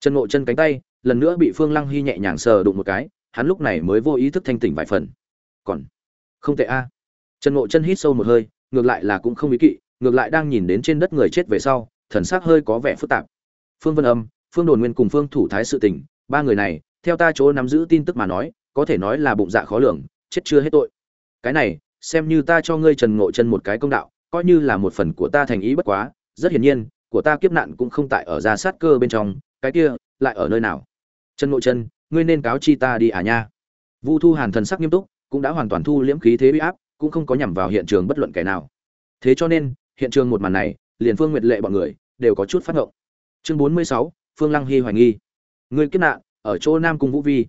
trần ngộ chân cánh tay, lần nữa bị phương lăng hy nhẹ nhàng sờ đụng một cái, hắn lúc này mới vô ý thức thanh tỉnh vài phần. Còn, không tệ a. Trần ngộ chân hít sâu một hơi, ngược lại là cũng không ý kỵ, ngược lại đang nhìn đến trên đất người chết về sau, thần sắc hơi có vẻ phức tạp. Phương vân âm, phương đồn nguyên cùng phương thủ thái sự tình, ba người này, theo ta chỗ nắm giữ tin tức mà nói, có thể nói là bụng dạ khó lường, chết chưa hết tội. Cái này, xem như ta cho ngươi trần ngộ chân một cái công đạo, coi như là một phần của ta thành ý bất quá, rất hiển nhiên, của ta kiếp nạn cũng không tại ở ra sát cơ bên trong cái kia, lại ở nơi nào? Trần ngộ chân ngươi nên cáo chi ta đi à nha. Vu thu hàn thần sắc nghiêm túc, cũng đã hoàn toàn thu liễm khí thế uy áp, cũng không có nhằm vào hiện trường bất luận kẻ nào. Thế cho nên, hiện trường một màn này, liền phương nguyệt lệ bọn người, đều có chút phát ngộng. Chương bốn mươi sáu, phương lăng hy hoài nghi. Ngươi kiếp nạn, ở chỗ nam cung vũ vi.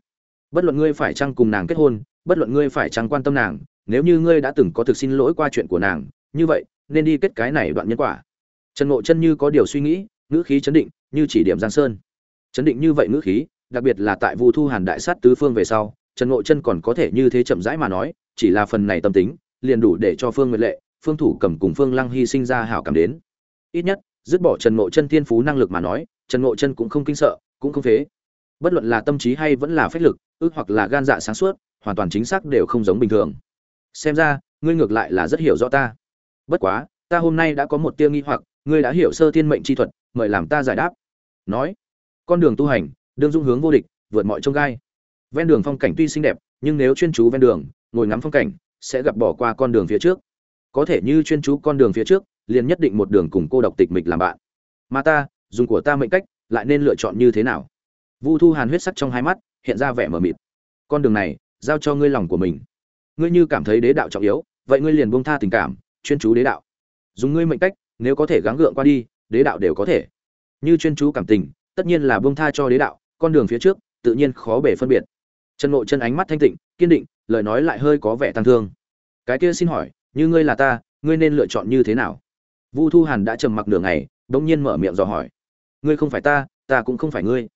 Bất luận ngươi phải chăng cùng nàng kết hôn, bất luận ngươi phải chăng quan tâm nàng, nếu như ngươi đã từng có thực xin lỗi qua chuyện của nàng, như vậy, nên đi kết cái này đoạn nhân quả. Trần ngộ chân như có điều suy nghĩ, ngữ khí chấn định như chỉ điểm giang sơn. Chấn định như vậy ngữ khí, đặc biệt là tại vu thu hàn đại sát tứ phương về sau, trần ngộ chân còn có thể như thế chậm rãi mà nói, chỉ là phần này tâm tính, liền đủ để cho phương nguyệt lệ, phương thủ cầm cùng phương lăng hy sinh ra hảo cảm đến. Ít nhất, dứt bỏ trần ngộ chân thiên phú năng lực mà nói, trần ngộ chân cũng không kinh sợ, cũng không phế. Bất luận là tâm trí hay vẫn là phách lực, ước hoặc là gan dạ sáng suốt, hoàn toàn chính xác đều không giống bình thường. Xem ra, ngươi ngược lại là rất hiểu rõ ta. Bất quá, ta hôm nay đã có một tia nghi hoặc, ngươi đã hiểu sơ thiên mệnh chi thuật, mời làm ta giải đáp nói, con đường tu hành, đương dung hướng vô địch, vượt mọi trông gai. Ven đường phong cảnh tuy xinh đẹp, nhưng nếu chuyên chú ven đường, ngồi ngắm phong cảnh, sẽ gặp bỏ qua con đường phía trước. Có thể như chuyên chú con đường phía trước, liền nhất định một đường cùng cô độc tịch mịch làm bạn. Mà ta, dùng của ta mệnh cách, lại nên lựa chọn như thế nào? Vu thu hàn huyết sắc trong hai mắt, hiện ra vẻ mờ mịt. Con đường này, giao cho ngươi lòng của mình. Ngươi như cảm thấy đế đạo trọng yếu, vậy ngươi liền buông tha tình cảm, chuyên chú đế đạo. Dùng ngươi mệnh cách, nếu có thể gắng gượng qua đi, đế đạo đều có thể như chuyên chú cảm tình, tất nhiên là buông tha cho đế đạo, con đường phía trước, tự nhiên khó bể phân biệt. Trần ngộ chân ánh mắt thanh tịnh, kiên định, lời nói lại hơi có vẻ tăng thương. Cái kia xin hỏi, như ngươi là ta, ngươi nên lựa chọn như thế nào? Vu thu hàn đã trầm mặc nửa ngày, bỗng nhiên mở miệng dò hỏi. Ngươi không phải ta ta cũng không phải ngươi.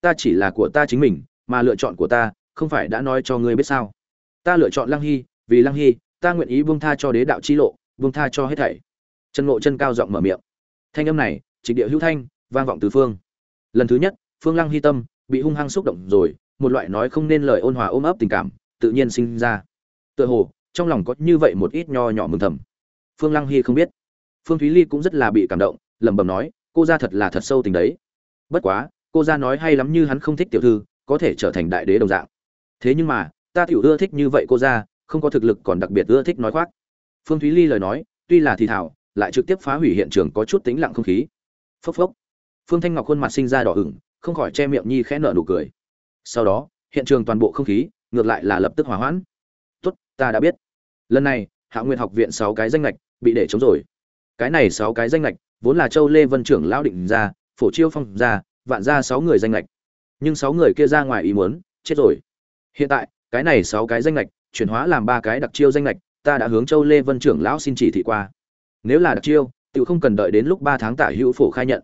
Ta chỉ là của ta chính mình, mà lựa chọn của ta, không phải đã nói cho ngươi biết sao? Ta lựa chọn lăng hy, vì lăng hy, ta nguyện ý buông tha cho đế đạo chi lộ, buông tha cho hết thảy. Trần ngộ chân cao giọng mở miệng. Thanh âm này, trịnh địa hữu thanh vang vọng từ phương. Lần thứ nhất, phương lăng hy tâm bị hung hăng xúc động rồi, một loại nói không nên lời ôn hòa ôm ấp tình cảm tự nhiên sinh ra. Tựa hồ, trong lòng có như vậy một ít nho nhỏ mừng thầm. Phương lăng hy không biết. Phương thúy ly cũng rất là bị cảm động, lẩm bẩm nói, cô ra thật là thật sâu tình đấy. Bất quá, cô ra nói hay lắm như hắn không thích tiểu thư, có thể trở thành đại đế đồng dạng. Thế nhưng mà, ta tiểu ưa thích như vậy cô ra không có thực lực còn đặc biệt ưa thích nói khoác. Phương thúy ly lời nói, tuy là thì thảo, lại trực tiếp phá hủy hiện trường có chút tính lặng không khí. Phốc phốc phương thanh ngọc khuôn mặt sinh ra đỏ ửng, không khỏi che miệng nhi khẽ nở nụ cười. Sau đó, hiện trường toàn bộ không khí, ngược lại là lập tức hỏa hoãn. Tốt, ta đã biết. Lần này, hạ nguyện học viện sáu cái danh lệch bị để chống rồi. Cái này sáu cái danh lệch vốn là châu lê vân trưởng lão định ra, phổ chiêu phong ra, vạn ra sáu người danh lệch nhưng sáu người kia ra ngoài ý muốn, chết rồi. Hiện tại, cái này sáu cái danh lệch chuyển hóa làm ba cái đặc chiêu danh lệch ta đã hướng châu lê vân trưởng lão xin chỉ thị qua. Nếu là đặc chiêu tự không cần đợi đến lúc ba tháng tả hữu phổ khai nhận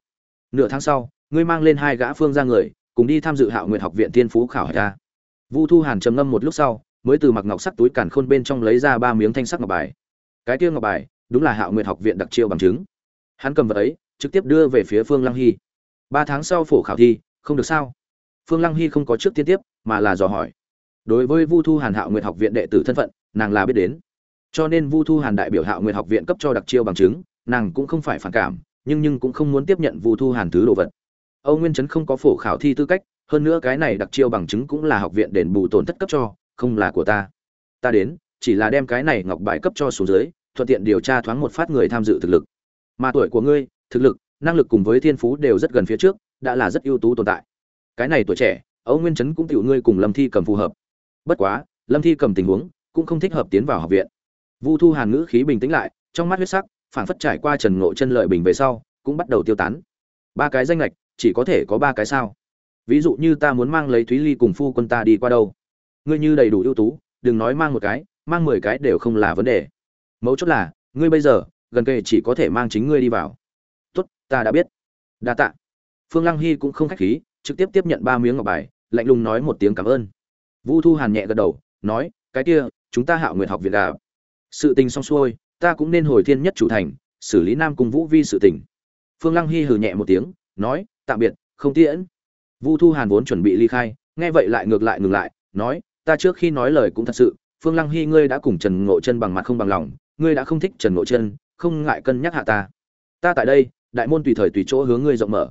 nửa tháng sau, ngươi mang lên hai gã phương ra người, cùng đi tham dự hạo nguyện học viện thiên phú khảo hải ta. Vu thu hàn trầm ngâm một lúc sau, mới từ mặc ngọc sắc túi càn khôn bên trong lấy ra ba miếng thanh sắc ngọc bài. Cái kia ngọc bài, đúng là hạo nguyện học viện đặc chiêu bằng chứng. Hắn cầm vật ấy, trực tiếp đưa về phía phương lăng hy. Ba tháng sau phổ khảo thi, không được sao? Phương lăng hy không có trước tiên tiếp, mà là dò hỏi. Đối với vu thu hàn hạo nguyện học viện đệ tử thân phận, nàng là biết đến. Cho nên vu thu hàn đại biểu hạo nguyện học viện cấp cho đặc chiêu bằng chứng, nàng cũng không phải phản cảm nhưng nhưng cũng không muốn tiếp nhận vu thu hàn thứ đồ vật. Âu nguyên trấn không có phổ khảo thi tư cách, hơn nữa cái này đặc chiêu bằng chứng cũng là học viện đền bù tổn thất cấp cho, không là của ta. Ta đến, chỉ là đem cái này ngọc bài cấp cho xuống dưới, thuận tiện điều tra thoáng một phát người tham dự thực lực. Mà tuổi của ngươi, thực lực, năng lực cùng với thiên phú đều rất gần phía trước, đã là rất ưu tú tồn tại. Cái này tuổi trẻ, âu nguyên trấn cũng tiểu ngươi cùng lâm thi cầm phù hợp. Bất quá, lâm thi cầm tình huống cũng không thích hợp tiến vào học viện. Vu thu hàn ngữ khí bình tĩnh lại, trong mắt huyết sắc phảng phất trải qua trần ngộ chân lợi bình về sau, cũng bắt đầu tiêu tán. Ba cái danh lệch chỉ có thể có ba cái sao. Ví dụ như ta muốn mang lấy thúy ly cùng phu quân ta đi qua đâu. Ngươi như đầy đủ ưu tú, đừng nói mang một cái, mang mười cái đều không là vấn đề. Mấu chốt là, ngươi bây giờ, gần kề chỉ có thể mang chính ngươi đi vào. Tốt, ta đã biết. Đa tạ. Phương lăng hy cũng không khách khí, trực tiếp tiếp nhận ba miếng ngọc bài, lạnh lùng nói một tiếng cảm ơn. Vu thu hàn nhẹ gật đầu, nói, cái kia, chúng ta hạo nguyện học viện gà sự tình xong xuôi ta cũng nên hồi thiên nhất chủ thành, xử lý nam cung vũ vi sự tình. Phương lăng hy hừ nhẹ một tiếng, nói, tạm biệt, không tiễn. Vu thu hàn vốn chuẩn bị ly khai, nghe vậy lại ngược lại ngừng lại, nói, ta trước khi nói lời cũng thật sự, phương lăng hy ngươi đã cùng trần ngộ chân bằng mặt không bằng lòng, ngươi đã không thích trần ngộ chân, không ngại cân nhắc hạ ta. Ta tại đây, đại môn tùy thời tùy chỗ hướng ngươi rộng mở.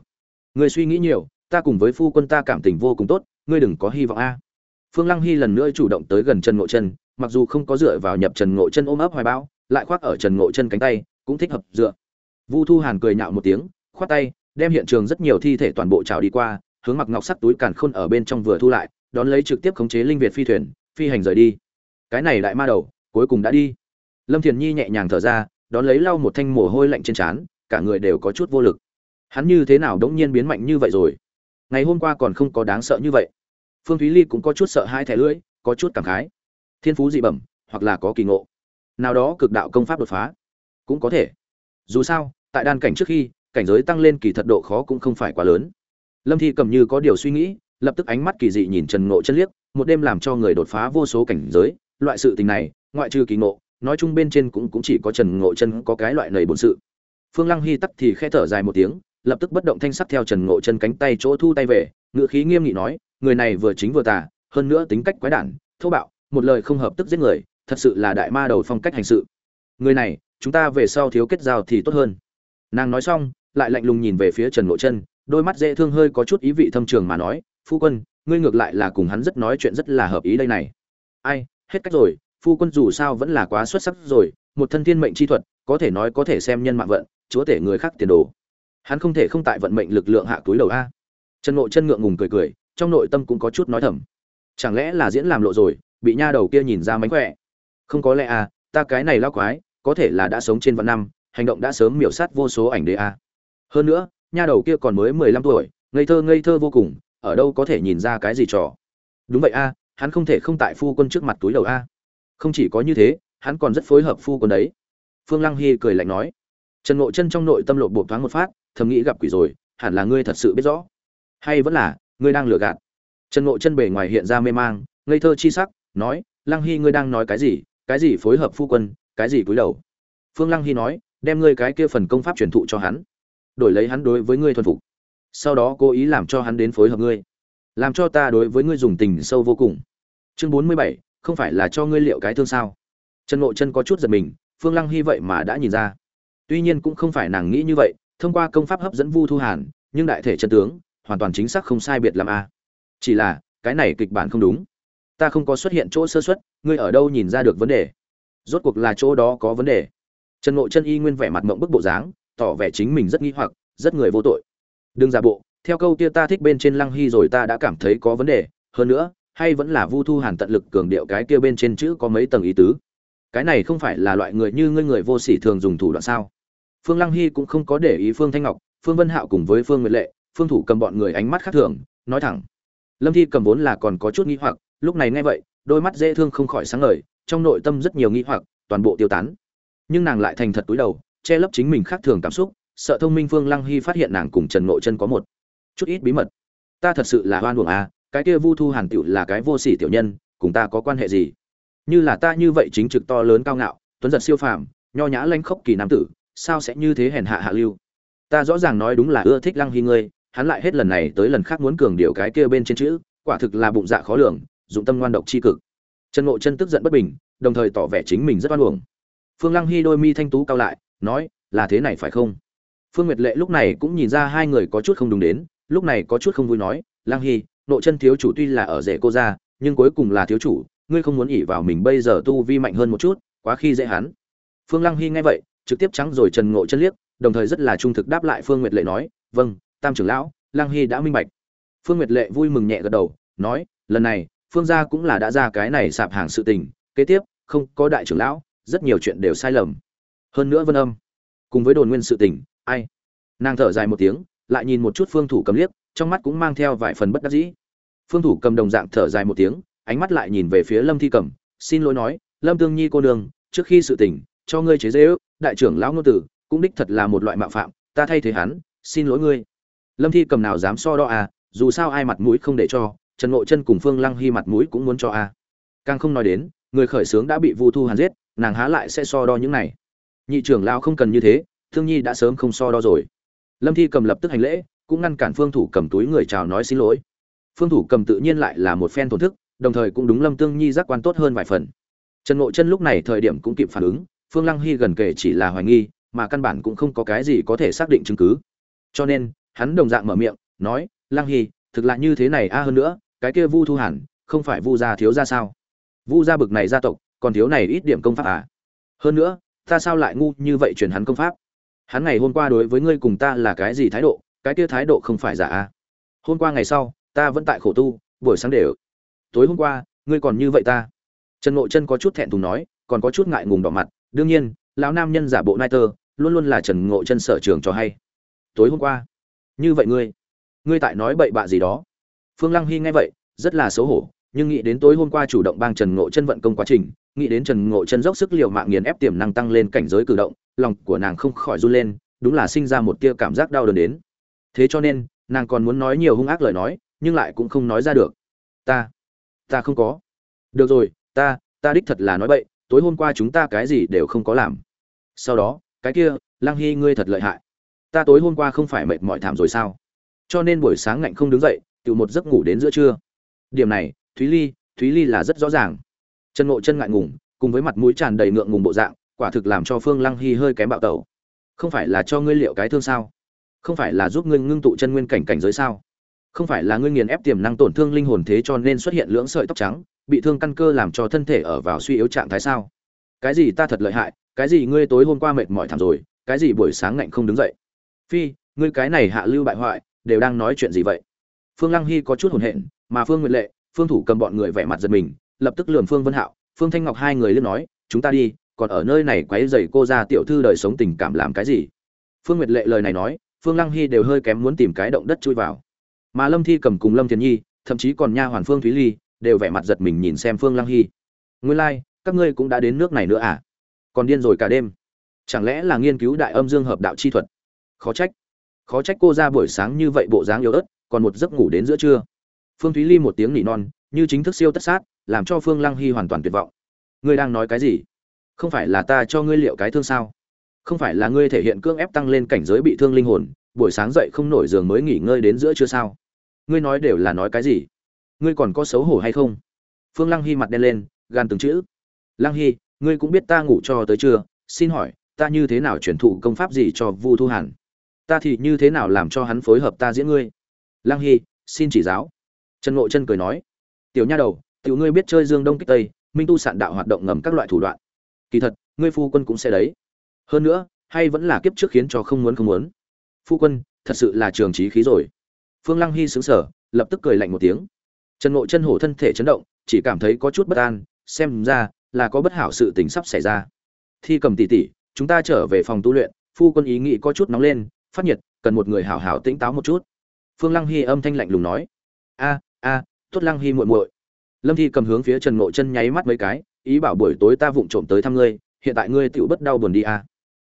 Ngươi suy nghĩ nhiều, ta cùng với phu quân ta cảm tình vô cùng tốt, ngươi đừng có hy vọng a. Phương lăng hy lần nữa chủ động tới gần trần ngộ chân, mặc dù không có dựa vào nhập trần ngộ chân ôm ấp hoài bão lại khoác ở trần ngộ chân cánh tay, cũng thích hợp dựa. Vu thu hàn cười nhạo một tiếng, khoát tay, đem hiện trường rất nhiều thi thể toàn bộ trào đi qua, hướng mặc ngọc sắt túi càn khôn ở bên trong vừa thu lại, đón lấy trực tiếp khống chế linh việt phi thuyền, phi hành rời đi. Cái này đại ma đầu, cuối cùng đã đi. Lâm thiền nhi nhẹ nhàng thở ra, đón lấy lau một thanh mồ hôi lạnh trên trán, cả người đều có chút vô lực. Hắn như thế nào đống nhiên biến mạnh như vậy rồi? Ngày hôm qua còn không có đáng sợ như vậy. Phương thúy ly cũng có chút sợ hai thẻ lưỡi, có chút cảm khái. Thiên phú dị bẩm, hoặc là có kỳ ngộ nào đó cực đạo công pháp đột phá. Cũng có thể. Dù sao, tại đan cảnh trước khi, cảnh giới tăng lên kỳ thật độ khó cũng không phải quá lớn. Lâm thi cầm như có điều suy nghĩ, lập tức ánh mắt kỳ dị nhìn trần ngộ chân liếc, một đêm làm cho người đột phá vô số cảnh giới. Loại sự tình này, ngoại trừ kỳ ngộ, nói chung bên trên cũng cũng chỉ có trần ngộ chân có cái loại nầy bổn sự. Phương lăng hy tắc thì khẽ thở dài một tiếng, lập tức bất động thanh sắc theo trần ngộ chân cánh tay chỗ thu tay về ngự khí nghiêm nghị nói, người này vừa chính vừa tà, hơn nữa tính cách quái đản, thô bạo, một lời không hợp tức giết người thật sự là đại ma đầu phong cách hành sự. Người này, chúng ta về sau thiếu kết giao thì tốt hơn. Nàng nói xong, lại lạnh lùng nhìn về phía trần ngộ chân, đôi mắt dễ thương hơi có chút ý vị thâm trường mà nói, phu quân, ngươi ngược lại là cùng hắn rất nói chuyện rất là hợp ý đây này. Ai, hết cách rồi, phu quân dù sao vẫn là quá xuất sắc rồi, một thân thiên mệnh chi thuật, có thể nói có thể xem nhân mạng vận, chúa tể người khác tiền đồ. Hắn không thể không tại vận mệnh lực lượng hạ túi đầu a. Trần ngộ chân ngượng ngùng cười cười, trong nội tâm cũng có chút nói thầm. Chẳng lẽ là diễn làm lộ rồi, bị nha đầu kia nhìn ra mánh khỏe? Không có lẽ à ta cái này lao quái, có thể là đã sống trên vạn năm, hành động đã sớm miểu sát vô số ảnh đế à. hơn nữa, nha đầu kia còn mới mười lăm tuổi, ngây thơ ngây thơ vô cùng, ở đâu có thể nhìn ra cái gì trò. Đúng vậy a hắn không thể không tại phu quân trước mặt túi đầu a không chỉ có như thế, hắn còn rất phối hợp phu quân đấy. Phương lăng hy cười lạnh nói. Trần ngộ chân trong nội tâm lộ bộ thoáng một phát, thầm nghĩ gặp quỷ rồi, hẳn là ngươi thật sự biết rõ. Hay vẫn là, ngươi đang lừa gạt. Trần ngộ chân bề ngoài hiện ra mê mang, ngây thơ chi sắc, nói, lăng hy, ngươi đang nói cái gì? Cái gì phối hợp phu quân, cái gì cúi đầu. Phương lăng hy nói, đem ngươi cái kia phần công pháp truyền thụ cho hắn. Đổi lấy hắn đối với ngươi thuần phục. Sau đó cố ý làm cho hắn đến phối hợp ngươi. Làm cho ta đối với ngươi dùng tình sâu vô cùng. Chương bốn mươi bảy, không phải là cho ngươi liệu cái thương sao? Trần ngộ chân có chút giật mình, phương lăng hy vậy mà đã nhìn ra. Tuy nhiên cũng không phải nàng nghĩ như vậy, thông qua công pháp hấp dẫn vu thu hàn, nhưng đại thể chân tướng, hoàn toàn chính xác không sai biệt làm a. Chỉ là, cái này kịch bản không đúng ta không có xuất hiện chỗ sơ xuất ngươi ở đâu nhìn ra được vấn đề? Rốt cuộc là chỗ đó có vấn đề. Trần ngộ chân y nguyên vẻ mặt mộng bức bộ dáng, tỏ vẻ chính mình rất nghi hoặc, rất người vô tội. Đừng giả bộ, theo câu kia ta thích bên trên lăng hy rồi ta đã cảm thấy có vấn đề, hơn nữa, hay vẫn là vu thu hàn tận lực cường điệu cái kia bên trên chữ có mấy tầng ý tứ. Cái này không phải là loại người như ngươi người vô sỉ thường dùng thủ đoạn sao? Phương lăng hy cũng không có để ý phương thanh ngọc, phương vân hạo cùng với phương nguyệt lệ, phương thủ cầm bọn người ánh mắt khác thường, nói thẳng. Lâm thi cầm vốn là còn có chút nghi hoặc lúc này nghe vậy, đôi mắt dễ thương không khỏi sáng ngời, trong nội tâm rất nhiều nghi hoặc, toàn bộ tiêu tán. Nhưng nàng lại thành thật túi đầu, che lấp chính mình khác thường cảm xúc, sợ thông minh phương lăng hy phát hiện nàng cùng trần ngộ chân có một chút ít bí mật. Ta thật sự là hoan buồng à cái kia vu thu hàn tựu là cái vô sỉ tiểu nhân, cùng ta có quan hệ gì? Như là ta như vậy chính trực to lớn cao ngạo, tuấn giật siêu phàm, nho nhã lanh khốc kỳ nam tử, sao sẽ như thế hèn hạ hạ lưu? Ta rõ ràng nói đúng là ưa thích lăng hy ngươi, hắn lại hết lần này tới lần khác muốn cường điều cái kia bên trên chữ, quả thực là bụng dạ khó lường dụng tâm ngoan độc chi cực. Trần ngộ chân tức giận bất bình, đồng thời tỏ vẻ chính mình rất oan uổng. Phương lăng hy đôi mi thanh tú cao lại, nói, là thế này phải không? Phương nguyệt lệ lúc này cũng nhìn ra hai người có chút không đúng đến, lúc này có chút không vui nói, lăng hy, Ngộ chân thiếu chủ tuy là ở rể cô ra nhưng cuối cùng là thiếu chủ, ngươi không muốn ỉ vào mình bây giờ tu vi mạnh hơn một chút, quá khi dễ hắn. Phương lăng hy nghe vậy, trực tiếp trắng rồi trần ngộ chân liếc, đồng thời rất là trung thực đáp lại phương nguyệt lệ nói vâng tam trưởng lão, lăng hy đã minh bạch. Phương nguyệt lệ vui mừng nhẹ gật đầu, nói, lần này phương gia cũng là đã ra cái này sạp hàng sự tình, kế tiếp, không có đại trưởng lão, rất nhiều chuyện đều sai lầm. Hơn nữa vân âm, cùng với đồn nguyên sự tình, ai? Nàng thở dài một tiếng, lại nhìn một chút phương thủ cầm liếc, trong mắt cũng mang theo vài phần bất đắc dĩ. Phương thủ cầm đồng dạng thở dài một tiếng, ánh mắt lại nhìn về phía lâm thi cầm, xin lỗi nói, lâm tương nhi cô đường trước khi sự tình, cho ngươi chế dễ ước, đại trưởng lão ngô tử, cũng đích thật là một loại mạo phạm, ta thay thế hắn, xin lỗi ngươi. Lâm thi cầm nào dám so đo à dù sao ai mặt mũi không để cho trần ngộ chân cùng phương lăng hy mặt mũi cũng muốn cho a. Càng không nói đến, người khởi sướng đã bị vu thu hàn giết, nàng há lại sẽ so đo những này. Nhị trưởng lao không cần như thế, thương nhi đã sớm không so đo rồi. Lâm thi cầm lập tức hành lễ, cũng ngăn cản phương thủ cầm túi người chào nói xin lỗi. Phương thủ cầm tự nhiên lại là một phen thổn thức, đồng thời cũng đúng lâm tương nhi giác quan tốt hơn vài phần. Trần ngộ chân lúc này thời điểm cũng kịp phản ứng, phương lăng hy gần kể chỉ là hoài nghi, mà căn bản cũng không có cái gì có thể xác định chứng cứ. Cho nên, hắn đồng dạng mở miệng, nói, lăng hy, thực là như thế này a hơn nữa cái kia vu thu Hàn, không phải vu gia thiếu gia sao? Vu gia bực này gia tộc còn thiếu này ít điểm công pháp à? Hơn nữa ta sao lại ngu như vậy truyền hắn công pháp? Hắn ngày hôm qua đối với ngươi cùng ta là cái gì thái độ? Cái kia thái độ không phải giả à? Hôm qua ngày sau ta vẫn tại khổ tu buổi sáng đều. Tối hôm qua ngươi còn như vậy ta. Trần ngộ chân có chút thẹn thùng nói còn có chút ngại ngùng đỏ mặt. Đương nhiên lão nam nhân giả bộ nai tơ luôn luôn là trần ngộ chân sở trường cho hay. Tối hôm qua như vậy ngươi ngươi tại nói bậy bạ gì đó? Phương lăng hy nghe vậy, rất là xấu hổ, nhưng nghĩ đến tối hôm qua chủ động bang trần ngộ chân vận công quá trình, nghĩ đến trần ngộ chân dốc sức liều mạng nghiền ép tiềm năng tăng lên cảnh giới cử động, lòng của nàng không khỏi run lên, đúng là sinh ra một tia cảm giác đau đớn đến. Thế cho nên, nàng còn muốn nói nhiều hung ác lời nói, nhưng lại cũng không nói ra được. Ta ta không có. Được rồi, ta ta đích thật là nói bậy, tối hôm qua chúng ta cái gì đều không có làm. Sau đó, cái kia lang hy ngươi thật lợi hại. Ta tối hôm qua không phải mệt mỏi thảm rồi sao? Cho nên buổi sáng ngạnh không đứng dậy tự một giấc ngủ đến giữa trưa. Điểm này, thúy ly thúy ly là rất rõ ràng. Chân ngộ chân ngại ngùng, cùng với mặt mũi tràn đầy ngượng ngùng bộ dạng, quả thực làm cho phương lăng hy hơi kém bạo tẩu. Không phải là cho ngươi liệu cái thương sao? Không phải là giúp ngươi ngưng tụ chân nguyên cảnh cảnh giới sao? Không phải là ngươi nghiền ép tiềm năng tổn thương linh hồn thế cho nên xuất hiện lưỡng sợi tóc trắng, bị thương căn cơ làm cho thân thể ở vào suy yếu trạng thái sao? Cái gì ta thật lợi hại, cái gì ngươi tối hôm qua mệt mỏi thảm rồi, cái gì buổi sáng ngạnh không đứng dậy? Phi, ngươi cái này hạ lưu bại hoại, đều đang nói chuyện gì vậy? Phương lăng hy có chút hồn hện mà phương nguyệt lệ phương thủ cầm bọn người vẻ mặt giật mình lập tức lườm phương vân hạo. Phương thanh ngọc hai người liên nói chúng ta đi còn ở nơi này quấy rầy cô ra tiểu thư đời sống tình cảm làm cái gì? Phương nguyệt lệ lời này nói phương lăng hy đều hơi kém muốn tìm cái động đất chui vào. Mà lâm thi cầm cùng lâm thiền nhi thậm chí còn nha hoàn phương thúy ly đều vẻ mặt giật mình nhìn xem phương lăng hy. Nguyên lai、like, các ngươi cũng đã đến nước này nữa à? Còn điên rồi cả đêm. Chẳng lẽ là nghiên cứu đại âm dương hợp đạo chi thuật? Khó trách. Khó trách cô ra buổi sáng như vậy bộ dáng yếu ớt còn một giấc ngủ đến giữa trưa. Phương thúy ly một tiếng nỉ non, như chính thức siêu tất sát, làm cho phương lăng hy hoàn toàn tuyệt vọng. Ngươi đang nói cái gì? Không phải là ta cho ngươi liệu cái thương sao? Không phải là ngươi thể hiện cưỡng ép tăng lên cảnh giới bị thương linh hồn, buổi sáng dậy không nổi giường mới nghỉ ngơi đến giữa trưa sao? Ngươi nói đều là nói cái gì? Ngươi còn có xấu hổ hay không? Phương lăng hy mặt đen lên, gan từng chữ. Lăng hy, ngươi cũng biết ta ngủ cho tới trưa, xin hỏi, ta như thế nào truyền thụ công pháp gì cho vu thu hàn? Ta thì như thế nào làm cho hắn phối hợp ta diễn ngươi? Lăng hy, xin chỉ giáo. Trần ngộ chân cười nói, tiểu nha đầu, tiểu ngươi biết chơi dương đông kích tây, minh tu sạn đạo hoạt động ngầm các loại thủ đoạn. Kỳ thật, ngươi phu quân cũng sẽ đấy. Hơn nữa, hay vẫn là kiếp trước khiến cho không muốn không muốn. Phu quân, thật sự là trường trí khí rồi. Phương lăng hy xứng sở lập tức cười lạnh một tiếng. Trần ngộ chân hổ thân thể chấn động, chỉ cảm thấy có chút bất an, xem ra là có bất hảo sự tình sắp xảy ra. Thi cầm tỉ tỉ chúng ta trở về phòng tu luyện, phu quân ý nghĩ có chút nóng lên, phát nhiệt, cần một người hảo hảo tĩnh táo một chút phương lăng hy âm thanh lạnh lùng nói. A a, tốt lăng hy muội muội. Lâm thi cầm hướng phía trần ngộ chân nháy mắt mấy cái, ý bảo buổi tối ta vụng trộm tới thăm ngươi, hiện tại ngươi tựu bất đau buồn đi a.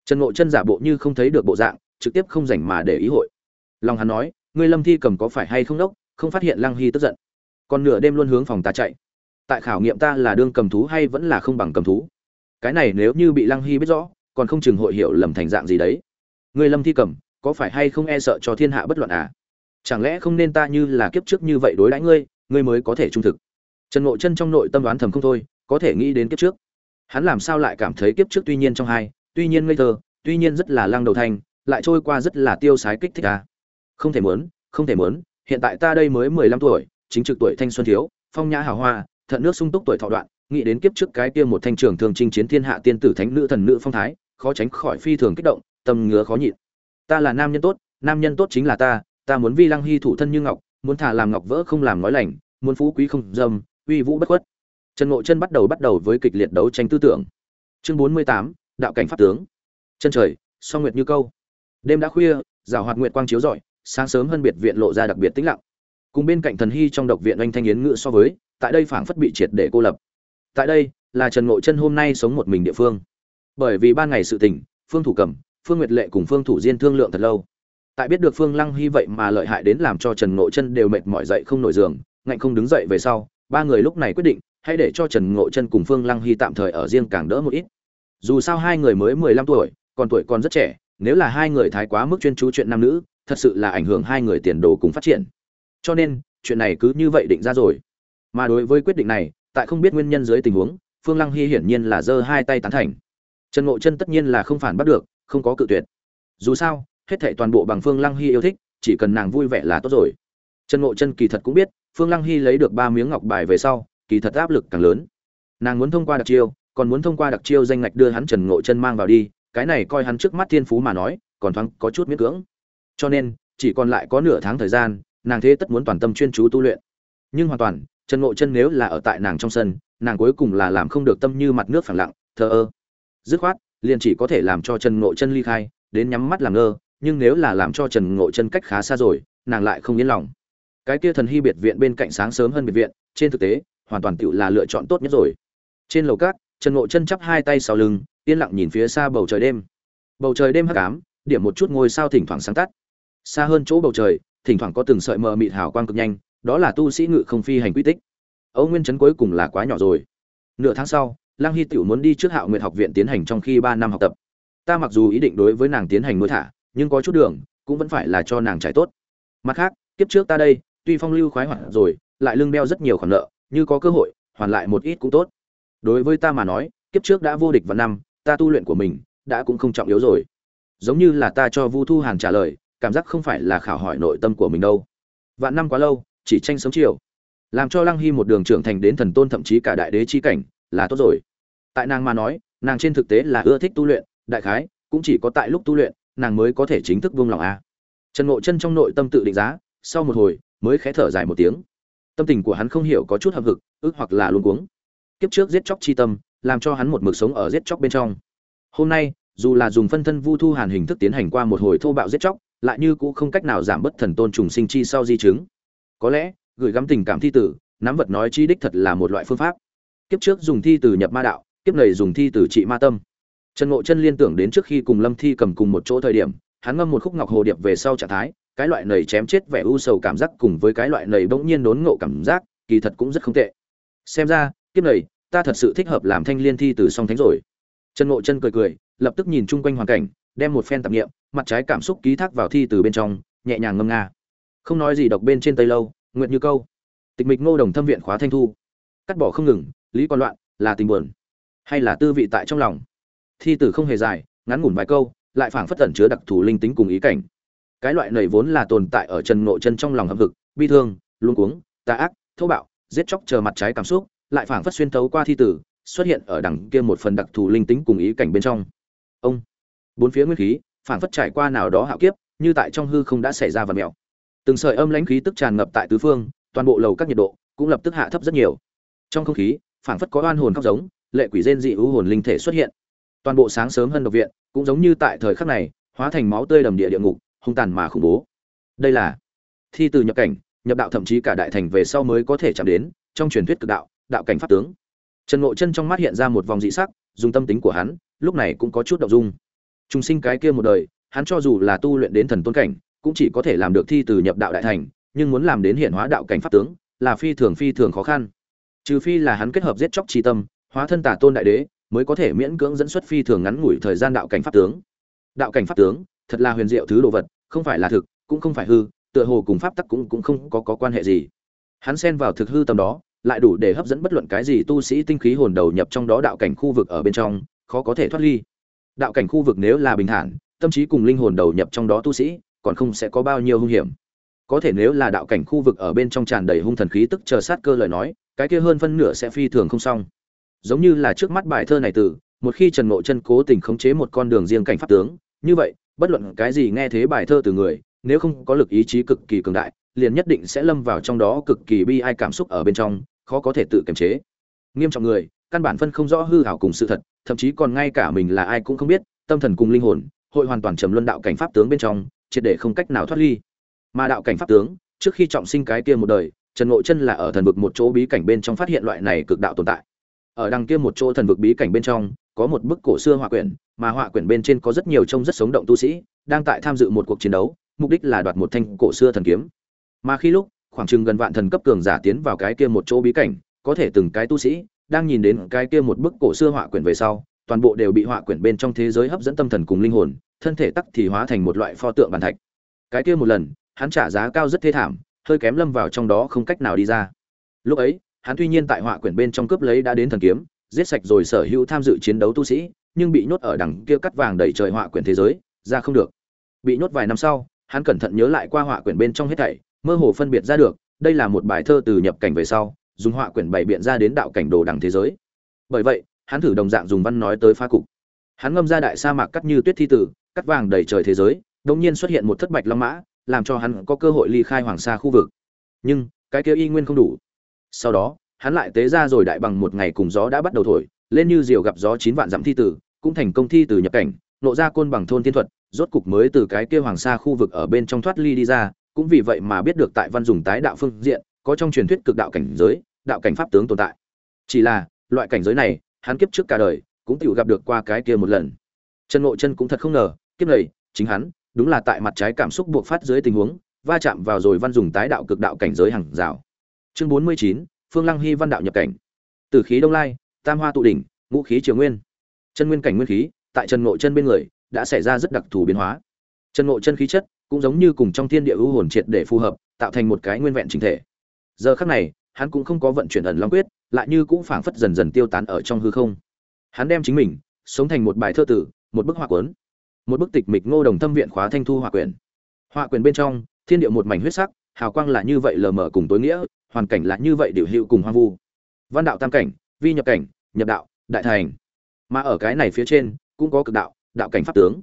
Trần ngộ chân giả bộ như không thấy được bộ dạng, trực tiếp không rảnh mà để ý hội. Long hắn nói, ngươi lâm thi cầm có phải hay không đốc, không phát hiện lăng hy tức giận. Còn nửa đêm luôn hướng phòng ta chạy. Tại khảo nghiệm ta là đương cầm thú hay vẫn là không bằng cầm thú? Cái này nếu như bị lăng hy biết rõ, còn không chừng hội hiểu lầm thành dạng gì đấy. Ngươi lâm thi cầm, có phải hay không e sợ cho thiên hạ bất loạn à? Chẳng lẽ không nên ta như là kiếp trước như vậy đối đãi ngươi ngươi mới có thể trung thực? Trần ngộ chân trong nội tâm đoán thầm không thôi, có thể nghĩ đến kiếp trước. Hắn làm sao lại cảm thấy kiếp trước tuy nhiên trong hai, tuy nhiên ngây thơ, tuy nhiên rất là lăng đầu thanh lại trôi qua rất là tiêu sái kích thích à. không thể muốn, không thể muốn, hiện tại ta đây mới mười lăm tuổi, chính trực tuổi thanh xuân thiếu, phong nhã hào hoa, thận nước sung túc tuổi thọ đoạn, nghĩ đến kiếp trước cái kia một thanh trường thường chinh chiến thiên hạ tiên tử thánh nữ thần nữ phong thái, khó tránh khỏi phi thường kích động, tâm ngứa khó nhịn. Ta là nam nhân tốt, nam nhân tốt chính là ta ta muốn vi lăng hy thủ thân như ngọc, muốn thả làm ngọc vỡ không làm nói lành, muốn phú quý không dâm, uy vũ bất khuất. Trần ngộ chân bắt đầu bắt đầu với kịch liệt đấu tranh tư tưởng. Chương bốn mươi tám, đạo cảnh pháp tướng. Chân trời, song nguyệt như câu. Đêm đã khuya, rào hoạt nguyệt quang chiếu rọi, sáng sớm hơn biệt viện lộ ra đặc biệt tĩnh lặng. Cùng bên cạnh thần hy trong độc viện anh thanh yến ngự so với, tại đây phảng phất bị triệt để cô lập. Tại đây, là trần ngộ chân hôm nay sống một mình địa phương. Bởi vì ban ngày sự tình, phương thủ cẩm, phương nguyệt lệ cùng phương thủ diên thương lượng thật lâu tại biết được phương lăng hy vậy mà lợi hại đến làm cho trần ngộ chân đều mệt mỏi dậy không nổi giường, ngạnh không đứng dậy về sau, ba người lúc này quyết định, hãy để cho trần ngộ chân cùng phương lăng hy tạm thời ở riêng càng đỡ một ít. Dù sao hai người mới mười lăm tuổi, còn tuổi còn rất trẻ, nếu là hai người thái quá mức chuyên chú chuyện nam nữ, thật sự là ảnh hưởng hai người tiền đồ cùng phát triển. Cho nên, chuyện này cứ như vậy định ra rồi. Mà đối với quyết định này, tại không biết nguyên nhân dưới tình huống, phương lăng hy hiển nhiên là giơ hai tay tán thành. Trần ngộ chân tất nhiên là không phản bắt được, không có cự tuyệt. Dù sao hết thảy toàn bộ bằng phương lăng hy yêu thích, chỉ cần nàng vui vẻ là tốt rồi. Trần ngộ chân kỳ thật cũng biết, phương lăng hy lấy được ba miếng ngọc bài về sau, kỳ thật áp lực càng lớn. Nàng muốn thông qua đặc chiêu, còn muốn thông qua đặc chiêu danh ngạch đưa hắn trần ngộ chân mang vào đi, cái này coi hắn trước mắt thiên phú mà nói, còn thoáng có chút miễn cưỡng. Cho nên, chỉ còn lại có nửa tháng thời gian, nàng thế tất muốn toàn tâm chuyên chú tu luyện. Nhưng hoàn toàn, trần ngộ chân nếu là ở tại nàng trong sân, nàng cuối cùng là làm không được tâm như mặt nước phẳng lặng, thờ ơ. Dứt khoát, liền chỉ có thể làm cho trần ngộ chân ly khai, đến nhắm mắt làm ngơ nhưng nếu là làm cho trần ngộ chân cách khá xa rồi, nàng lại không yên lòng. Cái kia thần hy biệt viện bên cạnh sáng sớm hơn biệt viện, trên thực tế, hoàn toàn tựu là lựa chọn tốt nhất rồi. Trên lầu cát, trần ngộ chân chắp hai tay sau lưng, yên lặng nhìn phía xa bầu trời đêm. Bầu trời đêm hắc ám, điểm một chút ngôi sao thỉnh thoảng sáng tắt. Xa hơn chỗ bầu trời, thỉnh thoảng có từng sợi mờ mịt hào quang cực nhanh, đó là tu sĩ ngự không phi hành quy tích. Âu nguyên Trấn cuối cùng là quá nhỏ rồi. Nửa tháng sau, lang hy tiểu muốn đi trước hạo nguyệt học viện tiến hành trong khi ba năm học tập. Ta mặc dù ý định đối với nàng tiến hành nuôi thả nhưng có chút đường, cũng vẫn phải là cho nàng trải tốt. Mặt khác, kiếp trước ta đây, tuy phong lưu khoái hoạn rồi, lại lưng đeo rất nhiều khoản nợ, như có cơ hội, hoàn lại một ít cũng tốt. Đối với ta mà nói, kiếp trước đã vô địch vào năm, ta tu luyện của mình, đã cũng không trọng yếu rồi. Giống như là ta cho vu thu hàn trả lời, cảm giác không phải là khảo hỏi nội tâm của mình đâu. Vạn năm quá lâu, chỉ tranh sống chiều. Làm cho lăng hy một đường trưởng thành đến thần tôn thậm chí cả đại đế chi cảnh, là tốt rồi. Tại nàng mà nói, nàng trên thực tế là ưa thích tu luyện, đại khái, cũng chỉ có tại lúc tu luyện nàng mới có thể chính thức buông lòng a. Trần ngộ chân trong nội tâm tự định giá, sau một hồi, mới khẽ thở dài một tiếng. Tâm tình của hắn không hiểu có chút hậm hực, ức hoặc là luống cuống. Kiếp trước giết chóc chi tâm, làm cho hắn một mực sống ở giết chóc bên trong. Hôm nay, dù là dùng phân thân vu thu hàn hình thức tiến hành qua một hồi thô bạo giết chóc, lại như cũng không cách nào giảm bớt thần tôn trùng sinh chi sau di chứng. Có lẽ, gửi gắm tình cảm thi tử, nắm vật nói chi đích thật là một loại phương pháp. Kiếp trước dùng thi tử nhập ma đạo, kiếp này dùng thi tử trị ma tâm trần ngộ chân liên tưởng đến trước khi cùng lâm thi cầm cùng một chỗ thời điểm, hắn ngâm một khúc ngọc hồ điệp về sau trạng thái, cái loại nầy chém chết vẻ u sầu cảm giác cùng với cái loại nầy bỗng nhiên đốn ngộ cảm giác, kỳ thật cũng rất không tệ. Xem ra, kiếp này, ta thật sự thích hợp làm thanh liên thi từ song thánh rồi. Trần ngộ chân cười cười, lập tức nhìn chung quanh hoàn cảnh, đem một phen tạp nghiệm, mặt trái cảm xúc ký thác vào thi từ bên trong, nhẹ nhàng ngâm nga. Không nói gì đọc bên trên tây lâu, nguyện như câu. Tịch mịch ngô đồng thâm viện khóa thanh thu. Cắt bỏ không ngừng, lý còn loạn, là tình buồn. Hay là tư vị tại trong lòng? Thi tử không hề dài, ngắn ngủn vài câu, lại phảng phất tẩn chứa đặc thù linh tính cùng ý cảnh. Cái loại này vốn là tồn tại ở trần ngộ chân trong lòng hậm vực bi thương, luống cuống, tà ác, thô bạo, giết chóc chờ mặt trái cảm xúc, lại phảng phất xuyên tấu qua thi tử, xuất hiện ở đằng kia một phần đặc thù linh tính cùng ý cảnh bên trong. Ông, bốn phía nguyên khí, phảng phất trải qua nào đó hạo kiếp, như tại trong hư không đã xảy ra vật mèo. Từng sợi âm lãnh khí tức tràn ngập tại tứ phương, toàn bộ lầu các nhiệt độ cũng lập tức hạ thấp rất nhiều. Trong không khí, phảng phất có oan hồn khóc giống, lệ quỷ rên dị u hồn linh thể xuất hiện toàn bộ sáng sớm hơn độc viện, cũng giống như tại thời khắc này, hóa thành máu tươi đầm địa địa ngục, hung tàn mà khủng bố. Đây là thi từ nhập cảnh, nhập đạo thậm chí cả đại thành về sau mới có thể chạm đến, trong truyền thuyết cực đạo đạo cảnh pháp tướng. Trần ngộ chân trong mắt hiện ra một vòng dị sắc, dùng tâm tính của hắn, lúc này cũng có chút động dung. Trùng sinh cái kia một đời, hắn cho dù là tu luyện đến thần tôn cảnh, cũng chỉ có thể làm được thi từ nhập đạo đại thành, nhưng muốn làm đến hiện hóa đạo cảnh pháp tướng, là phi thường phi thường khó khăn. Trừ phi là hắn kết hợp giết chóc tri tâm, hóa thân tả tôn đại đế mới có thể miễn cưỡng dẫn xuất phi thường ngắn ngủi thời gian đạo cảnh pháp tướng. Đạo cảnh pháp tướng thật là huyền diệu thứ đồ vật không phải là thực cũng không phải hư tựa hồ cùng pháp tắc cũng cũng không có, có quan hệ gì. Hắn xen vào thực hư tầm đó lại đủ để hấp dẫn bất luận cái gì tu sĩ tinh khí hồn đầu nhập trong đó đạo cảnh khu vực ở bên trong khó có thể thoát ly. Đạo cảnh khu vực nếu là bình thản tâm trí cùng linh hồn đầu nhập trong đó tu sĩ còn không sẽ có bao nhiêu hung hiểm. Có thể nếu là đạo cảnh khu vực ở bên trong tràn đầy hung thần khí tức chờ sát cơ lời nói cái kia hơn phân nửa sẽ phi thường không xong giống như là trước mắt bài thơ này từ, một khi trần ngộ chân cố tình khống chế một con đường riêng cảnh pháp tướng, như vậy, bất luận cái gì nghe thế bài thơ từ người, nếu không có lực ý chí cực kỳ cường đại, liền nhất định sẽ lâm vào trong đó cực kỳ bi ai cảm xúc ở bên trong, khó có thể tự kiềm chế. Nghiêm trọng người, căn bản phân không rõ hư hảo cùng sự thật, thậm chí còn ngay cả mình là ai cũng không biết, tâm thần cùng linh hồn, hội hoàn toàn trầm luân đạo cảnh pháp tướng bên trong, triệt để không cách nào thoát ly. Mà đạo cảnh pháp tướng, trước khi trọng sinh cái kia một đời, trần ngộ chân là ở thần vực một chỗ bí cảnh bên trong phát hiện loại này cực đạo tồn tại ở đằng kia một chỗ thần vực bí cảnh bên trong, có một bức cổ xưa họa quyển, mà họa quyển bên trên có rất nhiều trông rất sống động tu sĩ, đang tại tham dự một cuộc chiến đấu, mục đích là đoạt một thanh cổ xưa thần kiếm. Mà khi lúc, khoảng chừng gần vạn thần cấp cường giả tiến vào cái kia một chỗ bí cảnh, có thể từng cái tu sĩ, đang nhìn đến cái kia một bức cổ xưa họa quyển về sau, toàn bộ đều bị họa quyển bên trong thế giới hấp dẫn tâm thần cùng linh hồn, thân thể tắc thì hóa thành một loại pho tượng bàn thạch. Cái kia một lần, hắn trả giá cao rất thê thảm, hơi kém lâm vào trong đó không cách nào đi ra. Lúc ấy hắn tuy nhiên tại họa quyển bên trong cướp lấy đã đến thần kiếm, giết sạch rồi sở hữu tham dự chiến đấu tu sĩ, nhưng bị nhốt ở đằng kia cắt vàng đầy trời họa quyển thế giới, ra không được. Bị nhốt vài năm sau, hắn cẩn thận nhớ lại qua họa quyển bên trong hết thảy, mơ hồ phân biệt ra được, đây là một bài thơ từ nhập cảnh về sau, dùng họa quyển bày biện ra đến đạo cảnh đồ đằng thế giới. Bởi vậy, hắn thử đồng dạng dùng văn nói tới phá cục. Hắn ngâm ra đại sa mạc cắt như tuyết thi tử, cắt vàng đầy trời thế giới, đột nhiên xuất hiện một thất bạch long mã, làm cho hắn có cơ hội ly khai hoàng sa khu vực. Nhưng, cái kia y nguyên không đủ sau đó, hắn lại tế ra rồi đại bằng một ngày cùng gió đã bắt đầu thổi, lên như diều gặp gió chín vạn dặm thi tử, cũng thành công thi từ nhập cảnh, nộ ra côn bằng thôn thiên thuật, rốt cục mới từ cái kia hoàng sa khu vực ở bên trong thoát ly đi ra, cũng vì vậy mà biết được tại văn dùng tái đạo phương diện, có trong truyền thuyết cực đạo cảnh giới, đạo cảnh pháp tướng tồn tại. Chỉ là, loại cảnh giới này, hắn kiếp trước cả đời, cũng tự gặp được qua cái kia một lần. Chân ngộ chân cũng thật không ngờ, kiếp này, chính hắn, đúng là tại mặt trái cảm xúc buộc phát dưới tình huống, va chạm vào rồi văn dùng tái đạo cực đạo cảnh giới hàng rào chương bốn mươi chín, phương lăng hy văn đạo nhập cảnh. Từ khí đông lai, tam hoa tụ đỉnh, ngũ khí triều nguyên. Chân nguyên cảnh nguyên khí, tại trần ngộ chân bên người, đã xảy ra rất đặc thù biến hóa. Trần ngộ chân khí chất cũng giống như cùng trong thiên địa ưu hồn triệt để phù hợp, tạo thành một cái nguyên vẹn chính thể. Giờ khắc này, hắn cũng không có vận chuyển ẩn long quyết, lại như cũng phảng phất dần dần tiêu tán ở trong hư không. Hắn đem chính mình sống thành một bài thơ tử, một bức họa cuốn, một bức tịch mịch ngô đồng thâm viện khóa thanh thu họa quyển. Họa quyển bên trong, thiên địa một mảnh huyết sắc, hào quang là như vậy lờ mờ cùng tối nghĩa hoàn cảnh là như vậy điều hữu cùng hoang vu. Văn đạo tam cảnh, vi nhập cảnh, nhập đạo, đại thành. Mà ở cái này phía trên, cũng có cực đạo đạo cảnh pháp tướng.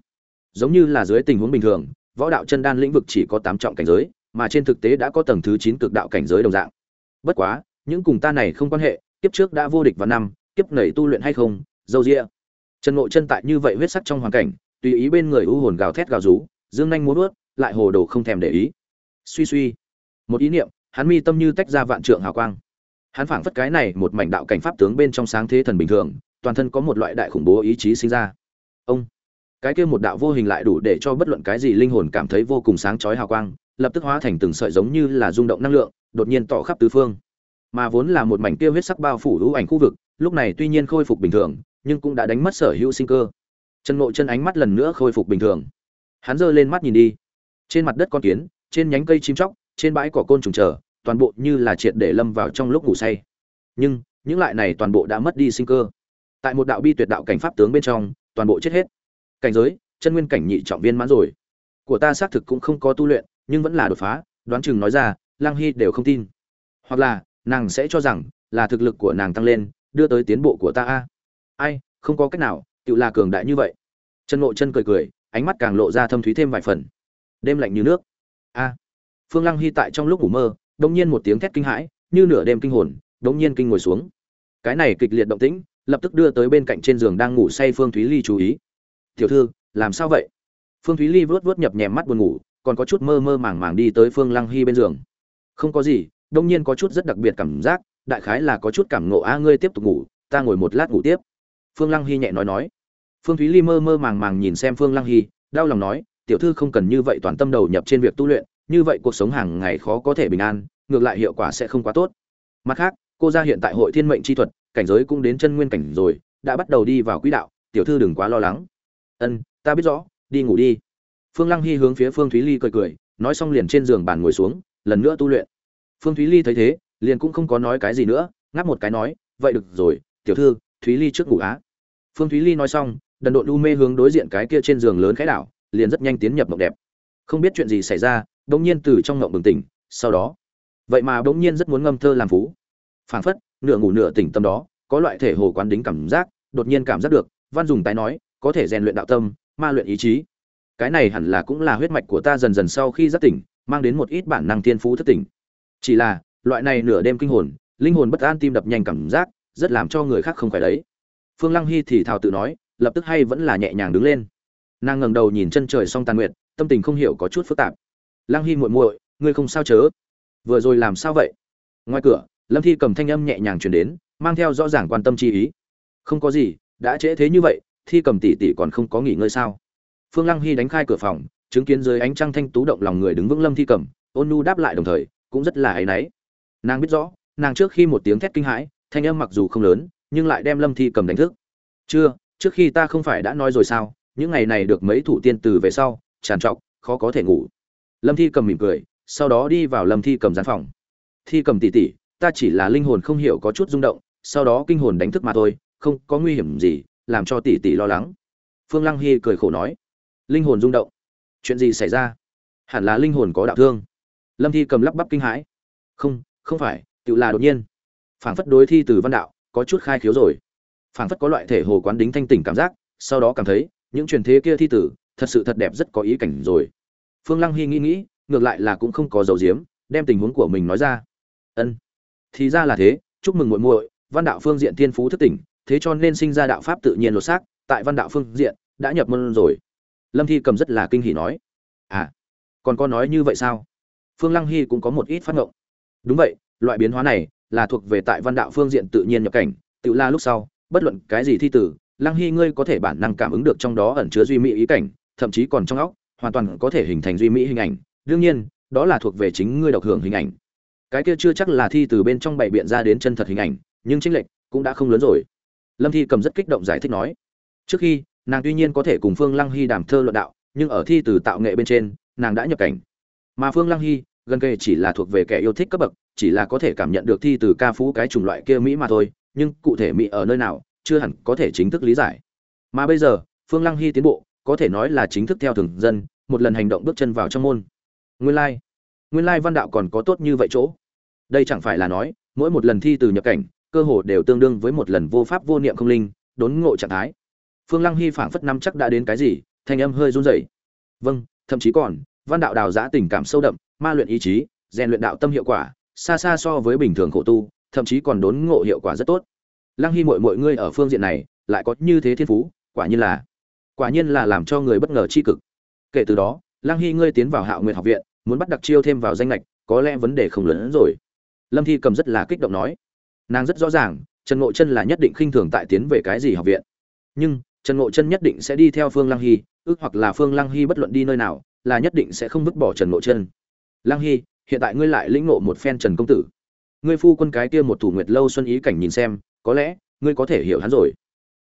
Giống như là dưới tình huống bình thường, võ đạo chân đan lĩnh vực chỉ có tám trọng cảnh giới, mà trên thực tế đã có tầng thứ chín cực đạo cảnh giới đồng dạng. Bất quá, những cùng ta này không quan hệ, kiếp trước đã vô địch vào năm, kiếp nảy tu luyện hay không, dâu rĩa trần ngộ chân tại như vậy huyết sắc trong hoàn cảnh, tùy ý bên người u hồn gào thét gào rú, dương nhanh muốn vớt, lại hồ đồ không thèm để ý. Suy suy. Một ý niệm hắn mi tâm như tách ra vạn trượng hào quang. Hắn phảng phất cái này một mảnh đạo cảnh pháp tướng bên trong sáng thế thần bình thường, toàn thân có một loại đại khủng bố ý chí sinh ra. Ông, cái kia một đạo vô hình lại đủ để cho bất luận cái gì linh hồn cảm thấy vô cùng sáng chói hào quang, lập tức hóa thành từng sợi giống như là rung động năng lượng, đột nhiên tỏ khắp tứ phương. Mà vốn là một mảnh kia huyết sắc bao phủ hữu ảnh khu vực, lúc này tuy nhiên khôi phục bình thường, nhưng cũng đã đánh mất sở hữu sinh cơ. Chân ngộ chân ánh mắt lần nữa khôi phục bình thường. Hắn giơ lên mắt nhìn đi. Trên mặt đất con kiến, trên nhánh cây chim chóc trên bãi cỏ côn trùng chờ, toàn bộ như là triệt để lâm vào trong lúc ngủ say. Nhưng những lại này toàn bộ đã mất đi sinh cơ. Tại một đạo bi tuyệt đạo cảnh pháp tướng bên trong toàn bộ chết hết. Cảnh giới chân nguyên cảnh nhị trọng viên mãn rồi. Của ta xác thực cũng không có tu luyện nhưng vẫn là đột phá đoán chừng nói ra lang hy đều không tin. Hoặc là nàng sẽ cho rằng là thực lực của nàng tăng lên đưa tới tiến bộ của ta a. Ai không có cách nào tự là cường đại như vậy. Chân ngộ chân cười cười ánh mắt càng lộ ra thâm thúy thêm vài phần. Đêm lạnh như nước. A phương lăng hy tại trong lúc ngủ mơ đột nhiên một tiếng thét kinh hãi, như nửa đêm kinh hồn đột nhiên kinh ngồi xuống. Cái này kịch liệt động tĩnh, lập tức đưa tới bên cạnh trên giường đang ngủ say phương thúy ly chú ý. Tiểu thư, làm sao vậy? Phương thúy ly vuốt vuốt nhập nhèm mắt buồn ngủ, còn có chút mơ mơ màng màng đi tới phương lăng hy bên giường. Không có gì đột nhiên có chút rất đặc biệt cảm giác, đại khái là có chút cảm ngộ a, ngươi tiếp tục ngủ, ta ngồi một lát ngủ tiếp. Phương lăng hy nhẹ nói nói. Phương thúy ly mơ mơ màng màng nhìn xem phương lăng hy, đau lòng nói, tiểu thư không cần như vậy toàn tâm đầu nhập trên việc tu luyện như vậy cuộc sống hàng ngày khó có thể bình an, ngược lại hiệu quả sẽ không quá tốt. Mặt khác, cô ra hiện tại hội thiên mệnh chi thuật, cảnh giới cũng đến chân nguyên cảnh rồi, đã bắt đầu đi vào quỹ đạo, tiểu thư đừng quá lo lắng. Ân, ta biết rõ, đi ngủ đi. Phương lăng hy hướng phía phương thúy ly cười cười, nói xong liền trên giường bàn ngồi xuống, lần nữa tu luyện. Phương thúy ly thấy thế, liền cũng không có nói cái gì nữa, ngáp một cái nói, vậy được rồi, tiểu thư, thúy ly trước ngủ á. Phương thúy ly nói xong, đần độn u mê hướng đối diện cái kia trên giường lớn khái đảo, liền rất nhanh tiến nhập mộng đẹp. Không biết chuyện gì xảy ra bỗng nhiên từ trong ngộng bừng tỉnh, sau đó. Vậy mà bỗng nhiên rất muốn ngâm thơ làm phú. Phảng phất, nửa ngủ nửa tỉnh tâm đó, có loại thể hồ quán đính cảm giác, đột nhiên cảm giác được, văn dùng tái nói, có thể rèn luyện đạo tâm, ma luyện ý chí. Cái này hẳn là cũng là huyết mạch của ta dần dần sau khi giác tỉnh, mang đến một ít bản năng thiên phú thất tỉnh. Chỉ là, loại này nửa đêm kinh hồn, linh hồn bất an tim đập nhanh cảm giác, rất làm cho người khác không phải đấy. Phương lăng hy thì thào tự nói, lập tức hay vẫn là nhẹ nhàng đứng lên. Nàng ngẩng đầu nhìn chân trời song tàn nguyệt, tâm tình không hiểu có chút phức tạp lăng hy muội muội, ngươi không sao chớ. Vừa rồi làm sao vậy? Ngoài cửa, lâm thi cầm thanh âm nhẹ nhàng truyền đến, mang theo rõ ràng quan tâm chi ý. Không có gì, đã trễ thế như vậy, thi cầm tỷ tỷ còn không có nghỉ ngơi sao? Phương lăng hy đánh khai cửa phòng, chứng kiến dưới ánh trăng thanh tú động lòng người đứng vững lâm thi cầm, ôn nu đáp lại đồng thời, cũng rất là áy náy. Nàng biết rõ, nàng trước khi một tiếng thét kinh hãi, thanh âm mặc dù không lớn, nhưng lại đem lâm thi cầm đánh thức. Chưa, trước khi ta không phải đã nói rồi sao, những ngày này được mấy thủ tiên từ về sau, tràn trọc, khó có thể ngủ lâm thi cầm mỉm cười, sau đó đi vào lâm thi cầm gian phòng. Thi cầm tỉ tỉ, ta chỉ là linh hồn không hiểu có chút rung động, sau đó kinh hồn đánh thức mà thôi, không có nguy hiểm gì, làm cho tỷ tỷ lo lắng. Phương lăng hy cười khổ nói, linh hồn rung động? Chuyện gì xảy ra? Hẳn là linh hồn có đạo thương. Lâm thi cầm lắp bắp kinh hãi, không không phải, tự là đột nhiên. Phảng phất đối thi từ văn đạo, có chút khai khiếu rồi. Phảng phất có loại thể hồ quán đính thanh tỉnh cảm giác, sau đó cảm thấy, những truyền thế kia thi tử, thật sự thật đẹp rất có ý cảnh rồi phương lăng hy nghĩ nghĩ, ngược lại là cũng không có dầu diếm đem tình huống của mình nói ra. Ân, thì ra là thế, chúc mừng muội muội, văn đạo phương diện thiên phú thất tỉnh, thế cho nên sinh ra đạo pháp tự nhiên lột xác, tại văn đạo phương diện, đã nhập môn rồi. Lâm thi cầm rất là kinh hỉ nói. À còn có nói như vậy sao? Phương lăng hy cũng có một ít phát ngộng. Đúng vậy, loại biến hóa này là thuộc về tại văn đạo phương diện tự nhiên nhập cảnh, tự la lúc sau, bất luận cái gì thi tử, lăng hy ngươi có thể bản năng cảm ứng được trong đó ẩn chứa duy mỹ ý cảnh, thậm chí còn trong óc hoàn toàn có thể hình thành duy mỹ hình ảnh. Đương nhiên, đó là thuộc về chính ngươi độc hưởng hình ảnh. Cái kia chưa chắc là thi từ bên trong bảy biện ra đến chân thật hình ảnh, nhưng chính lệch cũng đã không lớn rồi. Lâm thi cầm rất kích động giải thích nói, trước khi, nàng tuy nhiên có thể cùng phương lăng hy đàm thơ luận đạo, nhưng ở thi từ tạo nghệ bên trên, nàng đã nhập cảnh. Mà phương lăng hy, gần kề chỉ là thuộc về kẻ yêu thích cấp bậc, chỉ là có thể cảm nhận được thi từ ca phú cái chủng loại kia mỹ mà thôi, nhưng cụ thể mỹ ở nơi nào, chưa hẳn có thể chính thức lý giải. Mà bây giờ, phương lăng hy tiến bộ, có thể nói là chính thức theo thường dân một lần hành động bước chân vào trong môn. Nguyên lai、like. nguyên lai văn đạo còn có tốt như vậy chỗ. Đây chẳng phải là nói, mỗi một lần thi từ nhập cảnh, cơ hồ đều tương đương với một lần vô pháp vô niệm không linh, đốn ngộ trạng thái. Phương lăng hy phảng phất năm chắc đã đến cái gì, thanh âm hơi run rẩy. Vâng thậm chí còn, văn đạo đào giã tình cảm sâu đậm, ma luyện ý chí, rèn luyện đạo tâm hiệu quả, xa xa so với bình thường khổ tu, thậm chí còn đốn ngộ hiệu quả rất tốt. Lăng hy mọi mọi ngươi ở phương diện này, lại có như thế thiên phú, quả nhiên là, quả nhiên là làm cho người bất ngờ chi cực kể từ đó lăng hy ngươi tiến vào hạo nguyện học viện, muốn bắt đặc chiêu thêm vào danh lệch có lẽ vấn đề không lớn hơn rồi. Lâm thi cầm rất là kích động nói. Nàng rất rõ ràng, trần ngộ chân là nhất định khinh thường tại tiến về cái gì học viện. Nhưng, trần ngộ chân nhất định sẽ đi theo phương lăng hy, ước hoặc là phương lăng hy bất luận đi nơi nào, là nhất định sẽ không vứt bỏ trần ngộ chân. Lăng hy, hiện tại ngươi lại lĩnh ngộ một phen trần công tử. Ngươi phu quân cái kia một thủ nguyệt lâu xuân ý cảnh nhìn xem, có lẽ, ngươi có thể hiểu hắn rồi.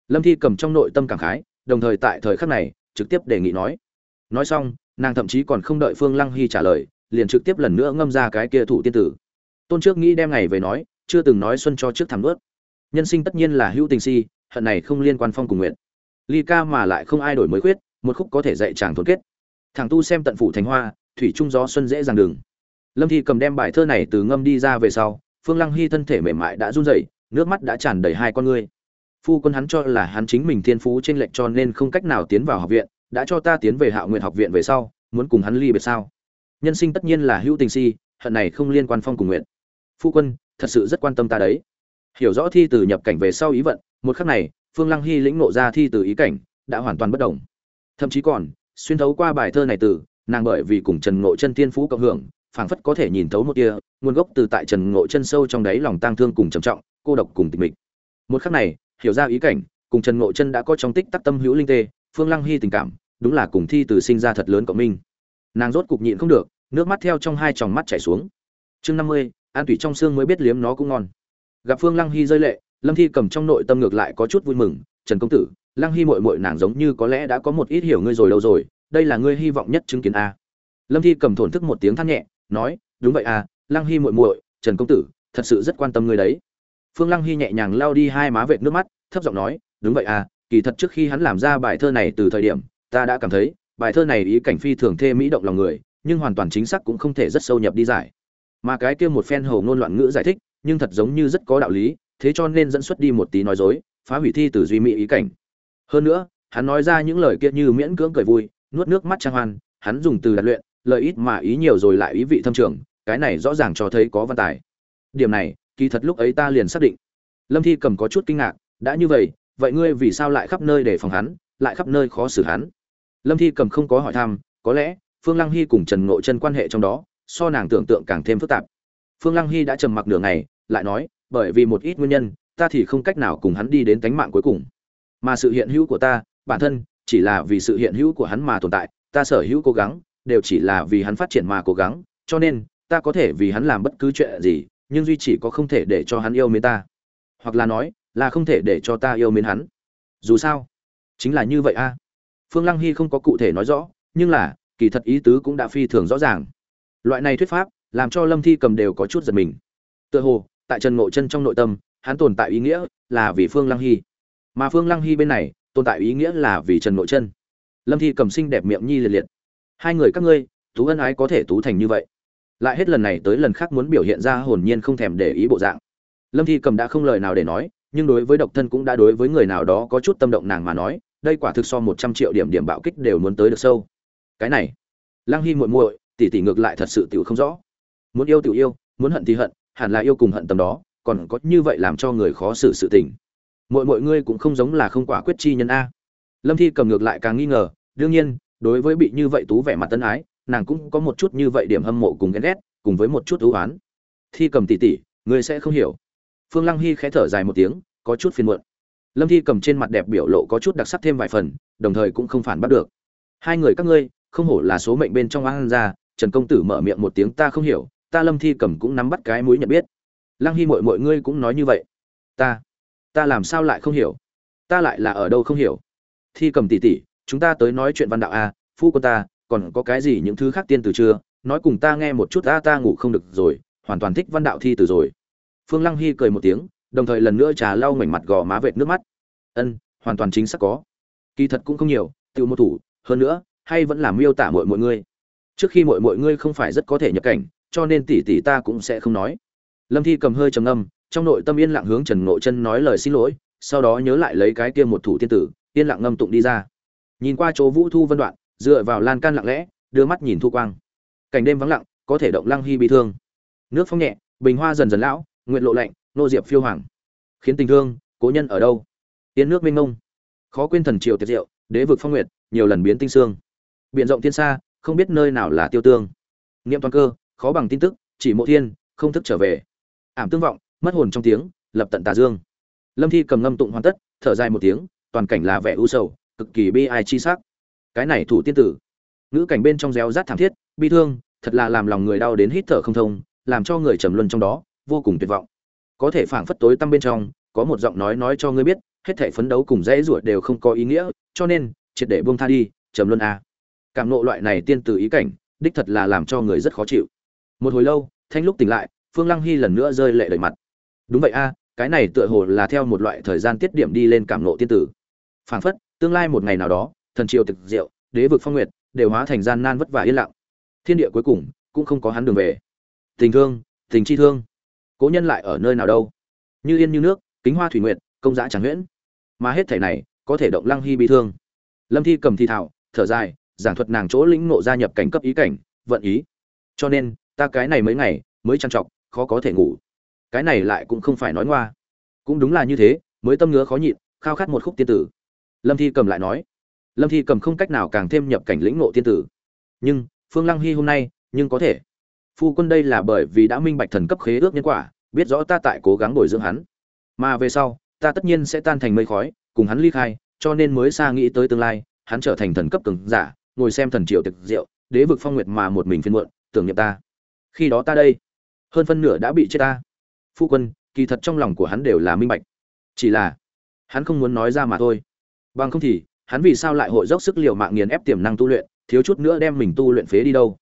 Lâm thi cầm trong nội tâm cảm khái, đồng thời tại thời khắc này, trực tiếp đề nghị nói nói xong, nàng thậm chí còn không đợi phương lăng hy trả lời, liền trực tiếp lần nữa ngâm ra cái kia thủ tiên tử. Tôn trước nghĩ đem ngày về nói, chưa từng nói xuân cho trước thảm ướt nhân sinh tất nhiên là hữu tình si, hận này không liên quan phong cùng nguyện. Ly ca mà lại không ai đổi mới khuyết, một khúc có thể dạy chàng thốn kết. Thằng tu xem tận phủ thành hoa, thủy trung gió xuân dễ dàng đường. Lâm thi cầm đem bài thơ này từ ngâm đi ra về sau, phương lăng hy thân thể mềm mại đã run rẩy, nước mắt đã tràn đầy hai con ngươi. Phu quân hắn cho là hắn chính mình thiên phú trên lệnh cho nên không cách nào tiến vào học viện đã cho ta tiến về hạo Nguyệt học viện về sau, muốn cùng hắn ly biệt sao? Nhân sinh tất nhiên là hữu tình si, hận này không liên quan phong cùng nguyện phu quân, thật sự rất quan tâm ta đấy. Hiểu rõ thi từ nhập cảnh về sau ý vận, một khắc này, phương lăng hy lĩnh ngộ ra thi từ ý cảnh, đã hoàn toàn bất động. thậm chí còn, xuyên thấu qua bài thơ này từ, nàng bởi vì cùng trần ngộ chân tiên phú cộng hưởng, phảng phất có thể nhìn thấu một tia, nguồn gốc từ tại trần ngộ chân sâu trong đáy lòng tang thương cùng trầm trọng, cô độc cùng tịch mịch. Một khắc này, hiểu ra ý cảnh, cùng trần ngộ chân đã có trong tích tắc tâm hữu linh tê, phương lăng hy tình cảm đúng là cùng thi từ sinh ra thật lớn cộng minh. Nàng rốt cục nhịn không được, nước mắt theo trong hai tròng mắt chảy xuống. Chương năm mươi, an tủy trong xương mới biết liếm nó cũng ngon. Gặp phương lăng hy rơi lệ, lâm thi cầm trong nội tâm ngược lại có chút vui mừng, trần công tử, lăng hy mội mội nàng giống như có lẽ đã có một ít hiểu ngươi rồi đâu rồi, đây là ngươi hy vọng nhất chứng kiến a. Lâm thi cầm thổn thức một tiếng than nhẹ, nói, đúng vậy à lăng hy muội muội, trần công tử, thật sự rất quan tâm ngươi đấy. Phương lăng hy nhẹ nhàng lao đi hai má vệt nước mắt, thấp giọng nói, đúng vậy à kỳ thật trước khi hắn làm ra bài thơ này từ thời điểm ta đã cảm thấy, bài thơ này ý cảnh phi thường thê mỹ động lòng người, nhưng hoàn toàn chính xác cũng không thể rất sâu nhập đi giải. Mà cái kia một phen hầu ngôn loạn ngữ giải thích, nhưng thật giống như rất có đạo lý, thế cho nên dẫn xuất đi một tí nói dối, phá hủy thi từ duy mỹ ý cảnh. Hơn nữa, hắn nói ra những lời kia như miễn cưỡng cười vui, nuốt nước mắt trang hoan, hắn dùng từ đặt luyện, lời ít mà ý nhiều rồi lại ý vị thâm trường, cái này rõ ràng cho thấy có văn tài. Điểm này, kỳ thật lúc ấy ta liền xác định. Lâm thi cầm có chút kinh ngạc, đã như vậy vậy ngươi vì sao lại khắp nơi để phòng hắn, lại khắp nơi khó xử hắn? Lâm thi cầm không có hỏi thăm, có lẽ, phương lăng hy cùng trần ngộ chân quan hệ trong đó, so nàng tưởng tượng càng thêm phức tạp. Phương lăng hy đã trầm mặc nửa ngày, lại nói, bởi vì một ít nguyên nhân, ta thì không cách nào cùng hắn đi đến tánh mạng cuối cùng. Mà sự hiện hữu của ta, bản thân, chỉ là vì sự hiện hữu của hắn mà tồn tại, ta sở hữu cố gắng, đều chỉ là vì hắn phát triển mà cố gắng, cho nên, ta có thể vì hắn làm bất cứ chuyện gì, nhưng duy chỉ có không thể để cho hắn yêu mến ta. Hoặc là nói, là không thể để cho ta yêu mến hắn. Dù sao, chính là như vậy a phương lăng hy không có cụ thể nói rõ, nhưng là, kỳ thật ý tứ cũng đã phi thường rõ ràng. Loại này thuyết pháp, làm cho lâm thi cầm đều có chút giật mình. Tựa hồ, tại trần ngộ chân trong nội tâm, hắn tồn tại ý nghĩa là vì phương lăng hy. Mà phương lăng hy bên này, tồn tại ý nghĩa là vì trần ngộ chân. Lâm thi cầm xinh đẹp miệng nhi liệt liệt. Hai người các ngươi tú ân ái có thể tú thành như vậy. Lại hết lần này tới lần khác muốn biểu hiện ra hồn nhiên không thèm để ý bộ dạng. Lâm thi cầm đã không lời nào để nói, nhưng đối với độc thân cũng đã đối với người nào đó có chút tâm động nàng mà nói đây quả thực so một trăm triệu điểm điểm bạo kích đều muốn tới được sâu. Cái này, lăng hy muội muội, tỷ tỷ ngược lại thật sự tiểu không rõ. Muốn yêu tiểu yêu, muốn hận thì hận, hẳn là yêu cùng hận tầm đó, còn có như vậy làm cho người khó xử sự tình. Mọi mọi ngươi cũng không giống là không quả quyết chi nhân a. Lâm thi cầm ngược lại càng nghi ngờ, đương nhiên, đối với bị như vậy tú vẻ mặt tân ái, nàng cũng có một chút như vậy điểm hâm mộ cùng ghen ghét, cùng với một chút ưu oán. Thi cầm tỉ tỉ ngươi sẽ không hiểu. Phương lăng hy khẽ thở dài một tiếng, có chút phiền muộn lâm thi cầm trên mặt đẹp biểu lộ có chút đặc sắc thêm vài phần, đồng thời cũng không phản bắt được. Hai người các ngươi, không hổ là số mệnh bên trong an ra trần công tử mở miệng một tiếng ta không hiểu, ta lâm thi cầm cũng nắm bắt cái mũi nhận biết. Lăng hy mội mọi ngươi cũng nói như vậy. Ta ta làm sao lại không hiểu? Ta lại là ở đâu không hiểu? Thi cầm tỉ tỉ, chúng ta tới nói chuyện văn đạo a phu quân ta, còn có cái gì những thứ khác tiên từ chưa? Nói cùng ta nghe một chút, ta ta ngủ không được rồi, hoàn toàn thích văn đạo thi từ rồi. Phương lăng hy cười một tiếng đồng thời lần nữa trà lau mảnh mặt gò má vệt nước mắt. Ân, hoàn toàn chính xác có. Kỳ thật cũng không nhiều tự một thủ, hơn nữa, hay vẫn là miêu tả mọi mọi ngươi. Trước khi mọi mọi ngươi không phải rất có thể nhập cảnh, cho nên tỷ tỷ ta cũng sẽ không nói. Lâm thi cầm hơi trầm âm trong nội tâm yên lặng hướng trần ngộ chân nói lời xin lỗi, sau đó nhớ lại lấy cái kia một thủ tiên tử, yên lặng ngâm tụng đi ra. Nhìn qua chỗ vũ thu vân đoạn, dựa vào lan can lặng lẽ, đưa mắt nhìn thu quang. Cảnh đêm vắng lặng, có thể động lăng hy bị thương. Nước phong nhẹ, bình hoa dần dần lão nguyện lộ lạnh nô diệp phiêu hoàng. Khiến tình thương, cố nhân ở đâu? Tiên nước minh ngông khó quên thần triều tiệt diệu, đế vực phong nguyệt, nhiều lần biến tinh xương. Biện rộng thiên xa, không biết nơi nào là tiêu tương. Niệm toàn cơ, khó bằng tin tức, chỉ mộ thiên, không thức trở về. Ảm tương vọng, mất hồn trong tiếng, lập tận tà dương. Lâm thi cầm ngâm tụng hoàn tất, thở dài một tiếng, toàn cảnh là vẻ u sầu, cực kỳ bi ai chi sắc. Cái này thủ tiên tử. Ngữ cảnh bên trong réo rát thảm thiết, bi thương, thật là làm lòng người đau đến hít thở không thông, làm cho người trầm luân trong đó, vô cùng tuyệt vọng có thể phảng phất tối tăm bên trong, có một giọng nói nói cho ngươi biết, hết thể phấn đấu cùng dễ ruột đều không có ý nghĩa, cho nên, triệt để buông tha đi, trầm luân a cảm nộ loại này tiên tử ý cảnh, đích thật là làm cho người rất khó chịu. Một hồi lâu, thanh lúc tỉnh lại, phương lăng hy lần nữa rơi lệ đầy mặt. Đúng vậy a cái này tựa hồ là theo một loại thời gian tiết điểm đi lên cảm nộ tiên tử. Phảng phất, tương lai một ngày nào đó, thần triều thực diệu, đế vực phong nguyệt, đều hóa thành gian nan vất vả yên lặng. Thiên địa cuối cùng, cũng không có hắn đường về. Tình thương, tình chi thương cố nhân lại ở nơi nào đâu. Như yên như nước kính hoa thủy nguyện, công giã chẳng huyễn. Mà hết thể này có thể động lăng hy bị thương. Lâm thi cầm thi thảo thở dài giảng thuật nàng chỗ lĩnh nộ gia nhập cảnh cấp ý cảnh vận ý. Cho nên ta cái này mấy ngày mới trang trọc khó có thể ngủ. Cái này lại cũng không phải nói ngoa. Cũng đúng là như thế mới tâm ngứa khó nhịn khao khát một khúc tiên tử. Lâm thi cầm lại nói. Lâm thi cầm không cách nào càng thêm nhập cảnh lĩnh nộ tiên tử. Nhưng phương lăng hy hôm nay nhưng có thể phu quân đây là bởi vì đã minh bạch thần cấp khế ước nhân quả, biết rõ ta tại cố gắng bồi dưỡng hắn. Mà về sau, ta tất nhiên sẽ tan thành mây khói, cùng hắn ly khai, cho nên mới xa nghĩ tới tương lai, hắn trở thành thần cấp cường giả, ngồi xem thần triệu tịch diệu, đế vực phong nguyệt mà một mình phiên muộn, tưởng niệm ta. Khi đó ta đây, hơn phân nửa đã bị chết ta. Phu quân, kỳ thật trong lòng của hắn đều là minh bạch. Chỉ là, hắn không muốn nói ra mà thôi. Bằng không thì, hắn vì sao lại hội dốc sức liều mạng nghiền ép tiềm năng tu luyện, thiếu chút nữa đem mình tu luyện phế đi đâu?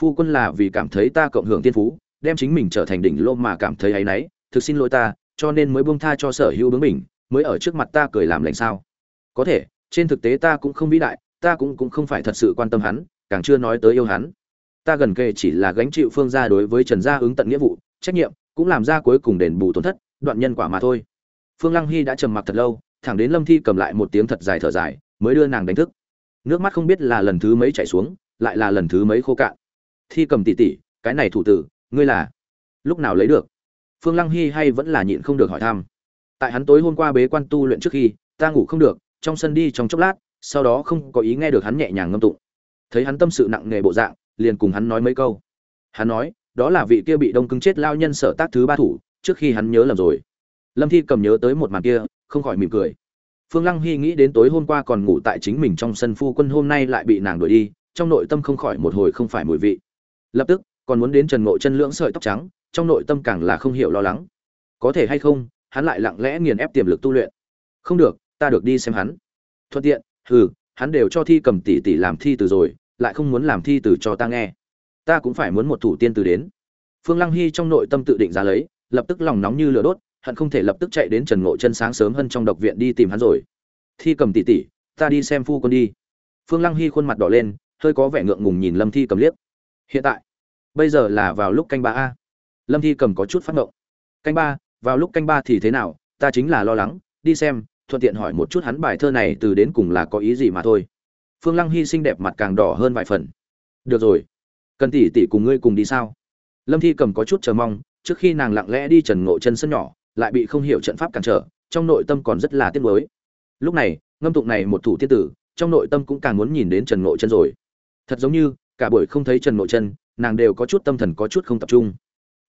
Phu quân là vì cảm thấy ta cộng hưởng tiên phú, đem chính mình trở thành đỉnh lô mà cảm thấy áy náy, thực xin lỗi ta, cho nên mới buông tha cho sở hữu bướng mình mới ở trước mặt ta cười làm lành sao? Có thể, trên thực tế ta cũng không vĩ đại, ta cũng cũng không phải thật sự quan tâm hắn, càng chưa nói tới yêu hắn. Ta gần kề chỉ là gánh chịu phương gia đối với trần gia ứng tận nghĩa vụ, trách nhiệm, cũng làm ra cuối cùng đền bù tổn thất, đoạn nhân quả mà thôi. Phương lăng hy đã trầm mặc thật lâu, thẳng đến lâm thi cầm lại một tiếng thật dài thở dài, mới đưa nàng đánh thức. Nước mắt không biết là lần thứ mấy chảy xuống, lại là lần thứ mấy khô cạn thi cầm tỉ tỉ cái này thủ tử, ngươi là? Lúc nào lấy được? Phương lăng hy hay vẫn là nhịn không được hỏi thăm. Tại hắn tối hôm qua bế quan tu luyện trước khi, ta ngủ không được, trong sân đi trong chốc lát, sau đó không có ý nghe được hắn nhẹ nhàng ngâm tụng. Thấy hắn tâm sự nặng nề bộ dạng, liền cùng hắn nói mấy câu. Hắn nói, đó là vị kia bị đông cứng chết lao nhân sở tác thứ ba thủ, trước khi hắn nhớ lầm rồi. Lâm thi cầm nhớ tới một màn kia, không khỏi mỉm cười. Phương lăng hy nghĩ đến tối hôm qua còn ngủ tại chính mình trong sân phu quân hôm nay lại bị nàng đuổi đi, trong nội tâm không khỏi một hồi không phải mùi vị lập tức, còn muốn đến trần ngộ chân lưỡng sợi tóc trắng, trong nội tâm càng là không hiểu lo lắng. Có thể hay không, hắn lại lặng lẽ nghiền ép tiềm lực tu luyện. Không được, ta được đi xem hắn. Thuận tiện, hừ, hắn đều cho thi cầm tỷ tỷ làm thi từ rồi, lại không muốn làm thi từ cho ta nghe. Ta cũng phải muốn một thủ tiên từ đến. Phương lăng hy trong nội tâm tự định ra lấy, lập tức lòng nóng như lửa đốt, hận không thể lập tức chạy đến trần ngộ chân sáng sớm hơn trong độc viện đi tìm hắn rồi. Thi cầm tỉ tỉ ta đi xem phu con đi. Phương lăng hy khuôn mặt đỏ lên, hơi có vẻ ngượng ngùng nhìn lâm thi cầm liếc. Hiện tại bây giờ là vào lúc canh ba a. Lâm thi cầm có chút phát động canh ba, vào lúc canh ba thì thế nào? Ta chính là lo lắng, đi xem, thuận tiện hỏi một chút hắn bài thơ này từ đến cùng là có ý gì mà thôi. Phương lăng hy sinh đẹp mặt càng đỏ hơn vài phần. Được rồi. Cần tỷ tỷ cùng ngươi cùng đi sao? Lâm thi cầm có chút chờ mong, trước khi nàng lặng lẽ đi trần ngộ chân sân nhỏ, lại bị không hiểu trận pháp cản trở, trong nội tâm còn rất là tiếc nuối. Lúc này, ngâm tụng này một thủ thiên tử, trong nội tâm cũng càng muốn nhìn đến trần ngộ chân rồi. Thật giống như, cả buổi không thấy trần ngộ chân nàng đều có chút tâm thần có chút không tập trung.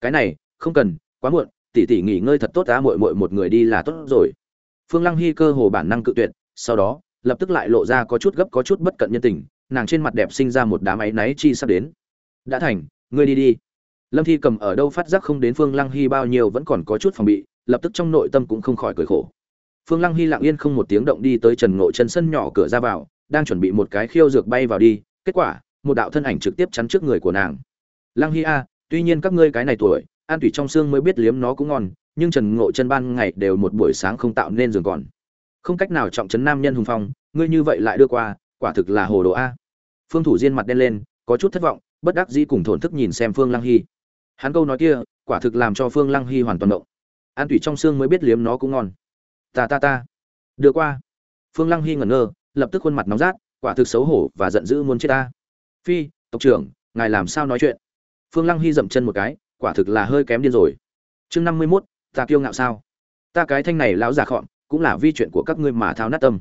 Cái này, không cần, quá muộn, tỷ tỷ nghỉ ngơi thật tốt đã muội muội một người đi là tốt rồi. Phương lăng hy cơ hồ bản năng cự tuyệt, sau đó, lập tức lại lộ ra có chút gấp có chút bất cận nhân tình, nàng trên mặt đẹp sinh ra một đám áy náy chi sắp đến. Đã thành, ngươi đi đi. Lâm thi cầm ở đâu phát giác không đến phương lăng hy bao nhiêu vẫn còn có chút phòng bị, lập tức trong nội tâm cũng không khỏi cười khổ. Phương lăng hy lặng yên không một tiếng động đi tới trần ngộ chân sân nhỏ cửa ra vào, đang chuẩn bị một cái khiêu dược bay vào đi, kết quả một đạo thân ảnh trực tiếp chắn trước người của nàng. Lăng Hi a, tuy nhiên các ngươi cái này tuổi, an tủy trong xương mới biết liếm nó cũng ngon, nhưng trần ngộ chân ban ngày đều một buổi sáng không tạo nên giường còn. Không cách nào trọng trấn nam nhân hùng phong, ngươi như vậy lại đưa qua, quả thực là hồ đồ a. Phương thủ diên mặt đen lên, có chút thất vọng, bất đắc dĩ cùng thổn thức nhìn xem phương lăng hy hắn câu nói kia, quả thực làm cho phương lăng hy hoàn toàn động. An tủy trong xương mới biết liếm nó cũng ngon. Ta ta ta. Đưa qua. Phương lăng hy ngẩn ngơ, lập tức khuôn mặt nóng rát, quả thực xấu hổ và giận dữ muốn chết ta phi, tộc trưởng, ngài làm sao nói chuyện? Phương lăng hy dậm chân một cái, quả thực là hơi kém điên rồi. Chương năm mươi mốt, ta kiêu ngạo sao? Ta cái thanh này lão già khọn cũng là vi chuyện của các ngươi mà thao nát tâm.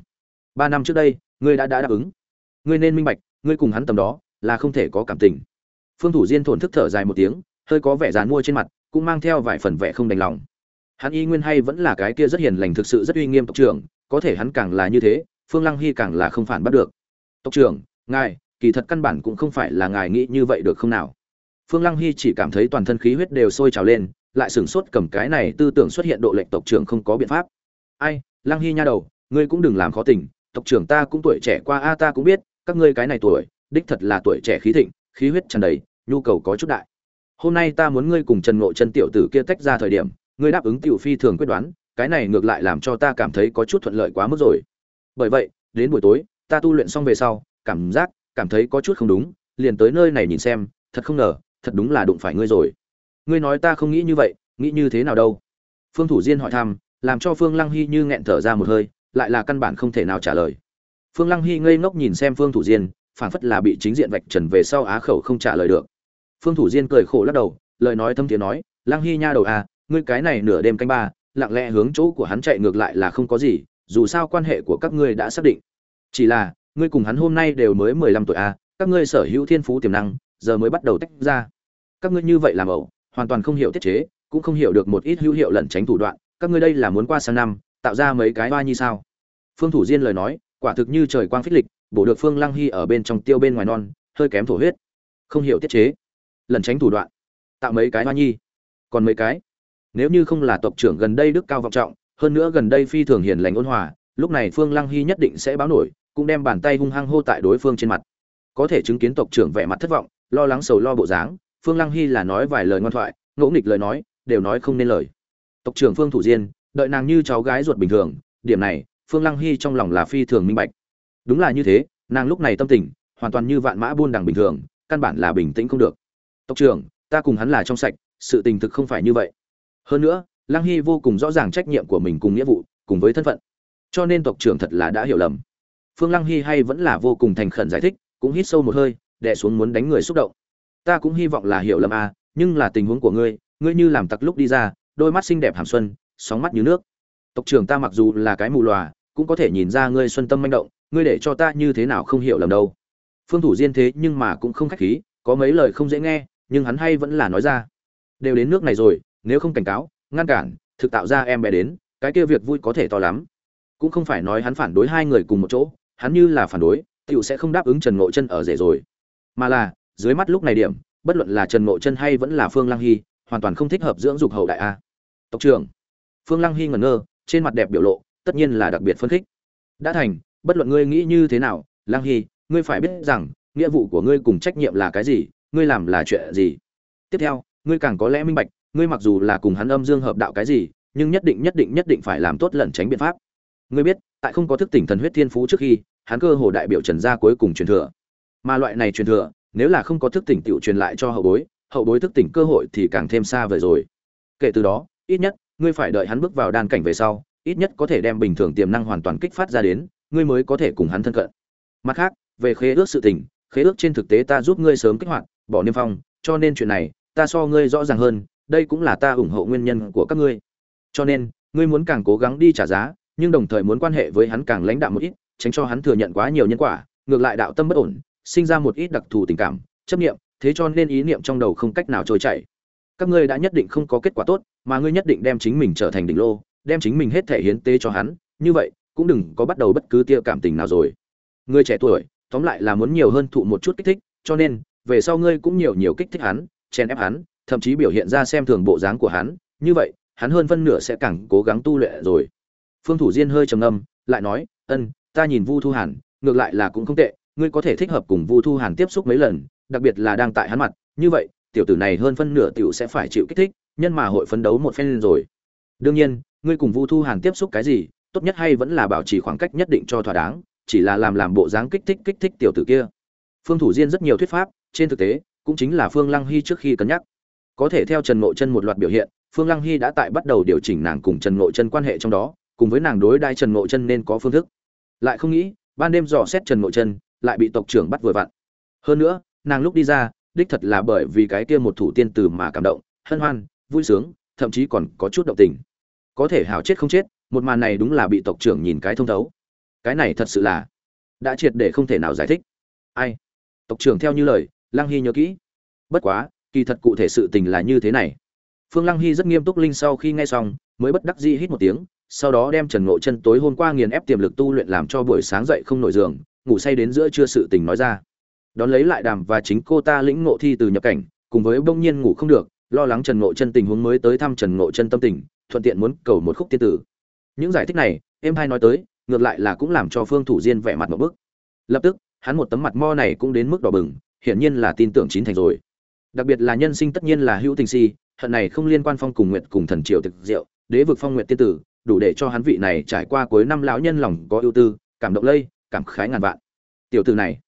Ba năm trước đây, ngươi đã đã đáp ứng. Ngươi nên minh bạch, ngươi cùng hắn tầm đó, là không thể có cảm tình. Phương thủ diên thổn thức thở dài một tiếng, hơi có vẻ dán mua trên mặt, cũng mang theo vài phần vẻ không đành lòng. Hắn y nguyên hay vẫn là cái kia rất hiền lành thực sự rất uy nghiêm tộc trưởng, có thể hắn càng là như thế, phương lăng hy càng là không phản bắt được. Tộc trưởng, ngài kỳ thật căn bản cũng không phải là ngài nghĩ như vậy được không nào? Phương lăng hy chỉ cảm thấy toàn thân khí huyết đều sôi trào lên, lại sửng sốt cầm cái này tư tưởng xuất hiện độ lệnh tộc trưởng không có biện pháp. Ai, lăng hy nha đầu, ngươi cũng đừng làm khó tình, tộc trưởng ta cũng tuổi trẻ qua, a, ta cũng biết, các ngươi cái này tuổi, đích thật là tuổi trẻ khí thịnh, khí huyết tràn đầy, nhu cầu có chút đại. Hôm nay ta muốn ngươi cùng trần ngộ chân tiểu tử kia tách ra thời điểm, ngươi đáp ứng tiểu phi thường quyết đoán, cái này ngược lại làm cho ta cảm thấy có chút thuận lợi quá mức rồi. Bởi vậy, đến buổi tối, ta tu luyện xong về sau, cảm giác cảm thấy có chút không đúng, liền tới nơi này nhìn xem, thật không ngờ, thật đúng là đụng phải ngươi rồi. Ngươi nói ta không nghĩ như vậy, nghĩ như thế nào đâu? Phương thủ diên hỏi thăm, làm cho phương lăng hy như nghẹn thở ra một hơi, lại là căn bản không thể nào trả lời. Phương lăng hy ngây ngốc nhìn xem phương thủ diên, phảng phất là bị chính diện vạch trần về sau á khẩu không trả lời được. Phương thủ diên cười khổ lắc đầu, lời nói thâm thiế nói, lăng hy nha đầu à ngươi cái này nửa đêm canh ba, lặng lẽ hướng chỗ của hắn chạy ngược lại là không có gì, dù sao quan hệ của các ngươi đã xác định. Chỉ là ngươi cùng hắn hôm nay đều mới mười lăm tuổi à các ngươi sở hữu thiên phú tiềm năng, giờ mới bắt đầu tách ra. Các ngươi như vậy làm ẩu, hoàn toàn không hiểu tiết chế, cũng không hiểu được một ít hữu hiệu lẩn tránh thủ đoạn, các ngươi đây là muốn qua sang năm, tạo ra mấy cái hoa như sao? Phương thủ diên lời nói, quả thực như trời quang phích lịch, bổ được phương lăng hy ở bên trong tiêu bên ngoài non, hơi kém thổ huyết. Không hiểu tiết chế, lẩn tránh thủ đoạn, tạo mấy cái hoa nhi. Còn mấy cái? Nếu như không là tộc trưởng gần đây đức cao vọng trọng, hơn nữa gần đây phi thường hiền lành ôn hòa, lúc này phương lăng hy nhất định sẽ báo nổi cũng đem bàn tay hung hăng hô tại đối phương trên mặt. Có thể chứng kiến tộc trưởng vẻ mặt thất vọng, lo lắng sầu lo bộ dáng, phương lăng hy là nói vài lời ngoan thoại, ngỗ nghịch lời nói, đều nói không nên lời. Tộc trưởng phương thủ diên, đợi nàng như cháu gái ruột bình thường, điểm này, phương lăng hy trong lòng là phi thường minh bạch. Đúng là như thế, nàng lúc này tâm tình, hoàn toàn như vạn mã buôn đằng bình thường, căn bản là bình tĩnh không được. Tộc trưởng, ta cùng hắn là trong sạch, sự tình thực không phải như vậy. Hơn nữa, lăng hy vô cùng rõ ràng trách nhiệm của mình cùng nghĩa vụ, cùng với thân phận. Cho nên tộc trưởng thật là đã hiểu lầm phương lăng hy hay vẫn là vô cùng thành khẩn giải thích, cũng hít sâu một hơi, đè xuống muốn đánh người xúc động. Ta cũng hy vọng là hiểu lầm à nhưng là tình huống của ngươi ngươi như làm tặc lúc đi ra, đôi mắt xinh đẹp hàm xuân, sóng mắt như nước. Tộc trưởng ta mặc dù là cái mù lòa, cũng có thể nhìn ra ngươi xuân tâm manh động, ngươi để cho ta như thế nào không hiểu lầm đâu. Phương thủ diên thế nhưng mà cũng không khách khí, có mấy lời không dễ nghe, nhưng hắn hay vẫn là nói ra. Đều đến nước này rồi, nếu không cảnh cáo, ngăn cản, thực tạo ra em bé đến, cái kia việc vui có thể to lắm. Cũng không phải nói hắn phản đối hai người cùng một chỗ hắn như là phản đối tựu sẽ không đáp ứng trần ngộ chân ở rể rồi. Mà là, dưới mắt lúc này điểm, bất luận là trần ngộ chân hay vẫn là phương lăng hy, hoàn toàn không thích hợp dưỡng dục hậu đại a. Tộc trưởng, phương lăng hy ngẩn ngơ, trên mặt đẹp biểu lộ, tất nhiên là đặc biệt phân khích. Đã thành, bất luận ngươi nghĩ như thế nào, lăng hy, ngươi phải biết rằng, nghĩa vụ của ngươi cùng trách nhiệm là cái gì, ngươi làm là chuyện gì. Tiếp theo, ngươi càng có lẽ minh bạch, ngươi mặc dù là cùng hắn âm dương hợp đạo cái gì, nhưng nhất định nhất định nhất định phải làm tốt lẩn tránh biện pháp ngươi biết, tại không có thức tỉnh thần huyết thiên phú trước khi, hắn cơ hồ đại biểu trần gia cuối cùng truyền thừa. Mà loại này truyền thừa, nếu là không có thức tỉnh tiểu truyền lại cho hậu bối hậu bối thức tỉnh cơ hội thì càng thêm xa vời rồi. Kể từ đó, ít nhất, ngươi phải đợi hắn bước vào đan cảnh về sau, ít nhất có thể đem bình thường tiềm năng hoàn toàn kích phát ra đến, ngươi mới có thể cùng hắn thân cận. Mặt khác, về khế ước sự tình, khế ước trên thực tế ta giúp ngươi sớm kích hoạt, bỏ niêm phong, cho nên chuyện này, ta so ngươi rõ ràng hơn, đây cũng là ta ủng hộ nguyên nhân của các ngươi. Cho nên, ngươi muốn càng cố gắng đi trả giá nhưng đồng thời muốn quan hệ với hắn càng lãnh đạo một ít, tránh cho hắn thừa nhận quá nhiều nhân quả, ngược lại đạo tâm bất ổn, sinh ra một ít đặc thù tình cảm, chấp niệm, thế cho nên ý niệm trong đầu không cách nào trôi chảy. Các ngươi đã nhất định không có kết quả tốt, mà ngươi nhất định đem chính mình trở thành đỉnh lô, đem chính mình hết thể hiến tế cho hắn, như vậy, cũng đừng có bắt đầu bất cứ tia cảm tình nào rồi. Ngươi trẻ tuổi, tóm lại là muốn nhiều hơn thụ một chút kích thích, cho nên, về sau ngươi cũng nhiều nhiều kích thích hắn chen ép hắn, thậm chí biểu hiện ra xem thường bộ dáng của hắn, như vậy, hắn hơn phân nửa sẽ càng cố gắng tu luyện rồi phương thủ diên hơi trầm ngâm, lại nói, ân, ta nhìn vu thu hàn, ngược lại là cũng không tệ, ngươi có thể thích hợp cùng vu thu hàn tiếp xúc mấy lần, đặc biệt là đang tại hắn mặt, như vậy, tiểu tử này hơn phân nửa tiểu sẽ phải chịu kích thích, nhân mà hội phấn đấu một phen rồi. Đương nhiên, ngươi cùng vu thu hàn tiếp xúc cái gì, tốt nhất hay vẫn là bảo trì khoảng cách nhất định cho thỏa đáng, chỉ là làm làm bộ dáng kích thích kích thích tiểu tử kia. Phương thủ diên rất nhiều thuyết pháp, trên thực tế, cũng chính là phương lăng hy trước khi cân nhắc. Có thể theo trần ngộ chân một loạt biểu hiện, phương lăng hy đã tại bắt đầu điều chỉnh nàng cùng trần ngộ chân quan hệ trong đó cùng với nàng đối đai trần ngộ chân nên có phương thức. Lại không nghĩ, ban đêm dò xét trần ngộ chân lại bị tộc trưởng bắt vừa vặn. Hơn nữa, nàng lúc đi ra, đích thật là bởi vì cái kia một thủ tiên từ mà cảm động, hân hoan, vui sướng, thậm chí còn có chút động tình. Có thể hào chết không chết, một màn này đúng là bị tộc trưởng nhìn cái thông thấu. Cái này thật sự là đã triệt để không thể nào giải thích. Ai? Tộc trưởng theo như lời, lăng hy nhớ kỹ. Bất quá, kỳ thật cụ thể sự tình là như thế này. Phương lăng hy rất nghiêm túc linh sau khi nghe xong, mới bất đắc dĩ hít một tiếng sau đó đem trần ngộ chân tối hôm qua nghiền ép tiềm lực tu luyện làm cho buổi sáng dậy không nổi giường, ngủ say đến giữa trưa sự tình nói ra. Đón lấy lại đàm và chính cô ta lĩnh ngộ thi từ nhập cảnh, cùng với bỗng nhiên ngủ không được, lo lắng trần ngộ chân tình huống mới tới thăm trần ngộ chân tâm tình, thuận tiện muốn cầu một khúc tiên tử. Những giải thích này, em hai nói tới, ngược lại là cũng làm cho phương thủ diên vẻ mặt một bức. Lập tức, hắn một tấm mặt mo này cũng đến mức đỏ bừng, hiển nhiên là tin tưởng chín thành rồi. Đặc biệt là nhân sinh tất nhiên là hữu tình si, hận này không liên quan phong cùng nguyệt cùng thần triều thực diệu, đế vực phong nguyệt tiên tử đủ để cho hắn vị này trải qua cuối năm lão nhân lòng có ưu tư, cảm động lây, cảm khái ngàn vạn. Tiểu tử này,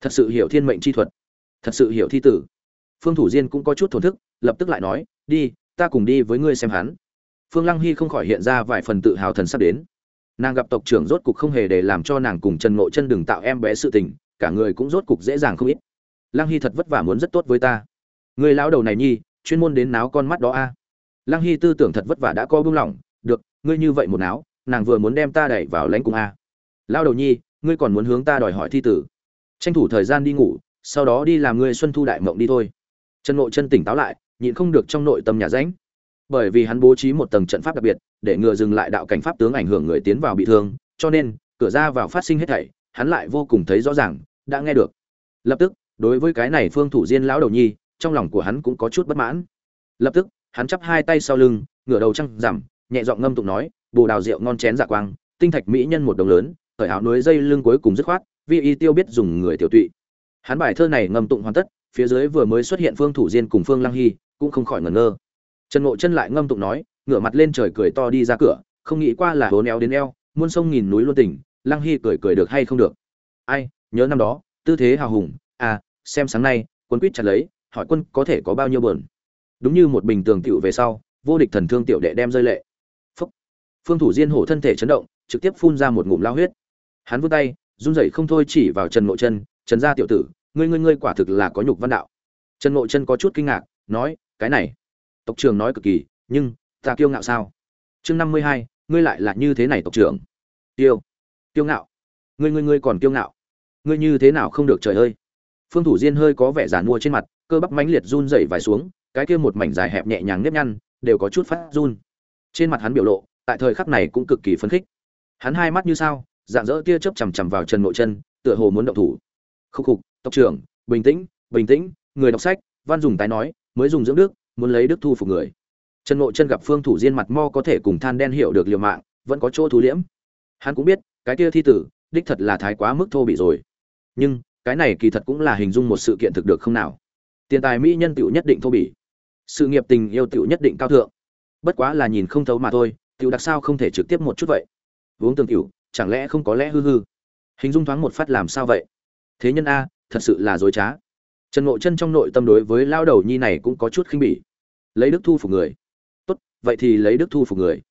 thật sự hiểu thiên mệnh chi thuật, thật sự hiểu thi tử. Phương thủ diên cũng có chút thổn thức, lập tức lại nói, đi, ta cùng đi với ngươi xem hắn. Phương lăng hy không khỏi hiện ra vài phần tự hào thần sắp đến. Nàng gặp tộc trưởng rốt cục không hề để làm cho nàng cùng trần ngộ chân đừng tạo em bé sự tình, cả người cũng rốt cục dễ dàng không ít. Lăng hy thật vất vả muốn rất tốt với ta. Người lão đầu này nhi, chuyên môn đến náo con mắt đó a. Lăng hy tư tưởng thật vất vả đã co buông lỏng được ngươi như vậy một não, nàng vừa muốn đem ta đẩy vào lãnh cung a. Lao đầu nhi ngươi còn muốn hướng ta đòi hỏi thi tử. Tranh thủ thời gian đi ngủ sau đó đi làm ngươi xuân thu đại mộng đi thôi. Trần ngộ chân tỉnh táo lại nhịn không được trong nội tâm nhà ránh. Bởi vì hắn bố trí một tầng trận pháp đặc biệt để ngừa dừng lại đạo cảnh pháp tướng ảnh hưởng người tiến vào bị thương cho nên cửa ra vào phát sinh hết thảy hắn lại vô cùng thấy rõ ràng đã nghe được. Lập tức đối với cái này phương thủ diên lão đầu nhi trong lòng của hắn cũng có chút bất mãn. Lập tức hắn chắp hai tay sau lưng ngửa đầu trăng rằm nhẹ giọng ngâm tụng nói, bồ đào rượu ngon chén dạ quang, tinh thạch mỹ nhân một đồng lớn khởi áo núi dây lưng cuối cùng dứt khoát, vi y tiêu biết dùng người tiểu tụy. Hắn bài thơ này ngâm tụng hoàn tất, phía dưới vừa mới xuất hiện phương thủ diên cùng phương lăng hy, cũng không khỏi ngẩn ngơ. Trần ngộ chân lại ngâm tụng nói, ngửa mặt lên trời cười to đi ra cửa, không nghĩ qua là hố neo đến eo, muôn sông nghìn núi luôn tỉnh, lăng hy cười cười được hay không được. Ai, nhớ năm đó, tư thế hào hùng à xem sáng nay, quân quýt chặt lấy, hỏi quân có thể có bao nhiêu bờn đúng như một bình tường tiểu về sau, vô địch thần thương tiểu đệ đem rơi lệ phương thủ diên hổ thân thể chấn động, trực tiếp phun ra một ngụm lao huyết. Hắn vươn tay, run rẩy không thôi chỉ vào trần ngộ chân trần gia tiểu tử, ngươi ngươi ngươi quả thực là có nhục văn đạo. Trần ngộ chân có chút kinh ngạc, nói, cái này, tộc trưởng nói cực kỳ, nhưng ta kiêu ngạo sao? Chương năm mươi hai, ngươi lại là như thế này tộc trưởng. Tiêu, kiêu ngạo? Ngươi ngươi ngươi còn kiêu ngạo? Ngươi như thế nào không được trời ơi? Phương thủ diên hơi có vẻ giàn mua trên mặt, cơ bắp mãnh liệt run rẩy vài xuống, cái kia một mảnh dài hẹp nhẹ nhàng nếp nhăn, đều có chút phát run. Trên mặt hắn biểu lộ tại thời khắc này cũng cực kỳ phấn khích. Hắn hai mắt như sao, dạng dỡ tia chớp chằm chằm vào chân nội chân, tựa hồ muốn động thủ. Khúc khục, tộc trưởng, bình tĩnh bình tĩnh, người đọc sách, văn dùng tái nói, mới dùng dưỡng đức, muốn lấy đức thu phục người. Trần ngộ chân gặp phương thủ diên mặt mo có thể cùng than đen hiểu được liều mạng, vẫn có chỗ thú liễm. Hắn cũng biết, cái kia thi tử, đích thật là thái quá mức thô bị rồi. Nhưng, cái này kỳ thật cũng là hình dung một sự kiện thực được không nào. Tiền tài mỹ nhân tựu nhất định thô bỉ. Sự nghiệp tình yêu tựu nhất định cao thượng. Bất quá là nhìn không thấu mà thôi Tiểu đặc sao không thể trực tiếp một chút vậy? Uống tương tiểu, chẳng lẽ không có lẽ hư hư? Hình dung thoáng một phát làm sao vậy? Thế nhân a, thật sự là dối trá. Trần ngộ chân trong nội tâm đối với lao đầu nhi này cũng có chút khinh bỉ. Lấy đức thu phục người. Tốt, vậy thì lấy đức thu phục người.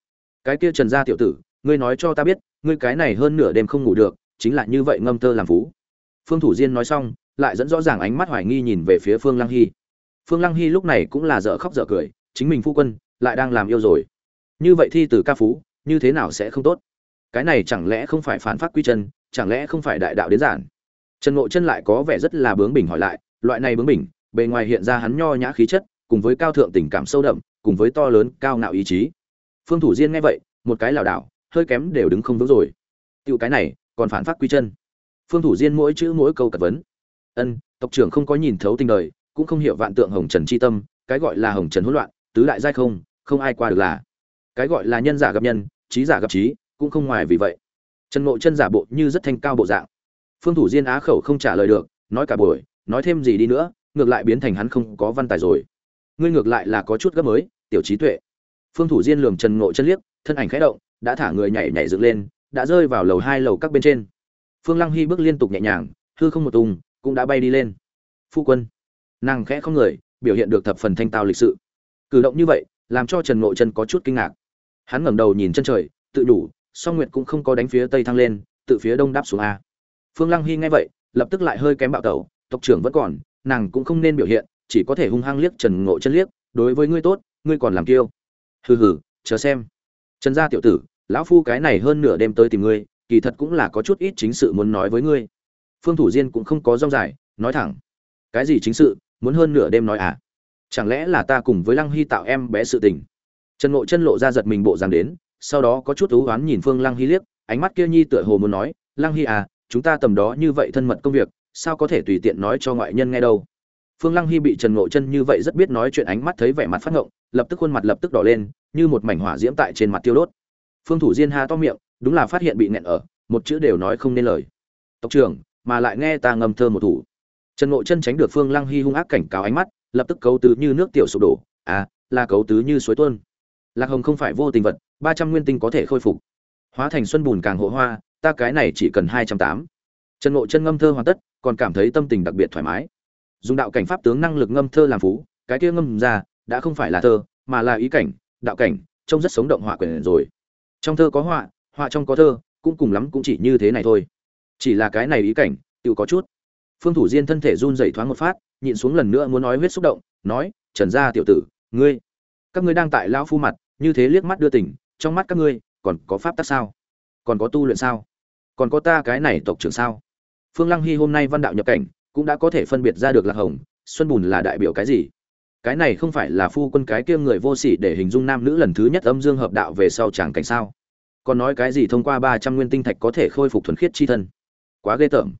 Cái kia trần gia tiểu tử, ngươi nói cho ta biết, ngươi cái này hơn nửa đêm không ngủ được, chính là như vậy ngâm thơ làm phú. Phương thủ diên nói xong, lại dẫn rõ ràng ánh mắt hoài nghi nhìn về phía phương lăng hy. Phương lăng hy lúc này cũng là dở khóc dở cười, chính mình phu quân, lại đang làm yêu rồi như vậy thi từ ca phú, như thế nào sẽ không tốt? Cái này chẳng lẽ không phải phản phát quy chân, chẳng lẽ không phải đại đạo đến giản? Trần ngộ chân lại có vẻ rất là bướng bỉnh hỏi lại, loại này bướng bỉnh, bề ngoài hiện ra hắn nho nhã khí chất, cùng với cao thượng tình cảm sâu đậm, cùng với to lớn, cao ngạo ý chí. Phương thủ diên nghe vậy, một cái lảo đảo, hơi kém đều đứng không vững rồi. Tiêu cái này, còn phản phát quy chân. Phương thủ diên mỗi chữ mỗi câu cật vấn. Ân, tộc trưởng không có nhìn thấu tình đời, cũng không hiểu vạn tượng hồng trần chi tâm, cái gọi là hồng trần hỗn loạn, tứ đại giai không không ai qua được là cái gọi là nhân giả gặp nhân, trí giả gặp trí, cũng không ngoài vì vậy. Trần ngộ chân giả bộ như rất thanh cao bộ dạng. Phương thủ diên á khẩu không trả lời được, nói cả buổi, nói thêm gì đi nữa, ngược lại biến thành hắn không có văn tài rồi. Ngươi ngược lại là có chút gấp mới, tiểu trí tuệ. Phương thủ diên lường trần ngộ chân liếc, thân ảnh khẽ động, đã thả người nhảy nhảy dựng lên, đã rơi vào lầu hai lầu các bên trên. Phương lăng hy bước liên tục nhẹ nhàng, hư không một tung, cũng đã bay đi lên. Phu quân. Nàng khẽ không người, biểu hiện được thập phần thanh tao lịch sự. Cử động như vậy, làm cho trần ngộ chân có chút kinh ngạc hắn ngẩng đầu nhìn chân trời, tự đủ, song nguyệt cũng không có đánh phía tây thăng lên, tự phía đông đáp xuống a. Phương lăng hy nghe vậy, lập tức lại hơi kém bạo tẩu, tộc trưởng vẫn còn, nàng cũng không nên biểu hiện, chỉ có thể hung hăng liếc trần ngộ chân liếc, đối với ngươi tốt, ngươi còn làm kiêu. Hừ hừ, chờ xem. Trần gia tiểu tử, lão phu cái này hơn nửa đêm tới tìm ngươi, kỳ thật cũng là có chút ít chính sự muốn nói với ngươi. Phương thủ diên cũng không có rong dài, nói thẳng. Cái gì chính sự, muốn hơn nửa đêm nói à? Chẳng lẽ là ta cùng với lăng hy tạo em bé sự tình? Trần ngộ chân lộ ra giật mình bộ dáng đến, sau đó có chút thú oán nhìn phương lăng hy liếc, ánh mắt kia nhi tựa hồ muốn nói, lăng hy à chúng ta tầm đó như vậy thân mật công việc, sao có thể tùy tiện nói cho ngoại nhân nghe đâu? Phương lăng hy bị trần ngộ chân như vậy rất biết nói chuyện ánh mắt thấy vẻ mặt phát ngộng, lập tức khuôn mặt lập tức đỏ lên, như một mảnh hỏa diễm tại trên mặt tiêu đốt. Phương thủ diên ha to miệng, đúng là phát hiện bị nẹn ở, một chữ đều nói không nên lời. Tộc trưởng, mà lại nghe ta ngâm thơ một thủ. Trần ngộ chân tránh được phương lăng hy hung ác cảnh cáo ánh mắt, lập tức cấu tứ như nước tiểu sụp đổ. À là cấu tứ như suối tuôn lạc hồng không phải vô tình vật, ba trăm nguyên tinh có thể khôi phục. Hóa thành xuân bùn càng hộ hoa, ta cái này chỉ cần hai trăm tám. Trần ngộ chân ngâm thơ hoàn tất, còn cảm thấy tâm tình đặc biệt thoải mái. Dùng đạo cảnh pháp tướng năng lực ngâm thơ làm phú, cái kia ngâm ra, đã không phải là thơ, mà là ý cảnh, đạo cảnh, trông rất sống động họa quyển rồi. Trong thơ có họa họa trong có thơ, cũng cùng lắm cũng chỉ như thế này thôi. Chỉ là cái này ý cảnh, tự có chút. Phương thủ diên thân thể run rẩy thoáng một phát, nhịn xuống lần nữa muốn nói huyết xúc động, nói, trần gia tiểu tử, ngươi, các ngươi đang tại lão phu mặt như thế liếc mắt đưa tỉnh trong mắt các ngươi, còn có pháp tắc sao? Còn có tu luyện sao? Còn có ta cái này tộc trưởng sao? Phương lăng hy hôm nay văn đạo nhập cảnh, cũng đã có thể phân biệt ra được lạc hồng, xuân bùn là đại biểu cái gì? Cái này không phải là phu quân cái kia người vô sỉ để hình dung nam nữ lần thứ nhất âm dương hợp đạo về sau chẳng cảnh sao? Còn nói cái gì thông qua ba trăm nguyên tinh thạch có thể khôi phục thuần khiết chi thân? Quá ghê tởm.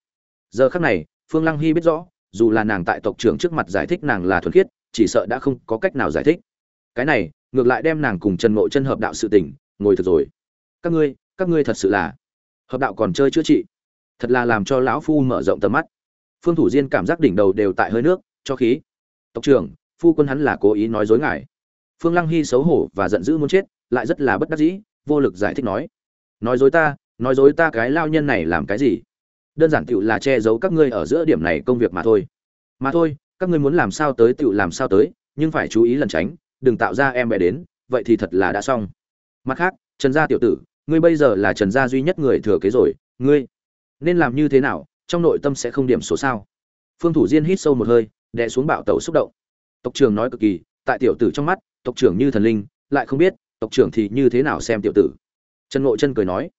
Giờ khắc này, phương lăng hy biết rõ, dù là nàng tại tộc trưởng trước mặt giải thích nàng là thuần khiết, chỉ sợ đã không có cách nào giải thích. Cái này ngược lại đem nàng cùng trần ngộ chân hợp đạo sự tình, ngồi thật rồi. Các ngươi các ngươi thật sự là, hợp đạo còn chơi chữa trị. Thật là làm cho lão phu mở rộng tầm mắt. Phương thủ diên cảm giác đỉnh đầu đều tại hơi nước, cho khí. Tộc trưởng, phu quân hắn là cố ý nói dối ngài. Phương lăng hy xấu hổ và giận dữ muốn chết, lại rất là bất đắc dĩ, vô lực giải thích nói. Nói dối ta, nói dối ta cái lao nhân này làm cái gì? Đơn giản tựu là che giấu các ngươi ở giữa điểm này công việc mà thôi. Mà thôi, các ngươi muốn làm sao tới tựu làm sao tới, nhưng phải chú ý lần tránh đừng tạo ra em bé đến, vậy thì thật là đã xong. Mặt khác, trần gia tiểu tử, ngươi bây giờ là trần gia duy nhất người thừa kế rồi, ngươi nên làm như thế nào, trong nội tâm sẽ không điểm số sao? Phương thủ diên hít sâu một hơi, đè xuống bạo tẩu xúc động. Tộc trưởng nói cực kỳ, tại tiểu tử trong mắt, tộc trưởng như thần linh, lại không biết, tộc trưởng thì như thế nào xem tiểu tử. Trần ngộ chân cười nói.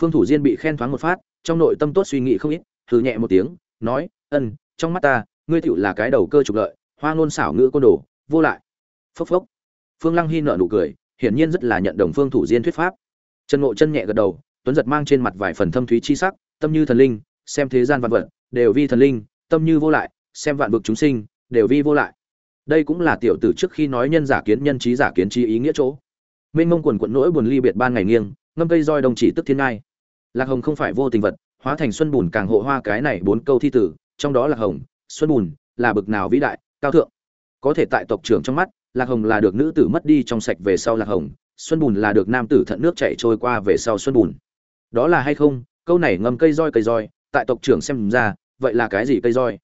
Phương thủ diên bị khen thoáng một phát, trong nội tâm tốt suy nghĩ không ít thử nhẹ một tiếng, nói, ân, trong mắt ta, ngươi tựu là cái đầu cơ trục lợi, hoa ngôn xảo ngữ côn đồ, vô lại phốc phốc. Phương lăng hy nợ nụ cười, hiển nhiên rất là nhận đồng phương thủ diên thuyết pháp. Trần ngộ chân nhẹ gật đầu, tuấn giật mang trên mặt vài phần thâm thúy chi sắc, tâm như thần linh, xem thế gian vạn vật, đều vi thần linh, tâm như vô lại, xem vạn vực chúng sinh, đều vi vô lại. Đây cũng là tiểu tử trước khi nói nhân giả kiến nhân trí giả kiến trí ý nghĩa chỗ. Mênh mông quần quận nỗi buồn ly biệt ban ngày nghiêng, ngâm cây roi đồng chỉ tức thiên ngai. Lạc hồng không phải vô tình vật, hóa thành xuân bùn càng hộ hoa cái này bốn câu thi tử, trong đó là hồng, xuân bùn là bực nào vĩ đại, cao thượng. Có thể tại tộc trưởng trong mắt lạc hồng là được nữ tử mất đi trong sạch về sau lạc hồng xuân bùn là được nam tử thận nước chảy trôi qua về sau xuân bùn. Đó là hay không? Câu này ngâm cây roi cây roi tại tộc trưởng xem ra vậy là cái gì cây roi?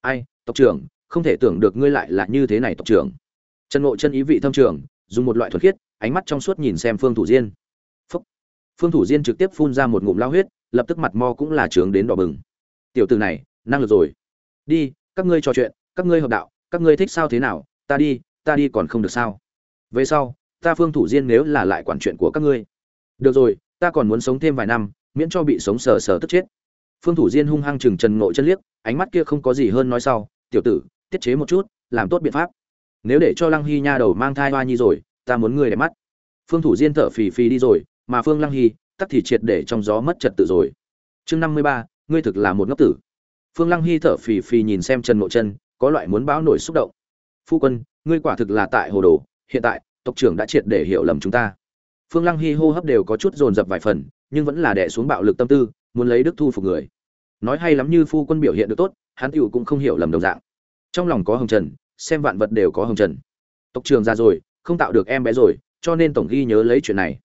Ai tộc trưởng không thể tưởng được ngươi lại là như thế này tộc trưởng. Trần ngộ chân ý vị thâm trưởng, dùng một loại thuật khiết ánh mắt trong suốt nhìn xem phương thủ diên. Phúc. phương thủ diên trực tiếp phun ra một ngụm lao huyết lập tức mặt mo cũng là trướng đến đỏ bừng. Tiểu từ này năng lực rồi. Đi các ngươi trò chuyện các ngươi hợp đạo các ngươi thích sao thế nào ta đi ta đi còn không được sao? Về sau, ta phương thủ diên nếu là lại quản chuyện của các ngươi. Được rồi, ta còn muốn sống thêm vài năm, miễn cho bị sống sờ sờ tức chết. Phương thủ diên hung hăng chừng trần ngộ chân liếc, ánh mắt kia không có gì hơn nói sau, tiểu tử, tiết chế một chút, làm tốt biện pháp. Nếu để cho lăng hy nha đầu mang thai hoa nhi rồi, ta muốn người để mắt. Phương thủ diên thở phì phì đi rồi, mà phương lăng hy, tắc thì triệt để trong gió mất trật tự rồi. Chương năm mươi ba, ngươi thực là một ngốc tử. Phương lăng hy thở phì phì nhìn xem trần ngộ chân, có loại muốn báo nổi xúc động. Phu quân ngươi quả thực là tại hồ đồ, hiện tại, tộc trưởng đã triệt để hiểu lầm chúng ta. Phương lăng hy hô hấp đều có chút dồn dập vài phần, nhưng vẫn là đẻ xuống bạo lực tâm tư, muốn lấy đức thu phục người. Nói hay lắm như phu quân biểu hiện được tốt, hắn tựu cũng không hiểu lầm đồng dạng. Trong lòng có hồng trần, xem vạn vật đều có hồng trần. Tộc trường ra rồi, không tạo được em bé rồi, cho nên tổng ghi nhớ lấy chuyện này.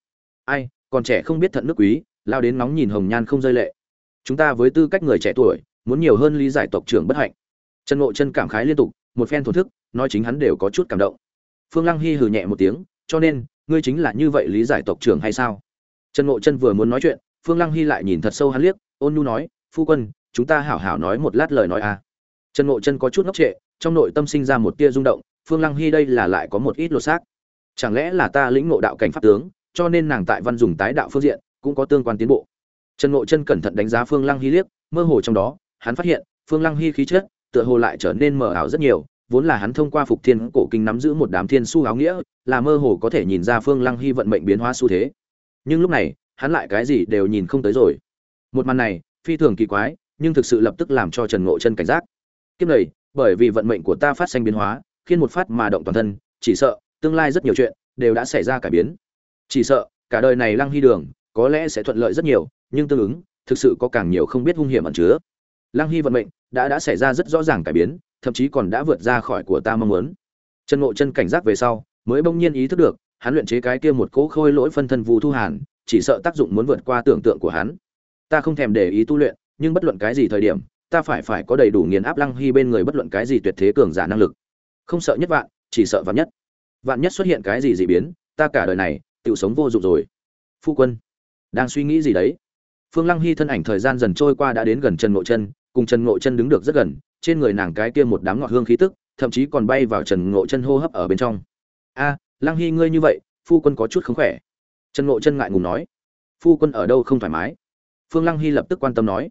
Ai, còn trẻ không biết thận nước quý, lao đến nóng nhìn hồng nhan không rơi lệ. Chúng ta với tư cách người trẻ tuổi, muốn nhiều hơn lý giải tộc trưởng bất hạnh. Trần ngộ chân cảm khái liên tục một phen thổn thức, nói chính hắn đều có chút cảm động. Phương lăng hy hừ nhẹ một tiếng, cho nên, ngươi chính là như vậy lý giải tộc trưởng hay sao? Trần ngộ chân vừa muốn nói chuyện, phương lăng hy lại nhìn thật sâu hắn liếc, ôn nhu nói, phu quân, chúng ta hảo hảo nói một lát lời nói a à. trần ngộ chân có chút ngốc trệ, trong nội tâm sinh ra một tia rung động, phương lăng hy đây là lại có một ít lột xác. Chẳng lẽ là ta lĩnh ngộ đạo cảnh pháp tướng, cho nên nàng tại văn dùng tái đạo phương diện cũng có tương quan tiến bộ? Trần ngộ chân cẩn thận đánh giá phương lăng hy liếc, mơ hồ trong đó, hắn phát hiện, phương lăng hy khí chất tựa hồ lại trở nên mờ ảo rất nhiều, vốn là hắn thông qua phục thiên cổ kinh nắm giữ một đám thiên su áo nghĩa, là mơ hồ có thể nhìn ra phương lăng hy vận mệnh biến hóa xu thế. Nhưng lúc này, hắn lại cái gì đều nhìn không tới rồi. Một màn này, phi thường kỳ quái, nhưng thực sự lập tức làm cho trần ngộ chân cảnh giác. Kiếp này, bởi vì vận mệnh của ta phát sinh biến hóa, khiến một phát mà động toàn thân, chỉ sợ, tương lai rất nhiều chuyện, đều đã xảy ra cải biến. Chỉ sợ, cả đời này lăng hy đường, có lẽ sẽ thuận lợi rất nhiều, nhưng tương ứng, thực sự có càng nhiều không biết hung hiểm ẩn chứa. Lăng hy vận mệnh đã đã xảy ra rất rõ ràng cải biến, thậm chí còn đã vượt ra khỏi của ta mong muốn. Trần ngộ chân cảnh giác về sau, mới bỗng nhiên ý thức được, hắn luyện chế cái kia một cỗ khôi lỗi phân thân vu thu hàn, chỉ sợ tác dụng muốn vượt qua tưởng tượng của hắn. Ta không thèm để ý tu luyện, nhưng bất luận cái gì thời điểm, ta phải phải có đầy đủ nghiền áp lăng hy bên người bất luận cái gì tuyệt thế cường giả năng lực. Không sợ nhất vạn, chỉ sợ vạn nhất. Vạn nhất xuất hiện cái gì dị biến, ta cả đời này tự sống vô dụng rồi. Phu quân, đang suy nghĩ gì đấy? Phương lăng hy thân ảnh thời gian dần trôi qua đã đến gần trần ngộ chân cùng trần ngộ chân đứng được rất gần, trên người nàng cái kia một đám ngọt hương khí tức, thậm chí còn bay vào trần ngộ chân hô hấp ở bên trong. A, lăng hy ngươi như vậy, phu quân có chút không khỏe. Trần ngộ chân ngại ngùng nói. Phu quân ở đâu không thoải mái? Phương lăng hy lập tức quan tâm nói.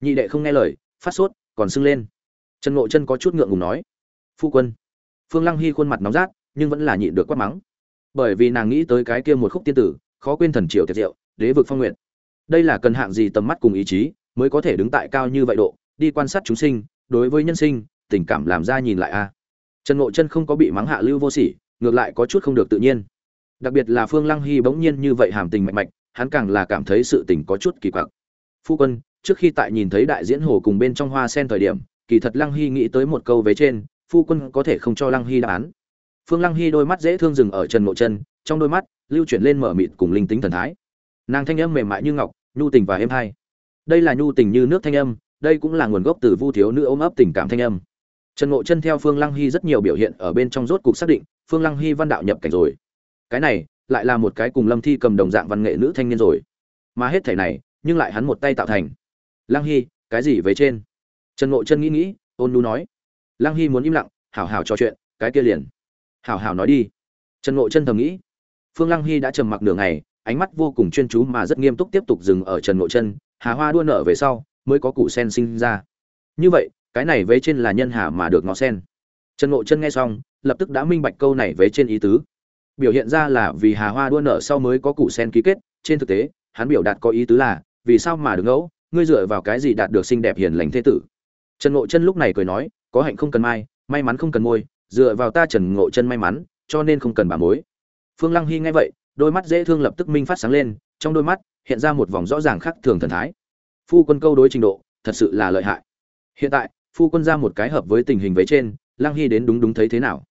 Nhị đệ không nghe lời, phát sốt, còn sưng lên. Trần ngộ chân có chút ngượng ngùng nói. Phu quân. Phương lăng hy khuôn mặt nóng rát, nhưng vẫn là nhịn được quát mắng. Bởi vì nàng nghĩ tới cái kia một khúc tiên tử, khó quên thần triều tiệt diệu, đế vực phong nguyện. Đây là cần hạng gì tầm mắt cùng ý chí, mới có thể đứng tại cao như vậy độ đi quan sát chúng sinh, đối với nhân sinh, tình cảm làm ra nhìn lại a. Trần ngộ chân không có bị mắng hạ lưu vô sỉ, ngược lại có chút không được tự nhiên. Đặc biệt là phương lăng hy bỗng nhiên như vậy hàm tình mạnh mạnh hắn càng là cảm thấy sự tình có chút kỳ quặc. Phu quân, trước khi tại nhìn thấy đại diễn hồ cùng bên trong hoa sen thời điểm, kỳ thật lăng hy nghĩ tới một câu vế trên, phu quân có thể không cho lăng hy đáp án. Phương lăng hy đôi mắt dễ thương dừng ở trần ngộ chân, trong đôi mắt, lưu chuyển lên mở mịt cùng linh tính thần thái. Nàng thanh âm mềm mại như ngọc, nhu tình và êm hay. Đây là nhu tình như nước thanh âm đây cũng là nguồn gốc từ vu thiếu nữ ôm ấp tình cảm thanh âm. Trần ngộ chân theo phương lăng hy rất nhiều biểu hiện ở bên trong rốt cục xác định, phương lăng hy văn đạo nhập cảnh rồi. Cái này, lại là một cái cùng lâm thi cầm đồng dạng văn nghệ nữ thanh niên rồi. Mà hết thảy này, nhưng lại hắn một tay tạo thành. Lăng hy, cái gì về trên? Trần ngộ chân nghĩ nghĩ, ôn nu nói. Lăng hy muốn im lặng, hảo hảo trò chuyện, cái kia liền. Hảo hảo nói đi. Trần ngộ chân thầm nghĩ. Phương lăng hy đã trầm mặc nửa ngày, ánh mắt vô cùng chuyên chú mà rất nghiêm túc tiếp tục dừng ở trần ngộ chân, hà hoa đua nở về sau mới có củ sen sinh ra. Như vậy, cái này vế trên là nhân hà mà được ngọ sen. Trần ngộ chân nghe xong, lập tức đã minh bạch câu này vế trên ý tứ. Biểu hiện ra là vì hà hoa đua nở sau mới có củ sen ký kết, trên thực tế, hắn biểu đạt có ý tứ là, vì sao mà được ngẫu, ngươi dựa vào cái gì đạt được xinh đẹp hiền lành thế tử? Trần ngộ chân lúc này cười nói, có hạnh không cần mai, may mắn không cần môi, dựa vào ta trần ngộ chân may mắn, cho nên không cần bà mối. Phương lăng hy nghe vậy, đôi mắt dễ thương lập tức minh phát sáng lên, trong đôi mắt hiện ra một vòng rõ ràng khác thường thần thái phu quân câu đối trình độ, thật sự là lợi hại. Hiện tại, phu quân ra một cái hợp với tình hình vế trên, lăng hy đến đúng đúng thấy thế nào?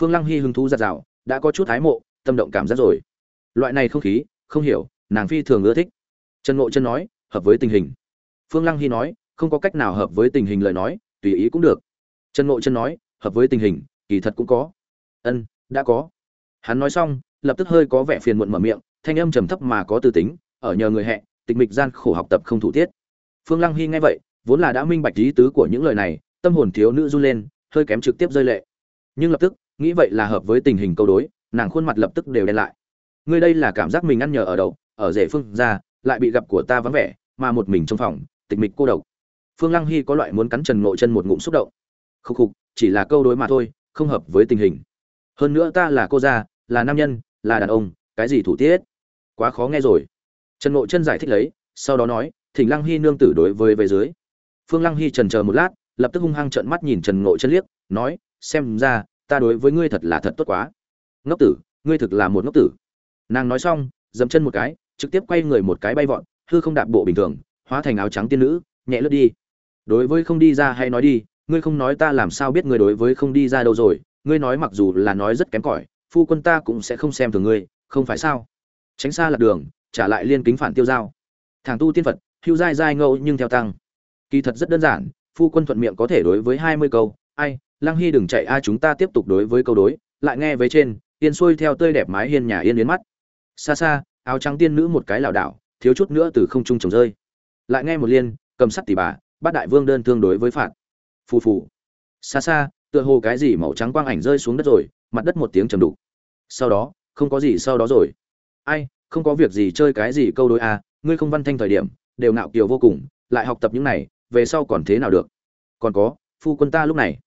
Phương lăng hy hứng thú giặt rào đã có chút thái mộ, tâm động cảm giác rồi. Loại này không khí, không hiểu, nàng phi thường ưa thích. Trần ngộ chân nói, hợp với tình hình. Phương lăng hy nói, không có cách nào hợp với tình hình lời nói, tùy ý cũng được. Trần ngộ chân nói, hợp với tình hình, kỳ thật cũng có. Ân, đã có. Hắn nói xong, lập tức hơi có vẻ phiền muộn mở miệng, thanh âm trầm thấp mà có tư tính, ở nhờ người hẹ tịch mịch gian khổ học tập không thủ tiết. Phương lăng hy nghe vậy, vốn là đã minh bạch ý tứ của những lời này, tâm hồn thiếu nữ run lên, hơi kém trực tiếp rơi lệ. Nhưng lập tức, nghĩ vậy là hợp với tình hình câu đối, nàng khuôn mặt lập tức đều đen lại. Ngươi đây là cảm giác mình ăn nhờ ở đậu ở rể phương ra lại bị gặp của ta vắng vẻ, mà một mình trong phòng, tịch mịch cô độc. Phương lăng hy có loại muốn cắn trần ngộ chân một ngụm xúc động. Khúc khục, chỉ là câu đối mà thôi, không hợp với tình hình. Hơn nữa ta là cô gia, là nam nhân, là đàn ông, cái gì thủ tiết? Quá khó nghe rồi trần ngộ chân giải thích lấy, sau đó nói, thỉnh lăng hy nương tử đối với về dưới. Phương lăng hy trần chờ một lát, lập tức hung hăng trợn mắt nhìn trần ngộ chân liếc, nói, xem ra, ta đối với ngươi thật là thật tốt quá. Ngốc tử, ngươi thực là một ngốc tử. Nàng nói xong, dậm chân một cái, trực tiếp quay người một cái bay vọt, hư không đạp bộ bình thường, hóa thành áo trắng tiên nữ, nhẹ lướt đi. Đối với không đi ra hay nói đi, ngươi không nói ta làm sao biết ngươi đối với không đi ra đâu rồi, ngươi nói mặc dù là nói rất kém cỏi, phu quân ta cũng sẽ không xem thường ngươi, không phải sao? Tránh xa lạc đường trả lại liên kính phản tiêu giao. Thằng tu tiên phật, hưu dai dai ngẫu nhưng theo tăng. Kỳ thật rất đơn giản, phu quân thuận miệng có thể đối với hai mươi câu, ai, lăng hy đừng chạy a, chúng ta tiếp tục đối với câu đối. Lại nghe với trên, yên xuôi theo tươi đẹp mái hiên nhà yên yến mắt. Xa xa, áo trắng tiên nữ một cái lảo đảo, thiếu chút nữa từ không trung trồng rơi. Lại nghe một liên, cầm sắt tỷ bà bát đại vương đơn thương đối với phạt. Phù phù. Xa xa, tựa hồ cái gì màu trắng quang ảnh rơi xuống đất rồi, mặt đất một tiếng trầm đục. Sau đó, không có gì sau đó rồi. Ai không có việc gì chơi cái gì câu đối a, ngươi không văn thanh thời điểm, đều nạo kiều vô cùng, lại học tập những này, về sau còn thế nào được? Còn có, phu quân ta lúc này.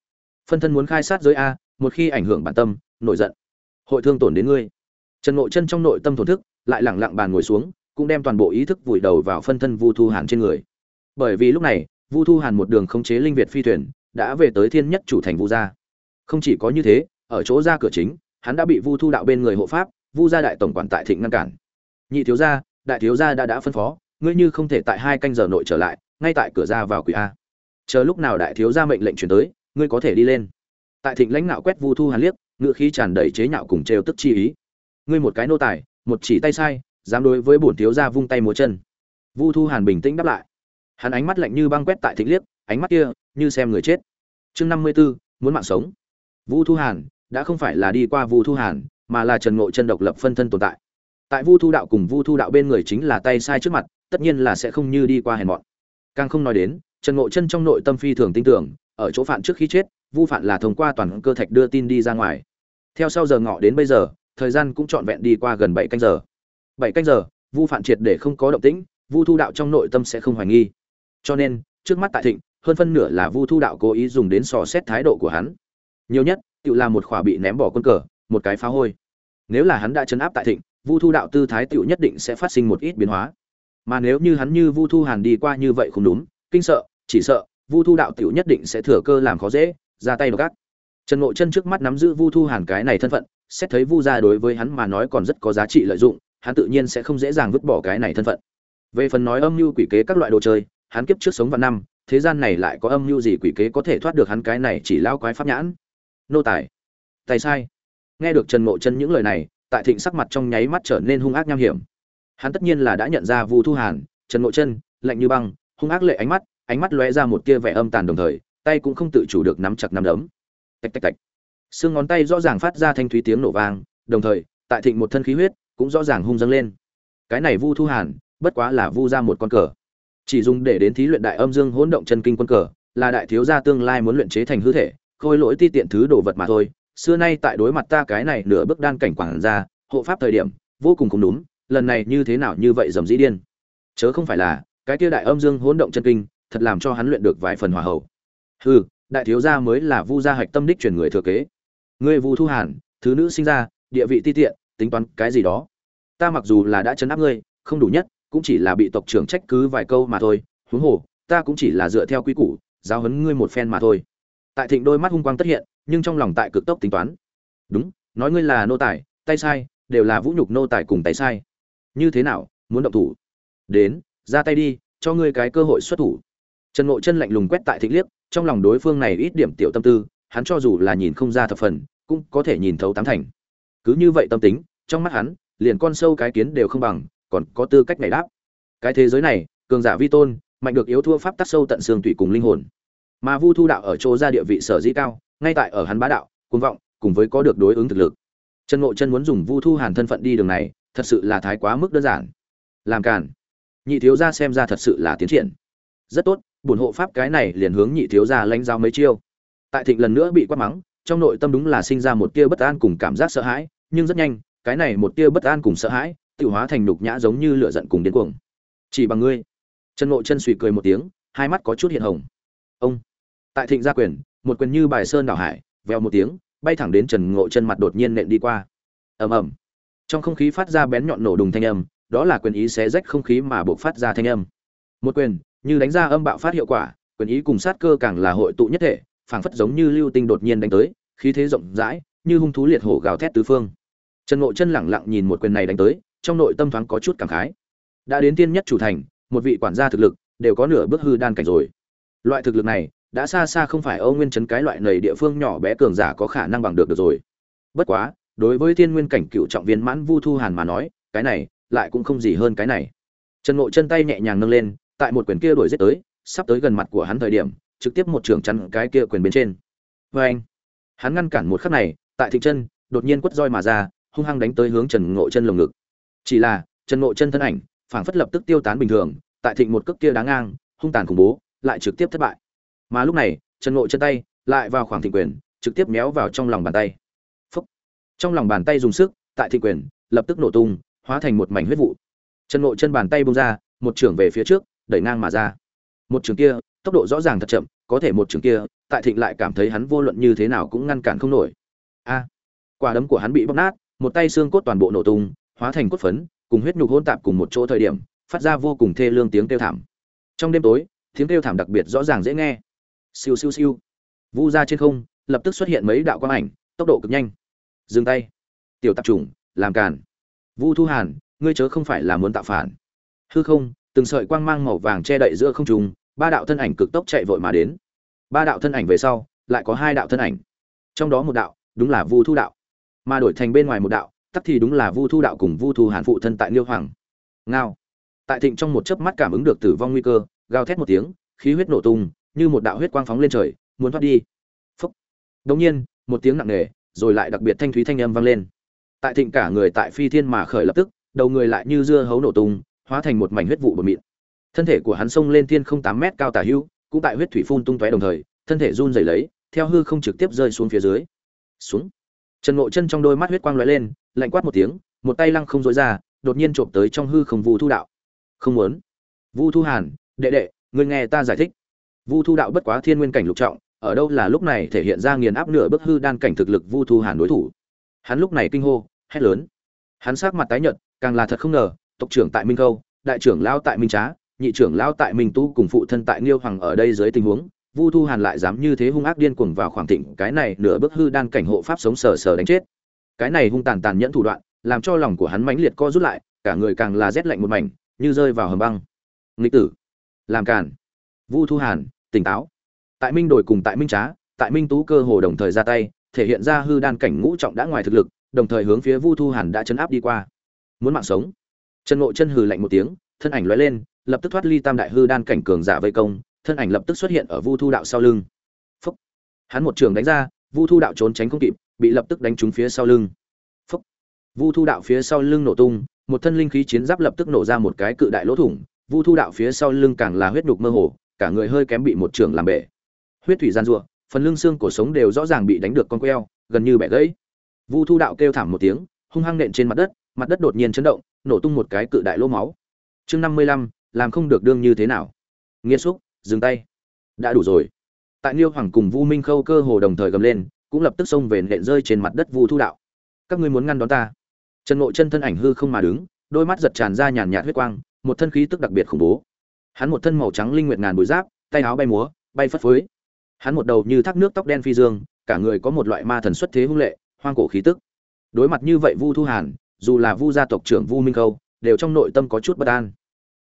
Phân thân muốn khai sát giới a, một khi ảnh hưởng bản tâm, nổi giận. Hội thương tổn đến ngươi. Trần ngộ chân trong nội tâm thổn thức, lại lẳng lặng bàn ngồi xuống, cũng đem toàn bộ ý thức vùi đầu vào phân thân vu thu hàn trên người. Bởi vì lúc này, vu thu hàn một đường khống chế linh việt phi thuyền, đã về tới thiên nhất chủ thành vu gia. Không chỉ có như thế, ở chỗ ra cửa chính, hắn đã bị vu thu đạo bên người hộ pháp, vu gia đại tổng quản tại thịnh ngăn cản nhị thiếu gia đại thiếu gia đã đã phân phó ngươi như không thể tại hai canh giờ nội trở lại ngay tại cửa ra vào quỷ a. Chờ lúc nào đại thiếu gia mệnh lệnh chuyển tới ngươi có thể đi lên. Tại thịnh lãnh nạo quét vu thu hàn liếc ngựa khí tràn đầy chế nhạo cùng trêu tức chi ý. Ngươi một cái nô tài một chỉ tay sai dám đối với bổn thiếu gia vung tay múa chân. Vu thu hàn bình tĩnh đáp lại. Hắn ánh mắt lạnh như băng quét tại thịnh liếc ánh mắt kia như xem người chết. Chương năm mươi 54, muốn mạng sống. Vu thu hàn đã không phải là đi qua vu thu hàn mà là trần ngộ chân độc lập phân thân tồn tại tại vu thu đạo cùng vu thu đạo bên người chính là tay sai trước mặt, tất nhiên là sẽ không như đi qua hèn mọn. Càng không nói đến, trần ngộ chân trong nội tâm phi thường tin tưởng, ở chỗ phản trước khi chết, vu phản là thông qua toàn cơ thạch đưa tin đi ra ngoài. Theo sau giờ ngọ đến bây giờ, thời gian cũng trọn vẹn đi qua gần bảy canh giờ. Bảy canh giờ, vu phản triệt để không có động tĩnh, vu thu đạo trong nội tâm sẽ không hoài nghi. Cho nên, trước mắt tại thịnh, hơn phân nửa là vu thu đạo cố ý dùng đến sò xét thái độ của hắn. Nhiều nhất, tự là một khỏa bị ném bỏ quân cờ, một cái phá hôi. Nếu là hắn đã chấn áp tại thịnh vu thu đạo tư thái tựu nhất định sẽ phát sinh một ít biến hóa. Mà nếu như hắn như vu thu hàn đi qua như vậy không đúng, kinh sợ, chỉ sợ, vu thu đạo tựu nhất định sẽ thừa cơ làm khó dễ, ra tay đ gác trần ngộ chân trước mắt nắm giữ vu thu hàn cái này thân phận, xét thấy vu gia đối với hắn mà nói còn rất có giá trị lợi dụng, hắn tự nhiên sẽ không dễ dàng vứt bỏ cái này thân phận. Về phần nói âm mưu quỷ kế các loại đồ chơi, hắn kiếp trước sống vào năm, thế gian này lại có âm mưu gì quỷ kế có thể thoát được hắn cái này chỉ lao quái pháp nhãn? Nô tài. Tài sai. Nghe được trần ngộ chân những lời này tại thịnh sắc mặt trong nháy mắt trở nên hung ác nham hiểm. Hắn tất nhiên là đã nhận ra vu thu hàn, trần ngộ chân lạnh như băng, hung ác lệ ánh mắt ánh mắt lóe ra một tia vẻ âm tàn đồng thời, tay cũng không tự chủ được nắm chặt nắm đấm. Tạch tạch tạch. Xương ngón tay rõ ràng phát ra thanh thúy tiếng nổ vang, đồng thời, tại thịnh một thân khí huyết cũng rõ ràng hung dâng lên. Cái này vu thu hàn, bất quá là vu ra một con cờ. Chỉ dùng để đến thí luyện đại âm dương hỗn động chân kinh quân cờ, là đại thiếu gia tương lai muốn luyện chế thành hư thể, khôi lỗi ti tiện thứ đồ vật mà thôi xưa nay tại đối mặt ta cái này nửa bước đan cảnh quảng ra hộ pháp thời điểm, vô cùng không đúng, lần này như thế nào như vậy dầm dĩ điên. Chớ không phải là, cái kia đại âm dương hỗn động chân kinh, thật làm cho hắn luyện được vài phần hòa hậu. Hừ, đại thiếu gia mới là vu gia hạch tâm đích truyền người thừa kế. Ngươi vu thu hàn, thứ nữ sinh ra, địa vị ti tiện, tính toán cái gì đó. Ta mặc dù là đã chấn áp ngươi, không đủ nhất, cũng chỉ là bị tộc trưởng trách cứ vài câu mà thôi. Huống hồ, ta cũng chỉ là dựa theo quy củ, giáo huấn ngươi một phen mà thôi. Tại thịnh đôi mắt hung quang tất hiện nhưng trong lòng tại cực tốc tính toán. Đúng, nói ngươi là nô tài, tay sai, đều là vũ nhục nô tài cùng tay sai. Như thế nào, muốn động thủ? Đến, ra tay đi, cho ngươi cái cơ hội xuất thủ. Trần ngộ chân lạnh lùng quét tại thịnh liếc, trong lòng đối phương này ít điểm tiểu tâm tư, hắn cho dù là nhìn không ra thập phần, cũng có thể nhìn thấu tám thành. Cứ như vậy tâm tính, trong mắt hắn, liền con sâu cái kiến đều không bằng, còn có tư cách này đáp. Cái thế giới này, cường giả vi tôn, mạnh được yếu thua pháp tắc sâu tận xương tủy cùng linh hồn. Mà vu thu đạo ở chỗ ra địa vị sở dĩ cao ngay tại ở hắn bá đạo, cuồng vọng, cùng với có được đối ứng thực lực. Trần ngộ chân muốn dùng vu thu hàn thân phận đi đường này, thật sự là thái quá mức đơn giản. Làm cản nhị thiếu gia xem ra thật sự là tiến triển. Rất tốt, bổn hộ pháp cái này liền hướng nhị thiếu gia lãnh giao mấy chiêu. Tại thịnh lần nữa bị quát mắng, trong nội tâm đúng là sinh ra một tia bất an cùng cảm giác sợ hãi, nhưng rất nhanh, cái này một tia bất an cùng sợ hãi tự hóa thành nhục nhã giống như lửa giận cùng điên cuồng. Chỉ bằng ngươi. Trần ngộ chân suy cười một tiếng, hai mắt có chút hiện hồng. Ông, tại thịnh gia quyền một quyền như bài sơn đảo hải veo một tiếng, bay thẳng đến trần ngộ chân mặt đột nhiên nện đi qua. Ầm ầm. Trong không khí phát ra bén nhọn nổ đùng thanh âm, đó là quyền ý xé rách không khí mà buộc phát ra thanh âm. Một quyền, như đánh ra âm bạo phát hiệu quả, quyền ý cùng sát cơ càng là hội tụ nhất thể, phảng phất giống như lưu tinh đột nhiên đánh tới, khí thế rộng rãi, như hung thú liệt hổ gào thét tứ phương. Trần ngộ chân lẳng lặng nhìn một quyền này đánh tới, trong nội tâm thoáng có chút cảm khái. Đã đến tiên nhất chủ thành, một vị quản gia thực lực, đều có nửa bước hư đan cảnh rồi. Loại thực lực này đã xa xa không phải Âu Nguyên trấn cái loại nầy địa phương nhỏ bé cường giả có khả năng bằng được được rồi. Bất quá, đối với Thiên Nguyên cảnh cựu trọng viên mãn Vu Thu Hàn mà nói, cái này lại cũng không gì hơn cái này. Trần Ngộ chân tay nhẹ nhàng nâng lên, tại một quyền kia đuổi giết tới, sắp tới gần mặt của hắn thời điểm, trực tiếp một trường chắn cái kia quyền bên trên. Vâng Oeng! Hắn ngăn cản một khắc này, tại thịnh chân, đột nhiên quất roi mà ra, hung hăng đánh tới hướng Trần Ngộ chân lồng ngực. Chỉ là, Trần Ngộ chân thân ảnh, phảng phất lập tức tiêu tán bình thường, tại thịnh một cước kia đáng ngang, hung tàn khủng bố, lại trực tiếp thất bại mà lúc này, trần ngộ chân tay lại vào khoảng thị quyền, trực tiếp méo vào trong lòng bàn tay. Phúc. trong lòng bàn tay dùng sức, tại thị quyền, lập tức nổ tung, hóa thành một mảnh huyết vụ. Trần ngộ chân bàn tay bung ra, một trường về phía trước, đẩy ngang mà ra. Một trường kia, tốc độ rõ ràng thật chậm, có thể một trường kia, tại thịnh lại cảm thấy hắn vô luận như thế nào cũng ngăn cản không nổi. A! Quả đấm của hắn bị bóc nát, một tay xương cốt toàn bộ nổ tung, hóa thành cốt phấn, cùng huyết nhục hỗn tạp cùng một chỗ thời điểm, phát ra vô cùng thê lương tiếng kêu thảm. Trong đêm tối, tiếng kêu thảm đặc biệt rõ ràng dễ nghe siêu siêu siêu. Vu ra trên không, lập tức xuất hiện mấy đạo quang ảnh, tốc độ cực nhanh. Dừng tay. Tiểu tạp chủng, làm càn. Vu thu hàn, ngươi chớ không phải là muốn tạo phản. Hư không, từng sợi quang mang màu vàng che đậy giữa không trung, ba đạo thân ảnh cực tốc chạy vội mà đến. Ba đạo thân ảnh về sau, lại có hai đạo thân ảnh. Trong đó một đạo, đúng là vu thu đạo. Mà đổi thành bên ngoài một đạo, tắc thì đúng là vu thu đạo cùng vu thu hàn phụ thân tại liêu hoàng. Ngao. Tại thịnh trong một chớp mắt cảm ứng được tử vong nguy cơ, gào thét một tiếng, khí huyết nổ tung như một đạo huyết quang phóng lên trời, muốn thoát đi. phúc Đột nhiên, một tiếng nặng nề, rồi lại đặc biệt thanh thúy thanh âm vang lên. Tại Thịnh cả người tại phi thiên mà khởi lập tức, đầu người lại như dưa hấu nổ tung, hóa thành một mảnh huyết vụ bột mịn. Thân thể của hắn xông lên thiên không tám mét cao tả hữu, cũng tại huyết thủy phun tung tóe đồng thời, thân thể run rẩy lấy, theo hư không trực tiếp rơi xuống phía dưới. Xuống. Trần Ngộ Chân trong đôi mắt huyết quang lóe lên, lạnh quát một tiếng, một tay lăng không rối ra, đột nhiên chộp tới trong hư không Vu Thu đạo. Không muốn. Vu Thu Hàn, đệ đệ, ngươi nghe ta giải thích. Vu Thu đạo bất quá thiên nguyên cảnh lục trọng, ở đâu là lúc này thể hiện ra nghiền áp nửa bước hư đan cảnh thực lực Vu Thu Hàn đối thủ. Hắn lúc này kinh hô, hét lớn. Hắn sắc mặt tái nhợt, càng là thật không ngờ, tộc trưởng tại Minh Câu, đại trưởng lão tại Minh Trá, nhị trưởng lão tại Minh Tu cùng phụ thân tại Liêu Hoàng ở đây dưới tình huống, Vu Thu Hàn lại dám như thế hung ác điên cuồng vào khoảng thịnh, cái này nửa bước hư đan cảnh hộ pháp sống sờ sờ đánh chết. Cái này hung tàn tàn nhẫn thủ đoạn, làm cho lòng của hắn mãnh liệt co rút lại, cả người càng là rét lạnh một mảnh, như rơi vào hầm băng. Nghịch tử, làm cản. Vu Thu Hàn, tỉnh táo. Tại minh đổi cùng tại minh trá, tại minh tú cơ hồ đồng thời ra tay, thể hiện ra hư đan cảnh ngũ trọng đã ngoài thực lực, đồng thời hướng phía vu thu hàn đã chấn áp đi qua. Muốn mạng sống. Trần ngộ chân hừ lạnh một tiếng, thân ảnh lóe lên, lập tức thoát ly tam đại hư đan cảnh cường giả vây công, thân ảnh lập tức xuất hiện ở vu thu đạo sau lưng. Phúc. hắn một trường đánh ra, vu thu đạo trốn tránh không kịp, bị lập tức đánh trúng phía sau lưng. Phúc. vu thu đạo phía sau lưng nổ tung, một thân linh khí chiến giáp lập tức nổ ra một cái cự đại lỗ thủng, vu thu đạo phía sau lưng càng là huyết đục mơ hồ cả người hơi kém bị một trường làm bể. Huyết thủy gian rủa phần lưng xương cổ sống đều rõ ràng bị đánh được con queo, gần như bẻ gãy. Vu thu đạo kêu thảm một tiếng, hung hăng nện trên mặt đất mặt đất đột nhiên chấn động, nổ tung một cái cự đại lỗ máu. Chương năm mươi lăm, làm không được đương như thế nào. Nghiêm xúc, dừng tay. Đã đủ rồi. Tại niêu hoàng cùng vu minh khâu cơ hồ đồng thời gầm lên, cũng lập tức xông về nện rơi trên mặt đất vu thu đạo. Các ngươi muốn ngăn đón ta? Trần nội chân thân ảnh hư không mà đứng, đôi mắt giật tràn ra nhàn nhạt huyết quang, một thân khí tức đặc biệt khủng bố hắn một thân màu trắng linh nguyệt ngàn bụi giáp, tay áo bay múa, bay phất phới. Hắn một đầu như thác nước tóc đen phi dương, cả người có một loại ma thần xuất thế hung lệ, hoang cổ khí tức. Đối mặt như vậy vu thu hàn, dù là vu gia tộc trưởng vu minh khâu, đều trong nội tâm có chút bất an.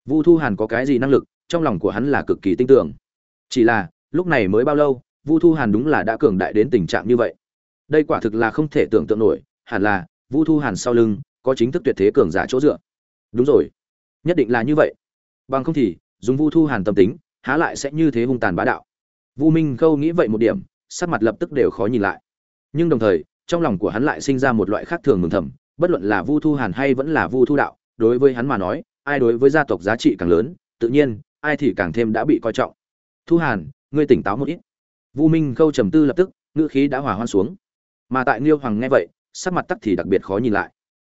Vu thu hàn có cái gì năng lực, trong lòng của hắn là cực kỳ tin tưởng. Chỉ là, lúc này mới bao lâu, vu thu hàn đúng là đã cường đại đến tình trạng như vậy. Đây quả thực là không thể tưởng tượng nổi, hẳn là, vu thu hàn sau lưng, có chính thức tuyệt thế cường giả chỗ dựa. Đúng rồi, nhất định là như vậy. Bằng không thì dùng vu thu hàn tâm tính há lại sẽ như thế hung tàn bá đạo. Vu minh khâu nghĩ vậy một điểm sắc mặt lập tức đều khó nhìn lại. Nhưng đồng thời trong lòng của hắn lại sinh ra một loại khác thường mừng thầm bất luận là vu thu hàn hay vẫn là vu thu đạo đối với hắn mà nói ai đối với gia tộc giá trị càng lớn tự nhiên ai thì càng thêm đã bị coi trọng. Thu hàn ngươi tỉnh táo một ít. Vu minh khâu trầm tư lập tức ngữ khí đã hòa hoan xuống. Mà tại Nghiêu Hoàng nghe vậy, sắc mặt tắc thì đặc biệt khó nhìn lại.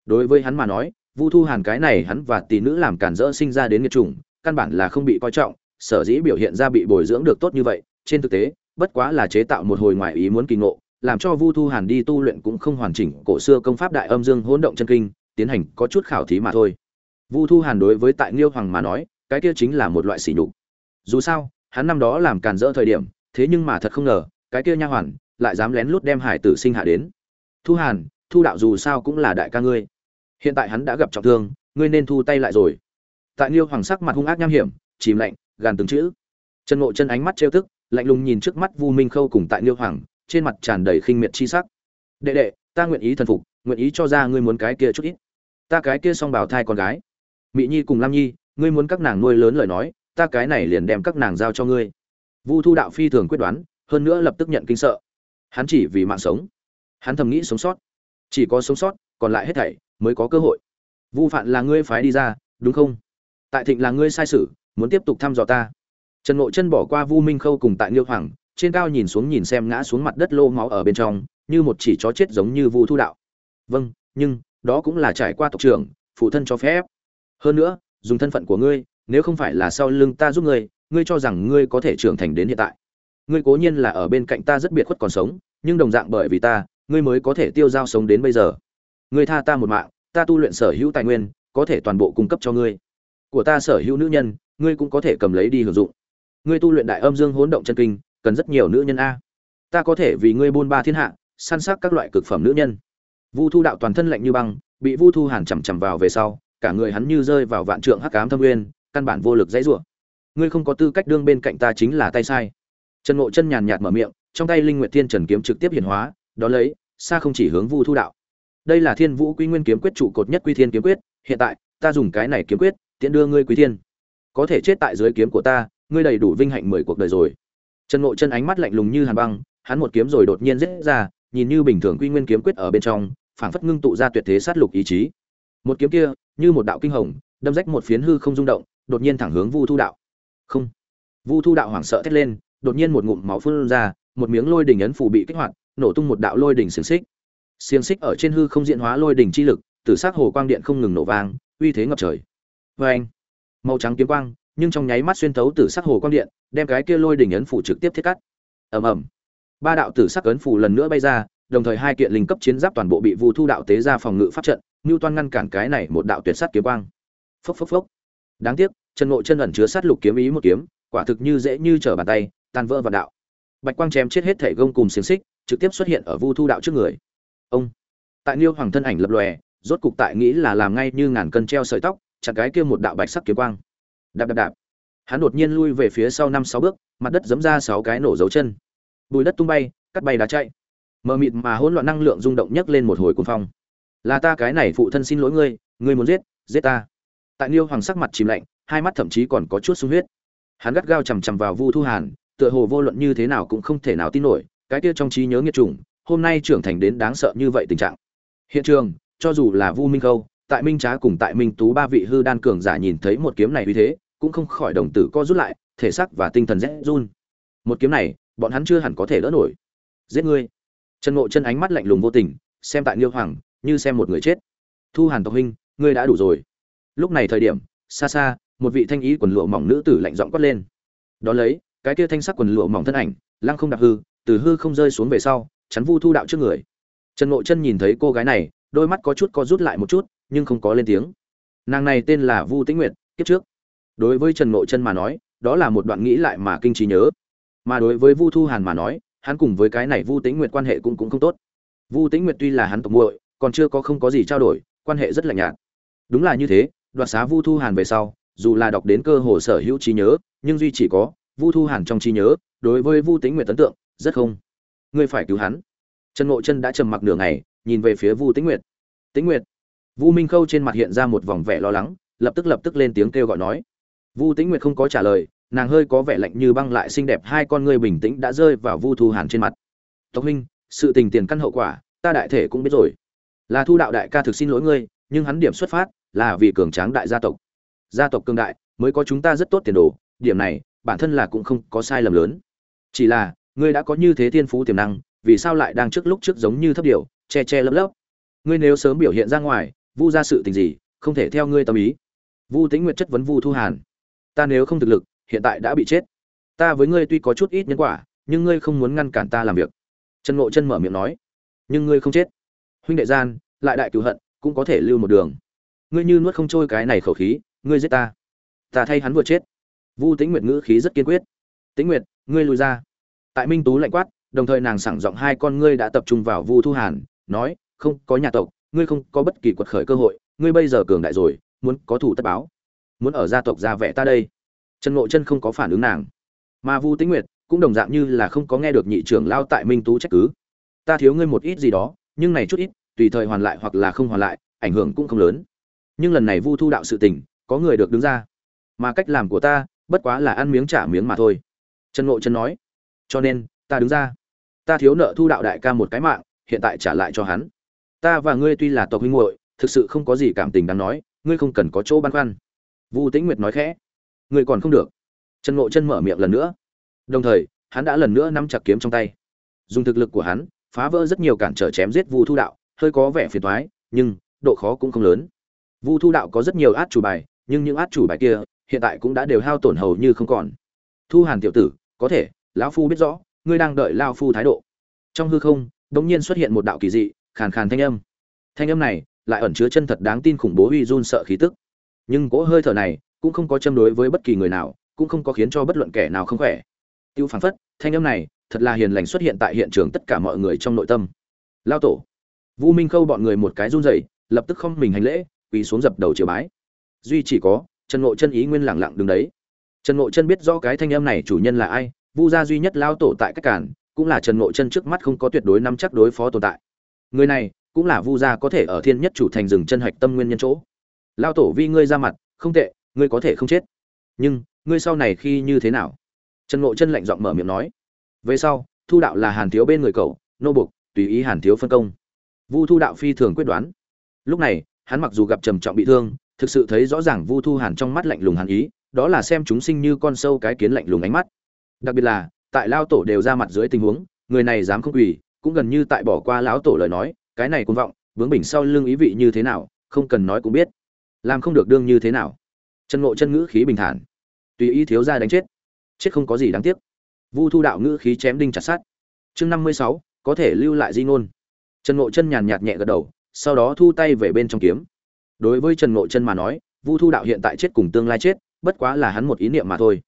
Đối với hắn mà nói, Vu Thu Hàn cái này hắn và tỷ nữ làm cản rỡ sinh ra đến nghiệt chủng, căn bản là không bị coi trọng, sở dĩ biểu hiện ra bị bồi dưỡng được tốt như vậy, trên thực tế, bất quá là chế tạo một hồi ngoại ý muốn kỳ ngộ, làm cho Vu Thu Hàn đi tu luyện cũng không hoàn chỉnh cổ xưa công pháp Đại Âm Dương Hỗn Động Chân Kinh, tiến hành có chút khảo thí mà thôi. Vu Thu Hàn đối với tại Liêu Hoàng mà nói, cái kia chính là một loại sỉ nhục. Dù sao, hắn năm đó làm càn rỡ thời điểm, thế nhưng mà thật không ngờ, cái kia nha hoàn lại dám lén lút đem hải tử sinh hạ đến thu hàn thu đạo dù sao cũng là đại ca ngươi hiện tại hắn đã gặp trọng thương ngươi nên thu tay lại rồi tại liêu hoàng sắc mặt hung ác nham hiểm, chìm lạnh, gàn từng chữ. Trần ngộ chân ánh mắt trêu tức, lạnh lùng nhìn trước mắt vu minh khâu cùng tại liêu hoàng, trên mặt tràn đầy khinh miệt chi sắc. Đệ đệ, ta nguyện ý thần phục, nguyện ý cho ra ngươi muốn cái kia chút ít. Ta cái kia song bảo thai con gái. Mị nhi cùng lam nhi, ngươi muốn các nàng nuôi lớn lời nói, ta cái này liền đem các nàng giao cho ngươi. Vu thu đạo phi thường quyết đoán, hơn nữa lập tức nhận kinh sợ. Hắn chỉ vì mạng sống. Hắn thầm nghĩ sống sót. Chỉ có sống sót, còn lại hết thảy mới có cơ hội. Vu phạn là ngươi phái đi ra, đúng không? Tại thịnh là ngươi sai sử muốn tiếp tục thăm dò ta. Trần ngộ chân bỏ qua vu minh khâu cùng tại liêu hoàng, trên cao nhìn xuống nhìn xem ngã xuống mặt đất lô máu ở bên trong, như một chỉ chó chết giống như vu thu đạo. Vâng nhưng, đó cũng là trải qua tộc trưởng, phụ thân cho phép. Hơn nữa, dùng thân phận của ngươi, nếu không phải là sau lưng ta giúp ngươi ngươi cho rằng ngươi có thể trưởng thành đến hiện tại. Ngươi cố nhiên là ở bên cạnh ta rất biệt khuất còn sống, nhưng đồng dạng bởi vì ta, ngươi mới có thể tiêu dao sống đến bây giờ. Ngươi tha ta một mạng, ta tu luyện sở hữu tài nguyên, có thể toàn bộ cung cấp cho ngươi của ta sở hữu nữ nhân, ngươi cũng có thể cầm lấy đi hưởng dụng. Ngươi tu luyện đại âm dương hỗn động chân kinh, cần rất nhiều nữ nhân a. Ta có thể vì ngươi buôn ba thiên hạ, săn sắc các loại cực phẩm nữ nhân. Vu thu đạo toàn thân lạnh như băng, bị vu thu hàn chằm chằm vào về sau, cả người hắn như rơi vào vạn trượng hắc ám thâm nguyên, căn bản vô lực dãy rủa. Ngươi không có tư cách đương bên cạnh ta chính là tay sai. Trần ngộ chân nhàn nhạt mở miệng, trong tay linh nguyệt thiên trần kiếm trực tiếp hiển hóa đó lấy, xa không chỉ hướng vu thu đạo. Đây là thiên vũ quy nguyên kiếm quyết trụ cột nhất quy thiên kiếm quyết, hiện tại, ta dùng cái này kiếm quyết tiện đưa ngươi quý thiên. Có thể chết tại dưới kiếm của ta ngươi đầy đủ vinh hạnh mười cuộc đời rồi. Trần ngộ chân ánh mắt lạnh lùng như hàn băng hắn một kiếm rồi đột nhiên rết ra nhìn như bình thường quy nguyên kiếm quyết ở bên trong phảng phất ngưng tụ ra tuyệt thế sát lục ý chí. Một kiếm kia như một đạo kinh hồng đâm rách một phiến hư không rung động đột nhiên thẳng hướng vu thu đạo. Không. Vu thu đạo hoảng sợ thét lên đột nhiên một ngụm máu phun ra, một miếng lôi đỉnh ấn phù bị kích hoạt, nổ tung một đạo lôi đỉnh xiềng xích. Xiềng xích ở trên hư không diễn hóa lôi đỉnh chi lực, tử sắc hồ quang điện không ngừng nổ vang, uy thế ngập trời. Oeng! Màu trắng kiếm quang, nhưng trong nháy mắt xuyên thấu tử sắc hồ quang điện, đem cái kia lôi đỉnh ấn phủ trực tiếp thiết cắt. Ầm ầm. Ba đạo tử sắc ấn phủ lần nữa bay ra, đồng thời hai kiện linh cấp chiến giáp toàn bộ bị Vu Thu đạo tế ra phòng ngự pháp trận, Newton ngăn cản cái này một đạo tuyệt sát kiếm quang. Phốc phốc phốc. Đáng tiếc, chân nội chân ẩn chứa sát lục kiếm ý một kiếm, quả thực như dễ như trở bàn tay, tan vỡ vào đạo bạch quang chém chết hết thể gông cùng xiềng xích trực tiếp xuất hiện ở vu thu đạo trước người ông tại niêu hoàng thân ảnh lập lòe rốt cục tại nghĩ là làm ngay như ngàn cân treo sợi tóc chặt cái kia một đạo bạch sắc kiếm quang. Đạp đạp đạp. Hắn đột nhiên lui về phía sau năm sáu bước, mặt đất giấm ra sáu cái nổ dấu chân. Bùi đất tung bay, cắt bay đá chạy. Mờ mịt mà hỗn loạn năng lượng rung động nhấc lên một hồi cuồng phong. Là ta cái này phụ thân xin lỗi ngươi ngươi muốn giết giết ta. Tại niêu hoàng sắc mặt chìm lạnh, hai mắt thậm chí còn có chút sung huyết. Hắn gắt gao chằm chằm vào vu thu hàn, tựa hồ vô luận như thế nào cũng không thể nào tin nổi, cái kia trong trí nhớ nghiệt trùng, hôm nay trưởng thành đến đáng sợ như vậy tình trạng. Hiện trường, cho dù là vu minh Câu tại minh trá cùng tại minh tú ba vị hư đan cường giả nhìn thấy một kiếm này uy thế, cũng không khỏi đồng tử co rút lại, thể xác và tinh thần rẽ run. Một kiếm này, bọn hắn chưa hẳn có thể đỡ nổi. Giết ngươi. Trần ngộ chân ánh mắt lạnh lùng vô tình, xem tại liêu hoàng, như xem một người chết. Thu hàn tộc huynh, ngươi đã đủ rồi. Lúc này thời điểm, xa xa, một vị thanh ý quần lụa mỏng nữ tử lạnh giọng quát lên. Đó lấy, cái kia thanh sắc quần lụa mỏng thân ảnh, lăng không đạp hư, từ hư không rơi xuống về sau, chắn vu thu đạo trước người. Trần ngộ chân nhìn thấy cô gái này, đôi mắt có chút co rút lại một chút nhưng không có lên tiếng. Nàng này tên là vu tĩnh nguyệt, kiếp trước. Đối với trần ngộ chân mà nói, đó là một đoạn nghĩ lại mà kinh trí nhớ. Mà đối với vu thu hàn mà nói, hắn cùng với cái này vu tĩnh nguyệt quan hệ cũng cũng không tốt. Vu tĩnh nguyệt tuy là hắn tộc muội, còn chưa có không có gì trao đổi, quan hệ rất lạnh nhạt. Đúng là như thế, đoạt xá vu thu hàn về sau, dù là đọc đến cơ hồ sở hữu trí nhớ, nhưng duy chỉ có vu thu hàn trong trí nhớ, đối với vu Tĩnh nguyệt ấn tượng, rất không. Ngươi phải cứu hắn. Trần ngộ chân đã trầm mặc nửa ngày, nhìn về phía vu Tĩnh nguyệt. Tĩnh nguyệt vu minh khâu trên mặt hiện ra một vòng vẻ lo lắng, lập tức lập tức lên tiếng kêu gọi nói. Vu Tĩnh nguyệt không có trả lời, nàng hơi có vẻ lạnh như băng lại xinh đẹp, hai con ngươi bình tĩnh đã rơi vào vu thu hàn trên mặt. Tộc huynh, sự tình tiền căn hậu quả, ta đại thể cũng biết rồi. Là thu đạo đại ca thực xin lỗi ngươi, nhưng hắn điểm xuất phát là vì cường tráng đại gia tộc. Gia tộc cường đại mới có chúng ta rất tốt tiền đồ, điểm này, bản thân là cũng không có sai lầm lớn. Chỉ là, ngươi đã có như thế thiên phú tiềm năng, vì sao lại đang trước lúc trước giống như thấp điều che che lấp lấp? Ngươi nếu sớm biểu hiện ra ngoài vu ra sự tình gì, không thể theo ngươi tâm ý. Vu tĩnh nguyệt chất vấn vu thu hàn. Ta nếu không thực lực, hiện tại đã bị chết. Ta với ngươi tuy có chút ít nhân quả, nhưng ngươi không muốn ngăn cản ta làm việc. Trần ngộ chân mở miệng nói. Nhưng ngươi không chết. Huynh đệ gian, lại đại cửu hận, cũng có thể lưu một đường. Ngươi như nuốt không trôi cái này khẩu khí, ngươi giết ta. Ta thay hắn vừa chết. Vu tĩnh nguyệt ngữ khí rất kiên quyết. Tĩnh nguyệt, ngươi lùi ra. Tại minh tú lạnh quát, đồng thời nàng sảng giọng hai con ngươi đã tập trung vào vu thu hàn, nói, không, có nhà tộc ngươi không có bất kỳ quật khởi cơ hội, ngươi bây giờ cường đại rồi, muốn có thủ tất báo. Muốn ở gia tộc ra vẻ ta đây. Trần ngộ chân không có phản ứng nàng. Mà vu tĩnh nguyệt cũng đồng dạng như là không có nghe được nhị trưởng lao tại minh tú trách cứ. Ta thiếu ngươi một ít gì đó, nhưng này chút ít, tùy thời hoàn lại hoặc là không hoàn lại, ảnh hưởng cũng không lớn. Nhưng lần này vu thu đạo sự tình, có người được đứng ra. Mà cách làm của ta, bất quá là ăn miếng trả miếng mà thôi. Trần ngộ chân nói. Cho nên, ta đứng ra. Ta thiếu nợ thu đạo đại ca một cái mạng, hiện tại trả lại cho hắn ta và ngươi tuy là tộc huynh muội, thực sự không có gì cảm tình đáng nói, ngươi không cần có chỗ băn khoăn. Vu tĩnh nguyệt nói khẽ. Ngươi còn không được. Trần ngộ chân mở miệng lần nữa. Đồng thời, hắn đã lần nữa nắm chặt kiếm trong tay. Dùng thực lực của hắn, phá vỡ rất nhiều cản trở chém giết vu thu đạo, hơi có vẻ phiền toái, nhưng độ khó cũng không lớn. Vu thu đạo có rất nhiều át chủ bài, nhưng những át chủ bài kia, hiện tại cũng đã đều hao tổn hầu như không còn. Thu hàn tiểu tử, có thể, lão phu biết rõ, ngươi đang đợi lao phu thái độ. Trong hư không đống nhiên xuất hiện một đạo kỳ dị khàn khàn thanh âm. Thanh âm này lại ẩn chứa chân thật đáng tin khủng bố uy run sợ khí tức. Nhưng cỗ hơi thở này cũng không có châm đối với bất kỳ người nào, cũng không có khiến cho bất luận kẻ nào không khỏe. Tiêu phán phất, thanh âm này thật là hiền lành xuất hiện tại hiện trường tất cả mọi người trong nội tâm. Lao tổ. Vũ minh khâu bọn người một cái run rẩy, lập tức không mình hành lễ, quỳ xuống dập đầu triều bái. Duy chỉ có, trần ngộ chân ý nguyên lẳng lặng đứng đấy. Trần ngộ chân biết rõ cái thanh âm này chủ nhân là ai, vu gia duy nhất lao tổ tại các cản, cũng là trần ngộ chân trước mắt không có tuyệt đối nắm chắc đối phó tồn tại người này cũng là vu gia có thể ở thiên nhất chủ thành rừng chân hạch tâm nguyên nhân chỗ. Lao tổ vi ngươi ra mặt, không tệ, ngươi có thể không chết. Nhưng, ngươi sau này khi như thế nào? Trần ngộ chân lạnh giọng mở miệng nói. Về sau, thu đạo là hàn thiếu bên người cậu, nô bục tùy ý hàn thiếu phân công. Vu thu đạo phi thường quyết đoán. Lúc này, hắn mặc dù gặp trầm trọng bị thương, thực sự thấy rõ ràng vu thu hàn trong mắt lạnh lùng hàn ý, đó là xem chúng sinh như con sâu cái kiến lạnh lùng ánh mắt. Đặc biệt là, tại lao tổ đều ra mặt dưới tình huống, người này dám không quỳ cũng gần như tại bỏ qua lão tổ lời nói, cái này cũng vọng, vướng bình sau lưng ý vị như thế nào, không cần nói cũng biết. Làm không được đương như thế nào. Chân ngộ chân ngữ khí bình thản. Tùy ý thiếu ra đánh chết. Chết không có gì đáng tiếc. Vu thu đạo ngữ khí chém đinh chặt sát chương năm mươi sáu, có thể lưu lại di ngôn. Trần ngộ chân nhàn nhạt nhẹ gật đầu, sau đó thu tay về bên trong kiếm. Đối với trần ngộ chân mà nói, vu thu đạo hiện tại chết cùng tương lai chết, bất quá là hắn một ý niệm mà thôi.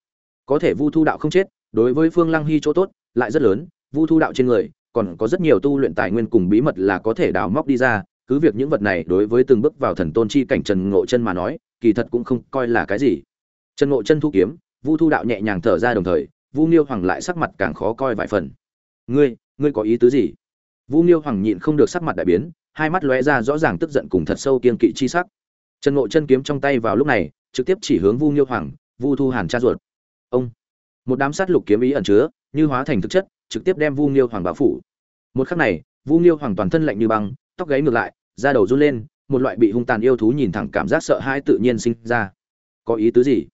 Có thể vu thu đạo không chết, đối với phương lăng hy chỗ tốt, lại rất lớn, vu thu đạo trên người còn có rất nhiều tu luyện tài nguyên cùng bí mật là có thể đào móc đi ra, cứ việc những vật này đối với từng bước vào thần tôn chi cảnh trần ngộ chân mà nói, kỳ thật cũng không coi là cái gì. Trần ngộ chân thu kiếm, vu thu đạo nhẹ nhàng thở ra đồng thời, vu nghiêu hoàng lại sắc mặt càng khó coi vài phần. Ngươi ngươi có ý tứ gì? Vu nghiêu hoàng nhịn không được sắc mặt đại biến, hai mắt lóe ra rõ ràng tức giận cùng thật sâu kiên kỵ chi sắc. Trần ngộ chân kiếm trong tay vào lúc này, trực tiếp chỉ hướng vu nghiêu hoàng, vu thu hàn cha ruột. Ông. Một đám sát lục kiếm ý ẩn chứa, như hóa thành thực chất, trực tiếp đem vu nghiêu hoàng báo phủ một khắc này, vu nghiêu hoàng toàn thân lạnh như băng, tóc gáy ngược lại, da đầu run lên, một loại bị hung tàn yêu thú nhìn thẳng cảm giác sợ hãi tự nhiên sinh ra. Có ý tứ gì?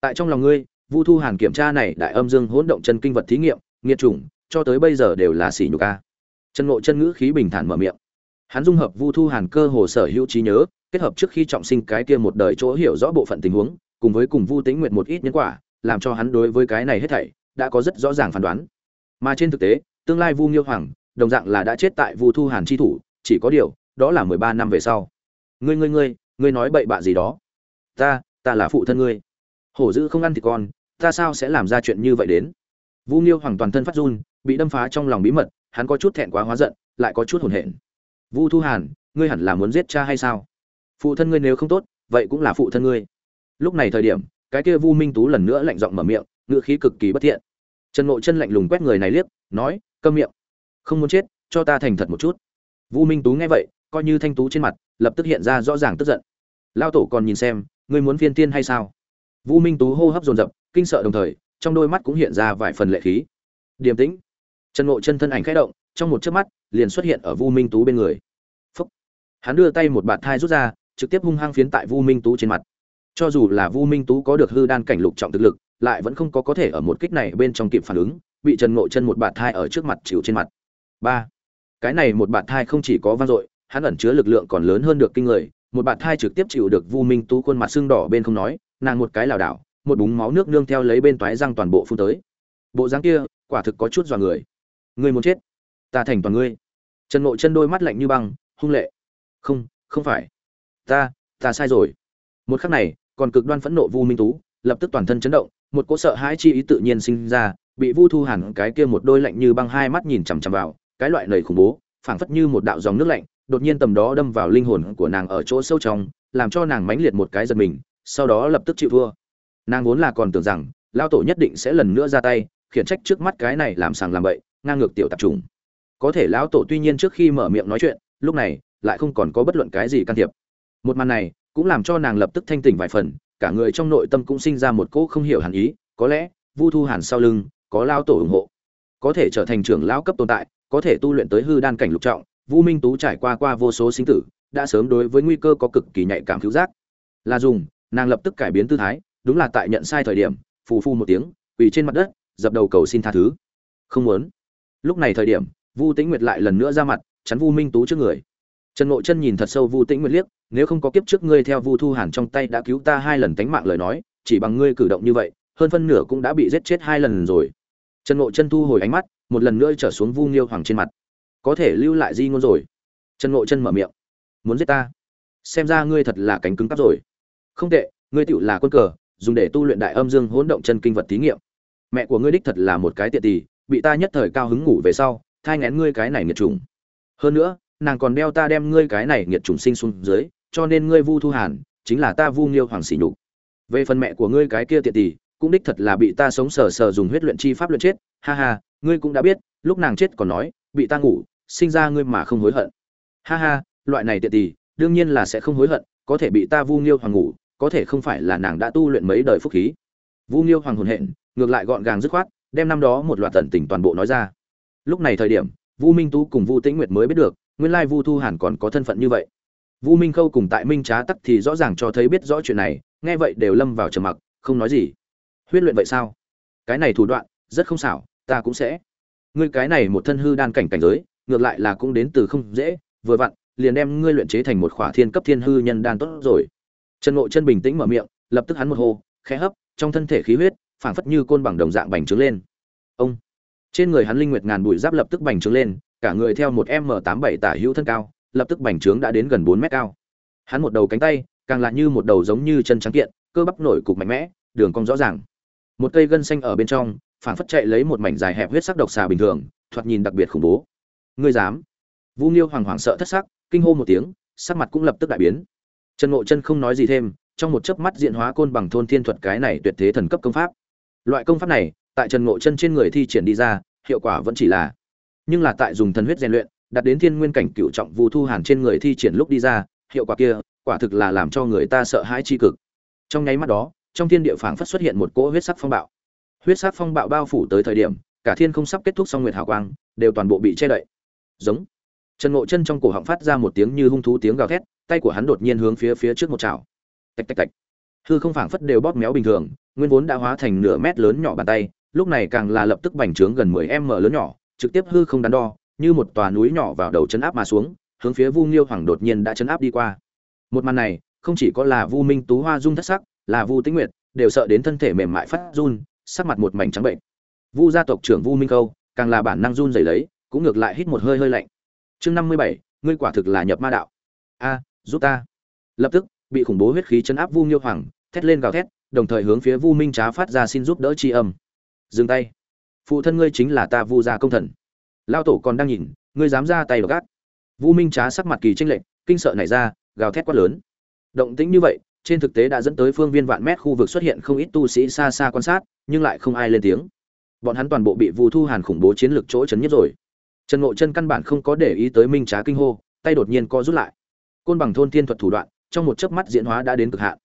Tại trong lòng ngươi, vu thu hàn kiểm tra này đại âm dương hỗn động chân kinh vật thí nghiệm, nghiệt chủng, cho tới bây giờ đều là xỉ nhục a. Chân ngộ chân ngữ khí bình thản mở miệng. Hắn dung hợp vu thu hàn cơ hồ sở hữu trí nhớ, kết hợp trước khi trọng sinh cái kia một đời chỗ hiểu rõ bộ phận tình huống, cùng với cùng vu tính nguyện một ít nhân quả, làm cho hắn đối với cái này hết thảy, đã có rất rõ ràng phán đoán. Mà trên thực tế, tương lai vu nghiêu hoàng đồng dạng là đã chết tại vu thu hàn chi thủ, chỉ có điều, đó là mười ba năm về sau. Ngươi ngươi ngươi ngươi nói bậy bạ gì đó? Ta ta là phụ thân ngươi. Hổ dữ không ăn thì con, ta sao sẽ làm ra chuyện như vậy đến? Vu nghiêu hoàng toàn thân phát run, bị đâm phá trong lòng bí mật, hắn có chút thẹn quá hóa giận, lại có chút hồn hển. Vu thu hàn, ngươi hẳn là muốn giết cha hay sao? Phụ thân ngươi nếu không tốt, vậy cũng là phụ thân ngươi. Lúc này thời điểm, cái kia vu minh tú lần nữa lạnh giọng mở miệng ngựa khí cực kỳ bất thiện. Trần ngộ chân lạnh lùng quét người này liếc, nói, câm miệng không muốn chết, cho ta thành thật một chút. Vu minh tú nghe vậy, coi như thanh tú trên mặt, lập tức hiện ra rõ ràng tức giận. Lao tổ còn nhìn xem, ngươi muốn phiên tiên hay sao? Vu minh tú hô hấp dồn dập, kinh sợ đồng thời, trong đôi mắt cũng hiện ra vài phần lệ khí. Điềm tĩnh. Trần ngộ chân thân ảnh khẽ động, trong một chớp mắt, liền xuất hiện ở vu minh tú bên người. Phúc. hắn đưa tay một bạt thai rút ra, trực tiếp hung hăng phiến tại vu minh tú trên mặt. Cho dù là vu minh tú có được hư đan cảnh lục trọng thực lực, lại vẫn không có có thể ở một kích này bên trong kịp phản ứng, bị trần ngộ chân một bạt thai ở trước mặt chịu trên mặt ba. Cái này một bạt thai không chỉ có vang dội, hắn ẩn chứa lực lượng còn lớn hơn được kinh người. Một bạt thai trực tiếp chịu được vu minh tú khuôn mặt sưng đỏ bên không nói, nàng một cái lảo đảo, một búng máu nước nương theo lấy bên toái răng toàn bộ phun tới. Bộ dáng kia, quả thực có chút dọa người. Ngươi muốn chết? Ta thành toàn ngươi. Trần nội chân đôi mắt lạnh như băng, hung lệ. Không không phải. Ta ta sai rồi. Một khắc này, còn cực đoan phẫn nộ vu minh tú, lập tức toàn thân chấn động, một cỗ sợ hãi chi ý tự nhiên sinh ra, bị vu thu hẳn cái kia một đôi lạnh như băng hai mắt nhìn chằm chằm vào cái loại lời khủng bố, phảng phất như một đạo dòng nước lạnh, đột nhiên tầm đó đâm vào linh hồn của nàng ở chỗ sâu trong, làm cho nàng mãnh liệt một cái giật mình, sau đó lập tức chịu thua. Nàng vốn là còn tưởng rằng lao tổ nhất định sẽ lần nữa ra tay, khiển trách trước mắt cái này làm sàng làm bậy, ngang ngược tiểu tạp trùng có thể lão tổ tuy nhiên trước khi mở miệng nói chuyện, lúc này, lại không còn có bất luận cái gì can thiệp. Một màn này, cũng làm cho nàng lập tức thanh tỉnh vài phần, cả người trong nội tâm cũng sinh ra một cỗ không hiểu hẳn ý, có lẽ, vu thu hàn sau lưng, có lao tổ ủng hộ, có thể trở thành trưởng lão cấp tồn tại có thể tu luyện tới hư đan cảnh lục trọng, vu minh tú trải qua qua vô số sinh tử, đã sớm đối với nguy cơ có cực kỳ nhạy cảm cứu giác. Là dùng, nàng lập tức cải biến tư thái, đúng là tại nhận sai thời điểm, phù phu một tiếng, quỳ trên mặt đất, dập đầu cầu xin tha thứ. Không muốn. Lúc này thời điểm, vu tĩnh nguyệt lại lần nữa ra mặt, chắn vu minh tú trước người. Trần ngộ chân nhìn thật sâu vu tĩnh nguyệt liếc, nếu không có kiếp trước ngươi theo vu thu hàn trong tay đã cứu ta hai lần tánh mạng lời nói, chỉ bằng ngươi cử động như vậy, hơn phân nửa cũng đã bị giết chết hai lần rồi. Trần ngộ chân thu hồi ánh mắt một lần nữa trở xuống vu nghiêu hoàng trên mặt. Có thể lưu lại di ngôn rồi. Trần ngộ chân mở miệng. Muốn giết ta? Xem ra ngươi thật là cánh cứng cắp rồi. Không tệ, ngươi tựu là quân cờ, dùng để tu luyện đại âm dương hỗn động chân kinh vật thí nghiệm. Mẹ của ngươi đích thật là một cái tiện tỳ, bị ta nhất thời cao hứng ngủ về sau, thai ngén ngươi cái này nghiệt trùng hơn nữa, nàng còn đeo ta đem ngươi cái này nghiệt trùng sinh xuống dưới, cho nên ngươi vu thu hàn, chính là ta vu nghiêu hoàng sỉ nhục. Về phần mẹ của ngươi cái kia tiện tỳ, cũng đích thật là bị ta sống sờ sờ dùng huyết luyện chi pháp luyện chết ha ha, ngươi cũng đã biết, lúc nàng chết còn nói, bị ta ngủ, sinh ra ngươi mà không hối hận. Ha ha, loại này tiện tỳ, đương nhiên là sẽ không hối hận, có thể bị ta vu nghiêu hoàng ngủ, có thể không phải là nàng đã tu luyện mấy đời phúc khí. Vu nghiêu hoàng hồn hện, ngược lại gọn gàng dứt khoát, đem năm đó một loạt tận tình toàn bộ nói ra. Lúc này thời điểm, vu minh tú cùng vu tĩnh nguyệt mới biết được, nguyên lai vu thu hàn còn có thân phận như vậy. Vu minh khâu cùng tại minh trá tắc thì rõ ràng cho thấy biết rõ chuyện này, nghe vậy đều lâm vào trầm mặc, không nói gì. Huyết luyện vậy sao? Cái này thủ đoạn, rất không xảo ta cũng sẽ. Ngươi cái này một thân hư đan cảnh cảnh giới, ngược lại là cũng đến từ không dễ, vừa vặn, liền đem ngươi luyện chế thành một khỏa thiên cấp thiên hư nhân đan tốt rồi. Trần ngộ chân bình tĩnh mở miệng, lập tức hắn một hô, khẽ hấp, trong thân thể khí huyết, phảng phất như côn bằng đồng dạng bành trướng lên. Ông! Trên người hắn linh nguyệt ngàn bụi giáp lập tức bành trướng lên, cả người theo một m tám bảy tả hữu thân cao, lập tức bành trướng đã đến gần bốn mét cao. Hắn một đầu cánh tay, càng là như một đầu giống như chân trắng kiện, cơ bắp nổi cục mạnh mẽ, đường cong rõ ràng. Một cây gân xanh ở bên trong phảng phất chạy lấy một mảnh dài hẹp huyết sắc độc xà bình thường, thoạt nhìn đặc biệt khủng bố. Ngươi dám? Vu nghiêu hoàng hoàng sợ thất sắc, kinh hô một tiếng, sắc mặt cũng lập tức đại biến. Trần ngộ chân không nói gì thêm, trong một chớp mắt diện hóa côn bằng thôn thiên thuật cái này tuyệt thế thần cấp công pháp. Loại công pháp này, tại trần ngộ chân trên người thi triển đi ra, hiệu quả vẫn chỉ là. Nhưng là tại dùng thần huyết rèn luyện đặt đến thiên nguyên cảnh cựu trọng vu thu hàn trên người thi triển lúc đi ra, hiệu quả kia, quả thực là làm cho người ta sợ hãi chi cực. Trong nháy mắt đó, trong thiên địa phảng phất xuất hiện một cỗ huyết sắc phong bạo huyết sát phong bạo bao phủ tới thời điểm, cả thiên không sắp kết thúc xong nguyệt hào quang, đều toàn bộ bị che đậy. Giống. Trần ngộ chân trong cổ họng phát ra một tiếng như hung thú tiếng gào thét, tay của hắn đột nhiên hướng phía phía trước một chảo. Tạch tạch tạch. Hư không phảng phất đều bóp méo bình thường, nguyên vốn đã hóa thành nửa mét lớn nhỏ bàn tay, lúc này càng là lập tức bành trướng gần 10 m lớn nhỏ, trực tiếp hư không đắn đo, như một tòa núi nhỏ vào đầu chấn áp mà xuống, hướng phía vu nghiêu hoàng đột nhiên đã chấn áp đi qua. Một màn này, không chỉ có là vu minh tú hoa dung thất sắc, là vu tĩnh nguyệt, đều sợ đến thân thể mềm mại phát run sắc mặt một mảnh trắng bệnh. Vu gia tộc trưởng vu minh câu càng là bản năng run rẩy lấy, cũng ngược lại hít một hơi hơi lạnh. Chương năm mươi bảy, ngươi quả thực là nhập ma đạo. A, giúp ta. Lập tức, bị khủng bố huyết khí chấn áp vu nghiêu hoàng, thét lên gào thét, đồng thời hướng phía vu minh trá phát ra xin giúp đỡ tri âm. Dừng tay. Phụ thân ngươi chính là ta vu gia công thần. Lao tổ còn đang nhìn, ngươi dám ra tay gác vu minh trá sắc mặt kỳ tranh lệch, kinh sợ nảy ra, gào thét quát lớn. Động tĩnh như vậy trên thực tế đã dẫn tới phương viên vạn mét khu vực xuất hiện không ít tu sĩ xa xa quan sát nhưng lại không ai lên tiếng. Bọn hắn toàn bộ bị vu thu hàn khủng bố chiến lược chỗ chấn nhất rồi. Trần ngộ chân căn bản không có để ý tới minh trá kinh hô tay đột nhiên co rút lại. Côn bằng thôn tiên thuật thủ đoạn trong một chớp mắt diễn hóa đã đến cực hạn.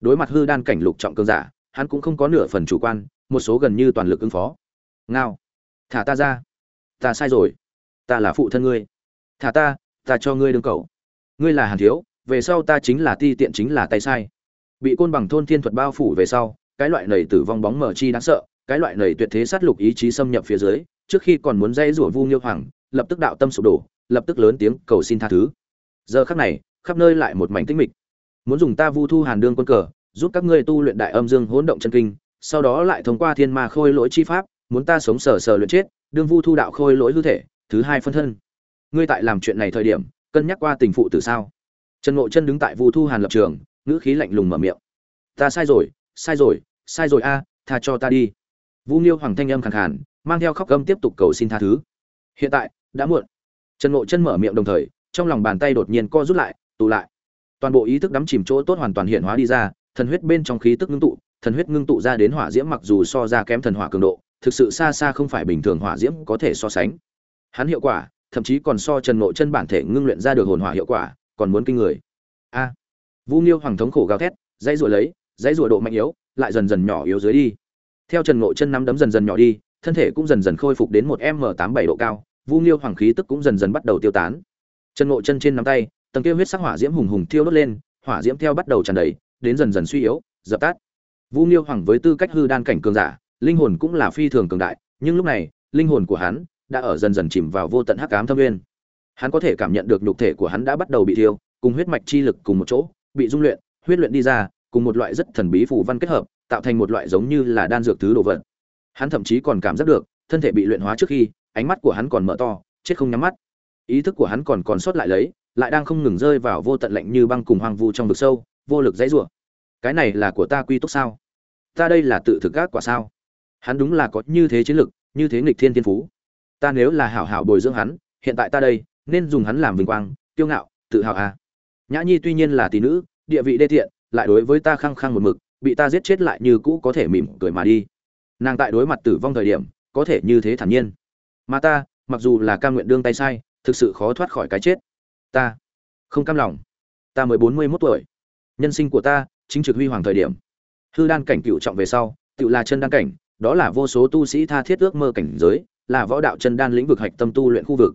Đối mặt hư đan cảnh lục trọng cương giả hắn cũng không có nửa phần chủ quan một số gần như toàn lực ứng phó. Ngao thả ta ra. Ta sai rồi. Ta là phụ thân ngươi. Thả ta ta cho ngươi đương cậu, ngươi là hàn thiếu về sau ta chính là ti tiện chính là tay sai. Bị côn bằng thôn thiên thuật bao phủ về sau, cái loại nầy tử vong bóng mờ chi đáng sợ, cái loại nầy tuyệt thế sát lục ý chí xâm nhập phía dưới, trước khi còn muốn dây rủa vu nghiêu hoàng, lập tức đạo tâm sụp đổ, lập tức lớn tiếng cầu xin tha thứ. Giờ khắc này, khắp nơi lại một mảnh tĩnh mịch. Muốn dùng ta vu thu hàn đương quân cờ, giúp các ngươi tu luyện đại âm dương hỗn động chân kinh, sau đó lại thông qua thiên ma khôi lỗi chi pháp, muốn ta sống sờ sờ luyện chết, đương vu thu đạo khôi lỗi hư thể, thứ hai phân thân. Ngươi tại làm chuyện này thời điểm, cân nhắc qua tình phụ từ sao? Trần ngộ chân đứng tại vu thu hàn lập trường, ngữ khí lạnh lùng mở miệng. Ta sai rồi sai rồi sai rồi a, tha cho ta đi. Vu nghiêu hoàng thanh âm khàn khàn, mang theo khóc gâm tiếp tục cầu xin tha thứ. Hiện tại, đã muộn. Trần ngộ chân mở miệng đồng thời, trong lòng bàn tay đột nhiên co rút lại, tụ lại. Toàn bộ ý thức đắm chìm chỗ tốt hoàn toàn hiện hóa đi ra, thần huyết bên trong khí tức ngưng tụ, thần huyết ngưng tụ ra đến hỏa diễm mặc dù so ra kém thần hỏa cường độ, thực sự xa xa không phải bình thường hỏa diễm có thể so sánh. Hắn hiệu quả, thậm chí còn so trần ngộ chân bản thể ngưng luyện ra được hồn hỏa hiệu quả còn muốn kinh người. A. À, vu nghiêu hoàng thống khổ gào thét dãy rủa lấy dãy rủa độ mạnh yếu lại dần dần nhỏ yếu dưới đi. Theo trần ngộ chân nắm đấm dần dần nhỏ đi thân thể cũng dần dần khôi phục đến một m tám bảy độ cao vu nghiêu hoàng khí tức cũng dần dần bắt đầu tiêu tán. Trần ngộ chân trên nắm tay tầng kia huyết sắc hỏa diễm hùng hùng thiêu đốt lên hỏa diễm theo bắt đầu tràn đầy đến dần dần suy yếu dập tắt. Vu nghiêu hoàng với tư cách hư đan cảnh cường giả linh hồn cũng là phi thường cường đại nhưng lúc này linh hồn của hắn đã ở dần dần chìm vào vô tận hắc ám thâm nguyên hắn có thể cảm nhận được nhục thể của hắn đã bắt đầu bị thiêu, cùng huyết mạch chi lực cùng một chỗ, bị dung luyện, huyết luyện đi ra, cùng một loại rất thần bí phù văn kết hợp, tạo thành một loại giống như là đan dược thứ đồ vật. Hắn thậm chí còn cảm giác được, thân thể bị luyện hóa trước khi, ánh mắt của hắn còn mở to, chết không nhắm mắt. Ý thức của hắn còn còn sót lại lấy, lại đang không ngừng rơi vào vô tận lạnh như băng cùng hoang vu trong vực sâu, vô lực dãy rủa. Cái này là của ta quy túc sao? Ta đây là tự thực gác quả sao? Hắn đúng là có như thế chiến lực, như thế nghịch thiên thiên phú. Ta nếu là hảo hảo bồi dưỡng hắn, hiện tại ta đây nên dùng hắn làm vinh quang, kiêu ngạo, tự hào à. Nhã nhi tuy nhiên là tỷ nữ, địa vị đê tiện, lại đối với ta khăng khăng một mực, bị ta giết chết lại như cũ có thể mỉm cười mà đi. Nàng tại đối mặt tử vong thời điểm, có thể như thế thản nhiên. Mà ta, mặc dù là cam nguyện đương tay sai, thực sự khó thoát khỏi cái chết. Ta không cam lòng. Ta mới bốn mươi mốt tuổi. Nhân sinh của ta, chính trực huy hoàng thời điểm. Hư đan cảnh cựu trọng về sau, tự là chân đan cảnh, đó là vô số tu sĩ tha thiết ước mơ cảnh giới, là võ đạo chân đan lĩnh vực hạch tâm tu luyện khu vực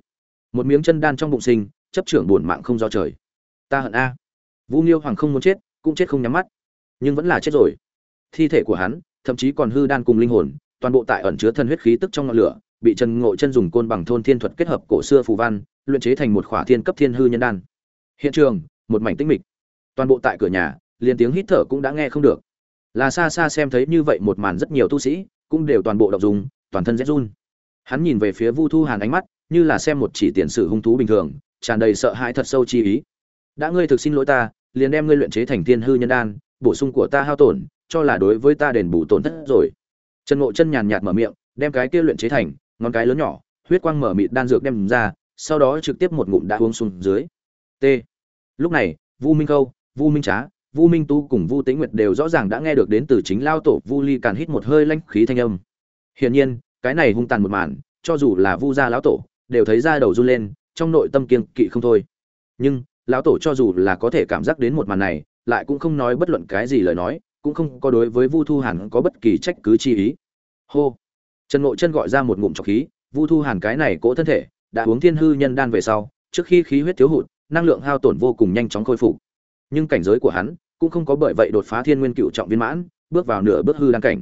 một miếng chân đan trong bụng sinh, chấp trưởng buồn mạng không do trời. Ta hận a. Vũ nghiêu hoàng không muốn chết, cũng chết không nhắm mắt. Nhưng vẫn là chết rồi. Thi thể của hắn, thậm chí còn hư đan cùng linh hồn, toàn bộ tại ẩn chứa thân huyết khí tức trong ngọn lửa, bị trần ngộ chân dùng côn bằng thôn thiên thuật kết hợp cổ xưa phù văn, luyện chế thành một khỏa thiên cấp thiên hư nhân đan. Hiện trường, một mảnh tĩnh mịch. Toàn bộ tại cửa nhà, liền tiếng hít thở cũng đã nghe không được. Là xa xa xem thấy như vậy một màn rất nhiều tu sĩ, cũng đều toàn bộ đọc dùng, toàn thân rét run. Hắn nhìn về phía vu thu hàn ánh mắt như là xem một chỉ tiền sử hung thú bình thường, tràn đầy sợ hãi thật sâu chi ý. Đã ngươi thực xin lỗi ta, liền đem ngươi luyện chế thành thiên hư nhân đan, bổ sung của ta hao tổn, cho là đối với ta đền bù tổn thất rồi. Trần ngộ chân nhàn nhạt mở miệng, đem cái kia luyện chế thành, ngón cái lớn nhỏ, huyết quang mở mịt đan dược đem ra, sau đó trực tiếp một ngụm đã uống xuống dưới. T. Lúc này, vu minh câu, vu minh trá, vu minh tu cùng vu tĩnh nguyệt đều rõ ràng đã nghe được đến từ chính lao tổ vu ly càn hít một hơi lanh khí thanh âm. Hiển nhiên, cái này hung tàn một màn, cho dù là vu gia lão tổ đều thấy da đầu run lên, trong nội tâm kiên kỵ không thôi. Nhưng, lão tổ cho dù là có thể cảm giác đến một màn này, lại cũng không nói bất luận cái gì lời nói, cũng không có đối với vu thu hàn có bất kỳ trách cứ chi ý. Hô! Trần ngộ chân gọi ra một ngụm trọc khí, vu thu hàn cái này cỗ thân thể, đã uống thiên hư nhân đan về sau, trước khi khí huyết thiếu hụt, năng lượng hao tổn vô cùng nhanh chóng khôi phục. Nhưng cảnh giới của hắn cũng không có bởi vậy đột phá thiên nguyên cựu trọng viên mãn, bước vào nửa bước hư đan cảnh.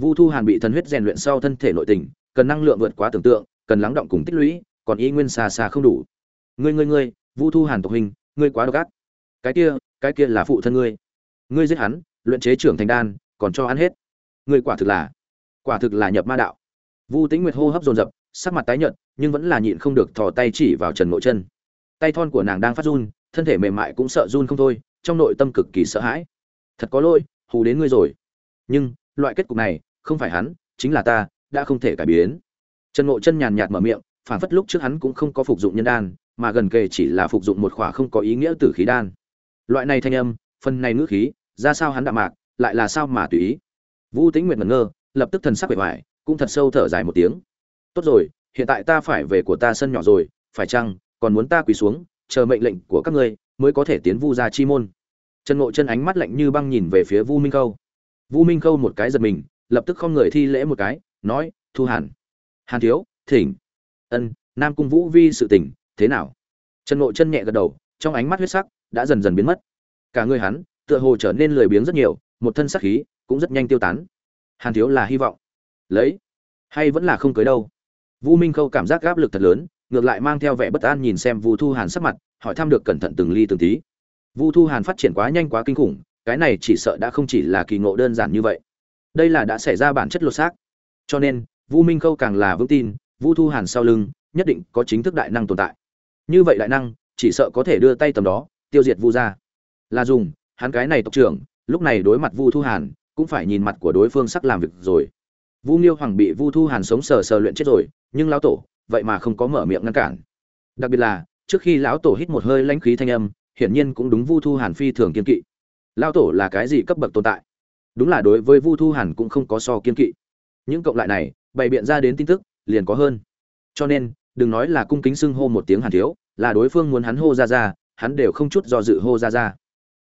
Vu thu hàn bị thần huyết rèn luyện sau thân thể nội tình, cần năng lượng vượt quá tưởng tượng cần lắng động cùng tích lũy, còn y nguyên xa xa không đủ. Ngươi ngươi ngươi, vu thu hàn tộc hình, ngươi quá độc ác. Cái kia cái kia là phụ thân ngươi. Ngươi giết hắn, luyện chế trưởng thành đan, còn cho ăn hết. Ngươi quả thực là, quả thực là nhập ma đạo. Vu tĩnh nguyệt hô hấp dồn dập, sắc mặt tái nhợt, nhưng vẫn là nhịn không được thò tay chỉ vào trần ngộ chân. Tay thon của nàng đang phát run, thân thể mềm mại cũng sợ run không thôi, trong nội tâm cực kỳ sợ hãi. Thật có lỗi, hù đến ngươi rồi. Nhưng, loại kết cục này, không phải hắn, chính là ta, đã không thể cải biến trần ngộ chân nhàn nhạt mở miệng phản phất lúc trước hắn cũng không có phục dụng nhân đan mà gần kề chỉ là phục dụng một khỏa không có ý nghĩa tử khí đan. Loại này thanh âm phần này ngữ khí ra sao hắn đạm mạc lại là sao mà tùy ý. Vũ tĩnh nguyệt ngẩn ngơ lập tức thần sắc bề bại, cũng thật sâu thở dài một tiếng. Tốt rồi hiện tại ta phải về của ta sân nhỏ rồi phải chăng còn muốn ta quỳ xuống chờ mệnh lệnh của các ngươi mới có thể tiến vu ra chi môn? Trần ngộ chân ánh mắt lạnh như băng nhìn về phía vu minh Câu. vu minh Câu một cái giật mình lập tức không người thi lễ một cái nói thu hàn hàn thiếu, thỉnh. Ân, nam cung vũ vi sự tỉnh, thế nào? Trần ngộ chân nhẹ gật đầu, trong ánh mắt huyết sắc đã dần dần biến mất. Cả người hắn tựa hồ trở nên lười biếng rất nhiều, một thân sắc khí cũng rất nhanh tiêu tán. Hàn thiếu là hy vọng. Lấy, hay vẫn là không cưới đâu? Vũ minh khâu cảm giác áp lực thật lớn, ngược lại mang theo vẻ bất an nhìn xem vu thu hàn sắc mặt, hỏi thăm được cẩn thận từng ly từng tí. Vu thu hàn phát triển quá nhanh quá kinh khủng, cái này chỉ sợ đã không chỉ là kỳ ngộ đơn giản như vậy. Đây là đã xảy ra bản chất lột xác. Cho nên vu minh khâu càng là vững tin, vu thu hàn sau lưng nhất định có chính thức đại năng tồn tại. Như vậy đại năng, chỉ sợ có thể đưa tay tầm đó, tiêu diệt vu gia. Là dùng, hắn cái này tộc trưởng, lúc này đối mặt vu thu hàn, cũng phải nhìn mặt của đối phương sắc làm việc rồi. Vu nghiêu hoàng bị vu thu hàn sống sờ sờ luyện chết rồi, nhưng lão tổ, vậy mà không có mở miệng ngăn cản. Đặc biệt là, trước khi lão tổ hít một hơi lãnh khí thanh âm, hiển nhiên cũng đúng vu thu hàn phi thường kiên kỵ. Lão tổ là cái gì cấp bậc tồn tại? Đúng là đối với vu thu hàn cũng không có so kiên kỵ. Những cộng lại này bày biện ra đến tin tức, liền có hơn. Cho nên, đừng nói là cung kính xưng hô một tiếng hàn thiếu, là đối phương muốn hắn hô ra ra, hắn đều không chút do dự hô ra ra.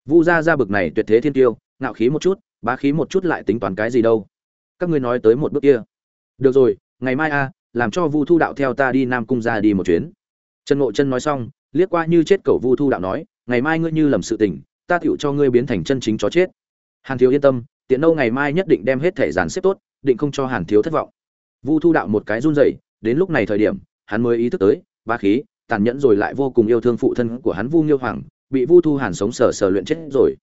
Vu ra ra bực này tuyệt thế thiên tiêu, ngạo khí một chút, bá khí một chút lại tính toán cái gì đâu. Các ngươi nói tới một bước kia. Được rồi, ngày mai a, làm cho vu thu đạo theo ta đi nam cung ra đi một chuyến. Trần ngộ chân nói xong, liếc qua như chết cầu vu thu đạo nói, ngày mai ngươi như lầm sự tình, ta tựu cho ngươi biến thành chân chính chó chết. Hàn thiếu yên tâm, tiện đâu ngày mai nhất định đem hết thể dàn xếp tốt, định không cho hàn thiếu thất vọng vu thu đạo một cái run rẩy, đến lúc này thời điểm, hắn mới ý thức tới, ba khí, tàn nhẫn rồi lại vô cùng yêu thương phụ thân của hắn vu nghiêu hoàng, bị vu thu hàn sống sờ sờ luyện chết rồi.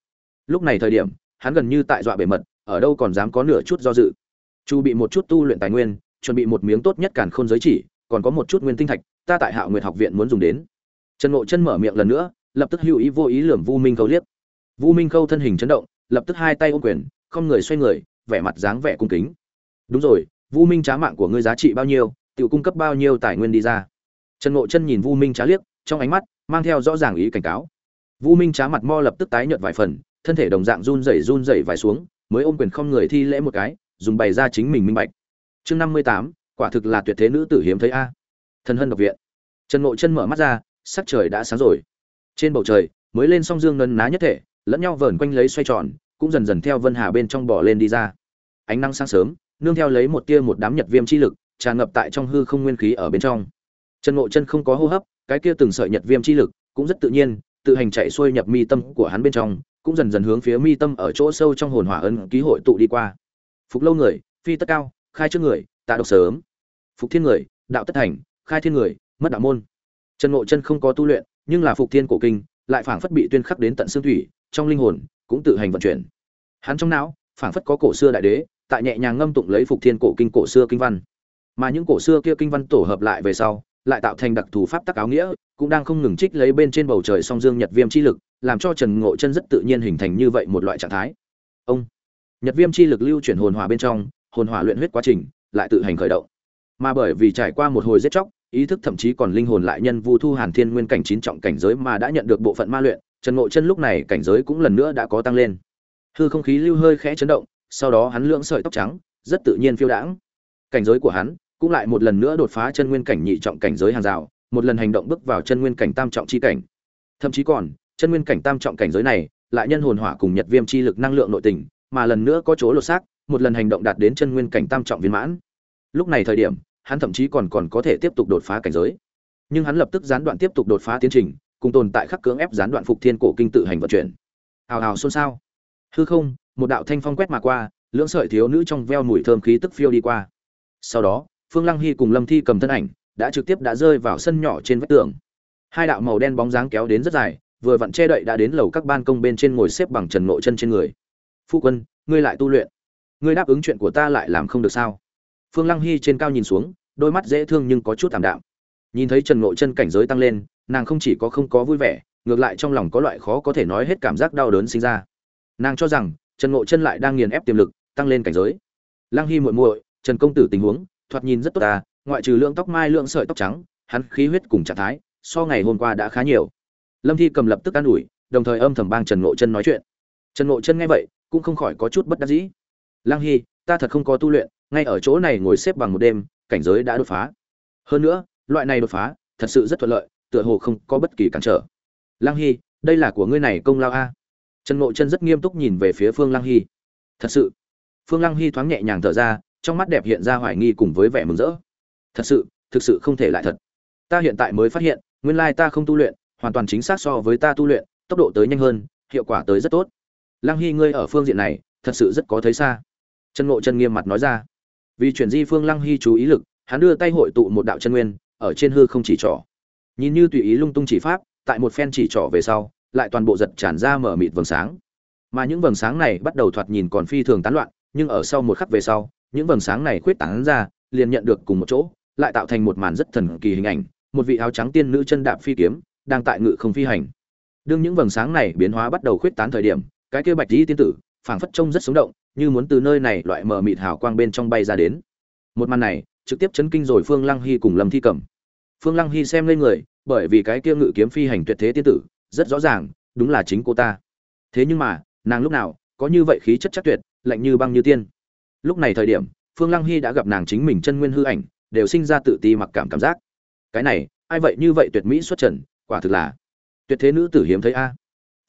Lúc này thời điểm, hắn gần như tại dọa bề mật, ở đâu còn dám có nửa chút do dự. Chu bị một chút tu luyện tài nguyên, chuẩn bị một miếng tốt nhất càn khôn giới chỉ, còn có một chút nguyên tinh thạch, ta tại hạo nguyệt học viện muốn dùng đến. Trần ngộ chân mở miệng lần nữa, lập tức hữu ý vô ý lườm vu minh khâu liếc. Vu minh khâu thân hình chấn động, lập tức hai tay ôm quyền, không người xoay người, vẻ mặt dáng vẻ cung kính. Đúng rồi vu minh trá mạng của ngươi giá trị bao nhiêu, tiểu cung cấp bao nhiêu tài nguyên đi ra. Trần ngộ chân nhìn vu minh trá liếc, trong ánh mắt mang theo rõ ràng ý cảnh cáo. Vu minh trá mặt mo lập tức tái nhợt vài phần, thân thể đồng dạng run rẩy run rẩy vài xuống, mới ôm quyền không người thi lễ một cái, dùng bày ra chính mình minh bạch. Chương năm mươi tám, quả thực là tuyệt thế nữ tử hiếm thấy a. Thần hân độc viện. Trần ngộ chân mở mắt ra, sắc trời đã sáng rồi. Trên bầu trời, mới lên song dương ngân ná nhất thể, lẫn nhau vờn quanh lấy xoay tròn, cũng dần dần theo vân hà bên trong bò lên đi ra. Ánh nắng sáng sớm nương theo lấy một tia một đám nhật viêm chi lực, tràn ngập tại trong hư không nguyên khí ở bên trong. Trần ngộ chân không có hô hấp, cái kia từng sợi nhật viêm chi lực cũng rất tự nhiên, tự hành chạy xuôi nhập mi tâm của hắn bên trong, cũng dần dần hướng phía mi tâm ở chỗ sâu trong hồn hỏa ân ký hội tụ đi qua. Phục lâu người, phi tất cao, khai trước người, tạ độc sớm. Phục thiên người, đạo tất thành, khai thiên người, mất đạo môn. Trần ngộ chân không có tu luyện, nhưng là phục thiên cổ kinh, lại phảng phất bị tuyên khắc đến tận xương thủy, trong linh hồn cũng tự hành vận chuyển. Hắn trong não, phảng phất có cổ xưa đại đế tại nhẹ nhàng ngâm tụng lấy phục thiên cổ kinh cổ xưa kinh văn. Mà những cổ xưa kia kinh văn tổ hợp lại về sau, lại tạo thành đặc thù pháp tắc áo nghĩa, cũng đang không ngừng trích lấy bên trên bầu trời song dương nhật viêm chi lực, làm cho trần ngộ chân rất tự nhiên hình thành như vậy một loại trạng thái. Ông, nhật viêm chi lực lưu chuyển hồn hỏa bên trong, hồn hỏa luyện huyết quá trình, lại tự hành khởi động. Mà bởi vì trải qua một hồi giết chóc, ý thức thậm chí còn linh hồn lại nhân vu thu hàn thiên nguyên cảnh chín trọng cảnh giới mà đã nhận được bộ phận ma luyện, trần ngộ chân lúc này cảnh giới cũng lần nữa đã có tăng lên. Hư không khí lưu hơi khẽ chấn động sau đó hắn lưỡng sợi tóc trắng, rất tự nhiên phiêu đãng. Cảnh giới của hắn cũng lại một lần nữa đột phá chân nguyên cảnh nhị trọng cảnh giới hàng rào, một lần hành động bước vào chân nguyên cảnh tam trọng chi cảnh. Thậm chí còn, chân nguyên cảnh tam trọng cảnh giới này lại nhân hồn hỏa cùng nhật viêm chi lực năng lượng nội tình, mà lần nữa có chỗ lột xác, một lần hành động đạt đến chân nguyên cảnh tam trọng viên mãn. Lúc này thời điểm, hắn thậm chí còn còn có thể tiếp tục đột phá cảnh giới. Nhưng hắn lập tức gián đoạn tiếp tục đột phá tiến trình, cùng tồn tại khắc cưỡng ép gián đoạn phục thiên cổ kinh tự hành vận chuyển. Hào hào xôn xao. Hư không một đạo thanh phong quét mà qua, lưỡng sợi thiếu nữ trong veo mùi thơm khí tức phiêu đi qua. Sau đó, phương lăng hy cùng lâm thi cầm thân ảnh, đã trực tiếp đã rơi vào sân nhỏ trên vách tường. Hai đạo màu đen bóng dáng kéo đến rất dài, vừa vặn che đậy đã đến lầu các ban công bên trên ngồi xếp bằng trần nội chân trên người. Phu quân, ngươi lại tu luyện. Ngươi đáp ứng chuyện của ta lại làm không được sao? Phương lăng hy trên cao nhìn xuống, đôi mắt dễ thương nhưng có chút thảm đạm. Nhìn thấy trần nội chân cảnh giới tăng lên, nàng không chỉ có không có vui vẻ, ngược lại trong lòng có loại khó có thể nói hết cảm giác đau đớn sinh ra. Nàng cho rằng trần nội chân lại đang nghiền ép tiềm lực, tăng lên cảnh giới. Lăng hy muội muội, trần công tử tình huống, thoạt nhìn rất tốt ta, ngoại trừ lượng tóc mai lượng sợi tóc trắng, hắn khí huyết cùng trạng thái, so ngày hôm qua đã khá nhiều. Lâm thi cầm lập tức an ủi, đồng thời âm thầm bang trần ngộ chân nói chuyện. Trần ngộ chân nghe vậy, cũng không khỏi có chút bất đắc dĩ. Lăng hy, ta thật không có tu luyện, ngay ở chỗ này ngồi xếp bằng một đêm, cảnh giới đã đột phá. Hơn nữa, loại này đột phá, thật sự rất thuận lợi, tựa hồ không có bất kỳ cản trở. Lăng hy, đây là của ngươi này công lao a trần ngộ chân rất nghiêm túc nhìn về phía phương lăng hy. Thật sự. Phương lăng hy thoáng nhẹ nhàng thở ra, trong mắt đẹp hiện ra hoài nghi cùng với vẻ mừng rỡ. Thật sự, thực sự không thể lại thật. Ta hiện tại mới phát hiện, nguyên lai ta không tu luyện, hoàn toàn chính xác so với ta tu luyện, tốc độ tới nhanh hơn, hiệu quả tới rất tốt. Lăng hy, ngươi ở phương diện này, thật sự rất có thấy xa. Trần ngộ chân nghiêm mặt nói ra. Vì chuyển di phương lăng hy chú ý lực, hắn đưa tay hội tụ một đạo chân nguyên, ở trên hư không chỉ trỏ. Nhìn như tùy ý lung tung chỉ pháp, tại một phen chỉ trỏ về sau lại toàn bộ giật tràn ra mở mịt vầng sáng. Mà những vầng sáng này bắt đầu thoạt nhìn còn phi thường tán loạn, nhưng ở sau một khắc về sau, những vầng sáng này khuyết tán ra, liền nhận được cùng một chỗ, lại tạo thành một màn rất thần kỳ hình ảnh, một vị áo trắng tiên nữ chân đạp phi kiếm, đang tại ngự không phi hành. Đương những vầng sáng này biến hóa bắt đầu khuyết tán thời điểm, cái kia bạch di tiên tử, phảng phất trông rất sống động, như muốn từ nơi này loại mờ mịt hào quang bên trong bay ra đến. Một màn này, trực tiếp chấn kinh rồi phương lăng hy cùng lâm thi cẩm. Phương lăng hy xem lên người, bởi vì cái kia ngự kiếm phi hành tuyệt thế tiên tử rất rõ ràng, đúng là chính cô ta. Thế nhưng mà, nàng lúc nào có như vậy khí chất chắc tuyệt, lạnh như băng như tiên. Lúc này thời điểm, phương lăng hy đã gặp nàng chính mình chân nguyên hư ảnh, đều sinh ra tự ti mặc cảm cảm giác. Cái này, ai vậy như vậy tuyệt mỹ xuất trần, quả thực là tuyệt thế nữ tử hiếm thấy a.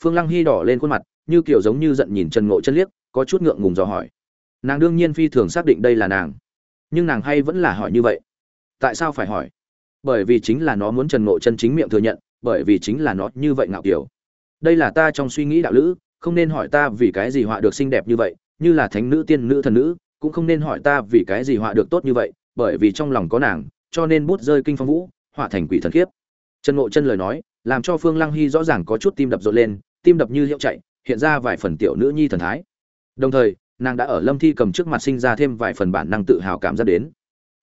Phương lăng hy đỏ lên khuôn mặt, như kiểu giống như giận nhìn trần ngộ chân liếc, có chút ngượng ngùng dò hỏi. Nàng đương nhiên phi thường xác định đây là nàng. Nhưng nàng hay vẫn là hỏi như vậy. Tại sao phải hỏi? Bởi vì chính là nó muốn trần ngộ chân chính miệng thừa nhận bởi vì chính là nó như vậy ngạo kiểu. Đây là ta trong suy nghĩ đạo lữ, không nên hỏi ta vì cái gì họa được xinh đẹp như vậy, như là thánh nữ, tiên nữ, thần nữ, cũng không nên hỏi ta vì cái gì họa được tốt như vậy, bởi vì trong lòng có nàng, cho nên bút rơi kinh phong vũ, họa thành quỷ thần khiếp. Trần ngộ chân lời nói, làm cho phương lăng hy rõ ràng có chút tim đập rộn lên, tim đập như hiệu chạy, hiện ra vài phần tiểu nữ nhi thần thái. Đồng thời, nàng đã ở lâm thi cầm trước mặt sinh ra thêm vài phần bản năng tự hào cảm giác đến.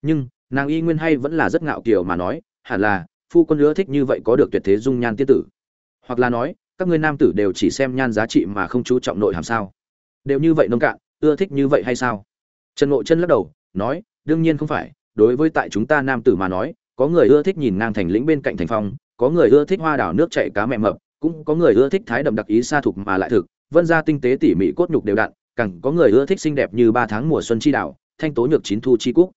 Nhưng, nàng y nguyên hay vẫn là rất ngạo kiều mà nói, hẳn là phu quân ưa thích như vậy có được tuyệt thế dung nhan tiên tử. Hoặc là nói, các ngươi nam tử đều chỉ xem nhan giá trị mà không chú trọng nội hàm sao? Đều như vậy nông cạn, ưa thích như vậy hay sao? Trần ngộ chân lắc đầu, nói, đương nhiên không phải. Đối với tại chúng ta nam tử mà nói, có người ưa thích nhìn ngang thành lĩnh bên cạnh thành phong, có người ưa thích hoa đảo nước chảy cá mẹ mập, cũng có người ưa thích thái đậm đặc ý xa thục mà lại thực, vân ra tinh tế tỉ mỉ cốt nhục đều đặn, càng có người ưa thích xinh đẹp như ba tháng mùa xuân chi đảo, thanh tố nhược chín thu chi cúc.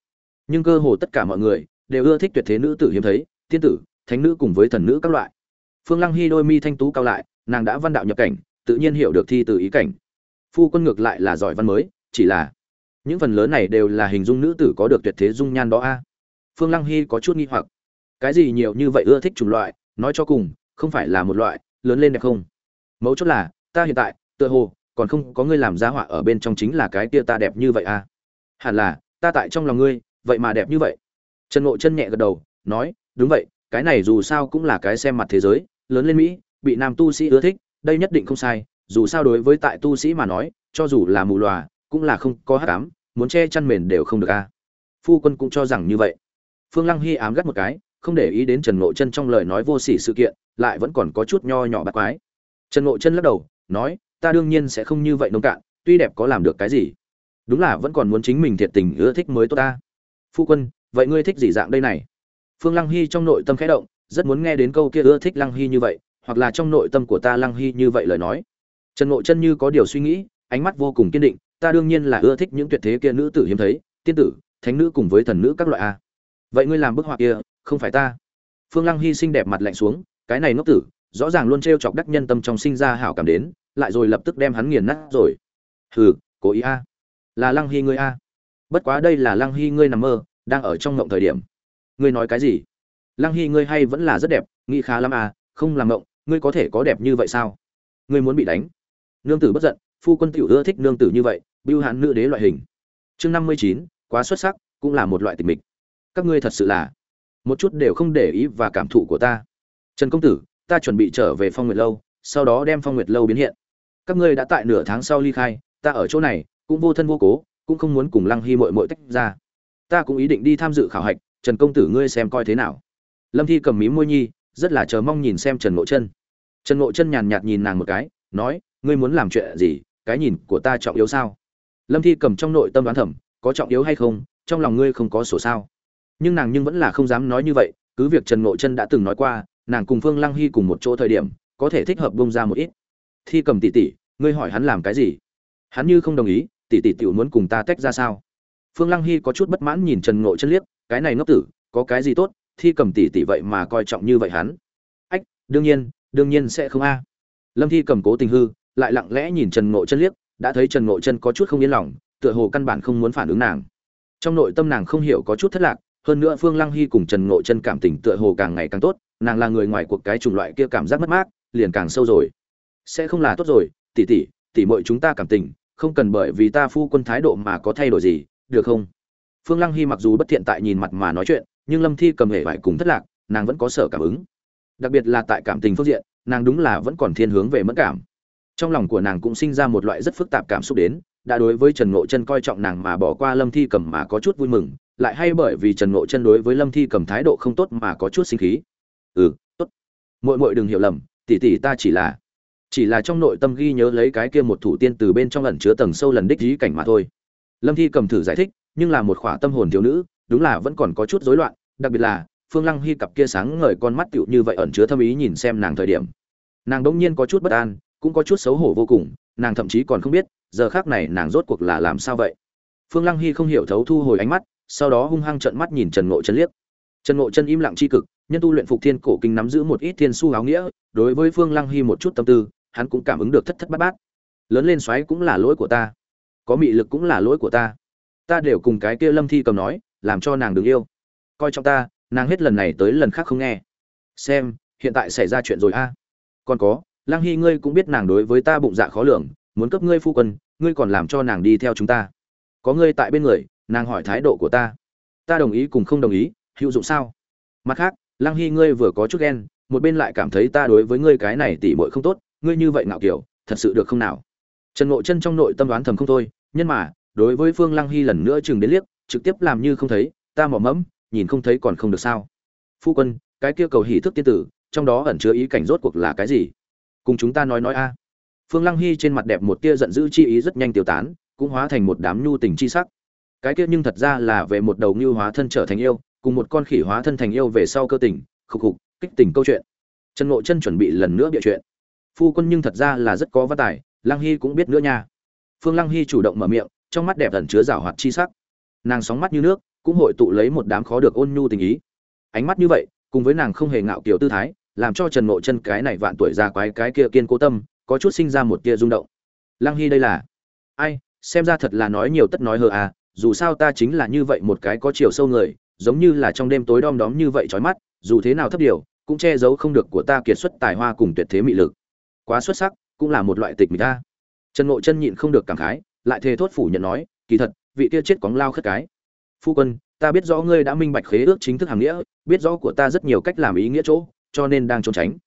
Nhưng cơ hồ tất cả mọi người đều ưa thích tuyệt thế nữ tử hiếm thấy tiên tử, thánh nữ cùng với thần nữ các loại. Phương lăng hy đôi mi thanh tú cao lại, nàng đã văn đạo nhập cảnh, tự nhiên hiểu được thi từ ý cảnh. Phu quân ngược lại là giỏi văn mới, chỉ là những phần lớn này đều là hình dung nữ tử có được tuyệt thế dung nhan đó a. Phương lăng hy có chút nghi hoặc. Cái gì nhiều như vậy ưa thích chủng loại, nói cho cùng, không phải là một loại, lớn lên đẹp không? Mấu chốt là, ta hiện tại, tựa hồ, còn không có ngươi làm giá họa ở bên trong chính là cái kia ta đẹp như vậy à hẳn là, ta tại trong lòng ngươi, vậy mà đẹp như vậy. Trần ngộ chân nhẹ gật đầu, nói đúng vậy, cái này dù sao cũng là cái xem mặt thế giới, lớn lên mỹ, bị nam tu sĩ ưa thích, đây nhất định không sai, dù sao đối với tại tu sĩ mà nói, cho dù là mù lòa, cũng là không có hát cám, muốn che chăn mền đều không được a. Phu quân cũng cho rằng như vậy. Phương lăng hy ám gắt một cái, không để ý đến trần ngộ chân trong lời nói vô sỉ sự kiện, lại vẫn còn có chút nho nhỏ bạc quái. Trần ngộ chân lắc đầu, nói, ta đương nhiên sẽ không như vậy nông cạn, tuy đẹp có làm được cái gì. Đúng là vẫn còn muốn chính mình thiệt tình ưa thích mới tốt ta. Phu quân, vậy ngươi thích gì dạng đây này? Phương lăng hy trong nội tâm khẽ động, rất muốn nghe đến câu kia ưa thích lăng hy như vậy, hoặc là trong nội tâm của ta lăng hy như vậy lời nói. Trần ngộ chân như có điều suy nghĩ, ánh mắt vô cùng kiên định, ta đương nhiên là ưa thích những tuyệt thế kia nữ tử hiếm thấy, tiên tử, thánh nữ cùng với thần nữ các loại a. Vậy ngươi làm bức họa kia, không phải ta. Phương lăng hy xinh đẹp mặt lạnh xuống, cái này ngốc tử, rõ ràng luôn trêu chọc đắc nhân tâm trong sinh ra hảo cảm đến, lại rồi lập tức đem hắn nghiền nát rồi. Hừ, cố ý a. Là lăng hy ngươi a. Bất quá đây là lăng hy ngươi nằm mơ, đang ở trong ngộng thời điểm ngươi nói cái gì? Lăng hy, ngươi hay vẫn là rất đẹp, nghĩ khá lắm à không làm ngộng, ngươi có thể có đẹp như vậy sao? Ngươi muốn bị đánh. Nương tử bất giận, phu quân tiểu ưa thích nương tử như vậy, bưu hạn nữ đế loại hình. Chương năm mươi chín, quá xuất sắc, cũng là một loại tình mịch. Các ngươi thật sự là, một chút đều không để ý và cảm thụ của ta. Trần công tử, ta chuẩn bị trở về phong nguyệt lâu, sau đó đem phong nguyệt lâu biến hiện. Các ngươi đã tại nửa tháng sau ly khai, ta ở chỗ này, cũng vô thân vô cố, cũng không muốn cùng lăng hy mội mội tách ra. Ta cũng ý định đi tham dự khảo hạch trần công tử ngươi xem coi thế nào. Lâm thi cầm mí môi nhi, rất là chờ mong nhìn xem trần ngộ chân. Trần ngộ chân nhàn nhạt nhìn nàng một cái, nói, ngươi muốn làm chuyện gì? Cái nhìn của ta trọng yếu sao? Lâm thi cầm trong nội tâm đoán thẩm có trọng yếu hay không? Trong lòng ngươi không có sổ sao? Nhưng nàng nhưng vẫn là không dám nói như vậy, cứ việc trần ngộ chân đã từng nói qua, nàng cùng phương lăng hy cùng một chỗ thời điểm, có thể thích hợp bông ra một ít. Thi cầm tỉ tỉ ngươi hỏi hắn làm cái gì? Hắn như không đồng ý, tỷ tỷ tiểu muốn cùng ta tách ra sao? Phương lăng hy có chút bất mãn nhìn trần ngộ chân liếc, cái này ngốc tử, có cái gì tốt, thi cầm tỷ tỷ vậy mà coi trọng như vậy hắn? Ách, đương nhiên đương nhiên sẽ không a. Lâm thi cầm cố tình hư, lại lặng lẽ nhìn trần ngộ chân liếc, đã thấy trần ngộ chân có chút không yên lòng, tựa hồ căn bản không muốn phản ứng nàng. Trong nội tâm nàng không hiểu có chút thất lạc, hơn nữa phương lăng hy cùng trần ngộ chân cảm tình tựa hồ càng ngày càng tốt, nàng là người ngoài cuộc cái chủng loại kia cảm giác mất mát, liền càng sâu rồi. Sẽ không là tốt rồi, tỷ tỷ tỷ muội chúng ta cảm tình, không cần bởi vì ta phu quân thái độ mà có thay đổi gì được không? Phương lăng hy mặc dù bất thiện tại nhìn mặt mà nói chuyện, nhưng lâm thi cầm hệ vải cùng thất lạc, nàng vẫn có sở cảm ứng. Đặc biệt là tại cảm tình phương diện, nàng đúng là vẫn còn thiên hướng về mất cảm. Trong lòng của nàng cũng sinh ra một loại rất phức tạp cảm xúc đến, đã đối với trần ngộ chân coi trọng nàng mà bỏ qua lâm thi cầm mà có chút vui mừng, lại hay bởi vì trần ngộ chân đối với lâm thi cầm thái độ không tốt mà có chút sinh khí. Ừ tốt. Mội mội đừng hiểu lầm tỉ tỉ ta chỉ là chỉ là trong nội tâm ghi nhớ lấy cái kia một thủ tiên từ bên trong lần chứa tầng sâu lần đích dí cảnh mà thôi lâm thi cầm thử giải thích, nhưng là một khỏa tâm hồn thiếu nữ, đúng là vẫn còn có chút rối loạn, đặc biệt là, phương lăng hy cặp kia sáng ngời con mắt tựu như vậy ẩn chứa thâm ý nhìn xem nàng thời điểm. Nàng đ ỗ n g nhiên có chút bất an, cũng có chút xấu hổ vô cùng, nàng thậm chí còn không biết, giờ khác này nàng rốt cuộc là làm sao vậy? Phương lăng hy không hiểu thấu thu hồi ánh mắt, sau đó hung hăng trợn mắt nhìn trần ngộ chân liếc. Trần ngộ chân im lặng tri cực, nhân tu luyện phục thiên cổ kinh nắm giữ một ít thiên su áo nghĩa, đối với phương lăng hy một chút tâm tư, hắn cũng cảm ứng được thất thất bát bát. Lớn lên xoáy cũng là lỗi của ta có mị lực cũng là lỗi của ta. Ta đều cùng cái kia lâm thi cầm nói, làm cho nàng đừng yêu. Coi trọng ta, nàng hết lần này tới lần khác không nghe. Xem, hiện tại xảy ra chuyện rồi a. Còn có lang hy ngươi cũng biết nàng đối với ta bụng dạ khó lường, muốn cấp ngươi phu quân, ngươi còn làm cho nàng đi theo chúng ta. Có ngươi tại bên người, nàng hỏi thái độ của ta. Ta đồng ý cùng không đồng ý, hữu dụng sao? Mặt khác lang hy ngươi vừa có chút ghen, một bên lại cảm thấy ta đối với ngươi cái này tỉ mội không tốt, ngươi như vậy ngạo kiểu, thật sự được không nào? Trần ngộ chân trong nội tâm đoán thầm không thôi, nhân mà, đối với phương lăng hy lần nữa chừng đến liếc, trực tiếp làm như không thấy, ta mỏ mẫm, nhìn không thấy còn không được sao? Phu quân, cái kia cầu hỷ thức tiên tử, trong đó ẩn chứa ý cảnh rốt cuộc là cái gì? Cùng chúng ta nói nói a. Phương lăng hy trên mặt đẹp một tia giận dữ chi ý rất nhanh tiêu tán, cũng hóa thành một đám nhu tình chi sắc. Cái kia nhưng thật ra là về một đầu nhu hóa thân trở thành yêu, cùng một con khỉ hóa thân thành yêu về sau cơ tình, khục khục, kích tình câu chuyện. Trần ngộ chân chuẩn bị lần nữa bịa chuyện. Phu quân nhưng thật ra là rất có văn tài lăng hy cũng biết nữa nha. Phương lăng hy chủ động mở miệng, trong mắt đẹp ẩn chứa rào hoạt chi sắc. Nàng sóng mắt như nước, cũng hội tụ lấy một đám khó được ôn nhu tình ý. Ánh mắt như vậy, cùng với nàng không hề ngạo kiểu tư thái, làm cho trần ngộ chân cái này vạn tuổi già quái cái kia kiên cố tâm, có chút sinh ra một tia rung động. Lăng hy đây là? Ai, xem ra thật là nói nhiều tất nói hờ à dù sao ta chính là như vậy một cái có chiều sâu người, giống như là trong đêm tối đom đóm như vậy trói mắt, dù thế nào thấp điều, cũng che giấu không được của ta kiệt xuất tài hoa cùng tuyệt thế mị lực. Quá xuất sắc cũng là một loại tịch mịch ta. Trần ngộ chân nhịn không được cảm khái, lại thề thốt phủ nhận nói, kỳ thật, vị kia chết cóng lao khất cái. Phu quân, ta biết rõ ngươi đã minh bạch khế ước chính thức hàng nghĩa, biết rõ của ta rất nhiều cách làm ý nghĩa chỗ, cho nên đang trốn tránh.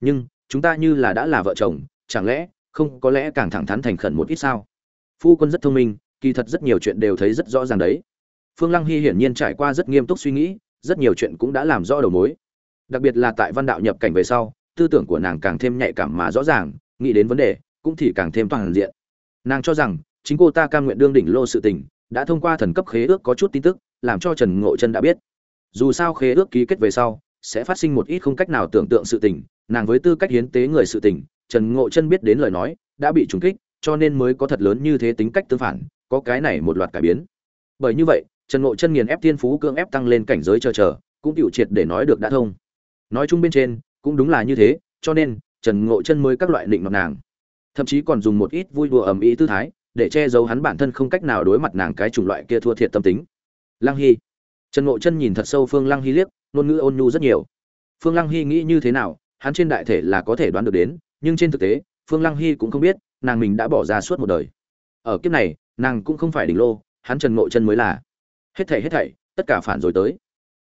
Nhưng, chúng ta như là đã là vợ chồng, chẳng lẽ không có lẽ càng thẳng thắn thành khẩn một ít sao? Phu quân rất thông minh, kỳ thật rất nhiều chuyện đều thấy rất rõ ràng đấy. Phương lăng hy hiển nhiên trải qua rất nghiêm túc suy nghĩ, rất nhiều chuyện cũng đã làm rõ đầu mối. Đặc biệt là tại văn đạo nhập cảnh về sau, tư tưởng của nàng càng thêm nhạy cảm mà rõ ràng nghĩ đến vấn đề, cũng thì càng thêm toàn diện. Nàng cho rằng, chính cô ta cam nguyện đương đỉnh lô sự tình, đã thông qua thần cấp khế ước có chút tin tức, làm cho trần ngộ chân đã biết. Dù sao khế ước ký kết về sau, sẽ phát sinh một ít không cách nào tưởng tượng sự tình, nàng với tư cách hiến tế người sự tình, trần ngộ chân biết đến lời nói, đã bị trúng kích, cho nên mới có thật lớn như thế tính cách tương phản, có cái này một loạt cải biến. Bởi như vậy, trần ngộ chân nghiền ép thiên phú cưỡng ép tăng lên cảnh giới chờ chờ, cũng tiểu triệt để nói được đã thông. Nói chung bên trên, cũng đúng là như thế, cho nên trần ngộ chân mới các loại định mặt nàng. Thậm chí còn dùng một ít vui đùa ầm ĩ tư thái, để che giấu hắn bản thân không cách nào đối mặt nàng cái chủng loại kia thua thiệt tâm tính. Lăng hy. Trần ngộ chân nhìn thật sâu phương lăng hy liếc, ngôn ngữ ôn nhu rất nhiều. Phương lăng hy nghĩ như thế nào, hắn trên đại thể là có thể đoán được đến, nhưng trên thực tế, phương lăng hy cũng không biết, nàng mình đã bỏ ra suốt một đời. Ở kiếp này, nàng cũng không phải đỉnh lô, hắn trần ngộ chân mới là. Hết thảy hết thảy, tất cả phản rồi tới.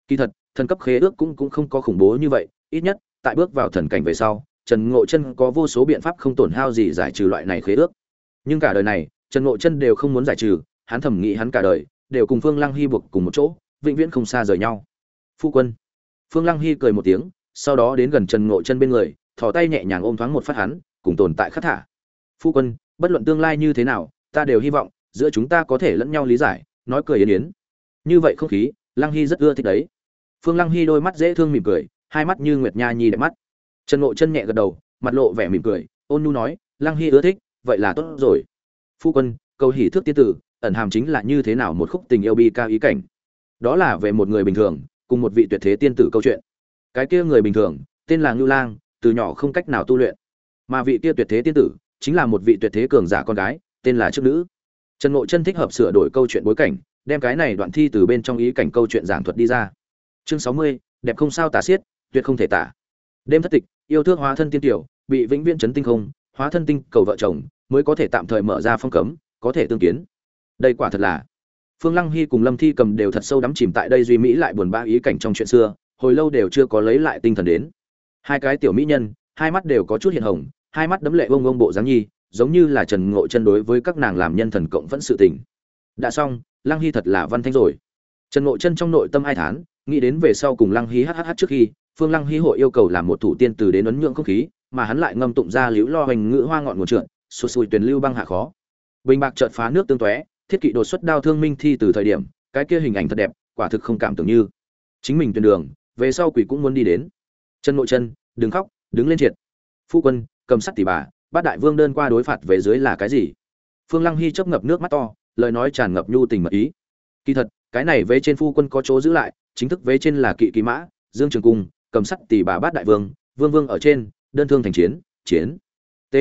Kỳ thật, thần cấp khế ước cũng cũng không có khủng bố như vậy, ít nhất, tại bước vào thần cảnh về sau trần ngộ chân có vô số biện pháp không tổn hao gì giải trừ loại này khế ước. Nhưng cả đời này, trần ngộ chân đều không muốn giải trừ, hắn thẩm nghĩ hắn cả đời đều cùng phương lăng hy buộc cùng một chỗ, vĩnh viễn không xa rời nhau. Phu quân. Phương lăng hy cười một tiếng, sau đó đến gần trần ngộ chân bên người, thò tay nhẹ nhàng ôm thoáng một phát hắn, cùng tồn tại khắc thả. Phu quân, bất luận tương lai như thế nào, ta đều hy vọng giữa chúng ta có thể lẫn nhau lý giải, nói cười yến yến. Như vậy không khí, lăng hy rất ưa thích đấy. Phương lăng hy đôi mắt dễ thương mỉm cười, hai mắt như nguyệt nha nhi đẹp mắt trần ngộ chân nhẹ gật đầu, mặt lộ vẻ mỉm cười, ôn nhu nói, lăng hy ưa thích, vậy là tốt rồi. Phu quân câu hỉ thước tiên tử, ẩn hàm chính là như thế nào một khúc tình yêu bi ca ý cảnh? Đó là về một người bình thường, cùng một vị tuyệt thế tiên tử câu chuyện. Cái kia người bình thường, tên là ngưu lang, từ nhỏ không cách nào tu luyện. Mà vị kia tuyệt thế tiên tử, chính là một vị tuyệt thế cường giả con gái, tên là chức nữ. Trần ngộ chân thích hợp sửa đổi câu chuyện bối cảnh, đem cái này đoạn thi từ bên trong ý cảnh câu chuyện giảng thuật đi ra. Chương sáu mươi, đẹp không sao tả xiết, tuyệt không thể tả. Đêm thất tịch yêu thương hóa thân tiên tiểu, bị vĩnh viễn chấn tinh không, hóa thân tinh cầu vợ chồng, mới có thể tạm thời mở ra phong cấm, có thể tương kiến. Đây quả thật là, phương lăng hy cùng lâm thi cầm đều thật sâu đắm chìm tại đây duy mỹ lại buồn bã ý cảnh trong chuyện xưa, hồi lâu đều chưa có lấy lại tinh thần đến. Hai cái tiểu mỹ nhân, hai mắt đều có chút hiện hồng, hai mắt đấm lệ bông bông bộ dáng nhi, giống như là trần ngộ chân đối với các nàng làm nhân thần cộng vẫn sự tình. Đã xong, lăng hy thật là văn thanh rồi. Trần ngộ chân trong nội tâm hai thán, nghĩ đến về sau cùng lăng hy hhh trước khi phương lăng hy hội yêu cầu làm một thủ tiên từ đến ấn nhượng không khí, mà hắn lại ngâm tụng ra liễu lo hoành ngữ hoa ngọn nguồn trượt sụt sùi tuyền lưu băng hạ khó. Bình bạc chợt phá nước tương tóe, thiết kỵ đột xuất đao thương minh thi từ thời điểm, cái kia hình ảnh thật đẹp, quả thực không cảm tưởng như. Chính mình tuyển đường, về sau quỷ cũng muốn đi đến. Chân nội chân, đừng khóc, đứng lên triệt. Phu quân, cầm sắt tỷ bà, bát đại vương đơn qua đối phạt về dưới là cái gì? Phương lăng hy chớp ngập nước mắt to, lời nói tràn ngập nhu tình mật ý. Kỳ thật, cái này vế trên phu quân có chỗ giữ lại, chính thức vế trên là kỵ kỳ mã, dương trường cung cầm sắt tỷ bà bát đại vương vương vương ở trên, đơn thương thành chiến chiến. T.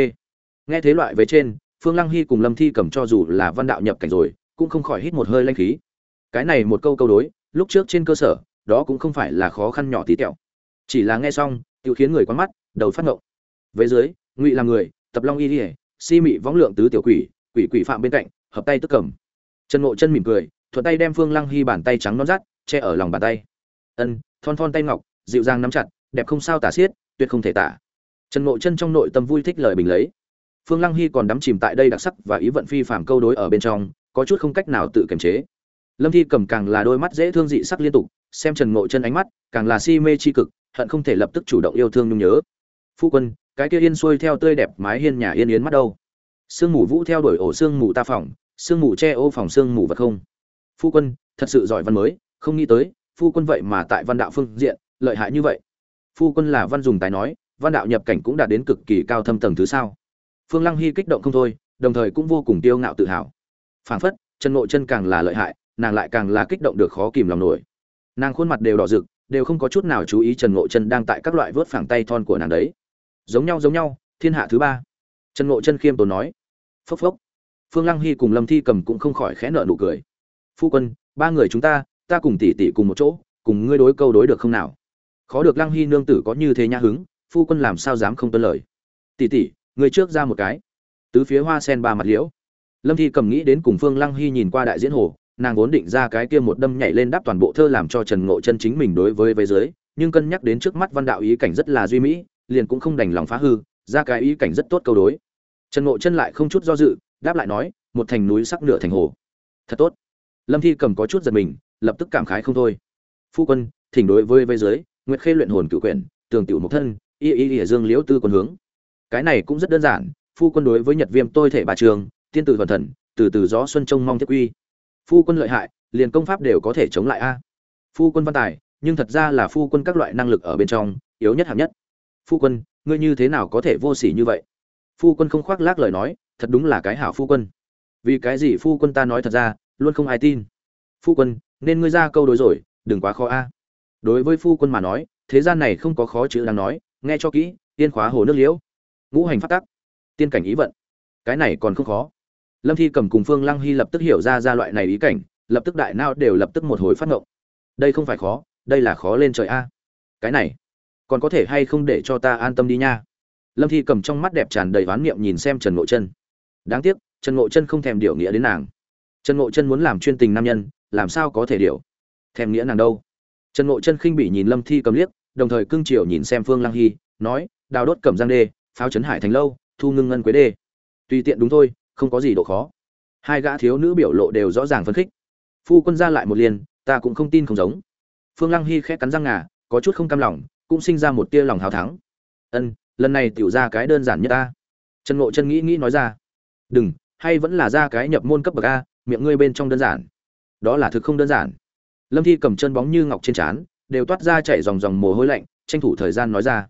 Nghe thế loại về trên, phương lăng hy cùng lâm thi cầm cho dù là văn đạo nhập cảnh rồi, cũng không khỏi hít một hơi lanh khí. Cái này một câu câu đối, lúc trước trên cơ sở, đó cũng không phải là khó khăn nhỏ tí tẹo. Chỉ là nghe xong tự khiến người quán mắt, đầu phát ngộng. Về dưới, ngụy là người, tập long y ỉa si mị võng lượng tứ tiểu quỷ quỷ quỷ phạm bên cạnh, hợp tay tức cầm. Chân ngộ chân mỉm cười, thuận tay đem phương lăng hy bàn tay trắng non rát, che ở lòng bàn tay. Ân, thon thon tay ngọc dịu dàng nắm chặt, đẹp không sao tả xiết, tuyệt không thể tả. Trần ngộ chân trong nội tâm vui thích lời bình lấy. Phương lăng hy còn đắm chìm tại đây đặc sắc và ý vận phi phàm câu đối ở bên trong, có chút không cách nào tự kiềm chế. Lâm thi cầm càng là đôi mắt dễ thương dị sắc liên tục, xem trần ngộ chân ánh mắt, càng là si mê chi cực, hận không thể lập tức chủ động yêu thương nhung nhớ. Phu quân, cái kia yên xuôi theo tươi đẹp mái hiên nhà yên yến mắt đâu? Sương mù vũ theo đuổi ổ sương mù ta phòng, sương mù che ô phòng sương mù vật không. Phu quân, thật sự giỏi văn mới, không nghĩ tới, phu quân vậy mà tại văn đạo phương diện lợi hại như vậy. Phu quân là văn dùng tài nói, văn đạo nhập cảnh cũng đạt đến cực kỳ cao thâm tầng thứ sao. Phương lăng hy kích động không thôi, đồng thời cũng vô cùng tiêu ngạo tự hào. Phảng phất, chân nội chân càng là lợi hại, nàng lại càng là kích động được khó kìm lòng nổi. Nàng khuôn mặt đều đỏ rực, đều không có chút nào chú ý trần ngộ chân đang tại các loại vớt phẳng tay thon của nàng đấy. Giống nhau giống nhau, thiên hạ thứ ba. Trần ngộ chân khiêm tốn nói. Phốc phốc. Phương lăng hy cùng lâm thi cầm cũng không khỏi khẽ nợ nụ cười. Phu quân, ba người chúng ta ta cùng tỷ tỷ cùng một chỗ, cùng ngươi đối câu đối được không nào? Khó được lăng hy nương tử có như thế nhã hứng, phu quân làm sao dám không tuân lời. Tỷ tỷ, người trước ra một cái. Tứ phía hoa sen ba mặt liễu. Lâm thi cầm nghĩ đến cùng phương lăng hy nhìn qua đại diễn hồ, nàng vốn định ra cái kia một đâm nhảy lên đáp toàn bộ thơ làm cho trần ngộ chân chính mình đối với với dưới nhưng cân nhắc đến trước mắt văn đạo ý cảnh rất là duy mỹ, liền cũng không đành lòng phá hư, ra cái ý cảnh rất tốt câu đối. Trần ngộ chân lại không chút do dự, đáp lại nói, một thành núi sắc nửa thành hồ. Thật tốt. Lâm thi cầm có chút giật mình, lập tức cảm khái không thôi. Phu quân, thỉnh đối với với dưới nguyệt khê luyện hồn cửu quyển, tường tiểu mục thân, y y y dương liễu tư quân hướng. Cái này cũng rất đơn giản, phu quân đối với nhật viêm tôi thể bà trường, tiên tử thuần thần, từ từ gió xuân trông mong thiết quy. Phu quân lợi hại, liền công pháp đều có thể chống lại a. Phu quân văn tài, nhưng thật ra là phu quân các loại năng lực ở bên trong, yếu nhất hạng nhất. Phu quân, ngươi như thế nào có thể vô sỉ như vậy? Phu quân không khoác lác lời nói, thật đúng là cái hảo phu quân. Vì cái gì phu quân ta nói thật ra, luôn không ai tin. Phu quân, nên ngươi ra câu đối rồi, đừng quá khó a đối với phu quân mà nói, thế gian này không có khó chữ đáng nói, nghe cho kỹ, tiên khóa hồ nước liễu. Ngũ hành phát tắc, tiên cảnh ý vận. Cái này còn không khó. Lâm thi cầm cùng phương lăng hy lập tức hiểu ra ra loại này ý cảnh, lập tức đại nao đều lập tức một hồi phát ngộng. Đây không phải khó, đây là khó lên trời a. Cái này, còn có thể hay không để cho ta an tâm đi nha? Lâm thi cầm trong mắt đẹp tràn đầy oán niệm nhìn xem trần ngộ chân. Đáng tiếc, trần ngộ chân không thèm điều nghĩa đến nàng. Trần ngộ chân muốn làm chuyên tình nam nhân, làm sao có thể điều thèm nghĩa nàng đâu? Trần ngộ chân khinh bỉ nhìn lâm thi cầm liếc, đồng thời cương triều nhìn xem phương lăng hy, nói, đào đốt cẩm giang đê, pháo chấn hải thành lâu, thu ngưng ngân quế đê. Tùy tiện đúng thôi, không có gì độ khó. Hai gã thiếu nữ biểu lộ đều rõ ràng phấn khích. Phu quân ra lại một liền, ta cũng không tin không giống. Phương lăng hy khẽ cắn răng ngà, có chút không cam lòng, cũng sinh ra một tia lòng hào thắng. Ân, lần này tiểu ra cái đơn giản nhất ta. Trần ngộ chân nghĩ nghĩ nói ra. Đừng, hay vẫn là ra cái nhập môn cấp bậc a, miệng ngươi bên trong đơn giản. Đó là thực không đơn giản lâm thi cầm chân bóng như ngọc trên trán, đều toát ra chảy dòng dòng mồ hôi lạnh, tranh thủ thời gian nói ra.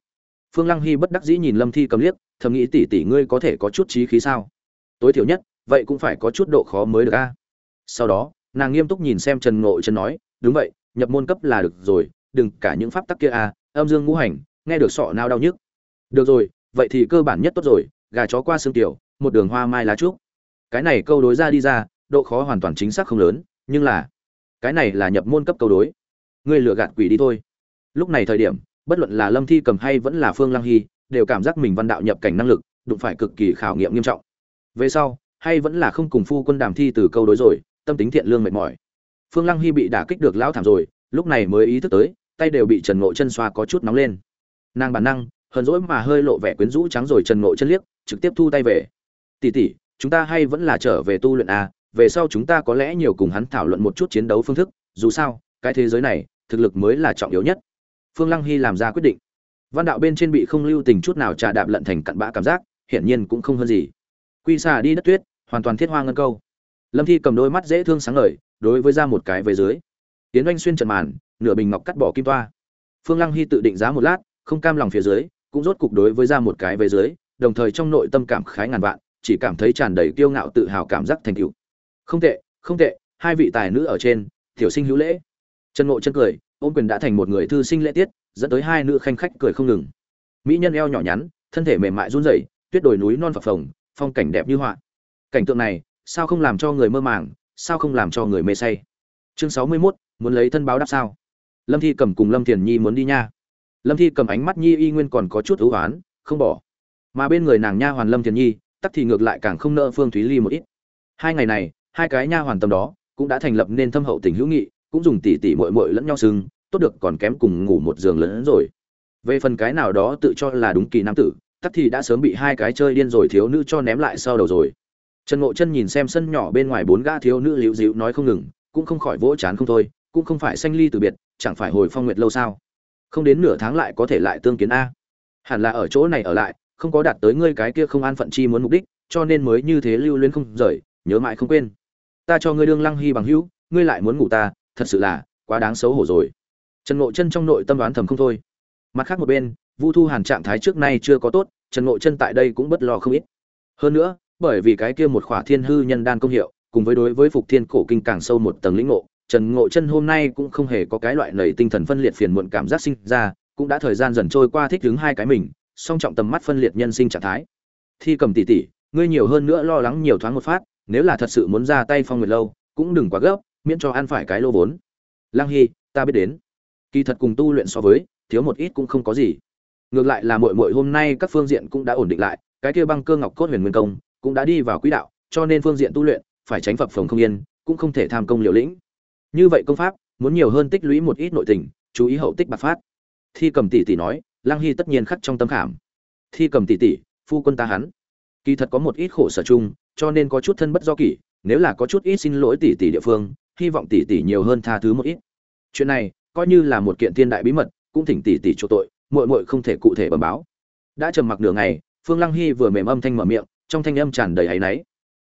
Phương lăng hy bất đắc dĩ nhìn lâm thi cầm liếc, thầm nghĩ tỷ tỷ ngươi có thể có chút trí khí sao? Tối thiểu nhất, vậy cũng phải có chút độ khó mới được a. Sau đó, nàng nghiêm túc nhìn xem trần ngộ chân nói, đúng vậy, nhập môn cấp là được rồi, đừng cả những pháp tắc kia a, âm dương ngũ hành, nghe được sọ nào đau nhức. Được rồi, vậy thì cơ bản nhất tốt rồi, gà chó qua xương tiểu, một đường hoa mai lá trúc. Cái này câu đối ra đi ra, độ khó hoàn toàn chính xác không lớn, nhưng là cái này là nhập môn cấp câu đối. Ngươi lừa gạt quỷ đi thôi. Lúc này thời điểm, bất luận là lâm thi cầm hay vẫn là phương lăng hy, đều cảm giác mình văn đạo nhập cảnh năng lực, đụng phải cực kỳ khảo nghiệm nghiêm trọng. Về sau, hay vẫn là không cùng phu quân đàm thi từ câu đối rồi, tâm tính thiện lương mệt mỏi. Phương lăng hy bị đả kích được lão thảm rồi, lúc này mới ý thức tới, tay đều bị trần ngộ chân xoa có chút nóng lên. Nàng bản năng, hờn rỗi mà hơi lộ vẻ quyến rũ trắng rồi trần ngộ chân liếc, trực tiếp thu tay về. Tỉ tỉ chúng ta hay vẫn là trở về tu luyện à về sau chúng ta có lẽ nhiều cùng hắn thảo luận một chút chiến đấu phương thức, dù sao, cái thế giới này, thực lực mới là trọng yếu nhất. Phương lăng hy làm ra quyết định. Văn đạo bên trên bị không lưu tình chút nào trà đạp lận thành cặn bã cảm giác, hiển nhiên cũng không hơn gì. Quy xà đi đất tuyết, hoàn toàn thiết hoa ngân câu. Lâm thi cầm đôi mắt dễ thương sáng ngời, đối với ra một cái về dưới. Tiến oanh xuyên trần màn, nửa bình ngọc cắt bỏ kim toa. Phương lăng hy tự định giá một lát, không cam lòng phía dưới, cũng rốt cục đối với ra một cái về dưới, đồng thời trong nội tâm cảm khái ngàn vạn, chỉ cảm thấy tràn đầy kiêu ngạo tự hào cảm giác thành tựu không tệ không tệ hai vị tài nữ ở trên tiểu sinh hữu lễ. Trần ngộ chân cười ôm quyền đã thành một người thư sinh lễ tiết dẫn tới hai nữ khanh khách cười không ngừng. Mỹ nhân eo nhỏ nhắn thân thể mềm mại run rẩy tuyết đồi núi non phập phồng phong cảnh đẹp như họa. Cảnh tượng này sao không làm cho người mơ màng sao không làm cho người mê say? Chương sáu mươi 61, muốn lấy thân báo đáp sao? Lâm thi cầm cùng lâm thiền nhi muốn đi nha. Lâm thi cầm ánh mắt nhi y nguyên còn có chút ưu oán không bỏ. Mà bên người nàng nha hoàn lâm thiền nhi tắc thì ngược lại càng không nợ phương thúy ly một ít. Hai ngày này hai cái nha hoàn tâm đó cũng đã thành lập nên thâm hậu tình hữu nghị, cũng dùng tỉ tỉ mội mội lẫn nhau sưng tốt được còn kém cùng ngủ một giường lớn rồi. Về phần cái nào đó tự cho là đúng kỳ nam tử, tắc thì đã sớm bị hai cái chơi điên rồi thiếu nữ cho ném lại sau đầu rồi. Trần ngộ chân nhìn xem sân nhỏ bên ngoài bốn gã thiếu nữ liễu dịu nói không ngừng, cũng không khỏi vỗ chán không thôi, cũng không phải sanh ly từ biệt, chẳng phải hồi phong nguyệt lâu sao? Không đến nửa tháng lại có thể lại tương kiến a. Hẳn là ở chỗ này ở lại, không có đạt tới ngươi cái kia không an phận chi muốn mục đích, cho nên mới như thế lưu luyến không rời, nhớ mãi không quên ta cho ngươi đương lăng hy bằng hữu ngươi lại muốn ngủ ta thật sự là quá đáng xấu hổ rồi. Trần ngộ chân trong nội tâm đoán thầm không thôi. Mặt khác một bên vu thu hàn trạng thái trước nay chưa có tốt trần ngộ chân tại đây cũng bất lo không ít. Hơn nữa bởi vì cái kia một khỏa thiên hư nhân đan công hiệu cùng với đối với phục thiên cổ kinh càng sâu một tầng lĩnh ngộ trần ngộ chân hôm nay cũng không hề có cái loại nầy tinh thần phân liệt phiền muộn cảm giác sinh ra cũng đã thời gian dần trôi qua thích đứng hai cái mình song trọng tầm mắt phân liệt nhân sinh trạng thái. Thi cầm tỉ tỉ, ngươi nhiều hơn nữa lo lắng nhiều thoáng một phát nếu là thật sự muốn ra tay phong nguyệt lâu, cũng đừng quá gấp, miễn cho ăn phải cái lô vốn. Lang hy, ta biết đến. Kỳ thật cùng tu luyện so với, thiếu một ít cũng không có gì. Ngược lại là muội muội hôm nay các phương diện cũng đã ổn định lại, cái kia băng cơ ngọc cốt huyền nguyên công cũng đã đi vào quỹ đạo, cho nên phương diện tu luyện phải tránh phập phồng không yên, cũng không thể tham công liều lĩnh. Như vậy công pháp, muốn nhiều hơn tích lũy một ít nội tình, chú ý hậu tích bạc phát. Thi cầm tỷ tỷ nói lang hy tất nhiên khắc trong tâm khảm. Thi cầm tỷ tỷ, phu quân ta hắn. Kỳ thật có một ít khổ sở chung cho nên có chút thân bất do kỷ, nếu là có chút ít xin lỗi tỷ tỷ địa phương, hy vọng tỷ tỷ nhiều hơn tha thứ một ít. Chuyện này, coi như là một kiện thiên đại bí mật, cũng thỉnh tỷ tỷ chỗ tội, muội muội không thể cụ thể bẩm báo. Đã trầm mặc nửa ngày, phương lăng hy vừa mềm âm thanh mở miệng, trong thanh âm tràn đầy áy náy.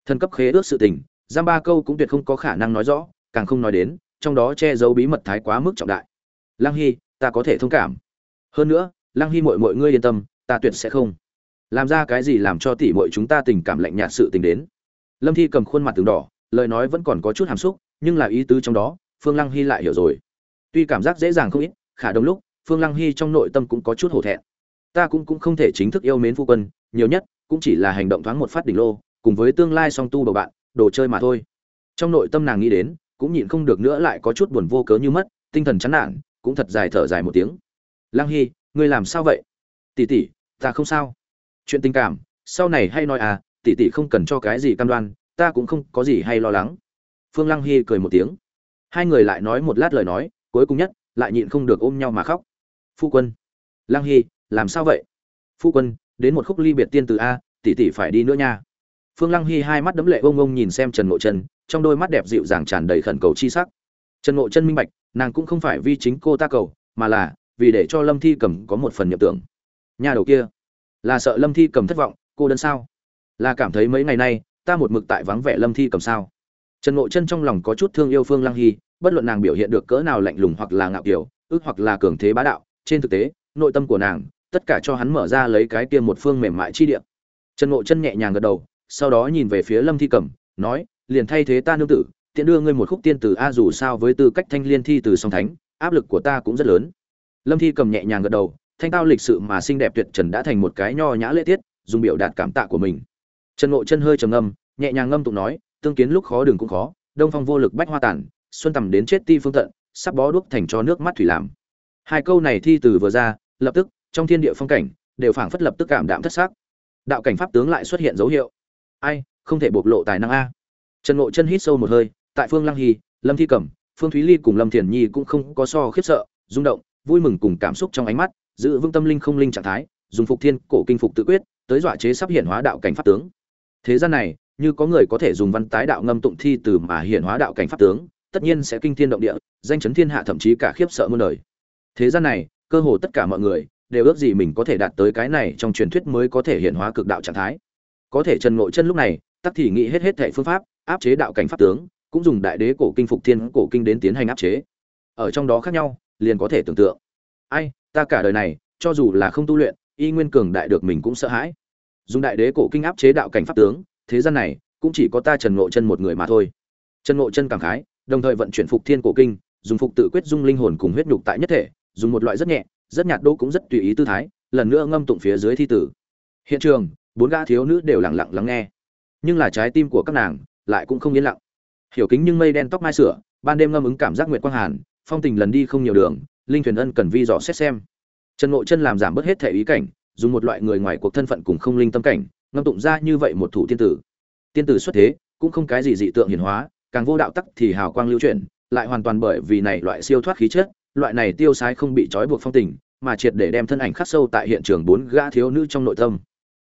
Thân cấp khế ước sự tình, giam ba câu cũng tuyệt không có khả năng nói rõ, càng không nói đến, trong đó che giấu bí mật thái quá mức trọng đại. Lăng hy, ta có thể thông cảm. Hơn nữa, lăng hy muội muội ngươi yên tâm, ta tuyệt sẽ không làm ra cái gì làm cho tỷ muội chúng ta tình cảm lạnh nhạt sự tình đến. Lâm thi cầm khuôn mặt từng đỏ, lời nói vẫn còn có chút hàm xúc, nhưng là ý tứ trong đó, phương lăng hy lại hiểu rồi. Tuy cảm giác dễ dàng không ít, khả đồng lúc, phương lăng hy trong nội tâm cũng có chút hổ thẹn. Ta cũng cũng không thể chính thức yêu mến phu quân, nhiều nhất cũng chỉ là hành động thoáng một phát đỉnh lô, cùng với tương lai song tu bầu bạn, đồ chơi mà thôi. Trong nội tâm nàng nghĩ đến, cũng nhịn không được nữa lại có chút buồn vô cớ như mất, tinh thần chán nản, cũng thật dài thở dài một tiếng. Lăng hy, ngươi làm sao vậy? Tỷ tỷ, ta không sao chuyện tình cảm, sau này hay nói à tỷ tỷ không cần cho cái gì cam đoan, ta cũng không có gì hay lo lắng. Phương lăng hy cười một tiếng. Hai người lại nói một lát lời nói, cuối cùng nhất, lại nhịn không được ôm nhau mà khóc. Phu quân. Lăng hy, làm sao vậy? Phu quân, đến một khúc ly biệt tiên từ a, tỷ tỷ phải đi nữa nha. Phương lăng hy hai mắt đấm lệ ông ông nhìn xem trần ngộ chân trong đôi mắt đẹp dịu dàng tràn đầy khẩn cầu chi sắc. Trần ngộ chân minh bạch, nàng cũng không phải vì chính cô ta cầu, mà là vì để cho lâm thi cầm có một phần nhập tưởng. Nhà đầu kia là sợ lâm thi cầm thất vọng, cô đơn sao? Là cảm thấy mấy ngày nay, ta một mực tại vắng vẻ lâm thi cầm sao? Trần ngộ chân trong lòng có chút thương yêu phương lăng hy, bất luận nàng biểu hiện được cỡ nào lạnh lùng hoặc là ngạo kiểu ước hoặc là cường thế bá đạo, trên thực tế, nội tâm của nàng, tất cả cho hắn mở ra lấy cái kia một phương mềm mại chi địa. Trần ngộ chân nhẹ nhàng gật đầu, sau đó nhìn về phía lâm thi cẩm nói, liền thay thế ta nương tử, tiện đưa ngươi một khúc tiên tử a dù sao với tư cách thanh liên thi từ song thánh, áp lực của ta cũng rất lớn. Lâm thi cầm nhẹ nhàng gật đầu thanh tao lịch sự mà xinh đẹp tuyệt trần đã thành một cái nho nhã lễ tiết, dùng biểu đạt cảm tạ của mình. Trần ngộ chân hơi trầm ngâm, nhẹ nhàng ngâm tụng nói, tương kiến lúc khó đường cũng khó, đông phong vô lực bách hoa tản, xuân tầm đến chết ti phương tận, sắp bó đuốc thành cho nước mắt thủy làm. Hai câu này thi từ vừa ra, lập tức, trong thiên địa phong cảnh, đều phảng phất lập tức cảm đạm thất sắc. Đạo cảnh pháp tướng lại xuất hiện dấu hiệu. Ai, không thể bộc lộ tài năng a. Trần ngộ chân hít sâu một hơi, tại phương lăng hy, lâm thi cẩm, phương thúy ly cùng lâm thiền nhi cũng không có so khiếp sợ, rung động, vui mừng cùng cảm xúc trong ánh mắt giữ vững tâm linh không linh trạng thái, dùng phục thiên cổ kinh phục tự quyết, tới dọa chế sắp hiện hóa đạo cảnh pháp tướng. Thế gian này, như có người có thể dùng văn tái đạo ngâm tụng thi từ mà hiện hóa đạo cảnh pháp tướng, tất nhiên sẽ kinh thiên động địa, danh chấn thiên hạ thậm chí cả khiếp sợ muôn đời. Thế gian này, cơ hồ tất cả mọi người, đều ước gì mình có thể đạt tới cái này trong truyền thuyết mới có thể hiện hóa cực đạo trạng thái. Có thể trần ngộ chân lúc này, tắc thì nghĩ hết hết thệ phương pháp, áp chế đạo cảnh pháp tướng, cũng dùng đại đế cổ kinh phục thiên cổ kinh đến tiến hành áp chế. Ở trong đó khác nhau, liền có thể tưởng tượng. Ai ta cả đời này, cho dù là không tu luyện, y nguyên cường đại được mình cũng sợ hãi. Dùng đại đế cổ kinh áp chế đạo cảnh pháp tướng, thế gian này cũng chỉ có ta trần ngộ chân một người mà thôi. Trần ngộ chân cảm khái, đồng thời vận chuyển phục thiên cổ kinh, dùng phục tự quyết dung linh hồn cùng huyết nhục tại nhất thể, dùng một loại rất nhẹ, rất nhạt đô cũng rất tùy ý tư thái, lần nữa ngâm tụng phía dưới thi tử. Hiện trường, bốn gã thiếu nữ đều lặng lặng lắng nghe. Nhưng là trái tim của các nàng lại cũng không yên lặng. Hiểu kính nhưng mây đen tóc mai sửa, ban đêm ngâm ứng cảm giác nguyệt quang hàn, phong tình lần đi không nhiều đường linh thuyền ân cần vi dò xét xem. Trần ngộ chân làm giảm bớt hết thể ý cảnh, dùng một loại người ngoài cuộc thân phận cùng không linh tâm cảnh, ngâm tụng ra như vậy một thủ tiên tử. Tiên tử xuất thế, cũng không cái gì dị tượng hiển hóa, càng vô đạo tắc thì hào quang lưu chuyển, lại hoàn toàn bởi vì này loại siêu thoát khí chất, loại này tiêu sái không bị trói buộc phong tình, mà triệt để đem thân ảnh khắc sâu tại hiện trường bốn gã thiếu nữ trong nội tâm.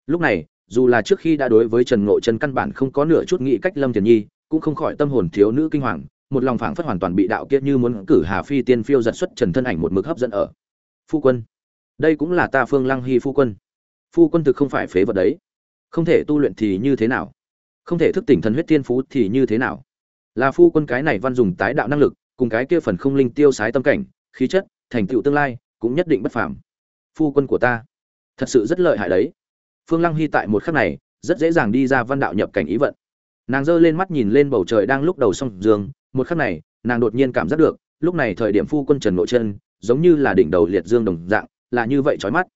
Lúc này, dù là trước khi đã đối với trần ngộ chân căn bản không có nửa chút nghĩ cách lâm thiền nhi, cũng không khỏi tâm hồn thiếu nữ kinh hoàng một lòng phảng phất hoàn toàn bị đạo kiệt như muốn cử hà phi tiên phiêu giật xuất trần thân ảnh một mực hấp dẫn ở. Phu quân, đây cũng là ta phương lăng hy phu quân. Phu quân thực không phải phế vật đấy. Không thể tu luyện thì như thế nào? Không thể thức tỉnh thần huyết tiên phú thì như thế nào? Là phu quân cái này văn dùng tái đạo năng lực, cùng cái kia phần không linh tiêu sái tâm cảnh, khí chất, thành tựu tương lai, cũng nhất định bất phàm. Phu quân của ta, thật sự rất lợi hại đấy. Phương lăng hy tại một khắc này, rất dễ dàng đi ra văn đạo nhập cảnh ý vận. Nàng giơ lên mắt nhìn lên bầu trời đang lúc đầu song dương một khắc này, nàng đột nhiên cảm giác được, lúc này thời điểm phu quân trần nội chân, giống như là đỉnh đầu liệt dương đồng dạng, là như vậy trói mắt.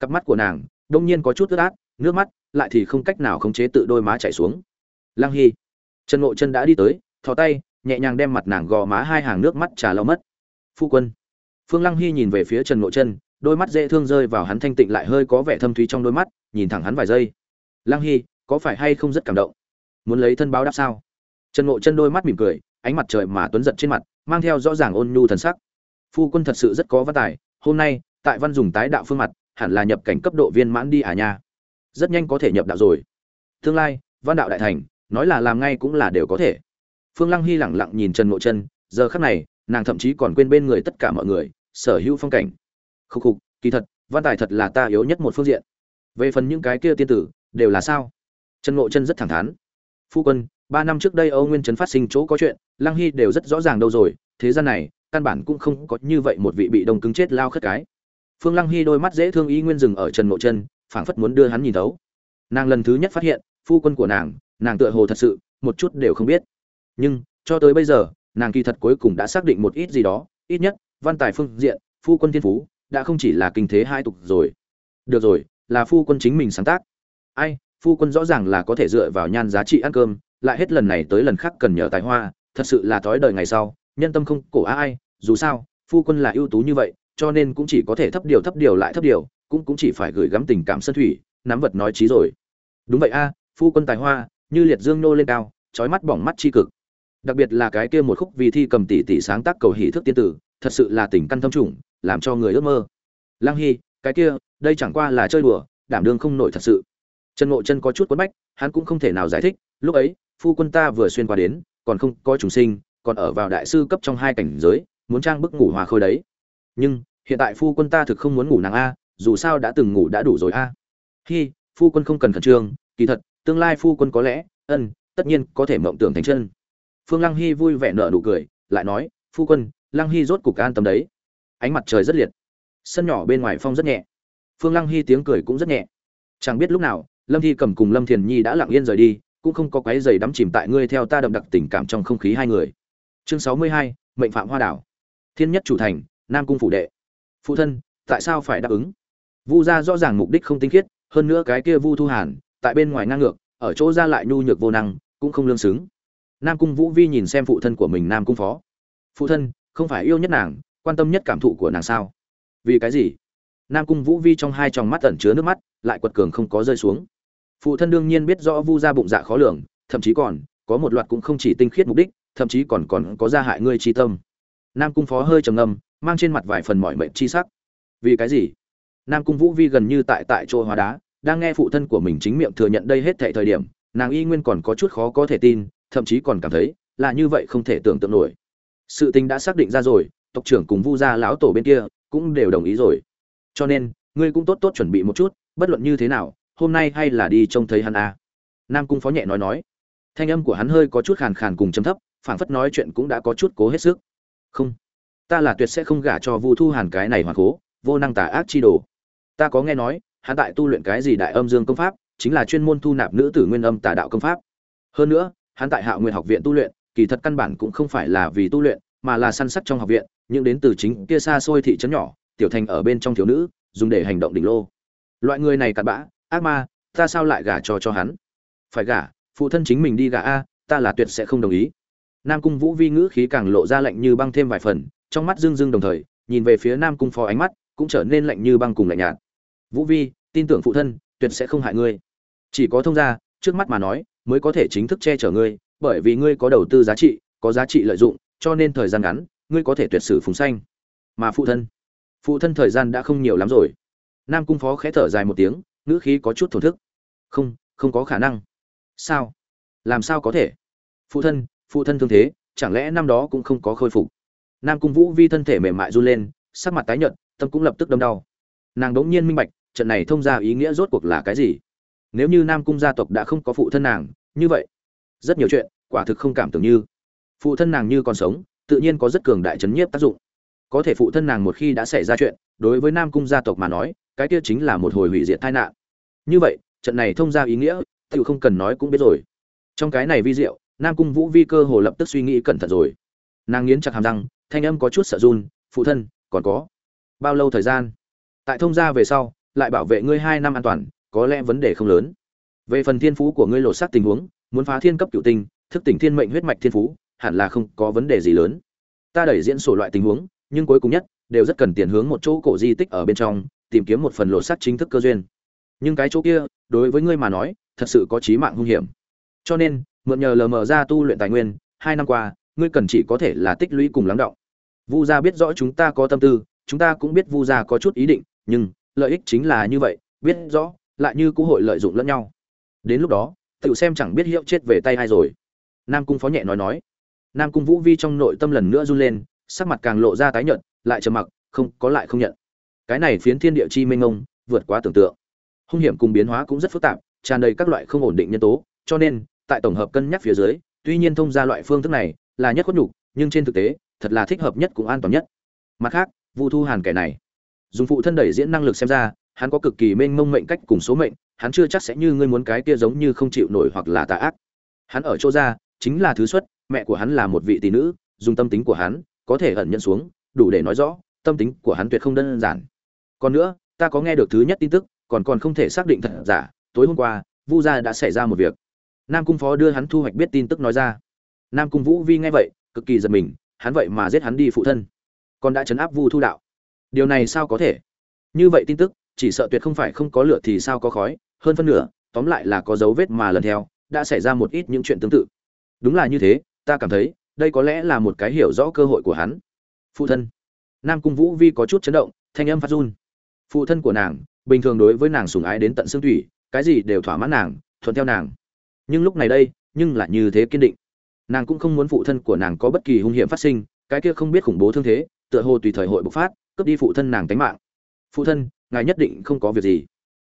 Cặp mắt của nàng, đông nhiên có chút ướt át, nước mắt lại thì không cách nào khống chế tự đôi má chảy xuống. Lang hy, trần nội chân đã đi tới, thò tay, nhẹ nhàng đem mặt nàng gò má hai hàng nước mắt trà lau mất. Phu quân, phương lăng hy nhìn về phía trần nội chân, đôi mắt dễ thương rơi vào hắn thanh tịnh lại hơi có vẻ thâm thúy trong đôi mắt, nhìn thẳng hắn vài giây. Lăng hy, có phải hay không rất cảm động? Muốn lấy thân báo đáp sao? Trần ngộ chân đôi mắt mỉm cười ánh mặt trời mà tuấn giật trên mặt, mang theo rõ ràng ôn nhu thần sắc. Phu quân thật sự rất có văn tài, hôm nay, tại văn dùng tái đạo phương mặt, hẳn là nhập cảnh cấp độ viên mãn đi à nha. Rất nhanh có thể nhập đạo rồi. Tương lai, văn đạo đại thành, nói là làm ngay cũng là đều có thể. Phương lăng hy lẳng lặng nhìn trần ngộ chân giờ khắc này, nàng thậm chí còn quên bên người tất cả mọi người, sở hữu phong cảnh. Khúc khục, kỳ thật, văn tài thật là ta yếu nhất một phương diện. Về phần những cái kia tiên tử, đều là sao? Trần ngộ chân rất thẳng thắn. Phu quân ba năm trước đây âu nguyên trấn phát sinh chỗ có chuyện, lăng hy đều rất rõ ràng đâu rồi, thế gian này, căn bản cũng không có như vậy một vị bị đông cứng chết lao khất cái. Phương lăng hy đôi mắt dễ thương ý nguyên dừng ở trần mộ chân, phảng phất muốn đưa hắn nhìn thấu. Nàng lần thứ nhất phát hiện, phu quân của nàng nàng tựa hồ thật sự, một chút đều không biết. Nhưng, cho tới bây giờ, nàng kỳ thật cuối cùng đã xác định một ít gì đó, ít nhất, văn tài phương diện, phu quân thiên phú, đã không chỉ là kinh thế hai tục rồi. Được rồi, là phu quân chính mình sáng tác. Ai, phu quân rõ ràng là có thể dựa vào nhan giá trị ăn cơm lại hết lần này tới lần khác cần nhờ tài hoa, thật sự là thói đời ngày sau, nhân tâm không cổ ai, dù sao, phu quân là ưu tú như vậy, cho nên cũng chỉ có thể thấp điều thấp điều lại thấp điều, cũng cũng chỉ phải gửi gắm tình cảm sân thủy, nắm vật nói trí rồi. Đúng vậy a, phu quân tài hoa, như liệt dương nô lên cao trói mắt bỏng mắt chi cực. Đặc biệt là cái kia một khúc vì thi cầm tỷ tỷ sáng tác cầu hỷ thức tiên tử, thật sự là tình căn thâm trùng, làm cho người ước mơ. Lang hy, cái kia, đây chẳng qua là chơi đùa, đảm đương không nổi thật sự trần ngộ chân có chút quấn bách, hắn cũng không thể nào giải thích, lúc ấy, phu quân ta vừa xuyên qua đến, còn không có trùng sinh, còn ở vào đại sư cấp trong hai cảnh giới, muốn trang bức ngủ hòa khôi đấy. Nhưng, hiện tại phu quân ta thực không muốn ngủ nàng a, dù sao đã từng ngủ đã đủ rồi a. Hi, phu quân không cần khẩn trương, kỳ thật, tương lai phu quân có lẽ, ân, tất nhiên có thể mộng tưởng thành chân. Phương lăng hy vui vẻ nở nụ cười, lại nói, phu quân, lăng hy rốt cục an tâm đấy. Ánh mặt trời rất liệt. Sân nhỏ bên ngoài phong rất nhẹ. Phương lăng hy tiếng cười cũng rất nhẹ. Chẳng biết lúc nào lâm thi cầm cùng lâm thiền nhi đã lặng yên rời đi, cũng không có quái giày đắm chìm tại ngươi theo ta đậm đặc tình cảm trong không khí hai người. Chương sáu mươi hai, mệnh phạm hoa đảo. Thiên nhất chủ thành, nam cung phủ đệ. Phụ thân, tại sao phải đáp ứng? Vu gia rõ ràng mục đích không tinh khiết, hơn nữa cái kia vu thu hàn, tại bên ngoài ngang ngược, ở chỗ ra lại nhu nhược vô năng, cũng không lương xứng. Nam cung vũ vi nhìn xem phụ thân của mình nam cung phó. Phụ thân, không phải yêu nhất nàng, quan tâm nhất cảm thụ của nàng sao? Vì cái gì? Nam cung vũ vi trong hai tròng mắt tẩn chứa nước mắt, lại quật cường không có rơi xuống phụ thân đương nhiên biết rõ vu gia bụng dạ khó lường, thậm chí còn, có một loạt cũng không chỉ tinh khiết mục đích, thậm chí còn còn có gia hại ngươi chi tâm. Nam cung phó hơi trầm ngâm, mang trên mặt vài phần mỏi mệnh chi sắc. Vì cái gì? Nam cung vũ vi gần như tại tại chỗ hóa đá, đang nghe phụ thân của mình chính miệng thừa nhận đây hết thệ thời điểm, nàng y nguyên còn có chút khó có thể tin, thậm chí còn cảm thấy là như vậy không thể tưởng tượng nổi. Sự tình đã xác định ra rồi, tộc trưởng cùng vu gia lão tổ bên kia cũng đều đồng ý rồi. Cho nên, ngươi cũng tốt tốt chuẩn bị một chút, bất luận như thế nào hôm nay hay là đi trông thấy hắn à. nam cung phó nhẹ nói nói thanh âm của hắn hơi có chút khàn khàn cùng chấm thấp phảng phất nói chuyện cũng đã có chút cố hết sức không ta là tuyệt sẽ không gả cho vu thu hàn cái này hoàn cố vô năng tà ác chi đồ ta có nghe nói hắn tại tu luyện cái gì đại âm dương công pháp chính là chuyên môn thu nạp nữ tử nguyên âm tà đạo công pháp hơn nữa hắn tại Hạo Nguyên học viện tu luyện, kỳ thật căn bản cũng không phải là vì tu luyện, mà là săn sắc trong học viện, nhưng đến từ chính kia xa xôi thị trấn nhỏ, tiểu thành ở bên trong thiếu nữ, dùng để hành động đỉnh lô. Loại người này cặn bã, ác ma, ta sao lại gả cho cho hắn? Phải gả, phụ thân chính mình đi gả a, ta là tuyệt sẽ không đồng ý. Nam Cung Vũ Vi ngữ khí càng lộ ra lạnh như băng thêm vài phần, trong mắt dương dương đồng thời, nhìn về phía Nam Cung Phó ánh mắt cũng trở nên lạnh như băng cùng lạnh nhạt. Vũ Vi, tin tưởng phụ thân, tuyệt sẽ không hại ngươi. Chỉ có thông gia, trước mắt mà nói, mới có thể chính thức che chở ngươi, bởi vì ngươi có đầu tư giá trị, có giá trị lợi dụng, cho nên thời gian ngắn, ngươi có thể tuyệt sử phùng xanh. Mà phụ thân, phụ thân thời gian đã không nhiều lắm rồi. Nam cung phó khẽ thở dài một tiếng, ngữ khí có chút thổn thức. Không, không có khả năng. Sao? Làm sao có thể? Phụ thân, phụ thân thương thế, chẳng lẽ năm đó cũng không có khôi phục? Nam cung Vũ Vi thân thể mềm mại run lên, sắc mặt tái nhợt, tâm cũng lập tức đâm đau. Nàng đống nhiên minh bạch, trận này thông ra ý nghĩa rốt cuộc là cái gì? nếu như nam cung gia tộc đã không có phụ thân nàng như vậy rất nhiều chuyện quả thực không cảm tưởng như phụ thân nàng như còn sống tự nhiên có rất cường đại chấn nhiếp tác dụng có thể phụ thân nàng một khi đã xảy ra chuyện đối với nam cung gia tộc mà nói cái kia chính là một hồi hủy diệt tai nạn như vậy, trận này thông ra ý nghĩa tự không cần nói cũng biết rồi. Trong cái này vi diệu, nam cung vũ vi cơ hồ lập tức suy nghĩ cẩn thận rồi. Nàng nghiến chặt hàm răng, thanh âm có chút sợ run, phụ thân, còn có bao lâu thời gian? Tại thông gia về sau, lại bảo vệ ngươi hai năm an toàn, có lẽ vấn đề không lớn. Về phần thiên phú của ngươi lột xác tình huống, muốn phá thiên cấp cựu tinh, thức tỉnh thiên mệnh huyết mạch thiên phú, hẳn là không có vấn đề gì lớn. Ta đẩy diễn sổ loại tình huống, nhưng cuối cùng nhất, đều rất cần tiền hướng một chỗ cổ di tích ở bên trong, tìm kiếm một phần lột xác chính thức cơ duyên nhưng cái chỗ kia, đối với ngươi mà nói, thật sự có chí mạng hung hiểm. Cho nên, mượn nhờ lờ mờ ra tu luyện tài nguyên, hai năm qua, ngươi cần chỉ có thể là tích lũy cùng lắng động. Vu gia biết rõ chúng ta có tâm tư, chúng ta cũng biết vu gia có chút ý định, nhưng lợi ích chính là như vậy, biết rõ, lại như cũ hội lợi dụng lẫn nhau. Đến lúc đó tự xem chẳng biết hiệu chết về tay ai rồi. Nam cung phó nhẹ nói nói. Nam cung vũ vi trong nội tâm lần nữa run lên, sắc mặt càng lộ ra tái nhợt, lại trầm mặc, không, có lại không nhận. Cái này phiến thiên địa chi mênh ông vượt quá tưởng tượng hung hiểm cùng biến hóa cũng rất phức tạp tràn đầy các loại không ổn định nhân tố cho nên tại tổng hợp cân nhắc phía dưới tuy nhiên thông ra loại phương thức này là nhất khuất nhục nhưng trên thực tế thật là thích hợp nhất cũng an toàn nhất mặt khác vu thu hàn kẻ này dùng phụ thân đẩy diễn năng lực xem ra hắn có cực kỳ mênh mông mệnh cách cùng số mệnh, hắn chưa chắc sẽ như ngươi muốn cái kia giống như không chịu nổi hoặc là tà ác. Hắn ở chỗ ra, chính là thứ xuất, mẹ của hắn là một vị tỷ nữ, dùng tâm tính của hắn, có thể ẩn nhận xuống, đủ để nói rõ, tâm tính của hắn tuyệt không đơn giản. Còn nữa, ta có nghe được thứ nhất tin tức, còn còn không thể xác định thật giả, tối hôm qua, Vu gia đã xảy ra một việc. Nam cung phó đưa hắn thu hoạch biết tin tức nói ra. Nam cung Vũ Vi nghe vậy, cực kỳ giật mình, hắn vậy mà giết hắn đi phụ thân, còn đã chấn áp Vu Thu đạo. Điều này sao có thể? Như vậy tin tức, chỉ sợ tuyệt không phải không có lửa thì sao có khói hơn phân nửa tóm lại là có dấu vết mà lần theo đã xảy ra một ít những chuyện tương tự đúng là như thế ta cảm thấy đây có lẽ là một cái hiểu rõ cơ hội của hắn phụ thân nam cung vũ vi có chút chấn động thanh âm phát run phụ thân của nàng bình thường đối với nàng sùng ái đến tận xương thủy, cái gì đều thỏa mãn nàng, thuận theo nàng. Nhưng lúc này đây, nhưng lại như thế kiên định. Nàng cũng không muốn phụ thân của nàng có bất kỳ hung hiểm phát sinh, cái kia không biết khủng bố thương thế, tựa hồ tùy thời hội bộc phát, cướp đi phụ thân nàng tánh mạng. Phụ thân, ngài nhất định không có việc gì.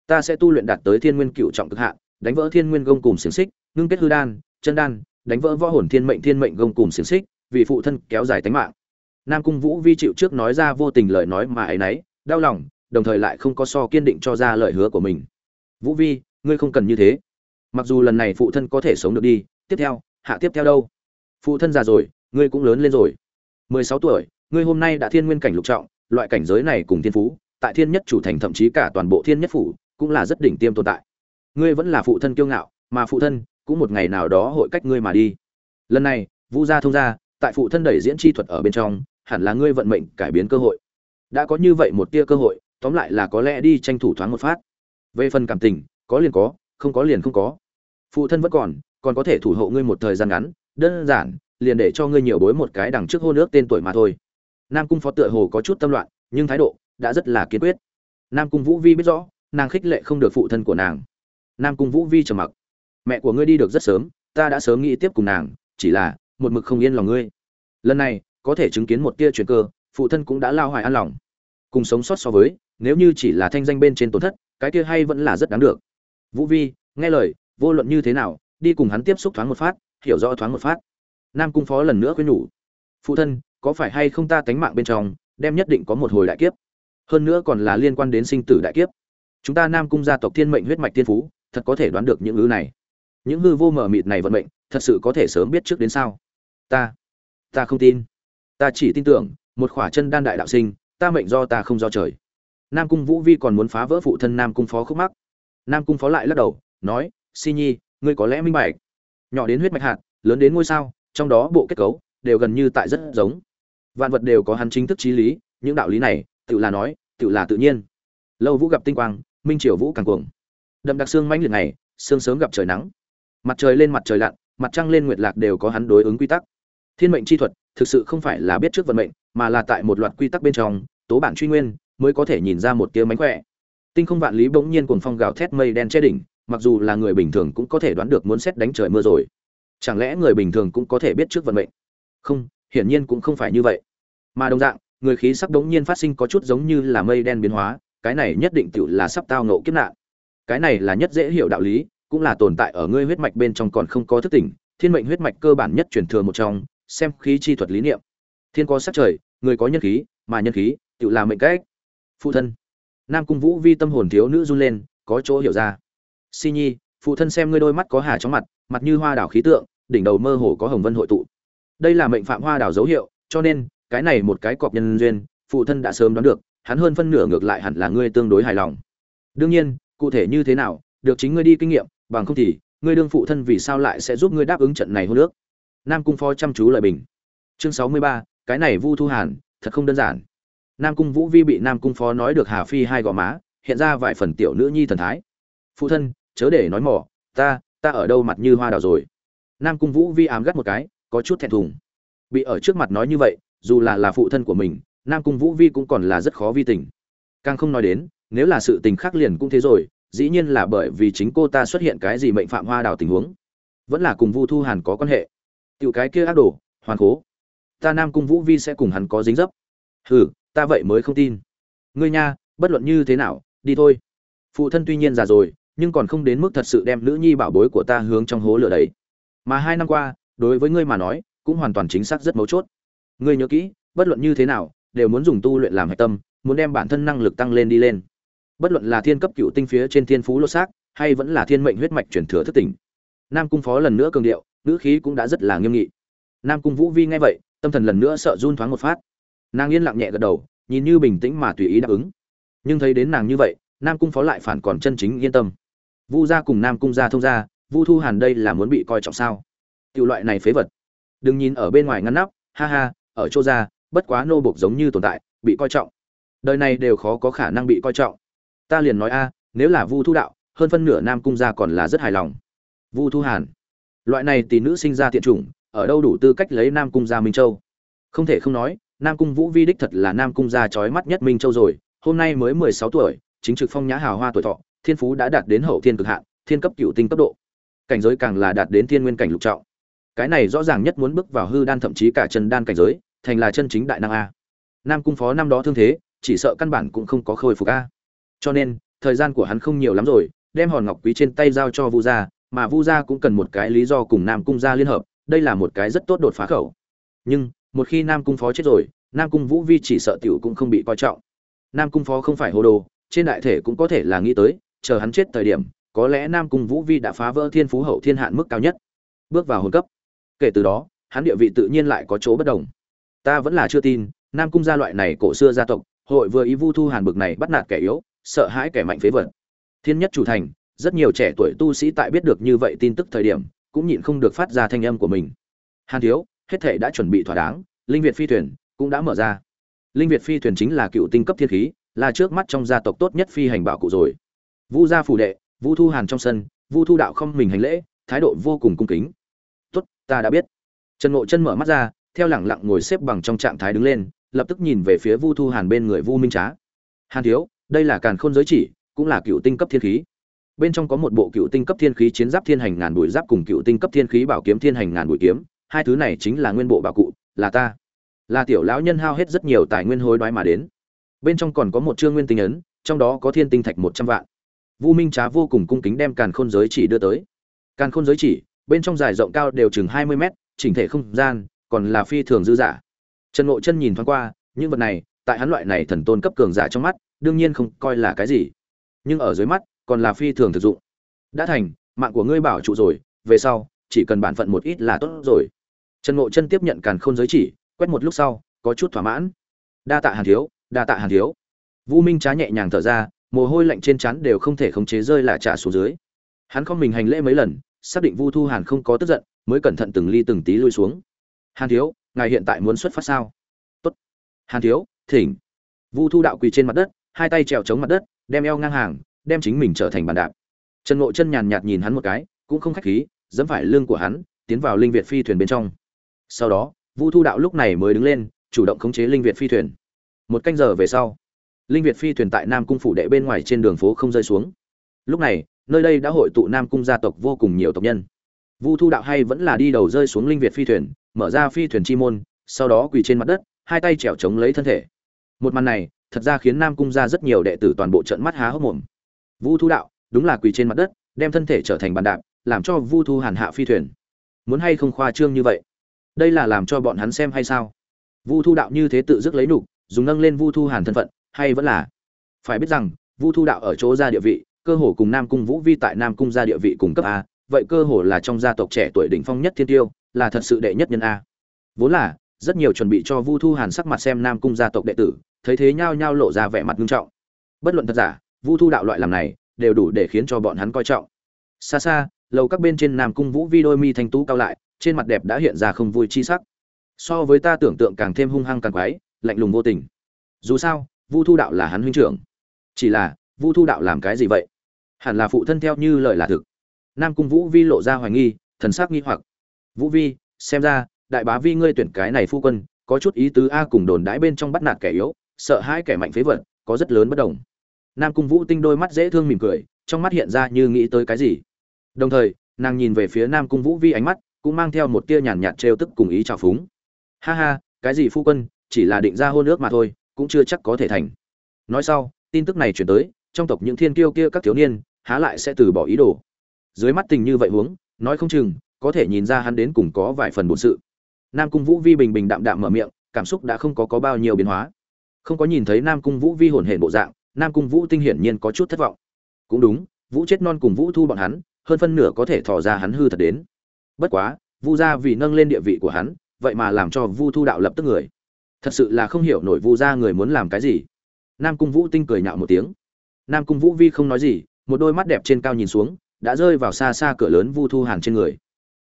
Ta sẽ tu luyện đạt tới thiên nguyên cựu trọng cực hạn, đánh vỡ thiên nguyên gông cùng xiềng xích, ngưng kết hư đan, chân đan, đánh vỡ võ hồn thiên mệnh thiên mệnh gông cùng xiềng xích, vì phụ thân kéo dài tính mạng. Nam cung vũ vi chịu trước nói ra vô tình lời nói mà ấy nấy, đau lòng đồng thời lại không có so kiên định cho ra lời hứa của mình. Vũ vi, ngươi không cần như thế. Mặc dù lần này phụ thân có thể sống được đi, tiếp theo, hạ tiếp theo đâu? Phụ thân già rồi, ngươi cũng lớn lên rồi. Mười sáu tuổi, ngươi hôm nay đã thiên nguyên cảnh lục trọng, loại cảnh giới này cùng thiên phú, tại thiên nhất chủ thành thậm chí cả toàn bộ thiên nhất phủ, cũng là rất đỉnh tiêm tồn tại. Ngươi vẫn là phụ thân kiêu ngạo, mà phụ thân cũng một ngày nào đó hội cách ngươi mà đi. Lần này, vu gia thông gia, tại phụ thân đẩy diễn chi thuật ở bên trong, hẳn là ngươi vận mệnh cải biến cơ hội. Đã có như vậy một tia cơ hội tóm lại là có lẽ đi tranh thủ thoáng một phát. Về phần cảm tình, có liền có, không có liền không có. Phụ thân vẫn còn còn có thể thủ hộ ngươi một thời gian ngắn, đơn giản, liền để cho ngươi nhiều bối một cái đằng trước hô nước tên tuổi mà thôi. Nam cung phó tựa hồ có chút tâm loạn, nhưng thái độ đã rất là kiên quyết. Nam cung vũ vi biết rõ, nàng khích lệ không được phụ thân của nàng. Nam cung vũ vi trầm mặc. Mẹ của ngươi đi được rất sớm, ta đã sớm nghĩ tiếp cùng nàng, chỉ là, một mực không yên lòng ngươi. Lần này, có thể chứng kiến một tia chuyển cơ, phụ thân cũng đã lao hoài an lòng cùng sống sót so với, nếu như chỉ là thanh danh bên trên tổn thất, cái kia hay vẫn là rất đáng được. Vũ vi, nghe lời, vô luận như thế nào, đi cùng hắn tiếp xúc thoáng một phát, hiểu rõ thoáng một phát. Nam cung phó lần nữa khuyên nhủ. Phụ thân, có phải hay không ta tánh mạng bên trong, đem nhất định có một hồi đại kiếp. Hơn nữa còn là liên quan đến sinh tử đại kiếp. Chúng ta nam cung gia tộc thiên mệnh huyết mạch tiên phú, thật có thể đoán được những ư này. Những hư vô mờ mịt này vận mệnh, thật sự có thể sớm biết trước đến sao? Ta ta không tin. Ta chỉ tin tưởng, một khỏa chân đan đại đạo sinh ta mệnh do ta không do trời. Nam cung vũ vi còn muốn phá vỡ phụ thân nam cung phó khúc mắc. Nam cung phó lại lắc đầu, nói, si nhi, ngươi có lẽ minh bạch. Nhỏ đến huyết mạch hạt, lớn đến ngôi sao, trong đó bộ kết cấu đều gần như tại rất giống. Vạn vật đều có hắn chính thức trí lý, những đạo lý này, tự là nói, tự là tự nhiên. Lâu vũ gặp tinh quang, minh triều vũ càng cuồng. Đậm đặc xương mãnh liệt này sương sớm gặp trời nắng. Mặt trời lên mặt trời lặn, mặt trăng lên nguyệt lạc đều có hắn đối ứng quy tắc. Thiên mệnh chi thuật thực sự không phải là biết trước vận mệnh, mà là tại một loạt quy tắc bên trong, tố bản truy nguyên mới có thể nhìn ra một tia mánh khỏe. Tinh không vạn lý bỗng nhiên cuồng phong gào thét mây đen che đỉnh, mặc dù là người bình thường cũng có thể đoán được muốn xét đánh trời mưa rồi. Chẳng lẽ người bình thường cũng có thể biết trước vận mệnh? Không, hiển nhiên cũng không phải như vậy. Mà đồng dạng, người khí sắc đống nhiên phát sinh có chút giống như là mây đen biến hóa, cái này nhất định tự là sắp tao ngộ kiếp nạn. Cái này là nhất dễ hiểu đạo lý, cũng là tồn tại ở ngươi huyết mạch bên trong còn không có thức tỉnh, thiên mệnh huyết mạch cơ bản nhất truyền thừa một trong xem khí chi thuật lý niệm. Thiên có sắc trời, người có nhân khí, mà nhân khí, tự là mệnh cách. Phụ thân. Nam cung vũ vi tâm hồn thiếu nữ run lên, có chỗ hiểu ra. Si nhi, phụ thân xem ngươi đôi mắt có hà trong mặt mặt như hoa đảo khí tượng, đỉnh đầu mơ hồ có hồng vân hội tụ. Đây là mệnh phạm hoa đảo dấu hiệu, cho nên, cái này một cái cọp nhân duyên, phụ thân đã sớm đoán được, hắn hơn phân nửa ngược lại hẳn là ngươi tương đối hài lòng. Đương nhiên, cụ thể như thế nào, được chính ngươi đi kinh nghiệm, bằng không thì, ngươi đương phụ thân vì sao lại sẽ giúp ngươi đáp ứng trận này hôn nước nam cung phó chăm chú lời bình. Chương sáu mươi ba, cái này vu thu hàn, thật không đơn giản. Nam cung vũ vi bị nam cung phó nói được hà phi hai gò má, hiện ra vài phần tiểu nữ nhi thần thái. Phụ thân, chớ để nói mỏ, ta ta ở đâu mặt như hoa đào rồi? Nam cung vũ vi ám gắt một cái, có chút thẹn thùng. Bị ở trước mặt nói như vậy, dù là là phụ thân của mình, nam cung vũ vi cũng còn là rất khó vi tình. Càng không nói đến, nếu là sự tình khác liền cũng thế rồi, dĩ nhiên là bởi vì chính cô ta xuất hiện cái gì mệnh phạm hoa đào tình huống. Vẫn là cùng vu thu hàn có quan hệ tiểu cái kia ác đồ, hoàn cố ta nam cung vũ vi sẽ cùng hắn có dính dấp. Hừ, ta vậy mới không tin. Ngươi nha, bất luận như thế nào, đi thôi. Phụ thân tuy nhiên già rồi, nhưng còn không đến mức thật sự đem nữ nhi bảo bối của ta hướng trong hố lửa đấy mà hai năm qua, đối với ngươi mà nói, cũng hoàn toàn chính xác rất mấu chốt. Ngươi nhớ kỹ, bất luận như thế nào, đều muốn dùng tu luyện làm hạch tâm, muốn đem bản thân năng lực tăng lên đi lên. Bất luận là thiên cấp cựu tinh phía trên thiên phú lô xác, hay vẫn là thiên mệnh huyết mạch truyền thừa thức tỉnh. Nam cung phó lần nữa cường điệu ngữ khí cũng đã rất là nghiêm nghị. Nam cung vũ vi nghe vậy, tâm thần lần nữa sợ run thoáng một phát. Nàng yên lặng nhẹ gật đầu, nhìn như bình tĩnh mà tùy ý đáp ứng. Nhưng thấy đến nàng như vậy, nam cung phó lại phản còn chân chính yên tâm. Vu gia cùng nam cung gia thông gia, vu thu hàn đây là muốn bị coi trọng sao? Tiểu loại này phế vật. Đừng nhìn ở bên ngoài ngăn nắp, ha ha, ở chỗ gia, bất quá nô bộc giống như tồn tại, bị coi trọng. Đời này đều khó có khả năng bị coi trọng. Ta liền nói a, nếu là vu thu đạo, hơn phân nửa nam cung gia còn là rất hài lòng. Vu thu hàn loại này tỷ nữ sinh ra thiện chủng, ở đâu đủ tư cách lấy nam cung gia minh châu? Không thể không nói, nam cung vũ vi đích thật là nam cung gia trói mắt nhất minh châu rồi, hôm nay mới mười sáu tuổi, chính trực phong nhã hào hoa tuổi thọ, thiên phú đã đạt đến hậu thiên cực hạn, thiên cấp cựu tinh cấp độ. Cảnh giới càng là đạt đến thiên nguyên cảnh lục trọng. Cái này rõ ràng nhất muốn bước vào hư đan thậm chí cả chân đan cảnh giới, thành là chân chính đại năng a. Nam cung phó năm đó thương thế, chỉ sợ căn bản cũng không có khôi phục a. Cho nên, thời gian của hắn không nhiều lắm rồi, đem hòn ngọc quý trên tay giao cho vu gia mà vu gia cũng cần một cái lý do cùng nam cung gia liên hợp, đây là một cái rất tốt đột phá khẩu. Nhưng, một khi nam cung phó chết rồi, nam cung vũ vi chỉ sợ tiểu cũng không bị coi trọng. Nam cung phó không phải hồ đồ, trên đại thể cũng có thể là nghĩ tới, chờ hắn chết thời điểm, có lẽ nam cung vũ vi đã phá vỡ thiên phú hậu thiên hạn mức cao nhất. Bước vào hồn cấp. Kể từ đó, hắn địa vị tự nhiên lại có chỗ bất đồng. Ta vẫn là chưa tin, nam cung gia loại này cổ xưa gia tộc, hội vừa ý vu thu hàn bực này bắt nạt kẻ yếu, sợ hãi kẻ mạnh phế vật. Thiên nhất chủ thành rất nhiều trẻ tuổi tu sĩ tại biết được như vậy tin tức thời điểm, cũng nhịn không được phát ra thanh âm của mình. Hàn thiếu, hết thể đã chuẩn bị thỏa đáng, linh việt phi thuyền cũng đã mở ra. Linh việt phi thuyền chính là cựu tinh cấp thiên khí, là trước mắt trong gia tộc tốt nhất phi hành bảo cụ rồi. Vu gia phủ đệ, vu thu hàn trong sân, vu thu đạo không mình hành lễ, thái độ vô cùng cung kính. Tốt, ta đã biết. Trần ngộ chân mở mắt ra, theo lẳng lặng ngồi xếp bằng trong trạng thái đứng lên, lập tức nhìn về phía vu thu hàn bên người vu minh trá. Hàn thiếu, đây là càn khôn giới chỉ, cũng là cựu tinh cấp thiên khí bên trong có một bộ cựu tinh cấp thiên khí chiến giáp thiên hành ngàn bụi giáp cùng cựu tinh cấp thiên khí bảo kiếm thiên hành ngàn bụi kiếm. Hai thứ này chính là nguyên bộ bảo cụ, là ta. Là tiểu lão nhân hao hết rất nhiều tài nguyên hối đoái mà đến. Bên trong còn có một chương nguyên tinh ấn, trong đó có thiên tinh thạch một trăm vạn. Vu minh trá vô cùng cung kính đem càn khôn giới chỉ đưa tới. Càn khôn giới chỉ, bên trong dài rộng cao đều chừng hai mươi mét, chỉnh thể không gian, còn là phi thường dư giả trần ngộ chân nhìn thoáng qua, những vật này, tại hắn loại này thần tôn cấp cường giả trong mắt, đương nhiên không coi là cái gì. Nhưng ở dưới mắt còn là phi thường thực dụng. Đã thành, mạng của ngươi bảo trụ rồi, về sau, chỉ cần bản phận một ít là tốt rồi. Trần ngộ chân tiếp nhận càn khôn giới chỉ, quét một lúc sau, có chút thỏa mãn. Đa tạ hàn thiếu, đa tạ hàn thiếu. Vũ minh trá nhẹ nhàng thở ra, mồ hôi lạnh trên trán đều không thể khống chế rơi là trả xuống dưới. Hắn không mình hành lễ mấy lần, xác định vu thu hàn không có tức giận, mới cẩn thận từng ly từng tí lui xuống. Hàn thiếu, ngài hiện tại muốn xuất phát sao? Tốt. Hàn thiếu, thỉnh. Vu thu đạo quỳ trên mặt đất, hai tay trèo chống mặt đất, đem eo ngang hàng đem chính mình trở thành bàn đạp. Trần ngộ chân nhàn nhạt nhìn hắn một cái, cũng không khách khí, dẫm phải lưng của hắn, tiến vào linh việt phi thuyền bên trong. Sau đó, vu thu đạo lúc này mới đứng lên, chủ động khống chế linh việt phi thuyền. Một canh giờ về sau, linh việt phi thuyền tại nam cung phủ đệ bên ngoài trên đường phố không rơi xuống. Lúc này, nơi đây đã hội tụ nam cung gia tộc vô cùng nhiều tộc nhân. Vu thu đạo hay vẫn là đi đầu rơi xuống linh việt phi thuyền, mở ra phi thuyền chi môn, sau đó quỳ trên mặt đất, hai tay trèo chống lấy thân thể. Một màn này, thật ra khiến nam cung ra rất nhiều đệ tử toàn bộ trận mắt há hốc mồm vu thu đạo, đúng là quỳ trên mặt đất, đem thân thể trở thành bàn đạp, làm cho vu thu hàn hạ phi thuyền. Muốn hay không khoa trương như vậy? Đây là làm cho bọn hắn xem hay sao? Vu thu đạo như thế tự dứt lấy nục, dùng nâng lên vu thu hàn thân phận, hay vẫn là? Phải biết rằng, vu thu đạo ở chỗ ra địa vị, cơ hồ cùng nam cung vũ vi tại nam cung ra địa vị cùng cấp a, vậy cơ hồ là trong gia tộc trẻ tuổi đỉnh phong nhất thiên tiêu, là thật sự đệ nhất nhân a. Vốn là, rất nhiều chuẩn bị cho vu thu hàn sắc mặt xem nam cung gia tộc đệ tử, thấy thế nhao nhao lộ ra vẻ mặt nghiêm trọng. Bất luận thật giả vu thu đạo loại làm này, đều đủ để khiến cho bọn hắn coi trọng. Xa xa, lầu các bên trên nam cung vũ vi đôi mi thanh tú cao lại, trên mặt đẹp đã hiện ra không vui chi sắc. So với ta tưởng tượng càng thêm hung hăng càng quái, lạnh lùng vô tình. Dù sao vu thu đạo là hắn huynh trưởng. Chỉ là vu thu đạo làm cái gì vậy? Hẳn là phụ thân theo như lời là thực. Nam cung vũ vi lộ ra hoài nghi, thần sắc nghi hoặc. Vũ vi, xem ra, đại bá vi ngươi tuyển cái này phu quân, có chút ý tứ a cùng đồn đãi bên trong bắt nạt kẻ yếu, sợ hai kẻ mạnh phế vật, có rất lớn bất đồng nam cung vũ tinh đôi mắt dễ thương mỉm cười, trong mắt hiện ra như nghĩ tới cái gì. Đồng thời, nàng nhìn về phía nam cung vũ vi ánh mắt, cũng mang theo một tia nhàn nhạt trêu tức cùng ý trào phúng. Ha ha, cái gì phu quân, chỉ là định ra hôn ước mà thôi, cũng chưa chắc có thể thành. Nói sau, tin tức này chuyển tới, trong tộc những thiên kiêu kia các thiếu niên, há lại sẽ từ bỏ ý đồ. Dưới mắt tình như vậy huống, nói không chừng, có thể nhìn ra hắn đến cùng có vài phần bổn sự. Nam cung vũ vi bình bình đạm đạm mở miệng, cảm xúc đã không có có bao nhiêu biến hóa. Không có nhìn thấy nam cung vũ vi hồn hển bộ dạng nam cung vũ tinh hiển nhiên có chút thất vọng. Cũng đúng, vũ chết non cùng vũ thu bọn hắn, hơn phân nửa có thể thò ra hắn hư thật đến. Bất quá, vu gia vì nâng lên địa vị của hắn, vậy mà làm cho vu thu đạo lập tức người. Thật sự là không hiểu nổi vu gia người muốn làm cái gì. Nam cung vũ tinh cười nhạo một tiếng. Nam cung vũ vi không nói gì, một đôi mắt đẹp trên cao nhìn xuống, đã rơi vào xa xa cửa lớn vu thu hàn trên người.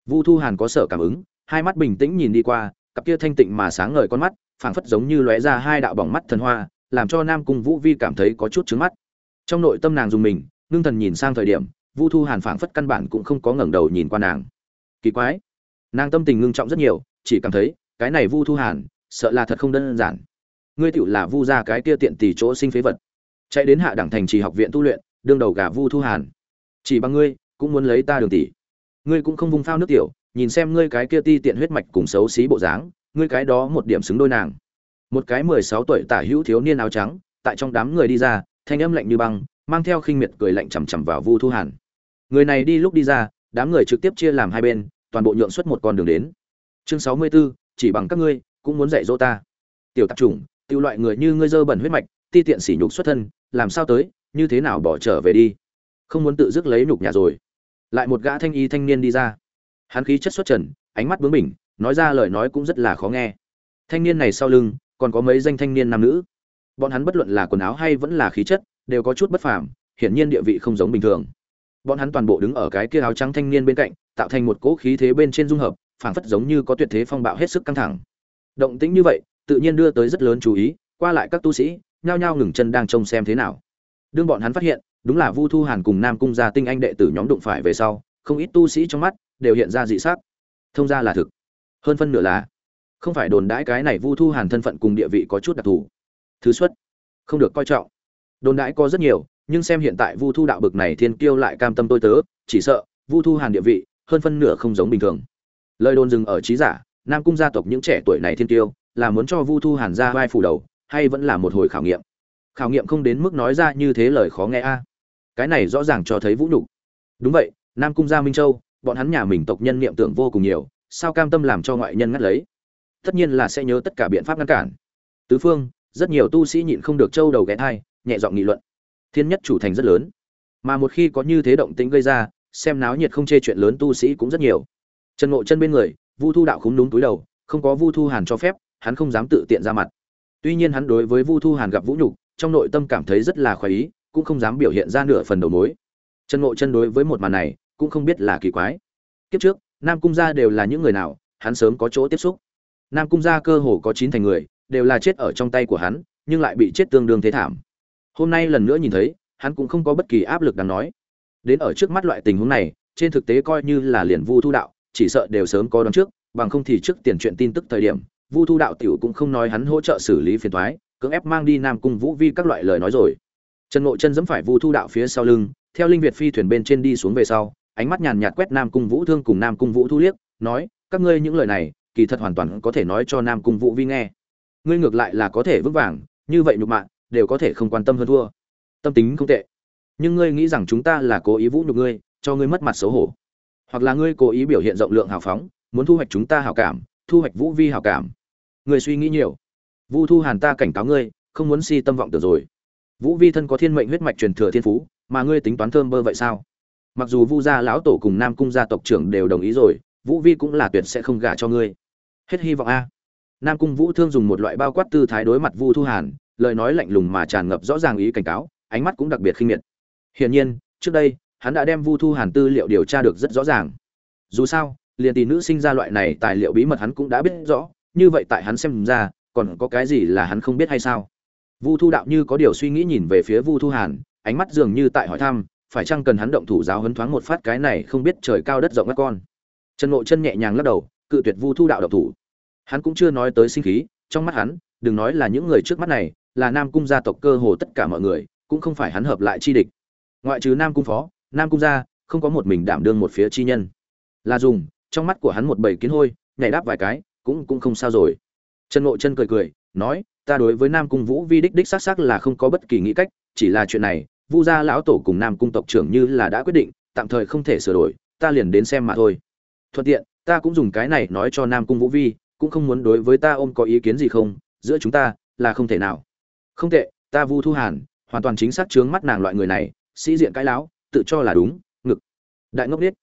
Vu thu hàn có sở cảm ứng, hai mắt bình tĩnh nhìn đi qua, cặp kia thanh tịnh mà sáng ngời con mắt, phảng phất giống như lóe ra hai đạo bỏng mắt thần hoa làm cho nam cung vũ vi cảm thấy có chút trứng mắt. Trong nội tâm nàng dùng mình, ngưng thần nhìn sang thời điểm, vu thu hàn phảng phất căn bản cũng không có ngẩng đầu nhìn qua nàng. Kỳ quái, nàng tâm tình ngưng trọng rất nhiều, chỉ cảm thấy, cái này vu thu hàn, sợ là thật không đơn giản. Ngươi tựu là vu ra cái kia tiện tỷ chỗ sinh phế vật. Chạy đến hạ đẳng thành trì học viện tu luyện, đương đầu gà vu thu hàn. Chỉ bằng ngươi, cũng muốn lấy ta đường tỷ. Ngươi cũng không vung phao nước tiểu, nhìn xem ngươi cái kia ti tiện huyết mạch cùng xấu xí bộ dáng, ngươi cái đó một điểm xứng đôi nàng một cái mười sáu tuổi tả hữu thiếu niên áo trắng tại trong đám người đi ra thanh âm lạnh như băng mang theo khinh miệt cười lạnh chằm chằm vào vu thu hàn. Người này đi lúc đi ra đám người trực tiếp chia làm hai bên toàn bộ nhượng xuất một con đường đến. Chương sáu mươi 64, chỉ bằng các ngươi cũng muốn dạy dỗ ta. Tiểu tạp chủng tiêu loại người như ngươi dơ bẩn huyết mạch ti tiện sỉ nhục xuất thân làm sao tới như thế nào bỏ trở về đi? Không muốn tự dứt lấy nhục nhà rồi. Lại một gã thanh y thanh niên đi ra. Hắn khí chất xuất trần ánh mắt bướng bỉnh nói ra lời nói cũng rất là khó nghe. Thanh niên này sau lưng còn có mấy danh thanh niên nam nữ. Bọn hắn bất luận là quần áo hay vẫn là khí chất, đều có chút bất phàm, hiển nhiên địa vị không giống bình thường. Bọn hắn toàn bộ đứng ở cái kia áo trắng thanh niên bên cạnh, tạo thành một cỗ khí thế bên trên dung hợp, phảng phất giống như có tuyệt thế phong bạo hết sức căng thẳng. Động tĩnh như vậy, tự nhiên đưa tới rất lớn chú ý, qua lại các tu sĩ, nhao nhao ngừng chân đang trông xem thế nào. Đương bọn hắn phát hiện, đúng là vu thu hàn cùng nam cung gia tinh anh đệ tử nhóm đụng phải về sau, không ít tu sĩ trong mắt đều hiện ra dị sắc. Thông ra là thực. Hơn phân nửa là không phải đồn đãi cái này vu thu hàn thân phận cùng địa vị có chút đặc thù. Thứ xuất, không được coi trọng. Đồn đãi có rất nhiều, nhưng xem hiện tại vu thu đạo bực này thiên kiêu lại cam tâm tôi tớ, chỉ sợ vu thu hàn địa vị hơn phân nửa không giống bình thường. Lời đồn dừng ở trí giả, nam cung gia tộc những trẻ tuổi này thiên kiêu, là muốn cho vu thu hàn ra vai phủ đầu, hay vẫn là một hồi khảo nghiệm? Khảo nghiệm không đến mức nói ra như thế lời khó nghe a. Cái này rõ ràng cho thấy vũ nhục. Đúng vậy, nam cung gia minh châu, bọn hắn nhà mình tộc nhân niệm tưởng vô cùng nhiều, sao cam tâm làm cho ngoại nhân ngắt lấy? Tất nhiên là sẽ nhớ tất cả biện pháp ngăn cản. Tứ phương, rất nhiều tu sĩ nhịn không được châu đầu ghé thai, nhẹ giọng nghị luận. Thiên nhất chủ thành rất lớn. Mà một khi có như thế động tĩnh gây ra, xem náo nhiệt không chê chuyện lớn tu sĩ cũng rất nhiều. Trần ngộ chân bên người, vu thu đạo khúng đúng túi đầu, không có vu thu hàn cho phép, hắn không dám tự tiện ra mặt. Tuy nhiên hắn đối với vu thu hàn gặp vũ nhục, trong nội tâm cảm thấy rất là khoái ý, cũng không dám biểu hiện ra nửa phần đầu mối. Trần ngộ chân đối với một màn này, cũng không biết là kỳ quái. Kiếp trước, nam cung gia đều là những người nào, hắn sớm có chỗ tiếp xúc nam cung gia cơ hồ có chín thành người, đều là chết ở trong tay của hắn, nhưng lại bị chết tương đương thế thảm. Hôm nay lần nữa nhìn thấy, hắn cũng không có bất kỳ áp lực đáng nói. Đến ở trước mắt loại tình huống này, trên thực tế coi như là liền vu thu đạo, chỉ sợ đều sớm có đón trước, bằng không thì trước tiền chuyện tin tức thời điểm, vu thu đạo tiểu cũng không nói hắn hỗ trợ xử lý phiền thoái cưỡng ép mang đi nam cung vũ vi các loại lời nói rồi. Trần ngộ chân dẫm phải vu thu đạo phía sau lưng, theo linh việt phi thuyền bên trên đi xuống về sau, ánh mắt nhàn nhạt quét nam cung vũ thương cùng nam cung vũ thu liếc, nói, các ngươi những lời này kỳ thật hoàn toàn có thể nói cho nam cung vũ vi nghe. Ngươi ngược lại là có thể vững vàng, như vậy nhục mạ, đều có thể không quan tâm hơn thua. Tâm tính không tệ. Nhưng ngươi nghĩ rằng chúng ta là cố ý vũ nhục ngươi, cho ngươi mất mặt xấu hổ. Hoặc là ngươi cố ý biểu hiện rộng lượng hào phóng, muốn thu hoạch chúng ta hào cảm, thu hoạch vũ vi hào cảm. Ngươi suy nghĩ nhiều. Vu thu hàn ta cảnh cáo ngươi, không muốn si tâm vọng tưởng rồi. Vũ vi thân có thiên mệnh huyết mạch truyền thừa thiên phú, mà ngươi tính toán thơm bơ vậy sao? Mặc dù vu gia lão tổ cùng nam cung gia tộc trưởng đều đồng ý rồi vũ vi cũng là tuyệt sẽ không gả cho ngươi. Hết hy vọng a. Nam cung vũ thương dùng một loại bao quát tư thái đối mặt vu thu hàn, lời nói lạnh lùng mà tràn ngập rõ ràng ý cảnh cáo, ánh mắt cũng đặc biệt khinh miệt. Hiển nhiên, trước đây, hắn đã đem vu thu hàn tư liệu điều tra được rất rõ ràng. Dù sao, liền tỷ nữ sinh ra loại này tài liệu bí mật hắn cũng đã biết rõ, như vậy tại hắn xem ra, còn có cái gì là hắn không biết hay sao? Vu thu đạo như có điều suy nghĩ nhìn về phía vu thu hàn, ánh mắt dường như tại hỏi thăm, phải chăng cần hắn động thủ giáo hấn thoáng một phát cái này không biết trời cao đất rộng các con trần ngộ chân nhẹ nhàng lắc đầu, cự tuyệt vu thu đạo độc thủ. Hắn cũng chưa nói tới sinh khí, trong mắt hắn, đừng nói là những người trước mắt này, là nam cung gia tộc cơ hồ tất cả mọi người, cũng không phải hắn hợp lại chi địch. Ngoại trừ nam cung phó, nam cung gia, không có một mình đảm đương một phía chi nhân. Là dùng, trong mắt của hắn một bầy kiến hôi, nhảy đáp vài cái, cũng cũng không sao rồi. Trần ngộ chân cười cười, nói, ta đối với nam cung vũ vi đích đích xác xác là không có bất kỳ nghĩ cách, chỉ là chuyện này, vu gia lão tổ cùng nam cung tộc trưởng như là đã quyết định, tạm thời không thể sửa đổi, ta liền đến xem mà thôi thuận tiện, ta cũng dùng cái này nói cho nam cung vũ vi, cũng không muốn đối với ta ôm có ý kiến gì không, giữa chúng ta là không thể nào. Không tệ, ta vu thu hàn, hoàn toàn chính xác chướng mắt nàng loại người này, sĩ diện cãi láo, tự cho là đúng, ngực. Đại ngốc biết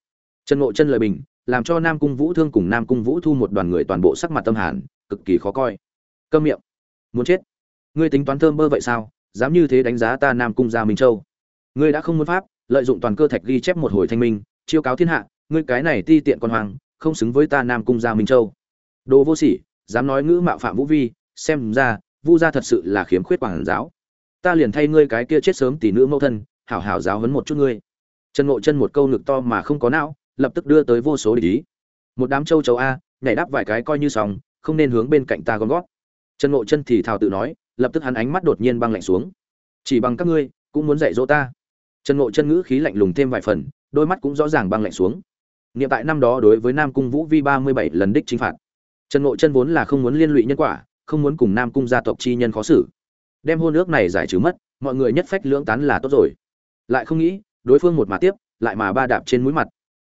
trần ngộ chân lời bình, làm cho nam cung vũ thương cùng nam cung vũ thu một đoàn người toàn bộ sắc mặt tâm hàn, cực kỳ khó coi. Câm miệng. Muốn chết. Ngươi tính toán thơm bơ vậy sao, dám như thế đánh giá ta nam cung gia minh châu. Ngươi đã không muốn pháp, lợi dụng toàn cơ thạch ghi chép một hồi thanh minh, chiêu cáo thiên hạ ngươi cái này ti tiện con hoàng không xứng với ta nam cung gia minh châu. Đồ vô sỉ, dám nói ngữ mạo phạm vũ vi, xem ra, vu gia thật sự là khiếm khuyết quản giáo. Ta liền thay ngươi cái kia chết sớm tỷ nữ mẫu thân, hảo hảo giáo huấn một chút ngươi. Trần ngộ chân một câu ngực to mà không có não, lập tức đưa tới vô số địch ý. Một đám châu Châu a, nhảy đáp vài cái coi như xong, không nên hướng bên cạnh ta gom gót. Trần ngộ chân thì thào tự nói, lập tức hắn ánh mắt đột nhiên băng lạnh xuống. Chỉ bằng các ngươi, cũng muốn dạy dỗ ta. Trần ngộ chân ngữ khí lạnh lùng thêm vài phần, đôi mắt cũng rõ ràng băng lạnh xuống niệm tại năm đó đối với nam cung vũ vi ba mươi bảy lần đích chính phạt. Trần ngộ chân vốn là không muốn liên lụy nhân quả, không muốn cùng nam cung gia tộc chi nhân khó xử. Đem hôn ước này giải trừ mất, mọi người nhất phách lưỡng tán là tốt rồi. Lại không nghĩ, đối phương một mà tiếp, lại mà ba đạp trên mũi mặt.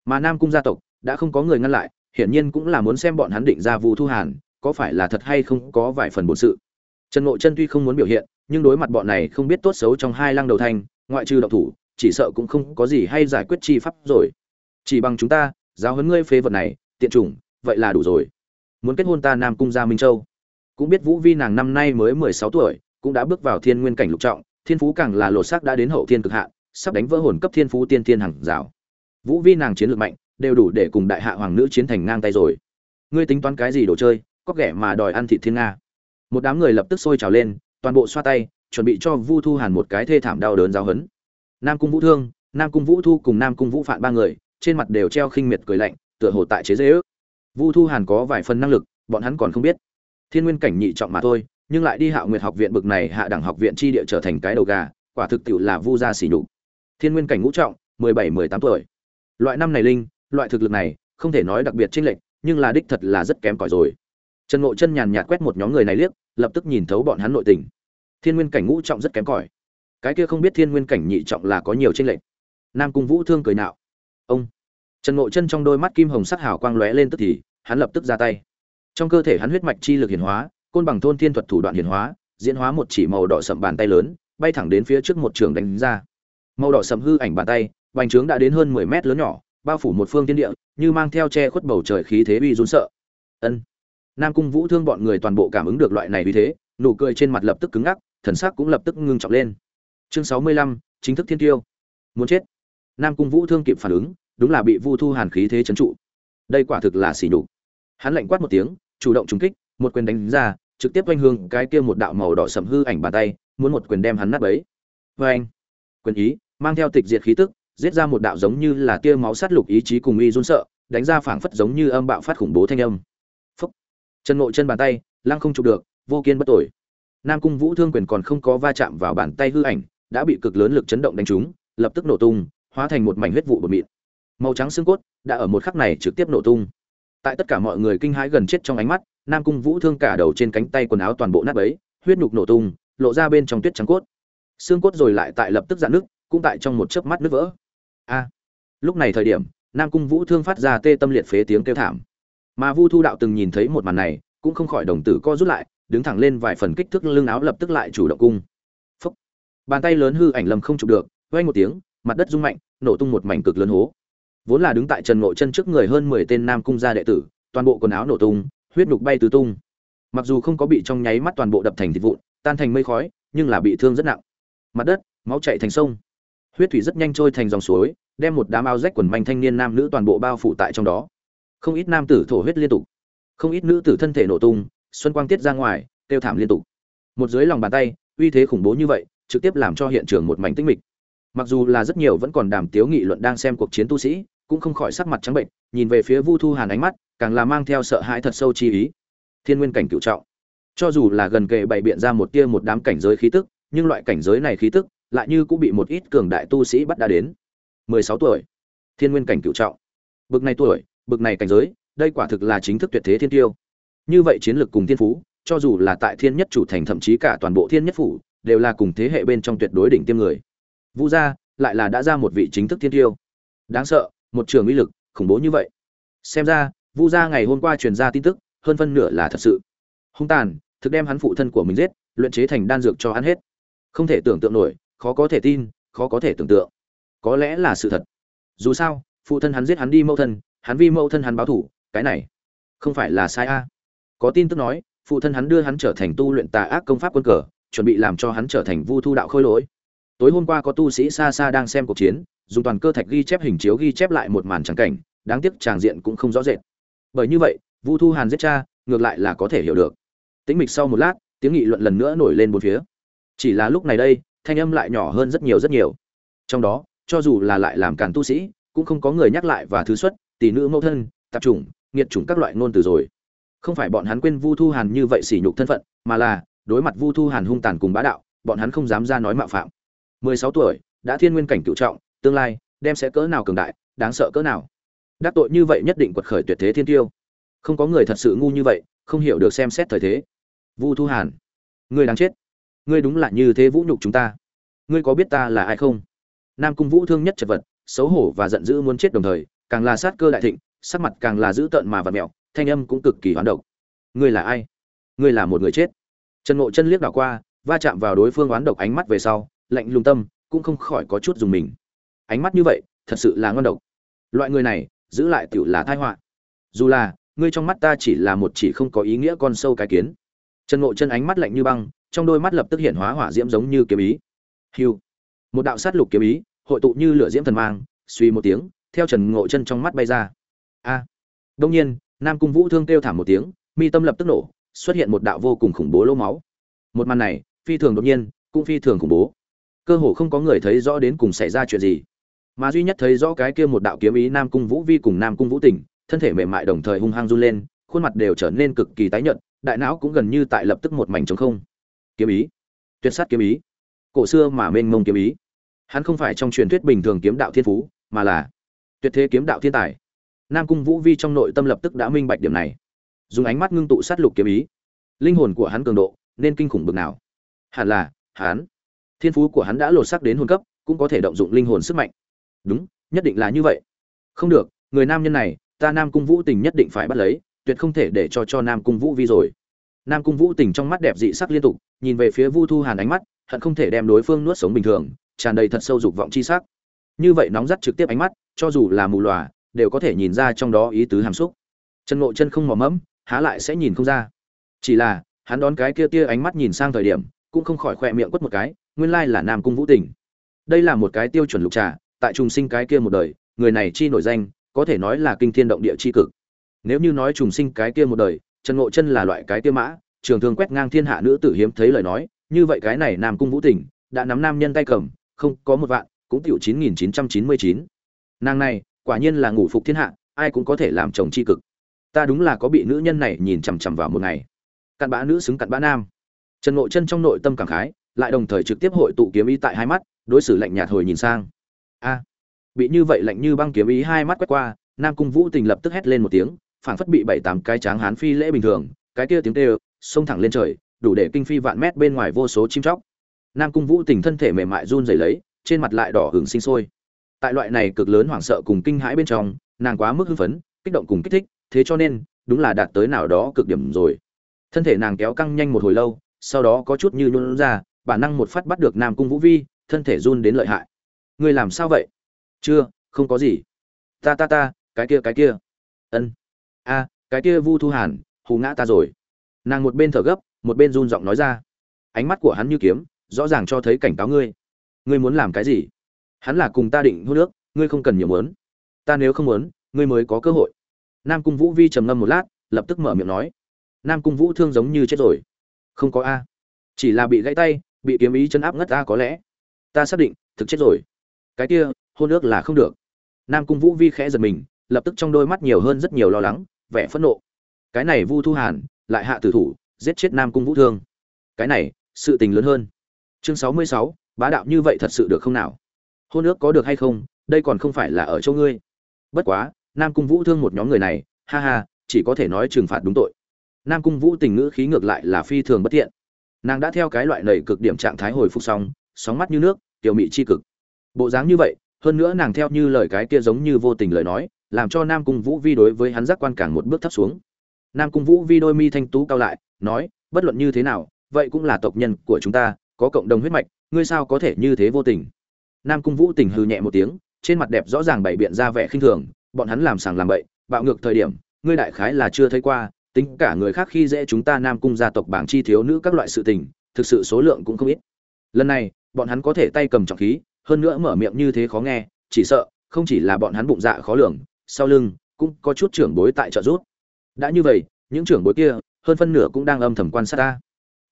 Mà nam cung gia tộc, đã không có người ngăn lại, hiển nhiên cũng là muốn xem bọn hắn định ra vu thu hàn, có phải là thật hay không có vài phần bổn sự. Trần ngộ chân tuy không muốn biểu hiện, nhưng đối mặt bọn này không biết tốt xấu trong hai lăng đầu thanh ngoại trừ độc thủ, chỉ sợ cũng không có gì hay giải quyết chi pháp rồi chỉ bằng chúng ta, giáo huấn ngươi phế vật này, tiện chủng, vậy là đủ rồi. Muốn kết hôn ta nam cung gia minh châu. Cũng biết vũ vi nàng năm nay mới mười sáu tuổi, cũng đã bước vào thiên nguyên cảnh lục trọng, thiên phú càng là lột xác đã đến hậu thiên cực hạn, sắp đánh vỡ hồn cấp thiên phú tiên thiên hàng rào. Vũ vi nàng chiến lược mạnh, đều đủ để cùng đại hạ hoàng nữ chiến thành ngang tay rồi. Ngươi tính toán cái gì đồ chơi, có ghẻ mà đòi ăn thịt thiên nga. Một đám người lập tức sôi trào lên, toàn bộ xoa tay, chuẩn bị cho vu thu hàn một cái thê thảm đau đớn giáo hấn nam cung vũ thương, nam cung vũ thu cùng nam cung vũ phạn ba người trên mặt đều treo khinh miệt cười lạnh, tựa hồ tại chế dễ ước. Vu thu hàn có vài phần năng lực, bọn hắn còn không biết. Thiên nguyên cảnh nhị trọng mà thôi, nhưng lại đi hạo nguyệt học viện bực này hạ đẳng học viện chi địa trở thành cái đầu gà, quả thực tiệu là vu gia xỉ nhục. Thiên nguyên cảnh ngũ trọng, mười bảy, mười tám tuổi. Loại năm này linh, loại thực lực này, không thể nói đặc biệt chênh lệch, nhưng là đích thật là rất kém cỏi rồi. Trần ngộ chân nhàn nhạt quét một nhóm người này liếc, lập tức nhìn thấu bọn hắn nội tình. Thiên nguyên cảnh ngũ trọng rất kém cỏi. Cái kia không biết thiên nguyên cảnh nhị trọng là có nhiều chênh lệch. Nam cung vũ thương cười nạo ông. Trần ngộ chân trong đôi mắt kim hồng sắc hào quang lóe lên tức thì, hắn lập tức ra tay. Trong cơ thể hắn huyết mạch chi lực hiển hóa, côn bằng thôn thiên thuật thủ đoạn hiển hóa, diễn hóa một chỉ màu đỏ sậm bàn tay lớn, bay thẳng đến phía trước một trường đánh ra. Màu đỏ sậm hư ảnh bàn tay bành trướng đã đến hơn mười mét lớn nhỏ, bao phủ một phương thiên địa, như mang theo che khuất bầu trời khí thế uy run sợ. Ân. Nam cung vũ thương bọn người toàn bộ cảm ứng được loại này uy thế, nụ cười trên mặt lập tức cứng ngắc, thần sắc cũng lập tức ngưng trọng lên. Chương sáu mươi lăm, chính thức thiên tiêu. Muốn chết. Nam cung vũ thương kịp phản ứng đúng là bị vu thu hàn khí thế trấn trụ. Đây quả thực là sỉ nhục. Hắn lạnh quát một tiếng, chủ động trúng kích, một quyền đánh ra, trực tiếp oanh hương cái kia một đạo màu đỏ sẫm hư ảnh bàn tay, muốn một quyền đem hắn nát bấy. Oeng. anh quyền ý, mang theo tịch diệt khí tức, giết ra một đạo giống như là tia máu sát lục ý chí cùng y run sợ, đánh ra phảng phất giống như âm bạo phát khủng bố thanh âm. Phúc! Chân ngộ chân bàn tay, lăng không chụp được, vô kiên bất tội. Nam cung vũ thương quyền còn không có va chạm vào bàn tay hư ảnh, đã bị cực lớn lực chấn động đánh trúng, lập tức nổ tung, hóa thành một mảnh huyết vụ bột mịn màu trắng xương cốt đã ở một khắc này trực tiếp nổ tung. Tại tất cả mọi người kinh hãi gần chết trong ánh mắt, nam cung vũ thương cả đầu trên cánh tay quần áo toàn bộ nát ấy huyết nhục nổ tung, lộ ra bên trong tuyết trắng cốt. Xương cốt rồi lại tại lập tức dạn nước cũng tại trong một chớp mắt nứt vỡ. A! Lúc này thời điểm, nam cung vũ thương phát ra tê tâm liệt phế tiếng kêu thảm. Mà vu thu đạo từng nhìn thấy một màn này, cũng không khỏi đồng tử co rút lại, đứng thẳng lên vài phần kích thước lưng áo lập tức lại chủ động cung. Phúc. bàn tay lớn hư ảnh lầm không chụp được vay một tiếng, mặt đất rung mạnh, nổ tung một mảnh cực lớn hố vốn là đứng tại trần ngộ chân trước người hơn mười tên nam cung gia đệ tử, toàn bộ quần áo nổ tung, huyết nhục bay tứ tung. Mặc dù không có bị trong nháy mắt toàn bộ đập thành thịt vụn, tan thành mây khói, nhưng là bị thương rất nặng. Mặt đất, máu chảy thành sông. Huyết thủy rất nhanh trôi thành dòng suối, đem một đám áo rách quần manh thanh niên nam nữ toàn bộ bao phủ tại trong đó. Không ít nam tử thổ huyết liên tục. Không ít nữ tử thân thể nổ tung, xuân quang tiết ra ngoài kêu thảm liên tục. Một dưới lòng bàn tay, uy thế khủng bố như vậy, trực tiếp làm cho hiện trường một mảnh tĩnh mịch mặc dù là rất nhiều vẫn còn đàm tiếu nghị luận đang xem cuộc chiến tu sĩ, cũng không khỏi sắc mặt trắng bệnh nhìn về phía vu thu hàn ánh mắt, càng là mang theo sợ hãi thật sâu chi ý. Thiên nguyên cảnh cựu trọng. Cho dù là gần kề bày biện ra một tia một đám cảnh giới khí tức, nhưng loại cảnh giới này khí tức lại như cũng bị một ít cường đại tu sĩ bắt đã đến. Mười sáu tuổi. Thiên nguyên cảnh cựu trọng. Bực này tuổi, bực này cảnh giới, đây quả thực là chính thức tuyệt thế thiên tiêu. Như vậy chiến lược cùng thiên phú, cho dù là tại thiên nhất chủ thành thậm chí cả toàn bộ thiên nhất phủ, đều là cùng thế hệ bên trong tuyệt đối đỉnh tiêm người vũ gia lại là đã ra một vị chính thức thiên tiêu. Đáng sợ, một trường uy lực khủng bố như vậy. Xem ra, vu gia ngày hôm qua truyền ra tin tức, hơn phân nửa là thật sự. Hung tàn, thực đem hắn phụ thân của mình giết, luyện chế thành đan dược cho hắn hết. Không thể tưởng tượng nổi, khó có thể tin, khó có thể tưởng tượng. Có lẽ là sự thật. Dù sao, phụ thân hắn giết hắn đi mâu thân, hắn vi mâu thân hắn báo thủ, cái này không phải là sai a. Có tin tức nói, phụ thân hắn đưa hắn trở thành tu luyện tà ác công pháp quân cờ, chuẩn bị làm cho hắn trở thành vu thu đạo khôi lỗi tối hôm qua có tu sĩ xa xa đang xem cuộc chiến, dùng toàn cơ thạch ghi chép hình chiếu ghi chép lại một màn trắng cảnh, đáng tiếc tràng diện cũng không rõ rệt. Bởi như vậy, vu thu hàn giết cha, ngược lại là có thể hiểu được. Tĩnh mịch sau một lát, tiếng nghị luận lần nữa nổi lên bốn phía. Chỉ là lúc này đây, thanh âm lại nhỏ hơn rất nhiều rất nhiều. Trong đó, cho dù là lại làm càn tu sĩ, cũng không có người nhắc lại và thứ xuất, tỷ nữ mẫu thân, tạp chủng, nghiệt chủng các loại ngôn từ rồi. Không phải bọn hắn quên vu thu hàn như vậy sỉ nhục thân phận, mà là, đối mặt vu thu hàn hung tàn cùng bá đạo, bọn hắn không dám ra nói mạo phạm mười sáu tuổi, đã thiên nguyên cảnh cựu trọng, tương lai, đem sẽ cỡ nào cường đại, đáng sợ cỡ nào. Đắc tội như vậy nhất định quật khởi tuyệt thế thiên tiêu. Không có người thật sự ngu như vậy, không hiểu được xem xét thời thế. Vu thu hàn, ngươi đáng chết. Ngươi đúng là như thế vũ nhục chúng ta. Ngươi có biết ta là ai không? Nam cung vũ thương nhất chật vật, xấu hổ và giận dữ muốn chết đồng thời, càng là sát cơ đại thịnh, sắc mặt càng là dữ tợn mà vật mẹo thanh âm cũng cực kỳ hoán độc. Ngươi là ai? Ngươi là một người chết. Trần ngộ chân liếc đảo qua, va chạm vào đối phương oán độc ánh mắt về sau lạnh lùng tâm, cũng không khỏi có chút dùng mình. Ánh mắt như vậy, thật sự là ngon độc. Loại người này, giữ lại tựu là tai họa. Dù là, ngươi trong mắt ta chỉ là một chỉ không có ý nghĩa con sâu cái kiến. Trần ngộ chân ánh mắt lạnh như băng, trong đôi mắt lập tức hiện hóa hỏa diễm giống như kiếm ý. Hiu một đạo sát lục kiếm ý, hội tụ như lửa diễm thần mang, suy một tiếng, theo trần ngộ chân trong mắt bay ra. A. Đông nhiên, nam cung vũ thương kêu thảm một tiếng, mi tâm lập tức nổ, xuất hiện một đạo vô cùng khủng bố lỗ máu. Một màn này, phi thường đột nhiên, cũng phi thường khủng bố cơ hồ không có người thấy rõ đến cùng xảy ra chuyện gì. Mà duy nhất thấy rõ cái kia một đạo kiếm ý nam cung vũ vi cùng nam cung vũ tình, thân thể mềm mại đồng thời hung hăng run lên, khuôn mặt đều trở nên cực kỳ tái nhợt, đại não cũng gần như tại lập tức một mảnh trống không. Kiếm ý. Tuyệt sát kiếm ý. Cổ xưa mà mênh mông kiếm ý. Hắn không phải trong truyền thuyết bình thường kiếm đạo thiên phú, mà là tuyệt thế kiếm đạo thiên tài. Nam cung vũ vi trong nội tâm lập tức đã minh bạch điểm này. Dùng ánh mắt ngưng tụ sát lục kiếm ý. Linh hồn của hắn cường độ nên kinh khủng bực nào. Hẳn là, hắn thiên phú của hắn đã lột sắc đến hồn cấp, cũng có thể động dụng linh hồn sức mạnh. Đúng, nhất định là như vậy. Không được, người nam nhân này, ta nam cung vũ tình nhất định phải bắt lấy, tuyệt không thể để cho cho nam cung vũ vi rồi. Nam cung vũ tình trong mắt đẹp dị sắc liên tục, nhìn về phía vu thu hàn ánh mắt, hận không thể đem đối phương nuốt sống bình thường, tràn đầy thật sâu dục vọng chi sắc. Như vậy nóng dắt trực tiếp ánh mắt, cho dù là mù lòa, đều có thể nhìn ra trong đó ý tứ hàm xúc. Chân ngộ chân không mò mẫm, há lại sẽ nhìn không ra. Chỉ là, hắn đón cái kia tia ánh mắt nhìn sang thời điểm, cũng không khỏi khoe miệng quất một cái nguyên lai là nam cung vũ tình. Đây là một cái tiêu chuẩn lục trà, tại trùng sinh cái kia một đời, người này chi nổi danh, có thể nói là kinh thiên động địa chi cực. Nếu như nói trùng sinh cái kia một đời, trần ngộ chân là loại cái kia mã, trường thương quét ngang thiên hạ nữ tử hiếm thấy lời nói, như vậy cái này nam cung vũ tình, đã nắm nam nhân tay cầm, không có một vạn, cũng tiểu chín nghìn chín trăm chín mươi chín. Nàng này, quả nhiên là ngủ phục thiên hạ, ai cũng có thể làm chồng chi cực. Ta đúng là có bị nữ nhân này nhìn chằm chằm vào một ngày. Cặn bã nữ xứng cặn bã nam. Trần ngộ chân trong nội tâm cảm khái lại đồng thời trực tiếp hội tụ kiếm ý tại hai mắt, đối xử lạnh nhạt hồi nhìn sang. A, bị như vậy lạnh như băng kiếm ý hai mắt quét qua, nam cung vũ tình lập tức hét lên một tiếng, phảng phất bị bảy tám cái tráng hán phi lễ bình thường, cái kia tiếng kêu, xông thẳng lên trời, đủ để kinh phi vạn mét bên ngoài vô số chim chóc. Nam cung vũ tình thân thể mềm mại run rẩy lấy, trên mặt lại đỏ hừng sinh sôi. Tại loại này cực lớn hoảng sợ cùng kinh hãi bên trong, nàng quá mức hưng phấn, kích động cùng kích thích, thế cho nên, đúng là đạt tới nào đó cực điểm rồi. Thân thể nàng kéo căng nhanh một hồi lâu, sau đó có chút như nhún ra bản năng một phát bắt được nam cung vũ vi, thân thể run đến lợi hại. Ngươi làm sao vậy? Chưa, không có gì. Ta ta ta, cái kia cái kia. Ân. A, cái kia vu thu hàn, hù ngã ta rồi. Nàng một bên thở gấp, một bên run giọng nói ra. Ánh mắt của hắn như kiếm, rõ ràng cho thấy cảnh cáo ngươi. Ngươi muốn làm cái gì? Hắn là cùng ta định hôn nước ngươi không cần nhiều muốn. Ta nếu không muốn, ngươi mới có cơ hội. Nam cung vũ vi trầm ngâm một lát, lập tức mở miệng nói. Nam cung vũ thương giống như chết rồi. Không có a. Chỉ là bị gãy tay bị kiếm ý chấn áp ngất ta có lẽ. Ta xác định, thực chết rồi. Cái kia, hôn ước là không được. Nam cung vũ vi khẽ giật mình, lập tức trong đôi mắt nhiều hơn rất nhiều lo lắng, vẻ phẫn nộ. Cái này vu thu hàn, lại hạ tử thủ, giết chết nam cung vũ thương. Cái này, sự tình lớn hơn. Chương sáu mươi sáu, bá đạo như vậy thật sự được không nào? Hôn ước có được hay không, đây còn không phải là ở chỗ ngươi. Bất quá, nam cung vũ thương một nhóm người này, ha ha, chỉ có thể nói trừng phạt đúng tội. Nam cung vũ tình ngữ khí ngược lại là phi thường bất thiện nàng đã theo cái loại nầy cực điểm trạng thái hồi phục xong, sóng mắt như nước, tiểu mị chi cực. Bộ dáng như vậy, hơn nữa nàng theo như lời cái kia giống như vô tình lời nói, làm cho nam cung vũ vi đối với hắn giác quan càng một bước thấp xuống. Nam cung vũ vi đôi mi thanh tú cao lại, nói, bất luận như thế nào, vậy cũng là tộc nhân của chúng ta, có cộng đồng huyết mạch, ngươi sao có thể như thế vô tình? Nam cung vũ tình hừ nhẹ một tiếng, trên mặt đẹp rõ ràng bày biện ra vẻ khinh thường, bọn hắn làm sàng làm bậy, bạo ngược thời điểm, ngươi đại khái là chưa thấy qua tính cả người khác khi dễ chúng ta nam cung gia tộc bảng chi thiếu nữ các loại sự tình, thực sự số lượng cũng không ít. Lần này, bọn hắn có thể tay cầm trọng khí, hơn nữa mở miệng như thế khó nghe, chỉ sợ, không chỉ là bọn hắn bụng dạ khó lường, sau lưng, cũng có chút trưởng bối tại trợ giúp. Đã như vậy, những trưởng bối kia, hơn phân nửa cũng đang âm thầm quan sát ta.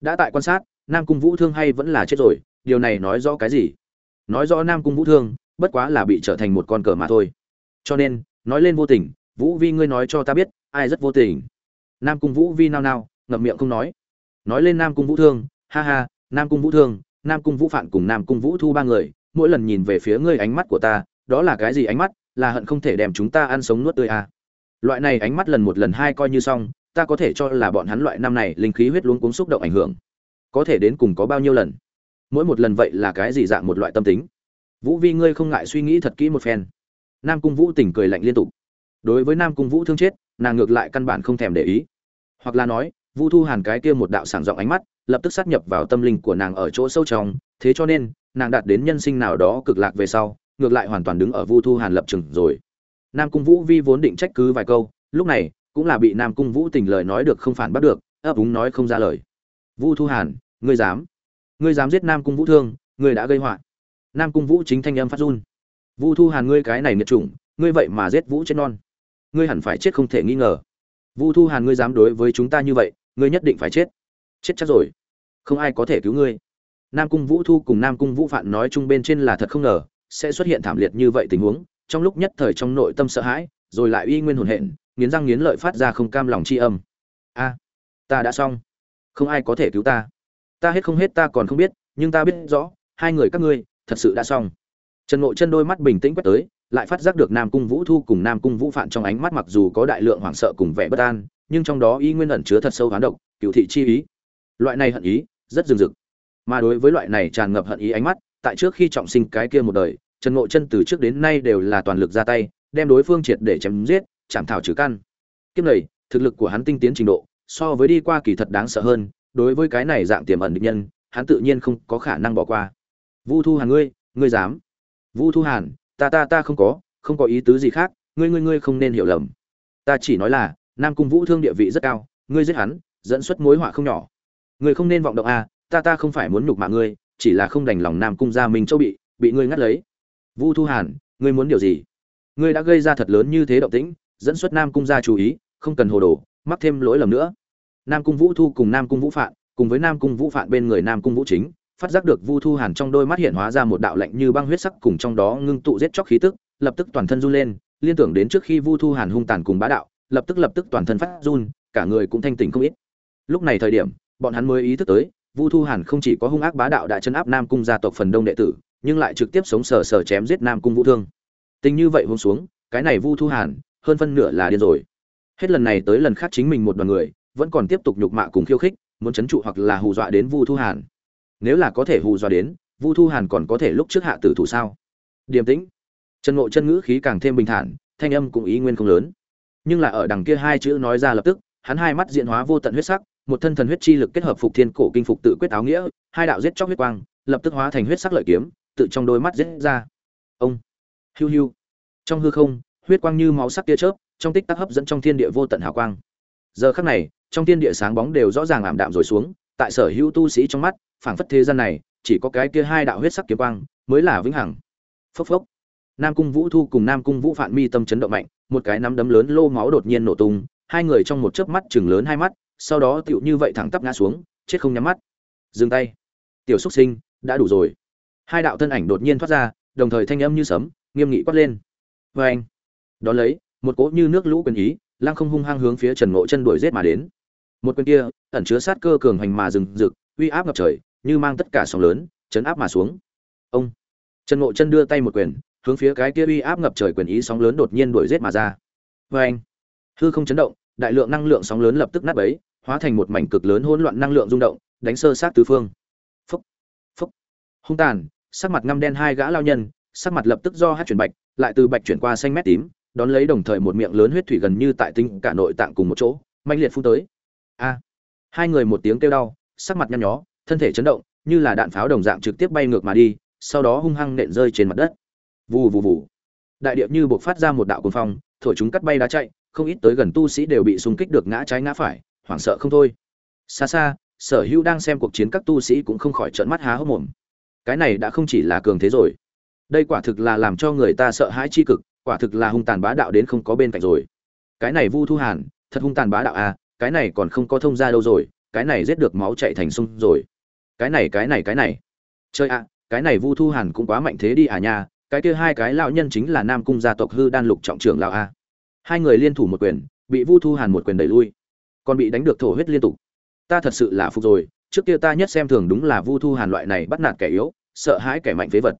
Đã tại quan sát, nam cung vũ thương hay vẫn là chết rồi, điều này nói rõ cái gì? Nói rõ nam cung vũ thương, bất quá là bị trở thành một con cờ mà thôi. Cho nên, nói lên vô tình, vũ vi ngươi nói cho ta biết, ai rất vô tình? Nam cung vũ vi nao nao, ngậm miệng không nói. Nói lên nam cung vũ thương, ha ha, nam cung vũ thương, nam cung vũ phạn cùng nam cung vũ thu ba người, mỗi lần nhìn về phía ngươi ánh mắt của ta, đó là cái gì ánh mắt, là hận không thể đem chúng ta ăn sống nuốt tươi à. loại này ánh mắt lần một lần hai coi như xong, ta có thể cho là bọn hắn loại năm này linh khí huyết luống cuống xúc động ảnh hưởng. Có thể đến cùng có bao nhiêu lần? Mỗi một lần vậy là cái gì dạng một loại tâm tính? Vũ vi ngươi không ngại suy nghĩ thật kỹ một phen. Nam cung vũ tỉnh cười lạnh liên tục. Đối với nam cung vũ thương chết nàng ngược lại căn bản không thèm để ý. Hoặc là nói, vu thu hàn cái kia một đạo sảng giọng ánh mắt, lập tức sát nhập vào tâm linh của nàng ở chỗ sâu trong, thế cho nên, nàng đạt đến nhân sinh nào đó cực lạc về sau, ngược lại hoàn toàn đứng ở vu thu hàn lập trường rồi. Nam cung vũ vi vốn định trách cứ vài câu, lúc này, cũng là bị nam cung vũ tình lời nói được không phản bắt được, ấp úng nói không ra lời. Vu thu hàn, ngươi dám? Ngươi dám giết nam cung vũ thương, ngươi đã gây họa. Nam cung vũ chính thanh âm phát run. Vu thu hàn, ngươi cái này nghiệt chủng, ngươi vậy mà giết vũ chết non ngươi hẳn phải chết không thể nghi ngờ. Vu thu hàn, ngươi dám đối với chúng ta như vậy, ngươi nhất định phải chết. Chết chắc rồi. Không ai có thể cứu ngươi. Nam cung vũ thu cùng nam cung vũ phạn nói chung bên trên là thật không ngờ, sẽ xuất hiện thảm liệt như vậy tình huống, trong lúc nhất thời trong nội tâm sợ hãi, rồi lại uy nguyên hồn hện, nghiến răng nghiến lợi phát ra không cam lòng chi âm. A, ta đã xong. Không ai có thể cứu ta. Ta hết không hết ta còn không biết, nhưng ta biết rõ, hai người các ngươi, thật sự đã xong. Trần ngộ chân đôi mắt bình tĩnh quét tới lại phát giác được nam cung vũ thu cùng nam cung vũ phạn trong ánh mắt mặc dù có đại lượng hoảng sợ cùng vẻ bất an, nhưng trong đó y nguyên ẩn chứa thật sâu hoán độc cựu thị chi ý. Loại này hận ý, rất rừng rực. Mà đối với loại này tràn ngập hận ý ánh mắt, tại trước khi trọng sinh cái kia một đời, trần ngộ chân từ trước đến nay đều là toàn lực ra tay, đem đối phương triệt để chém giết, chảm thảo trừ căn. Kiếp này, thực lực của hắn tinh tiến trình độ, so với đi qua kỳ thật đáng sợ hơn, đối với cái này dạng tiềm ẩn địch nhân, hắn tự nhiên không có khả năng bỏ qua. Vu thu hàn ngươi ngươi dám. Vu thu hàn ta ta ta không có không có ý tứ gì khác ngươi ngươi ngươi không nên hiểu lầm. Ta chỉ nói là nam cung vũ thương địa vị rất cao ngươi giết hắn dẫn xuất mối họa không nhỏ. Ngươi không nên vọng động a à, ta ta không phải muốn nhục mạ ngươi chỉ là không đành lòng nam cung gia minh châu bị bị ngươi ngắt lấy. Vu thu hàn ngươi muốn điều gì? Ngươi đã gây ra thật lớn như thế động tĩnh dẫn xuất nam cung gia chú ý không cần hồ đồ mắc thêm lỗi lầm nữa. Nam cung vũ thu cùng nam cung vũ phạn cùng với nam cung vũ phạn bên người nam cung vũ chính phát giác được vu thu hàn trong đôi mắt hiện hóa ra một đạo lạnh như băng huyết sắc cùng trong đó ngưng tụ giết chóc khí tức, lập tức toàn thân run lên, liên tưởng đến trước khi vu thu hàn hung tàn cùng bá đạo, lập tức lập tức toàn thân phát run, cả người cũng thanh tỉnh không ít. Lúc này thời điểm, bọn hắn mới ý thức tới, vu thu hàn không chỉ có hung ác bá đạo đã trấn áp nam cung gia tộc phần đông đệ tử, nhưng lại trực tiếp sống sờ sờ chém giết nam cung vũ thương. Tình như vậy hôm xuống, cái này vu thu hàn, hơn phân nửa là điên rồi. Hết lần này tới lần khác chính mình một đoàn người, vẫn còn tiếp tục nhục mạ cùng khiêu khích, muốn chấn trụ hoặc là hù dọa đến vu thu hàn nếu là có thể hù dọa đến, vu thu hàn còn có thể lúc trước hạ tử thủ sao? Điềm tĩnh. Trần ngộ chân ngữ khí càng thêm bình thản, thanh âm cũng ý nguyên không lớn. Nhưng là ở đằng kia hai chữ nói ra lập tức, hắn hai mắt diện hóa vô tận huyết sắc, một thân thần huyết chi lực kết hợp phục thiên cổ kinh phục tự quyết áo nghĩa, hai đạo giết chóc huyết quang, lập tức hóa thành huyết sắc lợi kiếm, tự trong đôi mắt giết ra. Ông. Hiu hiu. Trong hư không, huyết quang như máu sắc tia chớp, trong tích tắc hấp dẫn trong thiên địa vô tận hào quang. Giờ khắc này, trong thiên địa sáng bóng đều rõ ràng ảm đạm rồi xuống, tại sở hữu tu sĩ trong mắt phảng phất thế gian này, chỉ có cái kia hai đạo huyết sắc kiếm quang mới là vĩnh hằng. Phốc phốc. Nam cung vũ thu cùng nam cung vũ phạn mi tâm chấn động mạnh, một cái nắm đấm lớn lô máu đột nhiên nổ tung, hai người trong một chớp mắt chừng lớn hai mắt, sau đó tựu như vậy thẳng tắp ngã xuống, chết không nhắm mắt. Dừng tay. Tiểu xúc sinh, đã đủ rồi. Hai đạo thân ảnh đột nhiên thoát ra, đồng thời thanh âm như sấm, nghiêm nghị quát lên. Vê anh. Đón lấy, một cỗ như nước lũ quyền ý, lăng không hung hăng hướng phía trần ngộ chân đuổi giết mà đến. Một quyền kia, ẩn chứa sát cơ cường hành mà rừng rực, uy áp ngập trời như mang tất cả sóng lớn, chấn áp mà xuống. Ông trần ngộ chân đưa tay một quyền, hướng phía cái kia uy áp ngập trời quyền ý sóng lớn đột nhiên đuổi giết mà ra. Vê anh, hư không chấn động, đại lượng năng lượng sóng lớn lập tức nát bấy, hóa thành một mảnh cực lớn hỗn loạn năng lượng rung động, đánh sơ sát tứ phương. Phúc phúc hung tàn, sắc mặt ngăm đen hai gã lao nhân, sắc mặt lập tức do hát chuyển bạch, lại từ bạch chuyển qua xanh mét tím, đón lấy đồng thời một miệng lớn huyết thủy gần như tại tinh cả nội tạng cùng một chỗ mạnh liệt phun tới. A, hai người một tiếng kêu đau, sắc mặt nhăn nhó thân thể chấn động, như là đạn pháo đồng dạng trực tiếp bay ngược mà đi, sau đó hung hăng nện rơi trên mặt đất. Vù vù vù. Đại điệp như buộc phát ra một đạo cuồng phong, thổi chúng cắt bay đá chạy, không ít tới gần tu sĩ đều bị xung kích được ngã trái ngã phải, hoảng sợ không thôi. Xa xa, sở hữu đang xem cuộc chiến các tu sĩ cũng không khỏi trợn mắt há hốc mồm. Cái này đã không chỉ là cường thế rồi. Đây quả thực là làm cho người ta sợ hãi chi cực, quả thực là hung tàn bá đạo đến không có bên cạnh rồi. Cái này vu thu hàn, thật hung tàn bá đạo à cái này còn không có thông ra đâu rồi cái này giết được máu chạy thành sông rồi. Cái này cái này cái này. Chơi ạ, cái này vu thu hàn cũng quá mạnh thế đi à nha, cái kia hai cái lão nhân chính là nam cung gia tộc hư đan lục trọng trưởng lão a. Hai người liên thủ một quyền, bị vu thu hàn một quyền đẩy lui. Còn bị đánh được thổ huyết liên tục. Ta thật sự là phục rồi, trước kia ta nhất xem thường đúng là vu thu hàn loại này bắt nạt kẻ yếu, sợ hãi kẻ mạnh phế vật.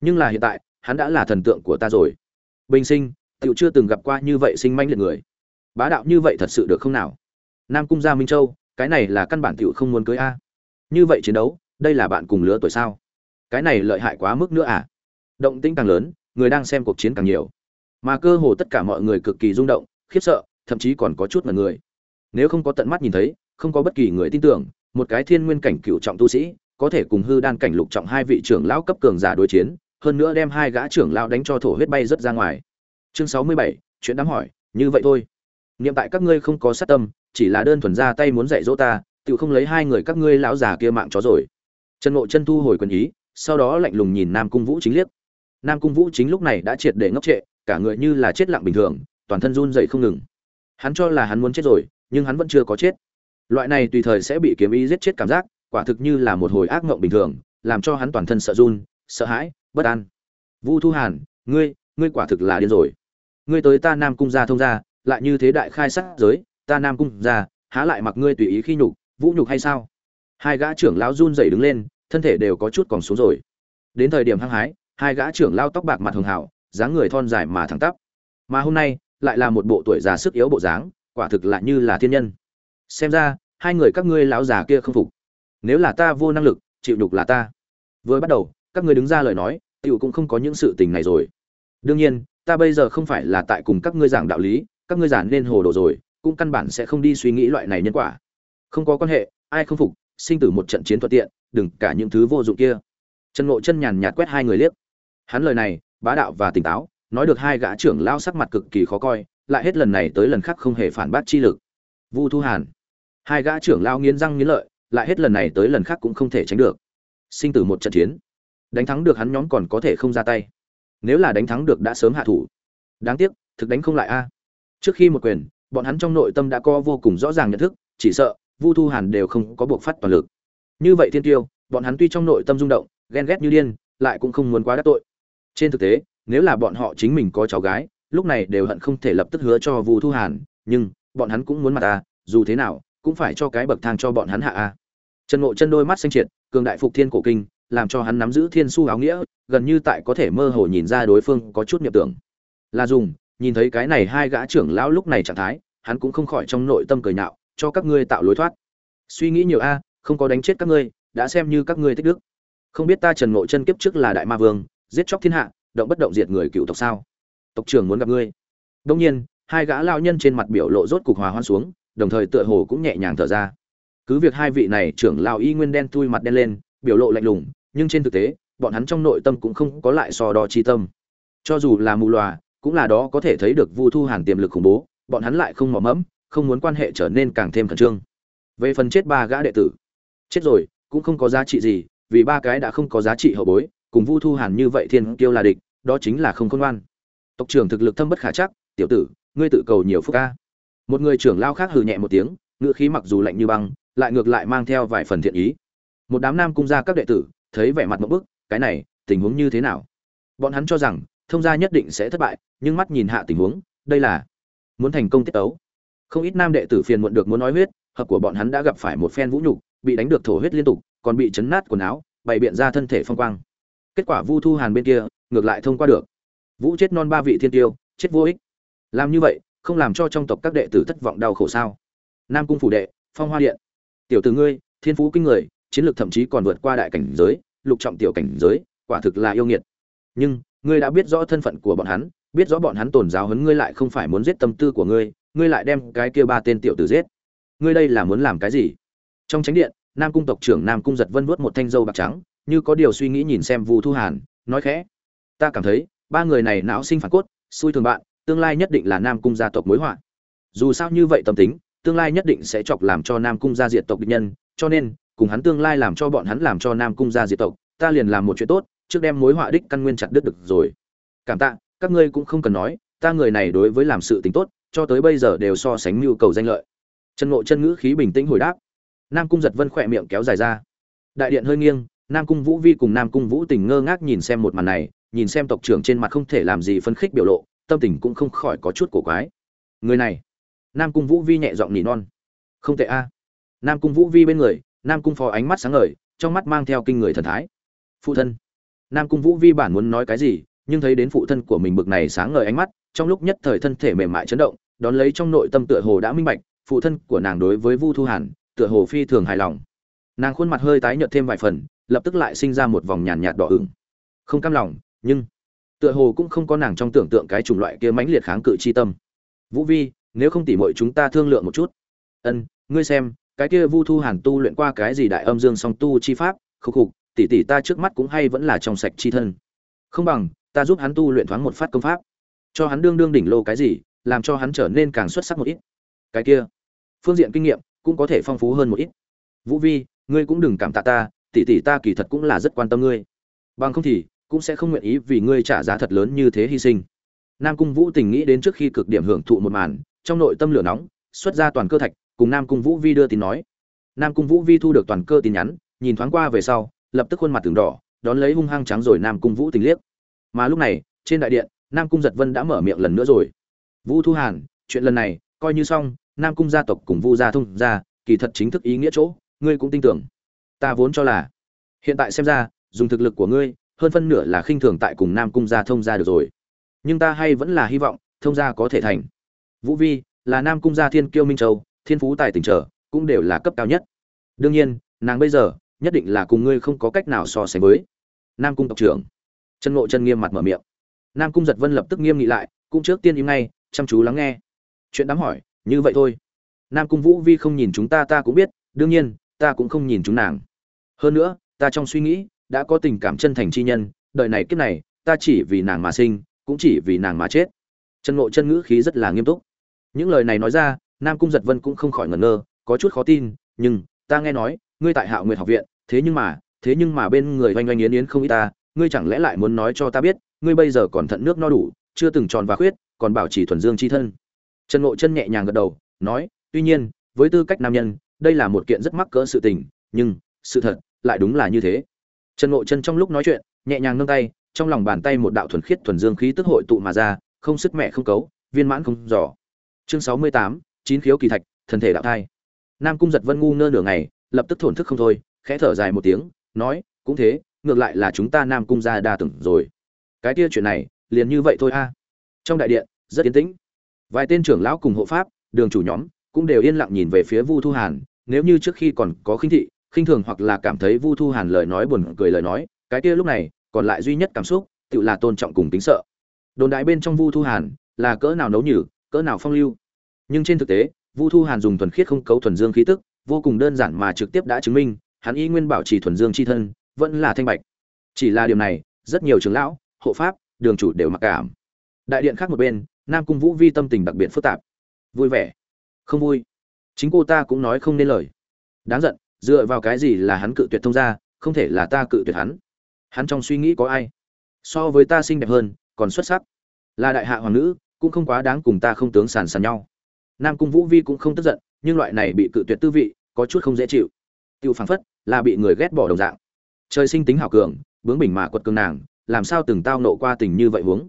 Nhưng là hiện tại, hắn đã là thần tượng của ta rồi. Bình sinh tựu chưa từng gặp qua như vậy sinh manh liệt người. Bá đạo như vậy thật sự được không nào? Nam cung gia minh châu cái này là căn bản tiểu không muốn cưới a. Như vậy chiến đấu, đây là bạn cùng lứa tuổi sao? Cái này lợi hại quá mức nữa à? Động tĩnh càng lớn, người đang xem cuộc chiến càng nhiều. Mà cơ hồ tất cả mọi người cực kỳ rung động, khiếp sợ, thậm chí còn có chút mà người. Nếu không có tận mắt nhìn thấy, không có bất kỳ người tin tưởng, một cái thiên nguyên cảnh cựu trọng tu sĩ, có thể cùng hư đan cảnh lục trọng hai vị trưởng lão cấp cường giả đối chiến, hơn nữa đem hai gã trưởng lão đánh cho thổ huyết bay rất ra ngoài. Chương sáu mươi bảy, chuyện đáng hỏi, như vậy thôi niệm tại các ngươi không có sát tâm, chỉ là đơn thuần ra tay muốn dạy dỗ ta, tự không lấy hai người các ngươi lão già kia mạng chó rồi. Trần ngộ chân thu hồi quần ý, sau đó lạnh lùng nhìn nam cung vũ chính liếc. Nam cung vũ chính lúc này đã triệt để ngốc trệ, cả người như là chết lặng bình thường, toàn thân run dậy không ngừng. Hắn cho là hắn muốn chết rồi, nhưng hắn vẫn chưa có chết. Loại này tùy thời sẽ bị kiếm ý giết chết cảm giác, quả thực như là một hồi ác mộng bình thường, làm cho hắn toàn thân sợ run, sợ hãi, bất an. Vu thu hàn, ngươi ngươi quả thực là điên rồi. Ngươi tới ta nam cung gia thông gia lại như thế đại khai sát giới, ta nam cung gia há lại mặc ngươi tùy ý khi nhục, vũ nhục hay sao? Hai gã trưởng lão run rẩy đứng lên, thân thể đều có chút còn xuống rồi. Đến thời điểm hăng hái, hai gã trưởng lao tóc bạc mặt hường hảo, dáng người thon dài mà thẳng tắp. Mà hôm nay, lại là một bộ tuổi già sức yếu bộ dáng, quả thực lại như là thiên nhân. Xem ra, hai người các ngươi lão già kia không phục. Nếu là ta vô năng lực, chịu đục là ta. Vừa bắt đầu, các ngươi đứng ra lời nói, tiểu cũng không có những sự tình này rồi. Đương nhiên, ta bây giờ không phải là tại cùng các ngươi giảng đạo lý các ngươi giản nên hồ đồ rồi, cũng căn bản sẽ không đi suy nghĩ loại này nhân quả. Không có quan hệ, ai không phục, sinh tử một trận chiến thuận tiện, đừng cả những thứ vô dụng kia. Trần ngộ chân nhàn nhạt quét hai người liếc. Hắn lời này, bá đạo và tỉnh táo, nói được hai gã trưởng lao sắc mặt cực kỳ khó coi, lại hết lần này tới lần khác không hề phản bác chi lực. Vu thu hàn. Hai gã trưởng lao nghiến răng nghiến lợi, lại hết lần này tới lần khác cũng không thể tránh được. Sinh tử một trận chiến. Đánh thắng được hắn nhóm còn có thể không ra tay. Nếu là đánh thắng được đã sớm hạ thủ. Đáng tiếc, thực đánh không lại a trước khi một quyền, bọn hắn trong nội tâm đã có vô cùng rõ ràng nhận thức, chỉ sợ, vu thu hàn đều không có buộc phát toàn lực. Như vậy thiên tiêu, bọn hắn tuy trong nội tâm rung động, ghen ghét như điên, lại cũng không muốn quá đắc tội. Trên thực tế, nếu là bọn họ chính mình có cháu gái, lúc này đều hận không thể lập tức hứa cho vu thu hàn, nhưng, bọn hắn cũng muốn mặt ta dù thế nào, cũng phải cho cái bậc thang cho bọn hắn hạ a trần ngộ chân đôi mắt xanh triệt, cường đại phục thiên cổ kinh, làm cho hắn nắm giữ thiên su áo nghĩa, gần như tại có thể mơ hồ nhìn ra đối phương có chút nhập tưởng. Là dùng nhìn thấy cái này hai gã trưởng lão lúc này trạng thái, hắn cũng không khỏi trong nội tâm cười nhạo, cho các ngươi tạo lối thoát. Suy nghĩ nhiều a, không có đánh chết các ngươi, đã xem như các ngươi tích đức. Không biết ta trần ngộ chân kiếp trước là đại ma vương, giết chóc thiên hạ, động bất động diệt người cựu tộc sao? Tộc trưởng muốn gặp ngươi. Đông nhiên, hai gã lao nhân trên mặt biểu lộ rốt cục hòa hoan xuống, đồng thời tựa hồ cũng nhẹ nhàng thở ra. Cứ việc hai vị này trưởng lao y nguyên đen thui mặt đen lên, biểu lộ lạnh lùng, nhưng trên thực tế, bọn hắn trong nội tâm cũng không có lại so đo chi tâm. Cho dù là mù loà cũng là đó có thể thấy được vu thu hàn tiềm lực khủng bố, bọn hắn lại không mò mẫm, không muốn quan hệ trở nên càng thêm khẩn trương. Về phần chết ba gã đệ tử, chết rồi, cũng không có giá trị gì, vì ba cái đã không có giá trị hậu bối, cùng vu thu hàn như vậy thiên kiêu là địch, đó chính là không khôn ngoan. Tộc trưởng thực lực thâm bất khả chắc, tiểu tử, ngươi tự cầu nhiều phúc ca. Một người trưởng lao khác hừ nhẹ một tiếng ngựa khí mặc dù lạnh như băng, lại ngược lại mang theo vài phần thiện ý. Một đám nam cung gia các đệ tử, thấy vẻ mặt ngộp bức, cái này, tình huống như thế nào? Bọn hắn cho rằng thông gia nhất định sẽ thất bại, nhưng mắt nhìn hạ tình huống, đây là muốn thành công tiết tấu. Không ít nam đệ tử phiền muộn được muốn nói huyết, hợp của bọn hắn đã gặp phải một phen vũ nhục, bị đánh được thổ huyết liên tục, còn bị chấn nát quần áo, bày biện ra thân thể phong quang. Kết quả vu thu hàn bên kia, ngược lại thông qua được. Vũ chết non ba vị thiên tiêu, chết vô ích. Làm như vậy, không làm cho trong tộc các đệ tử thất vọng đau khổ sao? Nam cung phủ đệ, phong hoa điện. Tiểu tử ngươi, thiên phú kinh người, chiến lược thậm chí còn vượt qua đại cảnh giới, lục trọng tiểu cảnh giới, quả thực là yêu nghiệt. Nhưng ngươi đã biết rõ thân phận của bọn hắn, biết rõ bọn hắn tổn giáo huấn ngươi lại không phải muốn giết tâm tư của ngươi ngươi lại đem cái kia ba tên tiểu tử giết. Ngươi đây là muốn làm cái gì? Trong tránh điện, nam cung tộc trưởng nam cung giật vân vuốt một thanh dâu bạc trắng, như có điều suy nghĩ nhìn xem vu thu hàn, nói khẽ. Ta cảm thấy, ba người này não sinh phản cốt, xui thường bạn, tương lai nhất định là nam cung gia tộc mối họa. Dù sao như vậy tâm tính, tương lai nhất định sẽ chọc làm cho nam cung gia diệt tộc địch nhân, cho nên, cùng hắn tương lai làm cho bọn hắn làm cho nam cung gia diệt tộc, ta liền làm một chuyện tốt trước đem mối họa đích căn nguyên chặt đứt được rồi. Cảm tạ, các ngươi cũng không cần nói, ta người này đối với làm sự tính tốt, cho tới bây giờ đều so sánh nhu cầu danh lợi. Trần ngộ chân ngữ khí bình tĩnh hồi đáp. Nam cung giật vân khỏe miệng kéo dài ra. Đại điện hơi nghiêng, nam cung vũ vi cùng nam cung vũ tình ngơ ngác nhìn xem một màn này, nhìn xem tộc trưởng trên mặt không thể làm gì phấn khích biểu lộ, tâm tình cũng không khỏi có chút cổ quái. Người này, nam cung vũ vi nhẹ giọng nỉ non. Không tệ a. Nam cung vũ vi bên người, nam cung phó ánh mắt sáng ngời, trong mắt mang theo kinh người thần thái. Phụ thân nam cung vũ vi bản muốn nói cái gì, nhưng thấy đến phụ thân của mình bực này sáng ngời ánh mắt, trong lúc nhất thời thân thể mềm mại chấn động, đón lấy trong nội tâm tựa hồ đã minh bạch, phụ thân của nàng đối với vu thu hàn, tựa hồ phi thường hài lòng. Nàng khuôn mặt hơi tái nhợt thêm vài phần, lập tức lại sinh ra một vòng nhàn nhạt đỏ ửng. Không cam lòng, nhưng tựa hồ cũng không có nàng trong tưởng tượng cái chủng loại kia mãnh liệt kháng cự chi tâm. Vũ vi, nếu không tỉ mọi chúng ta thương lượng một chút. Ân, ngươi xem, cái kia vu thu hàn tu luyện qua cái gì đại âm dương song tu chi pháp khúc khục tỷ tỷ ta trước mắt cũng hay vẫn là trong sạch chi thân. Không bằng, ta giúp hắn tu luyện thoáng một phát công pháp. Cho hắn đương đương đỉnh lô cái gì, làm cho hắn trở nên càng xuất sắc một ít. Cái kia, phương diện kinh nghiệm cũng có thể phong phú hơn một ít. Vũ vi, ngươi cũng đừng cảm tạ ta, tỷ tỷ ta kỳ thật cũng là rất quan tâm ngươi. Bằng không thì, cũng sẽ không nguyện ý vì ngươi trả giá thật lớn như thế hy sinh. Nam cung vũ tình nghĩ đến trước khi cực điểm hưởng thụ một màn, trong nội tâm lửa nóng, xuất ra toàn cơ thạch, cùng nam cung vũ vi đưa tin nói. Nam cung vũ vi thu được toàn cơ tin nhắn, nhìn thoáng qua về sau lập tức khuôn mặt từng đỏ, đón lấy hung hăng trắng rồi nam cung vũ tình liếc. Mà lúc này, trên đại điện, nam cung giật vân đã mở miệng lần nữa rồi. Vũ thu hàn, chuyện lần này coi như xong, nam cung gia tộc cùng vu gia thông gia, kỳ thật chính thức ý nghĩa chỗ, ngươi cũng tin tưởng. Ta vốn cho là, hiện tại xem ra, dùng thực lực của ngươi, hơn phân nửa là khinh thường tại cùng nam cung gia thông gia được rồi. Nhưng ta hay vẫn là hy vọng, thông gia có thể thành. Vũ vi, là nam cung gia thiên kiêu minh châu, thiên phú tài tình trở, cũng đều là cấp cao nhất. Đương nhiên, nàng bây giờ nhất định là cùng ngươi không có cách nào so sánh với. Nam cung tộc trưởng. Chân ngộ chân nghiêm mặt mở miệng. Nam cung giật vân lập tức nghiêm nghị lại, cũng trước tiên im ngay, chăm chú lắng nghe. Chuyện đáng hỏi, như vậy thôi. Nam cung vũ vi không nhìn chúng ta ta cũng biết, đương nhiên, ta cũng không nhìn chúng nàng. Hơn nữa, ta trong suy nghĩ, đã có tình cảm chân thành chi nhân, đời này kiếp này, ta chỉ vì nàng mà sinh, cũng chỉ vì nàng mà chết. Trần ngộ chân ngữ khí rất là nghiêm túc. Những lời này nói ra, nam cung giật vân cũng không khỏi ngẩn ngơ, có chút khó tin, nhưng, ta nghe nói, ngươi tại hạo nguyệt học viện thế nhưng mà, thế nhưng mà bên người oanh oanh yến yến không ít ta, ngươi chẳng lẽ lại muốn nói cho ta biết, ngươi bây giờ còn thận nước no đủ, chưa từng tròn và khuyết, còn bảo trì thuần dương chi thân. Trần ngộ chân nhẹ nhàng gật đầu, nói, tuy nhiên, với tư cách nam nhân, đây là một kiện rất mắc cỡ sự tình, nhưng, sự thật, lại đúng là như thế. Trần ngộ chân trong lúc nói chuyện, nhẹ nhàng nâng tay, trong lòng bàn tay một đạo thuần khiết thuần dương khí tức hội tụ mà ra, không sức mẹ không cấu, viên mãn không giỏ chương sáu mươi tám, chín khiếu kỳ thạch, thần thể đạo thai. Nam cung giật vân ngu nơ nửa ngày, lập tức thổn thức không thôi khẽ thở dài một tiếng, nói, cũng thế, ngược lại là chúng ta nam cung gia đa tưởng rồi. Cái kia chuyện này, liền như vậy thôi a. Trong đại điện, rất yên tĩnh. Vài tên trưởng lão cùng hộ pháp, đường chủ nhóm, cũng đều yên lặng nhìn về phía vu thu hàn, nếu như trước khi còn có khinh thị, khinh thường hoặc là cảm thấy vu thu hàn lời nói buồn cười lời nói, cái kia lúc này, còn lại duy nhất cảm xúc, tự là tôn trọng cùng tính sợ. Đồn đại bên trong vu thu hàn, là cỡ nào nấu nhử, cỡ nào phong lưu. Nhưng trên thực tế, vu thu hàn dùng thuần khiết không cấu thuần dương khí tức, vô cùng đơn giản mà trực tiếp đã chứng minh hắn y nguyên bảo trì thuần dương chi thân, vẫn là thanh bạch. Chỉ là điều này, rất nhiều trưởng lão, hộ pháp, đường chủ đều mặc cảm. Đại điện khác một bên, nam cung vũ vi tâm tình đặc biệt phức tạp. Vui vẻ. Không vui. Chính cô ta cũng nói không nên lời. Đáng giận, dựa vào cái gì là hắn cự tuyệt thông gia, không thể là ta cự tuyệt hắn. Hắn trong suy nghĩ có ai? So với ta xinh đẹp hơn, còn xuất sắc. Là đại hạ hoàng nữ, cũng không quá đáng cùng ta không tướng sàn sàn nhau. Nam cung vũ vi cũng không tức giận, nhưng loại này bị cự tuyệt tư vị, có chút không dễ chịu. Tiêu phảng phất là bị người ghét bỏ đồng dạng. Trời sinh tính hảo cường, bướng bỉnh mà quật cường nàng, làm sao từng tao nộ qua tình như vậy huống.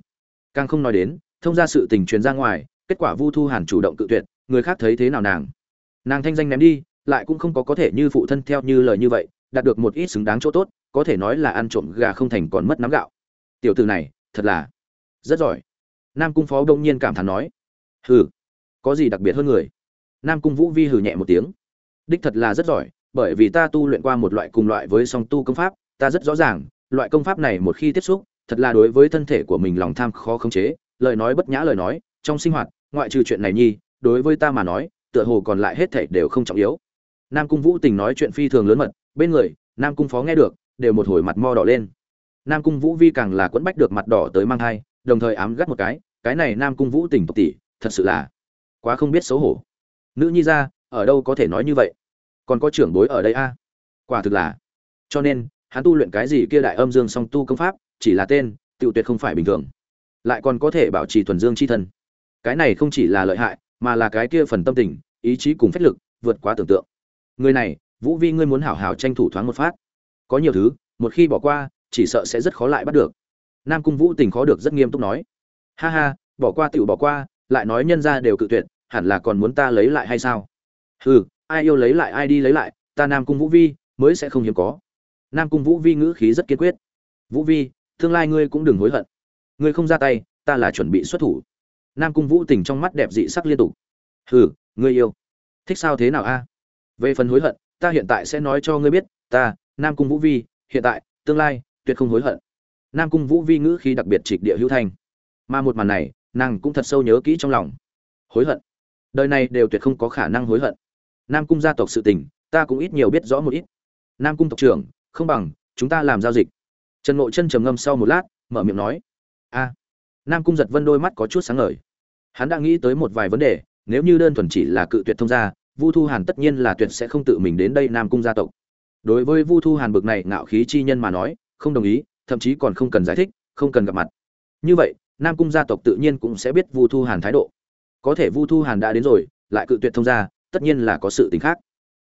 Càng không nói đến, thông ra sự tình truyền ra ngoài, kết quả vu thu hàn chủ động cự tuyệt, người khác thấy thế nào nàng? Nàng thanh danh ném đi, lại cũng không có có thể như phụ thân theo như lời như vậy, đạt được một ít xứng đáng chỗ tốt, có thể nói là ăn trộm gà không thành còn mất nắm gạo. Tiểu từ này, thật là rất giỏi. Nam cung phó đông nhiên cảm thán nói, hừ, có gì đặc biệt hơn người? Nam cung vũ vi hừ nhẹ một tiếng, đích thật là rất giỏi bởi vì ta tu luyện qua một loại cùng loại với song tu công pháp ta rất rõ ràng loại công pháp này một khi tiếp xúc thật là đối với thân thể của mình lòng tham khó khống chế lời nói bất nhã lời nói trong sinh hoạt ngoại trừ chuyện này nhi đối với ta mà nói tựa hồ còn lại hết thảy đều không trọng yếu. Nam cung vũ tình nói chuyện phi thường lớn mật bên người nam cung phó nghe được đều một hồi mặt mo đỏ lên. Nam cung vũ vi càng là quẫn bách được mặt đỏ tới mang hai, đồng thời ám gắt một cái cái này nam cung vũ tình tộc tỷ thật sự là quá không biết xấu hổ. Nữ nhi ra ở đâu có thể nói như vậy? Còn có trưởng bối ở đây a? Quả thực là. Cho nên, hắn tu luyện cái gì kia đại âm dương song tu công pháp, chỉ là tên tự tuyệt không phải bình thường. Lại còn có thể bảo trì thuần dương chi thân. Cái này không chỉ là lợi hại, mà là cái kia phần tâm tình, ý chí cùng phách lực, vượt quá tưởng tượng. Người này, vũ vi ngươi muốn hảo hảo tranh thủ thoáng một phát. Có nhiều thứ, một khi bỏ qua, chỉ sợ sẽ rất khó lại bắt được. Nam cung vũ tình khó được rất nghiêm túc nói. Ha ha, bỏ qua tựu bỏ qua, lại nói nhân ra đều cự tuyệt, hẳn là còn muốn ta lấy lại hay sao? Hừ ai yêu lấy lại, ai đi lấy lại, ta nam cung vũ vi mới sẽ không hiếm có. Nam cung vũ vi ngữ khí rất kiên quyết. Vũ vi, tương lai ngươi cũng đừng hối hận. Ngươi không ra tay, ta là chuẩn bị xuất thủ. Nam cung vũ tình trong mắt đẹp dị sắc liên tục. Hừ, ngươi yêu. Thích sao thế nào a? Về phần hối hận, ta hiện tại sẽ nói cho ngươi biết, ta, nam cung vũ vi, hiện tại, tương lai, tuyệt không hối hận. Nam cung vũ vi ngữ khí đặc biệt trịch địa hữu thanh. Mà một màn này, nàng cũng thật sâu nhớ kỹ trong lòng. Hối hận. Đời này đều tuyệt không có khả năng hối hận nam cung gia tộc sự tình, ta cũng ít nhiều biết rõ một ít. Nam cung tộc trưởng, không bằng, chúng ta làm giao dịch. Trần ngộ chân trầm ngâm sau một lát, mở miệng nói. A. Nam cung giật vân đôi mắt có chút sáng ngời. Hắn đã nghĩ tới một vài vấn đề, nếu như đơn thuần chỉ là cự tuyệt thông gia, vu thu hàn tất nhiên là tuyệt sẽ không tự mình đến đây nam cung gia tộc. Đối với vu thu hàn bực này ngạo khí chi nhân mà nói, không đồng ý, thậm chí còn không cần giải thích, không cần gặp mặt. Như vậy, nam cung gia tộc tự nhiên cũng sẽ biết vu thu hàn thái độ. Có thể vu thu hàn đã đến rồi, lại cự tuyệt thông gia tất nhiên là có sự tình khác.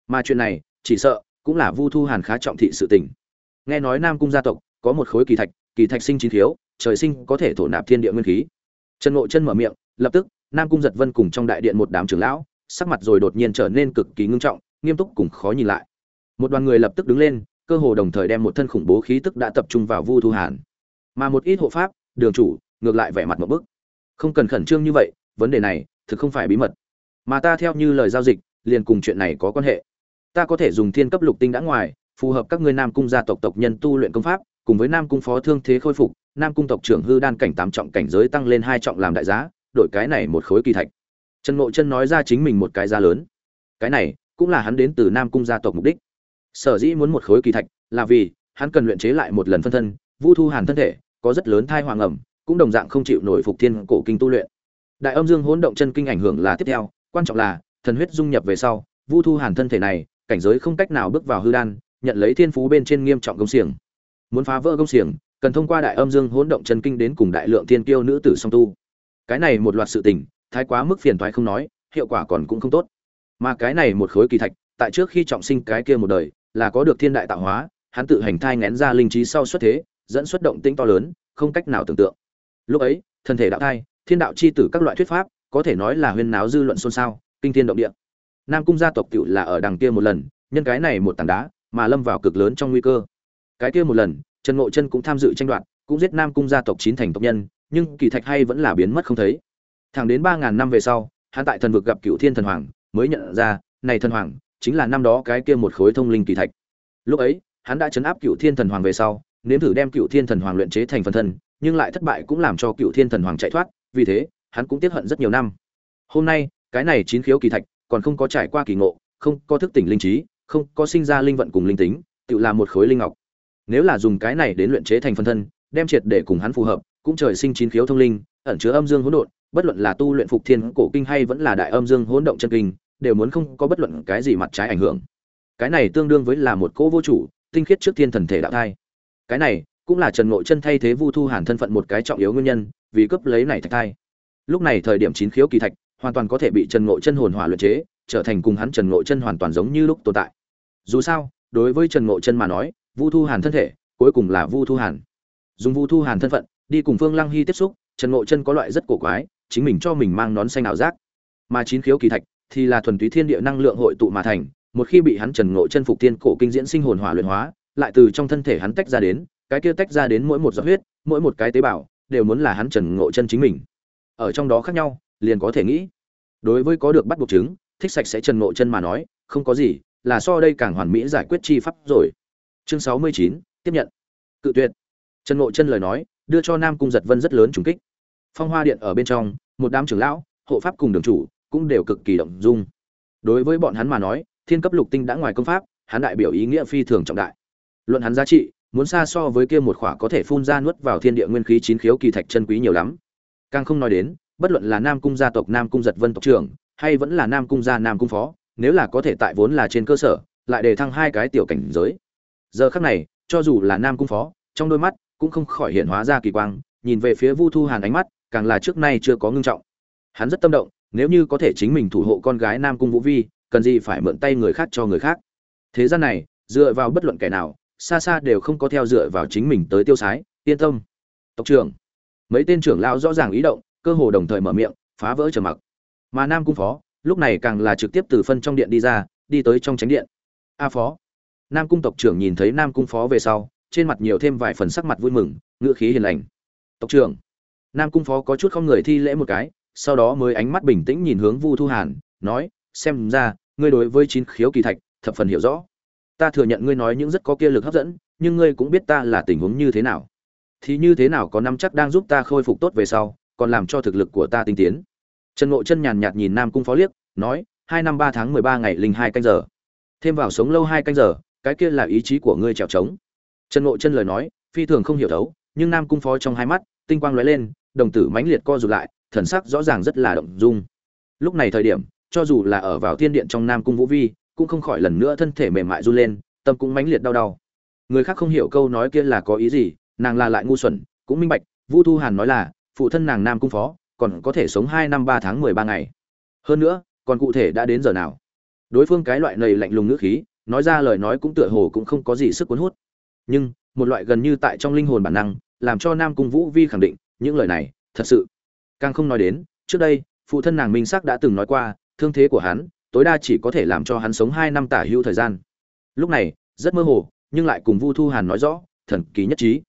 Mà chuyện này, chỉ sợ, cũng là vu thu hàn khá trọng thị sự tình. Nghe nói nam cung gia tộc, có một khối kỳ thạch kỳ thạch sinh chín thiếu, trời sinh có thể thổ nạp thiên địa nguyên khí. Trần ngộ chân mở miệng, lập tức, nam cung giật vân cùng trong đại điện một đám trưởng lão, sắc mặt rồi đột nhiên trở nên cực kỳ ngưng trọng, nghiêm túc cùng khó nhìn lại. Một đoàn người lập tức đứng lên, cơ hồ đồng thời đem một thân khủng bố khí tức đã tập trung vào vu thu hàn. Mà một ít hộ pháp, đường chủ, ngược lại vẻ mặt một bức. Không cần khẩn trương như vậy, vấn đề này, thực không phải bí mật mà ta theo như lời giao dịch, liền cùng chuyện này có quan hệ. Ta có thể dùng thiên cấp lục tinh đã ngoài, phù hợp các ngươi nam cung gia tộc tộc nhân tu luyện công pháp, cùng với nam cung phó thương thế khôi phục, nam cung tộc trưởng hư đan cảnh tám trọng cảnh giới tăng lên hai trọng làm đại giá, đổi cái này một khối kỳ thạch. Trần ngộ chân nói ra chính mình một cái giá lớn. Cái này, cũng là hắn đến từ nam cung gia tộc mục đích. Sở dĩ muốn một khối kỳ thạch, là vì, hắn cần luyện chế lại một lần phân thân, vu thu hàn thân thể, có rất lớn thai hoàng ẩm, cũng đồng dạng không chịu nổi phục thiên cổ kinh tu luyện. Đại âm dương hỗn động chân kinh ảnh hưởng là tiếp theo quan trọng là, thần huyết dung nhập về sau, vu thu hàn thân thể này, cảnh giới không cách nào bước vào hư đan, nhận lấy thiên phú bên trên nghiêm trọng công xiềng. Muốn phá vỡ công xiềng, cần thông qua đại âm dương hỗn động chân kinh đến cùng đại lượng thiên kiêu nữ tử song tu. Cái này một loạt sự tình, thái quá mức phiền toái không nói, hiệu quả còn cũng không tốt. Mà cái này một khối kỳ thạch, tại trước khi trọng sinh cái kia một đời, là có được thiên đại tạo hóa, hắn tự hành thai ngén ra linh trí sau xuất thế, dẫn xuất động tĩnh to lớn, không cách nào tưởng tượng. Lúc ấy, thân thể đạo thai, thiên đạo chi tử các loại thuyết pháp có thể nói là huyên náo dư luận xôn xao, kinh thiên động địa. Nam cung gia tộc cựu là ở đằng kia một lần, nhân cái này một tảng đá, mà lâm vào cực lớn trong nguy cơ. Cái kia một lần, trần ngộ chân cũng tham dự tranh đoạt, cũng giết nam cung gia tộc chín thành tộc nhân, nhưng kỳ thạch hay vẫn là biến mất không thấy. Thẳng đến ba ngàn năm về sau, hắn tại thần vực gặp cựu thiên thần hoàng, mới nhận ra, này thần hoàng, chính là năm đó cái kia một khối thông linh kỳ thạch. Lúc ấy, hắn đã chấn áp cựu thiên thần hoàng về sau, nếm thử đem cựu thiên thần hoàng luyện chế thành phần thân, nhưng lại thất bại cũng làm cho cựu thiên thần hoàng chạy thoát, vì thế hắn cũng tiếc hận rất nhiều năm. Hôm nay, cái này chín khiếu kỳ thạch, còn không có trải qua kỳ ngộ, không có thức tỉnh linh trí, không có sinh ra linh vận cùng linh tính, tự là một khối linh ngọc. Nếu là dùng cái này đến luyện chế thành phân thân, đem triệt để cùng hắn phù hợp, cũng trời sinh chín khiếu thông linh, ẩn chứa âm dương hỗn độn, bất luận là tu luyện phục thiên cổ kinh hay vẫn là đại âm dương hỗn động chân kinh, đều muốn không có bất luận cái gì mặt trái ảnh hưởng. Cái này tương đương với là một cỗ vô chủ, tinh khiết trước thiên thần thể đạo thai. Cái này, cũng là trần ngộ chân thay thế vu thu hàn thân phận một cái trọng yếu nguyên nhân, vì cấp lấy này thạch thai lúc này thời điểm chín khiếu kỳ thạch hoàn toàn có thể bị trần ngộ chân hồn hỏa luyện chế, trở thành cùng hắn trần ngộ chân hoàn toàn giống như lúc tồn tại. Dù sao, đối với trần ngộ chân mà nói, vu thu hàn thân thể cuối cùng là vu thu hàn. Dùng vu thu hàn thân phận, đi cùng phương lăng hy tiếp xúc, trần ngộ chân có loại rất cổ quái, chính mình cho mình mang nón xanh ảo giác. Mà chín khiếu kỳ thạch thì là thuần túy thiên địa năng lượng hội tụ mà thành, một khi bị hắn trần ngộ chân phục tiên cổ kinh diễn sinh hồn hỏa luyện hóa, lại từ trong thân thể hắn tách ra đến, cái kia tách ra đến mỗi một giọt huyết, mỗi một cái tế bào, đều muốn là hắn trần ngộ chân chính mình ở trong đó khác nhau, liền có thể nghĩ. Đối với có được bắt buộc chứng, thích sạch sẽ trần ngộ chân mà nói, không có gì, là so đây càng hoàn mỹ giải quyết chi pháp rồi. Chương sáu mươi chín, tiếp nhận. Cự tuyệt. Trần ngộ chân lời nói, đưa cho nam cung giật vân rất lớn trùng kích. Phong hoa điện ở bên trong, một đám trưởng lão, hộ pháp cùng đường chủ, cũng đều cực kỳ động dung. Đối với bọn hắn mà nói, thiên cấp lục tinh đã ngoài công pháp, hắn đại biểu ý nghĩa phi thường trọng đại. Luận hắn giá trị, muốn xa so với kia một khỏa có thể phun ra nuốt vào thiên địa nguyên khí chín khiếu kỳ thạch chân quý nhiều lắm càng không nói đến, bất luận là nam cung gia tộc, nam cung giật vân tộc trưởng, hay vẫn là nam cung gia, nam cung phó, nếu là có thể tại vốn là trên cơ sở, lại để thăng hai cái tiểu cảnh giới. Giờ khắc này, cho dù là nam cung phó, trong đôi mắt cũng không khỏi hiện hóa ra kỳ quang, nhìn về phía vu thu hàn ánh mắt, càng là trước nay chưa có ngưng trọng. Hắn rất tâm động, nếu như có thể chính mình thủ hộ con gái nam cung vũ vi, cần gì phải mượn tay người khác cho người khác. Thế gian này, dựa vào bất luận kẻ nào, xa xa đều không có theo dựa vào chính mình tới tiêu sái, yên tâm. Tộc trưởng mấy tên trưởng lão rõ ràng ý động, cơ hồ đồng thời mở miệng, phá vỡ trầm mặc. Mà nam cung phó, lúc này càng là trực tiếp từ phân trong điện đi ra, đi tới trong tránh điện. A phó. Nam cung tộc trưởng nhìn thấy nam cung phó về sau, trên mặt nhiều thêm vài phần sắc mặt vui mừng ngựa khí hiền lành. Tộc trưởng. Nam cung phó có chút không người thi lễ một cái, sau đó mới ánh mắt bình tĩnh nhìn hướng vu thu hàn, nói, xem ra, ngươi đối với chín khiếu kỳ thạch, thập phần hiểu rõ. Ta thừa nhận ngươi nói những rất có kia lực hấp dẫn, nhưng ngươi cũng biết ta là tình huống như thế nào thì như thế nào có năm chắc đang giúp ta khôi phục tốt về sau, còn làm cho thực lực của ta tinh tiến. Trần ngộ chân nhàn nhạt nhìn nam cung phó liếc, nói, hai năm ba tháng mười ba ngày linh hai canh giờ. Thêm vào sống lâu hai canh giờ, cái kia là ý chí của ngươi trèo trống. Trần ngộ chân lời nói, phi thường không hiểu thấu, nhưng nam cung phó trong hai mắt, tinh quang lóe lên, đồng tử mãnh liệt co rụt lại, thần sắc rõ ràng rất là động dung. Lúc này thời điểm, cho dù là ở vào thiên điện trong nam cung vũ vi, cũng không khỏi lần nữa thân thể mềm mại run lên, tâm cũng mãnh liệt đau đau. Người khác không hiểu câu nói kia là có ý gì nàng là lại ngu xuẩn, cũng minh bạch, vu thu hàn nói là, phụ thân nàng nam cung phó, còn có thể sống hai năm ba tháng mười ba ngày. Hơn nữa, còn cụ thể đã đến giờ nào? Đối phương cái loại này lạnh lùng ngữ khí, nói ra lời nói cũng tựa hồ cũng không có gì sức cuốn hút. Nhưng, một loại gần như tại trong linh hồn bản năng, làm cho nam cung vũ vi khẳng định, những lời này, thật sự. Càng không nói đến, trước đây, phụ thân nàng minh sắc đã từng nói qua, thương thế của hắn, tối đa chỉ có thể làm cho hắn sống hai năm tả hữu thời gian. Lúc này, rất mơ hồ, nhưng lại cùng vu thu hàn nói rõ, thần kỳ nhất trí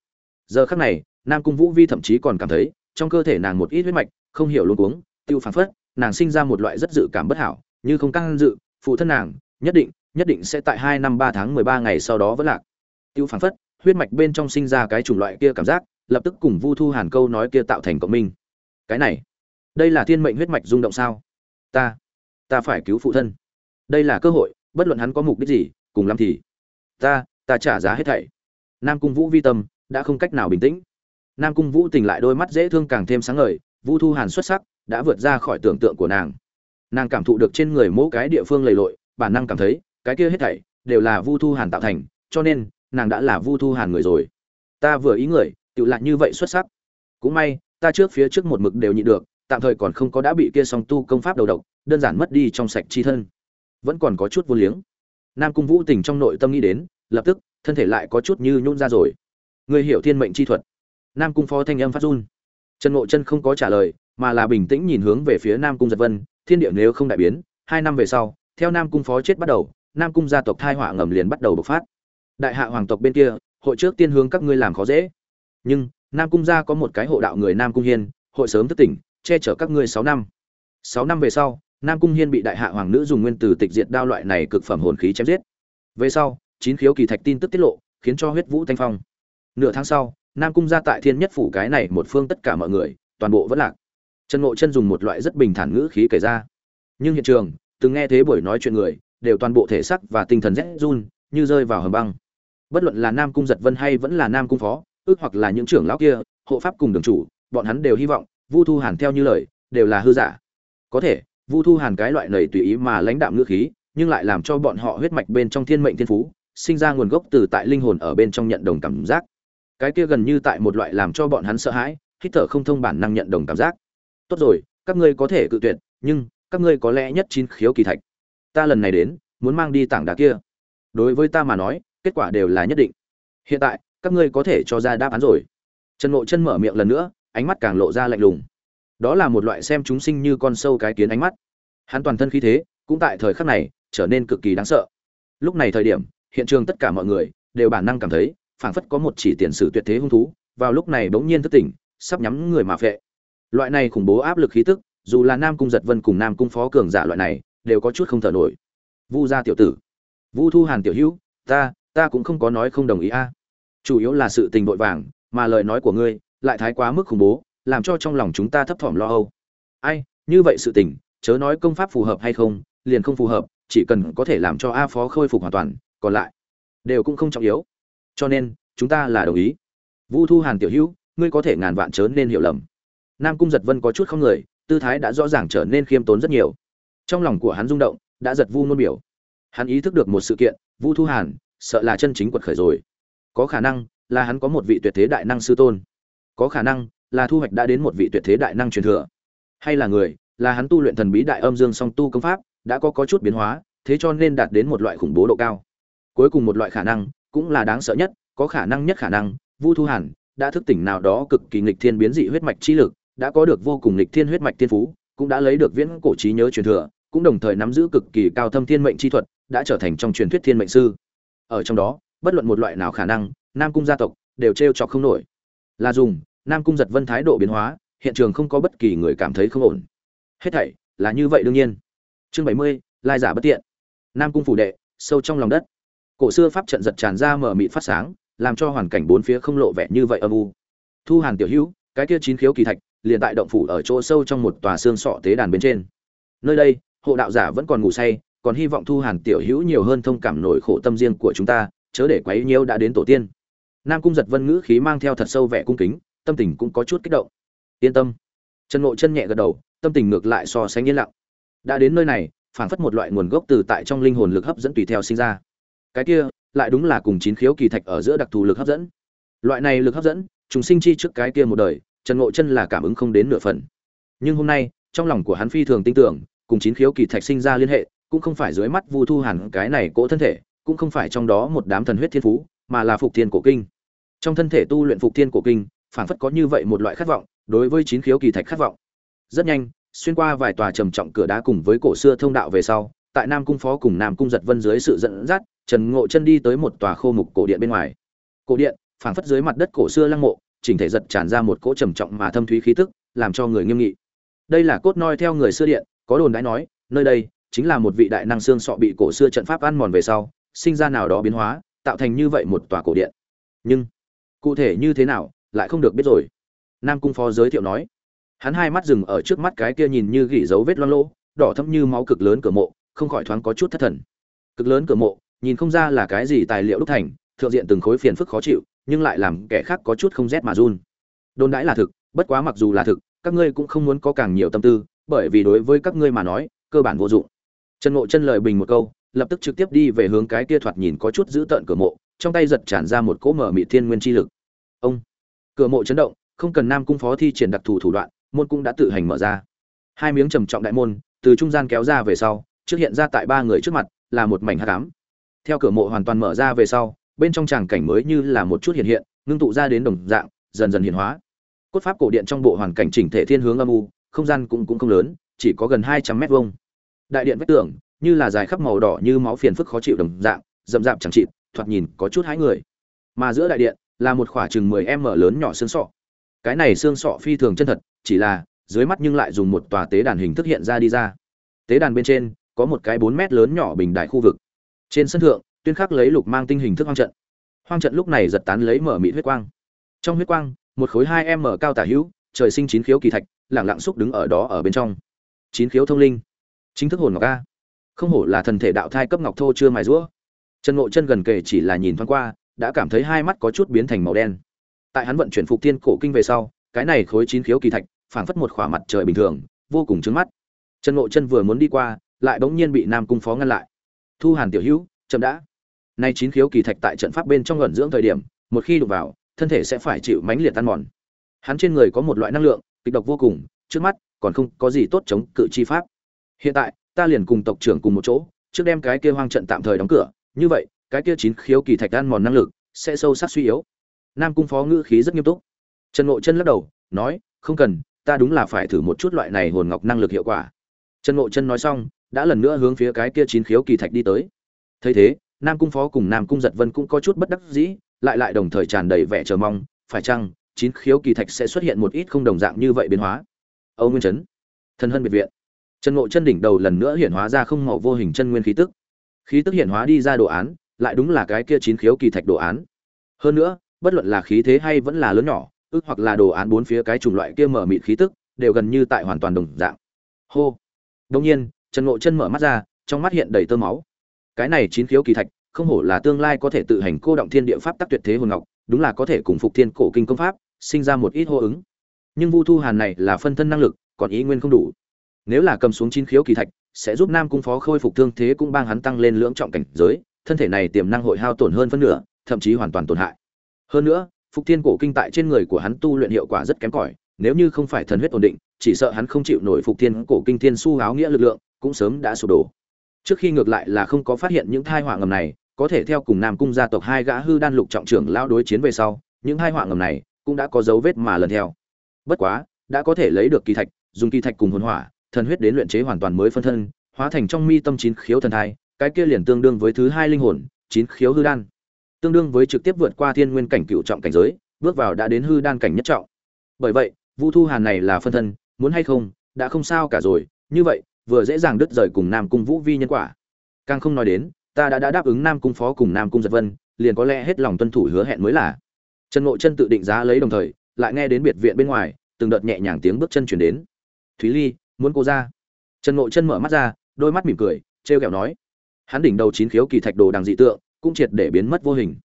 giờ khắc này, nam cung vũ vi thậm chí còn cảm thấy, trong cơ thể nàng một ít huyết mạch, không hiểu luôn uống tiêu phản phất, nàng sinh ra một loại rất dự cảm bất hảo, như không căng dự, phụ thân nàng, nhất định nhất định sẽ tại hai năm ba tháng mười ba ngày sau đó vẫn lạc. Tiêu phản phất, huyết mạch bên trong sinh ra cái chủng loại kia cảm giác, lập tức cùng vu thu hàn câu nói kia tạo thành cộng minh. Cái này, đây là thiên mệnh huyết mạch rung động sao? Ta ta phải cứu phụ thân. Đây là cơ hội, bất luận hắn có mục đích gì, cùng lắm thì, ta ta trả giá hết thảy. Nam cung vũ vi tâm đã không cách nào bình tĩnh. Nam cung vũ tỉnh lại đôi mắt dễ thương càng thêm sáng ngời vu thu hàn xuất sắc, đã vượt ra khỏi tưởng tượng của nàng. Nàng cảm thụ được trên người mỗi cái địa phương lầy lội, bản năng cảm thấy, cái kia hết thảy đều là vu thu hàn tạo thành, cho nên, nàng đã là vu thu hàn người rồi. Ta vừa ý người tự lại như vậy xuất sắc. Cũng may, ta trước phía trước một mực đều nhịn được, tạm thời còn không có đã bị kia song tu công pháp đầu độc, đơn giản mất đi trong sạch chi thân. Vẫn còn có chút vô liếng. Nam cung vũ tình trong nội tâm nghĩ đến, lập tức, thân thể lại có chút như nhún ra rồi người hiểu thiên mệnh chi thuật. Nam cung phó thanh âm phát run. Trần ngộ chân không có trả lời, mà là bình tĩnh nhìn hướng về phía nam cung giật vân, thiên địa nếu không đại biến, hai năm về sau, theo nam cung phó chết bắt đầu, nam cung gia tộc thai họa ngầm liền bắt đầu bộc phát. Đại hạ hoàng tộc bên kia, hội trước tiên hướng các ngươi làm khó dễ. Nhưng, nam cung gia có một cái hộ đạo người nam cung hiên, hội sớm thức tỉnh, che chở các ngươi sáu năm. Sáu năm về sau, nam cung hiên bị đại hạ hoàng nữ dùng nguyên tử tịch diệt đao loại này cực phẩm hồn khí chém giết. Về sau, chín khiếu kỳ thạch tin tức tiết lộ, khiến cho huyết vũ thanh phong nửa tháng sau, nam cung ra tại thiên nhất phủ cái này một phương tất cả mọi người, toàn bộ vẫn lạc. Trần ngộ chân dùng một loại rất bình thản ngữ khí kể ra. Nhưng hiện trường, từng nghe thế buổi nói chuyện người, đều toàn bộ thể sắc và tinh thần rét run, như rơi vào hầm băng. Bất luận là nam cung giật vân hay vẫn là nam cung phó, ước hoặc là những trưởng lão kia, hộ pháp cùng đường chủ, bọn hắn đều hy vọng, vu thu hàn theo như lời, đều là hư giả. Có thể, vu thu hàn cái loại này tùy ý mà lãnh đạm ngữ khí, nhưng lại làm cho bọn họ huyết mạch bên trong thiên mệnh thiên phú, sinh ra nguồn gốc từ tại linh hồn ở bên trong nhận đồng cảm giác cái kia gần như tại một loại làm cho bọn hắn sợ hãi, hít thở không thông bản năng nhận đồng cảm giác. Tốt rồi, các ngươi có thể cự tuyệt, nhưng các ngươi có lẽ nhất chín khiếu kỳ thạch. Ta lần này đến, muốn mang đi tảng đá kia. Đối với ta mà nói, kết quả đều là nhất định. Hiện tại, các ngươi có thể cho ra đáp án rồi. Trần ngộ chân mở miệng lần nữa, ánh mắt càng lộ ra lạnh lùng. Đó là một loại xem chúng sinh như con sâu cái kiến ánh mắt. Hắn toàn thân khí thế, cũng tại thời khắc này, trở nên cực kỳ đáng sợ. Lúc này thời điểm, hiện trường tất cả mọi người đều bản năng cảm thấy phảng phất có một chỉ tiền sử tuyệt thế hung thú, vào lúc này bỗng nhiên thức tỉnh, sắp nhắm người mà phệ. Loại này khủng bố áp lực khí tức, dù là nam cung giật vân cùng nam cung phó cường giả loại này, đều có chút không thở nổi. Vu gia tiểu tử, vu thu hàn tiểu hữu, ta ta cũng không có nói không đồng ý a. À. Chủ yếu là sự tình vội vàng, mà lời nói của ngươi lại thái quá mức khủng bố, làm cho trong lòng chúng ta thấp thỏm lo âu. Ai, như vậy sự tình, chớ nói công pháp phù hợp hay không, liền không phù hợp, chỉ cần có thể làm cho a phó khôi phục hoàn toàn, còn lại đều cũng không trọng yếu cho nên, chúng ta là đồng ý. Vu thu hàn tiểu hữu, ngươi có thể ngàn vạn chớ nên hiểu lầm. Nam cung giật vân có chút không người, tư thái đã rõ ràng trở nên khiêm tốn rất nhiều. Trong lòng của hắn rung động, đã giật vu nôn biểu. Hắn ý thức được một sự kiện, vu thu hàn, sợ là chân chính quật khởi rồi. Có khả năng là hắn có một vị tuyệt thế đại năng sư tôn. Có khả năng là thu hoạch đã đến một vị tuyệt thế đại năng truyền thừa. Hay là người, là hắn tu luyện thần bí đại âm dương song tu công pháp, đã có có chút biến hóa, thế cho nên đạt đến một loại khủng bố độ cao. Cuối cùng một loại khả năng cũng là đáng sợ nhất, có khả năng nhất khả năng, vu thu hàn đã thức tỉnh nào đó cực kỳ nghịch thiên biến dị huyết mạch chi lực, đã có được vô cùng nghịch thiên huyết mạch tiên phú, cũng đã lấy được viễn cổ trí nhớ truyền thừa, cũng đồng thời nắm giữ cực kỳ cao thâm thiên mệnh chi thuật, đã trở thành trong truyền thuyết thiên mệnh sư. Ở trong đó, bất luận một loại nào khả năng, nam cung gia tộc đều trêu chọc không nổi. Là dùng, nam cung giật vân thái độ biến hóa, hiện trường không có bất kỳ người cảm thấy không ổn. Hết thảy là như vậy đương nhiên. Chương bảy mươi, lai giả bất tiện. Nam cung phủ đệ, sâu trong lòng đất cổ xưa pháp trận giật tràn ra mở mịt phát sáng, làm cho hoàn cảnh bốn phía không lộ vẻ như vậy âm u. Thu hàn tiểu hữu, cái kia chín khiếu kỳ thạch liền tại động phủ ở chỗ sâu trong một tòa xương sọ tế đàn bên trên. Nơi đây, hộ đạo giả vẫn còn ngủ say, còn hy vọng thu hàn tiểu hữu nhiều hơn thông cảm nổi khổ tâm riêng của chúng ta, chớ để quấy nhiễu đã đến tổ tiên. Nam cung giật vân ngữ khí mang theo thật sâu vẻ cung kính, tâm tình cũng có chút kích động. Yên tâm. Trần ngộ chân nhẹ gật đầu, tâm tình ngược lại so sánh yên lặng. Đã đến nơi này, phảng phất một loại nguồn gốc từ tại trong linh hồn lực hấp dẫn tùy theo sinh ra cái kia, lại đúng là cùng chín khiếu kỳ thạch ở giữa đặc thù lực hấp dẫn. Loại này lực hấp dẫn chúng sinh chi trước cái kia một đời, trần ngộ chân là cảm ứng không đến nửa phần. Nhưng hôm nay, trong lòng của hắn phi thường tin tưởng, cùng chín khiếu kỳ thạch sinh ra liên hệ, cũng không phải dưới mắt vu thu hẳn cái này cỗ thân thể, cũng không phải trong đó một đám thần huyết thiên phú, mà là phục thiên cổ kinh. Trong thân thể tu luyện phục thiên cổ kinh, phảng phất có như vậy một loại khát vọng, đối với chín khiếu kỳ thạch khát vọng. Rất nhanh, xuyên qua vài tòa trầm trọng cửa đá cùng với cổ xưa thông đạo về sau, tại nam cung phó cùng nam cung giật vân dưới sự dẫn dắt trần ngộ chân đi tới một tòa khô mục cổ điện bên ngoài. Cổ điện, phảng phất dưới mặt đất cổ xưa lăng mộ, chỉnh thể giật tràn ra một cỗ trầm trọng mà thâm thúy khí tức, làm cho người nghiêm nghị. Đây là cốt noi theo người xưa điện, có đồn đãi nói, nơi đây chính là một vị đại năng xương sọ bị cổ xưa trận pháp ăn mòn về sau, sinh ra nào đó biến hóa, tạo thành như vậy một tòa cổ điện. Nhưng, cụ thể như thế nào, lại không được biết rồi. Nam cung phó giới thiệu nói. Hắn hai mắt dừng ở trước mắt cái kia nhìn như gỉ dấu vết loang lỗ, đỏ thẫm như máu cực lớn cửa mộ, không khỏi thoáng có chút thất thần. Cực lớn cửa mộ nhìn không ra là cái gì tài liệu đúc thành, thượng diện từng khối phiền phức khó chịu, nhưng lại làm kẻ khác có chút không rét mà run. Đồn đãi là thực, bất quá mặc dù là thực, các ngươi cũng không muốn có càng nhiều tâm tư, bởi vì đối với các ngươi mà nói, cơ bản vô dụng. Trần ngộ chân lời bình một câu, lập tức trực tiếp đi về hướng cái kia thoạt nhìn có chút giữ tợn cửa mộ, trong tay giật tràn ra một cỗ mở mị thiên nguyên chi lực. Ông! Cửa mộ chấn động, không cần nam cung phó thi triển đặc thù thủ đoạn, môn cũng đã tự hành mở ra. Hai miếng trầm trọng đại môn, từ trung gian kéo ra về sau, trước hiện ra tại ba người trước mặt, là một mảnh hắc ám theo cửa mộ hoàn toàn mở ra về sau, bên trong tràng cảnh mới như là một chút hiện hiện, ngưng tụ ra đến đồng dạng, dần dần hiện hóa. Cốt pháp cổ điện trong bộ hoàn cảnh chỉnh thể thiên hướng âm u, không gian cũng cũng không lớn, chỉ có gần hai trăm mét vuông. Đại điện vách tường, như là dài khắp màu đỏ như máu phiền phức khó chịu đồng dạng, rậm rạp chẳng chịt, thoạt nhìn có chút hái người. Mà giữa đại điện, là một khoảng chừng mười m mở lớn nhỏ xương sọ. Cái này xương sọ phi thường chân thật, chỉ là, dưới mắt nhưng lại dùng một tòa tế đàn hình thức hiện ra đi ra. Tế đàn bên trên, có một cái bốn mét lớn nhỏ bình đại khu vực trên sân thượng, tuyên khắc lấy lục mang tinh hình thức hoang trận. Hoang trận lúc này giật tán lấy mở mịt huyết quang. Trong huyết quang, một khối hai m cao tả hữu, trời sinh chín khiếu kỳ thạch lẳng lặng xúc đứng ở đó ở bên trong. Chín khiếu thông linh. Chính thức hồn ngọc a. Không hổ là thần thể đạo thai cấp ngọc thô chưa mài rũa trần ngộ chân gần kề chỉ là nhìn thoáng qua, đã cảm thấy hai mắt có chút biến thành màu đen. Tại hắn vận chuyển phục tiên cổ kinh về sau, cái này khối chín khiếu kỳ thạch, phảng phất một khỏa mặt trời bình thường, vô cùng trứng mắt. Trần ngộ chân vừa muốn đi qua, lại bỗng nhiên bị nam cung phó ngăn lại thu hàn tiểu hữu, chậm đã. Nay chín khiếu kỳ thạch tại trận pháp bên trong ẩn dưỡng thời điểm, một khi đụng vào, thân thể sẽ phải chịu mãnh liệt tan mòn. Hắn trên người có một loại năng lượng, kịch độc vô cùng, trước mắt còn không có gì tốt chống cự chi pháp. Hiện tại, ta liền cùng tộc trưởng cùng một chỗ, trước đem cái kia hoang trận tạm thời đóng cửa, như vậy, cái kia chín khiếu kỳ thạch tan mòn năng lực sẽ sâu sắc suy yếu. Nam cung phó ngữ khí rất nghiêm túc. Trần ngộ chân lắc đầu, nói, không cần, ta đúng là phải thử một chút loại này hồn ngọc năng lực hiệu quả. Trần ngộ chân nói xong đã lần nữa hướng phía cái kia chín khiếu kỳ thạch đi tới. Thấy thế, nam cung phó cùng nam cung giật vân cũng có chút bất đắc dĩ, lại lại đồng thời tràn đầy vẻ chờ mong, phải chăng chín khiếu kỳ thạch sẽ xuất hiện một ít không đồng dạng như vậy biến hóa? Âu nguyên trấn thân hân biệt viện. Trần ngộ chân đỉnh đầu lần nữa hiện hóa ra không màu vô hình chân nguyên khí tức. Khí tức hiện hóa đi ra đồ án, lại đúng là cái kia chín khiếu kỳ thạch đồ án. Hơn nữa, bất luận là khí thế hay vẫn là lớn nhỏ, ước hoặc là đồ án bốn phía cái chủng loại kia mở mịt khí tức, đều gần như tại hoàn toàn đồng dạng. Hô. Đông nhiên trần ngộ chân mở mắt ra, trong mắt hiện đầy tơ máu. Cái này chín khiếu kỳ thạch, không hổ là tương lai có thể tự hành cô động thiên địa pháp tắc tuyệt thế hồn ngọc, đúng là có thể cùng phục thiên cổ kinh công pháp, sinh ra một ít hô ứng. Nhưng vu thu hàn này là phân thân năng lực, còn ý nguyên không đủ. Nếu là cầm xuống chín khiếu kỳ thạch, sẽ giúp nam cung phó khôi phục thương thế cũng bang hắn tăng lên lưỡng trọng cảnh giới, thân thể này tiềm năng hội hao tổn hơn phân nửa, thậm chí hoàn toàn tổn hại. Hơn nữa, phục thiên cổ kinh tại trên người của hắn tu luyện hiệu quả rất kém cỏi, nếu như không phải thần huyết ổn định, chỉ sợ hắn không chịu nổi phục thiên cổ kinh thiên su áo nghĩa lực lượng cũng sớm đã sụp đổ. Trước khi ngược lại là không có phát hiện những thai họa ngầm này, có thể theo cùng nam cung gia tộc hai gã hư đan lục trọng trưởng lao đối chiến về sau, những hai họa ngầm này cũng đã có dấu vết mà lần theo. Bất quá, đã có thể lấy được kỳ thạch, dùng kỳ thạch cùng hồn hỏa, thần huyết đến luyện chế hoàn toàn mới phân thân, hóa thành trong mi tâm chín khiếu thần thai, cái kia liền tương đương với thứ hai linh hồn, chín khiếu hư đan. Tương đương với trực tiếp vượt qua thiên nguyên cảnh cựu trọng cảnh giới, bước vào đã đến hư đan cảnh nhất trọng. Bởi vậy, vu thu hàn này là phân thân, muốn hay không, đã không sao cả rồi, như vậy vừa dễ dàng đứt rời cùng nam cung vũ vi nhân quả. Càng không nói đến ta đã, đã đáp ứng nam cung phó cùng nam cung giật vân liền có lẽ hết lòng tuân thủ hứa hẹn mới là. Trần ngộ chân tự định giá lấy đồng thời lại nghe đến biệt viện bên ngoài từng đợt nhẹ nhàng tiếng bước chân chuyển đến. Thúy ly muốn cô ra? Trần ngộ chân mở mắt ra đôi mắt mỉm cười trêu ghẹo nói. Hắn đỉnh đầu chín khiếu kỳ thạch đồ đằng dị tượng cũng triệt để biến mất vô hình.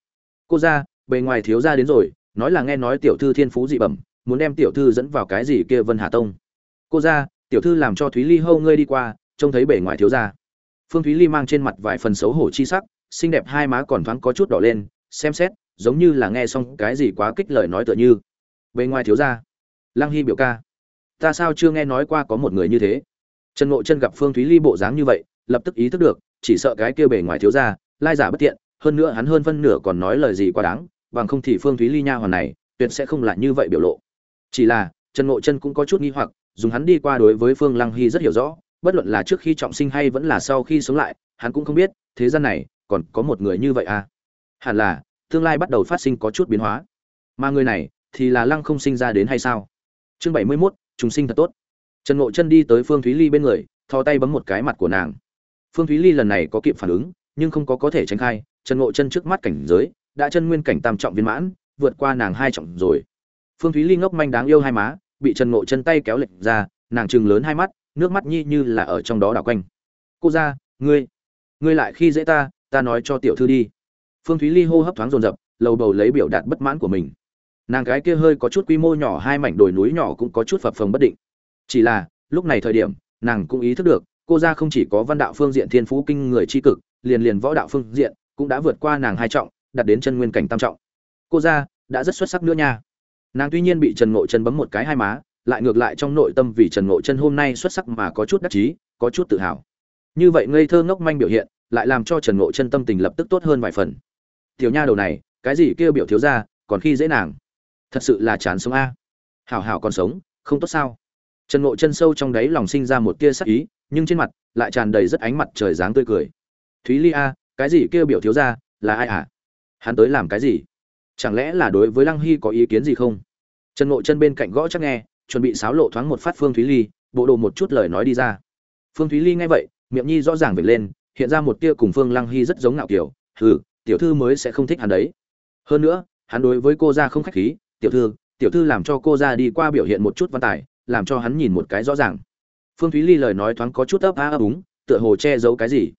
Cô ra bề ngoài thiếu gia đến rồi nói là nghe nói tiểu thư thiên phú dị bẩm muốn đem tiểu thư dẫn vào cái gì kia vân hà tông? Cô ra tiểu thư làm cho thúy ly hâu ngươi đi qua, trông thấy bề ngoài thiếu gia. Phương thúy ly mang trên mặt vài phần xấu hổ chi sắc, xinh đẹp hai má còn thoáng có chút đỏ lên, xem xét, giống như là nghe xong cái gì quá kích lời nói tựa như. Bề ngoài thiếu gia. Lăng hy biểu ca. Ta sao chưa nghe nói qua có một người như thế? Trần ngộ chân gặp phương thúy ly bộ dáng như vậy, lập tức ý thức được, chỉ sợ cái kia bề ngoài thiếu gia, lai giả bất tiện, hơn nữa hắn hơn phân nửa còn nói lời gì quá đáng, bằng không thì phương thúy ly nha hoàn này, tuyệt sẽ không lại như vậy biểu lộ. Chỉ là, trần ngộ chân cũng có chút nghi hoặc dùng hắn đi qua đối với phương lăng hy rất hiểu rõ bất luận là trước khi trọng sinh hay vẫn là sau khi sống lại hắn cũng không biết thế gian này còn có một người như vậy à? Hẳn là tương lai bắt đầu phát sinh có chút biến hóa. Mà người này thì là lăng không sinh ra đến hay sao? Chương bảy mươi 71, trùng sinh thật tốt. Trần ngộ chân đi tới phương thúy ly bên người thò tay bấm một cái mặt của nàng. Phương thúy ly lần này có kịp phản ứng nhưng không có có thể tránh khai trần ngộ chân trước mắt cảnh giới đã chân nguyên cảnh tam trọng viên mãn vượt qua nàng hai trọng rồi. Phương thúy ly ngốc manh đáng yêu hai má bị trần ngộ chân tay kéo lệch ra, nàng chừng lớn hai mắt, nước mắt nhi như là ở trong đó đảo quanh. Cô ra ngươi ngươi lại khi dễ ta ta nói cho tiểu thư đi. Phương thúy ly hô hấp thoáng dồn dập, lầu bầu lấy biểu đạt bất mãn của mình. Nàng gái kia hơi có chút quy mô nhỏ, hai mảnh đồi núi nhỏ cũng có chút phập phồng bất định. Chỉ là, lúc này thời điểm, nàng cũng ý thức được, cô ra không chỉ có văn đạo phương diện thiên phú kinh người tri cực, liền liền võ đạo phương diện cũng đã vượt qua nàng hai trọng đặt đến chân nguyên cảnh tam trọng. Cô ra đã rất xuất sắc nữa nha nàng tuy nhiên bị trần ngộ chân bấm một cái hai má, lại ngược lại trong nội tâm vì trần ngộ chân hôm nay xuất sắc mà có chút đắc chí, có chút tự hào. Như vậy ngây thơ ngốc manh biểu hiện, lại làm cho trần ngộ chân tâm tình lập tức tốt hơn vài phần. Tiểu nha đầu này, cái gì kêu biểu thiếu ra còn khi dễ nàng. Thật sự là chán sống a. Hảo hảo còn sống, không tốt sao? Trần ngộ chân sâu trong đáy lòng sinh ra một tia sắc ý, nhưng trên mặt lại tràn đầy rất ánh mặt trời dáng tươi cười. Thúy ly a, cái gì kêu biểu thiếu ra là ai à hắn tới làm cái gì? Chẳng lẽ là đối với lăng hy có ý kiến gì không? Trần ngộ chân bên cạnh gõ chắc nghe, chuẩn bị xáo lộ thoáng một phát phương thúy ly, bộ đồ một chút lời nói đi ra. Phương thúy ly nghe vậy, miệng nhi rõ ràng vệt lên, hiện ra một tia cùng phương lăng hy rất giống ngạo kiểu, hừ, tiểu thư mới sẽ không thích hắn đấy. Hơn nữa, hắn đối với cô ra không khách khí, tiểu thư tiểu thư làm cho cô ra đi qua biểu hiện một chút văn tài, làm cho hắn nhìn một cái rõ ràng. Phương thúy ly lời nói thoáng có chút ấp a ấp úng, tựa hồ che giấu cái gì.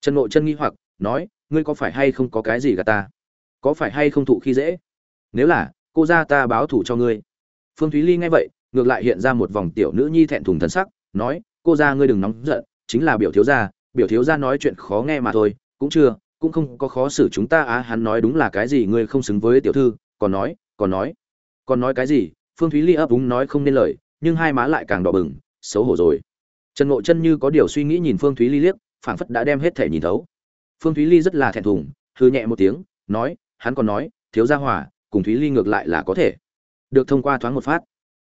Trần ngộ chân nghi hoặc, nói, ngươi có phải hay không có cái gì gà ta? Có phải hay không thụ khi dễ? Nếu là, cô ra ta báo thủ cho ngươi. Phương thúy ly nghe vậy, ngược lại hiện ra một vòng tiểu nữ nhi thẹn thùng thân sắc, nói, cô ra ngươi đừng nóng giận, chính là biểu thiếu gia, biểu thiếu gia nói chuyện khó nghe mà thôi, cũng chưa, cũng không có khó xử chúng ta á, hắn nói đúng là cái gì ngươi không xứng với tiểu thư, còn nói còn nói còn nói cái gì? Phương thúy ly ấp úng nói không nên lời, nhưng hai má lại càng đỏ bừng, xấu hổ rồi. Trần ngộ chân như có điều suy nghĩ nhìn phương thúy ly liếc, phảng phất đã đem hết thể nhìn thấu. Phương thúy ly rất là thẹn thùng hư nhẹ một tiếng, nói hắn còn nói, thiếu gia hòa cùng thúy ly ngược lại là có thể. Được thông qua thoáng một phát.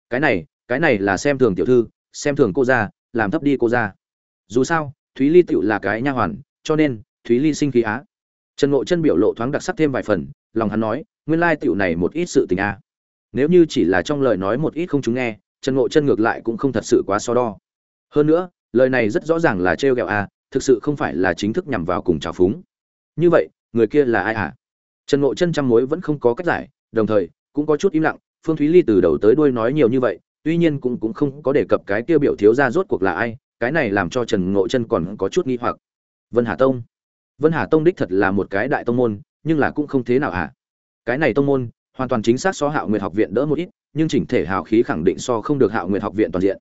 Cái này cái này là xem thường tiểu thư, xem thường cô ra làm thấp đi cô ra dù sao, thúy ly tựu là cái nha hoàn, cho nên, thúy ly sinh khí á. Trần ngộ chân biểu lộ thoáng đặc sắc thêm vài phần, lòng hắn nói, nguyên lai tựu này một ít sự tình a. Nếu như chỉ là trong lời nói một ít không chúng nghe, trần ngộ chân ngược lại cũng không thật sự quá so đo. Hơn nữa, lời này rất rõ ràng là trêu ghẹo a, thực sự không phải là chính thức nhằm vào cùng trào phúng. Như vậy, người kia là ai à? Trần ngộ chân trăm mối vẫn không có cách giải, đồng thời, cũng có chút im lặng, phương thúy ly từ đầu tới đuôi nói nhiều như vậy, tuy nhiên cũng cũng không có đề cập cái tiêu biểu thiếu ra rốt cuộc là ai, cái này làm cho trần ngộ chân còn có chút nghi hoặc. Vân hà tông. Vân hà tông đích thật là một cái đại tông môn, nhưng là cũng không thế nào hả? Cái này tông môn, hoàn toàn chính xác so hạo nguyệt học viện đỡ một ít, nhưng chỉnh thể hào khí khẳng định so không được hạo nguyệt học viện toàn diện.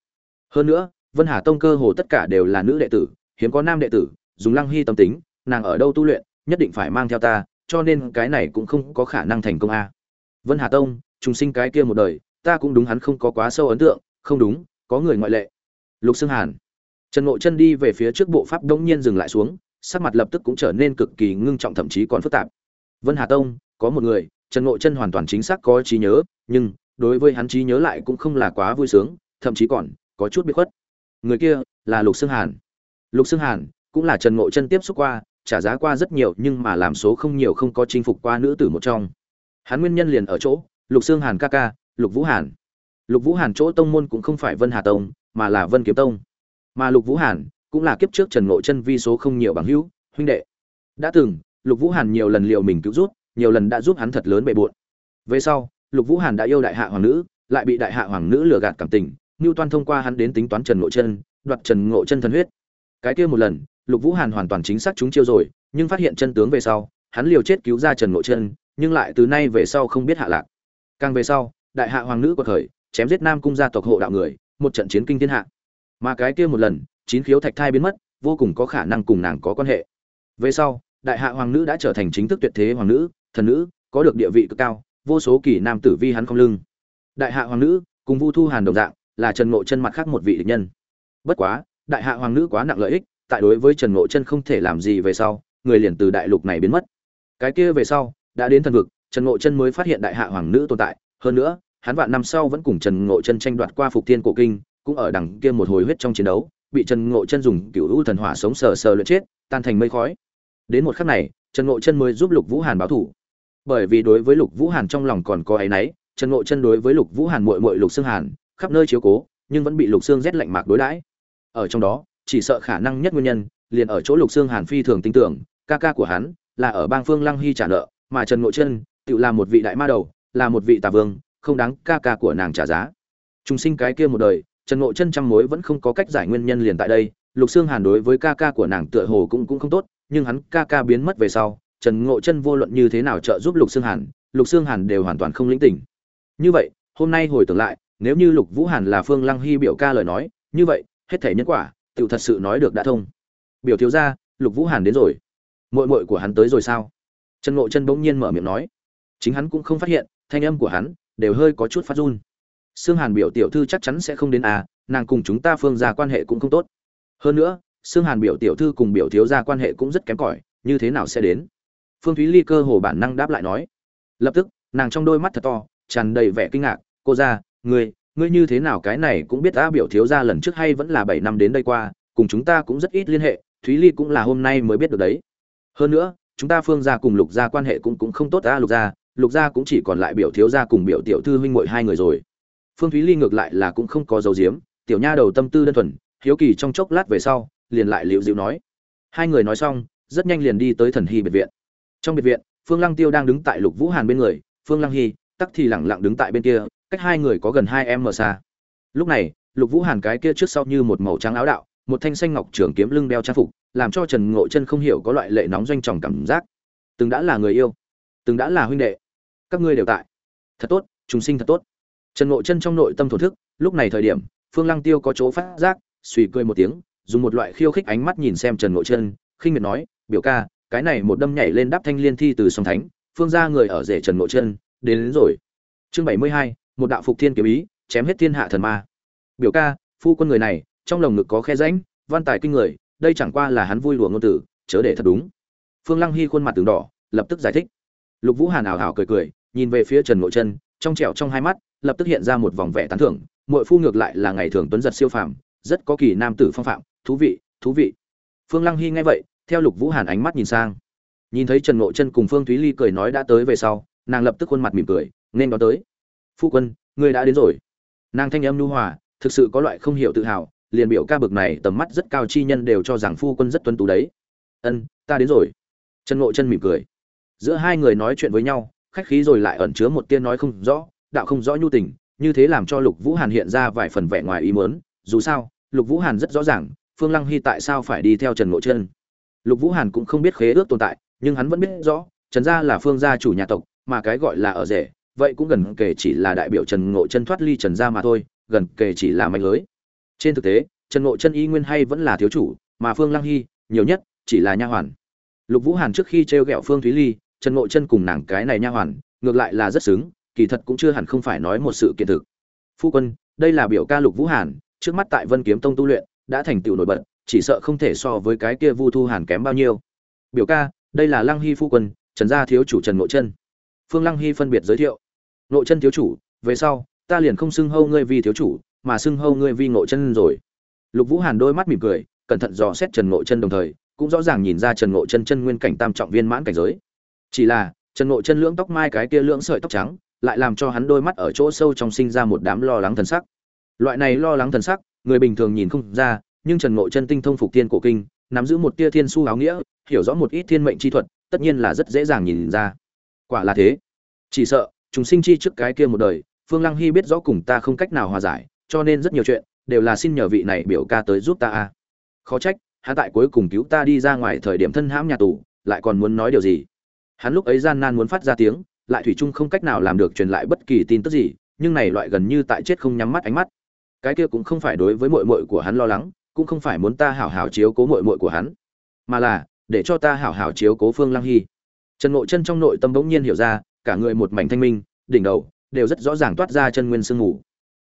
Hơn nữa, vân hà tông cơ hồ tất cả đều là nữ đệ tử, hiếm có nam đệ tử, dùng lăng hy tâm tính, nàng ở đâu tu luyện, nhất định phải mang theo ta cho nên cái này cũng không có khả năng thành công a. Vân hà tông, trùng sinh cái kia một đời, ta cũng đúng hắn không có quá sâu ấn tượng, không đúng, có người ngoại lệ. Lục xương hàn. Trần ngộ chân đi về phía trước bộ pháp đông nhiên dừng lại xuống, sắc mặt lập tức cũng trở nên cực kỳ ngưng trọng thậm chí còn phức tạp. Vân hà tông, có một người, trần ngộ chân hoàn toàn chính xác có trí nhớ, nhưng, đối với hắn trí nhớ lại cũng không là quá vui sướng, thậm chí còn, có chút bị khuất. Người kia, là lục xương hàn. Lục xương hàn, cũng là trần ngộ chân tiếp xúc qua trả giá qua rất nhiều nhưng mà làm số không nhiều không có chinh phục qua nữ tử một trong. Hắn nguyên nhân liền ở chỗ, lục xương hàn ca ca, lục vũ hàn. Lục vũ hàn chỗ tông môn cũng không phải vân hà tông, mà là vân kiếm tông. Mà lục vũ hàn cũng là kiếp trước trần ngộ chân vi số không nhiều bằng hữu, huynh đệ. Đã từng, lục vũ hàn nhiều lần liệu mình cứu rút nhiều lần đã giúp hắn thật lớn bề bộn. Về sau, lục vũ hàn đã yêu đại hạ hoàng nữ, lại bị đại hạ hoàng nữ lừa gạt cảm tình, ngưu toan thông qua hắn đến tính toán trần ngộ chân, đoạt trần ngộ chân thần huyết. Cái kia một lần lục vũ hàn hoàn toàn chính xác chúng chiêu rồi, nhưng phát hiện chân tướng về sau, hắn liều chết cứu ra trần ngộ chân, nhưng lại từ nay về sau không biết hạ lạc. Càng về sau, đại hạ hoàng nữ của thời chém giết nam cung gia tộc hộ đạo người, một trận chiến kinh thiên hạ. Mà cái kia một lần, chín khiếu thạch thai biến mất, vô cùng có khả năng cùng nàng có quan hệ. Về sau, đại hạ hoàng nữ đã trở thành chính thức tuyệt thế hoàng nữ, thần nữ, có được địa vị cực cao, vô số kỳ nam tử vi hắn không lưng. Đại hạ hoàng nữ, cùng vu thu hàn đồng dạng, là trần ngộ chân mặt khác một vị địch nhân. Bất quá, đại hạ hoàng nữ quá nặng lợi ích tại đối với trần ngộ chân không thể làm gì về sau, người liền từ đại lục này biến mất. Cái kia về sau, đã đến thần vực, trần ngộ chân mới phát hiện đại hạ hoàng nữ tồn tại. Hơn nữa, hắn vạn năm sau vẫn cùng trần ngộ chân tranh đoạt qua phục thiên cổ kinh, cũng ở đằng kia một hồi huyết trong chiến đấu, bị trần ngộ chân dùng Cửu u thần hỏa sống sờ sờ luyện chết, tan thành mây khói. Đến một khắc này, trần ngộ chân mới giúp lục vũ hàn báo thủ. Bởi vì đối với lục vũ hàn trong lòng còn có ấy nấy trần ngộ chân đối với lục vũ hàn muội muội lục xương hàn, khắp nơi chiếu cố, nhưng vẫn bị lục xương rét lạnh mạc đối đãi. Ở trong đó chỉ sợ khả năng nhất nguyên nhân, liền ở chỗ lục xương hàn phi thường tin tưởng, ca ca của hắn là ở bang phương lăng hy trả nợ, mà trần ngộ chân tự là một vị đại ma đầu, là một vị tà vương, không đáng ca ca của nàng trả giá. Chúng sinh cái kia một đời, trần ngộ chân trăm mối vẫn không có cách giải nguyên nhân liền tại đây, lục xương hàn đối với ca ca của nàng tựa hồ cũng cũng không tốt, nhưng hắn ca ca biến mất về sau, trần ngộ chân vô luận như thế nào trợ giúp lục xương hàn, lục xương hàn đều hoàn toàn không lĩnh tỉnh như vậy, hôm nay hồi tưởng lại, nếu như lục vũ hàn là phương lăng hy biểu ca lời nói, như vậy, hết thể nhân quả tự thật sự nói được đã thông biểu thiếu ra lục vũ hàn đến rồi mội mội của hắn tới rồi sao trần ngộ chân bỗng nhiên mở miệng nói chính hắn cũng không phát hiện thanh âm của hắn đều hơi có chút phát run Sương Hàn biểu tiểu thư chắc chắn sẽ không đến à, nàng cùng chúng ta Phương gia quan hệ cũng không tốt. Hơn nữa, Sương Hàn biểu tiểu thư cùng biểu thiếu gia quan hệ cũng rất kém cỏi, như thế nào sẽ đến? Phương Thúy Ly cơ hồ bản năng đáp lại nói. Lập tức, nàng trong đôi mắt thật to, tràn đầy vẻ kinh ngạc, "Cô gia, người ngươi như thế nào cái này cũng biết ta biểu thiếu gia lần trước hay vẫn là 7 năm đến đây qua, cùng chúng ta cũng rất ít liên hệ, Thúy Ly cũng là hôm nay mới biết được đấy. Hơn nữa, chúng ta Phương gia cùng Lục gia quan hệ cũng cũng không tốt a Lục gia, Lục gia cũng chỉ còn lại biểu thiếu gia cùng biểu tiểu thư huynh muội hai người rồi." phương thúy ly ngược lại là cũng không có dấu diếm tiểu nha đầu tâm tư đơn thuần hiếu kỳ trong chốc lát về sau liền lại liễu dịu nói hai người nói xong rất nhanh liền đi tới thần hy biệt viện trong biệt viện phương lăng tiêu đang đứng tại lục vũ hàn bên người phương lăng hy tắc thì lẳng lặng đứng tại bên kia cách hai người có gần hai em mở xa. Lúc này lục vũ hàn cái kia trước sau như một màu trắng áo đạo một thanh xanh ngọc trưởng kiếm lưng đeo trang phục làm cho trần ngộ chân không hiểu có loại lệ nóng doanh tròng cảm giác. Từng đã là người yêu từng đã là huynh đệ các ngươi đều tại. Thật tốt chúng sinh thật tốt. Trần ngộ chân trong nội tâm thổ thức lúc này thời điểm phương lăng tiêu có chỗ phát giác suy cười một tiếng dùng một loại khiêu khích ánh mắt nhìn xem trần ngộ chân khinh miệt nói biểu ca cái này một đâm nhảy lên đáp thanh liên thi từ song thánh phương ra người ở rể trần ngộ chân đến, đến rồi. Chương bảy mươi hai một đạo phục thiên kiếm ý, chém hết thiên hạ thần ma. Biểu ca, phu quân người này, trong lồng ngực có khe rãnh, văn tài kinh người, đây chẳng qua là hắn vui lùa ngôn tử, chớ để thật đúng. Phương lăng hy khuôn mặt tường đỏ, lập tức giải thích. Lục vũ hàn ảo hảo cười cười, nhìn về phía trần ngộ chân, trong trẻo trong hai mắt, lập tức hiện ra một vòng vẻ tán thưởng, muội phu ngược lại là ngày thường tuấn giật siêu phàm, rất có kỳ nam tử phong phạm, thú vị thú vị. Phương lăng hy nghe vậy, theo lục vũ hàn ánh mắt nhìn sang. Nhìn thấy trần ngộ chân cùng phương thúy ly cười nói đã tới về sau, nàng lập tức khuôn mặt mỉm cười, nên đó tới phu quân, ngươi đã đến rồi. Nàng thanh âm nhu hòa, thực sự có loại không hiểu tự hào, liền biểu ca bực này tầm mắt rất cao chi nhân đều cho rằng phu quân rất tuân tú đấy. Ân, ta đến rồi. Trần ngộ chân mỉm cười. Giữa hai người nói chuyện với nhau, khách khí rồi lại ẩn chứa một tiên nói không rõ, đạo không rõ nhu tình, như thế làm cho lục vũ hàn hiện ra vài phần vẻ ngoài ý muốn. Dù sao, lục vũ hàn rất rõ ràng, phương lăng hy tại sao phải đi theo trần ngộ chân. Lục vũ hàn cũng không biết khế ước tồn tại, nhưng hắn vẫn biết rõ, trần gia là phương gia chủ nhà tộc, mà cái gọi là ở rể vậy cũng gần kể chỉ là đại biểu trần ngộ chân thoát ly trần gia mà thôi, gần kể chỉ là mạnh lưới. Trên thực tế, trần ngộ chân y nguyên hay vẫn là thiếu chủ, mà phương lăng hy, nhiều nhất, chỉ là nha hoàn. Lục vũ hàn trước khi trêu ghẹo phương thúy ly, trần ngộ chân cùng nàng cái này nha hoàn, ngược lại là rất xứng, kỳ thật cũng chưa hẳn không phải nói một sự kiện thực. Phu quân, đây là biểu ca lục vũ hàn, trước mắt tại vân kiếm tông tu luyện, đã thành tựu nổi bật, chỉ sợ không thể so với cái kia vu thu hàn kém bao nhiêu. Biểu ca, đây là lăng hy phu quân, trần gia thiếu chủ trần Ngộ chân phương lăng hy phân biệt giới thiệu nội chân thiếu chủ về sau ta liền không xưng hâu ngươi vi thiếu chủ mà xưng hâu ngươi vi nội chân rồi lục vũ hàn đôi mắt mỉm cười cẩn thận dò xét trần nội chân đồng thời cũng rõ ràng nhìn ra trần nội chân chân nguyên cảnh tam trọng viên mãn cảnh giới chỉ là trần nội chân lưỡng tóc mai cái kia lưỡng sợi tóc trắng lại làm cho hắn đôi mắt ở chỗ sâu trong sinh ra một đám lo lắng thần sắc. Loại này lo lắng thần sắc, người bình thường nhìn không ra, nhưng Trần Ngộ Chân tinh thông phục thiên cổ kinh, nắm giữ một tia thiên su áo nghĩa, hiểu rõ một ít thiên mệnh chi thuật, tất nhiên là rất dễ dàng nhìn ra. Quả là thế. Chỉ sợ, chúng sinh chi trước cái kia một đời, Phương Lăng Hy biết rõ cùng ta không cách nào hòa giải, cho nên rất nhiều chuyện đều là xin nhờ vị này biểu ca tới giúp ta a. Khó trách, hắn tại cuối cùng cứu ta đi ra ngoài thời điểm thân hãm nhà tù, lại còn muốn nói điều gì? hắn lúc ấy gian nan muốn phát ra tiếng lại thủy chung không cách nào làm được truyền lại bất kỳ tin tức gì nhưng này loại gần như tại chết không nhắm mắt ánh mắt cái kia cũng không phải đối với mội mội của hắn lo lắng cũng không phải muốn ta hảo hảo chiếu cố mội mội của hắn mà là để cho ta hảo hảo chiếu cố phương lăng hy trần ngộ chân trong nội tâm bỗng nhiên hiểu ra, cả người một mảnh thanh minh, đỉnh đầu đều rất rõ ràng toát ra chân nguyên sương ngủ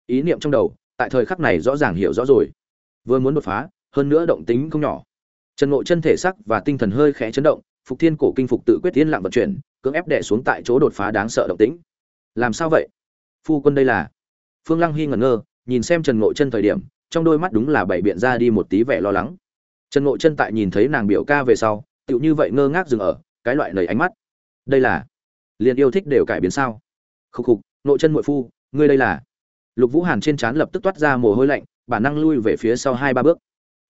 ý niệm trong đầu tại thời khắc này rõ ràng hiểu rõ rồi. Vừa muốn đột phá, hơn nữa động tính không nhỏ. Trần ngộ chân thể sắc và tinh thần hơi khẽ chấn động, phục thiên cổ kinh phục tự quyết tiên lặng vận chuyển, cưỡng ép đè xuống tại chỗ đột phá đáng sợ động tĩnh làm sao vậy? Phu quân đây là? Phương lăng Hi ngẩn ngơ, nhìn xem trần ngộ chân thời điểm, trong đôi mắt đúng là bảy biện ra đi một tí vẻ lo lắng. Trần ngộ chân tại nhìn thấy nàng biểu ca về sau, tựu như vậy ngơ ngác dừng ở cái loại lời ánh mắt. Đây là, liền yêu thích đều cải biến sao? Khục khục, nội chân muội phu, ngươi đây là. Lục vũ hàn trên trán lập tức toát ra mồ hôi lạnh, bản năng lui về phía sau hai ba bước.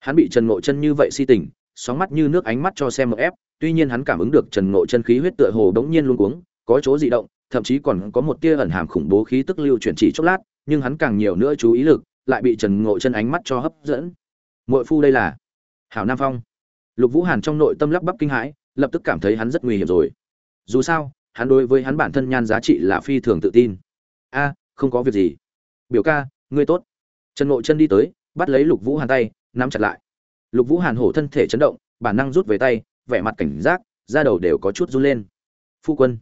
Hắn bị trần ngộ chân như vậy si tình, sóng mắt như nước ánh mắt cho xem một ép, tuy nhiên hắn cảm ứng được trần ngộ chân khí huyết tựa hồ đống nhiên luôn cuống, có chỗ dị động, thậm chí còn có một tia ẩn hàm khủng bố khí tức lưu chuyển chỉ chốc lát, nhưng hắn càng nhiều nữa chú ý lực, lại bị trần ngộ chân ánh mắt cho hấp dẫn. Mội phu đây là hảo nam phong. Lục vũ hàn trong nội tâm lắp bắp kinh hãi lập tức cảm thấy hắn rất nguy hiểm rồi. Dù sao, hắn đối với hắn bản thân nhan giá trị là phi thường tự tin. A, không có việc gì. Biểu ca, ngươi tốt. Trần ngộ chân đi tới, bắt lấy lục vũ hàn tay, nắm chặt lại. Lục vũ hàn hổ thân thể chấn động, bản năng rút về tay, vẻ mặt cảnh giác, da đầu đều có chút run lên. Phu quân.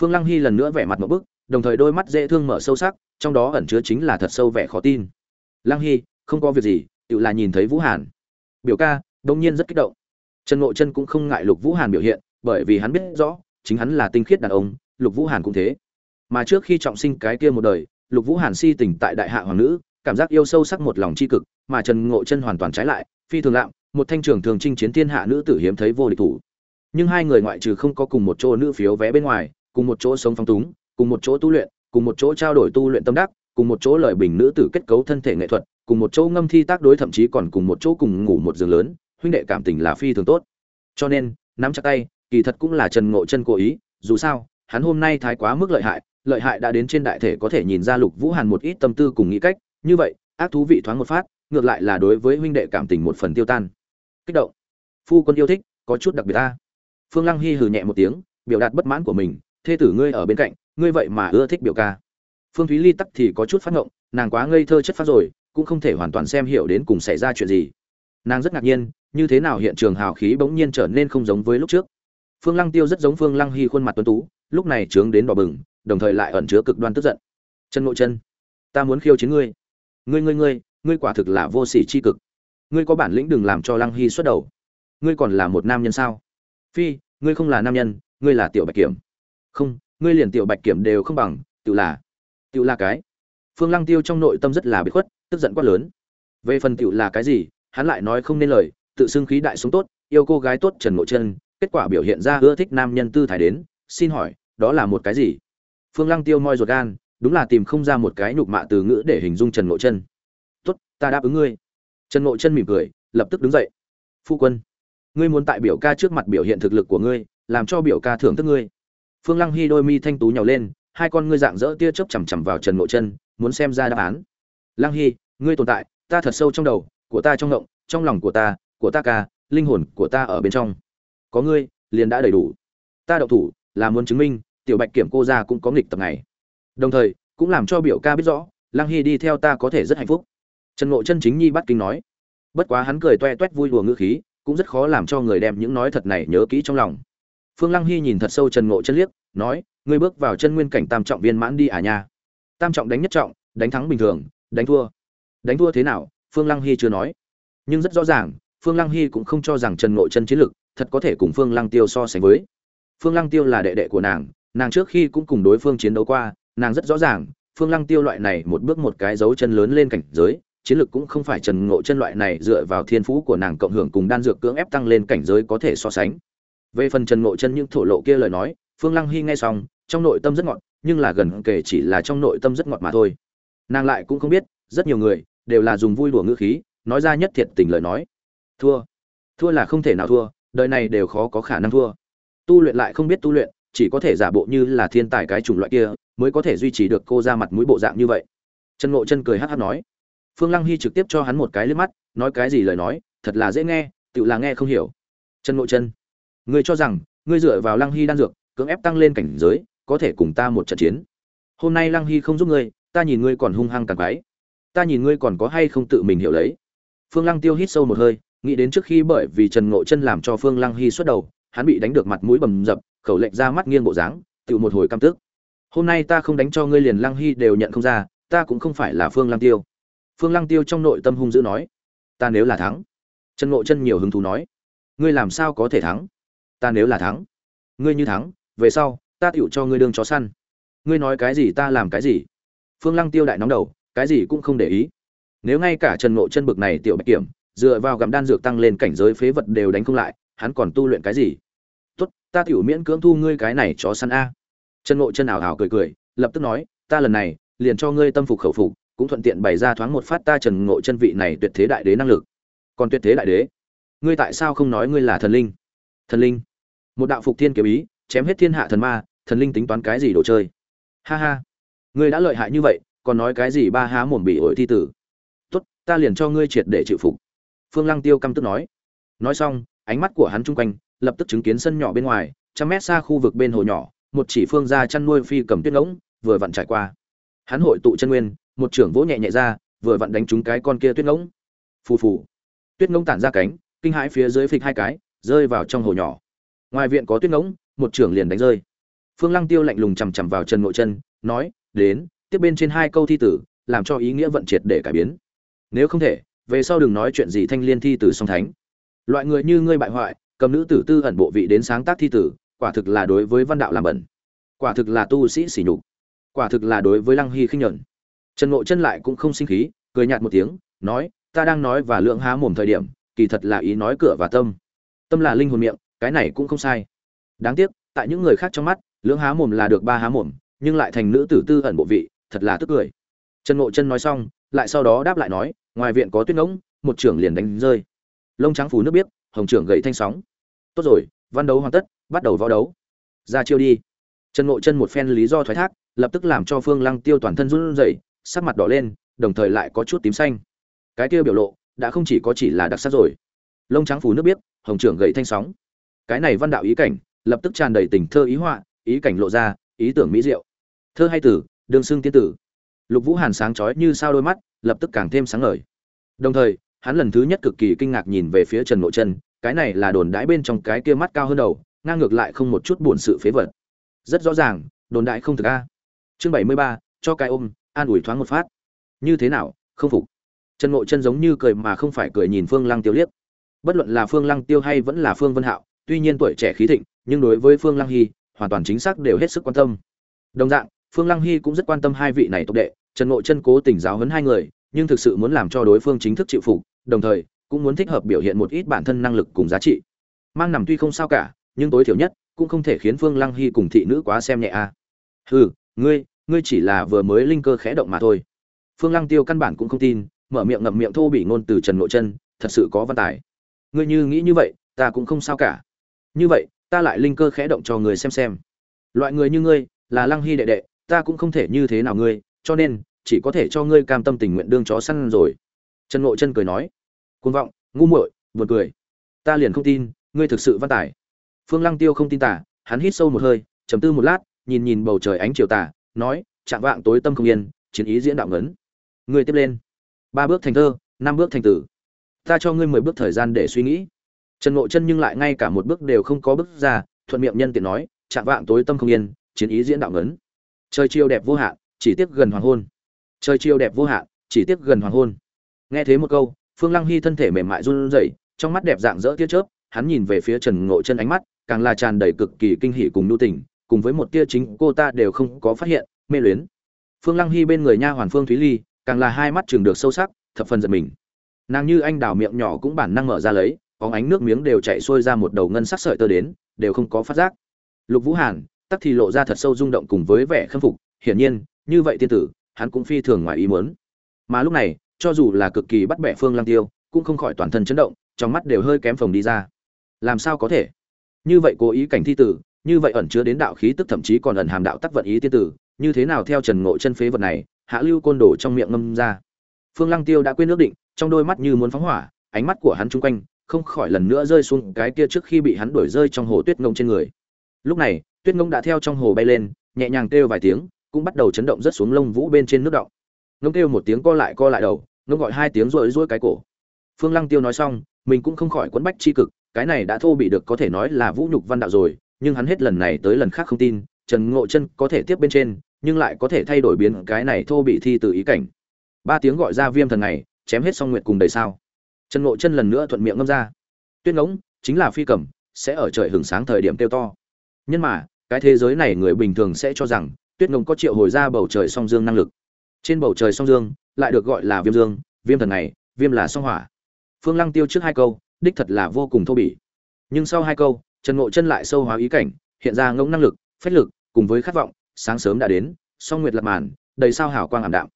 Phương lăng hy lần nữa vẻ mặt một bức, đồng thời đôi mắt dễ thương mở sâu sắc, trong đó ẩn chứa chính là thật sâu vẻ khó tin. Lăng hy, không có việc gì, tự là nhìn thấy vũ hàn. Biểu ca, đông nhiên rất kích động trần ngộ chân cũng không ngại lục vũ hàn biểu hiện, bởi vì hắn biết rõ, chính hắn là tinh khiết đàn ông, lục vũ hàn cũng thế. Mà trước khi trọng sinh cái kia một đời, lục vũ hàn si tình tại đại hạ hoàng nữ, cảm giác yêu sâu sắc một lòng c h i cực, mà trần ngộ chân hoàn toàn trái lại, phi thường lạm, một thanh trường thường chinh chiến thiên hạ nữ tử hiếm thấy vô địch thủ. Nhưng hai người ngoại trừ không có cùng một chỗ nữ phiếu vé bên ngoài, cùng một chỗ sống phong túng, cùng một chỗ tu luyện, cùng một chỗ trao đổi tu luyện tâm đắc, cùng một chỗ lời bình nữ tử kết cấu thân thể nghệ thuật, cùng một chỗ ngâm thi tác đối thậm chí còn cùng một chỗ cùng ngủ một giường lớn huynh đệ cảm tình là phi thường tốt. Cho nên, nắm chặt tay, kỳ thật cũng là trần ngộ chân cố ý, dù sao, hắn hôm nay thái quá mức lợi hại lợi hại đã đến trên đại thể có thể nhìn ra lục vũ hàn một ít tâm tư cùng nghĩ cách, như vậy, ác thú vị thoáng một phát, ngược lại là đối với huynh đệ cảm tình một phần tiêu tan. Kích động. Phu quân yêu thích, có chút đặc biệt ta. Phương lăng hy hừ nhẹ một tiếng, biểu đạt bất mãn của mình, thê tử ngươi ở bên cạnh, ngươi vậy mà ưa thích biểu ca. Phương thúy ly tắc thì có chút phát ngộng, nàng quá ngây thơ chất phát rồi, cũng không thể hoàn toàn xem hiểu đến cùng xảy ra chuyện gì nàng rất ngạc nhiên, như thế nào hiện trường hào khí bỗng nhiên trở nên không giống với lúc trước. Phương lăng tiêu rất giống phương lăng hy khuôn mặt tuấn tú, lúc này trướng đến đỏ bừng, đồng thời lại ẩn chứa cực đoan tức giận. Chân ngộ chân, ta muốn khiêu chiến ngươi. Ngươi ngươi ngươi ngươi quả thực là vô sỉ chi cực. Ngươi có bản lĩnh đừng làm cho lăng hy xuất đầu. Ngươi còn là một nam nhân sao? Phi, ngươi không là nam nhân, ngươi là tiểu bạch kiểm. Không, ngươi liền tiểu bạch kiểm đều không bằng, tự là tự là cái. Phương lăng tiêu trong nội tâm rất là bị khuất, tức giận quát lớn. Về phần tự là cái gì hắn lại nói không nên lời, tự xưng khí đại sống tốt, yêu cô gái tốt trần ngộ chân, kết quả biểu hiện ra ưa thích nam nhân tư thái đến, xin hỏi, đó là một cái gì? Phương lăng tiêu moi ruột gan, đúng là tìm không ra một cái nhục mạ từ ngữ để hình dung trần ngộ chân. Tốt, ta đáp ứng ngươi. Trần ngộ chân mỉm cười, lập tức đứng dậy. Phu quân, ngươi muốn tại biểu ca trước mặt biểu hiện thực lực của ngươi, làm cho biểu ca thưởng thức ngươi. Phương lăng hy đôi mi thanh tú nhào lên, hai con ngươi dạng dỡ tia chớp chằm chằm vào trần ngộ chân, muốn xem ra đáp án. Lăng hy ngươi tồn tại, ta thật sâu trong đầu của ta trong ngộng, trong lòng của ta của ta ca, linh hồn của ta ở bên trong. Có ngươi, liền đã đầy đủ. Ta đậu thủ, là muốn chứng minh, tiểu bạch kiểm cô ra cũng có nghịch tập này. Đồng thời, cũng làm cho biểu ca biết rõ, lăng hy đi theo ta có thể rất hạnh phúc. Trần ngộ chân chính nhi bắt kinh nói. Bất quá hắn cười toe toét vui đùa ngữ khí, cũng rất khó làm cho người đem những nói thật này nhớ kỹ trong lòng. Phương lăng hy nhìn thật sâu trần ngộ chân liếc, nói, ngươi bước vào chân nguyên cảnh tam trọng viên mãn đi à nha. Tam trọng đánh nhất trọng, đánh thắng bình thường, đánh thua. Đánh thua thế nào? Phương lăng hy chưa nói. Nhưng rất rõ ràng, phương lăng hy cũng không cho rằng trần ngộ chân chiến lực thật có thể cùng phương lăng tiêu so sánh với. Phương lăng tiêu là đệ đệ của nàng nàng trước khi cũng cùng đối phương chiến đấu qua, nàng rất rõ ràng, phương lăng tiêu loại này một bước một cái dấu chân lớn lên cảnh giới, chiến lược cũng không phải trần ngộ chân loại này dựa vào thiên phú của nàng cộng hưởng cùng đan dược cưỡng ép tăng lên cảnh giới có thể so sánh. Về phần trần ngộ chân những thổ lộ kia lời nói, phương lăng hy nghe xong, trong nội tâm rất ngọt, nhưng là gần kể chỉ là trong nội tâm rất ngọt mà thôi. Nàng lại cũng không biết, rất nhiều người đều là dùng vui đùa ngữ khí, nói ra nhất thiệt tình lời nói. Thua. Thua là không thể nào thua, đời này đều khó có khả năng thua. Tu luyện lại không biết tu luyện, chỉ có thể giả bộ như là thiên tài cái chủng loại kia, mới có thể duy trì được cô ra mặt mũi bộ dạng như vậy. Trần ngộ chân cười hát hát nói. Phương lăng hy trực tiếp cho hắn một cái liếc mắt, nói cái gì lời nói, thật là dễ nghe tự là nghe không hiểu. Trần ngộ chân, ngươi cho rằng, ngươi dựa vào lăng hy đan dược, cưỡng ép tăng lên cảnh giới, có thể cùng ta một trận chiến. Hôm nay lăng hy không giúp ngươi, ta nhìn ngươi còn hung hăng càng quái ta nhìn ngươi còn có hay không tự mình hiểu lấy. Phương lăng tiêu hít sâu một hơi, nghĩ đến trước khi bởi vì trần ngộ chân làm cho phương lăng hy xuất đầu, hắn bị đánh được mặt mũi bầm dập, khẩu lệnh ra mắt nghiêng bộ dáng, tự một hồi căm tức. Hôm nay ta không đánh cho ngươi liền lăng hy đều nhận không ra, ta cũng không phải là phương lăng tiêu. Phương lăng tiêu trong nội tâm hung dữ nói, ta nếu là thắng. Trần ngộ chân nhiều hứng thú nói, ngươi làm sao có thể thắng? Ta nếu là thắng, ngươi như thắng, về sau, ta tựu cho ngươi đương chó săn. Ngươi nói cái gì, ta làm cái gì? Phương lăng tiêu đại nóng đầu cái gì cũng không để ý. Nếu ngay cả trần ngộ chân bực này tiểu bạch kiểm, dựa vào gặm đan dược tăng lên cảnh giới phế vật đều đánh không lại, hắn còn tu luyện cái gì? Tốt, ta tiểu miễn cưỡng thu ngươi cái này chó săn a. Trần ngộ chân ảo ảo cười cười, lập tức nói, ta lần này, liền cho ngươi tâm phục khẩu phục, cũng thuận tiện bày ra thoáng một phát ta trần ngộ chân vị này tuyệt thế đại đế năng lực. Còn tuyệt thế đại đế? Ngươi tại sao không nói ngươi là thần linh? Thần linh. Một đạo phục thiên kiếm ý, chém hết thiên hạ thần ma, thần linh tính toán cái gì đồ chơi? Ha ha. Ngươi đã lợi hại như vậy còn nói cái gì ba há mồm bị ổi thi tử. Tốt, ta liền cho ngươi triệt để chịu phục. Phương lăng tiêu căm tức nói. Nói xong, ánh mắt của hắn chung quanh, lập tức chứng kiến sân nhỏ bên ngoài, trăm mét xa khu vực bên hồ nhỏ, một chỉ phương ra chăn nuôi phi cầm tuyết ngỗng, vừa vặn trải qua. Hắn hội tụ chân nguyên, một trưởng vỗ nhẹ nhẹ ra, vừa vặn đánh trúng cái con kia tuyết ngỗng. Phù phù. Tuyết ngỗng tản ra cánh, kinh hãi phía dưới phịch hai cái, rơi vào trong hồ nhỏ. Ngoài viện có tuyết ngỗng, một trưởng liền đánh rơi. Phương lăng tiêu lạnh lùng chằm chằm vào chân nội chân, nói, đến tiếp bên trên hai câu thi tử, làm cho ý nghĩa vận triệt để cải biến. Nếu không thể, về sau đừng nói chuyện gì thanh liên thi tử song thánh. Loại người như ngươi bại hoại, cầm nữ tử tư ẩn bộ vị đến sáng tác thi tử, quả thực là đối với văn đạo làm bẩn. Quả thực là tu sĩ sỉ nhục. Quả thực là đối với lăng hy khinh nhẫn trần ngộ chân lại cũng không sinh khí, cười nhạt một tiếng, nói, ta đang nói và lượng há mồm thời điểm, kỳ thật là ý nói cửa và tâm. Tâm là linh hồn miệng, cái này cũng không sai. Đáng tiếc, tại những người khác trong mắt lưỡng há mồm là được ba há mồm, nhưng lại thành nữ tử tư ẩn bộ vị thật là tức cười. Trần ngộ chân nói xong, lại sau đó đáp lại nói, ngoài viện có tuyết ngỗng, một trưởng liền đánh rơi. Lông trắng phủ nước biết, hồng trưởng gậy thanh sóng. Tốt rồi, văn đấu hoàn tất, bắt đầu võ đấu. Ra chiêu đi. Trần ngộ chân một phen lý do thoái thác, lập tức làm cho phương lăng tiêu toàn thân run rẩy, sắc mặt đỏ lên, đồng thời lại có chút tím xanh. Cái tiêu biểu lộ, đã không chỉ có chỉ là đặc sắc rồi. Lông trắng phủ nước biết, hồng trưởng gậy thanh sóng. Cái này văn đạo ý cảnh, lập tức tràn đầy tình thơ ý họa, ý cảnh lộ ra, ý tưởng mỹ diệu. Thơ hay tử đường xương tiên tử. Lục vũ hàn sáng chói như sao đôi mắt, lập tức càng thêm sáng ngời. Đồng thời, hắn lần thứ nhất cực kỳ kinh ngạc nhìn về phía trần nội chân, cái này là đồn đãi bên trong cái kia mắt cao hơn đầu, ngang ngược lại không một chút buồn sự phế vật. Rất rõ ràng, đồn đại không thực a. Chương bảy mươi ba, cho cái ôm, an ủi thoáng một phát. Như thế nào, không phục. Trần nội chân giống như cười mà không phải cười nhìn phương lăng tiêu liếc. Bất luận là phương lăng tiêu hay vẫn là phương vân hạo, tuy nhiên tuổi trẻ khí thịnh, nhưng đối với phương lăng hy, hoàn toàn chính xác đều hết sức quan tâm. Đồng dạng phương lăng hy cũng rất quan tâm hai vị này tộc đệ, trần ngộ chân cố tình giáo huấn hai người, nhưng thực sự muốn làm cho đối phương chính thức chịu phục, đồng thời, cũng muốn thích hợp biểu hiện một ít bản thân năng lực cùng giá trị. Mang nằm tuy không sao cả, nhưng tối thiểu nhất, cũng không thể khiến phương lăng hy cùng thị nữ quá xem nhẹ a. À. hừ, ngươi ngươi chỉ là vừa mới linh cơ khẽ động mà thôi. Phương lăng tiêu căn bản cũng không tin, mở miệng ngậm miệng thô bị ngôn từ trần nội chân, thật sự có văn tài. Ngươi như nghĩ như vậy, ta cũng không sao cả. Như vậy, ta lại linh cơ khẽ động cho người xem xem. Loại người như ngươi, là lăng hy đệ đệ ta cũng không thể như thế nào ngươi, cho nên, chỉ có thể cho ngươi cam tâm tình nguyện đương chó săn rồi. Trần nội chân cười nói. Côn vọng, ngu muội, buồn cười. Ta liền không tin, ngươi thực sự văn tài. Phương lăng tiêu không tin tả hắn hít sâu một hơi, trầm tư một lát, nhìn nhìn bầu trời ánh chiều tà, nói, chạm vạng tối tâm không yên, chiến ý diễn đạo ngấn. Ngươi tiếp lên. Ba bước thành thơ, năm bước thành tử. Ta cho ngươi mười bước thời gian để suy nghĩ. Trần ngộ chân nhưng lại ngay cả một bước đều không có bước ra, thuận miệng nhân tiện nói, chạm vạng tối tâm không yên, chiến ý diễn đạo ngấn trời chiều đẹp vô hạn, chỉ tiếc gần hoàng hôn. Trời chiều đẹp vô hạn, chỉ tiếc gần hoàng hôn. Nghe thế một câu, phương lăng hy thân thể mềm mại run rẩy, trong mắt đẹp dạng dỡ tia chớp, hắn nhìn về phía trần ngộ chân ánh mắt, càng là tràn đầy cực kỳ kinh hỉ cùng nhu tình, cùng với một tia chính cô ta đều không có phát hiện, mê luyến. Phương lăng hy bên người nha hoàn phương thúy ly, càng là hai mắt chừng được sâu sắc, thập phần giật mình. Nàng như anh đào miệng nhỏ cũng bản năng mở ra lấy, có ánh nước miếng đều chạy xuôi ra một đầu ngân sắc sợi tơ đến, đều không có phát giác. Lục vũ hàn tắc thì lộ ra thật sâu rung động cùng với vẻ khâm phục, hiển nhiên, như vậy tiên tử, hắn cũng phi thường ngoài ý muốn. Mà lúc này, cho dù là cực kỳ bắt bẻ phương lăng tiêu, cũng không khỏi toàn thân chấn động, trong mắt đều hơi kém phồng đi ra. Làm sao có thể? Như vậy cố ý cảnh thi tử, như vậy ẩn chứa đến đạo khí tức thậm chí còn ẩn hàm đạo tắc vận ý tiên tử, như thế nào theo trần ngộ chân phế vật này, hạ lưu côn đồ trong miệng ngâm ra? Phương lăng tiêu đã quên ước định, trong đôi mắt như muốn phóng hỏa, ánh mắt của hắn chung quanh, không khỏi lần nữa rơi xuống cái kia trước khi bị hắn đuổi rơi trong hồ tuyết ngông trên người. Lúc này tuyết ngông đã theo trong hồ bay lên, nhẹ nhàng kêu vài tiếng, cũng bắt đầu chấn động rất xuống lông vũ bên trên nước động. Ngông kêu một tiếng co lại co lại đầu, ngông gọi hai tiếng rối rũi cái cổ. Phương lăng tiêu nói xong, mình cũng không khỏi quấn bách chi cực, cái này đã thô bị được có thể nói là vũ nhục văn đạo rồi, nhưng hắn hết lần này tới lần khác không tin, trần ngộ chân có thể tiếp bên trên, nhưng lại có thể thay đổi biến cái này thô bị thi từ ý cảnh. Ba tiếng gọi ra viêm thần này, chém hết xong nguyệt cùng đầy sao. Trần ngộ chân lần nữa thuận miệng ngâm ra. Tuyết ngỗng, chính là phi cầm, sẽ ở trời hưởng sáng thời điểm kêu to. Nhưng mà cái thế giới này người bình thường sẽ cho rằng, tuyết ngỗng có triệu hồi ra bầu trời song dương năng lực. Trên bầu trời song dương, lại được gọi là viêm dương, viêm thần này, viêm là song hỏa. Phương lăng tiêu trước hai câu, đích thật là vô cùng thô bỉ. Nhưng sau hai câu, trần ngộ chân lại sâu hóa ý cảnh, hiện ra ngỗng năng lực, phách lực, cùng với khát vọng, sáng sớm đã đến, song nguyệt lập màn, đầy sao hào quang ảm đạm.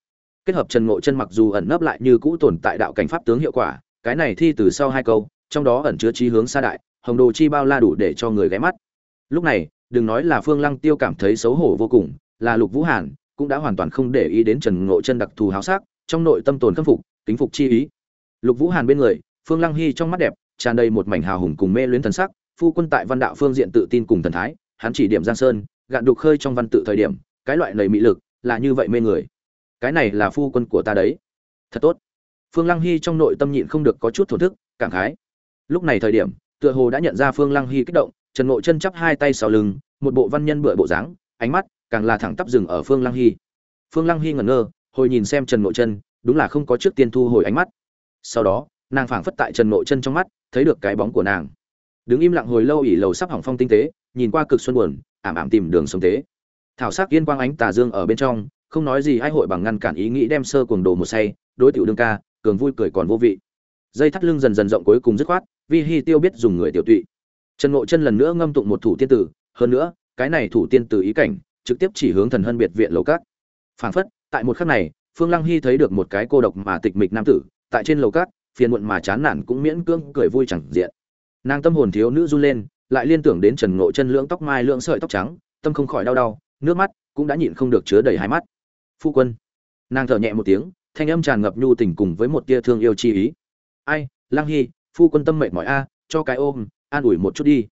Kết hợp trần ngộ chân mặc dù ẩn nấp lại như cũ tồn tại đạo cảnh pháp tướng hiệu quả, cái này thi từ sau hai câu, trong đó ẩn chứa trí hướng xa đại, hồng đồ chi bao la đủ để cho người ghé mắt. Lúc này đừng nói là phương lăng tiêu cảm thấy xấu hổ vô cùng, là lục vũ hàn, cũng đã hoàn toàn không để ý đến trần ngộ chân đặc thù háo sắc, trong nội tâm tồn khâm phục, kính phục chi ý. Lục vũ hàn bên người, phương lăng hy trong mắt đẹp, tràn đầy một mảnh hào hùng cùng mê luyến thần sắc, phu quân tại văn đạo phương diện tự tin cùng thần thái, hắn chỉ điểm giang sơn, gạn đục khơi trong văn tự thời điểm, cái loại lời mị lực, là như vậy mê người. Cái này là phu quân của ta đấy. Thật tốt. Phương lăng hy trong nội tâm nhịn không được có chút thổn thức, cảm khái. Lúc này thời điểm, tựa hồ đã nhận ra phương lăng hy kích động trần ngộ chân chắp hai tay sau lưng, một bộ văn nhân bựa bộ dáng, ánh mắt càng là thẳng tắp rừng ở phương lăng hy. Phương lăng hy ngẩn ngơ, hồi nhìn xem trần ngộ chân, đúng là không có trước tiên thu hồi ánh mắt. Sau đó, nàng phảng phất tại trần ngộ chân trong mắt, thấy được cái bóng của nàng. Đứng im lặng hồi lâu ỉ lầu sắp hỏng phong tinh tế, nhìn qua cực xuân buồn, ảm ảm tìm đường sống tế thảo sắc yên quang ánh tà dương ở bên trong, không nói gì ai hội bằng ngăn cản ý nghĩ đem sơ cuồng đồ một say, đối tiểu đương ca, cường vui cười còn vô vị. Dây thắt lưng dần dần rộng cuối cùng dứt khoát, vi hi tiêu biết dùng người tiểu tụy trần ngộ chân lần nữa ngâm tụng một thủ tiên tử, hơn nữa, cái này thủ tiên tử ý cảnh, trực tiếp chỉ hướng thần hân biệt viện lầu cát phảng phất, tại một khắc này, phương lăng hy thấy được một cái cô độc mà tịch mịch nam tử, tại trên lầu cát phiền muộn mà chán nản cũng miễn cưỡng cười vui chẳng diện. Nàng tâm hồn thiếu nữ run lên, lại liên tưởng đến trần ngộ chân lưỡng tóc mai lưỡng sợi tóc trắng, tâm không khỏi đau đau, nước mắt cũng đã nhịn không được chứa đầy hai mắt. Phu quân. Nàng thở nhẹ một tiếng, thanh âm tràn ngập nhu tình cùng với một tia thương yêu chi ý. Ai, Lăng hy, phu quân tâm mệt mỏi a, cho cái ôm an ủi một chút đi.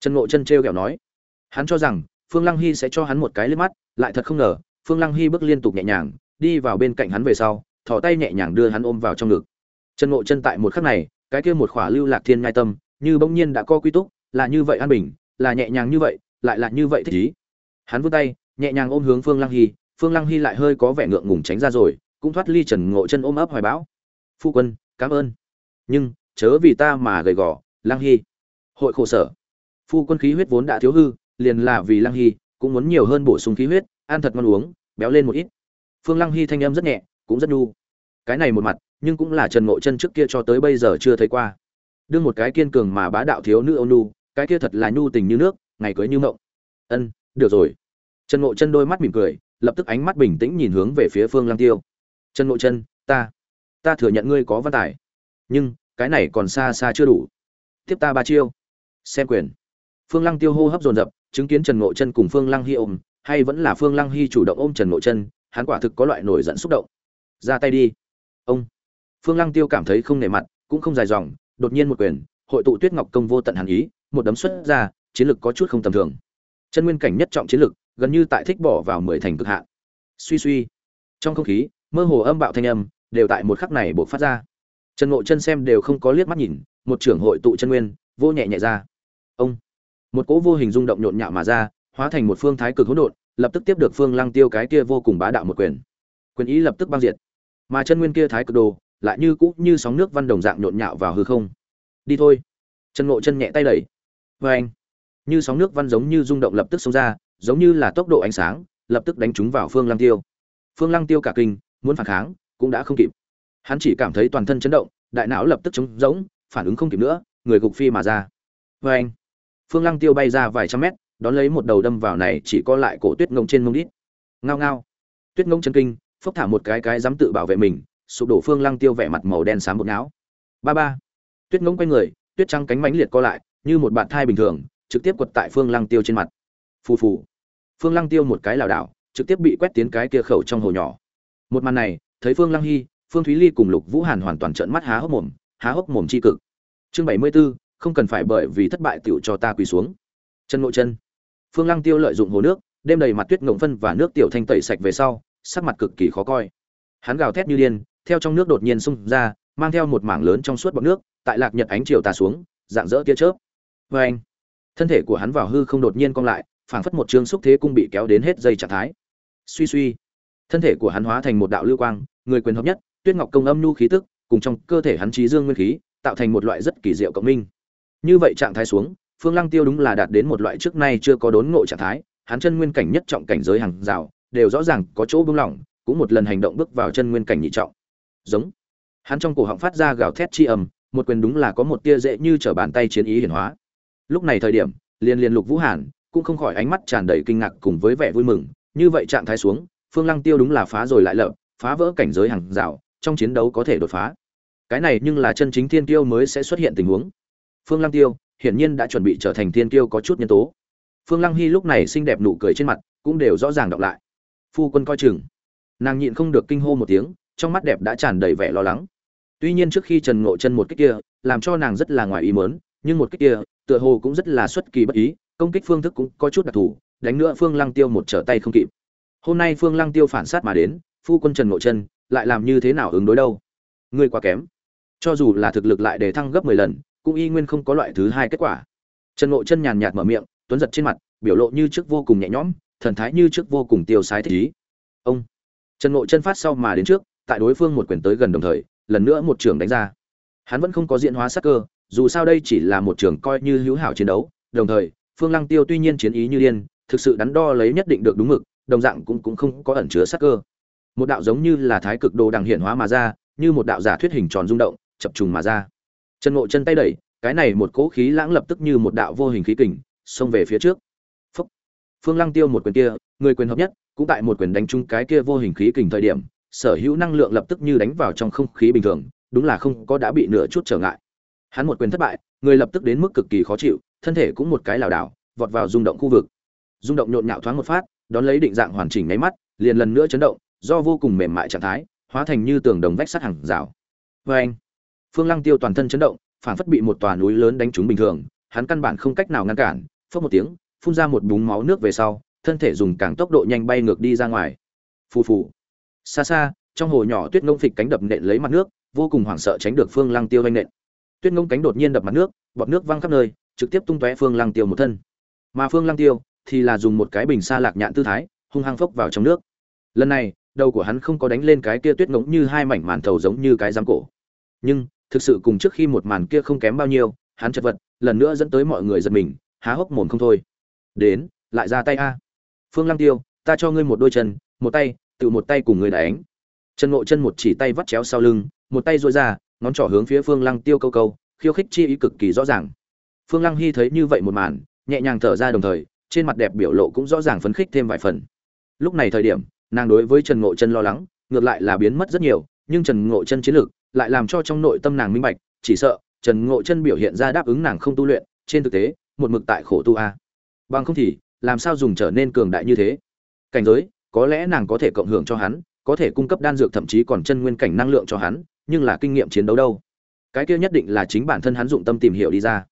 Trần ngộ chân trêu ghẹo nói. Hắn cho rằng, phương lăng hy sẽ cho hắn một cái liếp mắt, lại thật không ngờ, phương lăng hy bước liên tục nhẹ nhàng, đi vào bên cạnh hắn về sau, thò tay nhẹ nhàng đưa hắn ôm vào trong ngực. Trần ngộ chân tại một khắc này, cái kia một khỏa lưu lạc thiên ngai tâm, như bỗng nhiên đã co quy túc, là như vậy an bình, là nhẹ nhàng như vậy, lại là như vậy thích ý. Hắn vươn tay, nhẹ nhàng ôm hướng phương lăng hy, phương lăng hy lại hơi có vẻ ngượng ngùng tránh ra rồi, cũng thoát ly trần ngộ chân ôm ấp hoài bão. Phu quân, cảm ơn. Nhưng, chớ vì ta mà gầy gò, lăng hy hội khổ sở. Phu quân khí huyết vốn đã thiếu hư, liền là vì lăng hy, cũng muốn nhiều hơn bổ sung khí huyết, ăn thật ngon uống, béo lên một ít. Phương lăng hy thanh âm rất nhẹ, cũng rất nhu. Cái này một mặt, nhưng cũng là trần ngộ chân trước kia cho tới bây giờ chưa thấy qua. Đương một cái kiên cường mà bá đạo thiếu nữ ôn nhu, cái kia thật là nhu tình như nước, ngày cưới như mộng. Ân, được rồi. Trần ngộ chân đôi mắt mỉm cười, lập tức ánh mắt bình tĩnh nhìn hướng về phía phương lăng tiêu. Trần ngộ chân, ta ta thừa nhận ngươi có văn tài, nhưng cái này còn xa xa chưa đủ. Tiếp ta ba chiêu xem quyền. Phương lăng tiêu hô hấp dồn dập, chứng kiến trần ngộ chân cùng phương lăng hy ôm, hay vẫn là phương lăng hy chủ động ôm trần ngộ chân, hắn quả thực có loại nổi giận xúc động. Ra tay đi. Ông. Phương lăng tiêu cảm thấy không nể mặt, cũng không dài dòng, đột nhiên một quyền, hội tụ tuyết ngọc công vô tận hàn ý, một đấm xuất ra, chiến lực có chút không tầm thường. Chân nguyên cảnh nhất trọng chiến lực, gần như tại thích bỏ vào mười thành cực hạn. Suy suy. Trong không khí, mơ hồ âm bạo thanh âm, đều tại một khắc này buộc phát ra. Trần ngộ chân xem đều không có liếc mắt nhìn, một trưởng hội tụ chân nguyên vô nhẹ nhẹ ra ông. Một cỗ vô hình rung động nhộn nhạo mà ra, hóa thành một phương thái cực hỗn độn, lập tức tiếp được phương lăng tiêu cái kia vô cùng bá đạo một quyền. Quyền ý lập tức băng diệt. Mà chân nguyên kia thái cực đồ, lại như cũ như sóng nước văn đồng dạng nhộn nhạo vào hư không. Đi thôi. Chân ngộ chân nhẹ tay đẩy. Vê anh, như sóng nước văn giống như rung động lập tức xông ra, giống như là tốc độ ánh sáng, lập tức đánh trúng vào phương lăng tiêu. Phương lăng tiêu cả kinh, muốn phản kháng, cũng đã không kịp. Hắn chỉ cảm thấy toàn thân chấn động, đại não lập tức trống rỗng, phản ứng không kịp nữa, người gục phi mà ra. Vê anh phương lăng tiêu bay ra vài trăm mét, đón lấy một đầu đâm vào này chỉ có lại cổ tuyết ngông trên mông đít. Ngao ngao. Tuyết ngông chân kinh, phốc thả một cái cái dám tự bảo vệ mình, sụp đổ phương lăng tiêu vẻ mặt màu đen xám bột não. Ba ba. Tuyết ngông quay người, tuyết trắng cánh mãnh liệt co lại, như một bạn thai bình thường, trực tiếp quật tại phương lăng tiêu trên mặt. Phù phù. Phương lăng tiêu một cái lảo đảo, trực tiếp bị quét tiến cái kia khẩu trong hồ nhỏ. Một màn này, thấy phương lăng hy, phương thúy ly cùng lục vũ hàn hoàn toàn trợn mắt há hốc mồm, há hốc mồm c h i cực. Chương bảy mươi b ố không cần phải bởi vì thất bại tiểu cho ta quỳ xuống. Chân nội chân. Phương lăng tiêu lợi dụng hồ nước, đêm đầy mặt tuyết ngộng phân và nước tiểu thanh tẩy sạch về sau, sắc mặt cực kỳ khó coi. Hắn gào thét như điên, theo trong nước đột nhiên xung ra, mang theo một mảng lớn trong suốt bọt nước, tại lạc nhật ánh chiều tà xuống, dạng dỡ tia chớp. Oeng. thân thể của hắn vào hư không đột nhiên cong lại, phảng phất một trường xúc thế cung bị kéo đến hết dây trạng thái. Suy suy. Thân thể của hắn hóa thành một đạo lưu quang, người quyền hợp nhất, tuyết ngọc công âm nhu khí tức, cùng trong cơ thể hắn trí dương nguyên khí, tạo thành một loại rất kỳ diệu cộng minh như vậy trạng thái xuống, phương lăng tiêu đúng là đạt đến một loại trước nay chưa có đốn ngộ trạng thái, hắn chân nguyên cảnh nhất trọng cảnh giới hàng rào, đều rõ ràng có chỗ buông lỏng, cũng một lần hành động bước vào chân nguyên cảnh nhị trọng. Giống. Hắn trong cổ họng phát ra gào thét chi ầm một quyền đúng là có một tia dễ như trở bàn tay chiến ý hiển hóa. Lúc này thời điểm liên liên lục vũ hàn, cũng không khỏi ánh mắt tràn đầy kinh ngạc cùng với vẻ vui mừng, như vậy trạng thái xuống, phương lăng tiêu đúng là phá rồi lại lợp, phá vỡ cảnh giới hàng rào, trong chiến đấu có thể đột phá. Cái này nhưng là chân chính thiên tiêu mới sẽ xuất hiện tình huống phương lăng tiêu hiển nhiên đã chuẩn bị trở thành thiên tiêu có chút nhân tố. Phương lăng hy lúc này xinh đẹp nụ cười trên mặt cũng đều rõ ràng đọc lại. Phu quân coi chừng. Nàng nhịn không được kinh hô một tiếng trong mắt đẹp đã tràn đầy vẻ lo lắng. Tuy nhiên trước khi trần ngộ chân một kích kia làm cho nàng rất là ngoài ý muốn, nhưng một kích kia tựa hồ cũng rất là xuất kỳ bất ý công kích phương thức cũng có chút đặc thù đánh nữa phương lăng tiêu một trở tay không kịp. Hôm nay phương lăng tiêu phản sát mà đến phu quân trần ngộ chân lại làm như thế nào ứng đối đâu? Ngươi quá kém. Cho dù là thực lực lại để thăng gấp mười lần cũng y nguyên không có loại thứ hai kết quả. Trần ngộ chân nhàn nhạt mở miệng, tuấn giật trên mặt, biểu lộ như trước vô cùng nhẹ nhõm, thần thái như trước vô cùng tiêu sái thích ý. Ông. Trần ngộ chân phát sau mà đến trước, tại đối phương một quyền tới gần đồng thời, lần nữa một trường đánh ra. Hắn vẫn không có diễn hóa sắc cơ, dù sao đây chỉ là một trường coi như hữu hảo chiến đấu, đồng thời, phương lăng tiêu tuy nhiên chiến ý như điên, thực sự đắn đo lấy nhất định được đúng mực, đồng dạng cũng cũng không có ẩn chứa sắc cơ. Một đạo giống như là thái cực đồ đằng hiện hóa mà ra, như một đạo giả thuyết hình tròn rung động, chập trùng mà ra trần ngộ chân tay đẩy, cái này một cỗ khí lãng lập tức như một đạo vô hình khí kình, xông về phía trước. Phúc. phương lăng tiêu một quyền kia, người quyền hợp nhất, cũng tại một quyền đánh trúng cái kia vô hình khí kình thời điểm, sở hữu năng lượng lập tức như đánh vào trong không khí bình thường, đúng là không có đã bị nửa chút trở ngại. Hắn một quyền thất bại, người lập tức đến mức cực kỳ khó chịu, thân thể cũng một cái lảo đảo, vọt vào rung động khu vực. Rung động nhộn nhạo thoáng một phát, đón lấy định dạng hoàn chỉnh nháy mắt, liền lần nữa chấn động, do vô cùng mềm mại trạng thái, hóa thành như tường đồng vách sắt hàng rào. Vê anh phương lăng tiêu toàn thân chấn động phản phất bị một tòa núi lớn đánh trúng bình thường, hắn căn bản không cách nào ngăn cản, phốc một tiếng, phun ra một búng máu nước về sau, thân thể dùng càng tốc độ nhanh bay ngược đi ra ngoài. Phù phù. Xa xa, trong hồ nhỏ tuyết ngông phịch cánh đập nện lấy mặt nước, vô cùng hoảng sợ tránh được phương lăng tiêu đánh nện. Tuyết ngông cánh đột nhiên đập mặt nước, bọt nước văng khắp nơi, trực tiếp tung tóe phương lăng tiêu một thân. Mà phương lăng tiêu thì là dùng một cái bình xa lạc nhạn tư thái, hung hăng phốc vào trong nước. Lần này, đầu của hắn không có đánh lên cái kia tuyết ngỗng như hai mảnh màn thầu giống như cái giám cổ. Nhưng thực sự cùng trước khi một màn kia không kém bao nhiêu, hắn chật vật, lần nữa dẫn tới mọi người giật mình, há hốc mồm không thôi. Đến, lại ra tay a. Phương lăng tiêu, ta cho ngươi một đôi chân, một tay, tự một tay cùng người đánh. Chân ngộ chân một chỉ tay vắt chéo sau lưng, một tay duỗi ra, ngón trỏ hướng phía phương lăng tiêu câu câu, khiêu khích chi ý cực kỳ rõ ràng. Phương lăng hy thấy như vậy một màn, nhẹ nhàng thở ra đồng thời, trên mặt đẹp biểu lộ cũng rõ ràng phấn khích thêm vài phần. Lúc này thời điểm, nàng đối với trần ngộ chân lo lắng, ngược lại là biến mất rất nhiều, nhưng trần ngộ chân chiến lược lại làm cho trong nội tâm nàng minh bạch, chỉ sợ, trần ngộ chân biểu hiện ra đáp ứng nàng không tu luyện, trên thực tế, một mực tại khổ tu a. Bằng không thì, làm sao dùng trở nên cường đại như thế? Cảnh giới, có lẽ nàng có thể cộng hưởng cho hắn, có thể cung cấp đan dược thậm chí còn chân nguyên cảnh năng lượng cho hắn, nhưng là kinh nghiệm chiến đấu đâu? Cái kia nhất định là chính bản thân hắn dụng tâm tìm hiểu đi ra.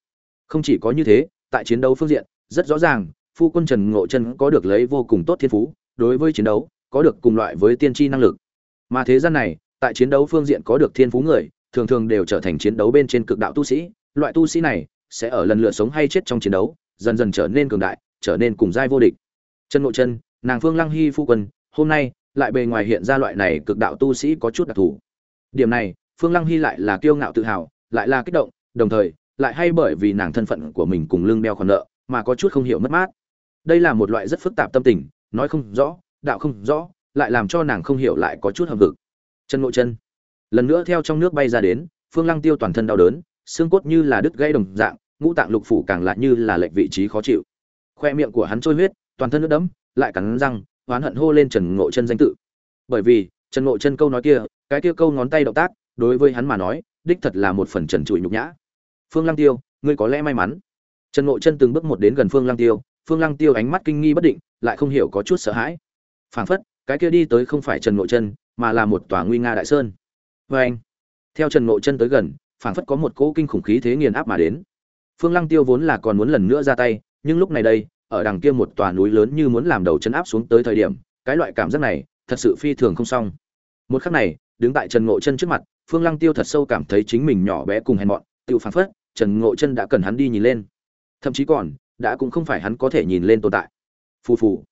Không chỉ có như thế, tại chiến đấu phương diện, rất rõ ràng, phu quân trần ngộ chân có được lấy vô cùng tốt thiên phú, đối với chiến đấu, có được cùng loại với tiên tri năng lực. Mà thế gian này tại chiến đấu phương diện có được thiên phú người, thường thường đều trở thành chiến đấu bên trên cực đạo tu sĩ. Loại tu sĩ này sẽ ở lần lượt sống hay chết trong chiến đấu, dần dần trở nên cường đại, trở nên cùng giai vô địch. Chân ngộ chân, nàng phương lăng hy phu quân, hôm nay lại bề ngoài hiện ra loại này cực đạo tu sĩ có chút đặc thù. Điểm này, phương lăng hy lại là kiêu ngạo tự hào, lại là kích động, đồng thời lại hay bởi vì nàng thân phận của mình cùng lưng đeo khoản nợ mà có chút không hiểu mất mát. Đây là một loại rất phức tạp tâm tình, nói không rõ, đạo không rõ, lại làm cho nàng không hiểu lại có chút hầm vực chân ngộ chân. Lần nữa theo trong nước bay ra đến, phương lăng tiêu toàn thân đau đớn, xương cốt như là đứt gãy đồng dạng, ngũ tạng lục phủ càng lại như là lệch vị trí khó chịu. Khoe miệng của hắn trôi huyết, toàn thân nước đẫm, lại cắn răng oán hận hô lên trần ngộ chân danh tự. Bởi vì, trần ngộ chân câu nói kia, cái kia câu ngón tay động tác, đối với hắn mà nói, đích thật là một phần trần trụi nhục nhã. Phương lăng tiêu, ngươi có lẽ may mắn. Trần ngộ chân từng bước một đến gần phương lăng tiêu, phương lăng tiêu ánh mắt kinh nghi bất định, lại không hiểu có chút sợ hãi. Phảng phất, cái kia đi tới không phải trần ngộ chân mà là một tòa nguy nga đại sơn. Vê anh, theo trần ngộ chân tới gần, phảng phất có một cỗ kinh khủng khí thế nghiền áp mà đến. Phương lăng tiêu vốn là còn muốn lần nữa ra tay, nhưng lúc này đây, ở đằng kia một tòa núi lớn như muốn làm đầu chấn áp xuống tới thời điểm, cái loại cảm giác này thật sự phi thường không xong. Một khắc này, đứng tại trần ngộ chân trước mặt, phương lăng tiêu thật sâu cảm thấy chính mình nhỏ bé cùng hèn mọn, tự phảng phất, trần ngộ chân đã cần hắn đi nhìn lên. Thậm chí còn, đã cũng không phải hắn có thể nhìn lên tồn tại. Phù phù.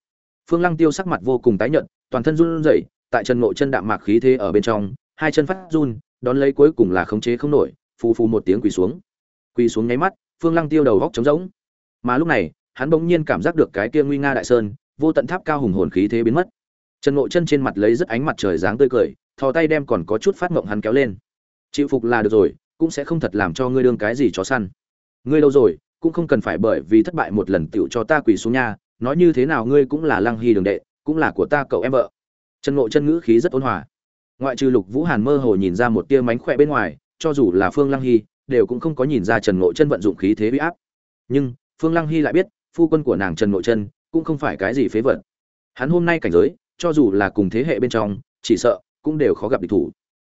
Phương lăng tiêu sắc mặt vô cùng tái nhợt, toàn thân run rẩy tại trần ngộ chân đạm mạc khí thế ở bên trong, hai chân phát run, đón lấy cuối cùng là khống chế không nổi, phù phù một tiếng quỳ xuống. Quỳ xuống nháy mắt, phương lăng tiêu đầu góc trống rỗng. Mà lúc này, hắn bỗng nhiên cảm giác được cái kia nguy nga đại sơn, vô tận tháp cao hùng hồn khí thế biến mất. Trần ngộ chân trên mặt lấy rất ánh mặt trời dáng tươi cười, thò tay đem còn có chút phát ngộng hắn kéo lên. Chịu phục là được rồi, cũng sẽ không thật làm cho ngươi đương cái gì chó săn. Ngươi lâu rồi, cũng không cần phải bởi vì thất bại một lần tựu cho ta quỳ xuống nha, nói như thế nào ngươi cũng là lăng hy đường đệ, cũng là của ta cậu em vợ trần ngộ chân ngữ khí rất ôn hòa. Ngoại trừ lục vũ hàn mơ hồ nhìn ra một tia mánh khỏe bên ngoài, cho dù là phương lăng hy, đều cũng không có nhìn ra trần ngộ chân vận dụng khí thế bị áp. Nhưng, phương lăng hy lại biết, phu quân của nàng trần ngộ chân cũng không phải cái gì phế vật. Hắn hôm nay cảnh giới, cho dù là cùng thế hệ bên trong, chỉ sợ cũng đều khó gặp địch thủ.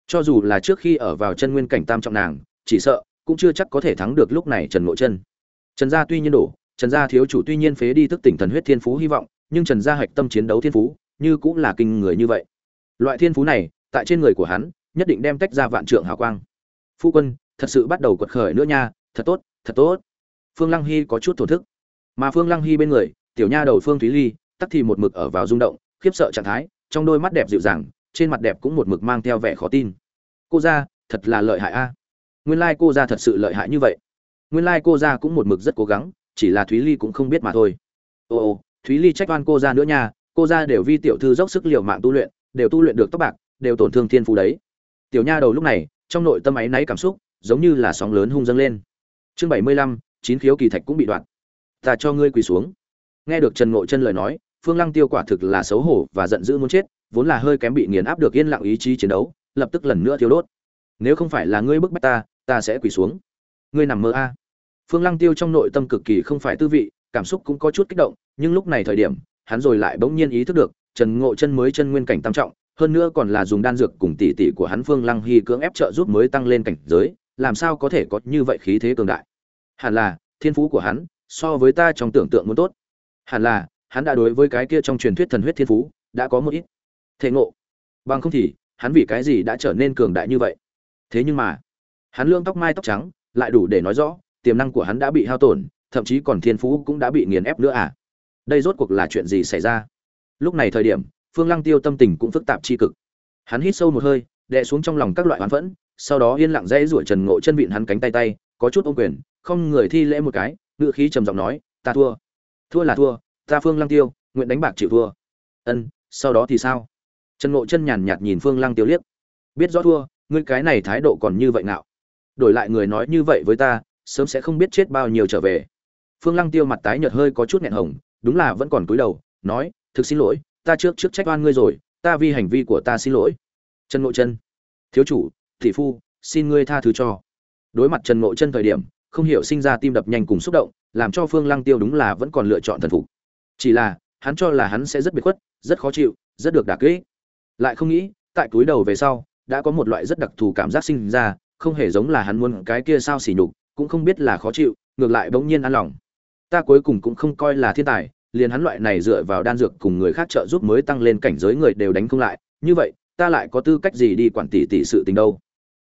Cho dù là trước khi ở vào chân nguyên cảnh tam trọng nàng, chỉ sợ cũng chưa chắc có thể thắng được lúc này trần ngộ chân. Trần gia tuy nhiên đổ, trần gia thiếu chủ tuy nhiên phế đi thức tỉnh thần huyết thiên phú hy vọng, nhưng trần gia hạch tâm chiến đấu thiên phú như cũng là kinh người như vậy. Loại thiên phú này, tại trên người của hắn, nhất định đem tách ra vạn trượng hào quang. Phu quân, thật sự bắt đầu quật khởi nữa nha, thật tốt thật tốt. Phương lăng hy có chút thổ thức. Mà phương lăng hy bên người, tiểu nha đầu phương thúy ly, tắc thì một mực ở vào rung động, khiếp sợ trạng thái, trong đôi mắt đẹp dịu dàng, trên mặt đẹp cũng một mực mang theo vẻ khó tin. Cô ra thật là lợi hại a. Nguyên lai、like、cô ra thật sự lợi hại như vậy. Nguyên lai、like、cô ra cũng một mực rất cố gắng, chỉ là thúy ly cũng không biết mà thôi. Ồ ồ thúy ly trách oan cô ra nữa nha cô ra đều vi tiểu thư dốc sức liều mạng tu luyện, đều tu luyện được tóc bạc, đều tổn thương thiên phú đấy. Tiểu nha đầu lúc này, trong nội tâm áy náy cảm xúc, giống như là sóng lớn hung dâng lên. Chương bảy mươi lăm, chín khiếu kỳ thạch cũng bị đoạn. Ta cho ngươi quỳ xuống. Nghe được trần ngộ chân lời nói, phương lăng tiêu quả thực là xấu hổ và giận dữ muốn chết, vốn là hơi kém bị nghiền áp được yên lặng ý chí chiến đấu, lập tức lần nữa thiếu đốt. Nếu không phải là ngươi bức bách ta ta sẽ quỳ xuống. Ngươi nằm mơ a. Phương lăng tiêu trong nội tâm cực kỳ không phải tư vị, cảm xúc cũng có chút kích động, nhưng lúc này thời điểm hắn rồi lại bỗng nhiên ý thức được, trần ngộ chân mới chân nguyên cảnh tam trọng, hơn nữa còn là dùng đan dược cùng tỷ tỷ của hắn phương lăng hy cưỡng ép trợ giúp mới tăng lên cảnh giới, làm sao có thể có như vậy khí thế cường đại. Hẳn là, thiên phú của hắn, so với ta trong tưởng tượng muốn tốt. Hẳn là, hắn đã đối với cái kia trong truyền thuyết thần huyết thiên phú, đã có một ít thể ngộ. Bằng không thì, hắn vì cái gì đã trở nên cường đại như vậy? Thế nhưng mà, hắn lương tóc mai tóc trắng, lại đủ để nói rõ, tiềm năng của hắn đã bị hao tổn, thậm chí còn thiên phú cũng đã bị nghiền ép nữa à? Đây rốt cuộc là chuyện gì xảy ra? Lúc này thời điểm, phương lăng tiêu tâm tình cũng phức tạp tri cực. Hắn hít sâu một hơi, đè xuống trong lòng các loại oán phẫn, sau đó yên lặng dãy ruổi trần ngộ chân vịn hắn cánh tay tay, có chút ôm quyền, không người thi lễ một cái ngự khí trầm giọng nói, ta thua. Thua là thua, ta phương lăng tiêu, nguyện đánh bạc chịu thua. Ân, sau đó thì sao? Trần ngộ chân nhàn nhạt nhìn phương lăng tiêu liếc. Biết rõ thua, ngươi cái này thái độ còn như vậy nào đổi lại người nói như vậy với ta, sớm sẽ không biết chết bao nhiêu trở về. Phương lăng tiêu mặt tái nhợt hơi có chút nghẹn hồng đúng là vẫn còn cúi đầu, nói, thực xin lỗi, ta trước trước trách oan ngươi rồi, ta vì hành vi của ta xin lỗi. Trần ngộ chân thiếu chủ thị phu, xin ngươi tha thứ cho. Đối mặt trần ngộ chân thời điểm, không hiểu sinh ra tim đập nhanh cùng xúc động, làm cho phương lăng tiêu đúng là vẫn còn lựa chọn thần phục. Chỉ là, hắn cho là hắn sẽ rất biệt khuất, rất khó chịu, rất được đả kích. Lại không nghĩ, tại túi đầu về sau, đã có một loại rất đặc thù cảm giác sinh ra, không hề giống là hắn muốn cái kia sao xỉ nhục, cũng không biết là khó chịu, ngược lại bỗng nhiên an lòng ta cuối cùng cũng không coi là thiên tài, liền hắn loại này dựa vào đan dược cùng người khác trợ giúp mới tăng lên cảnh giới người đều đánh không lại, như vậy, ta lại có tư cách gì đi quản tỷ tỷ sự tình đâu?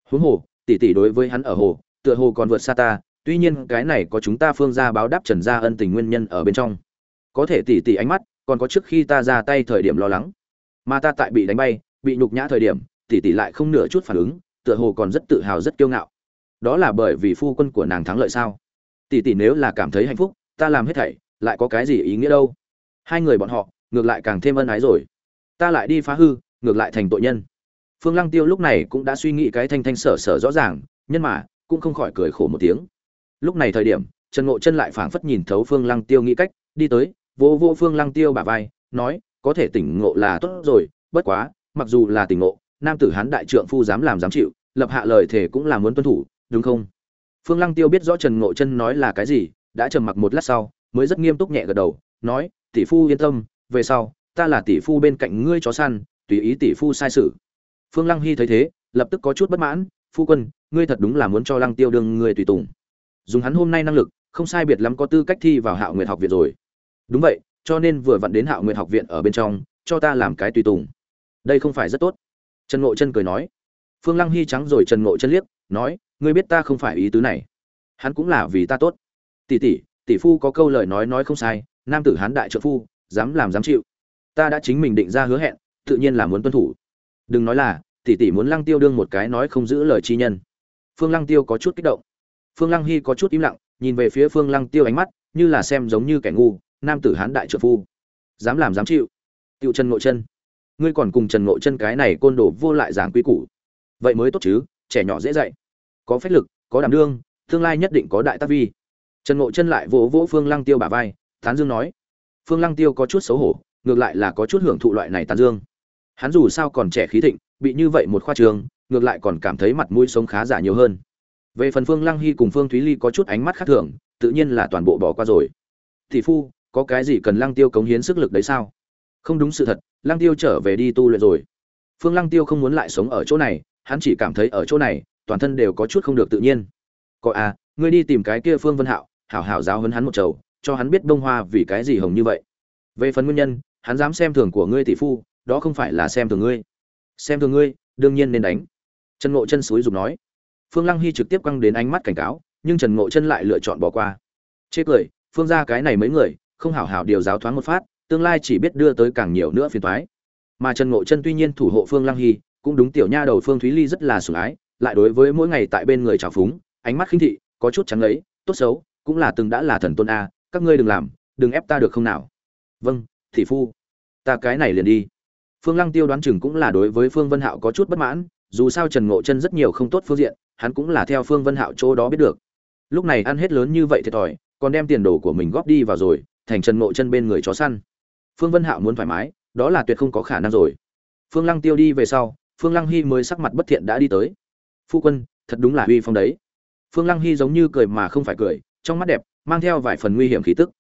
Huống hồ, tỷ tỷ đối với hắn ở hồ, tựa hồ còn vượt xa ta, tuy nhiên cái này có chúng ta phương ra báo đáp trần gia ân tình nguyên nhân ở bên trong. Có thể tỷ tỷ ánh mắt, còn có trước khi ta ra tay thời điểm lo lắng. Mà ta tại bị đánh bay, bị nhục nhã thời điểm, tỷ tỷ lại không nửa chút phản ứng, tựa hồ còn rất tự hào, rất kiêu ngạo. Đó là bởi vì phu quân của nàng thắng lợi sao? Tỷ tỷ nếu là cảm thấy hạnh phúc ta làm hết thảy, lại có cái gì ý nghĩa đâu? Hai người bọn họ, ngược lại càng thêm ân ái rồi. Ta lại đi phá hư, ngược lại thành tội nhân. Phương lăng tiêu lúc này cũng đã suy nghĩ cái thanh thanh sở sở rõ ràng, nhân mà, cũng không khỏi cười khổ một tiếng. Lúc này thời điểm, trần ngộ chân lại phảng phất nhìn thấu phương lăng tiêu nghĩ cách, đi tới vô vô phương lăng tiêu bả vai, nói, có thể tỉnh ngộ là tốt rồi, bất quá, mặc dù là tỉnh ngộ, nam tử hán đại trượng phu dám làm dám chịu, lập hạ lời thể cũng là muốn tuân thủ, đúng không? Phương lăng tiêu biết rõ trần ngộ chân nói là cái gì đã trầm mặc một lát sau, mới rất nghiêm túc nhẹ gật đầu, nói, tỷ phu yên tâm, về sau, ta là tỷ phu bên cạnh ngươi chó săn, tùy ý tỷ phu sai sự. Phương lăng hy thấy thế, lập tức có chút bất mãn, phu quân, ngươi thật đúng là muốn cho lăng tiêu đương ngươi tùy tùng. Dùng hắn hôm nay năng lực, không sai biệt lắm có tư cách thi vào hạo nguyệt học viện rồi. Đúng vậy, cho nên vừa vặn đến hạo nguyện học viện ở bên trong, cho ta làm cái tùy tùng. Đây không phải rất tốt. Trần ngộ chân cười nói. Phương lăng hy trắng rồi trần ngộ chân liếc, nói, ngươi biết ta không phải ý tứ này. Hắn cũng là vì ta tốt tỷ tỷ tỷ phu có câu lời nói nói không sai, nam tử hán đại trợ phu, dám làm dám chịu. Ta đã chính mình định ra hứa hẹn, tự nhiên là muốn tuân thủ. Đừng nói là, tỷ tỷ muốn lăng tiêu đương một cái nói không giữ lời chi nhân. Phương lăng tiêu có chút kích động. Phương lăng hy có chút im lặng, nhìn về phía phương lăng tiêu ánh mắt, như là xem giống như kẻ ngu, nam tử hán đại trợ phu. Dám làm dám chịu. Tiêu chân ngộ chân. Ngươi còn cùng trần ngộ chân cái này côn đồ vô lại giảng quy củ. Vậy mới tốt chứ, trẻ nhỏ dễ dạy. Có phách lực, có đảm đương, tương lai nhất định có đại tác vi trần ngộ chân lại vỗ vỗ phương lăng tiêu bả vai, tán dương nói, phương lăng tiêu có chút xấu hổ, ngược lại là có chút hưởng thụ loại này tán dương. Hắn dù sao còn trẻ khí thịnh, bị như vậy một khoa trường, ngược lại còn cảm thấy mặt mũi sống khá giả nhiều hơn. Về phần phương lăng hy cùng phương thúy ly có chút ánh mắt khác thường, tự nhiên là toàn bộ bỏ qua rồi. Thị phu, có cái gì cần lăng tiêu cống hiến sức lực đấy sao? Không đúng sự thật, lăng tiêu trở về đi tu luyện rồi. Phương lăng tiêu không muốn lại sống ở chỗ này, hắn chỉ cảm thấy ở chỗ này, toàn thân đều có chút không được tự nhiên. Có à ngươi đi tìm cái kia phương vân hạo hảo hảo giáo hấn hắn một chầu, cho hắn biết bông hoa vì cái gì hồng như vậy. Về phần nguyên nhân, hắn dám xem thường của ngươi tỷ phu, đó không phải là xem thường ngươi. Xem thường ngươi, đương nhiên nên đánh. Trần ngộ chân suối dục nói. Phương lăng hy trực tiếp quăng đến ánh mắt cảnh cáo, nhưng trần ngộ chân lại lựa chọn bỏ qua. Chê cười, phương ra cái này mấy người, không hảo hảo điều giáo thoáng một phát, tương lai chỉ biết đưa tới càng nhiều nữa phiền toái. Mà trần ngộ chân tuy nhiên thủ hộ phương lăng hy, cũng đúng tiểu nha đầu phương thúy ly rất là sủng ái, lại đối với mỗi ngày tại bên người trào phúng, ánh mắt khinh thị, có chút trắng lấy tốt xấu cũng là từng đã là thần tôn a, các ngươi đừng làm, đừng ép ta được không nào? Vâng thị phu. Ta cái này liền đi. Phương lăng tiêu đoán chừng cũng là đối với phương vân hạo có chút bất mãn, dù sao trần ngộ chân rất nhiều không tốt phương diện, hắn cũng là theo phương vân hạo chỗ đó biết được. Lúc này ăn hết lớn như vậy thiệt thòi còn đem tiền đồ của mình góp đi vào rồi, thành trần ngộ chân bên người chó săn. Phương vân hạo muốn thoải mái, đó là tuyệt không có khả năng rồi. Phương lăng tiêu đi về sau, phương lăng hy mới sắc mặt bất thiện đã đi tới. Phu quân, thật đúng là uy phong đấy. Phương lăng hy giống như cười mà không phải cười trong mắt đẹp, mang theo vài phần nguy hiểm khí tức.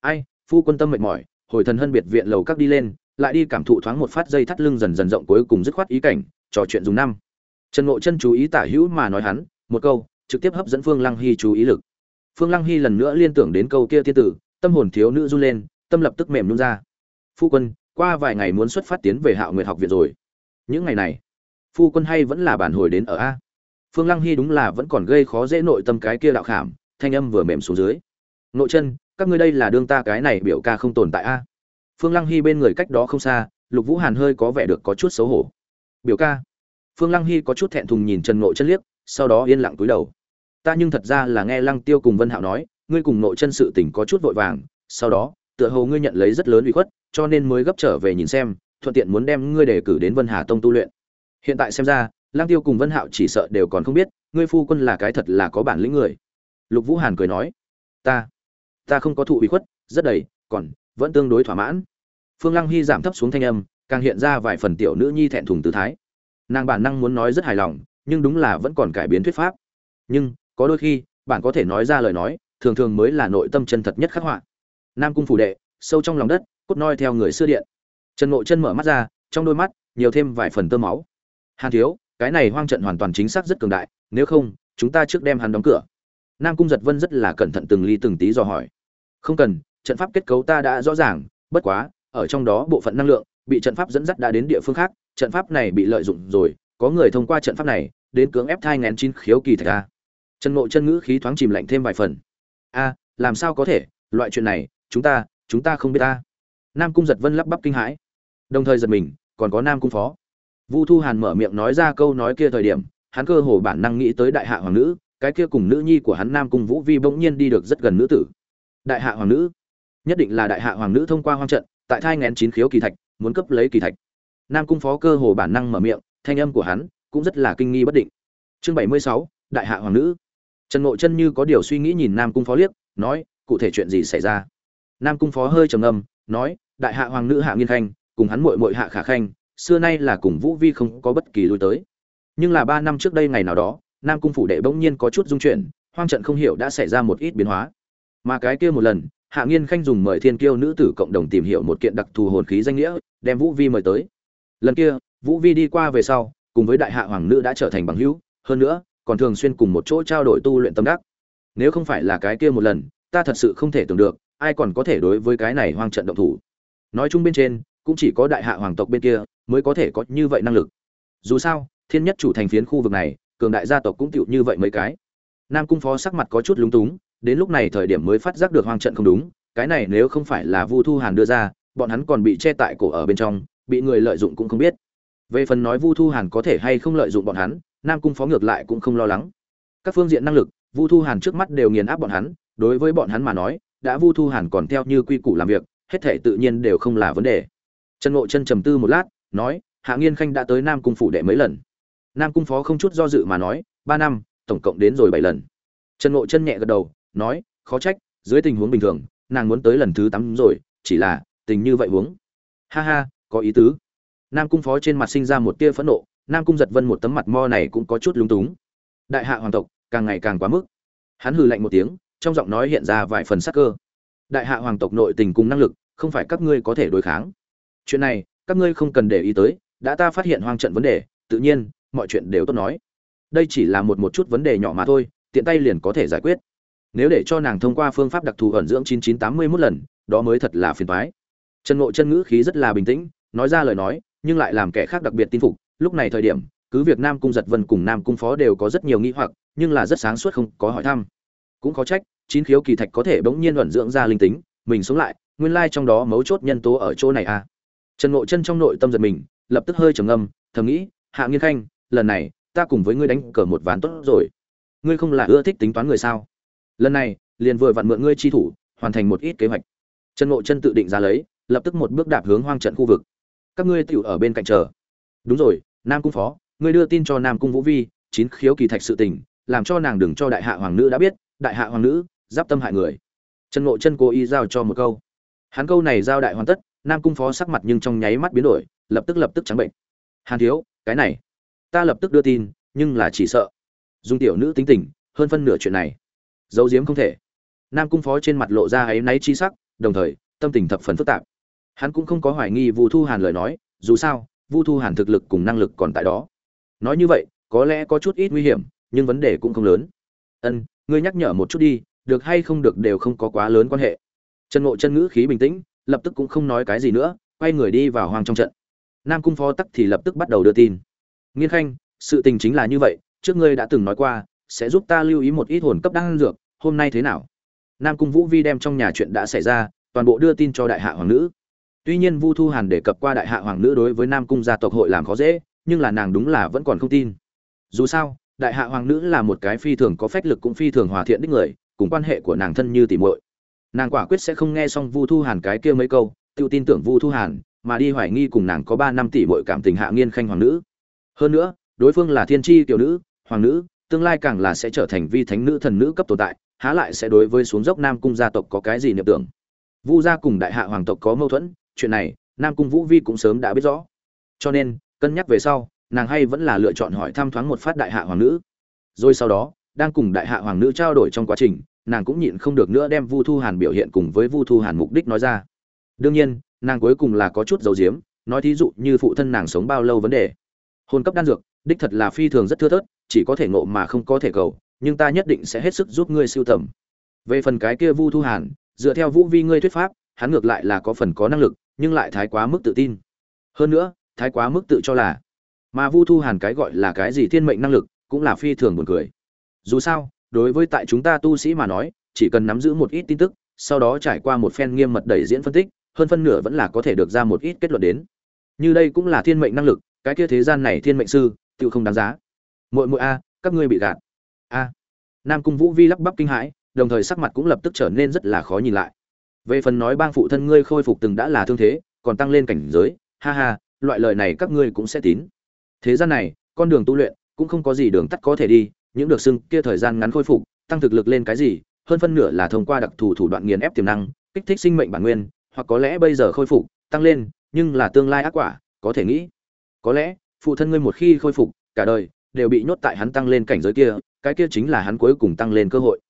Ai, phu quân tâm mệt mỏi, hồi thần hân biệt viện lầu các đi lên, lại đi cảm thụ thoáng một phát dây thắt lưng dần dần rộng cuối cùng dứt khoát ý cảnh, trò chuyện dùng năm. Trần ngộ chân chú ý tả hữu mà nói hắn, một câu, trực tiếp hấp dẫn phương lăng hy chú ý lực. Phương lăng hy lần nữa liên tưởng đến câu kia tiên tử, tâm hồn thiếu nữ run lên, tâm lập tức mềm nhún ra. Phu quân, qua vài ngày muốn xuất phát tiến về hạo nguyệt học viện rồi. Những ngày này, phu quân hay vẫn là bản hồi đến ở a? Phương lăng hy đúng là vẫn còn gây khó dễ nội tâm cái kia đạo khảm thanh âm vừa mềm xuống dưới. Nội chân, các ngươi đây là đương ta cái này biểu ca không tồn tại a? Phương lăng hy bên người cách đó không xa, lục vũ hàn hơi có vẻ được có chút xấu hổ. Biểu ca? Phương lăng hy có chút thẹn thùng nhìn trần nội chân liếc, sau đó yên lặng cúi đầu. Ta nhưng thật ra là nghe lăng tiêu cùng vân hạo nói, ngươi cùng nội chân sự tình có chút vội vàng, sau đó, tựa hồ ngươi nhận lấy rất lớn uy khuất, cho nên mới gấp trở về nhìn xem, thuận tiện muốn đem ngươi đề cử đến vân hà tông tu luyện. Hiện tại xem ra lang tiêu cùng vân hạo chỉ sợ đều còn không biết, ngươi phu quân là cái thật là có bản lĩnh người lục vũ hàn cười nói, ta ta không có thụ ủy khuất, rất đầy, còn vẫn tương đối thỏa mãn. Phương lăng hy giảm thấp xuống thanh âm, càng hiện ra vài phần tiểu nữ nhi thẹn thùng tư thái. Nàng bản năng muốn nói rất hài lòng, nhưng đúng là vẫn còn cải biến thuyết pháp. Nhưng, có đôi khi, bạn có thể nói ra lời nói, thường thường mới là nội tâm chân thật nhất khắc họa. Nam cung phủ đệ, sâu trong lòng đất, cốt noi theo người xưa điện. Trần ngộ chân mở mắt ra, trong đôi mắt, nhiều thêm vài phần tơ máu. Hàn thiếu, cái này hoang trận hoàn toàn chính xác rất cường đại, nếu không, chúng ta trước đem hắn đóng cửa nam cung giật vân rất là cẩn thận từng ly từng tí dò hỏi. Không cần, trận pháp kết cấu ta đã rõ ràng, bất quá, ở trong đó bộ phận năng lượng, bị trận pháp dẫn dắt đã đến địa phương khác, trận pháp này bị lợi dụng rồi, có người thông qua trận pháp này, đến cưỡng ép thai ngén chín khiếu kỳ thạch a. Trần ngộ chân ngữ khí thoáng chìm lạnh thêm vài phần. A, làm sao có thể, loại chuyện này, chúng ta chúng ta không biết ta nam cung giật vân lắp bắp kinh hãi. Đồng thời giật mình, còn có nam cung phó. Vu thu hàn mở miệng nói ra câu nói kia thời điểm, hắn cơ hồ bản năng nghĩ tới đại hạ hoàng nữ cái kia cùng nữ nhi của hắn nam cung vũ vi bỗng nhiên đi được rất gần nữ tử. Đại hạ hoàng nữ. Nhất định là đại hạ hoàng nữ thông qua hoang trận, tại thai ngén chín khiếu kỳ thạch, muốn cấp lấy kỳ thạch. Nam cung phó cơ hồ bản năng mở miệng, thanh âm của hắn cũng rất là kinh nghi bất định. Chương bảy mươi sáu, đại hạ hoàng nữ. Trần ngộ chân như có điều suy nghĩ nhìn nam cung phó liếc, nói, cụ thể chuyện gì xảy ra? Nam cung phó hơi trầm ngâm, nói, đại hạ hoàng nữ hạ nghiên khanh, cùng hắn muội muội hạ khả khanh, xưa nay là cùng vũ vi không có bất kỳ lui tới. Nhưng là ba năm trước đây ngày nào đó nam cung phủ đệ bỗng nhiên có chút dung chuyển, hoang trận không hiểu đã xảy ra một ít biến hóa. Mà cái kia một lần, hạ nghiên khanh dùng mời thiên kiêu nữ tử cộng đồng tìm hiểu một kiện đặc thù hồn khí danh nghĩa, đem vũ vi mời tới. Lần kia, vũ vi đi qua về sau, cùng với đại hạ hoàng nữ đã trở thành bằng hữu, hơn nữa, còn thường xuyên cùng một chỗ trao đổi tu luyện tâm đắc. Nếu không phải là cái kia một lần, ta thật sự không thể tưởng được, ai còn có thể đối với cái này hoang trận động thủ. Nói chung bên trên, cũng chỉ có đại hạ hoàng tộc bên kia mới có thể có như vậy năng lực. Dù sao, thiên nhất chủ thành phiến khu vực này cường đại gia tộc cũng tựu như vậy mấy cái. Nam cung phó sắc mặt có chút lúng túng, đến lúc này thời điểm mới phát giác được hoang trận không đúng, cái này nếu không phải là vu thu hàn đưa ra, bọn hắn còn bị che tại cổ ở bên trong, bị người lợi dụng cũng không biết. Về phần nói vu thu hàn có thể hay không lợi dụng bọn hắn, nam cung phó ngược lại cũng không lo lắng. Các phương diện năng lực, vu thu hàn trước mắt đều nghiền áp bọn hắn, đối với bọn hắn mà nói, đã vu thu hàn còn theo như quy củ làm việc, hết thể tự nhiên đều không là vấn đề. Trần ngộ chân trầm tư một lát, nói, hạ nghiên khanh đã tới nam cung phủ đệ mấy lần? Nam cung phó không chút do dự mà nói, ba năm, tổng cộng đến rồi bảy lần. Trần ngộ chân nhẹ gật đầu, nói, khó trách, dưới tình huống bình thường, nàng muốn tới lần thứ tám rồi, chỉ là, tình như vậy huống. Ha ha, có ý tứ. Nam cung phó trên mặt sinh ra một tia phẫn nộ, nam cung giật vân một tấm mặt mo này cũng có chút lúng túng. Đại hạ hoàng tộc, càng ngày càng quá mức. Hắn hừ lạnh một tiếng, trong giọng nói hiện ra vài phần sắc cơ. Đại hạ hoàng tộc nội tình cùng năng lực, không phải các ngươi có thể đối kháng. Chuyện này, các ngươi không cần để ý tới, đã ta phát hiện hoang trận vấn đề, tự nhiên mọi chuyện đều tốt nói. Đây chỉ là một một chút vấn đề nhỏ mà thôi, tiện tay liền có thể giải quyết. Nếu để cho nàng thông qua phương pháp đặc thù ẩn dưỡng 9981 lần, đó mới thật là phiền toái. Trần ngộ chân ngữ khí rất là bình tĩnh, nói ra lời nói, nhưng lại làm kẻ khác đặc biệt tin phục. Lúc này thời điểm, cứ việc nam cung giật vân cùng nam cung phó đều có rất nhiều nghi hoặc, nhưng là rất sáng suốt không có hỏi thăm. Cũng có trách, chín khiếu kỳ thạch có thể bỗng nhiên ẩn dưỡng ra linh tính, mình sống lại, nguyên lai trong đó mấu chốt nhân tố ở chỗ này à. Trần ngộ chân trong nội tâm giật mình, lập tức hơi trầm ngâm, thầm nghĩ, hạ nghiên khanh lần này, ta cùng với ngươi đánh cờ một ván tốt rồi. Ngươi không là ưa thích tính toán người sao? Lần này, liền vừa vặn mượn ngươi chi thủ, hoàn thành một ít kế hoạch. Trần ngộ chân tự định ra lấy, lập tức một bước đạp hướng hoang trận khu vực. Các ngươi tựu ở bên cạnh chờ. Đúng rồi, nam cung phó, ngươi đưa tin cho nam cung vũ vi, chín khiếu kỳ thạch sự tình, làm cho nàng đừng cho đại hạ hoàng nữ đã biết, đại hạ hoàng nữ, giáp tâm hại người. Trần ngộ chân cố ý giao cho một câu. Hắn câu này giao đại hoàn tất, nam cung phó sắc mặt nhưng trong nháy mắt biến đổi, lập tức lập tức trắng bệnh. Hàn thiếu, cái này ta lập tức đưa tin, nhưng là chỉ sợ. Dung tiểu nữ tính tình, hơn phân nửa chuyện này. Giấu giếm không thể. Nam cung phó trên mặt lộ ra áy náy chi sắc, đồng thời, tâm tình thập phần phức tạp. Hắn cũng không có hoài nghi vu thu hàn lời nói, dù sao, vu thu hàn thực lực cùng năng lực còn tại đó. Nói như vậy, có lẽ có chút ít nguy hiểm, nhưng vấn đề cũng không lớn. Ân, ngươi nhắc nhở một chút đi, được hay không được đều không có quá lớn quan hệ. Trần ngộ chân ngữ khí bình tĩnh, lập tức cũng không nói cái gì nữa, quay người đi vào hoang trong trận. Nam cung phó tắc thì lập tức bắt đầu đưa tin nghiên khanh, sự tình chính là như vậy, trước ngươi đã từng nói qua, sẽ giúp ta lưu ý một ít hồn cấp đan dược, hôm nay thế nào? Nam cung vũ vi đem trong nhà chuyện đã xảy ra, toàn bộ đưa tin cho đại hạ hoàng nữ. Tuy nhiên vu thu hàn đề cập qua đại hạ hoàng nữ đối với nam cung gia tộc hội làm khó dễ, nhưng là nàng đúng là vẫn còn không tin. Dù sao, đại hạ hoàng nữ là một cái phi thường có phách lực cũng phi thường hòa thiện đích người, cùng quan hệ của nàng thân như tỉ muội. Nàng quả quyết sẽ không nghe xong vu thu hàn cái kia mấy câu, tự tin tưởng vu thu hàn, mà đi hoài nghi cùng nàng có ba năm tỷ muội cảm tình hạ nghiên khanh hoàng nữ hơn nữa, đối phương là thiên tri tiểu nữ, hoàng nữ, tương lai càng là sẽ trở thành vi thánh nữ thần nữ cấp tồn tại, há lại sẽ đối với xuống dốc nam cung gia tộc có cái gì niệm tưởng. Vu gia cùng đại hạ hoàng tộc có mâu thuẫn, chuyện này, nam cung vũ vi cũng sớm đã biết rõ. Cho nên, cân nhắc về sau, nàng hay vẫn là lựa chọn hỏi thăm thoáng một phát đại hạ hoàng nữ. Rồi sau đó, đang cùng đại hạ hoàng nữ trao đổi trong quá trình, nàng cũng nhịn không được nữa đem vu thu hàn biểu hiện cùng với vu thu hàn mục đích nói ra. Đương nhiên, nàng cuối cùng là có chút dấu diếm nói thí dụ như phụ thân nàng sống bao lâu vấn đề hôn cấp đan dược, đích thật là phi thường rất thưa thớt, chỉ có thể ngộ mà không có thể cầu, nhưng ta nhất định sẽ hết sức giúp ngươi siêu tầm. Về phần cái kia vu thu hàn, dựa theo vũ vi ngươi thuyết pháp, hắn ngược lại là có phần có năng lực, nhưng lại thái quá mức tự tin. Hơn nữa, thái quá mức tự cho là, mà vu thu hàn cái gọi là cái gì thiên mệnh năng lực, cũng là phi thường buồn cười. Dù sao, đối với tại chúng ta tu sĩ mà nói, chỉ cần nắm giữ một ít tin tức, sau đó trải qua một phen nghiêm mật đẩy diễn phân tích, hơn phân nửa vẫn là có thể được ra một ít kết luận đến. Như đây cũng là thiên mệnh năng lực cái kia thế gian này thiên mệnh sư tự không đáng giá. Muội muội a, các ngươi bị gạt. A. Nam cung vũ vi lắp bắp kinh hãi, đồng thời sắc mặt cũng lập tức trở nên rất là khó nhìn lại. Về phần nói bang phụ thân ngươi khôi phục từng đã là thương thế, còn tăng lên cảnh giới, ha ha, loại lời này các ngươi cũng sẽ tín. Thế gian này, con đường tu luyện, cũng không có gì đường tắt có thể đi, những được xưng kia thời gian ngắn khôi phục, tăng thực lực lên cái gì, hơn phân nửa là thông qua đặc thù thủ đoạn nghiền ép tiềm năng, kích thích sinh mệnh bản nguyên, hoặc có lẽ bây giờ khôi phục, tăng lên, nhưng là tương lai ác quả, có thể nghĩ có lẽ, phụ thân ngươi một khi khôi phục, cả đời đều bị nhốt tại hắn tăng lên cảnh giới kia, cái kia chính là hắn cuối cùng tăng lên cơ hội.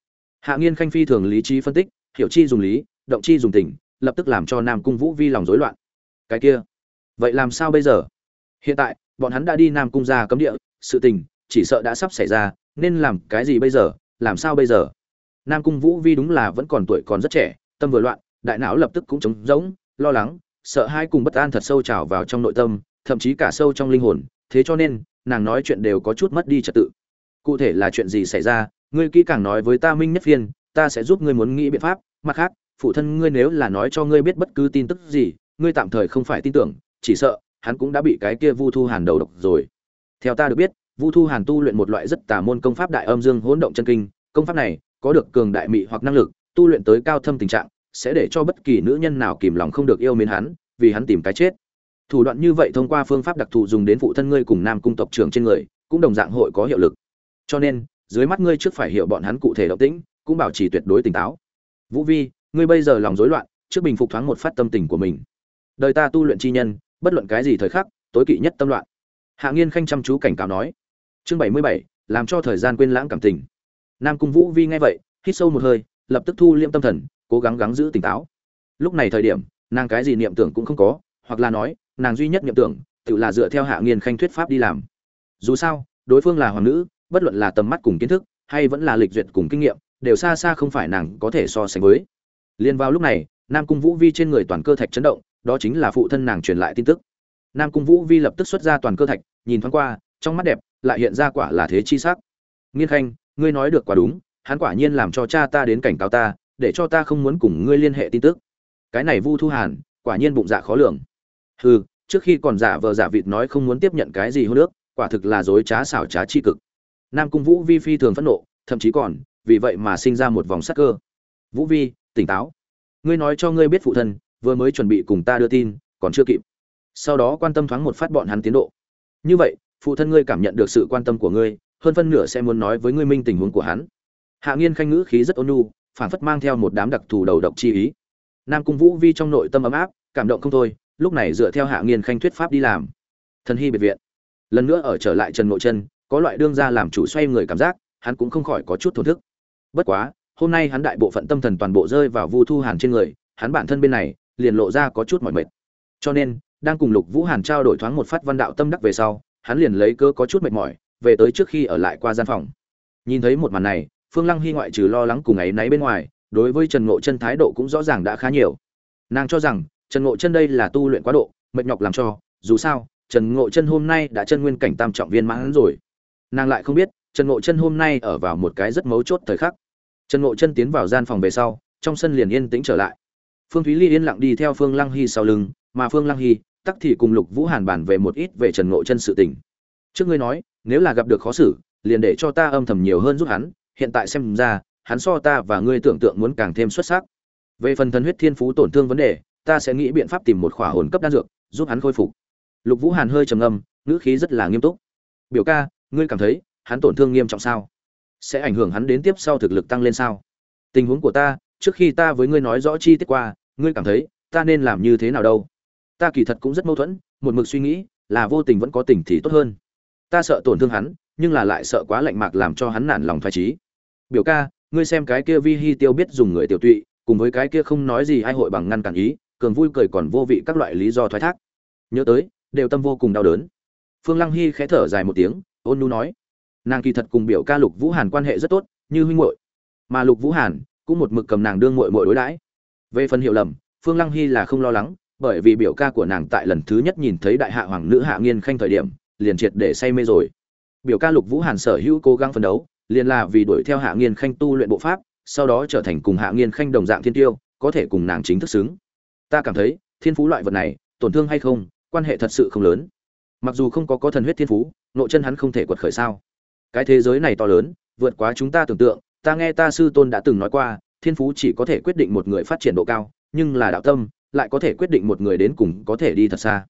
Hạ nghiên khanh phi thường lý trí phân tích, hiểu chi dùng lý, động chi dùng tình, lập tức làm cho nam cung vũ vi lòng rối loạn. Cái kia, vậy làm sao bây giờ? Hiện tại, bọn hắn đã đi nam cung ra cấm địa, sự tình chỉ sợ đã sắp xảy ra, nên làm cái gì bây giờ, làm sao bây giờ? Nam cung vũ vi đúng là vẫn còn tuổi còn rất trẻ, tâm vừa loạn, đại não lập tức cũng trống rỗng, lo lắng, sợ hai cùng bất an thật sâu trào vào trong nội tâm thậm chí cả sâu trong linh hồn, thế cho nên, nàng nói chuyện đều có chút mất đi trật tự. Cụ thể là chuyện gì xảy ra, ngươi kỹ càng nói với ta minh nhất phiên, ta sẽ giúp ngươi muốn nghĩ biện pháp, mặt khác, phụ thân ngươi nếu là nói cho ngươi biết bất cứ tin tức gì, ngươi tạm thời không phải tin tưởng, chỉ sợ, hắn cũng đã bị cái kia vu thu hàn đầu độc rồi. Theo ta được biết, vu thu hàn tu luyện một loại rất tà môn công pháp đại âm dương hỗn động chân kinh, công pháp này có được cường đại mị hoặc năng lực, tu luyện tới cao thâm tình trạng, sẽ để cho bất kỳ nữ nhân nào kìm lòng không được yêu mến hắn, vì hắn tìm cái chết thủ đoạn như vậy thông qua phương pháp đặc thù dùng đến phụ thân ngươi cùng nam cung tộc trưởng trên người, cũng đồng dạng hội có hiệu lực. Cho nên, dưới mắt ngươi trước phải hiểu bọn hắn cụ thể động tĩnh, cũng bảo trì tuyệt đối tỉnh táo. Vũ vi, ngươi bây giờ lòng rối loạn, trước bình phục thoáng một phát tâm tình của mình. Đời ta tu luyện chi nhân, bất luận cái gì thời khắc, tối kỵ nhất tâm loạn. Hạ nghiên khanh chăm chú cảnh cáo nói. Chương bảy mươi bảy, làm cho thời gian quên lãng cảm tình. Nam cung vũ vi nghe vậy, hít sâu một hơi, lập tức thu liêm tâm thần, cố gắng gắng giữ tỉnh táo. Lúc này thời điểm, nàng cái gì niệm tưởng cũng không có, hoặc là nói nàng duy nhất niệm tưởng, tự là dựa theo hạ nghiên khanh thuyết pháp đi làm. Dù sao, đối phương là hoàng nữ, bất luận là tầm mắt cùng kiến thức, hay vẫn là lịch duyệt cùng kinh nghiệm, đều xa xa không phải nàng có thể so sánh với. Liên vào lúc này, nam cung vũ vi trên người toàn cơ thạch chấn động, đó chính là phụ thân nàng truyền lại tin tức. Nam cung vũ vi lập tức xuất ra toàn cơ thạch, nhìn thoáng qua, trong mắt đẹp, lại hiện ra quả là thế chi sắc. Nghiên khanh, ngươi nói được quả đúng, hắn quả nhiên làm cho cha ta đến cảnh cáo ta, để cho ta không muốn cùng ngươi liên hệ tin tức. Cái này vu thu hàn, quả nhiên bụng dạ khó lường hừ trước khi còn giả vờ giả vịt nói không muốn tiếp nhận cái gì hơn nước quả thực là dối trá xảo trá chi cực. Nam cung vũ vi phi thường phẫn nộ, thậm chí còn, vì vậy mà sinh ra một vòng sắc cơ. Vũ vi, tỉnh táo. Ngươi nói cho ngươi biết phụ thân, vừa mới chuẩn bị cùng ta đưa tin, còn chưa kịp. Sau đó quan tâm thoáng một phát bọn hắn tiến độ. Như vậy, phụ thân ngươi cảm nhận được sự quan tâm của ngươi, hơn phân nửa sẽ muốn nói với ngươi minh tình huống của hắn. Hạ nghiên khanh ngữ khí rất ôn nhu, phản phất mang theo một đám đặc thù đầu độc chi ý. Nam cung vũ vi trong nội tâm ấm áp, cảm động không thôi lúc này dựa theo hạ nghiên khanh thuyết pháp đi làm. Thần hy biệt viện. Lần nữa ở trở lại trần nội chân, có loại đương ra làm chủ xoay người cảm giác, hắn cũng không khỏi có chút thổn thức. Bất quá, hôm nay hắn đại bộ phận tâm thần toàn bộ rơi vào vu thu hàn trên người, hắn bản thân bên này, liền lộ ra có chút mỏi mệt. Cho nên, đang cùng lục vũ hàn trao đổi thoáng một phát văn đạo tâm đắc về sau, hắn liền lấy cơ có chút mệt mỏi, về tới trước khi ở lại qua gian phòng. Nhìn thấy một màn này, phương lăng hy ngoại trừ lo lắng cùng ấy náy bên ngoài, đối với trần ngộ chân thái độ cũng rõ ràng đã khá nhiều. Nàng cho rằng trần ngộ chân đây là tu luyện quá độ, mệt nhọc làm cho, dù sao, trần ngộ chân hôm nay đã chân nguyên cảnh tam trọng viên mãn rồi. Nàng lại không biết, trần ngộ chân hôm nay ở vào một cái rất mấu chốt thời khắc. Trần ngộ chân tiến vào gian phòng về sau, trong sân liền yên tĩnh trở lại. Phương thúy ly yên lặng đi theo phương lăng hy sau lưng, mà phương lăng hy, tắc thì cùng lục vũ hàn bàn về một ít về trần ngộ chân sự tình. Trước ngươi nói, nếu là gặp được khó xử, liền để cho ta âm thầm nhiều hơn giúp hắn, hiện tại xem ra, hắn so ta và ngươi tưởng tượng muốn càng thêm xuất sắc. Về phần thần huyết thiên phú tổn thương vấn đề ta sẽ nghĩ biện pháp tìm một khỏa hồn cấp đan dược, giúp hắn khôi phục. Lục vũ hàn hơi trầm ngâm, ngữ khí rất là nghiêm túc. Biểu ca, ngươi cảm thấy, hắn tổn thương nghiêm trọng sao? Sẽ ảnh hưởng hắn đến tiếp sau thực lực tăng lên sao? Tình huống của ta, trước khi ta với ngươi nói rõ chi tiết qua, ngươi cảm thấy, ta nên làm như thế nào đâu? Ta kỳ thật cũng rất mâu thuẫn, một mực suy nghĩ, là vô tình vẫn có tình thì tốt hơn. Ta sợ tổn thương hắn, nhưng là lại sợ quá lạnh mạc làm cho hắn nản lòng thoải trí biểu ca, ngươi xem cái kia vi hi tiêu biết dùng người tiểu tụy, cùng với cái kia không nói gì ai hội bằng ngăn cản ý cường vui cười còn vô vị các loại lý do thoái thác. Nhớ tới, đều tâm vô cùng đau đớn. Phương lăng hy khẽ thở dài một tiếng, ôn nu nói, nàng kỳ thật cùng biểu ca lục vũ hàn quan hệ rất tốt, như huynh muội. Mà lục vũ hàn cũng một mực cầm nàng đương muội muội đối đãi. Về phần hiểu lầm, phương lăng hy là không lo lắng, bởi vì biểu ca của nàng tại lần thứ nhất nhìn thấy đại hạ hoàng nữ hạ nghiên khanh thời điểm, liền triệt để say mê rồi. Biểu ca lục vũ hàn sở hữu cố gắng phấn đấu, liền là vì đuổi theo hạ nghiên khanh tu luyện bộ pháp, sau đó trở thành cùng hạ nghiên khanh đồng dạng thiên tiêu, có thể cùng nàng chính thức xứng ta cảm thấy, thiên phú loại vật này, tổn thương hay không, quan hệ thật sự không lớn. Mặc dù không có có thần huyết thiên phú, nội chân hắn không thể quật khởi sao. Cái thế giới này to lớn, vượt quá chúng ta tưởng tượng, ta nghe ta sư tôn đã từng nói qua, thiên phú chỉ có thể quyết định một người phát triển độ cao, nhưng là đạo tâm, lại có thể quyết định một người đến cùng có thể đi thật xa.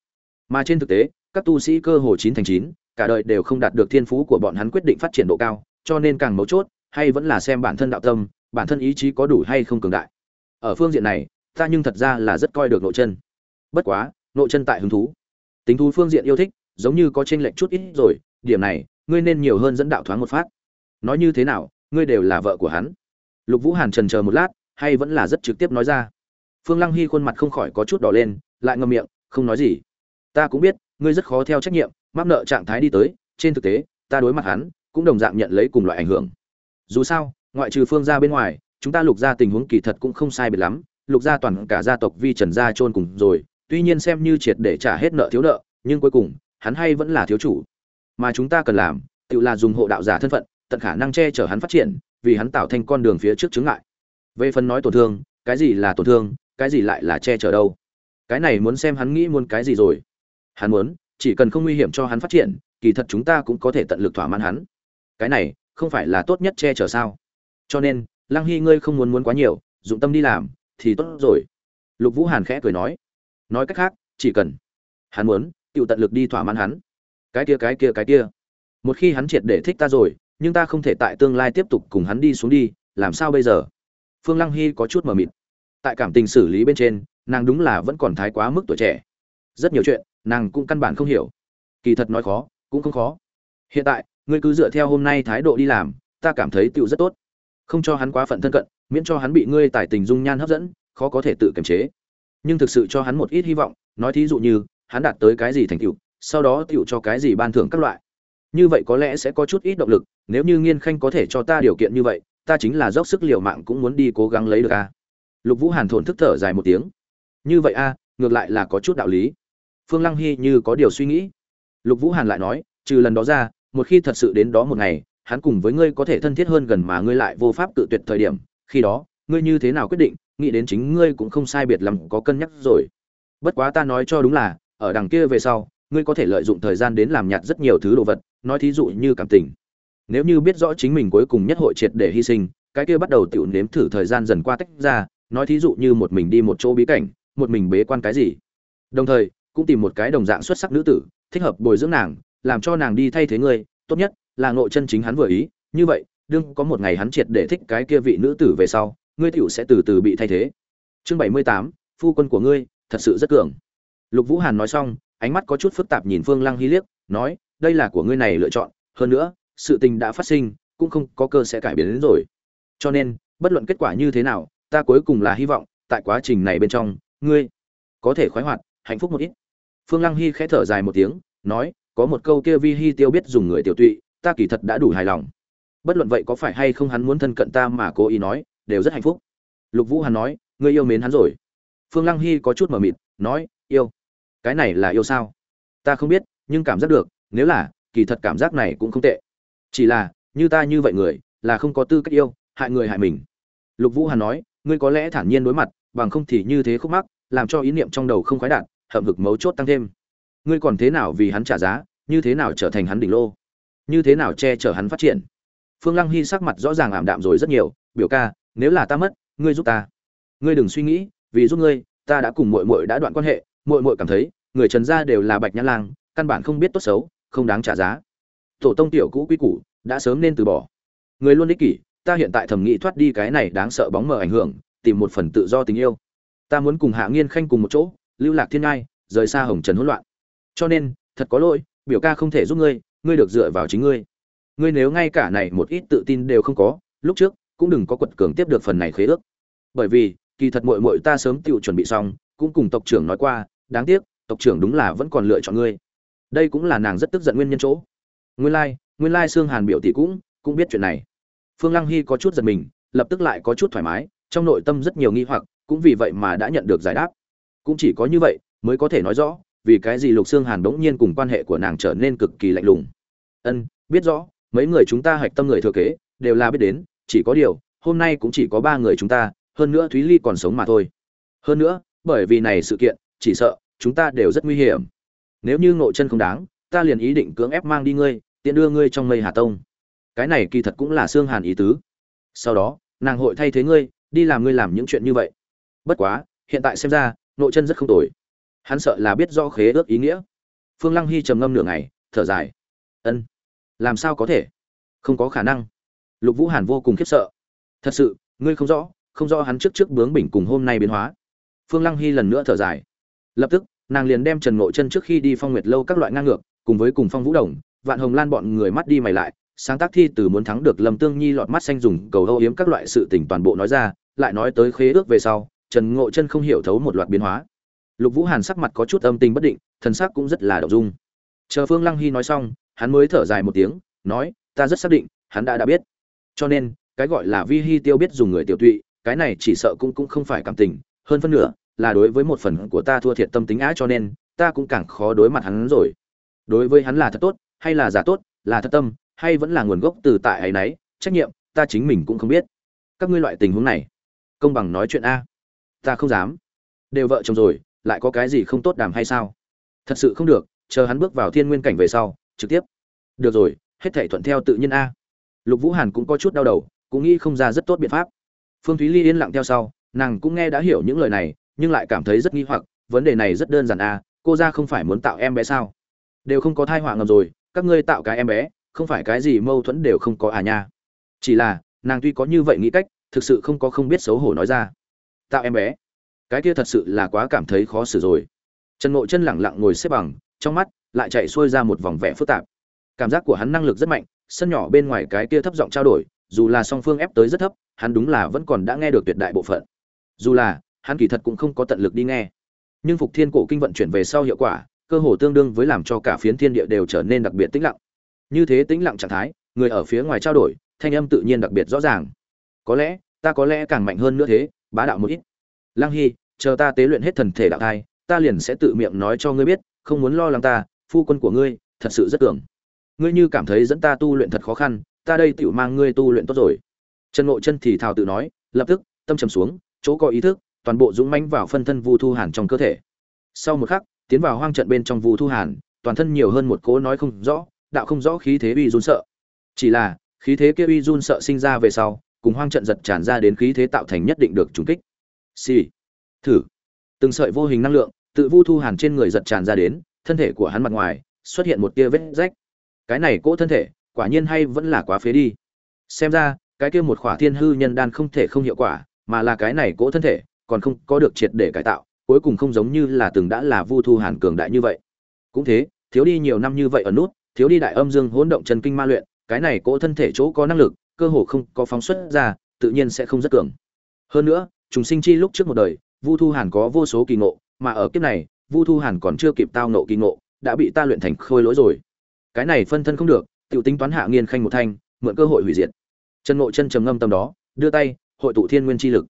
Mà trên thực tế, các tu sĩ cơ hồ chín thành chín, cả đời đều không đạt được thiên phú của bọn hắn quyết định phát triển độ cao, cho nên càng mấu chốt, hay vẫn là xem bản thân đạo tâm, bản thân ý chí có đủ hay không cường đại. Ở phương diện này ta nhưng thật ra là rất coi được nội chân. Bất quá, nội chân tại hứng thú. Tính thú phương diện yêu thích, giống như có chênh lệch chút ít rồi, điểm này, ngươi nên nhiều hơn dẫn đạo thoáng một phát. Nói như thế nào, ngươi đều là vợ của hắn. Lục vũ hàn trần chờ một lát, hay vẫn là rất trực tiếp nói ra. Phương lăng hy khuôn mặt không khỏi có chút đỏ lên, lại ngậm miệng, không nói gì. Ta cũng biết, ngươi rất khó theo trách nhiệm, mắc nợ trạng thái đi tới, trên thực tế, ta đối mặt hắn, cũng đồng dạng nhận lấy cùng loại ảnh hưởng. Dù sao, ngoại trừ phương ra bên ngoài, chúng ta lục ra tình huống kỳ thật cũng không sai biệt lắm lục gia toàn cả gia tộc vi trần gia chôn cùng rồi, tuy nhiên xem như triệt để trả hết nợ thiếu nợ, nhưng cuối cùng, hắn hay vẫn là thiếu chủ. Mà chúng ta cần làm, tự là dùng hộ đạo giả thân phận, tận khả năng che chở hắn phát triển, vì hắn tạo thành con đường phía trước chứng ngại. Về phần nói tổn thương, cái gì là tổn thương, cái gì lại là che chở đâu? Cái này muốn xem hắn nghĩ muốn cái gì rồi. Hắn muốn, chỉ cần không nguy hiểm cho hắn phát triển, kỳ thật chúng ta cũng có thể tận lực thỏa mãn hắn. Cái này, không phải là tốt nhất che chở sao? Cho nên, lăng hy ngươi không muốn muốn quá nhiều, dụng tâm đi làm thì tốt rồi. Lục vũ hàn khẽ cười nói. Nói cách khác, chỉ cần hắn muốn tự tận lực đi thỏa mãn hắn. Cái kia cái kia cái kia. Một khi hắn triệt để thích ta rồi, nhưng ta không thể tại tương lai tiếp tục cùng hắn đi xuống đi, làm sao bây giờ? Phương lăng hy có chút mờ mịt. Tại cảm tình xử lý bên trên, nàng đúng là vẫn còn thái quá mức tuổi trẻ. Rất nhiều chuyện, nàng cũng căn bản không hiểu. Kỳ thật nói khó, cũng không khó. Hiện tại, ngươi cứ dựa theo hôm nay thái độ đi làm, ta cảm thấy tựu rất tốt. Không cho hắn quá phận thân cận miễn cho hắn bị ngươi tài tình dung nhan hấp dẫn, khó có thể tự kiềm chế. Nhưng thực sự cho hắn một ít hy vọng, nói thí dụ như, hắn đạt tới cái gì thành tựu, sau đó tựu cho cái gì ban thưởng các loại. Như vậy có lẽ sẽ có chút ít động lực, nếu như nghiên khanh có thể cho ta điều kiện như vậy, ta chính là dốc sức liều mạng cũng muốn đi cố gắng lấy được a. Lục vũ hàn thổn thức thở dài một tiếng. Như vậy a, ngược lại là có chút đạo lý. Phương lăng hy như có điều suy nghĩ. Lục vũ hàn lại nói, trừ lần đó ra, một khi thật sự đến đó một ngày, hắn cùng với ngươi có thể thân thiết hơn gần mà ngươi lại vô pháp tự tuyệt thời điểm khi đó, ngươi như thế nào quyết định, nghĩ đến chính ngươi cũng không sai biệt lắm, có cân nhắc rồi. Bất quá ta nói cho đúng là, ở đằng kia về sau, ngươi có thể lợi dụng thời gian đến làm nhạt rất nhiều thứ đồ vật, nói thí dụ như cảm tình. Nếu như biết rõ chính mình cuối cùng nhất hội triệt để hy sinh, cái kia bắt đầu tự nếm thử thời gian dần qua tách ra, nói thí dụ như một mình đi một chỗ bí cảnh, một mình bế quan cái gì. Đồng thời, cũng tìm một cái đồng dạng xuất sắc nữ tử, thích hợp bồi dưỡng nàng, làm cho nàng đi thay thế ngươi, tốt nhất là ngộ chân chính hắn vừa ý, như vậy đương có một ngày hắn triệt để thích cái kia vị nữ tử về sau, ngươi tiểu sẽ từ từ bị thay thế. Chương bảy mươi tám, phu quân của ngươi, thật sự rất cường. Lục vũ hàn nói xong, ánh mắt có chút phức tạp nhìn phương lăng hy liếc, nói, đây là của ngươi này lựa chọn, hơn nữa, sự tình đã phát sinh, cũng không có cơ sẽ cải biến đến rồi. Cho nên, bất luận kết quả như thế nào, ta cuối cùng là hy vọng, tại quá trình này bên trong, ngươi có thể khoái hoạt, hạnh phúc một ít. Phương lăng hy khẽ thở dài một tiếng, nói, có một câu kia vi hy tiêu biết dùng người tiểu tụy, ta kỳ thật đã đủ hài lòng bất luận vậy có phải hay không hắn muốn thân cận ta mà cố ý nói, đều rất hạnh phúc. Lục vũ hàn nói, ngươi yêu mến hắn rồi. Phương lăng hy có chút mờ mịt, nói, yêu? Cái này là yêu sao? Ta không biết, nhưng cảm giác được, nếu là, kỳ thật cảm giác này cũng không tệ. Chỉ là, như ta như vậy người, là không có tư cách yêu, hại người hại mình. Lục vũ hàn nói, ngươi có lẽ thản nhiên đối mặt, bằng không thì như thế khúc mắc, làm cho ý niệm trong đầu không khoái đạt, hậm hực mấu chốt tăng thêm. Ngươi còn thế nào vì hắn trả giá, như thế nào trở thành hắn đỉnh lô? Như thế nào che chở hắn phát triển? Phương lăng hy sắc mặt rõ ràng ảm đạm rồi rất nhiều, biểu ca, nếu là ta mất, ngươi giúp ta. Ngươi đừng suy nghĩ, vì giúp ngươi, ta đã cùng muội muội đã đoạn quan hệ, muội muội cảm thấy, người trần gia đều là bạch nhã lang, căn bản không biết tốt xấu, không đáng trả giá. Tổ tông tiểu cũ quý củ, đã sớm nên từ bỏ. Người luôn ích kỷ, ta hiện tại thẩm nghĩ thoát đi cái này đáng sợ bóng mờ ảnh hưởng, tìm một phần tự do tình yêu. Ta muốn cùng hạ nghiên khanh cùng một chỗ, lưu lạc thiên ngai, rời xa hồng trần hỗn loạn. Cho nên, thật có lỗi, biểu ca không thể giúp ngươi ngươi được dựa vào chính ngươi ngươi nếu ngay cả này một ít tự tin đều không có lúc trước cũng đừng có quật cường tiếp được phần này khế ước. Bởi vì kỳ thật muội muội ta sớm tự chuẩn bị xong cũng cùng tộc trưởng nói qua đáng tiếc tộc trưởng đúng là vẫn còn lựa chọn ngươi. Đây cũng là nàng rất tức giận nguyên nhân chỗ. Nguyên lai like, nguyên lai like xương hàn biểu tỷ cũng cũng biết chuyện này. Phương lăng hy có chút giật mình lập tức lại có chút thoải mái trong nội tâm rất nhiều nghi hoặc cũng vì vậy mà đã nhận được giải đáp. Cũng chỉ có như vậy mới có thể nói rõ vì cái gì lục xương hàn đống nhiên cùng quan hệ của nàng trở nên cực kỳ lạnh lùng. Ân biết rõ mấy người chúng ta hạch tâm người thừa kế, đều là biết đến, chỉ có điều, hôm nay cũng chỉ có ba người chúng ta, hơn nữa thúy ly còn sống mà thôi. Hơn nữa, bởi vì này sự kiện, chỉ sợ, chúng ta đều rất nguy hiểm. Nếu như ngộ chân không đáng, ta liền ý định cưỡng ép mang đi ngươi, tiện đưa ngươi trong mây hà tông. Cái này kỳ thật cũng là xương hàn ý tứ. Sau đó, nàng hội thay thế ngươi, đi làm ngươi làm những chuyện như vậy. Bất quá, hiện tại xem ra nội chân rất không tồi. Hắn sợ là biết rõ khế ước ý nghĩa. Phương lăng hy trầm ngâm nửa ngày, thở dài. Ân làm sao có thể? Không có khả năng. Lục vũ hàn vô cùng khiếp sợ. Thật sự, ngươi không rõ không rõ hắn trước trước bướng bỉnh cùng hôm nay biến hóa. Phương lăng hy lần nữa thở dài. Lập tức, nàng liền đem trần ngộ chân trước khi đi phong nguyệt lâu các loại ngang ngược, cùng với cùng phong vũ đồng, vạn hồng lan bọn người mắt đi mày lại, sáng tác thi từ muốn thắng được lâm tương nhi lọt mắt xanh dùng cầu âu yếm các loại sự tình toàn bộ nói ra, lại nói tới khế ước về sau, trần ngộ chân không hiểu thấu một loạt biến hóa. Lục vũ hàn sắc mặt có chút âm tình bất định, thần sắc cũng rất là đậu dung. Chờ phương lăng hy nói xong hắn mới thở dài một tiếng, nói, ta rất xác định, hắn đã đã biết. Cho nên, cái gọi là vi Hi tiêu biết dùng người tiểu tụy, cái này chỉ sợ cũng cũng không phải cảm tình, hơn phân nửa là đối với một phần của ta thua thiệt tâm tính á cho nên, ta cũng càng khó đối mặt hắn rồi. Đối với hắn là thật tốt, hay là giả tốt, là thật tâm, hay vẫn là nguồn gốc từ tại ấy nấy, trách nhiệm, ta chính mình cũng không biết. Các ngươi loại tình huống này, công bằng nói chuyện a. Ta không dám. Đều vợ chồng rồi, lại có cái gì không tốt đàm hay sao? Thật sự không được, chờ hắn bước vào thiên nguyên cảnh về sau trực tiếp. Được rồi, hết thể thuận theo tự nhiên a. Lục vũ hàn cũng có chút đau đầu, cũng nghĩ không ra rất tốt biện pháp. Phương thúy ly yên lặng theo sau, nàng cũng nghe đã hiểu những lời này, nhưng lại cảm thấy rất nghi hoặc, vấn đề này rất đơn giản a, cô ra không phải muốn tạo em bé sao? Đều không có thai họa ngầm rồi, các ngươi tạo cái em bé, không phải cái gì mâu thuẫn đều không có à nha. Chỉ là, nàng tuy có như vậy nghĩ cách, thực sự không có không biết xấu hổ nói ra. Tạo em bé. Cái kia thật sự là quá cảm thấy khó xử rồi. Trần ngộ chân lẳng lặng ngồi xếp bằng, trong mắt lại chạy xuôi ra một vòng vẻ phức tạp. Cảm giác của hắn năng lực rất mạnh, sân nhỏ bên ngoài cái kia thấp giọng trao đổi, dù là song phương ép tới rất thấp, hắn đúng là vẫn còn đã nghe được tuyệt đại bộ phận. Dù là, hắn kỳ thật cũng không có tận lực đi nghe. Nhưng phục thiên cổ kinh vận chuyển về sau hiệu quả, cơ hồ tương đương với làm cho cả phiến thiên địa đều trở nên đặc biệt tĩnh lặng. Như thế tĩnh lặng trạng thái, người ở phía ngoài trao đổi, thanh âm tự nhiên đặc biệt rõ ràng. Có lẽ, ta có lẽ càng mạnh hơn nữa thế, bá đạo một ít. Lăng hy, chờ ta tế luyện hết thần thể đạo thai, ta liền sẽ tự miệng nói cho ngươi biết, không muốn lo lắng ta phu quân của ngươi, thật sự rất tưởng. Ngươi như cảm thấy dẫn ta tu luyện thật khó khăn, ta đây tựu mang ngươi tu luyện tốt rồi. Trần ngộ chân thì thào tự nói, lập tức, tâm trầm xuống, chỗ có ý thức, toàn bộ dũng mãnh vào phân thân vu thu hàn trong cơ thể. Sau một khắc, tiến vào hoang trận bên trong vu thu hàn, toàn thân nhiều hơn một cố nói không rõ, đạo không rõ khí thế uy run sợ. Chỉ là, khí thế kia uy run sợ sinh ra về sau, cùng hoang trận giật tràn ra đến khí thế tạo thành nhất định được trùng kích. Xì、sì. thử. Từng sợi vô hình năng lượng, tự vu thu hàn trên người giật tràn ra đến thân thể của hắn mặt ngoài xuất hiện một tia vết rách. Cái này cỗ thân thể, quả nhiên hay vẫn là quá phế đi. Xem ra, cái kia một khỏa thiên hư nhân đan không thể không hiệu quả, mà là cái này cỗ thân thể, còn không có được triệt để cải tạo, cuối cùng không giống như là từng đã là vu thu hàn cường đại như vậy. Cũng thế, thiếu đi nhiều năm như vậy ở nút, thiếu đi đại âm dương hỗn động chân kinh ma luyện, cái này cỗ thân thể chỗ có năng lực, cơ hồ không có phóng xuất ra, tự nhiên sẽ không rất cường. Hơn nữa, trùng sinh chi lúc trước một đời, vu thu hàn có vô số kỳ ngộ, mà ở kiếp này vu thu hàn còn chưa kịp tao nộ kỳ ngộ, đã bị ta luyện thành khôi lỗi rồi. Cái này phân thân không được, tiểu tính toán hạ nghiên khanh một thanh, mượn cơ hội hủy diệt. Chân nội chân trầm ngâm tâm đó, đưa tay, hội tụ thiên nguyên chi lực.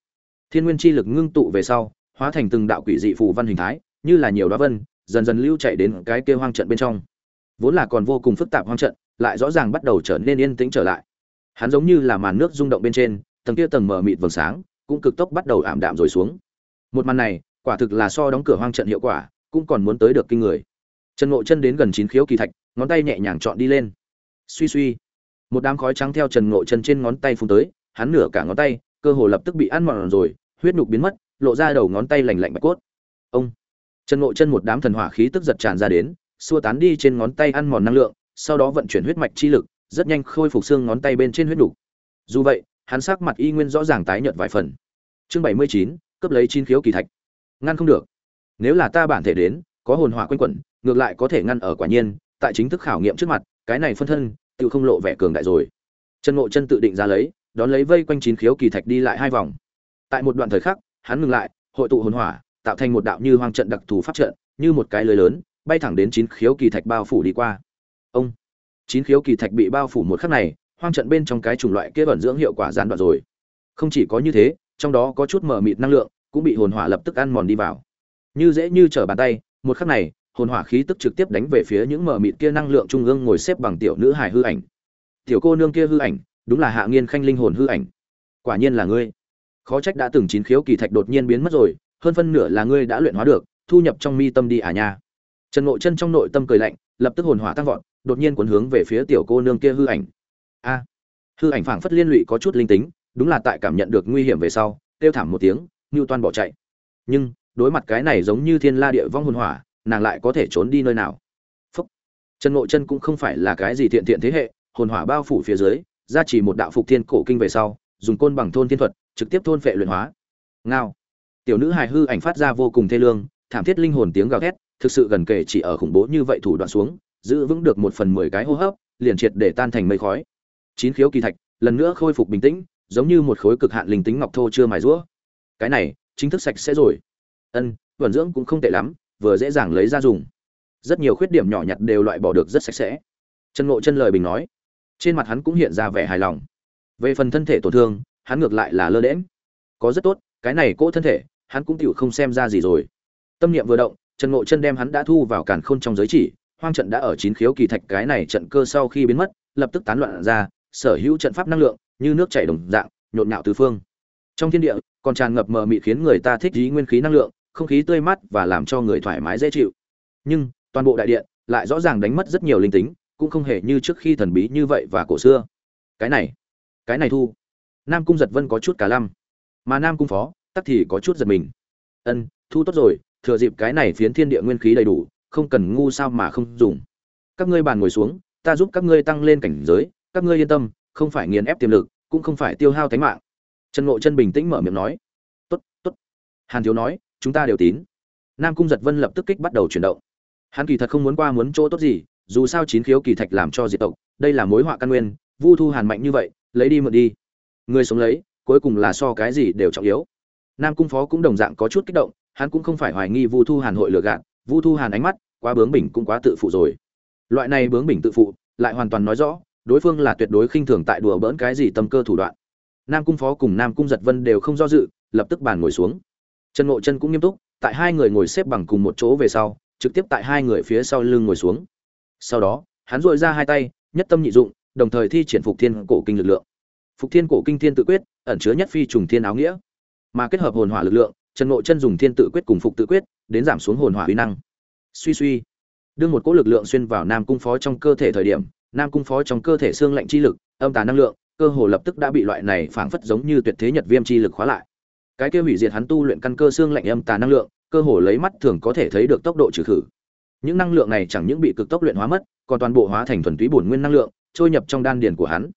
Thiên nguyên chi lực ngưng tụ về sau, hóa thành từng đạo quỷ dị phù văn hình thái, như là nhiều đóa vân, dần dần lưu chạy đến cái kia hoang trận bên trong. Vốn là còn vô cùng phức tạp hoang trận, lại rõ ràng bắt đầu trở nên yên tĩnh trở lại. Hắn giống như là màn nước rung động bên trên, tầng kia tầng mờ mịt vầng sáng, cũng cực tốc bắt đầu ảm đạm rồi xuống. Một màn này quả thực là so đóng cửa hoang trận hiệu quả, cũng còn muốn tới được kinh người. Trần ngộ chân đến gần chín khiếu kỳ thạch, ngón tay nhẹ nhàng chọn đi lên. Suy suy. Một đám khói trắng theo trần ngộ chân trên ngón tay phun tới, hắn nửa cả ngón tay, cơ hồ lập tức bị ăn mòn rồi, huyết nhục biến mất, lộ ra đầu ngón tay lành lạnh bạch cốt. Ông. Trần ngộ chân một đám thần hỏa khí tức giật tràn ra đến, xua tán đi trên ngón tay ăn mòn năng lượng, sau đó vận chuyển huyết mạch chi lực, rất nhanh khôi phục xương ngón tay bên trên huyết nhục. Dù vậy, hắn sắc mặt y nguyên rõ ràng tái nhợt vài phần. Chương bảy mươi chín, cướp lấy chín khiếu kỳ thạch ngăn không được. Nếu là ta bản thể đến, có hồn hỏa quanh quẩn, ngược lại có thể ngăn ở quả nhiên, tại chính thức khảo nghiệm trước mặt, cái này phân thân, tự không lộ vẻ cường đại rồi. Trần ngộ chân tự định ra lấy, đón lấy vây quanh chín khiếu kỳ thạch đi lại hai vòng. Tại một đoạn thời khắc, hắn ngừng lại, hội tụ hồn hỏa, tạo thành một đạo như hoang trận đặc thù pháp trận, như một cái lưới lớn, bay thẳng đến chín khiếu kỳ thạch bao phủ đi qua. Ông! Chín khiếu kỳ thạch bị bao phủ một khắc này, hoang trận bên trong cái chủng loại kia vẫn dưỡng hiệu quả gián đoạn rồi. Không chỉ có như thế, trong đó có chút mở mịt năng lượng cũng bị hồn hỏa lập tức ăn mòn đi vào. Như dễ như trở bàn tay, một khắc này, hồn hỏa khí tức trực tiếp đánh về phía những mờ mịt kia năng lượng trung ương ngồi xếp bằng tiểu nữ hài hư ảnh. Tiểu cô nương kia hư ảnh, đúng là hạ nghiên khanh linh hồn hư ảnh. Quả nhiên là ngươi. Khó trách đã từng chín khiếu kỳ thạch đột nhiên biến mất rồi, hơn phân nửa là ngươi đã luyện hóa được, thu nhập trong mi tâm đi à nha. Trần ngộ chân trong nội tâm cười lạnh, lập tức hồn hỏa tăng vọt, đột nhiên cuốn hướng về phía tiểu cô nương kia hư ảnh. A. Hư ảnh phảng phất liên lụy có chút linh tính, đúng là tại cảm nhận được nguy hiểm về sau, kêu thảm một tiếng ngưu toan bỏ chạy. Nhưng, đối mặt cái này giống như thiên la địa vong hồn hỏa, nàng lại có thể trốn đi nơi nào? Phúc. Trần ngộ chân cũng không phải là cái gì thiện thiện thế hệ, hồn hỏa bao phủ phía dưới ra chỉ một đạo phục thiên cổ kinh về sau, dùng côn bằng thôn thiên thuật, trực tiếp thôn phệ luyện hóa. Ngao. Tiểu nữ hài hư ảnh phát ra vô cùng thê lương, thảm thiết linh hồn tiếng gào thét, thực sự gần kể chỉ ở khủng bố như vậy thủ đoạn xuống, giữ vững được một phần mười cái hô hấp, liền triệt để tan thành mây khói. Chín khiếu kỳ thạch, lần nữa khôi phục bình tĩnh, giống như một khối cực hạn linh tính ngọc thô chưa mài rũa cái này, chính thức sạch sẽ rồi. Ân vận dưỡng cũng không tệ lắm, vừa dễ dàng lấy ra dùng. Rất nhiều khuyết điểm nhỏ nhặt đều loại bỏ được rất sạch sẽ. Trần ngộ chân lời bình nói. Trên mặt hắn cũng hiện ra vẻ hài lòng. Về phần thân thể tổn thương, hắn ngược lại là lơ đễm có rất tốt, cái này cỗ thân thể, hắn cũng tựu không xem ra gì rồi. Tâm niệm vừa động, trần ngộ chân đem hắn đã thu vào càn khôn trong giới chỉ, hoang trận đã ở chín khiếu kỳ thạch cái này trận cơ sau khi biến mất, lập tức tán loạn ra, sở hữu trận pháp năng lượng, như nước chảy đồng dạng, nhộn nhạo tứ phương. Trong thiên địa còn tràn ngập mờ mịt khiến người ta thích ý nguyên khí năng lượng, không khí tươi mát và làm cho người thoải mái dễ chịu. Nhưng, toàn bộ đại điện lại rõ ràng đánh mất rất nhiều linh tính, cũng không hề như trước khi thần bí như vậy và cổ xưa. Cái này cái này thu. Nam cung giật vân có chút cả lăm. Mà nam cung phó, tắc thì có chút giật mình. Ân, thu tốt rồi, thừa dịp cái này phiến thiên địa nguyên khí đầy đủ, không cần ngu sao mà không dùng. Các ngươi bàn ngồi xuống, ta giúp các ngươi tăng lên cảnh giới, các ngươi yên tâm, không phải nghiền ép tiềm lực, cũng không phải tiêu hao tánh mạng trần ngộ chân bình tĩnh mở miệng nói, tốt tốt. Hàn thiếu nói, chúng ta đều tín. Nam cung giật vân lập tức kích bắt đầu chuyển động. Hắn kỳ thật không muốn qua muốn chỗ tốt gì, dù sao chín khiếu kỳ thạch làm cho diệt tộc, đây là mối họa căn nguyên, vu thu hàn mạnh như vậy, lấy đi mượn đi. Người sống lấy, cuối cùng là so cái gì đều trọng yếu. Nam cung phó cũng đồng dạng có chút kích động, hắn cũng không phải hoài nghi vu thu hàn hội lừa gạt, vu thu hàn ánh mắt, quá bướng bỉnh cũng quá tự phụ rồi. Loại này bướng bỉnh tự phụ, lại hoàn toàn nói rõ, đối phương là tuyệt đối khinh thường tại đùa bỡn cái gì tâm cơ thủ đoạn nam cung phó cùng nam cung giật vân đều không do dự, lập tức bàn ngồi xuống. Trần ngộ chân cũng nghiêm túc, tại hai người ngồi xếp bằng cùng một chỗ về sau, trực tiếp tại hai người phía sau lưng ngồi xuống. Sau đó, hắn dội ra hai tay, nhất tâm nhị dụng, đồng thời thi triển phục thiên cổ kinh lực lượng. Phục thiên cổ kinh thiên tự quyết, ẩn chứa nhất phi trùng thiên áo nghĩa. Mà kết hợp hồn hỏa lực lượng, trần ngộ chân dùng thiên tự quyết cùng phục tự quyết, đến giảm xuống hồn hỏa uy năng. Suy suy đưa một cỗ lực lượng xuyên vào nam cung phó trong cơ thể thời điểm, nam cung phó trong cơ thể xương lạnh chi lực, âm tà năng lượng cơ hồ lập tức đã bị loại này phảng phất giống như tuyệt thế nhật viêm chi lực khóa lại. Cái kia hủy diệt hắn tu luyện căn cơ xương lạnh âm tà năng lượng, cơ hồ lấy mắt thường có thể thấy được tốc độ trừ khử. Những năng lượng này chẳng những bị cực tốc luyện hóa mất, còn toàn bộ hóa thành thuần túy bổn nguyên năng lượng, trôi nhập trong đan điền của hắn.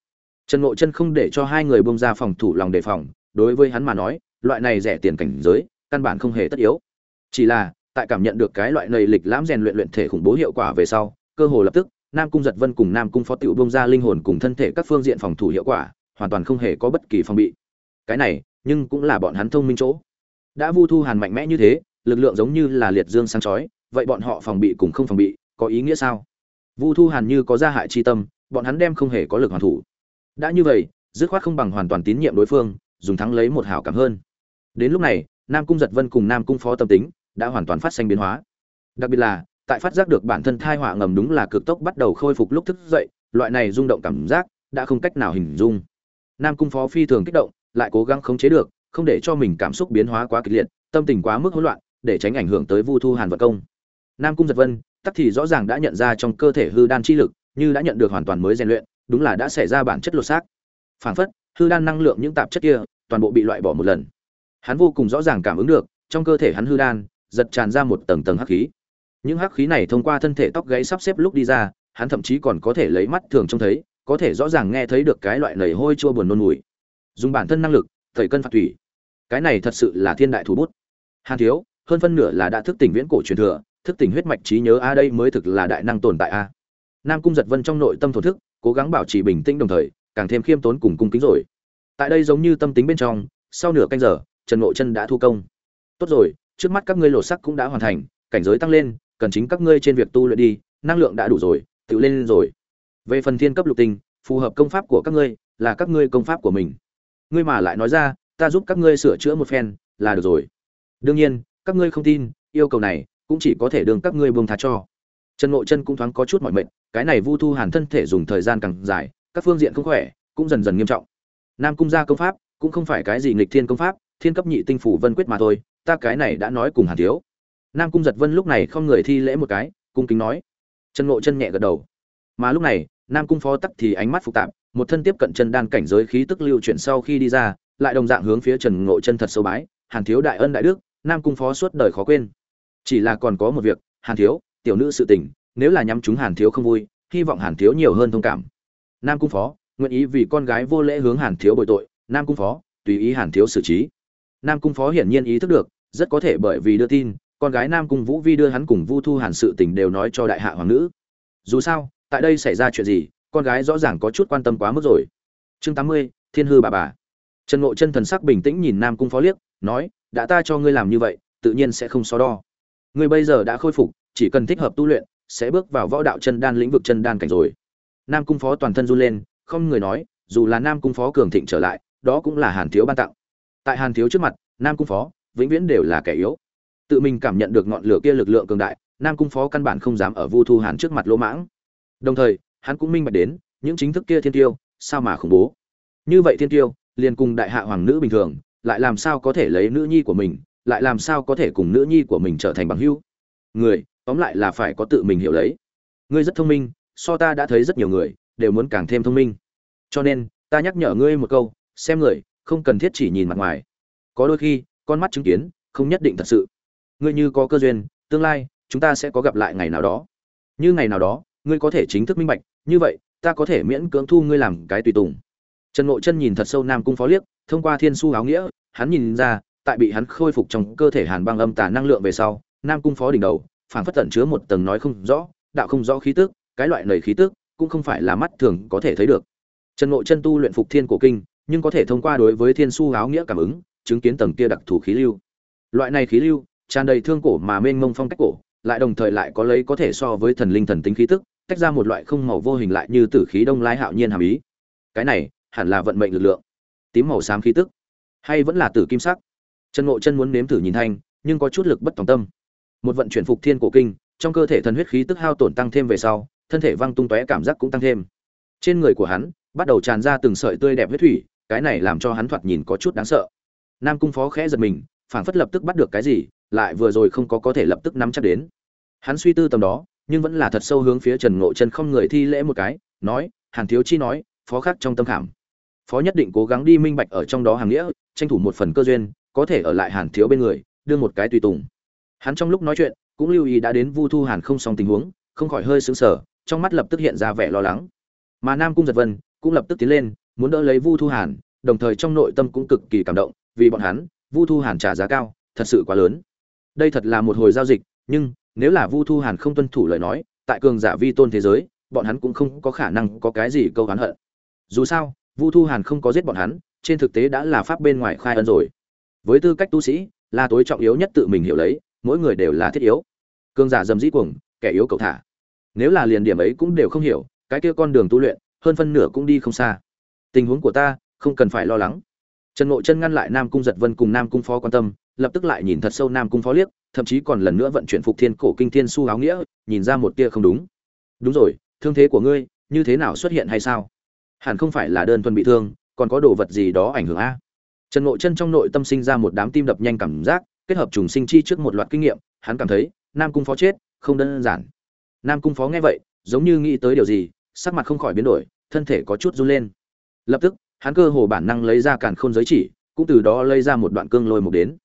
Trần ngộ chân không để cho hai người bông ra phòng thủ lòng đề phòng, đối với hắn mà nói, loại này rẻ tiền cảnh giới, căn bản không hề tất yếu. Chỉ là, tại cảm nhận được cái loại này lịch lãm rèn luyện luyện thể khủng bố hiệu quả về sau, cơ hồ lập tức nam cung giật vân cùng nam cung phó tiểu bông ra linh hồn cùng thân thể các phương diện phòng thủ hiệu quả, hoàn toàn không hề có bất kỳ phòng bị. Cái này, nhưng cũng là bọn hắn thông minh chỗ. Đã vu thu hàn mạnh mẽ như thế, lực lượng giống như là liệt dương sáng chói, vậy bọn họ phòng bị cùng không phòng bị, có ý nghĩa sao? Vu thu hàn như có gia hại chi tâm, bọn hắn đem không hề có lực hoàn thủ. Đã như vậy, dứt khoát không bằng hoàn toàn tín nhiệm đối phương, dùng thắng lấy một hảo cảm hơn. Đến lúc này, nam cung giật vân cùng nam cung phó tâm tính đã hoàn toàn phát sinh biến hóa. Đặc biệt là tại phát giác được bản thân thai họa ngầm đúng là cực tốc bắt đầu khôi phục lúc thức dậy, loại này rung động cảm giác đã không cách nào hình dung. Nam cung phó phi thường kích động, lại cố gắng khống chế được, không để cho mình cảm xúc biến hóa quá kịch liệt, tâm tình quá mức hỗn loạn, để tránh ảnh hưởng tới vu thu hàn vật công. Nam cung giật vân, tắc thì rõ ràng đã nhận ra trong cơ thể hư đan chi lực, như đã nhận được hoàn toàn mới rèn luyện, đúng là đã xảy ra bản chất lột xác. Phản phất, hư đan năng lượng những tạp chất kia toàn bộ bị loại bỏ một lần. Hắn vô cùng rõ ràng cảm ứng được, trong cơ thể hắn hư đan, giật tràn ra một tầng tầng hắc khí những hắc khí này thông qua thân thể tóc gáy sắp xếp lúc đi ra, hắn thậm chí còn có thể lấy mắt thường trông thấy, có thể rõ ràng nghe thấy được cái loại nầy hôi chua buồn nôn mùi. Dùng bản thân năng lực thầy cân phạt thủy. Cái này thật sự là thiên đại thủ bút. Hàn thiếu, hơn phân nửa là đã thức tỉnh viễn cổ truyền thừa, thức tỉnh huyết mạch trí nhớ a, đây mới thực là đại năng tồn tại a. Nam cung giật vân trong nội tâm thổ thức, cố gắng bảo trì bình tĩnh đồng thời, càng thêm khiêm tốn cùng cung kính rồi. Tại đây giống như tâm tính bên trong, sau nửa canh giờ, trần ngộ chân đã thu công. Tốt rồi, trước mắt các ngươi lột sắc cũng đã hoàn thành, cảnh giới tăng lên cần chính các ngươi trên việc tu luyện đi, năng lượng đã đủ rồi, tự lên rồi. Về phần thiên cấp lục tinh, phù hợp công pháp của các ngươi, là các ngươi công pháp của mình. Ngươi mà lại nói ra, ta giúp các ngươi sửa chữa một phen, là được rồi. Đương nhiên, các ngươi không tin, yêu cầu này cũng chỉ có thể đương các ngươi buông tha cho. Trần ngộ chân cũng thoáng có chút mỏi mệt, cái này vu thu hàn thân thể dùng thời gian càng dài, các phương diện không khỏe, cũng dần dần nghiêm trọng. Nam cung gia công pháp cũng không phải cái gì nghịch thiên công pháp, thiên cấp nhị tinh phủ vân quyết mà thôi, ta cái này đã nói cùng hàn thiếu nam cung giật vân lúc này không người thi lễ một cái, cung kính nói. Trần ngộ chân nhẹ gật đầu. Mà lúc này, nam cung phó tắc thì ánh mắt phức tạp, một thân tiếp cận chân đan cảnh giới khí tức lưu chuyển sau khi đi ra, lại đồng dạng hướng phía trần ngộ chân thật sâu bái, hàn thiếu đại ân đại đức, nam cung phó suốt đời khó quên. Chỉ là còn có một việc, hàn thiếu, tiểu nữ sự tình, nếu là nhắm chúng hàn thiếu không vui, hy vọng hàn thiếu nhiều hơn thông cảm. Nam cung phó, nguyện ý vì con gái vô lễ hướng hàn thiếu bồi tội, nam cung phó, tùy ý hàn thiếu xử trí. Nam cung phó hiển nhiên ý thức được, rất có thể bởi vì đưa tin con gái nam cung vũ vi đưa hắn cùng vu thu hàn sự tình đều nói cho đại hạ hoàng nữ. Dù sao, tại đây xảy ra chuyện gì, con gái rõ ràng có chút quan tâm quá mức rồi. Chương tám mươi, thiên hư bà bà. Trần ngộ chân thần sắc bình tĩnh nhìn nam cung phó liếc, nói, đã ta cho ngươi làm như vậy, tự nhiên sẽ không so đo. Ngươi bây giờ đã khôi phục, chỉ cần thích hợp tu luyện, sẽ bước vào võ đạo chân đan lĩnh vực chân đan cảnh rồi. Nam cung phó toàn thân run lên, không người nói, dù là nam cung phó cường thịnh trở lại, đó cũng là hàn thiếu ban tặng. Tại hàn thiếu trước mặt, nam cung phó vĩnh viễn đều là kẻ yếu tự mình cảm nhận được ngọn lửa kia lực lượng cường đại, nam cung phó căn bản không dám ở vu thu hàn trước mặt lỗ mãng. Đồng thời, hắn cũng minh bạch đến, những chính thức kia thiên tiêu, sao mà khủng bố? Như vậy thiên tiêu, liền cùng đại hạ hoàng nữ bình thường, lại làm sao có thể lấy nữ nhi của mình, lại làm sao có thể cùng nữ nhi của mình trở thành bằng hữu? Người, tóm lại là phải có tự mình hiểu lấy. Ngươi rất thông minh, so ta đã thấy rất nhiều người, đều muốn càng thêm thông minh. Cho nên, ta nhắc nhở ngươi một câu, xem người, không cần thiết chỉ nhìn mặt ngoài. Có đôi khi, con mắt chứng kiến, không nhất định thật sự ngươi như có cơ duyên, tương lai, chúng ta sẽ có gặp lại ngày nào đó. Như ngày nào đó, ngươi có thể chính thức minh bạch, như vậy, ta có thể miễn cưỡng thu ngươi làm cái tùy tùng. Trần ngộ chân nhìn thật sâu nam cung phó liếc, thông qua thiên su áo nghĩa, hắn nhìn ra, tại bị hắn khôi phục trong cơ thể hàn băng âm tà năng lượng về sau, nam cung phó đỉnh đầu, phảng phất tẩn chứa một tầng nói không rõ, đạo không rõ khí tức, cái loại lời khí tức, cũng không phải là mắt thường có thể thấy được. Trần ngộ chân tu luyện phục thiên cổ kinh, nhưng có thể thông qua đối với thiên su áo nghĩa cảm ứng, chứng kiến tầng kia đặc thù khí lưu. Loại này khí lưu tràn đầy thương cổ mà mênh mông phong cách cổ, lại đồng thời lại có lấy có thể so với thần linh thần tính khí tức, tách ra một loại không màu vô hình lại như tử khí đông lai hạo nhiên hàm ý. Cái này, hẳn là vận mệnh lực lượng. Tím màu xám khí tức, hay vẫn là tử kim sắc. Chân ngộ chân muốn nếm thử nhìn thanh, nhưng có chút lực bất tòng tâm. Một vận chuyển phục thiên cổ kinh, trong cơ thể thần huyết khí tức hao tổn tăng thêm về sau, thân thể văng tung tóe cảm giác cũng tăng thêm. Trên người của hắn, bắt đầu tràn ra từng sợi tươi đẹp huyết thủy, cái này làm cho hắn thoạt nhìn có chút đáng sợ. Nam cung phó khẽ giật mình, phảng phất lập tức bắt được cái gì lại vừa rồi không có có thể lập tức nắm chắc đến. Hắn suy tư tầm đó, nhưng vẫn là thật sâu hướng phía trần ngộ chân không người thi lễ một cái, nói, hàn thiếu chi nói, phó khác trong tâm khảm. Phó nhất định cố gắng đi minh bạch ở trong đó hàng nghĩa, tranh thủ một phần cơ duyên, có thể ở lại hàn thiếu bên người đưa một cái tùy tùng. Hắn trong lúc nói chuyện, cũng lưu ý đã đến vu thu hàn không xong tình huống, không khỏi hơi sững sờ, trong mắt lập tức hiện ra vẻ lo lắng. Mà nam cung giật vân cũng lập tức tiến lên, muốn đỡ lấy vu thu hàn, đồng thời trong nội tâm cũng cực kỳ cảm động, vì bọn hắn, vu thu hàn trả giá cao, thật sự quá lớn đây thật là một hồi giao dịch, nhưng nếu là vu thu hàn không tuân thủ lời nói, tại cường giả vi tôn thế giới, bọn hắn cũng không có khả năng có cái gì câu hắn hận. Dù sao, vu thu hàn không có giết bọn hắn, trên thực tế đã là pháp bên ngoài khai ân rồi. Với tư cách tu sĩ, là tối trọng yếu nhất tự mình hiểu lấy, mỗi người đều là thiết yếu. Cường giả dầm dĩ cuồng, kẻ yếu cầu thả. Nếu là liền điểm ấy cũng đều không hiểu, cái kia con đường tu luyện, hơn phân nửa cũng đi không xa. Tình huống của ta, không cần phải lo lắng trần ngộ chân ngăn lại nam cung giật vân cùng nam cung phó quan tâm, lập tức lại nhìn thật sâu nam cung phó liếc, thậm chí còn lần nữa vận chuyển phục thiên cổ kinh thiên su áo nghĩa, nhìn ra một tia không đúng. Đúng rồi, thương thế của ngươi, như thế nào xuất hiện hay sao? Hẳn không phải là đơn thuần bị thương, còn có đồ vật gì đó ảnh hưởng a? Trần ngộ chân trong nội tâm sinh ra một đám tim đập nhanh cảm giác, kết hợp trùng sinh chi trước một loạt kinh nghiệm, hắn cảm thấy, nam cung phó chết, không đơn giản. Nam cung phó nghe vậy, giống như nghĩ tới điều gì, sắc mặt không khỏi biến đổi, thân thể có chút run lên. Lập tức hắn cơ hồ bản năng lấy ra càn khôn giới chỉ, cũng từ đó lấy ra một đoạn cương lôi một đến.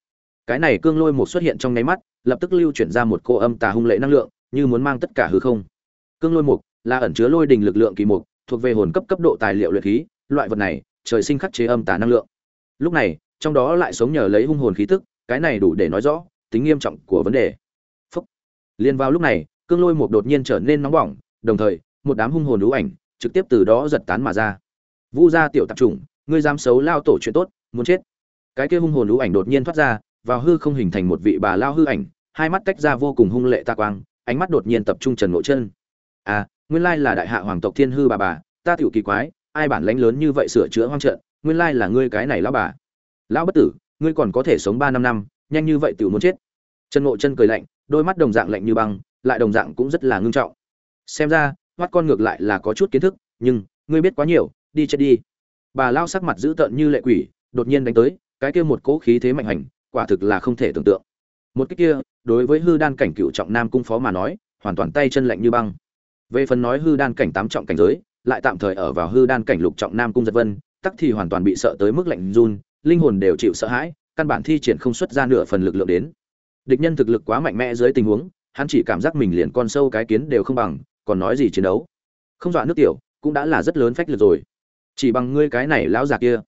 Cái này cương lôi một xuất hiện trong nháy mắt, lập tức lưu chuyển ra một cô âm tà hung lệ năng lượng, như muốn mang tất cả hư không. Cương lôi mục là ẩn chứa lôi đình lực lượng kỳ mục, thuộc về hồn cấp cấp độ tài liệu luyện khí, loại vật này, trời sinh khắc chế âm tà năng lượng. Lúc này, trong đó lại sống nhờ lấy hung hồn khí tức, cái này đủ để nói rõ tính nghiêm trọng của vấn đề. Phúc. Liên vào lúc này, cương lôi mục đột nhiên trở nên nóng bỏng, đồng thời, một đám hung hồn lũ ảnh trực tiếp từ đó giật tán mà ra vu gia tiểu tạp chủng, ngươi dám xấu lao tổ chuyện tốt, muốn chết. Cái kia hung hồn lũ ảnh đột nhiên thoát ra, vào hư không hình thành một vị bà lao hư ảnh, hai mắt tách ra vô cùng hung lệ ta quang, ánh mắt đột nhiên tập trung trần ngộ chân. À nguyên lai là đại hạ hoàng tộc thiên hư bà bà, ta tiểu kỳ quái, ai bản lãnh lớn như vậy sửa chữa hoang trận, nguyên lai là ngươi cái này lão bà. Lão bất tử, ngươi còn có thể sống ba năm năm, nhanh như vậy tiểu muốn chết. Trần ngộ chân cười lạnh, đôi mắt đồng dạng lạnh như băng, lại đồng dạng cũng rất là ngưng trọng. Xem ra mắt con ngược lại là có chút kiến thức, nhưng, ngươi biết quá nhiều đi chết đi. Bà lao sắc mặt dữ tợn như lệ quỷ, đột nhiên đánh tới, cái kia một cỗ khí thế mạnh hành, quả thực là không thể tưởng tượng. Một cái kia, đối với hư đan cảnh cựu trọng nam cung phó mà nói, hoàn toàn tay chân lạnh như băng. Về phần nói hư đan cảnh tám trọng cảnh giới, lại tạm thời ở vào hư đan cảnh lục trọng nam cung giật vân, tắc thì hoàn toàn bị sợ tới mức lạnh run, linh hồn đều chịu sợ hãi, căn bản thi triển không xuất ra nửa phần lực lượng đến. Địch nhân thực lực quá mạnh mẽ dưới tình huống, hắn chỉ cảm giác mình liền con sâu cái kiến đều không bằng, còn nói gì chiến đấu. Không dọa nước tiểu, cũng đã là rất lớn phách lực rồi chỉ bằng ngươi cái này lão già kia.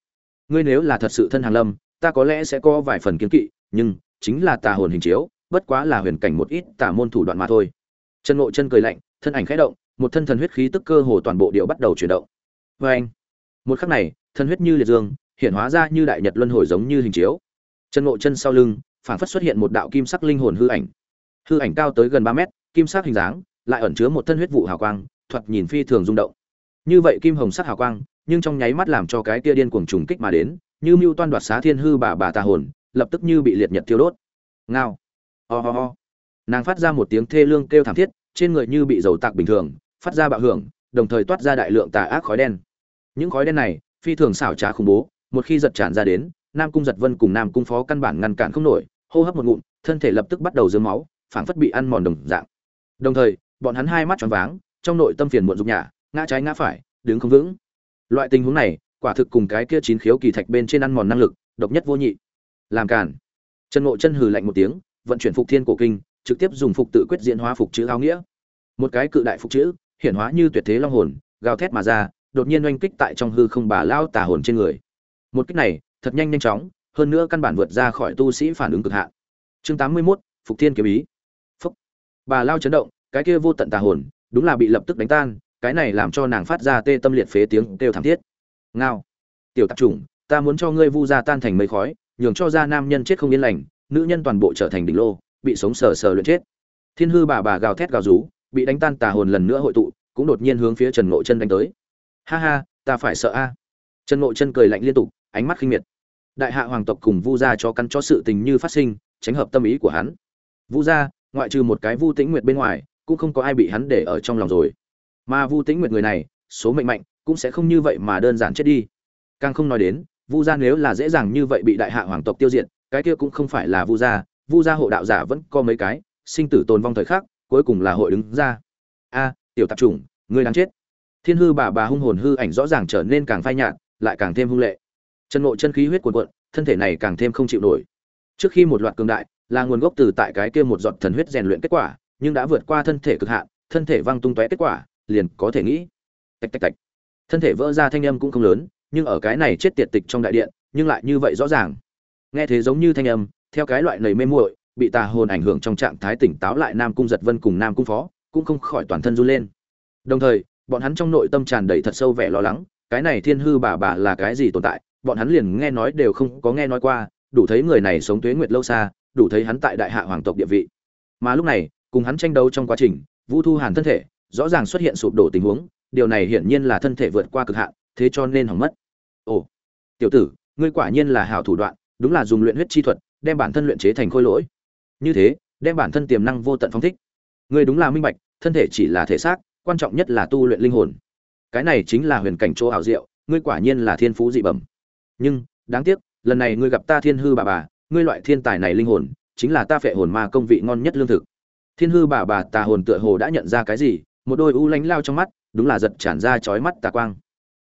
Ngươi nếu là thật sự thân hàng lâm, ta có lẽ sẽ có vài phần kiến kỵ, nhưng chính là tà hồn hình chiếu, bất quá là huyền cảnh một ít tà môn thủ đoạn mà thôi. Chân ngộ chân cười lạnh, thân ảnh khẽ động, một thân thần huyết khí tức cơ hồ toàn bộ điệu bắt đầu chuyển động. Vê anh, một khắc này thân huyết như liệt dương, hiện hóa ra như đại nhật luân hồi giống như hình chiếu. Chân ngộ chân sau lưng, phảng phất xuất hiện một đạo kim sắc linh hồn hư ảnh. Hư ảnh cao tới gần ba mét, kim sắc hình dáng, lại ẩn chứa một thân huyết vụ hào quang, thoạt nhìn phi thường rung động. Như vậy kim hồng sắc hào quang nhưng trong nháy mắt làm cho cái kia điên cuồng trùng kích mà đến, như mưu toan đoạt xá thiên hư bà bà tà hồn, lập tức như bị liệt nhật thiêu đốt. Ngao. Ho、oh、ho、oh、ho、oh. ho nàng phát ra một tiếng thê lương kêu thảm thiết, trên người như bị dầu tạc bình thường, phát ra bạo hưởng, đồng thời toát ra đại lượng tà ác khói đen. Những khói đen này, phi thường xảo trá khủng bố, một khi giật tràn ra đến, nam cung giật vân cùng nam cung phó căn bản ngăn cản không nổi, hô hấp một ngụm, thân thể lập tức bắt đầu rớm máu, phảng phất bị ăn mòn đồng dạng. Đồng thời, bọn hắn hai mắt tròn váng, trong nội tâm phiền muộn dục nhả, ngã trái ngã phải, đứng không vững loại tình huống này quả thực cùng cái kia chín khiếu kỳ thạch bên trên ăn mòn năng lực độc nhất vô nhị. Làm cản trần ngộ chân hừ lạnh một tiếng vận chuyển phục thiên cổ kinh trực tiếp dùng phục tự quyết diễn hóa phục chữ áo nghĩa. Một cái cự đại phục chữ hiển hóa như tuyệt thế long hồn gào thét mà ra đột nhiên oanh kích tại trong hư không bà lao tà hồn trên người. Một kích này thật nhanh nhanh chóng hơn nữa căn bản vượt ra khỏi tu sĩ phản ứng cực hạn. Chương tám mươi 81, phục thiên kiếm ý. Phúc. Bà lao chấn động cái kia vô tận tà hồn đúng là bị lập tức đánh tan cái này làm cho nàng phát ra tê tâm liệt phế tiếng kêu thảm thiết. Ngao. Tiểu tạp chủng, ta muốn cho ngươi vu ra tan thành mây khói, nhường cho ra nam nhân chết không yên lành, nữ nhân toàn bộ trở thành đỉnh lô, bị sống sờ sờ luyện chết. Thiên hư bà bà gào thét gào rú, bị đánh tan tà hồn lần nữa hội tụ, cũng đột nhiên hướng phía trần ngộ chân đánh tới. Ha ha, ta phải sợ a. Trần ngộ chân cười lạnh liên tục, ánh mắt khinh miệt. Đại hạ hoàng tộc cùng vu gia cho căn cho sự tình như phát sinh, tránh hợp tâm ý của hắn. Vu gia, ngoại trừ một cái vu tĩnh nguyệt bên ngoài, cũng không có ai bị hắn để ở trong lòng rồi mà vu tĩnh nguyệt người này, số mệnh mạnh, cũng sẽ không như vậy mà đơn giản chết đi. Càng không nói đến, vu gia nếu là dễ dàng như vậy bị đại hạ hoàng tộc tiêu diệt, cái kia cũng không phải là vu gia vu gia hộ đạo giả vẫn có mấy cái, sinh tử tồn vong thời khắc, cuối cùng là hội đứng ra. A, tiểu tạp chủng, ngươi đang chết. Thiên hư bà bà hung hồn hư ảnh rõ ràng trở nên càng phai nhạt, lại càng thêm hung lệ. Chân ngộ chân khí huyết cuồn cuộn, thân thể này càng thêm không chịu nổi. Trước khi một loạt cường đại, là nguồn gốc từ tại cái kia một giọt thần huyết rèn luyện kết quả, nhưng đã vượt qua thân thể cực hạn, thân thể văng tung tóe kết quả liền có thể nghĩ. Tạch tạch tạch. Thân thể vỡ ra thanh âm cũng không lớn, nhưng ở cái này chết tiệt tịch trong đại điện, nhưng lại như vậy rõ ràng. Nghe thế giống như thanh âm, theo cái loại nầy mê muội, bị tà hồn ảnh hưởng trong trạng thái tỉnh táo lại nam cung giật vân cùng nam cung phó, cũng không khỏi toàn thân run lên. Đồng thời, bọn hắn trong nội tâm tràn đầy thật sâu vẻ lo lắng, cái này thiên hư bà bà là cái gì tồn tại, bọn hắn liền nghe nói đều không có nghe nói qua, đủ thấy người này sống tuế nguyệt lâu xa, đủ thấy hắn tại đại hạ hoàng tộc địa vị. Mà lúc này, cùng hắn tranh đấu trong quá trình, vũ thu hàn thân thể rõ ràng xuất hiện sụp đổ tình huống, điều này hiển nhiên là thân thể vượt qua cực hạn, thế cho nên hỏng mất. Ồ, tiểu tử, ngươi quả nhiên là hảo thủ đoạn, đúng là dùng luyện huyết chi thuật, đem bản thân luyện chế thành khôi lỗi. Như thế, đem bản thân tiềm năng vô tận phong thích. Ngươi đúng là minh bạch, thân thể chỉ là thể xác, quan trọng nhất là tu luyện linh hồn. Cái này chính là huyền cảnh chỗ ảo diệu, ngươi quả nhiên là thiên phú dị bẩm. Nhưng, đáng tiếc, lần này ngươi gặp ta thiên hư bà bà, ngươi loại thiên tài này linh hồn, chính là ta phệ hồn ma công vị ngon nhất lương thực. Thiên hư bà bà tà hồn tựa hồ đã nhận ra cái gì một đôi u lánh lao trong mắt, đúng là giật tràn ra chói mắt tà quang.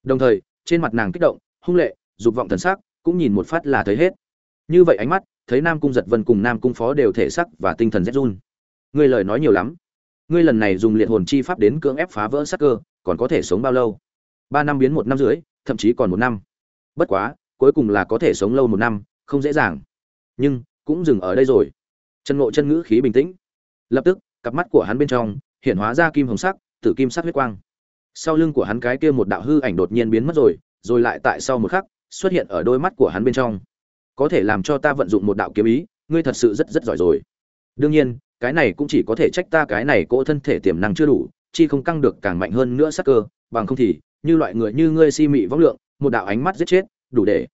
Đồng thời, trên mặt nàng kích động, hung lệ, dục vọng thần sắc cũng nhìn một phát là thấy hết. Như vậy ánh mắt, thấy nam cung giật vân cùng nam cung phó đều thể sắc và tinh thần rét run. Ngươi lời nói nhiều lắm. Ngươi lần này dùng liệt hồn chi pháp đến cưỡng ép phá vỡ sắc cơ, còn có thể sống bao lâu? Ba năm biến một năm rưỡi, thậm chí còn một năm. Bất quá, cuối cùng là có thể sống lâu một năm, không dễ dàng. Nhưng, cũng dừng ở đây rồi. Chân ngộ chân ngữ khí bình tĩnh. Lập tức, cặp mắt của hắn bên trong hiện hóa ra kim hồng sắc, tử kim sắc huyết quang. Sau lưng của hắn cái kia một đạo hư ảnh đột nhiên biến mất rồi rồi lại tại sau một khắc, xuất hiện ở đôi mắt của hắn bên trong. Có thể làm cho ta vận dụng một đạo kiếm ý, ngươi thật sự rất rất giỏi rồi. Đương nhiên, cái này cũng chỉ có thể trách ta cái này cỗ thân thể tiềm năng chưa đủ, chi không căng được càng mạnh hơn nữa sắc cơ, bằng không thì, như loại người như ngươi si mị võng lượng, một đạo ánh mắt giết chết, đủ để.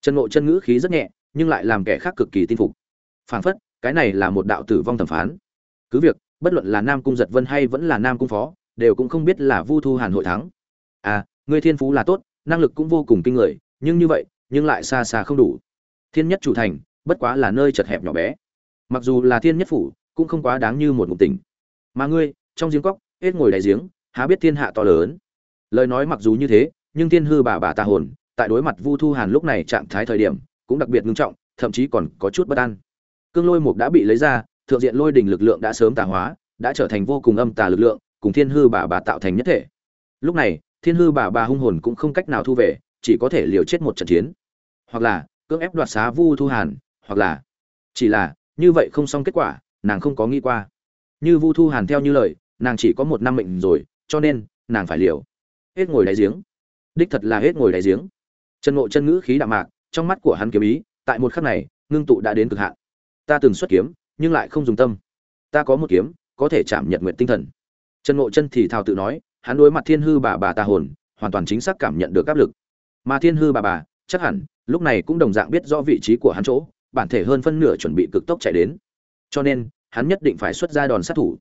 Chân ngộ chân ngữ khí rất nhẹ, nhưng lại làm kẻ khác cực kỳ tin phục. Phảng phất, cái này là một đạo tử vong thẩm phán. Cứ việc bất luận là nam cung giật vân hay vẫn là nam cung phó, đều cũng không biết là vu thu hàn hội thắng. À ngươi thiên phú là tốt, năng lực cũng vô cùng kinh người, nhưng như vậy, nhưng lại xa xa không đủ. Thiên nhất chủ thành, bất quá là nơi chật hẹp nhỏ bé. Mặc dù là thiên nhất phủ, cũng không quá đáng như một ngục tỉnh. Mà ngươi, trong giếng cóc, hết ngồi đại giếng, há biết thiên hạ to lớn. Lời nói mặc dù như thế, nhưng thiên hư bà bà ta hồn, tại đối mặt vu thu hàn lúc này trạng thái thời điểm, cũng đặc biệt nghiêm trọng, thậm chí còn có chút bất an. Cương lôi mục đã bị lấy ra thượng diện lôi đỉnh lực lượng đã sớm tà hóa, đã trở thành vô cùng âm tà lực lượng, cùng thiên hư bà bà tạo thành nhất thể. Lúc này, thiên hư bà bà hung hồn cũng không cách nào thu về, chỉ có thể liều chết một trận chiến. Hoặc là, cưỡng ép đoạt xá vu thu hàn, hoặc là, chỉ là, như vậy không xong kết quả, nàng không có nghĩ qua. Như vu thu hàn theo như lời, nàng chỉ có một năm mệnh rồi, cho nên, nàng phải liều. Hết ngồi đáy giếng. Đích thật là hết ngồi đáy giếng. Chân ngộ chân ngữ khí đạm mạc, trong mắt của hắn kiếm ý, tại một khắc này, ngưng tụ đã đến cực hạn. Ta từng xuất kiếm nhưng lại không dùng tâm. Ta có một kiếm, có thể chạm nhật nguyện tinh thần. Chân ngộ chân thì thào tự nói, hắn đối mặt thiên hư bà bà ta hồn, hoàn toàn chính xác cảm nhận được áp lực. Mà thiên hư bà bà, chắc hẳn, lúc này cũng đồng dạng biết rõ vị trí của hắn chỗ, bản thể hơn phân nửa chuẩn bị cực tốc chạy đến. Cho nên, hắn nhất định phải xuất ra đòn sát thủ.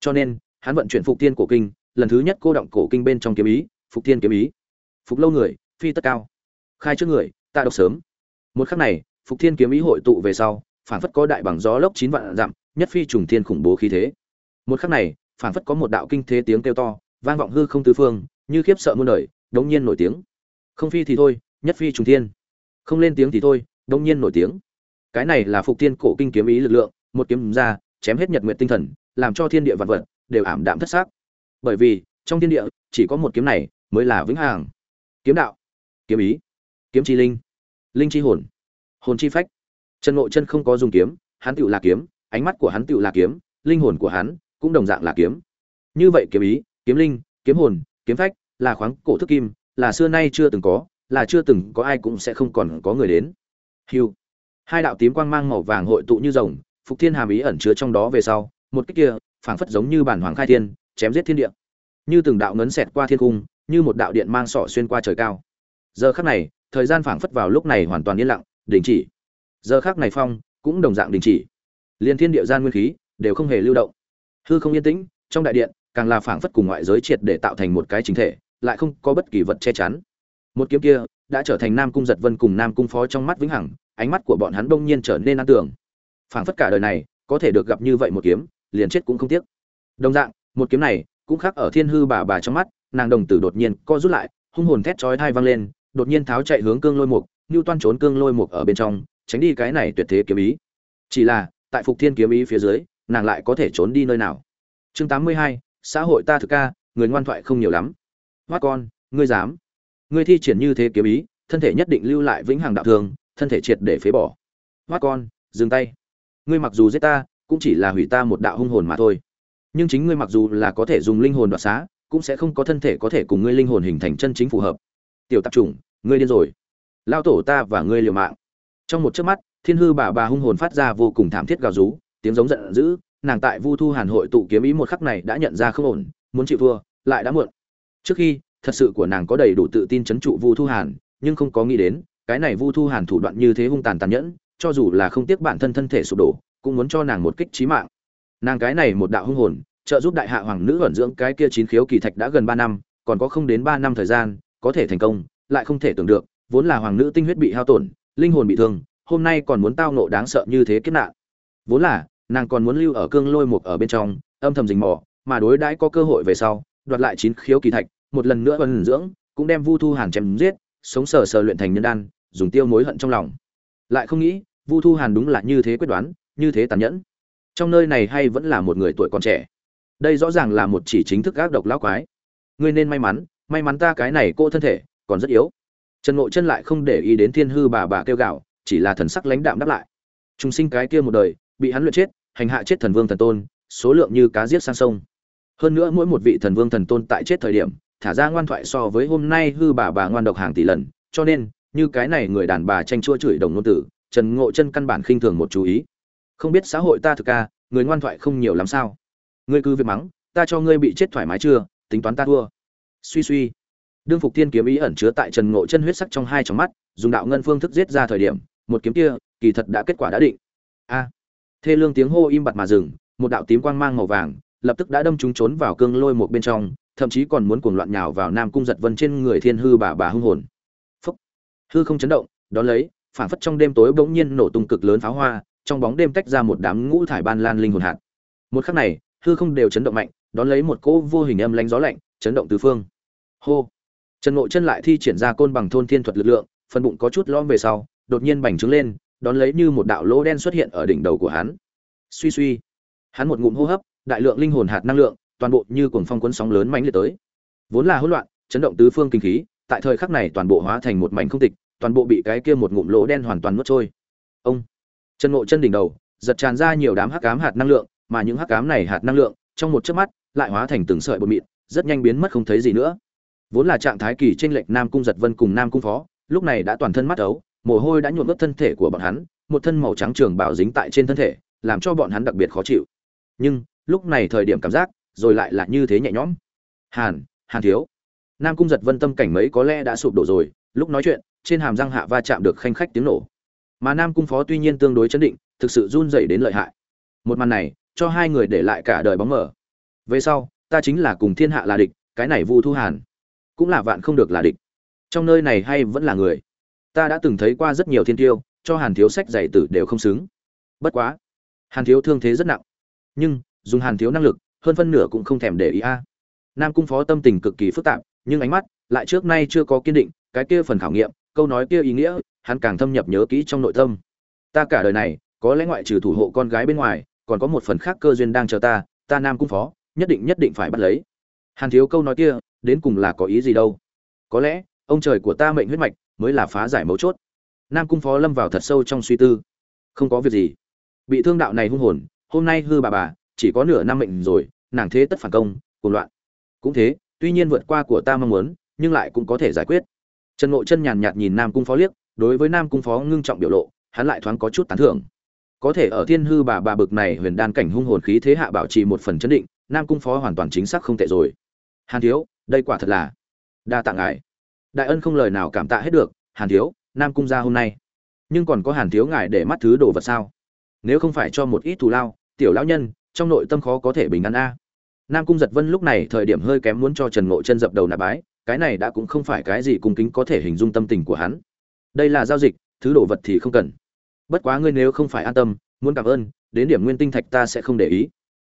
Cho nên, hắn vận chuyển phục tiên cổ kinh, lần thứ nhất cô động cổ kinh bên trong kiếm ý, phục tiên kiếm ý. Phục lâu người, phi tất cao. Khai trước người, ta đọc sớm. Một khắc này, phục thiên kiếm ý hội tụ về sau phản phất có đại bằng gió lốc chín vạn dặm, nhất phi trùng thiên khủng bố khí thế. Một khắc này phản phất có một đạo kinh thế tiếng kêu to, vang vọng hư không tứ phương, như khiếp sợ muôn đời, đống nhiên nổi tiếng. Không phi thì thôi, nhất phi trùng thiên. Không lên tiếng thì thôi, đống nhiên nổi tiếng. Cái này là phục tiên cổ kinh kiếm ý lực lượng, một kiếm ra, chém hết nhật nguyện tinh thần, làm cho thiên địa vạn vật đều ảm đạm thất xác. Bởi vì, trong thiên địa, chỉ có một kiếm này mới là vĩnh hằng. Kiếm đạo, kiếm ý, kiếm chi linh linh chi hồn hồn chi phách trần ngộ chân không có dùng kiếm hắn tựu là kiếm ánh mắt của hắn tựu là kiếm linh hồn của hắn cũng đồng dạng là kiếm. Như vậy kiếm ý kiếm linh kiếm hồn kiếm phách là khoáng cổ thức kim là xưa nay chưa từng có là chưa từng có ai cũng sẽ không còn có người đến. Hưu, hai đạo tím quang mang màu vàng hội tụ như rồng phục thiên hàm ý ẩn chứa trong đó về sau một cái kia phảng phất giống như bản hoàng khai thiên chém giết thiên địa. Như từng đạo ngấn xẹt qua thiên cung như một đạo điện mang sọ xuyên qua trời cao. Giờ khắc này thời gian phảng phất vào lúc này hoàn toàn yên lặng đình chỉ giờ khác này phong cũng đồng dạng đình chỉ. Liên thiên địa gian nguyên khí đều không hề lưu động. Hư không yên tĩnh, trong đại điện, càng là phảng phất cùng ngoại giới triệt để tạo thành một cái chính thể, lại không có bất kỳ vật che chắn. Một kiếm kia đã trở thành nam cung giật vân cùng nam cung phó trong mắt vĩnh hằng, ánh mắt của bọn hắn đông nhiên trở nên an tưởng phảng phất cả đời này, có thể được gặp như vậy một kiếm, liền chết cũng không tiếc. Đồng dạng, một kiếm này cũng khác ở thiên hư bà bà trong mắt, nàng đồng tử đột nhiên co rút lại, hung hồn thét chói thai vang lên, đột nhiên tháo chạy hướng cương lôi mục như toan trốn cương lôi mục ở bên trong tránh đi cái này tuyệt thế kiếm ý. Chỉ là, tại phục thiên kiếm ý phía dưới, nàng lại có thể trốn đi nơi nào? Chương tám mươi hai, xã hội ta thực ca, người ngoan thoại không nhiều lắm. Hoát con, ngươi dám. Ngươi thi triển như thế kiếm ý, thân thể nhất định lưu lại vĩnh hằng đạo thường, thân thể triệt để phế bỏ. Hoát con, dừng tay. Ngươi mặc dù giết ta, cũng chỉ là hủy ta một đạo hung hồn mà thôi. Nhưng chính ngươi mặc dù là có thể dùng linh hồn đoạt xá, cũng sẽ không có thân thể có thể cùng ngươi linh hồn hình thành chân chính phù hợp. Tiểu tạp chủng, ngươi điên rồi. Lao tổ ta và ngươi liều mạng trong một chớp mắt, thiên hư bà bà hung hồn phát ra vô cùng thảm thiết gào rú, tiếng giống giận dữ, nàng tại vu thu hàn hội tụ kiếm ý một khắc này đã nhận ra không ổn, muốn chịu thua, lại đã muộn. Trước khi, thật sự của nàng có đầy đủ tự tin chấn trụ vu thu hàn, nhưng không có nghĩ đến, cái này vu thu hàn thủ đoạn như thế hung tàn tàn nhẫn, cho dù là không tiếc bản thân thân thể sụp đổ, cũng muốn cho nàng một kích trí mạng. Nàng cái này một đạo hung hồn, trợ giúp đại hạ hoàng nữ ẩn dưỡng cái kia chín khiếu kỳ thạch đã gần ba năm, còn có không đến ba năm thời gian, có thể thành công, lại không thể tưởng được, vốn là hoàng nữ tinh huyết bị hao tổn linh hồn bị thương, hôm nay còn muốn tao nộ đáng sợ như thế kiếp nạn. Vốn là, nàng còn muốn lưu ở cương lôi mục ở bên trong, âm thầm rình mò, mà đối đãi có cơ hội về sau, đoạt lại chín khiếu kỳ thạch, một lần nữa ân dưỡng, cũng đem vu thu hàn chém giết, sống sờ sờ luyện thành nhân đan, dùng tiêu mối hận trong lòng. Lại không nghĩ, vu thu hàn đúng là như thế quyết đoán, như thế tàn nhẫn. Trong nơi này hay vẫn là một người tuổi còn trẻ. Đây rõ ràng là một chỉ chính thức gác độc lão quái. Ngươi nên may mắn may mắn ta cái này cô thân thể, còn rất yếu trần ngộ chân lại không để ý đến thiên hư bà bà kêu gạo chỉ là thần sắc lãnh đạm đáp lại. Chúng sinh cái kia một đời, bị hắn luyện chết, hành hạ chết thần vương thần tôn, số lượng như cá giết sang sông. Hơn nữa mỗi một vị thần vương thần tôn tại chết thời điểm, thả ra ngoan thoại so với hôm nay hư bà bà ngoan độc hàng tỷ lần, cho nên, như cái này người đàn bà tranh chua chửi đồng nô tử, trần ngộ chân căn bản khinh thường một chú ý. Không biết xã hội ta thực ca, người ngoan thoại không nhiều lắm sao? Ngươi cứ việc mắng, ta cho ngươi bị chết thoải mái chưa, tính toán ta thua. Suy suy đương phục tiên kiếm ý ẩn chứa tại trần ngộ chân huyết sắc trong hai trong mắt, dùng đạo ngân phương thức giết ra thời điểm, một kiếm kia, kỳ thật đã kết quả đã định. A. À. Thê lương tiếng hô im bặt mà dừng, một đạo tím quang mang màu vàng, lập tức đã đâm chúng trốn vào cương lôi một bên trong, thậm chí còn muốn cuồng loạn nhào vào nam cung giật vân trên người thiên hư bà bà hung hồn. Phúc. Hư không chấn động, đón lấy phản phất trong đêm tối bỗng nhiên nổ tung cực lớn pháo hoa, trong bóng đêm tách ra một đám ngũ thải ban lan linh hồn hạt. Một khắc này, hư không đều chấn động mạnh, đón lấy một cỗ vô hình âm lánh gió lạnh, chấn động tứ phương. Hô trần ngộ chân lại thi triển ra côn bằng thôn thiên thuật lực lượng, phần bụng có chút lõm về sau, đột nhiên bành trướng lên, đón lấy như một đạo lỗ đen xuất hiện ở đỉnh đầu của hắn. Suy suy, hắn một ngụm hô hấp, đại lượng linh hồn hạt năng lượng, toàn bộ như cuồng phong cuốn sóng lớn mãnh liệt tới. Vốn là hỗn loạn, chấn động tứ phương kinh khí, tại thời khắc này toàn bộ hóa thành một mảnh không tịch, toàn bộ bị cái kia một ngụm lỗ đen hoàn toàn nuốt trôi. Ông, Trần ngộ chân đỉnh đầu, giật tràn ra nhiều đám hắc ám hạt năng lượng, mà những hắc ám này hạt năng lượng, trong một chớp mắt, lại hóa thành từng sợi bột mịn, rất nhanh biến mất không thấy gì nữa vốn là trạng thái kỳ trên lệch nam cung giật vân cùng nam cung phó, lúc này đã toàn thân mắt ấu, mồ hôi đã nhuộm ướt thân thể của bọn hắn, một thân màu trắng trường bảo dính tại trên thân thể, làm cho bọn hắn đặc biệt khó chịu. Nhưng, lúc này thời điểm cảm giác, rồi lại là như thế nhẹ nhõm. Hàn hàn thiếu. Nam cung giật vân tâm cảnh mấy có lẽ đã sụp đổ rồi, lúc nói chuyện, trên hàm răng hạ va chạm được khanh khách tiếng nổ. Mà nam cung phó tuy nhiên tương đối chấn định, thực sự run rẩy đến lợi hại. Một màn này, cho hai người để lại cả đời bóng mở về sau, ta chính là cùng thiên hạ là địch, cái này vu thu hàn cũng là vạn không được là địch. Trong nơi này hay vẫn là người. Ta đã từng thấy qua rất nhiều thiên tiêu, cho hàn thiếu sách giải tử đều không xứng. Bất quá, hàn thiếu thương thế rất nặng. Nhưng, dùng hàn thiếu năng lực, hơn phân nửa cũng không thèm để ý a. Nam cung phó tâm tình cực kỳ phức tạp, nhưng ánh mắt lại trước nay chưa có kiên định, cái kia phần khảo nghiệm, câu nói kia ý nghĩa, hắn càng thâm nhập nhớ kỹ trong nội tâm. Ta cả đời này, có lẽ ngoại trừ thủ hộ con gái bên ngoài, còn có một phần khác cơ duyên đang chờ ta ta nam cung phó, nhất định nhất định phải bắt lấy. Hàn thiếu câu nói kia đến cùng là có ý gì đâu. Có lẽ, ông trời của ta mệnh huyết mạch mới là phá giải mấu chốt. Nam cung phó lâm vào thật sâu trong suy tư. Không có việc gì. Bị thương đạo này hung hồn, hôm nay hư bà bà, chỉ có nửa năm mệnh rồi, nàng thế tất phản công, cuồng loạn. Cũng thế, tuy nhiên vượt qua của ta mong muốn, nhưng lại cũng có thể giải quyết. Trần ngộ chân nhàn nhạt nhìn nam cung phó liếc, đối với nam cung phó ngưng trọng biểu lộ, hắn lại thoáng có chút tán thưởng. Có thể ở thiên hư bà bà bực này huyền đan cảnh hung hồn khí thế hạ bảo trì một phần chấn định, nam cung phó hoàn toàn chính xác không tệ rồi. Hàn thiếu đây quả thật là đa tạ ngài. Đại ân không lời nào cảm tạ hết được, hàn thiếu, nam cung ra hôm nay. Nhưng còn có hàn thiếu ngài để mắt thứ đồ vật sao? Nếu không phải cho một ít thù lao, tiểu lão nhân, trong nội tâm khó có thể bình an a. Nam cung giật vân lúc này thời điểm hơi kém muốn cho trần ngộ chân dập đầu nạp bái, cái này đã cũng không phải cái gì cung kính có thể hình dung tâm tình của hắn. Đây là giao dịch, thứ đồ vật thì không cần. Bất quá ngươi nếu không phải an tâm, muốn cảm ơn, đến điểm nguyên tinh thạch ta sẽ không để ý.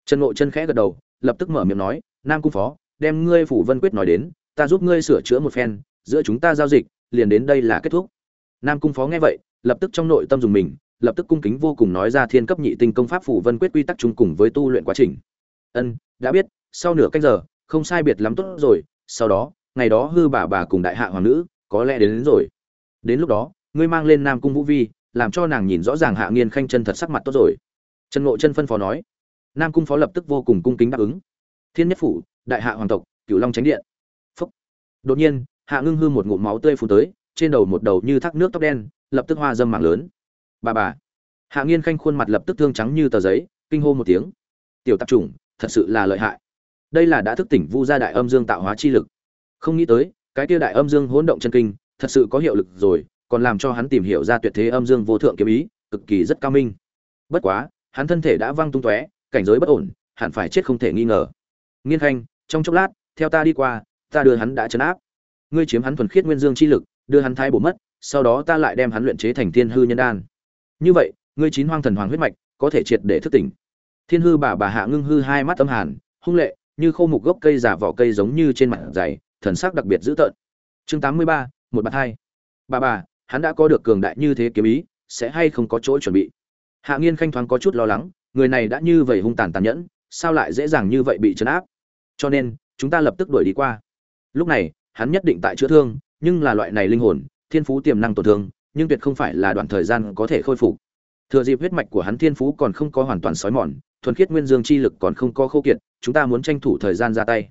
Trần ngộ chân khẽ gật đầu, lập tức mở miệng nói, nam cung phó đem ngươi phủ vân quyết nói đến ta giúp ngươi sửa chữa một phen giữa chúng ta giao dịch liền đến đây là kết thúc. Nam cung phó nghe vậy lập tức trong nội tâm dùng mình lập tức cung kính vô cùng nói ra thiên cấp nhị tinh công pháp phủ vân quyết quy tắc chung cùng với tu luyện quá trình. Ân đã biết sau nửa canh giờ không sai biệt lắm tốt rồi sau đó ngày đó hư bà bà cùng đại hạ hoàng nữ có lẽ đến, đến rồi. Đến lúc đó ngươi mang lên nam cung vũ vi làm cho nàng nhìn rõ ràng hạ nghiên khanh chân thật sắc mặt tốt rồi. Trần ngộ chân phân phó nói. Nam cung phó lập tức vô cùng cung kính đáp ứng. Thiên nhất phủ đại hạ hoàng tộc, cửu long tránh điện. Phúc. Đột nhiên, hạ ngưng hư một ngụm máu tươi phun tới, trên đầu một đầu như thác nước tóc đen, lập tức hoa dâm mạng lớn. Bà bà. Hạ nghiên khanh khuôn mặt lập tức thương trắng như tờ giấy, kinh hô một tiếng. Tiểu tạp chủng, thật sự là lợi hại. Đây là đã thức tỉnh vu gia đại âm dương tạo hóa chi lực. Không nghĩ tới, cái kia đại âm dương hỗn động chân kinh, thật sự có hiệu lực rồi, còn làm cho hắn tìm hiểu ra tuyệt thế âm dương vô thượng kiếm ý, cực kỳ rất cao minh. Bất quá, hắn thân thể đã văng tung tóe, cảnh giới bất ổn, hẳn phải chết không thể nghi ngờ. Nghiên khanh trong chốc lát, theo ta đi qua, ta đưa hắn đã chấn áp. Ngươi chiếm hắn thuần khiết nguyên dương chi lực, đưa hắn thái bổ mất, sau đó ta lại đem hắn luyện chế thành thiên hư nhân đan. Như vậy, ngươi chín hoang thần hoàng huyết mạch có thể triệt để thức tỉnh. Thiên hư bà bà hạ ngưng hư hai mắt âm hàn, hung lệ, như khô mục gốc cây giả vỏ cây giống như trên mặt dày, thần sắc đặc biệt dữ tợn. Chương tám mươi ba, một bạt hai. Bà bà, hắn đã có được cường đại như thế kiếm ý, sẽ hay không có chỗ chuẩn bị? Hạ nghiên khanh thoáng có chút lo lắng, người này đã như vậy hung tàn tàn nhẫn, sao lại dễ dàng như vậy bị chấn áp? Cho nên, chúng ta lập tức đuổi đi qua. Lúc này, hắn nhất định tại chữa thương, nhưng là loại này linh hồn, thiên phú tiềm năng tổn thương, nhưng tuyệt không phải là đoạn thời gian có thể khôi phục. Thừa dịp huyết mạch của hắn thiên phú còn không có hoàn toàn sói mòn, thuần khiết nguyên dương chi lực còn không có khô kiệt, chúng ta muốn tranh thủ thời gian ra tay.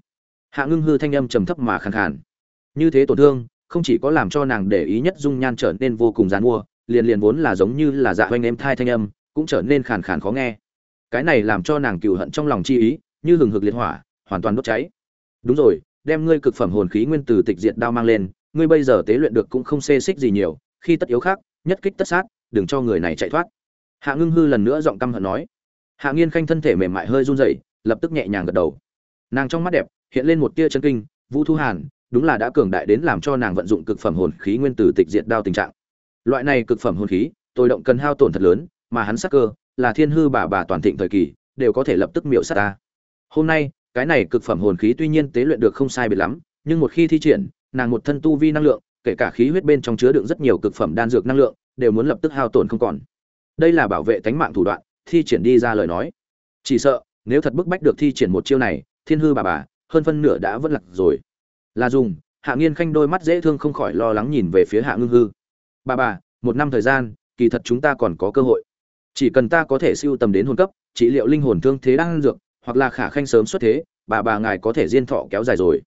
Hạ ngưng hư thanh âm trầm thấp mà khàn khàn. Như thế tổn thương, không chỉ có làm cho nàng để ý nhất dung nhan trở nên vô cùng dán mua, liền liền vốn là giống như là dạ oanh em thai thanh âm, cũng trở nên khàn khàn khó nghe. Cái này làm cho nàng cừu hận trong lòng chi ý, như hừng hực liệt hỏa hoàn toàn đốt cháy. Đúng rồi, đem ngươi cực phẩm hồn khí nguyên từ tịch diệt đao mang lên, ngươi bây giờ tế luyện được cũng không xê xích gì nhiều, khi tất yếu khác, nhất kích tất sát, đừng cho người này chạy thoát. Hạ ngưng hư lần nữa giọng căm hận nói. Hạ nghiên khanh thân thể mềm mại hơi run rẩy, lập tức nhẹ nhàng gật đầu. Nàng trong mắt đẹp, hiện lên một tia chân kinh, vũ thu hàn, đúng là đã cường đại đến làm cho nàng vận dụng cực phẩm hồn khí nguyên từ tịch diệt đao tình trạng. Loại này cực phẩm hồn khí, tôi động cần hao tổn thật lớn, mà hắn sắc cơ, là thiên hư bà bà toàn thịnh thời kỳ, đều có thể lập tức miểu sát ta. Hôm nay cái này cực phẩm hồn khí tuy nhiên tế luyện được không sai biệt lắm, nhưng một khi thi triển, nàng một thân tu vi năng lượng, kể cả khí huyết bên trong chứa đựng rất nhiều cực phẩm đan dược năng lượng, đều muốn lập tức hao tổn không còn. Đây là bảo vệ tánh mạng thủ đoạn, thi triển đi ra lời nói. Chỉ sợ, nếu thật bức bách được thi triển một chiêu này, thiên hư bà bà, hơn phân nửa đã vẫn lạc rồi. Là dùng, hạ nghiên khanh đôi mắt dễ thương không khỏi lo lắng nhìn về phía hạ ngưng hư. Bà bà, một năm thời gian, kỳ thật chúng ta còn có cơ hội. Chỉ cần ta có thể siêu tầm đến hồn cấp, trị liệu linh hồn thương thế đang dược hoặc là khả khanh sớm xuất thế, bà bà ngài có thể diên thọ kéo dài rồi.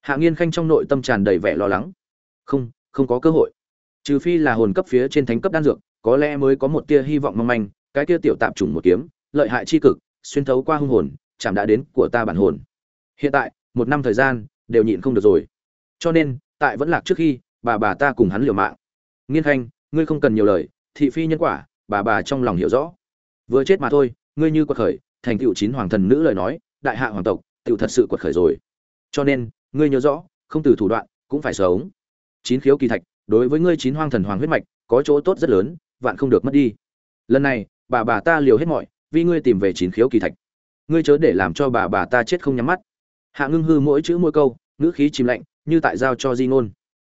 Hạ nghiên khanh trong nội tâm tràn đầy vẻ lo lắng. Không không có cơ hội. Trừ phi là hồn cấp phía trên thánh cấp đan dược, có lẽ mới có một tia hy vọng mong manh, cái tia tiểu tạm trùng một kiếm, lợi hại chi cực, xuyên thấu qua hung hồn, chạm đã đến của ta bản hồn. Hiện tại, một năm thời gian, đều nhịn không được rồi. Cho nên, tại vẫn lạc trước khi, bà bà ta cùng hắn liều mạng. Nghiên khanh, ngươi không cần nhiều lời, thị phi nhân quả, bà bà trong lòng hiểu rõ. Vừa chết mà thôi, ngươi như quật khởi thành tựu chín hoàng thần nữ lời nói, đại hạ hoàng tộc, tựu thật sự quật khởi rồi. Cho nên, ngươi nhớ rõ, không từ thủ đoạn, cũng phải sống. Chín khiếu kỳ thạch, đối với ngươi chín hoang thần hoàng huyết mạch, có chỗ tốt rất lớn, vạn không được mất đi. Lần này, bà bà ta liều hết mọi, vì ngươi tìm về chín khiếu kỳ thạch. Ngươi chớ để làm cho bà bà ta chết không nhắm mắt. Hạ ngưng hư mỗi chữ mỗi câu, ngữ khí chìm lạnh, như tại giao cho di ngôn.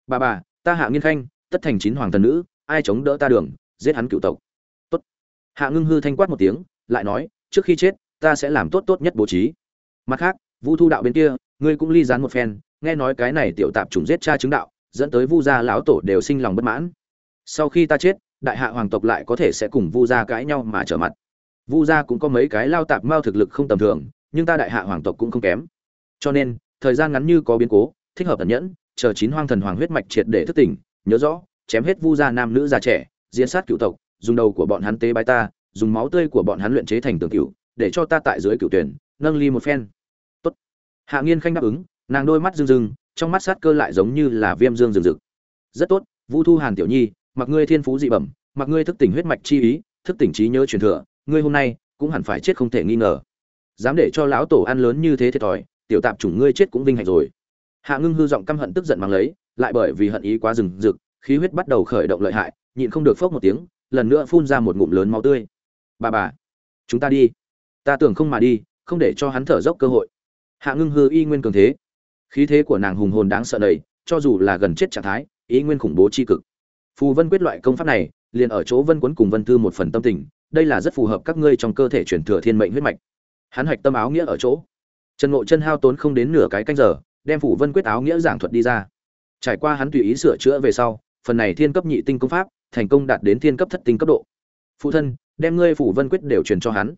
Bà bà, ta hạ nghiên khanh, tất thành chín hoàng thần nữ, ai chống đỡ ta đường, giết hắn cựu tộc. Tốt. Hạ ngưng hư thanh quát một tiếng, lại nói trước khi chết, ta sẽ làm tốt tốt nhất bố trí. Mặt khác, vu thu đạo bên kia, ngươi cũng ly dán một phen, nghe nói cái này tiểu tạp chủng giết cha chứng đạo, dẫn tới vu gia lão tổ đều sinh lòng bất mãn. Sau khi ta chết, đại hạ hoàng tộc lại có thể sẽ cùng vu gia cãi nhau mà trở mặt. Vu gia cũng có mấy cái lao tạp mao thực lực không tầm thường, nhưng ta đại hạ hoàng tộc cũng không kém. Cho nên, thời gian ngắn như có biến cố, thích hợp tận nhẫn, chờ chín hoang thần hoàng huyết mạch triệt để thức tỉnh, nhớ rõ, chém hết vu gia nam nữ già trẻ diễn sát cựu tộc, dùng đầu của bọn hắn tế bái ta dùng máu tươi của bọn hắn luyện chế thành tường cựu để cho ta tại dưới cựu tuyển, nâng ly một phen. Tốt. Hạ nghiên khanh đáp ứng, nàng đôi mắt rưng rưng, trong mắt sát cơ lại giống như là viêm dương rừng rực. Rất tốt, vũ thu hàn tiểu nhi, mặc ngươi thiên phú dị bẩm, mặc ngươi thức tỉnh huyết mạch chi ý, thức tỉnh trí nhớ truyền thừa, ngươi hôm nay cũng hẳn phải chết không thể nghi ngờ. Dám để cho lão tổ ăn lớn như thế thiệt thòi, tiểu tạp chủng ngươi chết cũng vinh hạnh rồi. Hạ ngưng hư giọng căm hận tức giận mang lấy, lại bởi vì hận ý quá rừng rực, khí huyết bắt đầu khởi động lợi hại, nhịn không được phốc một tiếng, lần nữa phun ra một ngụm lớn máu tươi bà bà, chúng ta đi. Ta tưởng không mà đi, không để cho hắn thở dốc cơ hội. Hạ ngưng hư y nguyên cường thế. Khí thế của nàng hùng hồn đáng sợ đầy cho dù là gần chết trạng thái ý nguyên khủng bố c h i cực. Phù vân quyết loại công pháp này, liền ở chỗ vân quấn cùng vân thư một phần tâm tình, đây là rất phù hợp các ngươi trong cơ thể chuyển thừa thiên mệnh huyết mạch. Hắn hạch tâm áo nghĩa ở chỗ. Trần ngộ chân hao tốn không đến nửa cái canh giờ, đem phủ vân quyết áo nghĩa giảng thuật đi ra. Trải qua hắn tùy ý sửa chữa về sau, phần này thiên cấp nhị tinh công pháp, thành công đạt đến thiên cấp thất tinh cấp độ. Phụ thân đem ngươi phủ vân quyết đều truyền cho hắn.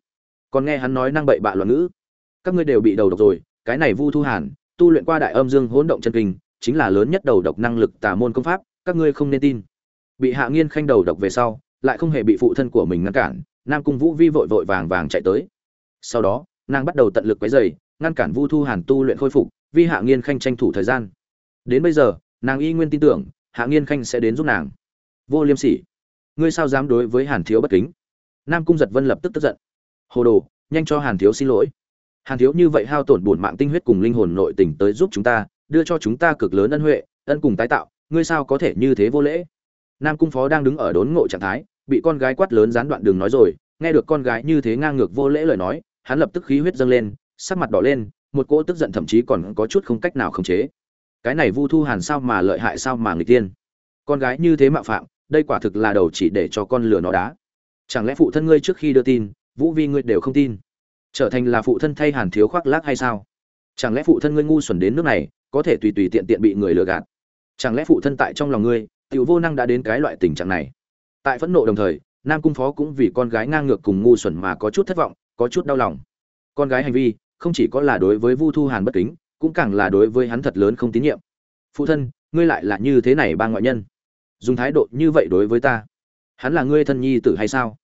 Còn nghe hắn nói năng bậy bạ loạn ngữ. Các ngươi đều bị đầu độc rồi, cái này vu thu hàn, tu luyện qua đại âm dương hỗn động chân kinh, chính là lớn nhất đầu độc năng lực tà môn công pháp, các ngươi không nên tin. Bị hạ nghiên khanh đầu độc về sau, lại không hề bị phụ thân của mình ngăn cản, nam cung vũ vi vội vội vàng vàng chạy tới. Sau đó, nàng bắt đầu tận lực quấy dày ngăn cản vu thu hàn tu luyện khôi phục vi hạ nghiên khanh tranh thủ thời gian. Đến bây giờ, nàng y nguyên tin tưởng, hạ nghiên khanh sẽ đến giúp nàng. Vô liêm sỉ, ngươi sao dám đối với hàn thiếu bất kính? Nam cung giật vân lập tức tức giận. Hồ đồ, nhanh cho hàn thiếu xin lỗi. Hàn thiếu như vậy hao tổn bổn mạng tinh huyết cùng linh hồn nội tình tới giúp chúng ta, đưa cho chúng ta cực lớn ân huệ, ân cùng tái tạo, ngươi sao có thể như thế vô lễ? Nam cung phó đang đứng ở đốn ngộ trạng thái, bị con gái quát lớn gián đoạn đường nói rồi, nghe được con gái như thế ngang ngược vô lễ lời nói, hắn lập tức khí huyết dâng lên, sắc mặt đỏ lên, một cỗ tức giận thậm chí còn có chút không cách nào khống chế. Cái này vu thu hàn sao mà lợi hại sao mà người tiên con gái như thế mạo phạm, đây quả thực là đầu chỉ để cho con lừa nó đá chẳng lẽ phụ thân ngươi trước khi đưa tin, vũ vi ngươi đều không tin? Trở thành là phụ thân thay hàn thiếu khoác lác hay sao? Chẳng lẽ phụ thân ngươi ngu xuẩn đến nước này, có thể tùy tùy tiện tiện bị người lừa gạt? Chẳng lẽ phụ thân tại trong lòng ngươi, tiểu vô năng đã đến cái loại tình trạng này? Tại phẫn nộ đồng thời, nam cung phó cũng vì con gái ngang ngược cùng ngu xuẩn mà có chút thất vọng, có chút đau lòng. Con gái hành vi, không chỉ có là đối với vu thu hàn bất kính, cũng càng là đối với hắn thật lớn không tín nhiệm. Phụ thân, ngươi lại là như thế này ba ngoại nhân? Dùng thái độ như vậy đối với ta? Hắn là ngươi thân nhi tử hay sao?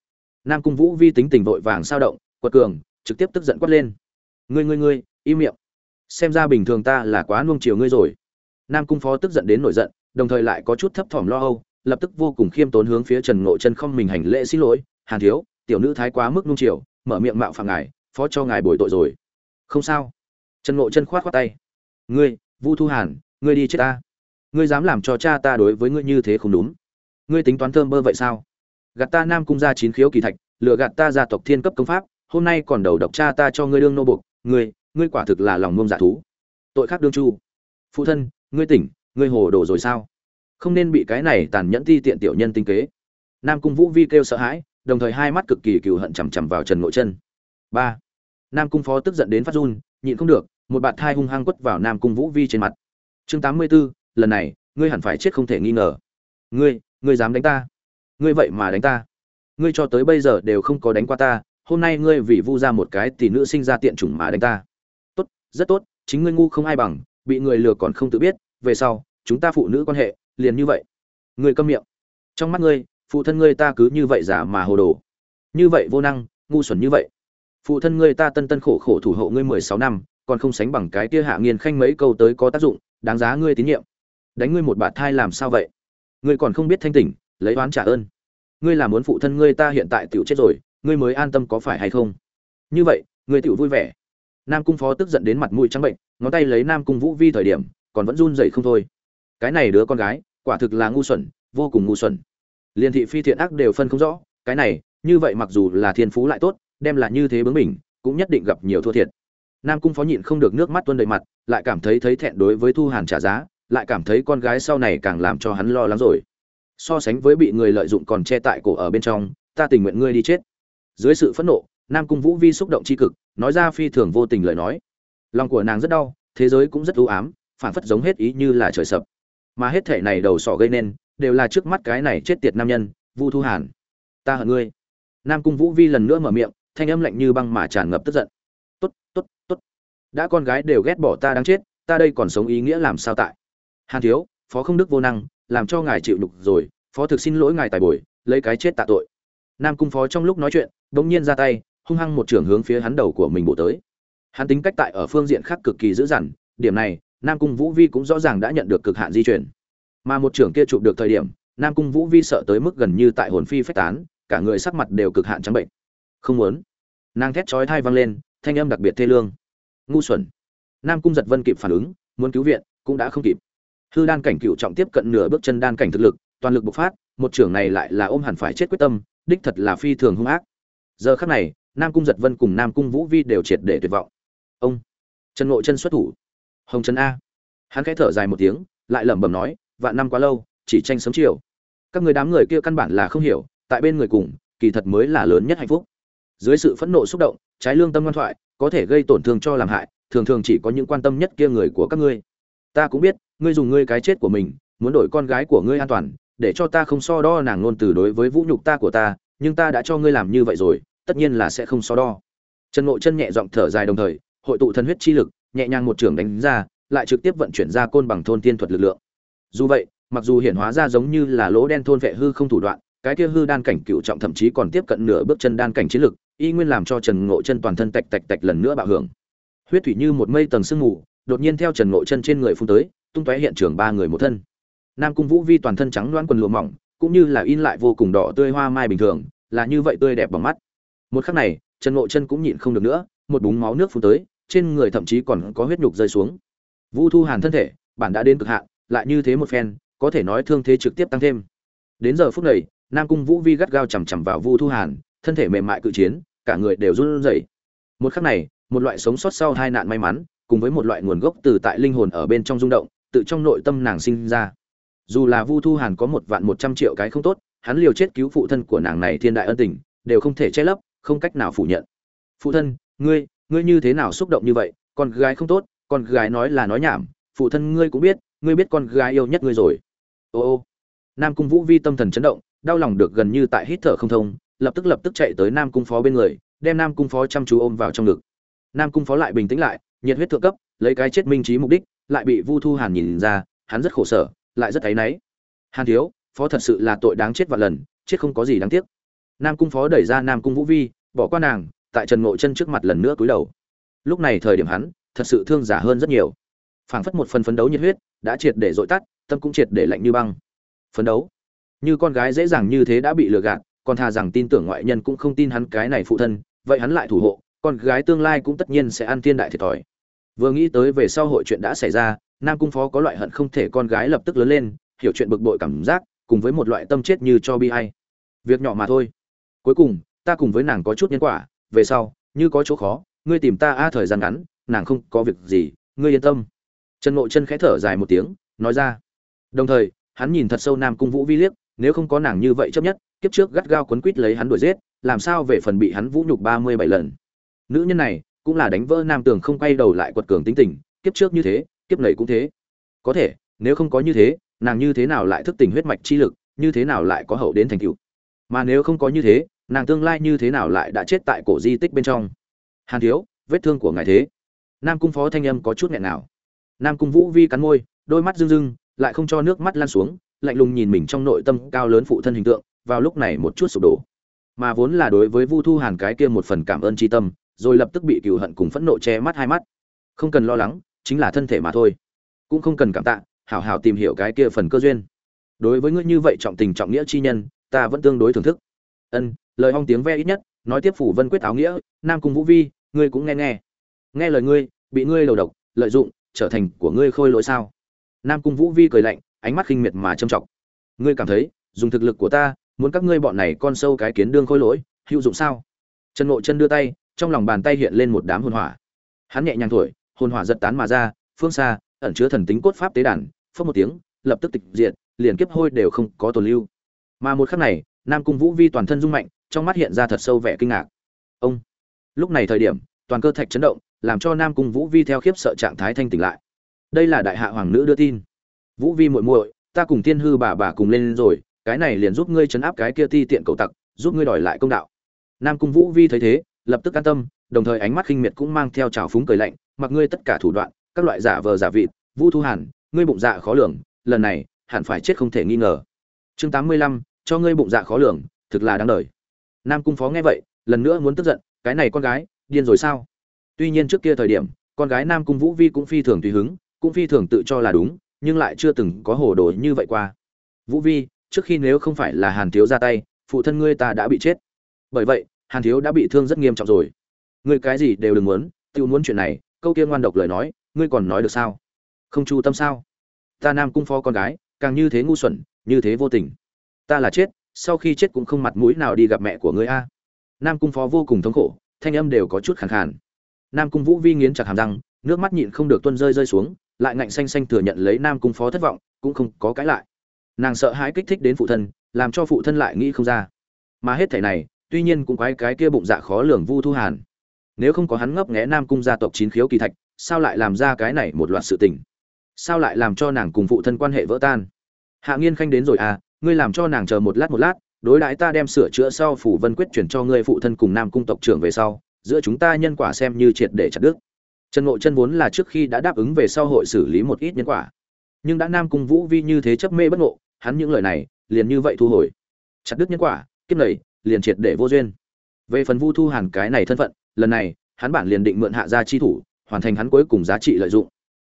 Nam cung vũ vi tính tình vội vàng sao động, quật cường, trực tiếp tức giận quát lên. Ngươi ngươi ngươi, im miệng. Xem ra bình thường ta là quá nuông chiều ngươi rồi. Nam cung phó tức giận đến nổi giận, đồng thời lại có chút thấp thỏm lo âu, lập tức vô cùng khiêm tốn hướng phía trần ngộ chân không mình hành lễ xin lỗi, hàn thiếu, tiểu nữ thái quá mức nuông chiều, mở miệng mạo phạm ngài, phó cho ngài bồi tội rồi. Không sao. Trần ngộ chân khoát khoát tay. Ngươi, vu thu hàn, ngươi đi chết ta. Ngươi dám làm cho cha ta đối với ngươi như thế không đúng. Ngươi tính toán thơm bơ vậy sao? Gạt ta nam cung ra chín khiếu kỳ thạch lựa gạt ta gia tộc thiên cấp công pháp hôm nay còn đầu độc cha ta cho ngươi đương nô buộc ngươi ngươi quả thực là lòng ngông giả thú. Tội khác đương chu. Phụ thân ngươi tỉnh ngươi hồ đồ rồi sao? Không nên bị cái này tàn nhẫn ti tiện tiểu nhân tinh kế. Nam cung vũ vi kêu sợ hãi đồng thời hai mắt cực kỳ cừu hận chằm chằm vào trần ngộ chân. Ba. Nam cung phó tức giận đến phát run nhịn không được một bạt thai hung hăng quất vào nam cung vũ vi trên mặt. Chương tám mươi 84, lần này ngươi hẳn phải chết không thể nghi ngờ. Ngươi ngươi dám đánh ta ngươi vậy mà đánh ta. Ngươi cho tới bây giờ đều không có đánh qua ta, hôm nay ngươi vì vu ra một cái tỷ nữ sinh ra tiện chủng mà đánh ta. Tốt, rất tốt, chính ngươi ngu không ai bằng, bị người lừa còn không tự biết, về sau, chúng ta phụ nữ quan hệ, liền như vậy. Ngươi câm miệng. Trong mắt ngươi, phụ thân ngươi ta cứ như vậy giả mà hồ đồ. Như vậy vô năng, ngu xuẩn như vậy. Phụ thân ngươi ta tân tân khổ khổ thủ hộ ngươi mười sáu năm, còn không sánh bằng cái kia hạ nghiền khanh mấy câu tới có tác dụng, đáng giá ngươi tín nhiệm. Đánh ngươi một bạt thai làm sao vậy? Ngươi còn không biết thanh tỉnh lấy oán trả ơn. Ngươi là muốn phụ thân ngươi ta hiện tại tiểu chết rồi, ngươi mới an tâm có phải hay không? Như vậy, ngươi tiểu vui vẻ. Nam cung phó tức giận đến mặt mũi trắng bệnh, ngón tay lấy nam cung vũ vi thời điểm, còn vẫn run rẩy không thôi. Cái này đứa con gái, quả thực là ngu xuẩn, vô cùng ngu xuẩn. Liên thị phi thiện ác đều phân không rõ, cái này, như vậy mặc dù là thiên phú lại tốt, đem là như thế bướng mình cũng nhất định gặp nhiều thua thiệt. Nam cung phó nhịn không được nước mắt tuôn đầy mặt, lại cảm thấy thấy thẹn đối với thu hàn trả giá, lại cảm thấy con gái sau này càng làm cho hắn lo lắng rồi so sánh với bị người lợi dụng còn che tại cổ ở bên trong, ta tình nguyện ngươi đi chết. Dưới sự phẫn nộ, nam cung vũ vi xúc động c h i cực, nói ra phi thường vô tình lời nói. Lòng của nàng rất đau, thế giới cũng rất ưu ám, phản phất giống hết ý như là trời sập. Mà hết thể này đầu sỏ gây nên, đều là trước mắt cái này chết tiệt nam nhân, vu thu hàn. Ta hận ngươi. Nam cung vũ vi lần nữa mở miệng, thanh âm lạnh như băng mà tràn ngập tức giận. Tốt tốt tốt. Đã con gái đều ghét bỏ ta đáng chết, ta đây còn sống ý nghĩa làm sao tại? Hàn thiếu, phó không đức vô năng làm cho ngài chịu đục rồi, phó thực xin lỗi ngài tài bồi, lấy cái chết tạ tội. Nam cung phó trong lúc nói chuyện, bỗng nhiên ra tay, hung hăng một trưởng hướng phía hắn đầu của mình bổ tới. Hắn tính cách tại ở phương diện khác cực kỳ dữ dằn, điểm này, nam cung vũ vi cũng rõ ràng đã nhận được cực hạn di chuyển. Mà một trưởng kia chụp được thời điểm, nam cung vũ vi sợ tới mức gần như tại hồn phi phách tán, cả người sắc mặt đều cực hạn trắng bệnh. Không muốn. Nàng thét chói thai vang lên, thanh âm đặc biệt thê lương. Ngu xuẩn. Nam cung giật vân kịp phản ứng, muốn cứu viện, cũng đã không kịp hư đan cảnh cựu trọng tiếp cận nửa bước chân đan cảnh thực lực, toàn lực bộc phát, một trưởng này lại là ôm hẳn phải chết quyết tâm, đích thật là phi thường hung ác. Giờ khắc này, nam cung giật vân cùng nam cung vũ vi đều triệt để tuyệt vọng. Ông, trần ngộ chân xuất thủ. Hồng trần a. Hắn khẽ thở dài một tiếng, lại lẩm bẩm nói, vạn năm quá lâu, chỉ tranh sớm chiều. Các người đám người kia căn bản là không hiểu, tại bên người cùng, kỳ thật mới là lớn nhất hạnh phúc. Dưới sự phẫn nộ xúc động, trái lương tâm ngoan thoại, có thể gây tổn thương cho làm hại, thường thường chỉ có những quan tâm nhất kia người của các ngươi. Ta cũng biết ngươi dùng ngươi cái chết của mình, muốn đổi con gái của ngươi an toàn, để cho ta không so đo nàng ngôn từ đối với vũ nhục ta của ta, nhưng ta đã cho ngươi làm như vậy rồi, tất nhiên là sẽ không so đo. Trần ngộ chân nhẹ giọng thở dài đồng thời, hội tụ thần huyết chi lực, nhẹ nhàng một trường đánh ra, lại trực tiếp vận chuyển ra côn bằng thôn tiên thuật lực lượng. Dù vậy, mặc dù hiện hóa ra giống như là lỗ đen thôn vệ hư không thủ đoạn, cái kia hư đan cảnh cựu trọng thậm chí còn tiếp cận nửa bước chân đan cảnh chiến lực, y nguyên làm cho trần ngộ chân toàn thân tạch tạch tạch lần nữa bạo hưởng. Huyết thủy như một mây tầng sương mù, đột nhiên theo trần ngộ chân trên người phun tới tung tóe hiện trường ba người một thân. Nam cung vũ vi toàn thân trắng loãng quần lụa mỏng, cũng như là in lại vô cùng đỏ tươi hoa mai bình thường, là như vậy tươi đẹp bằng mắt. Một khắc này, trần ngộ chân cũng nhịn không được nữa, một búng máu nước phun tới, trên người thậm chí còn có huyết nhục rơi xuống. Vũ thu hàn thân thể, bản đã đến cực hạn, lại như thế một phen, có thể nói thương thế trực tiếp tăng thêm. Đến giờ phút này, nam cung vũ vi gắt gao chằm chằm vào vu thu hàn, thân thể mềm mại cự chiến, cả người đều run rẩy. Một khắc này, một loại sống sót sau hai nạn may mắn, cùng với một loại nguồn gốc từ tại linh hồn ở bên trong rung động tự trong nội tâm nàng sinh ra. Dù là vu thu hàn có một vạn một trăm triệu cái không tốt, hắn liều chết cứu phụ thân của nàng này thiên đại ân tình, đều không thể che lấp, không cách nào phủ nhận. Phụ thân, ngươi ngươi như thế nào xúc động như vậy? Con gái không tốt, con gái nói là nói nhảm, phụ thân ngươi cũng biết, ngươi biết con gái yêu nhất ngươi rồi. Ô ô. Nam cung vũ vi tâm thần chấn động, đau lòng được gần như tại hít thở không thông, lập tức lập tức chạy tới nam cung phó bên người, đem nam cung phó chăm chú ôm vào trong ngực. Nam cung phó lại bình tĩnh lại, nhiệt huyết thượng cấp, lấy cái chết minh trí mục đích lại bị vu thu hàn nhìn ra, hắn rất khổ sở, lại rất áy náy. Hàn thiếu, phó thật sự là tội đáng chết vạn lần, chết không có gì đáng tiếc. Nam cung phó đẩy ra nam cung vũ vi, bỏ qua nàng, tại trần ngộ chân trước mặt lần nữa cúi đầu. Lúc này thời điểm hắn, thật sự thương giả hơn rất nhiều. Phảng phất một phần phấn đấu nhiệt huyết, đã triệt để dội tắt, tâm cũng triệt để lạnh như băng. Phấn đấu? Như con gái dễ dàng như thế đã bị lừa gạt, còn thà rằng tin tưởng ngoại nhân cũng không tin hắn cái này phụ thân, vậy hắn lại thủ hộ, con gái tương lai cũng tất nhiên sẽ ăn thiên đại thiệt thòi vừa nghĩ tới về sau hội chuyện đã xảy ra, nam cung phó có loại hận không thể con gái lập tức lớn lên, hiểu chuyện bực bội cảm giác, cùng với một loại tâm chết như cho bi hay việc nhỏ mà thôi. Cuối cùng, ta cùng với nàng có chút nhân quả, về sau, như có chỗ khó, ngươi tìm ta a thời gian ngắn, nàng không có việc gì, ngươi yên tâm. Trần ngộ chân khẽ thở dài một tiếng, nói ra. Đồng thời, hắn nhìn thật sâu nam cung vũ vi liếc, nếu không có nàng như vậy chấp nhất, kiếp trước gắt gao quấn quít lấy hắn đuổi giết, làm sao về phần bị hắn vũ nhục ba mươi bảy lần. Nữ nhân này cũng là đánh vỡ nam tường không quay đầu lại quật cường tính tình, kiếp trước như thế, kiếp này cũng thế. Có thể, nếu không có như thế, nàng như thế nào lại thức tỉnh huyết mạch chi lực, như thế nào lại có hậu đến thành cựu mà nếu không có như thế, nàng tương lai như thế nào lại đã chết tại cổ di tích bên trong? Hàn thiếu, vết thương của ngài thế. Nam cung phó thanh âm có chút nghẹn nào. Nam cung vũ vi cắn môi, đôi mắt rưng rưng, lại không cho nước mắt lan xuống, lạnh lùng nhìn mình trong nội tâm cao lớn phụ thân hình tượng, vào lúc này một chút sụp đổ. Mà vốn là đối với vu thu hàn cái kia một phần cảm ơn tri tâm rồi lập tức bị cừu hận cùng phẫn nộ che mắt hai mắt. Không cần lo lắng, chính là thân thể mà thôi. Cũng không cần cảm tạ, hảo hảo tìm hiểu cái kia phần cơ duyên. Đối với ngươi như vậy trọng tình trọng nghĩa chi nhân, ta vẫn tương đối thưởng thức. Ân, lời ong tiếng ve ít nhất, nói tiếp phủ vân quyết áo nghĩa, nam cung vũ vi, ngươi cũng nghe nghe. Nghe lời ngươi, bị ngươi đầu độc, lợi dụng, trở thành của ngươi khôi lỗi sao? Nam cung vũ vi cười lạnh, ánh mắt khinh miệt mà trầm trọng. Ngươi cảm thấy, dùng thực lực của ta, muốn các ngươi bọn này con sâu cái kiến đương khôi lỗi, hữu dụng sao? Trần ngộ chân đưa tay trong lòng bàn tay hiện lên một đám hồn hỏa. Hắn nhẹ nhàng thổi, hồn hỏa giật tán mà ra, phương xa, ẩn chứa thần tính cốt pháp tế đàn phất một tiếng, lập tức tịch diệt, liền kiếp hôi đều không có tồn lưu. Mà một khắc này, nam cung vũ vi toàn thân rung mạnh, trong mắt hiện ra thật sâu vẻ kinh ngạc. Ông! Lúc này thời điểm, toàn cơ thạch chấn động, làm cho nam cung vũ vi theo khiếp sợ trạng thái thanh tỉnh lại. Đây là đại hạ hoàng nữ đưa tin. Vũ vi muội muội, ta cùng tiên hư bà bà cùng lên rồi, cái này liền giúp ngươi chấn áp cái kia ti tiện cầu tặc, giúp ngươi đòi lại công đạo. Nam cung vũ vi thấy thế lập tức an tâm, đồng thời ánh mắt khinh miệt cũng mang theo trào phúng cười lạnh, mặc ngươi tất cả thủ đoạn, các loại giả vờ giả vịt vũ thu hàn, ngươi bụng dạ khó lường, lần này, hẳn phải chết không thể nghi ngờ. Chương tám mươi lăm, cho ngươi bụng dạ khó lường, thực là đáng đời. Nam cung phó nghe vậy, lần nữa muốn tức giận, cái này con gái, điên rồi sao? Tuy nhiên trước kia thời điểm, con gái nam cung vũ vi cũng phi thường tùy hứng, cũng phi thường tự cho là đúng, nhưng lại chưa từng có hồ đồ như vậy qua. Vũ vi, trước khi nếu không phải là hàn thiếu ra tay, phụ thân ngươi ta đã bị chết. Bởi vậy hàn thiếu đã bị thương rất nghiêm trọng rồi. Ngươi cái gì đều đừng muốn tự muốn chuyện này, câu kia ngoan độc lời nói, ngươi còn nói được sao? Không chu tâm sao? Ta nam cung phó con gái, càng như thế ngu xuẩn, như thế vô tình. Ta là chết, sau khi chết cũng không mặt mũi nào đi gặp mẹ của ngươi a. Nam cung phó vô cùng thống khổ, thanh âm đều có chút khàn khàn. Nam cung vũ vi nghiến chặt hàm răng, nước mắt nhịn không được tuân rơi rơi xuống, lại ngạnh xanh xanh thừa nhận lấy nam cung phó thất vọng, cũng không có cãi lại. Nàng sợ hãi kích thích đến phụ thân, làm cho phụ thân lại nghĩ không ra. Mà hết thảy này tuy nhiên cũng quái cái kia bụng dạ khó lường vu thu hàn. Nếu không có hắn ngấp nghé nam cung gia tộc chín khiếu kỳ thạch, sao lại làm ra cái này một loạt sự tình? Sao lại làm cho nàng cùng phụ thân quan hệ vỡ tan? Hạ nghiên khanh đến rồi à ngươi làm cho nàng chờ một lát một lát, đối đãi ta đem sửa chữa sau phủ vân quyết chuyển cho ngươi phụ thân cùng nam cung tộc trưởng về sau, giữa chúng ta nhân quả xem như triệt để chặt đứt. Trần ngộ chân vốn là trước khi đã đáp ứng về sau hội xử lý một ít nhân quả. Nhưng đã nam cung vũ vi như thế chấp mê bất ngộ, hắn những lời này liền như vậy thu hồi. Chặt đứt nhân quả, kiếp này liền triệt để vô duyên. Về phần vu thu hàn cái này thân phận, lần này, hắn bản liền định mượn hạ gia chi thủ, hoàn thành hắn cuối cùng giá trị lợi dụng.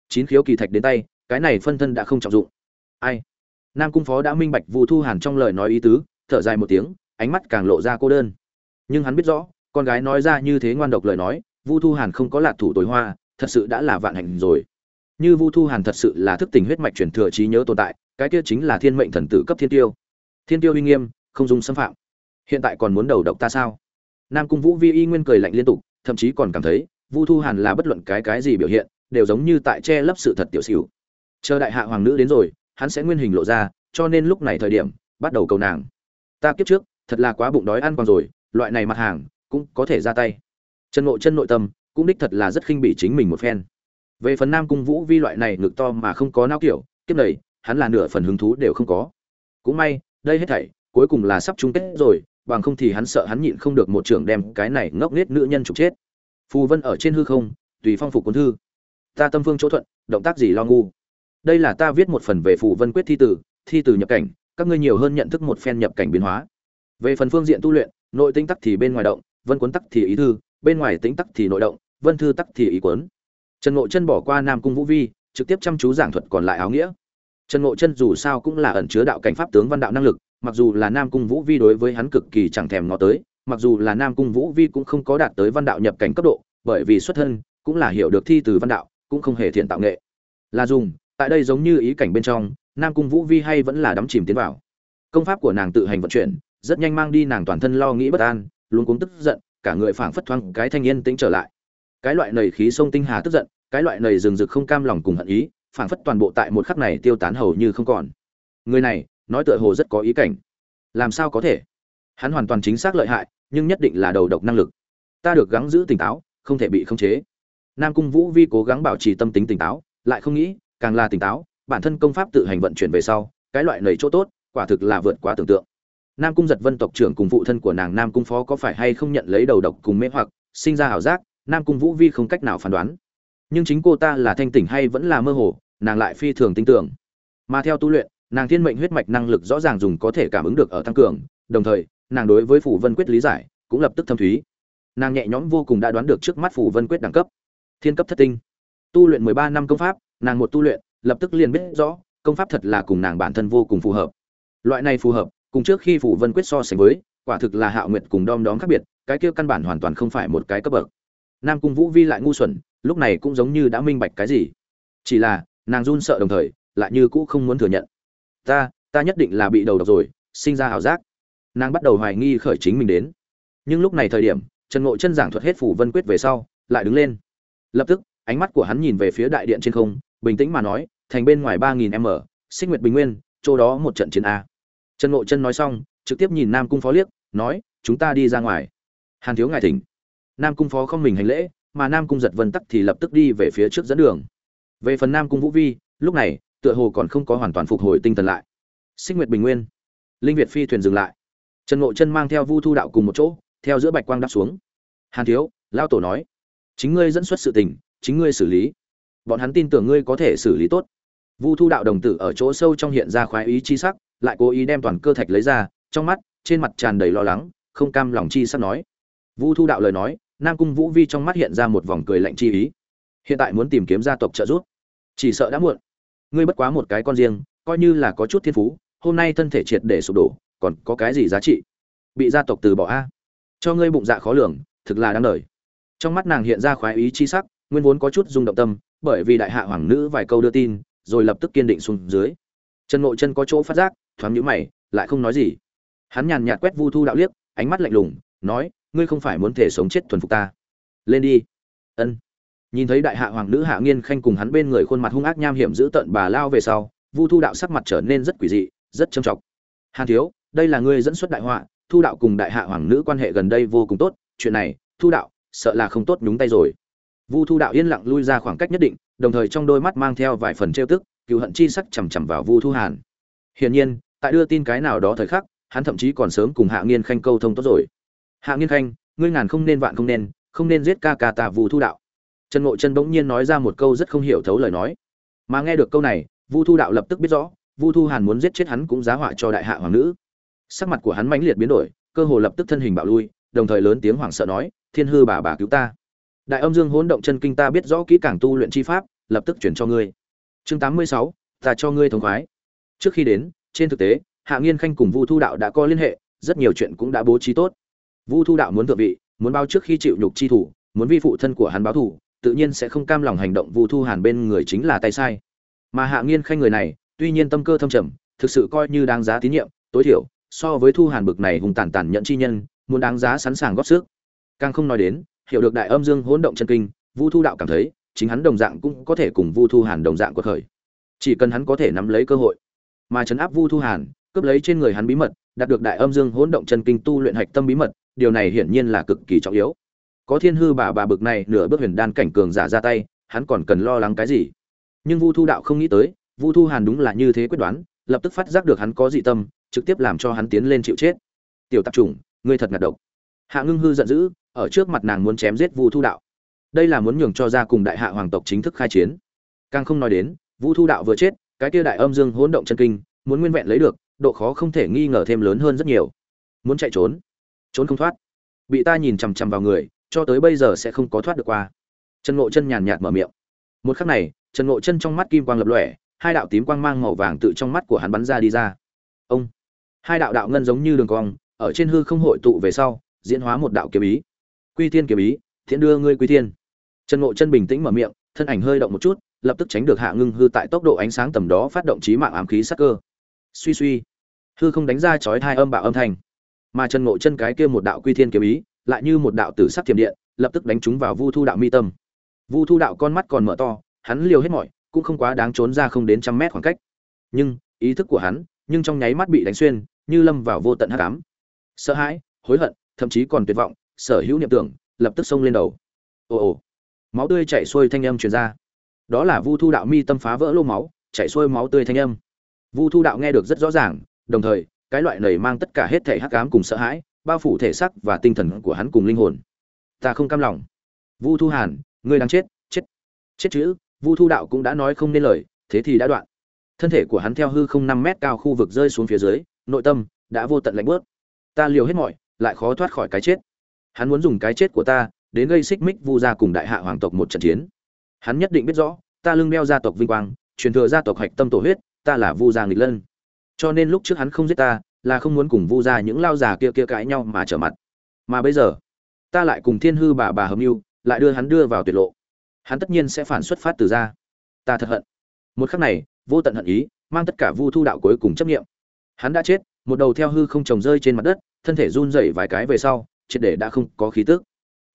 Chín khiếu kỳ thạch đến tay, cái này phân thân đã không trọng dụng. Ai? Nam cung phó đã minh bạch vu thu hàn trong lời nói ý tứ, thở dài một tiếng, ánh mắt càng lộ ra cô đơn. Nhưng hắn biết rõ, con gái nói ra như thế ngoan độc lời nói, vu thu hàn không có lạc thủ tối hoa, thật sự đã là vạn hạnh rồi. Như vu thu hàn thật sự là thức tình huyết mạch truyền thừa trí nhớ tồn tại, cái kia chính là thiên mệnh thần tử cấp thiên tiêu. Thiên tiêu uy nghiêm, không dùng xâm phạm hiện tại còn muốn đầu độc ta sao? Nam cung vũ vi y nguyên cười lạnh liên tục, thậm chí còn cảm thấy, vu thu hàn là bất luận cái cái gì biểu hiện, đều giống như tại che lấp sự thật tiểu xỉu. Chờ đại hạ hoàng nữ đến rồi, hắn sẽ nguyên hình lộ ra, cho nên lúc này thời điểm, bắt đầu cầu nàng. Ta kiếp trước, thật là quá bụng đói ăn còn rồi, loại này mặt hàng, cũng có thể ra tay. Chân ngộ chân nội tâm, cũng đích thật là rất khinh bỉ chính mình một phen. Về phần nam cung vũ vi loại này ngực to mà không có não kiểu, kiếp này, hắn là nửa phần hứng thú đều không có. Cũng may, đây hết thảy, cuối cùng là sắp chung kết rồi bằng không thì hắn sợ hắn nhịn không được một trưởng đem cái này ngốc nghếch nữ nhân trục chết. Phù vân ở trên hư không, tùy phong phục cuốn thư. Ta tâm phương chỗ thuận, động tác gì lo ngu? Đây là ta viết một phần về phù vân quyết thi tử thi tử nhập cảnh, các ngươi nhiều hơn nhận thức một phen nhập cảnh biến hóa. Về phần phương diện tu luyện, nội tinh tắc thì bên ngoài động, vân cuốn tắc thì ý thư, bên ngoài tính tắc thì nội động, vân thư tắc thì ý cuốn. Trần ngộ chân bỏ qua nam cung vũ vi, trực tiếp chăm chú giảng thuật còn lại áo nghĩa. Trần ngộ chân dù sao cũng là ẩn chứa đạo cảnh pháp tướng văn đạo năng lực mặc dù là nam cung vũ vi đối với hắn cực kỳ chẳng thèm ngó tới, mặc dù là nam cung vũ vi cũng không có đạt tới văn đạo nhập cảnh cấp độ, bởi vì xuất thân cũng là hiểu được thi từ văn đạo, cũng không hề thiện tạo nghệ. Là dùng, tại đây giống như ý cảnh bên trong, nam cung vũ vi hay vẫn là đắm chìm tiến vào. Công pháp của nàng tự hành vận chuyển, rất nhanh mang đi nàng toàn thân lo nghĩ bất an luôn cuống tức giận, cả người phảng phất thoáng cái thanh yên tĩnh trở lại. Cái loại nầy khí sông tinh hà tức giận, cái loại nầy rừng rực không cam lòng cùng hận ý, phảng phất toàn bộ tại một khắc này tiêu tán hầu như không còn. Người này nói tựa hồ rất có ý cảnh. Làm sao có thể? Hắn hoàn toàn chính xác lợi hại, nhưng nhất định là đầu độc năng lực. Ta được gắng giữ tỉnh táo, không thể bị khống chế. Nam cung vũ vi cố gắng bảo trì tâm tính tỉnh táo, lại không nghĩ, càng là tỉnh táo, bản thân công pháp tự hành vận chuyển về sau, cái loại nầy chỗ tốt, quả thực là vượt quá tưởng tượng. Nam cung giật vân tộc trưởng cùng phụ thân của nàng nam cung phó có phải hay không nhận lấy đầu độc cùng mê hoặc, sinh ra ảo giác, nam cung vũ vi không cách nào phán đoán. Nhưng chính cô ta là thanh tỉnh hay vẫn là mơ hồ, nàng lại phi thường tin tưởng. Mà theo tu luyện nàng thiên mệnh huyết mạch năng lực rõ ràng dùng có thể cảm ứng được ở tăng cường, đồng thời, nàng đối với phủ vân quyết lý giải, cũng lập tức thâm thúy. Nàng nhẹ nhõm vô cùng đã đoán được trước mắt phủ vân quyết đẳng cấp. Thiên cấp thất tinh. Tu luyện mười ba năm công pháp, nàng một tu luyện, lập tức liền biết rõ, công pháp thật là cùng nàng bản thân vô cùng phù hợp. Loại này phù hợp, cùng trước khi phủ vân quyết so sánh với, quả thực là hạo nguyệt cùng đom đóm khác biệt, cái kia căn bản hoàn toàn không phải một cái cấp bậc. Nam cung vũ vi lại ngu xuẩn, lúc này cũng giống như đã minh bạch cái gì. Chỉ là, nàng run sợ đồng thời, lại như cũ không muốn thừa nhận ta ta nhất định là bị đầu độc rồi, sinh ra ảo giác. Nàng bắt đầu hoài nghi khởi chính mình đến. Nhưng lúc này thời điểm, trần ngộ chân giảng thuật hết phủ vân quyết về sau, lại đứng lên. Lập tức, ánh mắt của hắn nhìn về phía đại điện trên không, bình tĩnh mà nói, thành bên ngoài ba nghìn m, xích nguyệt bình nguyên, chỗ đó một trận chiến a. Trần ngộ chân nói xong, trực tiếp nhìn nam cung phó liếc, nói, chúng ta đi ra ngoài. Hàn thiếu ngài thỉnh. Nam cung phó không mình hành lễ, mà nam cung giật vân tắc thì lập tức đi về phía trước dẫn đường. Về phần nam cung vũ vi, lúc này tựa hồ còn không có hoàn toàn phục hồi tinh thần lại. Xích nguyệt bình nguyên. Linh việt phi thuyền dừng lại. Trần ngộ chân mang theo vu thu đạo cùng một chỗ, theo giữa bạch quang đáp xuống. Hàn thiếu, lao tổ nói, chính ngươi dẫn xuất sự tình, chính ngươi xử lý. Bọn hắn tin tưởng ngươi có thể xử lý tốt. Vu thu đạo đồng tử ở chỗ sâu trong hiện ra khoái ý chi sắc, lại cố ý đem toàn cơ thạch lấy ra, trong mắt, trên mặt tràn đầy lo lắng, không cam lòng chi sắc nói. Vu thu đạo lời nói, nam cung vũ vi trong mắt hiện ra một vòng cười lạnh chi ý. Hiện tại muốn tìm kiếm gia tộc trợ giúp. Chỉ sợ đã muộn ngươi bất quá một cái con riêng, coi như là có chút thiên phú, hôm nay thân thể triệt để sụp đổ, còn có cái gì giá trị? Bị gia tộc từ bỏ a? Cho ngươi bụng dạ khó lường, thực là đáng đời. Trong mắt nàng hiện ra khoái ý chi sắc, nguyên vốn có chút rung động tâm, bởi vì đại hạ hoàng nữ vài câu đưa tin, rồi lập tức kiên định xuống dưới. Trần ngộ chân có chỗ phát giác, thoáng nhũ mày, lại không nói gì. Hắn nhàn nhạt quét vu thu đạo liếc, ánh mắt lạnh lùng, nói, ngươi không phải muốn thể sống chết thuần phục ta. Lên đi. Ân nhìn thấy đại hạ hoàng nữ hạ nghiên khanh cùng hắn bên người khuôn mặt hung ác nham hiểm giữ tận bà lao về sau, vu thu đạo sắc mặt trở nên rất quỷ dị, rất trầm trọng. Hàn thiếu, đây là ngươi dẫn xuất đại họa, thu đạo cùng đại hạ hoàng nữ quan hệ gần đây vô cùng tốt, chuyện này, thu đạo, sợ là không tốt nhúng tay rồi. Vu thu đạo yên lặng lui ra khoảng cách nhất định, đồng thời trong đôi mắt mang theo vài phần trêu tức cựu hận chi sắc chằm chằm vào vu thu hàn. Hiển nhiên, tại đưa tin cái nào đó thời khắc, hắn thậm chí còn sớm cùng hạ nghiên khanh câu thông tốt rồi. Hạ nghiên khanh, ngươi ngàn không nên vạn không nên không nên giết ca ca ta vu thu đạo trần ngộ chân bỗng nhiên nói ra một câu rất không hiểu thấu lời nói. Mà nghe được câu này, vu thu đạo lập tức biết rõ, vu thu hàn muốn giết chết hắn cũng giá họa cho đại hạ hoàng nữ. Sắc mặt của hắn mãnh liệt biến đổi, cơ hồ lập tức thân hình bạo lui, đồng thời lớn tiếng hoảng sợ nói, thiên hư bà bà cứu ta. Đại âm dương hỗn động chân kinh ta biết rõ kỹ càng tu luyện chi pháp, lập tức chuyển cho ngươi. Chương tám mươi sáu, ta cho ngươi thống khoái. Trước khi đến, trên thực tế, hạ nghiên khanh cùng vu thu đạo đã có liên hệ, rất nhiều chuyện cũng đã bố trí tốt. Vu thu đạo muốn thượng vị, muốn bao trước khi chịu nhục chi thủ, muốn vi phụ thân của hắn báo thù tự nhiên sẽ không cam lòng hành động vu thu hàn bên người chính là tay sai. Mà hạ nghiên khanh người này, tuy nhiên tâm cơ thâm trầm, thực sự coi như đáng giá tín nhiệm, tối thiểu, so với thu hàn bực này hùng tàn tàn nhận chi nhân, muốn đáng giá sẵn sàng góp sức. Càng không nói đến, hiểu được đại âm dương hỗn động chân kinh, vu thu đạo cảm thấy, chính hắn đồng dạng cũng có thể cùng vu thu hàn đồng dạng của khởi. Chỉ cần hắn có thể nắm lấy cơ hội, mà chấn áp vu thu hàn, cướp lấy trên người hắn bí mật, đạt được đại âm dương hỗn động chân kinh tu luyện hạch tâm bí mật, điều này hiển nhiên là cực kỳ trọng yếu có thiên hư bà bà bực này, nửa bước huyền đan cảnh cường giả ra tay, hắn còn cần lo lắng cái gì? Nhưng vu thu đạo không nghĩ tới, vu thu hàn đúng là như thế quyết đoán, lập tức phát giác được hắn có dị tâm, trực tiếp làm cho hắn tiến lên chịu chết. Tiểu tạp chủng, ngươi thật ngạt độc. Hạ ngưng hư giận dữ, ở trước mặt nàng muốn chém giết vu thu đạo. Đây là muốn nhường cho ra cùng đại hạ hoàng tộc chính thức khai chiến. Càng không nói đến, vu thu đạo vừa chết, cái kia đại âm dương hỗn động chân kinh, muốn nguyên vẹn lấy được, độ khó không thể nghi ngờ thêm lớn hơn rất nhiều. Muốn chạy trốn trốn không thoát. Bị ta nhìn chằm chằm vào người cho tới bây giờ sẽ không có thoát được qua. Trần ngộ chân nhàn nhạt mở miệng. Một khắc này, trần ngộ chân trong mắt kim quang lập lòe, hai đạo tím quang mang màu vàng tự trong mắt của hắn bắn ra đi ra. Ông! Hai đạo đạo ngân giống như đường cong, ở trên hư không hội tụ về sau, diễn hóa một đạo kiếm ý. Quy thiên kiếm ý, thiện đưa ngươi quy thiên. Trần ngộ chân bình tĩnh mở miệng, thân ảnh hơi động một chút, lập tức tránh được hạ ngưng hư tại tốc độ ánh sáng tầm đó phát động trí mạng ám khí sắc cơ. Suy suy. Hư không đánh ra chói hai âm bạo âm thanh. Mà trần ngộ chân cái kia một đạo quy thiên kiếm ý lại như một đạo tử sắc thiểm điện, lập tức đánh trúng vào vu thu đạo mi tâm. Vu thu đạo con mắt còn mở to, hắn liều hết mọi, cũng không quá đáng trốn ra không đến trăm mét khoảng cách. Nhưng, ý thức của hắn, nhưng trong nháy mắt bị đánh xuyên, như lâm vào vô tận hắc ám. Sợ hãi, hối hận, thậm chí còn tuyệt vọng, sở hữu niệm tưởng, lập tức xông lên đầu. Ồ ồ. Máu tươi chảy xuôi thanh âm truyền ra. Đó là vu thu đạo mi tâm phá vỡ lô máu, chảy xuôi máu tươi thanh âm. Vu thu đạo nghe được rất rõ ràng, đồng thời, cái loại này mang tất cả hết thể hắc ám cùng sợ hãi bao phủ thể xác và tinh thần của hắn cùng linh hồn. Ta không cam lòng. Vu thu hàn, ngươi đang chết chết. Chết chữ, vu thu đạo cũng đã nói không nên lời, thế thì đã đoạn. Thân thể của hắn theo hư không năm mét cao khu vực rơi xuống phía dưới, nội tâm đã vô tận lạnh bớt. Ta liều hết mọi, lại khó thoát khỏi cái chết. Hắn muốn dùng cái chết của ta đến gây xích mích vu gia cùng đại hạ hoàng tộc một trận chiến. Hắn nhất định biết rõ, ta lưng đeo gia tộc vinh quang, truyền thừa gia tộc hạch tâm tổ huyết, ta là vu gia nghịch lân. Cho nên lúc trước hắn không giết ta là không muốn cùng vu ra những lao già kia kia cãi nhau mà trở mặt. Mà bây giờ, ta lại cùng thiên hư bà bà hâm mưu, lại đưa hắn đưa vào tuyệt lộ. Hắn tất nhiên sẽ phản xuất phát từ ra ta thật hận. Một khắc này, vô tận hận ý, mang tất cả vu thu đạo cuối cùng chấp nghiệm hắn đã chết, một đầu theo hư không trồng rơi trên mặt đất, thân thể run rẩy vài cái về sau, triệt để đã không có khí tức.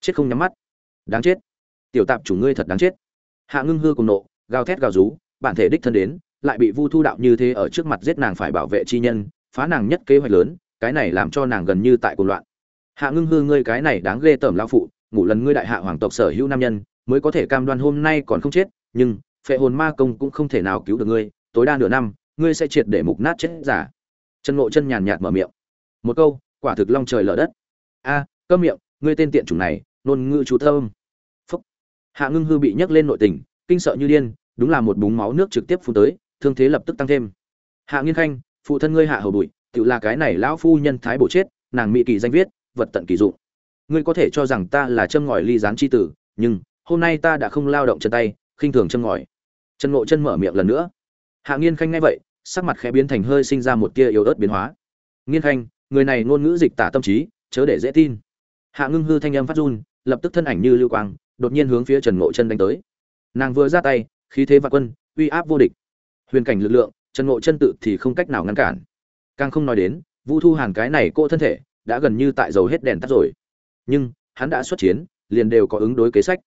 Chết không nhắm mắt. Đáng chết. Tiểu tạp chủ ngươi thật đáng chết. Hạ ngưng hư cùng nộ, gào thét gào rú, bản thể đích thân đến, lại bị vu thu đạo như thế ở trước mặt giết nàng phải bảo vệ chi nhân phá nàng nhất kế hoạch lớn cái này làm cho nàng gần như tại cuộc loạn. Hạ ngưng hư ngươi cái này đáng ghê tởm lao phụ ngủ lần ngươi đại hạ hoàng tộc sở hữu nam nhân mới có thể cam đoan hôm nay còn không chết nhưng phệ hồn ma công cũng không thể nào cứu được ngươi tối đa nửa năm ngươi sẽ triệt để mục nát chết giả. Chân ngộ chân nhàn nhạt mở miệng. Một câu quả thực long trời lở đất. A à, cơ miệng ngươi tên tiện chủng này nôn ngữ chú thơm phúc. Hạ ngưng hư bị nhấc lên nội tình kinh sợ như điên đúng là một búng máu nước trực tiếp phun tới thương thế lập tức tăng thêm. Hạ nghiên khanh phụ thân ngươi hạ hầu bụi, tự là cái này lão phu nhân thái bổ chết, nàng mỹ kỳ danh viết, vật tận kỳ dụng. Ngươi có thể cho rằng ta là châm ngòi ly gián chi tử, nhưng hôm nay ta đã không lao động chân tay, khinh thường châm ngòi. Chân ngộ chân mở miệng lần nữa. Hạ nghiên khanh nghe vậy, sắc mặt khẽ biến thành hơi sinh ra một tia yếu ớt biến hóa. Nghiên khanh, người này ngôn ngữ dịch tả tâm trí, chớ để dễ tin. Hạ ngưng hư thanh âm phát run, lập tức thân ảnh như lưu quang, đột nhiên hướng phía trần ngộ chân đánh tới. Nàng vừa ra tay, khí thế vạn quân, uy áp vô địch. Huyền cảnh lực lượng trần ngộ chân tự thì không cách nào ngăn cản. Càng không nói đến, vu thu hàn cái này cô thân thể đã gần như tại dầu hết đèn tắt rồi. Nhưng, hắn đã xuất chiến, liền đều có ứng đối kế sách.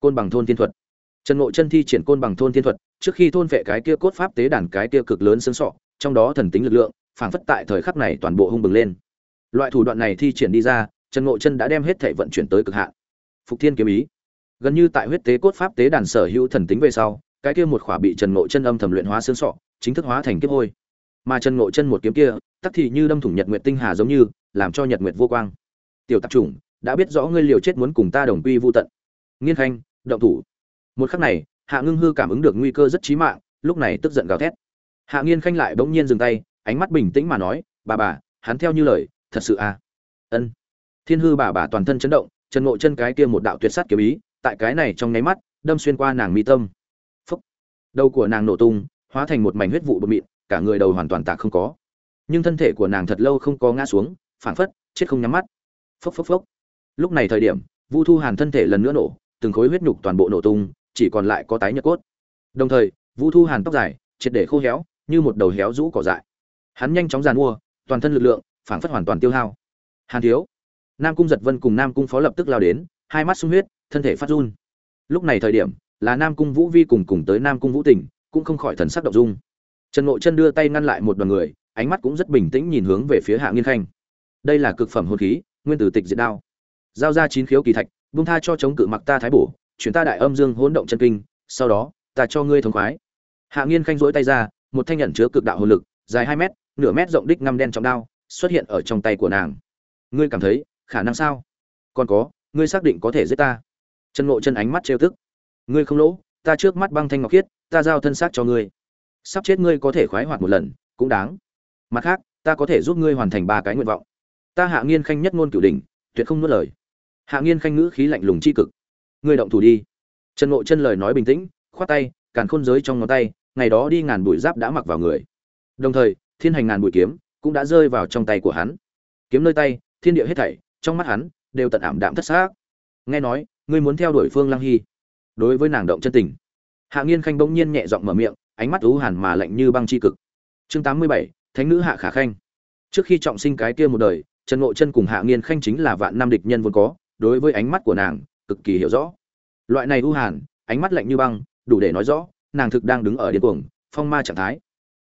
Côn bằng thôn thiên thuật. Trần ngộ chân thi triển côn bằng thôn thiên thuật, trước khi thôn vệ cái kia cốt pháp tế đàn cái kia cực lớn xương sọ, trong đó thần tính lực lượng, phảng phất tại thời khắc này toàn bộ hung bừng lên. Loại thủ đoạn này thi triển đi ra, trần ngộ chân đã đem hết thể vận chuyển tới cực hạn. Phục thiên kiếm ý. Gần như tại huyết tế cốt pháp tế đàn sở hữu thần tính về sau, cái kia một khỏa bị trần ngộ chân âm thầm luyện hóa xương sọ chính thức hóa thành kiếp hôi. Mà trần ngộ chân một kiếm kia, tắc thì như đâm thủng nhật nguyệt tinh hà giống như, làm cho nhật nguyệt vô quang. Tiểu tạp chủng, đã biết rõ ngươi liều chết muốn cùng ta đồng quy vô tận. Nghiên khanh, động thủ. Một khắc này, hạ ngưng hư cảm ứng được nguy cơ rất chí mạng, lúc này tức giận gào thét. Hạ nghiên khanh lại bỗng nhiên dừng tay, ánh mắt bình tĩnh mà nói, bà bà, hắn theo như lời, thật sự à? Ân. Thiên hư bà bà toàn thân chấn động trần ngộ chân cái kia một đạo tuyệt sát kiếm ý, tại cái này trong nháy mắt, đâm xuyên qua nàng mi tâm. Phúc. Đầu của nàng nổ tung hóa thành một mảnh huyết vụ bột mịn, cả người đầu hoàn toàn tạc không có. Nhưng thân thể của nàng thật lâu không có ngã xuống phản phất, chết không nhắm mắt. Phốc phốc phốc. Lúc này thời điểm, vu thu hàn thân thể lần nữa nổ, từng khối huyết nhục toàn bộ nổ tung, chỉ còn lại có tái nhợt cốt. Đồng thời, vu thu hàn tóc dài, triệt để khô héo, như một đầu héo rũ cỏ dại. Hắn nhanh chóng giàn mua, toàn thân lực lượng, phảng phất hoàn toàn tiêu hao. Hàn thiếu. Nam cung giật vân cùng nam cung phó lập tức lao đến, hai mắt sung huyết, thân thể phát run. Lúc này thời điểm, là nam cung vũ vi cùng cùng tới nam cung vũ tình cũng không khỏi thần sắc động dung. Trần ngộ chân đưa tay ngăn lại một đoàn người, ánh mắt cũng rất bình tĩnh nhìn hướng về phía hạ nghiên khanh. Đây là cực phẩm hồn khí, nguyên tử tịch diệt đao. Giao ra chín khiếu kỳ thạch, buông tha cho chống cự mặc ta thái bổ, chuyển ta đại âm dương hỗn động chân kinh, sau đó, ta cho ngươi thống khoái. Hạ nghiên khanh rỗi tay ra, một thanh nhận chứa cực đạo hồn lực, dài hai mét, nửa mét rộng đích ngăm đen trong đao, xuất hiện ở trong tay của nàng. Ngươi cảm thấy, khả năng sao? Còn có, ngươi xác định có thể giết ta. Chân ngộ chân ánh mắt trêu tức. Ngươi không lỗ ta trước mắt băng thanh ngọc khiết, ta giao thân xác cho ngươi. Sắp chết ngươi có thể khoái hoạt một lần, cũng đáng. Mặt khác, ta có thể giúp ngươi hoàn thành ba cái nguyện vọng. Ta hạ nghiên khanh nhất ngôn cửu đỉnh, tuyệt không nuốt lời. Hạ nghiên khanh ngữ khí lạnh lùng chi cực. Ngươi động thủ đi. Trần ngộ chân lời nói bình tĩnh, khoát tay, càn khôn giới trong ngón tay, ngày đó đi ngàn bụi giáp đã mặc vào người. Đồng thời, thiên hành ngàn bụi kiếm cũng đã rơi vào trong tay của hắn. Kiếm nơi tay, thiên địa hết thảy, trong mắt hắn đều tận ảm đạm thất xác. Nghe nói, ngươi muốn theo đuổi phương lăng hy đối với nàng động chân tình. Hạ nghiên khanh bỗng nhiên nhẹ giọng mở miệng, ánh mắt u hàn mà lạnh như băng chi cực. Chương tám mươi bảy, thánh nữ hạ khả khanh. Trước khi trọng sinh cái kia một đời, trần ngộ chân cùng hạ nghiên khanh chính là vạn năm địch nhân vốn có, đối với ánh mắt của nàng, cực kỳ hiểu rõ. Loại này u hàn, ánh mắt lạnh như băng, đủ để nói rõ, nàng thực đang đứng ở điên cuồng, phong ma trạng thái.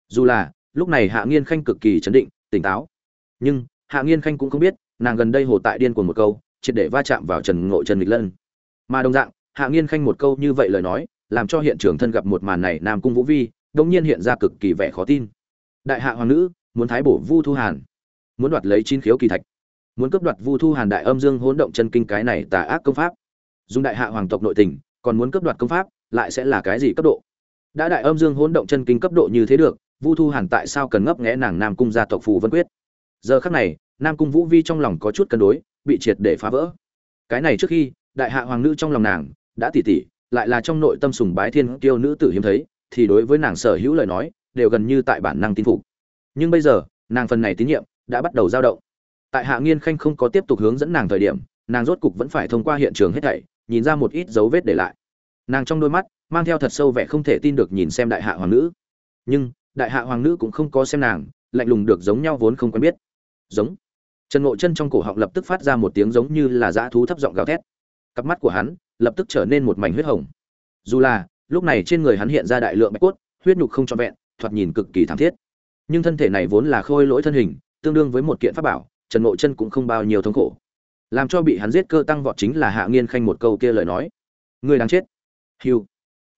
Dù là, lúc này hạ nghiên khanh cực kỳ chấn định, tỉnh táo. Nhưng, hạ nghiên khanh cũng không biết, nàng gần đây hồ tại điên cuồng một câu, triệt để va chạm vào trần ngộ trần nghịch lân. Mà đồng dạng hạ nghiên khanh một câu như vậy lời nói, làm cho hiện trường thân gặp một màn này nam cung vũ vi đông nhiên hiện ra cực kỳ vẻ khó tin. Đại hạ hoàng nữ, muốn thái bổ vu thu hàn. Muốn đoạt lấy chín khiếu kỳ thạch. Muốn cướp đoạt vu thu hàn đại âm dương hỗn động chân kinh cái này tà ác công pháp. Dùng đại hạ hoàng tộc nội tình, còn muốn cướp đoạt công pháp, lại sẽ là cái gì cấp độ? Đã đại âm dương hỗn động chân kinh cấp độ như thế được, vu thu hàn tại sao cần ngấp nghẽ nàng nam cung gia tộc phù vân quyết? Giờ khắc này, nam cung vũ vi trong lòng có chút cân đối, bị triệt để phá vỡ. Cái này trước khi, đại hạ hoàng nữ trong lòng nàng đã tỉ tỉ, lại là trong nội tâm sùng bái thiên kiêu nữ tử hiếm thấy, thì đối với nàng sở hữu lời nói, đều gần như tại bản năng tin phục. Nhưng bây giờ, nàng phần này tín nhiệm, đã bắt đầu dao động. Tại hạ nghiên khanh không có tiếp tục hướng dẫn nàng thời điểm, nàng rốt cục vẫn phải thông qua hiện trường hết thảy, nhìn ra một ít dấu vết để lại. Nàng trong đôi mắt, mang theo thật sâu vẻ không thể tin được nhìn xem đại hạ hoàng nữ. Nhưng, đại hạ hoàng nữ cũng không có xem nàng, lạnh lùng được giống nhau vốn không quen biết. Giống. Trần ngộ chân trong cổ họng lập tức phát ra một tiếng giống như là dã thú thấp giọng gào thét. Cặp mắt của hắn lập tức trở nên một mảnh huyết hồng. Dù là, lúc này trên người hắn hiện ra đại lượng bạch cốt, huyết nhục không trọn vẹn, thoạt nhìn cực kỳ thảm thiết. Nhưng thân thể này vốn là khôi lỗi thân hình, tương đương với một kiện pháp bảo, trần ngộ chân cũng không bao nhiêu thống khổ. Làm cho bị hắn giết cơ tăng vọt chính là hạ nghiên khanh một câu kia lời nói. Người đang chết. Hiu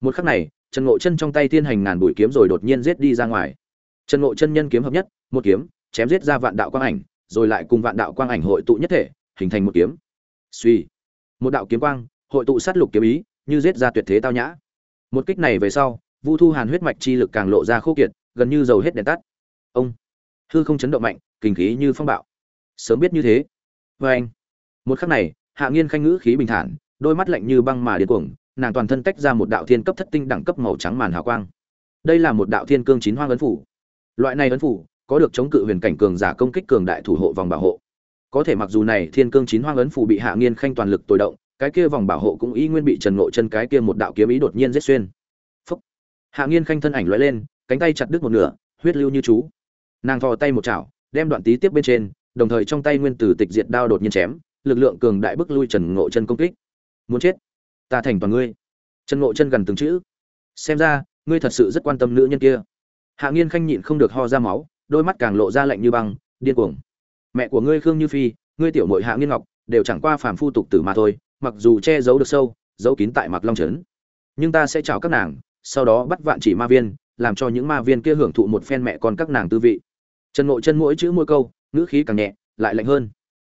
một khắc này, trần ngộ chân trong tay thiên hành ngàn bụi kiếm rồi đột nhiên giết đi ra ngoài. Trần ngộ chân nhân kiếm hợp nhất, một kiếm, chém giết ra vạn đạo quang ảnh, rồi lại cùng vạn đạo quang ảnh hội tụ nhất thể, hình thành một kiếm. Suy một đạo kiếm quang hội tụ sát lục kiếm ý, như giết ra tuyệt thế tao nhã. Một kích này về sau, vu thu hàn huyết mạch chi lực càng lộ ra khô kiệt, gần như dầu hết đèn tắt. Ông, hư không chấn động mạnh, kinh khí như phong bạo. Sớm biết như thế. Vê anh, một khắc này, hạ nghiên khanh ngữ khí bình thản, đôi mắt lạnh như băng mà điên cuồng, nàng toàn thân tách ra một đạo thiên cấp thất tinh đẳng cấp màu trắng màn hào quang. Đây là một đạo thiên cương chín hoang ấn phủ. Loại này ấn phủ, có được chống cự huyền cảnh cường giả công kích cường đại thủ hộ vòng bảo hộ. Có thể mặc dù này thiên cương chín hoang ấn phủ bị hạ nghiên khanh toàn lực tối động cái kia vòng bảo hộ cũng y nguyên bị trần ngộ chân cái kia một đạo kiếm ý đột nhiên giết xuyên. Phúc. hạ nghiên khanh thân ảnh lóe lên, cánh tay chặt đứt một nửa, huyết lưu như chú. Nàng thò tay một chảo, đem đoạn tí tiếp bên trên, đồng thời trong tay nguyên tử tịch diệt đao đột nhiên chém, lực lượng cường đại bức lui trần ngộ chân công kích. Muốn chết? Ta thành toàn ngươi. Trần ngộ chân gần từng chữ. Xem ra, ngươi thật sự rất quan tâm nữ nhân kia. Hạ nghiên khanh nhịn không được ho ra máu, đôi mắt càng lộ ra lạnh như băng, điên cuồng. Mẹ của ngươi khương như phi, ngươi tiểu mội hạ nghiên ngọc, đều chẳng qua phàm phu tục tử mà thôi mặc dù che giấu được sâu, giấu kín tại mặc long trấn. Nhưng ta sẽ chào các nàng, sau đó bắt vạn chỉ ma viên, làm cho những ma viên kia hưởng thụ một phen mẹ con các nàng tư vị. Trần ngộ chân mỗi chữ mỗi câu, ngữ khí càng nhẹ, lại lạnh hơn.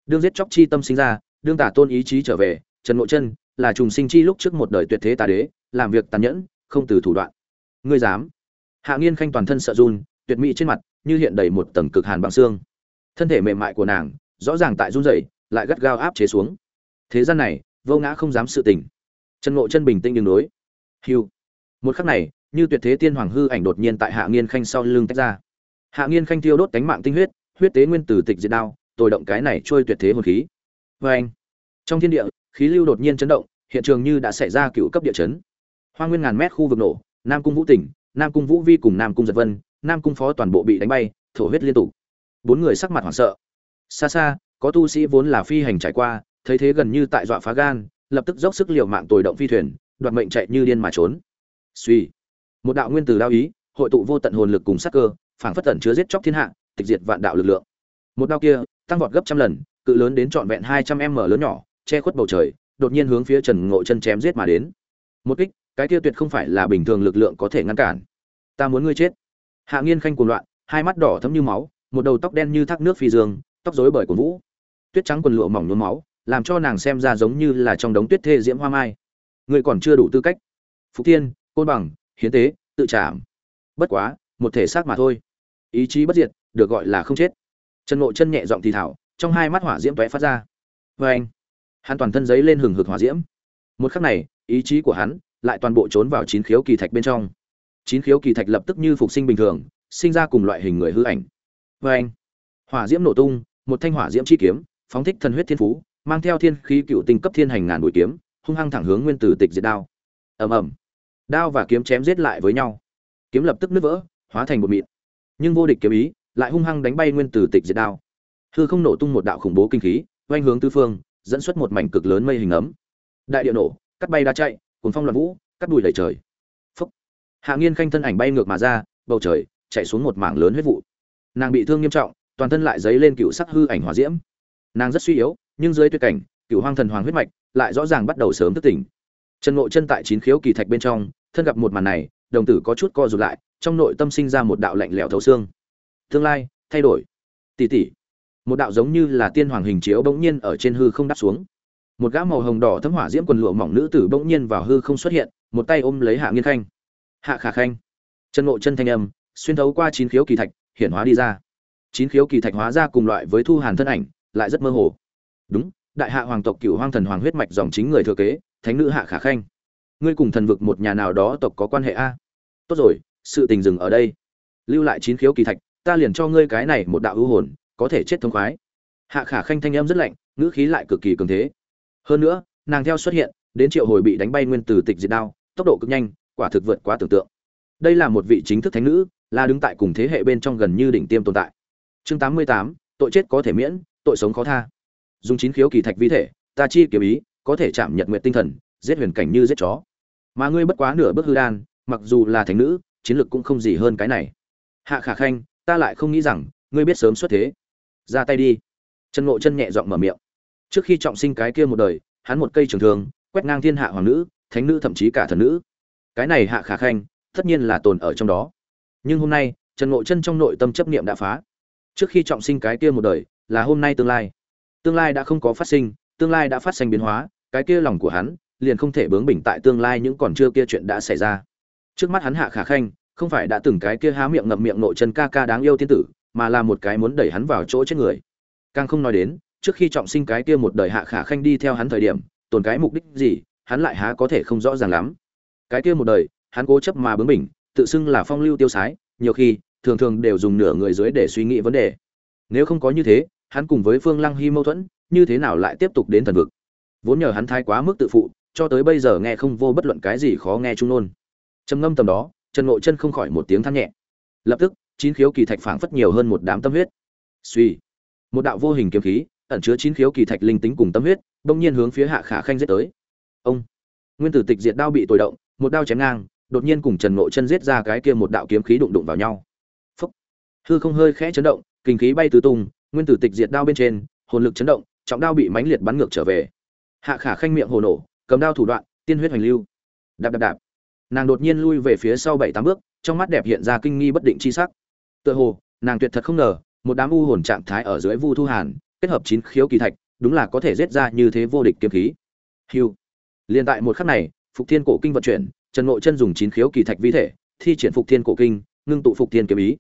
Đương giết chóc chi tâm sinh ra, đương tả tôn ý chí trở về, trần ngộ chân là trùng sinh chi lúc trước một đời tuyệt thế tà đế, làm việc tàn nhẫn, không từ thủ đoạn. Ngươi dám? Hạ nghiên khanh toàn thân sợ run, tuyệt mỹ trên mặt, như hiện đầy một tầng cực hàn bằng xương. Thân thể mềm mại của nàng, rõ ràng tại run rẩy, lại gắt gao áp chế xuống. Thế gian này vô ngã không dám sự tình. Trần ngộ chân bình tĩnh đường đối. Hiu một khắc này, như tuyệt thế tiên hoàng hư ảnh đột nhiên tại hạ nghiên khanh sau lưng tách ra. Hạ nghiên khanh tiêu đốt cánh mạng tinh huyết huyết tế nguyên tử tịch diệt đao tồi động cái này trôi tuyệt thế hồn khí. Vê anh, trong thiên địa, khí lưu đột nhiên chấn động, hiện trường như đã xảy ra cựu cấp địa chấn. Hoa nguyên ngàn mét khu vực nổ, nam cung vũ tỉnh, nam cung vũ vi cùng nam cung giật vân, nam cung phó toàn bộ bị đánh bay, thổ huyết liên tục. Bốn người sắc mặt hoảng sợ. Xa xa, có tu sĩ vốn là phi hành trải qua thấy thế gần như tại dọa phá gan, lập tức dốc sức liều mạng tồi động phi thuyền, đoạt mệnh chạy như điên mà trốn. Suy. Một đạo nguyên tử đao ý, hội tụ vô tận hồn lực cùng sắc cơ, phảng phất tẩn chứa giết chóc thiên hạ, tịch diệt vạn đạo lực lượng. Một đao kia, tăng vọt gấp trăm lần, cự lớn đến trọn vẹn hai trăm m lớn nhỏ, che khuất bầu trời, đột nhiên hướng phía trần ngộ chân chém giết mà đến. Một kích, cái kia tuyệt không phải là bình thường lực lượng có thể ngăn cản. Ta muốn ngươi chết. Hạ nghiên khanh cuồng loạn, hai mắt đỏ thấm như máu, một đầu tóc đen như thác nước phi dương, tóc rối bởi của vũ. Tuyết trắng quần lụa mỏng nhuốm máu làm cho nàng xem ra giống như là trong đống tuyết thê diễm hoa mai. Ngươi còn chưa đủ tư cách. Phúc tiên côn bằng, hiến tế, tự trảm. Bất quá, một thể xác mà thôi. Ý chí bất diệt, được gọi là không chết. Trần ngộ chân nhẹ giọng thì thảo, trong hai mắt hỏa diễm tóe phát ra. Vê anh, hắn toàn thân giấy lên hừng hực hỏa diễm. Một khắc này, ý chí của hắn lại toàn bộ trốn vào chín khiếu kỳ thạch bên trong. Chín khiếu kỳ thạch lập tức như phục sinh bình thường, sinh ra cùng loại hình người hư ảnh. Vê anh, hỏa diễm nổ tung, một thanh hỏa diễm chi kiếm, phóng thích thần huyết thiên phú mang theo thiên khí cựu tinh cấp thiên hành ngàn bụi kiếm, hung hăng thẳng hướng nguyên tử tịch diệt đao. Ầm ầm. Đao và kiếm chém giết lại với nhau. Kiếm lập tức nứt vỡ, hóa thành một mịn. Nhưng vô địch kiếm ý lại hung hăng đánh bay nguyên tử tịch diệt đao. Hư không nổ tung một đạo khủng bố kinh khí, oanh hướng tứ phương, dẫn xuất một mảnh cực lớn mây hình ấm. Đại địa nổ, cắt bay đá chạy cuốn phong loạn vũ, cắt đùi đầy trời. Phúc. Hạ nghiên khanh thân ảnh bay ngược mà ra, bầu trời chạy xuống một mảng lớn huyết vụ. Nàng bị thương nghiêm trọng, toàn thân lại dấy lên cựu sắc hư ảnh hỏa diễm. Nàng rất suy yếu nhưng dưới tuyệt cảnh cựu hoang thần hoàng huyết mạch lại rõ ràng bắt đầu sớm thức tỉnh. Trần ngộ chân tại chín khiếu kỳ thạch bên trong, thân gặp một màn này, đồng tử có chút co rụt lại, trong nội tâm sinh ra một đạo lạnh lẽo thấu xương. Tương lai, thay đổi. Tỷ tỷ một đạo giống như là tiên hoàng hình chiếu bỗng nhiên ở trên hư không đáp xuống. Một gã màu hồng đỏ thấm hỏa diễm quần lụa mỏng nữ tử bỗng nhiên vào hư không xuất hiện, một tay ôm lấy hạ nghiên khanh. Hạ khả khanh. Chân ngộ chân thanh âm, xuyên thấu qua chín khiếu kỳ thạch, hiển hóa đi ra. Chín khiếu kỳ thạch hóa ra cùng loại với thu hàn thân ảnh, lại rất mơ hồ đúng, đại hạ hoàng tộc cựu hoang thần hoàng huyết mạch dòng chính người thừa kế, thánh nữ hạ khả khanh. Ngươi cùng thần vực một nhà nào đó tộc có quan hệ a? Tốt rồi, sự tình dừng ở đây. Lưu lại chín khiếu kỳ thạch, ta liền cho ngươi cái này một đạo ưu hồn, có thể chết thông khoái. Hạ khả khanh thanh âm rất lạnh, ngữ khí lại cực kỳ cường thế. Hơn nữa, nàng theo xuất hiện, đến triệu hồi bị đánh bay nguyên từ tịch diệt đao, tốc độ cực nhanh, quả thực vượt quá tưởng tượng. Đây là một vị chính thức thánh nữ, là đứng tại cùng thế hệ bên trong gần như đỉnh tiêm tồn tại. Chương tám mươi tám, tội chết có thể miễn, tội sống khó tha dùng chín khiếu kỳ thạch vi thể, ta chi kiếm ý, có thể chạm nhật nguyện tinh thần, giết huyền cảnh như giết chó. Mà ngươi bất quá nửa bước hư đan, mặc dù là thánh nữ, chiến lược cũng không gì hơn cái này. Hạ khả khanh, ta lại không nghĩ rằng, ngươi biết sớm xuất thế. Ra tay đi. Trần ngộ chân nhẹ giọng mở miệng. Trước khi trọng sinh cái kia một đời, hắn một cây trường thường quét ngang thiên hạ hoàng nữ, thánh nữ thậm chí cả thần nữ. Cái này hạ khả khanh, tất nhiên là tồn ở trong đó. Nhưng hôm nay, trần ngộ chân trong nội tâm chấp niệm đã phá. Trước khi trọng sinh cái kia một đời, là hôm nay tương lai tương lai đã không có phát sinh, tương lai đã phát sinh biến hóa, cái kia lòng của hắn liền không thể bướng bỉnh tại tương lai những còn chưa kia chuyện đã xảy ra. Trước mắt hắn hạ khả khanh, không phải đã từng cái kia há miệng ngậm miệng nội chân ca ca đáng yêu tiên tử, mà là một cái muốn đẩy hắn vào chỗ chết người. Càng không nói đến, trước khi trọng sinh cái kia một đời hạ khả khanh đi theo hắn thời điểm, tồn cái mục đích gì, hắn lại há có thể không rõ ràng lắm. Cái kia một đời, hắn cố chấp mà bướng bỉnh, tự xưng là phong lưu tiêu sái, nhiều khi, thường thường đều dùng nửa người dưới để suy nghĩ vấn đề. Nếu không có như thế hắn cùng với phương lăng hy mâu thuẫn, như thế nào lại tiếp tục đến thần vực? Vốn nhờ hắn thái quá mức tự phụ, cho tới bây giờ nghe không vô bất luận cái gì khó nghe chung luôn. trầm ngâm tầm đó, trần ngộ chân không khỏi một tiếng than nhẹ. Lập tức, chín khiếu kỳ thạch phảng phất nhiều hơn một đám tâm huyết. Suy, một đạo vô hình kiếm khí, ẩn chứa chín khiếu kỳ thạch linh tính cùng tâm huyết, bỗng nhiên hướng phía hạ khả khanh giết tới. Ông, nguyên tử tịch diệt đao bị tối động, một đao chém ngang, đột nhiên cùng trần ngộ chân giết ra cái kia một đạo kiếm khí đụng đụng vào nhau. Phúc. Hư không hơi khẽ chấn động, kinh khí bay tứ tung nguyên tử tịch diệt đao bên trên, hồn lực chấn động, trọng đao bị mãnh liệt bắn ngược trở về. Hạ khả khanh miệng hồ nổ, cầm đao thủ đoạn, tiên huyết hoành lưu. Đạp đạp đạp. Nàng đột nhiên lui về phía sau bảy tám bước, trong mắt đẹp hiện ra kinh nghi bất định chi sắc. Tựa hồ, nàng tuyệt thật không ngờ, một đám u hồn trạng thái ở dưới vu thu hàn, kết hợp chín khiếu kỳ thạch, đúng là có thể giết ra như thế vô địch kiếm khí. Hiu liền tại một khắc này, phục thiên cổ kinh vận chuyển, trần ngộ chân dùng chín khiếu kỳ thạch vi thể, thi triển phục thiên cổ kinh, ngưng tụ phục thiên kiếm ý.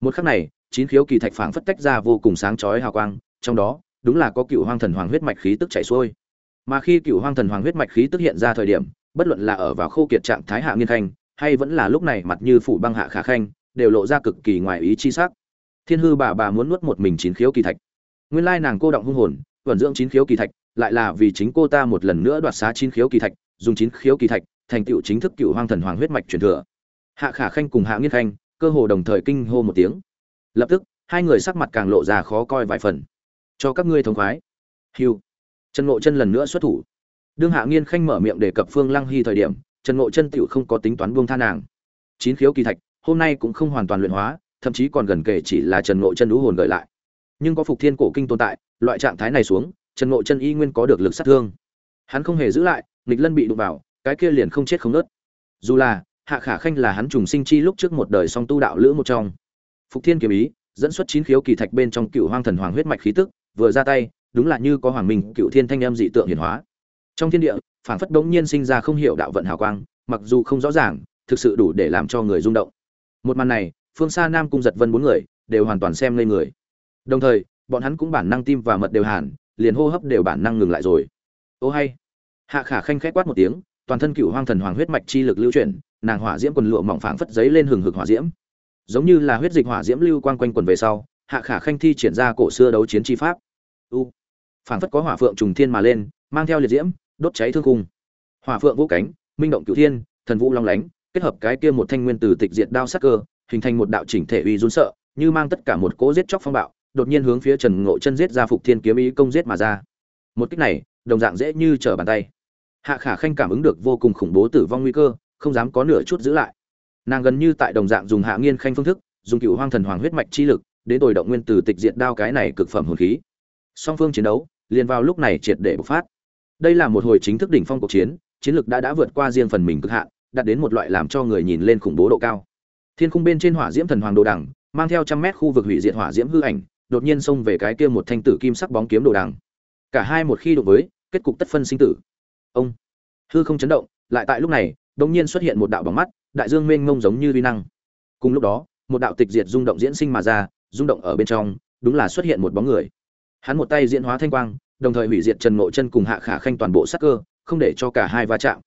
Một khắc này chín khiếu kỳ thạch phảng phất tách ra vô cùng sáng chói hào quang, trong đó, đúng là có cựu hoang thần hoàng huyết mạch khí tức chảy xuôi. Mà khi cựu hoang thần hoàng huyết mạch khí tức hiện ra thời điểm, bất luận là ở vào khô kiệt trạng thái hạ nghiên khanh, hay vẫn là lúc này mặt như phủ băng hạ khả khanh, đều lộ ra cực kỳ ngoài ý chi sắc. Thiên hư bà bà muốn nuốt một mình chín khiếu kỳ thạch. Nguyên lai nàng cô động hung hồn, vận dưỡng chín khiếu kỳ thạch, lại là vì chính cô ta một lần nữa đoạt xá chín khiếu kỳ thạch, dùng chín khiếu kỳ thạch thành tựu chính thức cựu hoang thần hoàng huyết mạch truyền thừa. Hạ khả khanh cùng hạ nghiên khanh, cơ hồ đồng thời kinh hô một tiếng lập tức, hai người sắc mặt càng lộ ra khó coi vài phần. Cho các ngươi thống khoái. Hiu trần ngộ chân lần nữa xuất thủ. Đương hạ nghiên khanh mở miệng đề cập phương lăng hy thời điểm, trần ngộ chân tựu không có tính toán buông tha nàng. Chín khiếu kỳ thạch, hôm nay cũng không hoàn toàn luyện hóa, thậm chí còn gần kể chỉ là trần ngộ chân đũ hồn gợi lại. Nhưng có phục thiên cổ kinh tồn tại, loại trạng thái này xuống, trần ngộ chân y nguyên có được lực sát thương. Hắn không hề giữ lại, nghịch lân bị đụng vào, cái kia liền không chết không nớt dù là, hạ khả khanh là hắn trùng sinh chi lúc trước một đời song tu đạo lữ một trong phục thiên kiếm ý, dẫn xuất chín khiếu kỳ thạch bên trong cựu hoang thần hoàng huyết mạch khí tức, vừa ra tay, đúng là như có hoàng minh cựu thiên thanh âm dị tượng hiển hóa. Trong thiên địa, phảng phất đống nhiên sinh ra không hiểu đạo vận hào quang, mặc dù không rõ ràng, thực sự đủ để làm cho người rung động. Một màn này, phương xa nam cung giật vân bốn người, đều hoàn toàn xem lên người. Đồng thời, bọn hắn cũng bản năng tim và mật đều hàn, liền hô hấp đều bản năng ngừng lại rồi. Ô hay. Hạ khả khanh khẽ quát một tiếng, toàn thân cựu hoang thần hoàng huyết mạch chi lực lưu chuyển, nàng hỏa diễm quần lụa mỏng phảng phất giấy lên hừng hực hỏa diễm giống như là huyết dịch hỏa diễm lưu quang quanh quần về sau, hạ khả khanh thi triển ra cổ xưa đấu chiến chi pháp. U. Phảng phất có hỏa phượng trùng thiên mà lên, mang theo liệt diễm, đốt cháy thương cung hỏa phượng vũ cánh, minh động cửu thiên, thần vũ long lánh, kết hợp cái kia một thanh nguyên từ tịch diệt đao sắc cơ, hình thành một đạo chỉnh thể uy run sợ, như mang tất cả một cỗ giết chóc phong bạo, đột nhiên hướng phía trần ngộ chân giết ra phục thiên kiếm ý công giết mà ra. Một kích này, đồng dạng dễ như trở bàn tay. Hạ khả khanh cảm ứng được vô cùng khủng bố tử vong nguy cơ, không dám có nửa chút giữ lại nàng gần như tại đồng dạng dùng hạ nghiên khanh phương thức, dùng cựu hoang thần hoàng huyết mạch chi lực, đến tồi động nguyên từ tịch diện đao cái này cực phẩm hồn khí. Song phương chiến đấu, liền vào lúc này triệt để bộc phát. Đây là một hồi chính thức đỉnh phong cuộc chiến chiến lực đã đã vượt qua riêng phần mình cực hạn, đạt đến một loại làm cho người nhìn lên khủng bố độ cao. Thiên khung bên trên hỏa diễm thần hoàng đồ đằng, mang theo trăm mét khu vực hủy diệt hỏa diễm hư ảnh, đột nhiên xông về cái kia một thanh tử kim sắc bóng kiếm đồ đằng. Cả hai một khi đụng với, kết cục tất phân sinh tử. Ông, hư không chấn động, lại tại lúc này, đột nhiên xuất hiện một đạo bóng mắt đại dương mênh mông giống như vi năng. Cùng lúc đó, một đạo tịch diệt rung động diễn sinh mà ra, rung động ở bên trong, đúng là xuất hiện một bóng người. Hắn một tay diễn hóa thanh quang, đồng thời hủy diệt trần ngộ chân cùng hạ khả khanh toàn bộ sắc cơ, không để cho cả hai va chạm.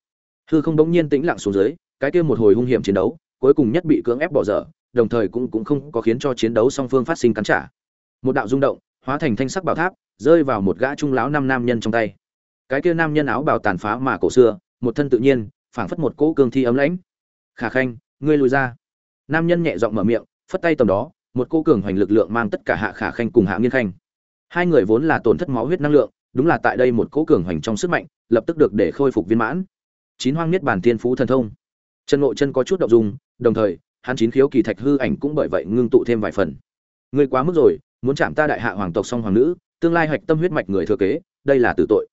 Hư không đống nhiên tĩnh lặng xuống dưới, cái kia một hồi hung hiểm chiến đấu, cuối cùng nhất bị cưỡng ép bỏ dở, đồng thời cũng cũng không có khiến cho chiến đấu song phương phát sinh cắn trả. Một đạo rung động, hóa thành thanh sắc bảo tháp, rơi vào một gã trung lão năm nam nhân trong tay. Cái kia nam nhân áo bào tàn phá mà cổ xưa, một thân tự nhiên, phảng phất một cỗ cương thi ấm lãnh khả khanh, ngươi lùi ra. Nam nhân nhẹ giọng mở miệng, phất tay tầm đó, một cô cường hoành lực lượng mang tất cả hạ khả khanh cùng hạ nghiên khanh. Hai người vốn là tổn thất máu huyết năng lượng, đúng là tại đây một cỗ cường hoành trong sức mạnh, lập tức được để khôi phục viên mãn. Chín hoang niết bàn thiên phú thần thông. Chân ngộ chân có chút động dung, đồng thời, hắn chín khiếu kỳ thạch hư ảnh cũng bởi vậy ngưng tụ thêm vài phần. Ngươi quá mức rồi, muốn chạm ta đại hạ hoàng tộc song hoàng nữ, tương lai hoạch tâm huyết mạch người thừa kế, đây là tử tội.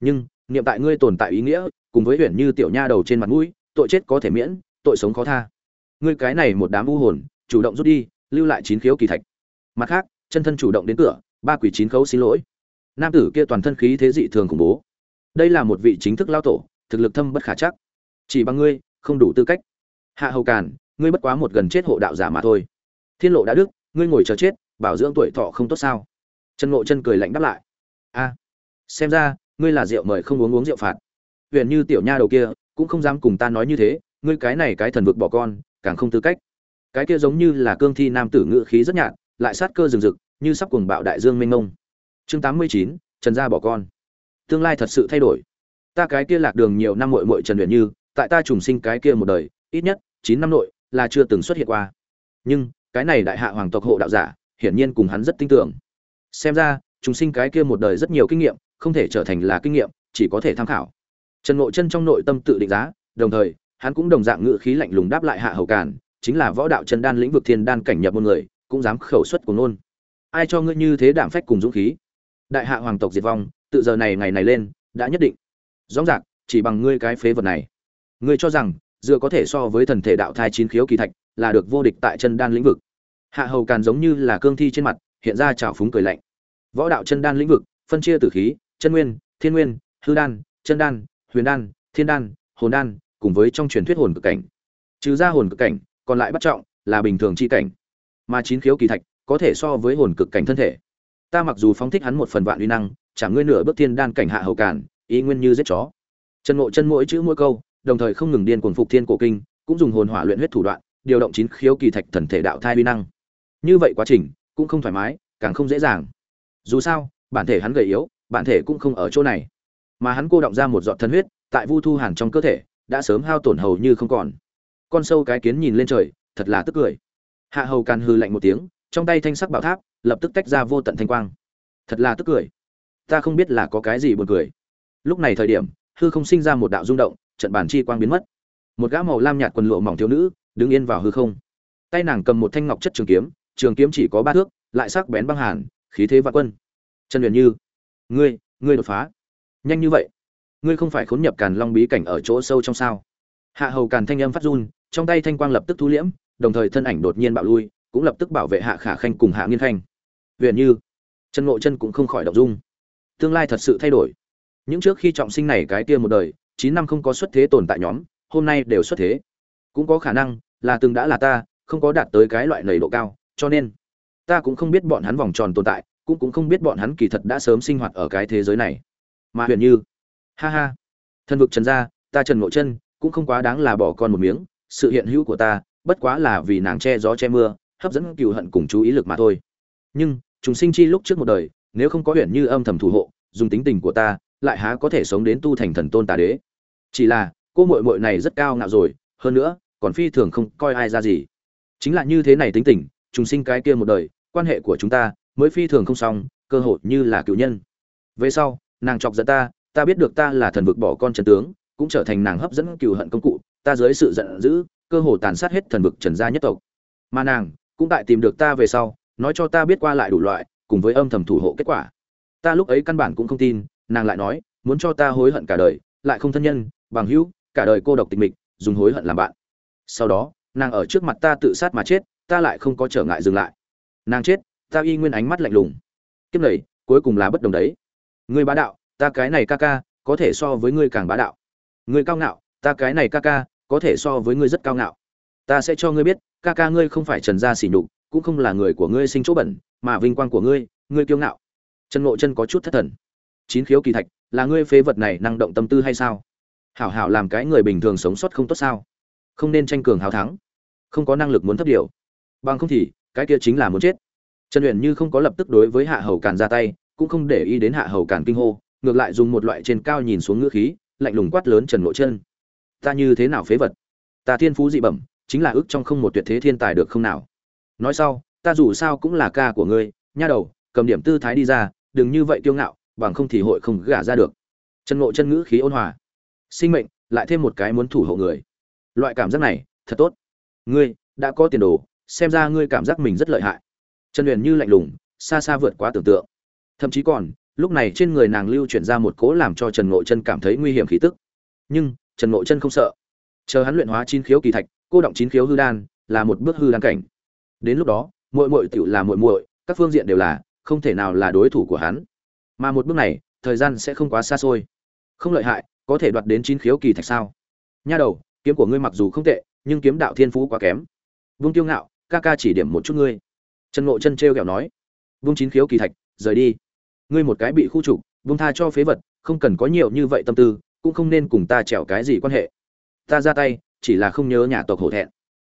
Nhưng, niệm tại ngươi tồn tại ý nghĩa, cùng với huyền như tiểu nha đầu trên mặt mũi, tội chết có thể miễn tội sống khó tha. Ngươi cái này một đám u hồn, chủ động rút đi, lưu lại chín khiếu kỳ thạch. Mặt khác, chân thân chủ động đến cửa, ba quỷ chín khấu xin lỗi. Nam tử kia toàn thân khí thế dị thường khủng bố. Đây là một vị chính thức lao tổ, thực lực thâm bất khả chắc. Chỉ bằng ngươi, không đủ tư cách. Hạ hầu càn, ngươi bất quá một gần chết hộ đạo giả mà thôi. Thiên lộ đã đức, ngươi ngồi chờ chết, bảo dưỡng tuổi thọ không tốt sao? Trần ngộ chân cười lạnh đáp lại. A, xem ra, ngươi là rượu mời không uống uống rượu phạt. Huyền như tiểu nha đầu kia, cũng không dám cùng ta nói như thế ngươi cái này cái thần vực bỏ con, càng không tư cách. Cái kia giống như là cương thi nam tử ngự khí rất nhạt, lại sát cơ rừng rực, như sắp cuồng bạo đại dương mênh mông. Chương tám mươi chín, trần gia bỏ con. Tương lai thật sự thay đổi. Ta cái kia lạc đường nhiều năm muội muội trần luyện như, tại ta trùng sinh cái kia một đời, ít nhất chín năm nội là chưa từng xuất hiện qua. Nhưng, cái này đại hạ hoàng tộc hộ đạo giả, hiển nhiên cùng hắn rất tin tưởng. Xem ra, trùng sinh cái kia một đời rất nhiều kinh nghiệm, không thể trở thành là kinh nghiệm, chỉ có thể tham khảo. Trần ngộ chân trong nội tâm tự định giá, đồng thời hắn cũng đồng dạng ngự khí lạnh lùng đáp lại hạ hầu càn, chính là võ đạo chân đan lĩnh vực thiên đan cảnh nhập một người, cũng dám khẩu xuất của nôn ai cho ngươi như thế đảm phách cùng dũng khí? Đại hạ hoàng tộc diệt vong, tự giờ này ngày này lên, đã nhất định. Rõ ràng, chỉ bằng ngươi cái phế vật này. Ngươi cho rằng, dựa có thể so với thần thể đạo thai chín khiếu kỳ thạch, là được vô địch tại chân đan lĩnh vực. Hạ hầu càn giống như là cương thi trên mặt, hiện ra trào phúng cười lạnh. Võ đạo chân đan lĩnh vực, phân chia tử khí, chân nguyên, thiên nguyên, hư đan, chân đan, huyền đan, thiên đan, hồn đan cùng với trong truyền thuyết hồn cực cảnh. Trừ ra hồn cực cảnh, còn lại bắt trọng là bình thường chi cảnh. Mà chín khiếu kỳ thạch có thể so với hồn cực cảnh thân thể. Ta mặc dù phóng thích hắn một phần vạn uy năng, chẳng ngươi nửa bước thiên đan cảnh hạ hầu cản, ý nguyên như giết chó. Chân ngộ chân mỗi chữ mỗi câu, đồng thời không ngừng điên cuồng phục thiên cổ kinh, cũng dùng hồn hỏa luyện huyết thủ đoạn, điều động chín khiếu kỳ thạch thần thể đạo thai uy năng. Như vậy quá trình, cũng không thoải mái, càng không dễ dàng. Dù sao, bản thể hắn gầy yếu, bản thể cũng không ở chỗ này. Mà hắn cô động ra một giọt thân huyết, tại vu thu hàn trong cơ thể đã sớm hao tổn hầu như không còn. Con sâu cái kiến nhìn lên trời, thật là tức cười. Hạ hầu càn hư lạnh một tiếng, trong tay thanh sắc bảo tháp, lập tức tách ra vô tận thanh quang. Thật là tức cười. Ta không biết là có cái gì buồn cười. Lúc này thời điểm, hư không sinh ra một đạo rung động, trận bản chi quang biến mất. Một gã màu lam nhạt quần lụa mỏng thiếu nữ, đứng yên vào hư không. Tay nàng cầm một thanh ngọc chất trường kiếm trường kiếm chỉ có ba thước, lại sắc bén băng hàn, khí thế vạn quân. Trần huyền như, ngươi ngươi đột phá. Nhanh như vậy ngươi không phải khốn nhập càn long bí cảnh ở chỗ sâu trong sao? Hạ hầu càn thanh âm phát run, trong tay thanh quang lập tức thu liễm, đồng thời thân ảnh đột nhiên bạo lui, cũng lập tức bảo vệ hạ khả khanh cùng hạ nghiên khanh. Huyền như chân ngộ chân cũng không khỏi động dung. Tương lai thật sự thay đổi. Những trước khi trọng sinh này cái kia một đời, chín năm không có xuất thế tồn tại nhóm, hôm nay đều xuất thế. Cũng có khả năng là từng đã là ta, không có đạt tới cái loại nầy độ cao, cho nên ta cũng không biết bọn hắn vòng tròn tồn tại, cũng cũng không biết bọn hắn kỳ thật đã sớm sinh hoạt ở cái thế giới này. Mà huyền như ha ha. Thân vực trần gia, ta trần ngộ chân, cũng không quá đáng là bỏ con một miếng, sự hiện hữu của ta, bất quá là vì nàng che gió che mưa, hấp dẫn cừu hận cùng chú ý lực mà thôi. Nhưng chúng sinh chi lúc trước một đời, nếu không có huyền như âm thầm thủ hộ, dùng tính tình của ta, lại há có thể sống đến tu thành thần tôn tà đế. Chỉ là, cô muội muội này rất cao ngạo rồi, hơn nữa, còn phi thường không coi ai ra gì. Chính là như thế này tính tình chúng sinh cái kia một đời, quan hệ của chúng ta mới phi thường không xong, cơ hội như là cựu nhân. Về sau, nàng chọc giận ta ta biết được ta là thần vực bỏ con trần tướng, cũng trở thành nàng hấp dẫn cừu hận công cụ, ta dưới sự giận dữ, cơ hồ tàn sát hết thần vực trần gia nhất tộc. Mà nàng cũng tại tìm được ta về sau, nói cho ta biết qua lại đủ loại, cùng với âm thầm thủ hộ kết quả. Ta lúc ấy căn bản cũng không tin, nàng lại nói, muốn cho ta hối hận cả đời, lại không thân nhân, bằng hữu, cả đời cô độc tịch mịch, dùng hối hận làm bạn. Sau đó, nàng ở trước mặt ta tự sát mà chết, ta lại không có trở ngại dừng lại. Nàng chết, ta y nguyên ánh mắt lạnh lùng. Kiếp này, cuối cùng là bất đồng đấy. Ngươi bá đạo ta cái này ca ca, có thể so với ngươi càng bá đạo. Ngươi cao ngạo, ta cái này ca ca, có thể so với ngươi rất cao ngạo. Ta sẽ cho ngươi biết, ca ca ngươi không phải trần gia xỉ nhục, cũng không là người của ngươi sinh chỗ bẩn, mà vinh quang của ngươi ngươi kiêu ngạo. Trần ngộ chân có chút thất thần. Chín khiếu kỳ thạch, là ngươi phế vật này năng động tâm tư hay sao? Hảo hảo làm cái người bình thường sống sót không tốt sao? Không nên tranh cường hào thắng. Không có năng lực muốn thấp điều. Bằng không thì, cái kia chính là muốn chết. Trần luyện như không có lập tức đối với hạ hầu càn ra tay, cũng không để ý đến hạ hầu càn kinh hô ngược lại dùng một loại trên cao nhìn xuống ngữ khí, lạnh lùng quát lớn trần nội chân. Ta như thế nào phế vật? Ta thiên phú dị bẩm, chính là ước trong không một tuyệt thế thiên tài được không nào? Nói sau, ta dù sao cũng là ca của ngươi, nha đầu, cầm điểm tư thái đi ra, đừng như vậy kiêu ngạo, bằng không thì hội không gả ra được. Trần ngộ chân ngữ khí ôn hòa. Sinh mệnh, lại thêm một cái muốn thủ hộ người. Loại cảm giác này, thật tốt. Ngươi, đã có tiền đồ, xem ra ngươi cảm giác mình rất lợi hại. Trần huyền như lạnh lùng, xa xa vượt quá tưởng tượng. Thậm chí còn lúc này trên người nàng lưu chuyển ra một cố làm cho trần ngộ chân cảm thấy nguy hiểm khí tức. Nhưng, trần ngộ chân không sợ. Chờ hắn luyện hóa chín khiếu kỳ thạch, cô động chín khiếu hư đan là một bước hư đan cảnh. Đến lúc đó, muội muội tiểu là muội muội, các phương diện đều là, không thể nào là đối thủ của hắn. Mà một bước này, thời gian sẽ không quá xa xôi. Không lợi hại, có thể đoạt đến chín khiếu kỳ thạch sao? Nha đầu, kiếm của ngươi mặc dù không tệ, nhưng kiếm đạo thiên phú quá kém. Vương tiêu ngạo, ca ca chỉ điểm một chút ngươi. Trần ngộ chân trêu kẹo nói. Vương chín khiếu kỳ thạch, rời đi ngươi một cái bị khu trục vung tha cho phế vật, không cần có nhiều như vậy tâm tư, cũng không nên cùng ta trèo cái gì quan hệ. Ta ra tay, chỉ là không nhớ nhà tộc hổ thẹn.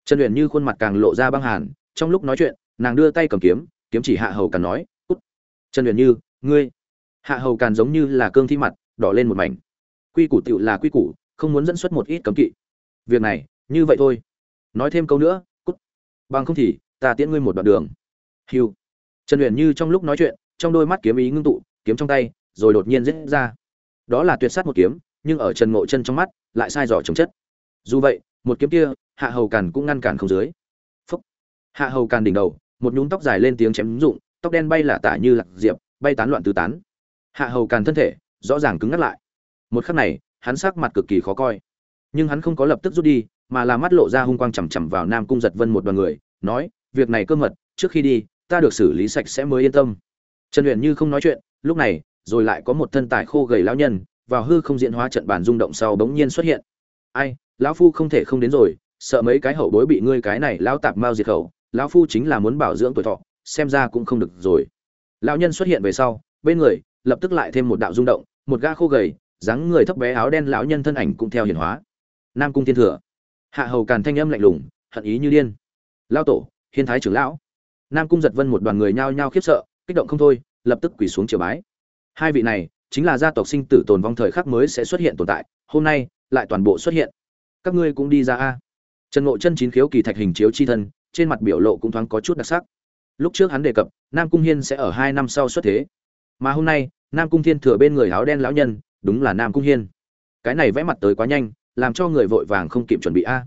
Trần uyển như khuôn mặt càng lộ ra băng hàn, trong lúc nói chuyện, nàng đưa tay cầm kiếm kiếm chỉ hạ hầu càn nói, út. Trần uyển như, ngươi. Hạ hầu càn giống như là cương thi mặt, đỏ lên một mảnh. Quy củ tựu là quy củ, không muốn dẫn xuất một ít cấm kỵ. Việc này, như vậy thôi. Nói thêm câu nữa cút bằng không thì, ta tiễn ngươi một đoạn đường. Hiu trần uyển như trong lúc nói chuyện trong đôi mắt kiếm ý ngưng tụ, kiếm trong tay, rồi đột nhiên giết ra. Đó là tuyệt sát một kiếm, nhưng ở trần ngộ chân trong mắt lại sai dò chống chất. Dù vậy, một kiếm kia, hạ hầu càn cũng ngăn cản không dưới. Phúc. Hạ hầu càn đỉnh đầu, một nhúm tóc dài lên tiếng chém rụng, tóc đen bay lả tả như lạc diệp, bay tán loạn tứ tán. Hạ hầu càn thân thể, rõ ràng cứng ngắt lại. Một khắc này, hắn sắc mặt cực kỳ khó coi. Nhưng hắn không có lập tức rút đi, mà là mắt lộ ra hung quang chằm chằm vào nam cung giật vân một đoàn người, nói, việc này cơ mật, trước khi đi, ta được xử lý sạch sẽ mới yên tâm trần huyền như không nói chuyện, lúc này, rồi lại có một thân tài khô gầy lão nhân, vào hư không diễn hóa trận bản rung động sau bỗng nhiên xuất hiện. Ai, lão phu không thể không đến rồi, sợ mấy cái hậu bối bị ngươi cái này lão tạp mao diệt khẩu, lão phu chính là muốn bảo dưỡng tuổi thọ, xem ra cũng không được rồi. Lão nhân xuất hiện về sau, bên người, lập tức lại thêm một đạo rung động, một ga khô gầy, dáng người thấp bé áo đen lão nhân thân ảnh cũng theo hiển hóa. Nam cung thiên thừa. Hạ hầu càn thanh âm lạnh lùng, hận ý như điên. Lao tổ, hiên thái trưởng lão. Nam cung giật vân một đoàn người nhao nhao khiếp sợ kích động không thôi, lập tức quỳ xuống triều bái. Hai vị này, chính là gia tộc sinh tử tồn vong thời khắc mới sẽ xuất hiện tồn tại, hôm nay, lại toàn bộ xuất hiện. Các ngươi cũng đi ra a. Trần ngộ chân chín khiếu kỳ thạch hình chiếu chi thân, trên mặt biểu lộ cũng thoáng có chút đặc sắc. Lúc trước hắn đề cập, nam cung hiên sẽ ở hai năm sau xuất thế. Mà hôm nay, nam cung thiên thừa bên người áo đen lão nhân, đúng là nam cung hiên. Cái này vẽ mặt tới quá nhanh, làm cho người vội vàng không kịp chuẩn bị a.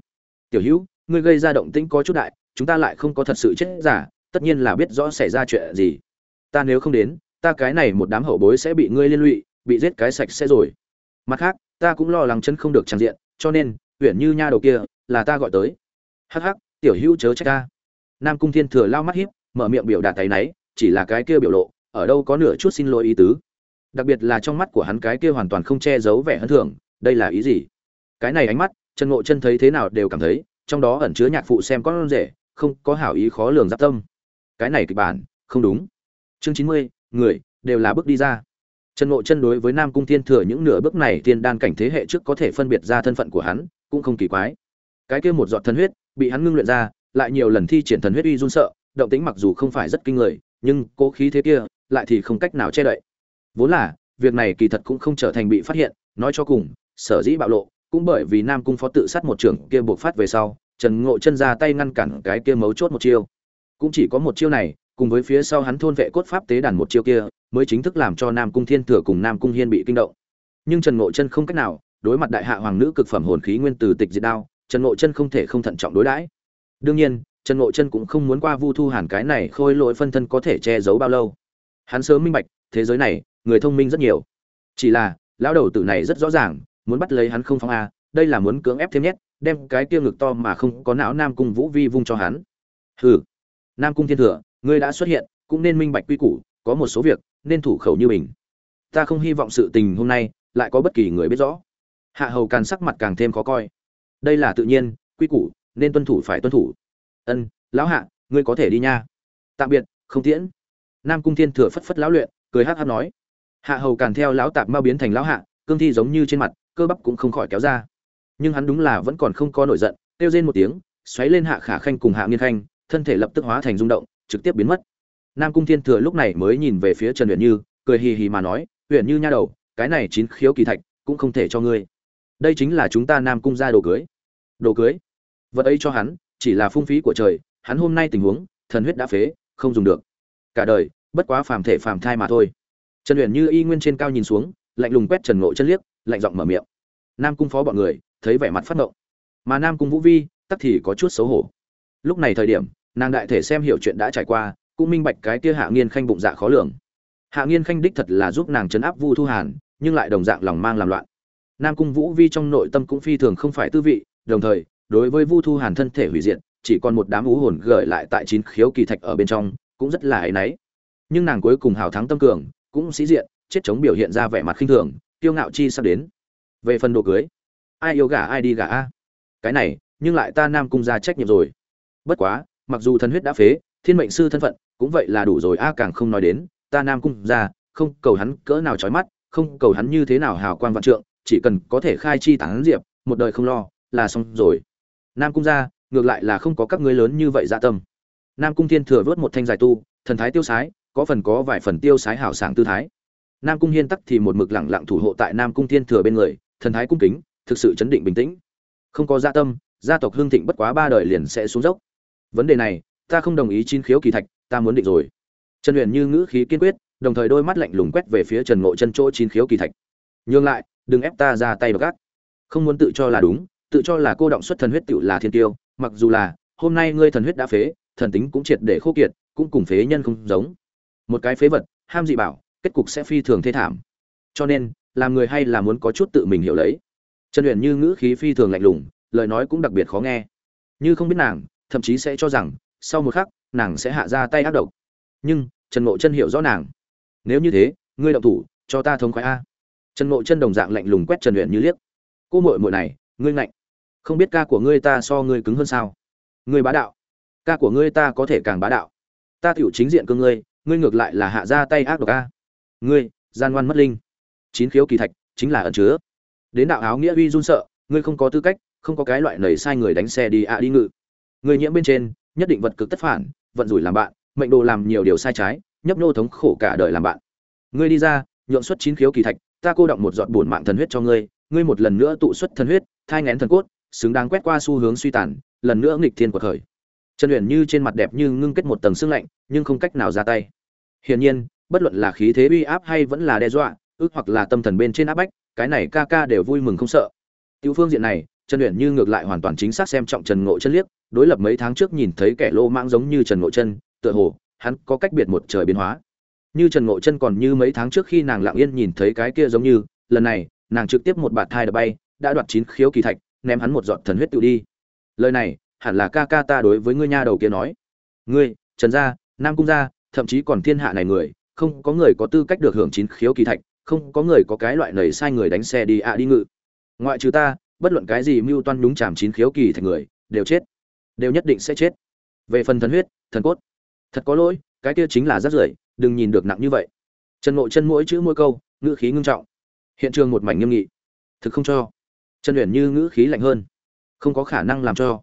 Tiểu hữu, ngươi gây ra động tĩnh có chút đại, chúng ta lại không có thật sự chết giả, tất nhiên là biết rõ xảy ra chuyện gì ta nếu không đến, ta cái này một đám hậu bối sẽ bị ngươi liên lụy, bị giết cái sạch sẽ rồi. Mặt khác, ta cũng lo lắng chân không được trang diện, cho nên huyện như nha đầu kia, là ta gọi tới. Hắc hắc, tiểu hữu chớ trách ta. Nam cung thiên thừa lao mắt hiếp mở miệng biểu đạt tay náy, chỉ là cái kia biểu lộ, ở đâu có nửa chút xin lỗi ý tứ. Đặc biệt là trong mắt của hắn cái kia hoàn toàn không che giấu vẻ hân thưởng đây là ý gì? Cái này ánh mắt, trần ngộ chân thấy thế nào đều cảm thấy, trong đó ẩn chứa nhạc phụ xem con rể, không có hảo ý khó lường giáp tâm. Cái này kịch bản, không đúng chương chín mươi, người, đều là bước đi ra. Trần ngộ chân đối với nam cung thiên thừa những nửa bước này tiên đan cảnh thế hệ trước có thể phân biệt ra thân phận của hắn, cũng không kỳ quái. Cái kia một giọt thần huyết, bị hắn ngưng luyện ra, lại nhiều lần thi triển thần huyết uy run sợ, động tính mặc dù không phải rất kinh người, nhưng cố khí thế kia, lại thì không cách nào che đậy. Vốn là, việc này kỳ thật cũng không trở thành bị phát hiện, nói cho cùng, sở dĩ bạo lộ, cũng bởi vì nam cung phó tự sát một trưởng kia buộc phát về sau, trần ngộ chân ra tay ngăn cản cái kia mấu chốt một chiêu. Cũng chỉ có một chiêu này cùng với phía sau hắn thôn vệ cốt pháp tế đàn một chiêu kia, mới chính thức làm cho nam cung thiên thừa cùng nam cung hiên bị kinh động. Nhưng trần ngộ chân không cách nào, đối mặt đại hạ hoàng nữ cực phẩm hồn khí nguyên từ tịch diệt đao, trần ngộ chân không thể không thận trọng đối đãi. Đương nhiên, trần ngộ chân cũng không muốn qua vu thu hàn cái này khôi lỗi phân thân có thể che giấu bao lâu. Hắn sớm minh bạch, thế giới này, người thông minh rất nhiều. Chỉ là, lão đầu tử này rất rõ ràng, muốn bắt lấy hắn không phóng a, đây là muốn cưỡng ép thêm nhét, đem cái kia ngực to mà không có não nam cung vũ vi vung cho hắn. Hừ. Nam cung thiên thừa ngươi đã xuất hiện, cũng nên minh bạch quy củ, có một số việc, nên thủ khẩu như mình. Ta không hy vọng sự tình hôm nay, lại có bất kỳ người biết rõ. Hạ hầu càn sắc mặt càng thêm khó coi. Đây là tự nhiên, quy củ, nên tuân thủ phải tuân thủ. Ân, lão hạ, ngươi có thể đi nha. Tạm biệt, không tiễn. Nam cung thiên thừa phất phất lão luyện, cười hát hát nói. Hạ hầu càn theo lão tạp mau biến thành lão hạ, cương thi giống như trên mặt, cơ bắp cũng không khỏi kéo ra. Nhưng hắn đúng là vẫn còn không có nổi giận, kêu rên một tiếng, xoáy lên hạ khả khanh cùng hạ nghiên khanh, thân thể lập tức hóa thành rung động trực tiếp biến mất. Nam cung thiên thừa lúc này mới nhìn về phía trần Uyển như, cười hì hì mà nói, Uyển như nha đầu, cái này chín khiếu kỳ thạch cũng không thể cho ngươi. Đây chính là chúng ta nam cung ra đồ cưới. Đồ cưới? Vật ấy cho hắn, chỉ là phung phí của trời, hắn hôm nay tình huống, thần huyết đã phế, không dùng được. Cả đời, bất quá phàm thể phàm thai mà thôi. Trần Uyển như y nguyên trên cao nhìn xuống, lạnh lùng quét trần ngộ chân liếc, lạnh giọng mở miệng. Nam cung phó bọn người, thấy vẻ mặt phát ngộ mà nam cung vũ vi, tắc thì có chút xấu hổ. Lúc này thời điểm nàng đại thể xem hiểu chuyện đã trải qua, cũng minh bạch cái kia hạ nghiên khanh bụng dạ khó lường. Hạ nghiên khanh đích thật là giúp nàng chấn áp vu thu hàn, nhưng lại đồng dạng lòng mang làm loạn. Nam cung vũ vi trong nội tâm cũng phi thường không phải tư vị, đồng thời, đối với vu thu hàn thân thể hủy diệt, chỉ còn một đám ú hồn gợi lại tại chín khiếu kỳ thạch ở bên trong, cũng rất là áy náy. Nhưng nàng cuối cùng hào thắng tâm cường, cũng sĩ diện, chết chống biểu hiện ra vẻ mặt khinh thường, kiêu ngạo chi sắp đến. Về phần đồ cưới, ai yêu gả, ai đi gả a? Cái này, nhưng lại ta nam cung ra trách nhiệm rồi. Bất quá mặc dù thần huyết đã phế, thiên mệnh sư thân phận cũng vậy là đủ rồi, a càng không nói đến, ta nam cung ra, không cầu hắn cỡ nào trói mắt, không cầu hắn như thế nào hào quang vạn trượng, chỉ cần có thể khai chi tán diệp, một đời không lo, là xong rồi. Nam cung ra, ngược lại là không có các ngươi lớn như vậy dạ tâm. Nam cung thiên thừa vớt một thanh dài tu, thần thái tiêu sái, có phần có vài phần tiêu sái hào sảng tư thái. Nam cung hiên tắc thì một mực lẳng lặng thủ hộ tại nam cung thiên thừa bên người, thần thái cung kính, thực sự chấn định bình tĩnh. Không có gia dạ tâm, gia tộc hương thịnh bất quá ba đời liền sẽ xuống dốc vấn đề này, ta không đồng ý chín khiếu kỳ thạch, ta muốn định rồi. Trần huyền như ngữ khí kiên quyết, đồng thời đôi mắt lạnh lùng quét về phía trần ngộ chân chỗ chín khiếu kỳ thạch. Nhường lại, đừng ép ta ra tay đ gác không muốn tự cho là đúng, tự cho là cô động xuất thần huyết tựu là thiên tiêu, mặc dù là, hôm nay ngươi thần huyết đã phế, thần tính cũng triệt để khô kiệt, cũng cùng phế nhân không giống. Một cái phế vật, ham dị bảo, kết cục sẽ phi thường thê thảm. Cho nên, làm người hay là muốn có chút tự mình hiểu lấy. Trần huyền như ngữ khí phi thường lạnh lùng, lời nói cũng đặc biệt khó nghe. Như không biết nàng thậm chí sẽ cho rằng, sau một khắc, nàng sẽ hạ ra tay ác độc. Nhưng, trần ngộ chân hiểu rõ nàng. Nếu như thế, ngươi động thủ, cho ta thống khoái a. Trần ngộ chân đồng dạng lạnh lùng quét trần luyện như liếc. Cô muội muội này, ngươi ngạnh. Không biết ca của ngươi ta so ngươi cứng hơn sao? Ngươi bá đạo. Ca của ngươi ta có thể càng bá đạo. Ta tiểu chính diện cơ ngươi ngươi ngược lại là hạ ra tay ác độc a. Ngươi, gian ngoan mất linh. Chín khiếu kỳ thạch, chính là ẩn chứa. Đến đạo áo nghĩa uy run sợ, ngươi không có tư cách, không có cái loại nầy sai người đánh xe đi ạ đi ngự người nhiễm bên trên, nhất định vật cực tất phản, vận rủi làm bạn, mệnh đồ làm nhiều điều sai trái, nhấp nô thống khổ cả đời làm bạn. Ngươi đi ra, nhượng xuất chín khiếu kỳ thạch, ta cô động một giọt bổn mạng thần huyết cho ngươi ngươi một lần nữa tụ xuất thần huyết, thai ngén thần cốt, xứng đáng quét qua xu hướng suy tàn, lần nữa nghịch thiên cuộc khởi trần uyển như trên mặt đẹp như ngưng kết một tầng xương lạnh, nhưng không cách nào ra tay. Hiển nhiên, bất luận là khí thế uy áp hay vẫn là đe dọa, ước hoặc là tâm thần bên trên áp bách, cái này ca ca đều vui mừng không sợ. Tiểu phương diện này, trần uyển như ngược lại hoàn toàn chính xác xem trọng trần ngộ chân liếc đối lập mấy tháng trước nhìn thấy kẻ lô mãng giống như trần ngộ chân, tựa hồ, hắn có cách biệt một trời biến hóa. Như trần ngộ chân còn như mấy tháng trước khi nàng lặng yên nhìn thấy cái kia giống như, lần này, nàng trực tiếp một bạt thai đập bay, đã đoạt chín khiếu kỳ thạch, ném hắn một giọt thần huyết tự đi. Lời này, hẳn là ca ca ta đối với ngươi nha đầu kia nói. Ngươi, trần gia, nam cung gia, thậm chí còn thiên hạ này người, không có người có tư cách được hưởng chín khiếu kỳ thạch, không có người có cái loại nầy sai người đánh xe đi ạ đi ngự. Ngoại trừ ta, bất luận cái gì mưu toan đúng chạm chín khiếu kỳ thạch người, đều chết đều nhất định sẽ chết. Về phần thần huyết, thần cốt, thật có lỗi, cái kia chính là rất rưởi, đừng nhìn được nặng như vậy. Trần ngộ chân mỗi chữ mỗi câu, ngữ khí ngưng trọng. Hiện trường một mảnh nghiêm nghị. Thực không cho. Trần luyện như ngữ khí lạnh hơn. Không có khả năng làm cho.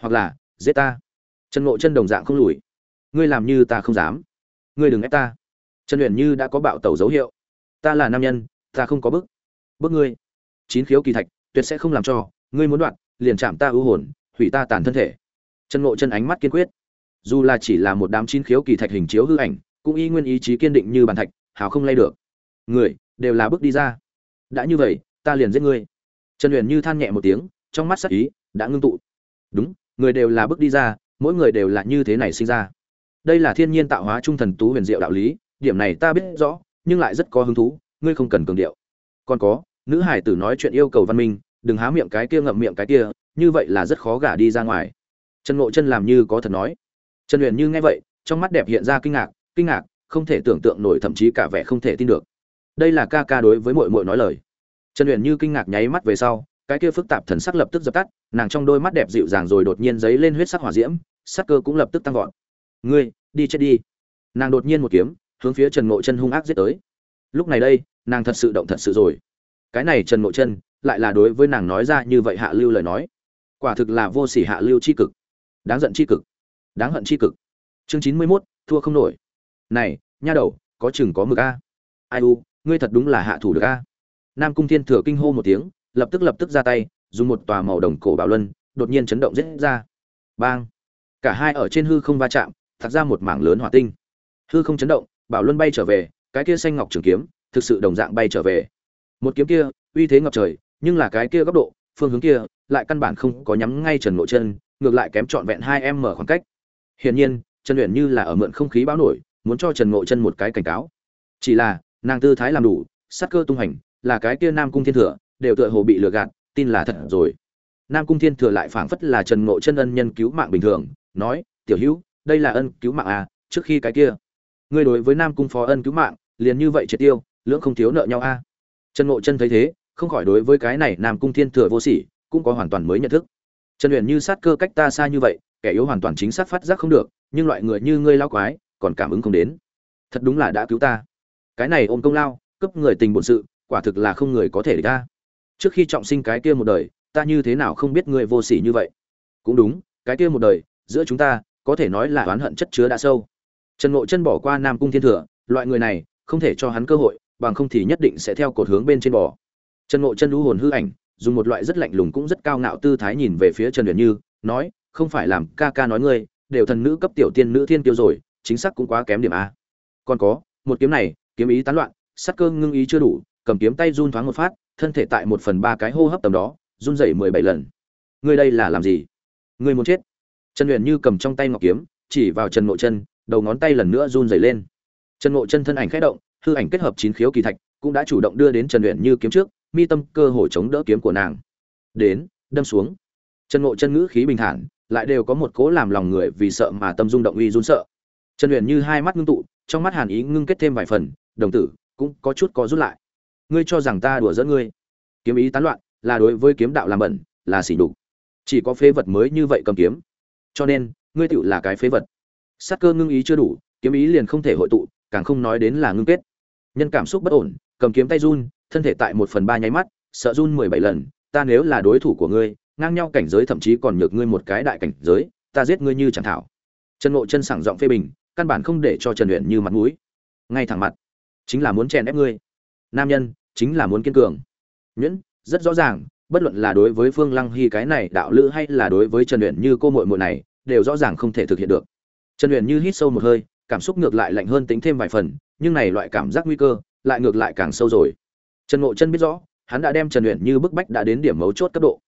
Hoặc là, giết ta. Trần ngộ chân đồng dạng không lùi. Ngươi làm như ta không dám. Ngươi đừng ép ta. Trần luyện như đã có bạo tẩu dấu hiệu. Ta là nam nhân, ta không có bức. Bức ngươi. Chín khiếu kỳ thạch, tuyệt sẽ không làm cho. Ngươi muốn đoạn, liền chạm ta ưu hồn, hủy ta tàn thân thể trần ngộ chân ánh mắt kiên quyết. Dù là chỉ là một đám chín khiếu kỳ thạch hình chiếu hư ảnh, cũng y nguyên ý chí kiên định như bàn thạch, hào không lay được. Người, đều là bước đi ra. Đã như vậy, ta liền giết ngươi. Trần huyền như than nhẹ một tiếng, trong mắt sắc ý, đã ngưng tụ. Đúng, người đều là bước đi ra, mỗi người đều là như thế này sinh ra. Đây là thiên nhiên tạo hóa trung thần tú huyền diệu đạo lý, điểm này ta biết rõ, nhưng lại rất có hứng thú, ngươi không cần cường điệu. Còn có, nữ hải tử nói chuyện yêu cầu văn minh, đừng há miệng cái kia ngậm miệng cái kia, như vậy là rất khó gả đi ra ngoài trần ngộ chân làm như có thật nói. Trần uyển như nghe vậy, trong mắt đẹp hiện ra kinh ngạc kinh ngạc, không thể tưởng tượng nổi thậm chí cả vẻ không thể tin được. Đây là ca ca đối với mội mội nói lời. Trần uyển như kinh ngạc nháy mắt về sau, cái kia phức tạp thần sắc lập tức dập tắt, nàng trong đôi mắt đẹp dịu dàng rồi đột nhiên giấy lên huyết sắc hỏa diễm, sắc cơ cũng lập tức tăng vọt. Ngươi, đi chết đi. Nàng đột nhiên một kiếm, hướng phía trần ngộ chân hung ác giết tới. Lúc này đây, nàng thật sự động thật sự rồi. Cái này trần ngộ chân lại là đối với nàng nói ra như vậy hạ lưu lời nói. Quả thực là vô sỉ hạ lưu c h i cực đáng giận c h i cực. Đáng hận c h i cực. Chương chín mươi mốt, thua không nổi. Này, nha đầu, có chừng có mực a. Ai u, ngươi thật đúng là hạ thủ được a. Nam cung thiên thừa kinh hô một tiếng, lập tức lập tức ra tay, dùng một tòa màu đồng cổ bảo luân, đột nhiên chấn động rết ra. Bang. Cả hai ở trên hư không va chạm thật ra một mảng lớn hỏa tinh. Hư không chấn động, bảo luân bay trở về, cái kia xanh ngọc trường kiếm, thực sự đồng dạng bay trở về. Một kiếm kia, uy thế ngập trời, nhưng là cái kia góc độ, phương hướng kia, lại căn bản không có nhắm ngay trần nội chân ngược lại kém trọn vẹn hai em mở khoảng cách. Hiển nhiên, trần luyện như là ở mượn không khí báo nổi, muốn cho trần ngộ chân một cái cảnh cáo. Chỉ là, nàng tư thái làm đủ sát cơ tung hành, là cái kia nam cung thiên thừa, đều tựa hồ bị lừa gạt, tin là thật rồi. Nam cung thiên thừa lại phảng phất là trần ngộ chân ân nhân cứu mạng bình thường, nói, tiểu hữu, đây là ân cứu mạng à trước khi cái kia. Ngươi đối với nam cung phó ân cứu mạng, liền như vậy triệt tiêu, lưỡng không thiếu nợ nhau a à. trần ngộ chân thấy thế, không khỏi đối với cái này nam cung thiên thừa vô sỉ, cũng có hoàn toàn mới nhận thức trần luyện như sát cơ cách ta xa như vậy, kẻ yếu hoàn toàn chính xác phát giác không được, nhưng loại người như ngươi lao quái, còn cảm ứng không đến. Thật đúng là đã cứu ta. Cái này ôm công lao cấp người tình bổn sự, quả thực là không người có thể ra. ta. Trước khi trọng sinh cái kia một đời, ta như thế nào không biết ngươi vô sỉ như vậy? Cũng đúng, cái kia một đời, giữa chúng ta, có thể nói là oán hận chất chứa đã sâu. Trần ngộ chân bỏ qua nam cung thiên thừa, loại người này, không thể cho hắn cơ hội, bằng không thì nhất định sẽ theo cột hướng bên trên bò. Trần ngộ chân lũ hồn hư ảnh dùng một loại rất lạnh lùng cũng rất cao ngạo tư thái nhìn về phía trần Uyển như, nói, không phải làm ca ca nói ngươi, đều thần nữ cấp tiểu tiên nữ thiên tiêu rồi, chính xác cũng quá kém điểm a. Còn có, một kiếm này, kiếm ý tán loạn sắc cơ ngưng ý chưa đủ, cầm kiếm tay run thoáng một phát, thân thể tại một phần ba cái hô hấp tầm đó, run rẩy mười bảy lần. Ngươi đây là làm gì? Ngươi muốn chết? Trần Uyển như cầm trong tay ngọc kiếm, chỉ vào trần ngộ chân, đầu ngón tay lần nữa run rẩy lên. Trần ngộ chân thân ảnh khẽ động, hư ảnh kết hợp chín khiếu kỳ thạch, cũng đã chủ động đưa đến trần Uyển như kiếm trước mi tâm cơ hồ chống đỡ kiếm của nàng. Đến, đâm xuống. Chân ngộ chân ngữ khí bình thản, lại đều có một cố làm lòng người vì sợ mà tâm rung động uy run sợ. Trần huyền như hai mắt ngưng tụ, trong mắt hàn ý ngưng kết thêm vài phần, đồng tử, cũng có chút có rút lại. Ngươi cho rằng ta đùa dẫn ngươi? Kiếm ý tán loạn, là đối với kiếm đạo làm bẩn, là xỉ đục chỉ có phế vật mới như vậy cầm kiếm. Cho nên, ngươi tựu là cái phế vật. Sát cơ ngưng ý chưa đủ, kiếm ý liền không thể hội tụ, càng không nói đến là ngưng kết. Nhân cảm xúc bất ổn, cầm kiếm tay run thân thể tại một phần ba nháy mắt, sợ run mười bảy lần, ta nếu là đối thủ của ngươi, ngang nhau cảnh giới thậm chí còn nhược ngươi một cái đại cảnh giới, ta giết ngươi như chẳng thảo. Trần ngộ chân sảng giọng phê bình, căn bản không để cho trần luyện như mặt mũi. Ngay thẳng mặt, chính là muốn chèn ép ngươi. Nam nhân, chính là muốn kiên cường. Nhuyễn, rất rõ ràng, bất luận là đối với phương lăng hy cái này đạo lữ hay là đối với trần luyện như cô muội muội này, đều rõ ràng không thể thực hiện được. Trần luyện như hít sâu một hơi, cảm xúc ngược lại lạnh hơn tính thêm vài phần, nhưng này loại cảm giác nguy cơ, lại ngược lại càng sâu rồi trần ngộ chân biết rõ, hắn đã đem trần luyện như bức bách đã đến điểm mấu chốt cấp độ.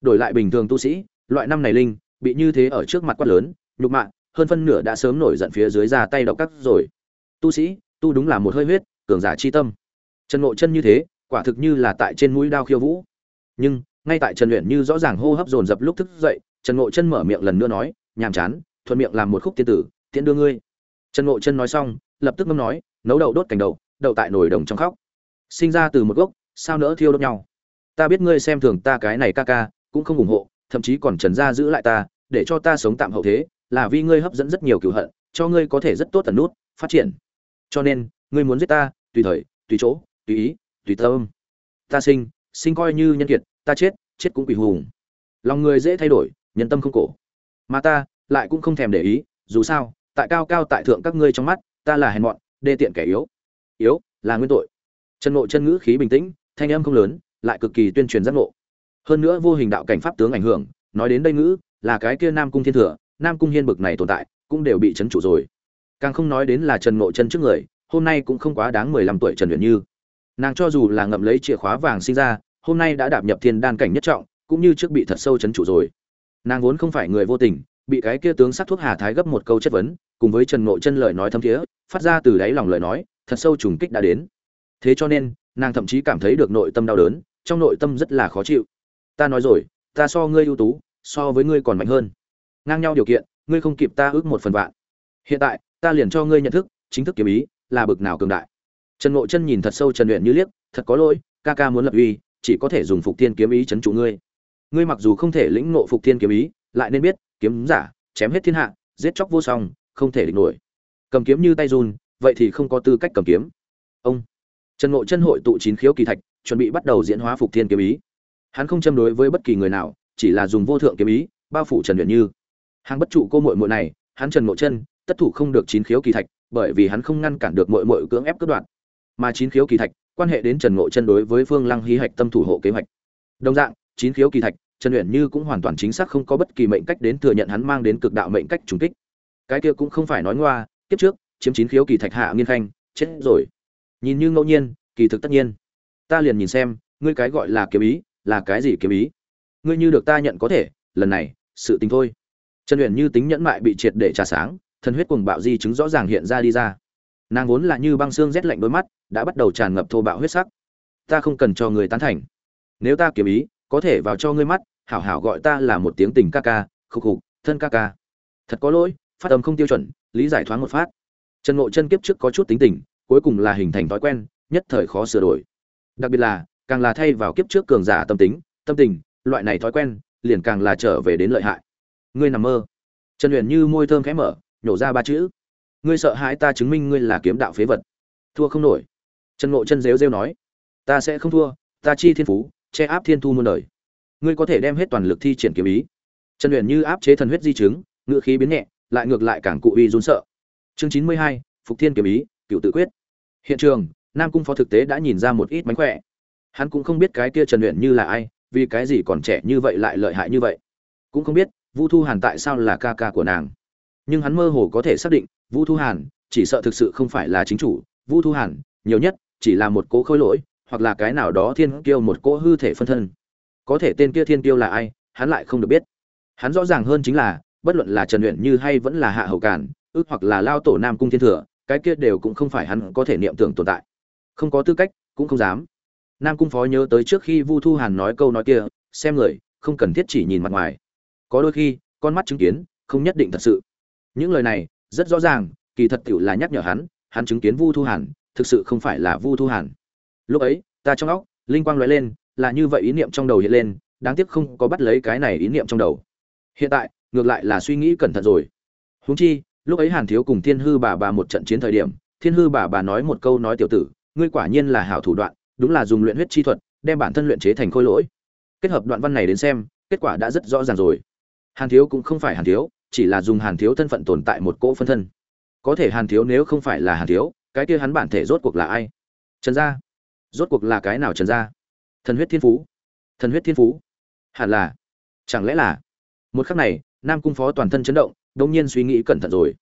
Đổi lại bình thường tu sĩ, loại năm này linh, bị như thế ở trước mặt quát lớn, nhục mạ, hơn phân nửa đã sớm nổi giận phía dưới ra tay độc cắt rồi. Tu sĩ, tu đúng là một hơi huyết, cường giả chi tâm. Trần ngộ chân như thế, quả thực như là tại trên mũi đao khiêu vũ. Nhưng, ngay tại trần luyện như rõ ràng hô hấp dồn dập lúc thức dậy, trần ngộ chân mở miệng lần nữa nói, nhàm chán, thuận miệng làm một khúc tiên tử, tiễn đưa ngươi. Trần ngộ chân nói xong, lập tức ngâm nói, nấu đậu đốt cành đậu đậu tại nồi đồng trong khóc sinh ra từ một gốc, sao nỡ thiêu đốt nhau? Ta biết ngươi xem thường ta cái này ca ca, cũng không ủng hộ, thậm chí còn trần gia giữ lại ta, để cho ta sống tạm hậu thế, là vì ngươi hấp dẫn rất nhiều cửu hận, cho ngươi có thể rất tốt tần nút, phát triển. Cho nên, ngươi muốn giết ta, tùy thời, tùy chỗ, tùy ý, tùy tâm. Ta sinh sinh coi như nhân kiệt, ta chết chết cũng quỷ hùng. Lòng người dễ thay đổi, nhân tâm không cổ. Mà ta, lại cũng không thèm để ý, dù sao, tại cao cao tại thượng các ngươi trong mắt, ta là hèn mọn, đê tiện kẻ yếu. Yếu, là nguyên tội chân ngộ chân ngữ khí bình tĩnh, thanh âm không lớn, lại cực kỳ tuyên truyền giác ngộ. Hơn nữa vô hình đạo cảnh pháp tướng ảnh hưởng, nói đến đây ngữ, là cái kia nam cung thiên thừa, nam cung hiên bực này tồn tại, cũng đều bị chấn chủ rồi. Càng không nói đến là trần ngộ chân trước người, hôm nay cũng không quá đáng mười lăm tuổi trần luyện như. Nàng cho dù là ngậm lấy chìa khóa vàng sinh ra, hôm nay đã đạp nhập thiên đan cảnh nhất trọng, cũng như trước bị thật sâu chấn chủ rồi. Nàng vốn không phải người vô tình, bị cái kia tướng sát thuốc hà thái gấp một câu chất vấn, cùng với trần ngộ chân lời nói thâm thiế, phát ra từ đáy lòng lời nói, thật sâu trùng kích đã đến thế cho nên, nàng thậm chí cảm thấy được nội tâm đau đớn, trong nội tâm rất là khó chịu. Ta nói rồi, ta so ngươi ưu tú, so với ngươi còn mạnh hơn. Ngang nhau điều kiện, ngươi không kịp ta ước một phần vạn. Hiện tại, ta liền cho ngươi nhận thức, chính thức kiếm ý là bực nào cường đại. Trần ngộ chân nhìn thật sâu trần luyện như liếc, thật có lỗi, ca ca muốn lập uy, chỉ có thể dùng phục thiên kiếm ý chấn trụ ngươi. Ngươi mặc dù không thể lĩnh ngộ phục thiên kiếm ý, lại nên biết, kiếm giả, chém hết thiên hạ, giết chóc vô song, không thể địch nổi. Cầm kiếm như tay run, vậy thì không có tư cách cầm kiếm. Ông trần ngộ chân hội tụ chín khiếu kỳ thạch, chuẩn bị bắt đầu diễn hóa phục thiên kiếm ý. Hắn không châm đối với bất kỳ người nào, chỉ là dùng vô thượng kiếm ý, bao phủ trần luyện như. Hàng bất trụ cô muội muội này, hắn trần ngộ chân, tất thủ không được chín khiếu kỳ thạch, bởi vì hắn không ngăn cản được muội muội cưỡng ép cướp đoạt. Mà chín khiếu kỳ thạch, quan hệ đến trần ngộ chân đối với phương lăng hí hạch tâm thủ hộ kế hoạch. Đồng dạng, chín khiếu kỳ thạch, trần uyển như cũng hoàn toàn chính xác không có bất kỳ mệnh cách đến thừa nhận hắn mang đến cực đạo mệnh cách trùng kích. Cái kia cũng không phải nói ngoa, kiếp trước, chiếm chín khiếu kỳ thạch hạ nghiên khanh, chết rồi nhìn như ngẫu nhiên, kỳ thực tất nhiên. Ta liền nhìn xem, ngươi cái gọi là kiếm ý, là cái gì kiếm ý? Ngươi như được ta nhận có thể, lần này, sự tình thôi. Trần uyển như tính nhẫn mại bị triệt để trà sáng, thần huyết cuồng bạo di chứng rõ ràng hiện ra đi ra. Nàng vốn là như băng xương rét lạnh đôi mắt, đã bắt đầu tràn ngập thô bạo huyết sắc. Ta không cần cho người tán thành. Nếu ta kiếm ý, có thể vào cho ngươi mắt, hảo hảo gọi ta là một tiếng tình ca ca khục khục, thân ca ca. Thật có lỗi, phát âm không tiêu chuẩn, lý giải thoáng một phát. Trần ngộ chân kiếp trước có chút tính tình cuối cùng là hình thành thói quen, nhất thời khó sửa đổi. Đặc biệt là, càng là thay vào kiếp trước cường giả tâm tính, tâm tình, loại này thói quen, liền càng là trở về đến lợi hại. Ngươi nằm mơ. Trần huyền như môi thơm khẽ mở, nhổ ra ba chữ. Ngươi sợ hãi ta chứng minh ngươi là kiếm đạo phế vật. Thua không nổi. Trần ngộ chân rêu rêu nói. Ta sẽ không thua, ta chi thiên phú, che áp thiên thu muôn đời. Ngươi có thể đem hết toàn lực thi triển kiếm ý. Trần huyền như áp chế thần huyết di chứng ngự khí biến nhẹ, lại ngược lại càng cụ uy run sợ. Chương chín mươi hai, phục thiên kiếm ý cựu tự quyết. Hiện trường, nam cung phó thực tế đã nhìn ra một ít mánh khỏe. Hắn cũng không biết cái kia trần luyện như là ai, vì cái gì còn trẻ như vậy lại lợi hại như vậy. Cũng không biết, vu thu hàn tại sao là ca ca của nàng. Nhưng hắn mơ hồ có thể xác định, vu thu hàn chỉ sợ thực sự không phải là chính chủ. Vu thu hàn, nhiều nhất, chỉ là một cố khôi lỗi, hoặc là cái nào đó thiên kiêu một cỗ hư thể phân thân. Có thể tên kia thiên kiêu là ai, hắn lại không được biết. Hắn rõ ràng hơn chính là, bất luận là trần luyện như hay vẫn là hạ hầu cản ước hoặc là lao tổ nam cung thiên thừa cái kia đều cũng không phải hắn có thể niệm tưởng tồn tại. Không có tư cách, cũng không dám. Nam cung phó nhớ tới trước khi vu thu hàn nói câu nói kia, xem người, không cần thiết chỉ nhìn mặt ngoài. Có đôi khi, con mắt chứng kiến, không nhất định thật sự. Những lời này, rất rõ ràng, kỳ thật tiểu là nhắc nhở hắn hắn chứng kiến vu thu hàn, thực sự không phải là vu thu hàn. Lúc ấy, ta trong óc, linh quang lóe lên, là như vậy ý niệm trong đầu hiện lên, đáng tiếc không có bắt lấy cái này ý niệm trong đầu. Hiện tại, ngược lại là suy nghĩ cẩn thận rồi. Huống chi lúc ấy hàn thiếu cùng thiên hư bà bà một trận chiến thời điểm, thiên hư bà bà nói một câu nói tiểu tử, ngươi quả nhiên là hảo thủ đoạn, đúng là dùng luyện huyết chi thuật, đem bản thân luyện chế thành khôi lỗi. Kết hợp đoạn văn này đến xem, kết quả đã rất rõ ràng rồi. Hàn thiếu cũng không phải hàn thiếu, chỉ là dùng hàn thiếu thân phận tồn tại một cỗ phân thân. Có thể hàn thiếu nếu không phải là hàn thiếu, cái kia hắn bản thể rốt cuộc là ai? Trần gia. Rốt cuộc là cái nào trần gia? Thần huyết thiên phú. Thần huyết thiên phú. Hẳn là. Chẳng lẽ là? Một khắc này, nam cung phó toàn thân chấn động đông nhiên suy nghĩ cẩn thận rồi.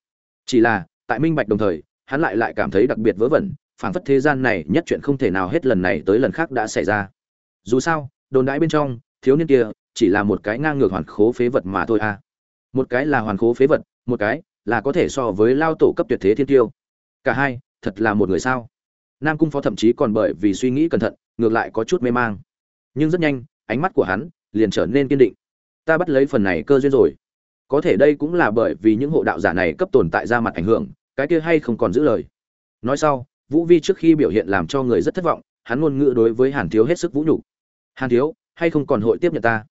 Chỉ là, tại minh bạch đồng thời, hắn lại lại cảm thấy đặc biệt vớ vẩn, phảng phất thế gian này nhất chuyện không thể nào hết lần này tới lần khác đã xảy ra. Dù sao, đồn đãi bên trong, thiếu niên kia chỉ là một cái ngang ngược hoàn khố phế vật mà thôi à. Một cái là hoàn khố phế vật, một cái là có thể so với lao tổ cấp tuyệt thế thiên tiêu. Cả hai, thật là một người sao? Nam cung phó thậm chí còn bởi vì suy nghĩ cẩn thận, ngược lại có chút mê mang. Nhưng rất nhanh, ánh mắt của hắn liền trở nên kiên định. Ta bắt lấy phần này cơ duyên rồi có thể đây cũng là bởi vì những hộ đạo giả này cấp tồn tại ra mặt ảnh hưởng, cái kia hay không còn giữ lời. Nói sau, vũ vi trước khi biểu hiện làm cho người rất thất vọng, hắn ngôn ngữ đối với hàn thiếu hết sức vũ nhục. Hàn thiếu, hay không còn hội tiếp nhận ta?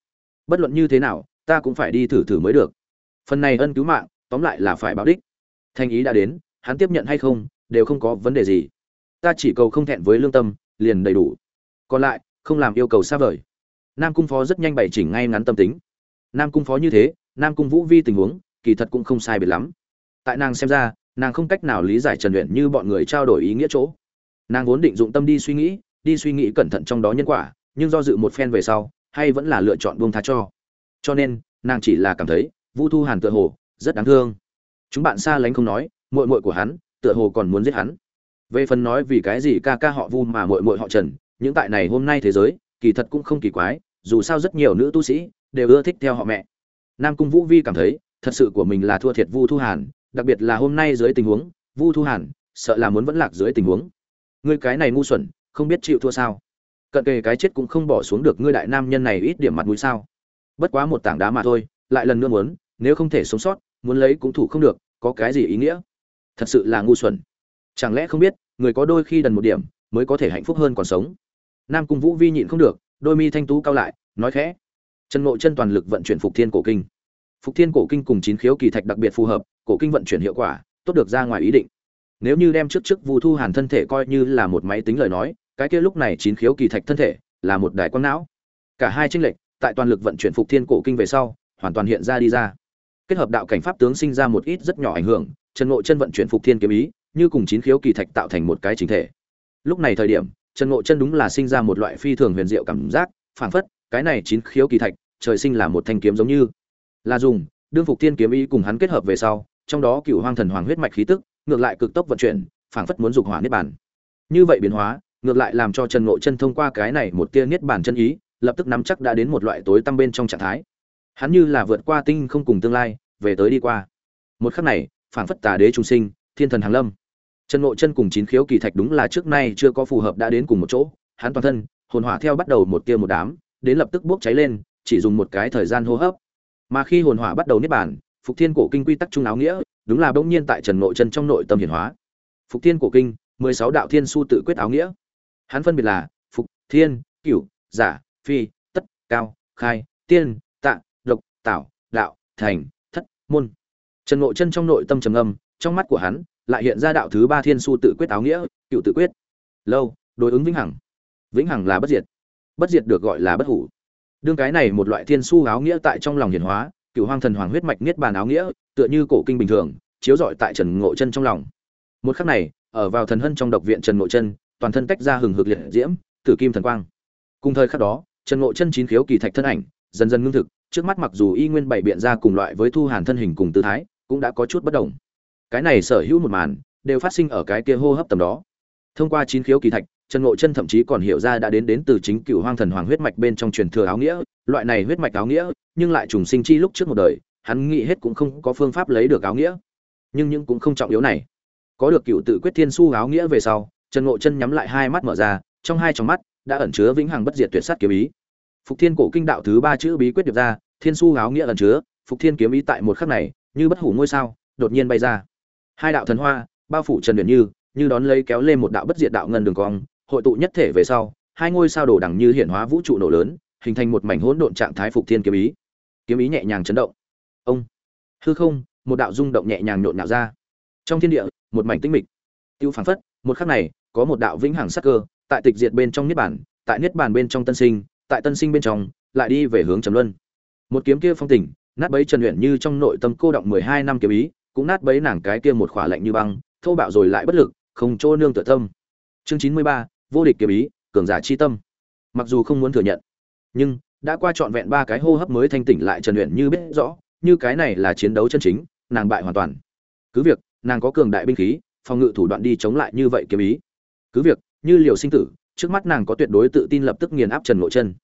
Bất luận như thế nào, ta cũng phải đi thử thử mới được. Phần này ân cứu mạng, tóm lại là phải báo đích. Thanh ý đã đến, hắn tiếp nhận hay không, đều không có vấn đề gì. Ta chỉ cầu không thẹn với lương tâm, liền đầy đủ. Còn lại, không làm yêu cầu xa vời. Nam cung phó rất nhanh bày chỉnh ngay ngắn tâm tính. Nam cung phó như thế nam cung vũ vi tình huống, kỳ thật cũng không sai biệt lắm. Tại nàng xem ra, nàng không cách nào lý giải trần luyện như bọn người trao đổi ý nghĩa chỗ. Nàng vốn định dụng tâm đi suy nghĩ, đi suy nghĩ cẩn thận trong đó nhân quả, nhưng do dự một phen về sau, hay vẫn là lựa chọn buông tha cho. Cho nên, nàng chỉ là cảm thấy, vu thu hàn tựa hồ, rất đáng thương. Chúng bạn xa lánh không nói, muội muội của hắn, tựa hồ còn muốn giết hắn. Về phần nói vì cái gì ca ca họ vu mà muội muội họ trần, những tại này hôm nay thế giới, kỳ thật cũng không kỳ quái, dù sao rất nhiều nữ tu sĩ, đều ưa thích theo họ mẹ nam cung vũ vi cảm thấy, thật sự của mình là thua thiệt vu thu hàn, đặc biệt là hôm nay dưới tình huống, vu thu hàn, sợ là muốn vẫn lạc dưới tình huống. Ngươi cái này ngu xuẩn, không biết chịu thua sao? Cận kề cái chết cũng không bỏ xuống được ngươi đại nam nhân này ít điểm mặt mũi sao? Bất quá một tảng đá mà thôi, lại lần nữa muốn, nếu không thể sống sót, muốn lấy cũng thủ không được, có cái gì ý nghĩa? Thật sự là ngu xuẩn. Chẳng lẽ không biết, người có đôi khi đần một điểm, mới có thể hạnh phúc hơn còn sống? Nam cung vũ vi nhịn không được, đôi mi thanh tú cao lại, nói khẽ trần ngộ chân toàn lực vận chuyển phục thiên cổ kinh. Phục thiên cổ kinh cùng chín khiếu kỳ thạch đặc biệt phù hợp, cổ kinh vận chuyển hiệu quả, tốt được ra ngoài ý định. Nếu như đem trước trước vu thu hàn thân thể coi như là một máy tính lời nói, cái kia lúc này chín khiếu kỳ thạch thân thể là một đài quang não. Cả hai tranh lệch, tại toàn lực vận chuyển phục thiên cổ kinh về sau, hoàn toàn hiện ra đi ra. Kết hợp đạo cảnh pháp tướng sinh ra một ít rất nhỏ ảnh hưởng trần ngộ chân vận chuyển phục thiên kiếm ý, như cùng chín khiếu kỳ thạch tạo thành một cái chính thể. Lúc này thời điểm trần ngộ chân đúng là sinh ra một loại phi thường huyền diệu cảm giác, phảng phất cái này chín khiếu kỳ thạch, trời sinh là một thanh kiếm giống như. Là dùng, đương phục thiên kiếm ý cùng hắn kết hợp về sau, trong đó cựu hoang thần hoàng huyết mạch khí tức, ngược lại cực tốc vận chuyển, phảng phất muốn dục hỏa niết bàn. Như vậy biến hóa, ngược lại làm cho trần ngộ chân thông qua cái này một tia niết bàn chân ý, lập tức nắm chắc đã đến một loại tối tăm bên trong trạng thái. Hắn như là vượt qua tinh không cùng tương lai, về tới đi qua. Một khắc này, phảng phất tà đế trung sinh, thiên thần hàng lâm. Trần ngộ chân cùng chín khiếu kỳ thạch đúng là trước nay chưa có phù hợp đã đến cùng một chỗ, hắn toàn thân, hồn hỏa theo bắt đầu một tia một đám đến lập tức bốc cháy lên, chỉ dùng một cái thời gian hô hấp. Mà khi hồn hỏa bắt đầu niết bàn, phục thiên cổ kinh quy tắc trung áo nghĩa, đúng là bỗng nhiên tại trần nội chân trong nội tâm hiển hóa. Phục thiên cổ kinh, mười sáu đạo thiên su tự quyết áo nghĩa. Hắn phân biệt là phục, thiên, cửu, giả, phi, tất, cao, khai, tiên, tạ, độc, tảo, đạo, thành, thất, môn. Trần nội chân trong nội tâm trầm âm trong mắt của hắn lại hiện ra đạo thứ ba thiên su tự quyết áo nghĩa cựu tự quyết. Lâu, đối ứng vĩnh hằng. Vĩnh hằng là bất diệt bất diệt được gọi là bất hủ. Đương cái này một loại thiên su áo nghĩa tại trong lòng hiển hóa, cựu hoang thần hoàng huyết mạch niết bàn áo nghĩa, tựa như cổ kinh bình thường, chiếu rọi tại trần ngộ chân trong lòng. Một khắc này, ở vào thần hân trong độc viện trần ngộ chân, toàn thân tách ra hừng hực liệt diễm, tử kim thần quang. Cùng thời khắc đó, trần ngộ chân chín khiếu kỳ thạch thân ảnh, dần dần ngưng thực, trước mắt mặc dù y nguyên bảy biện ra cùng loại với thu hàn thân hình cùng tư thái, cũng đã có chút bất đồng. Cái này sở hữu một màn, đều phát sinh ở cái kia hô hấp tầm đó. Thông qua chín khiếu kỳ thạch trần ngộ chân thậm chí còn hiểu ra đã đến đến từ chính cửu hoang thần hoàng huyết mạch bên trong truyền thừa áo nghĩa, loại này huyết mạch áo nghĩa, nhưng lại trùng sinh chi lúc trước một đời, hắn nghĩ hết cũng không có phương pháp lấy được áo nghĩa. Nhưng những cũng không trọng yếu này. Có được cửu tự quyết thiên su áo nghĩa về sau, trần ngộ chân nhắm lại hai mắt mở ra, trong hai trong mắt đã ẩn chứa vĩnh hằng bất diệt tuyệt sát kiếm ý. Phục thiên cổ kinh đạo thứ ba chữ bí quyết điệp ra, thiên su áo nghĩa ẩn chứa, phục thiên kiếm ý tại một khắc này, như bất hủ ngôi sao, đột nhiên bay ra. Hai đạo thần hoa, bao phủ trần huyền như như đón lấy kéo lên một đạo bất diệt đạo ngân đường cong hội tụ nhất thể về sau, hai ngôi sao đổ đẳng như hiện hóa vũ trụ nổ lớn, hình thành một mảnh hỗn độn trạng thái phục thiên kiếm ý. Kiếm ý nhẹ nhàng chấn động. Ông. Hư không, một đạo rung động nhẹ nhàng nhộn nhạo ra. Trong thiên địa, một mảnh tĩnh mịch. Tiêu phảng phất, một khắc này, có một đạo vĩnh hằng sắc cơ, tại tịch diệt bên trong niết bản tại niết bàn bên trong tân sinh, tại tân sinh bên trong, lại đi về hướng trầm luân. Một kiếm kia phong tỉnh nát bấy trần luyện như trong nội tâm cô động mười hai năm kiếm ý, cũng nát bấy nàng cái kia một khỏa lạnh như băng, thô bạo rồi lại bất lực, không chỗ nương tựa tâm. Chương chín mươi ba vô địch kiếm ý, cường giả chi tâm. Mặc dù không muốn thừa nhận, nhưng đã qua trọn vẹn ba cái hô hấp mới thanh tỉnh lại trần luyện như biết rõ, như cái này là chiến đấu chân chính, nàng bại hoàn toàn. Cứ việc, nàng có cường đại binh khí, phòng ngự thủ đoạn đi chống lại như vậy kiếm ý. Cứ việc, như liều sinh tử, trước mắt nàng có tuyệt đối tự tin lập tức nghiền áp trần ngộ chân.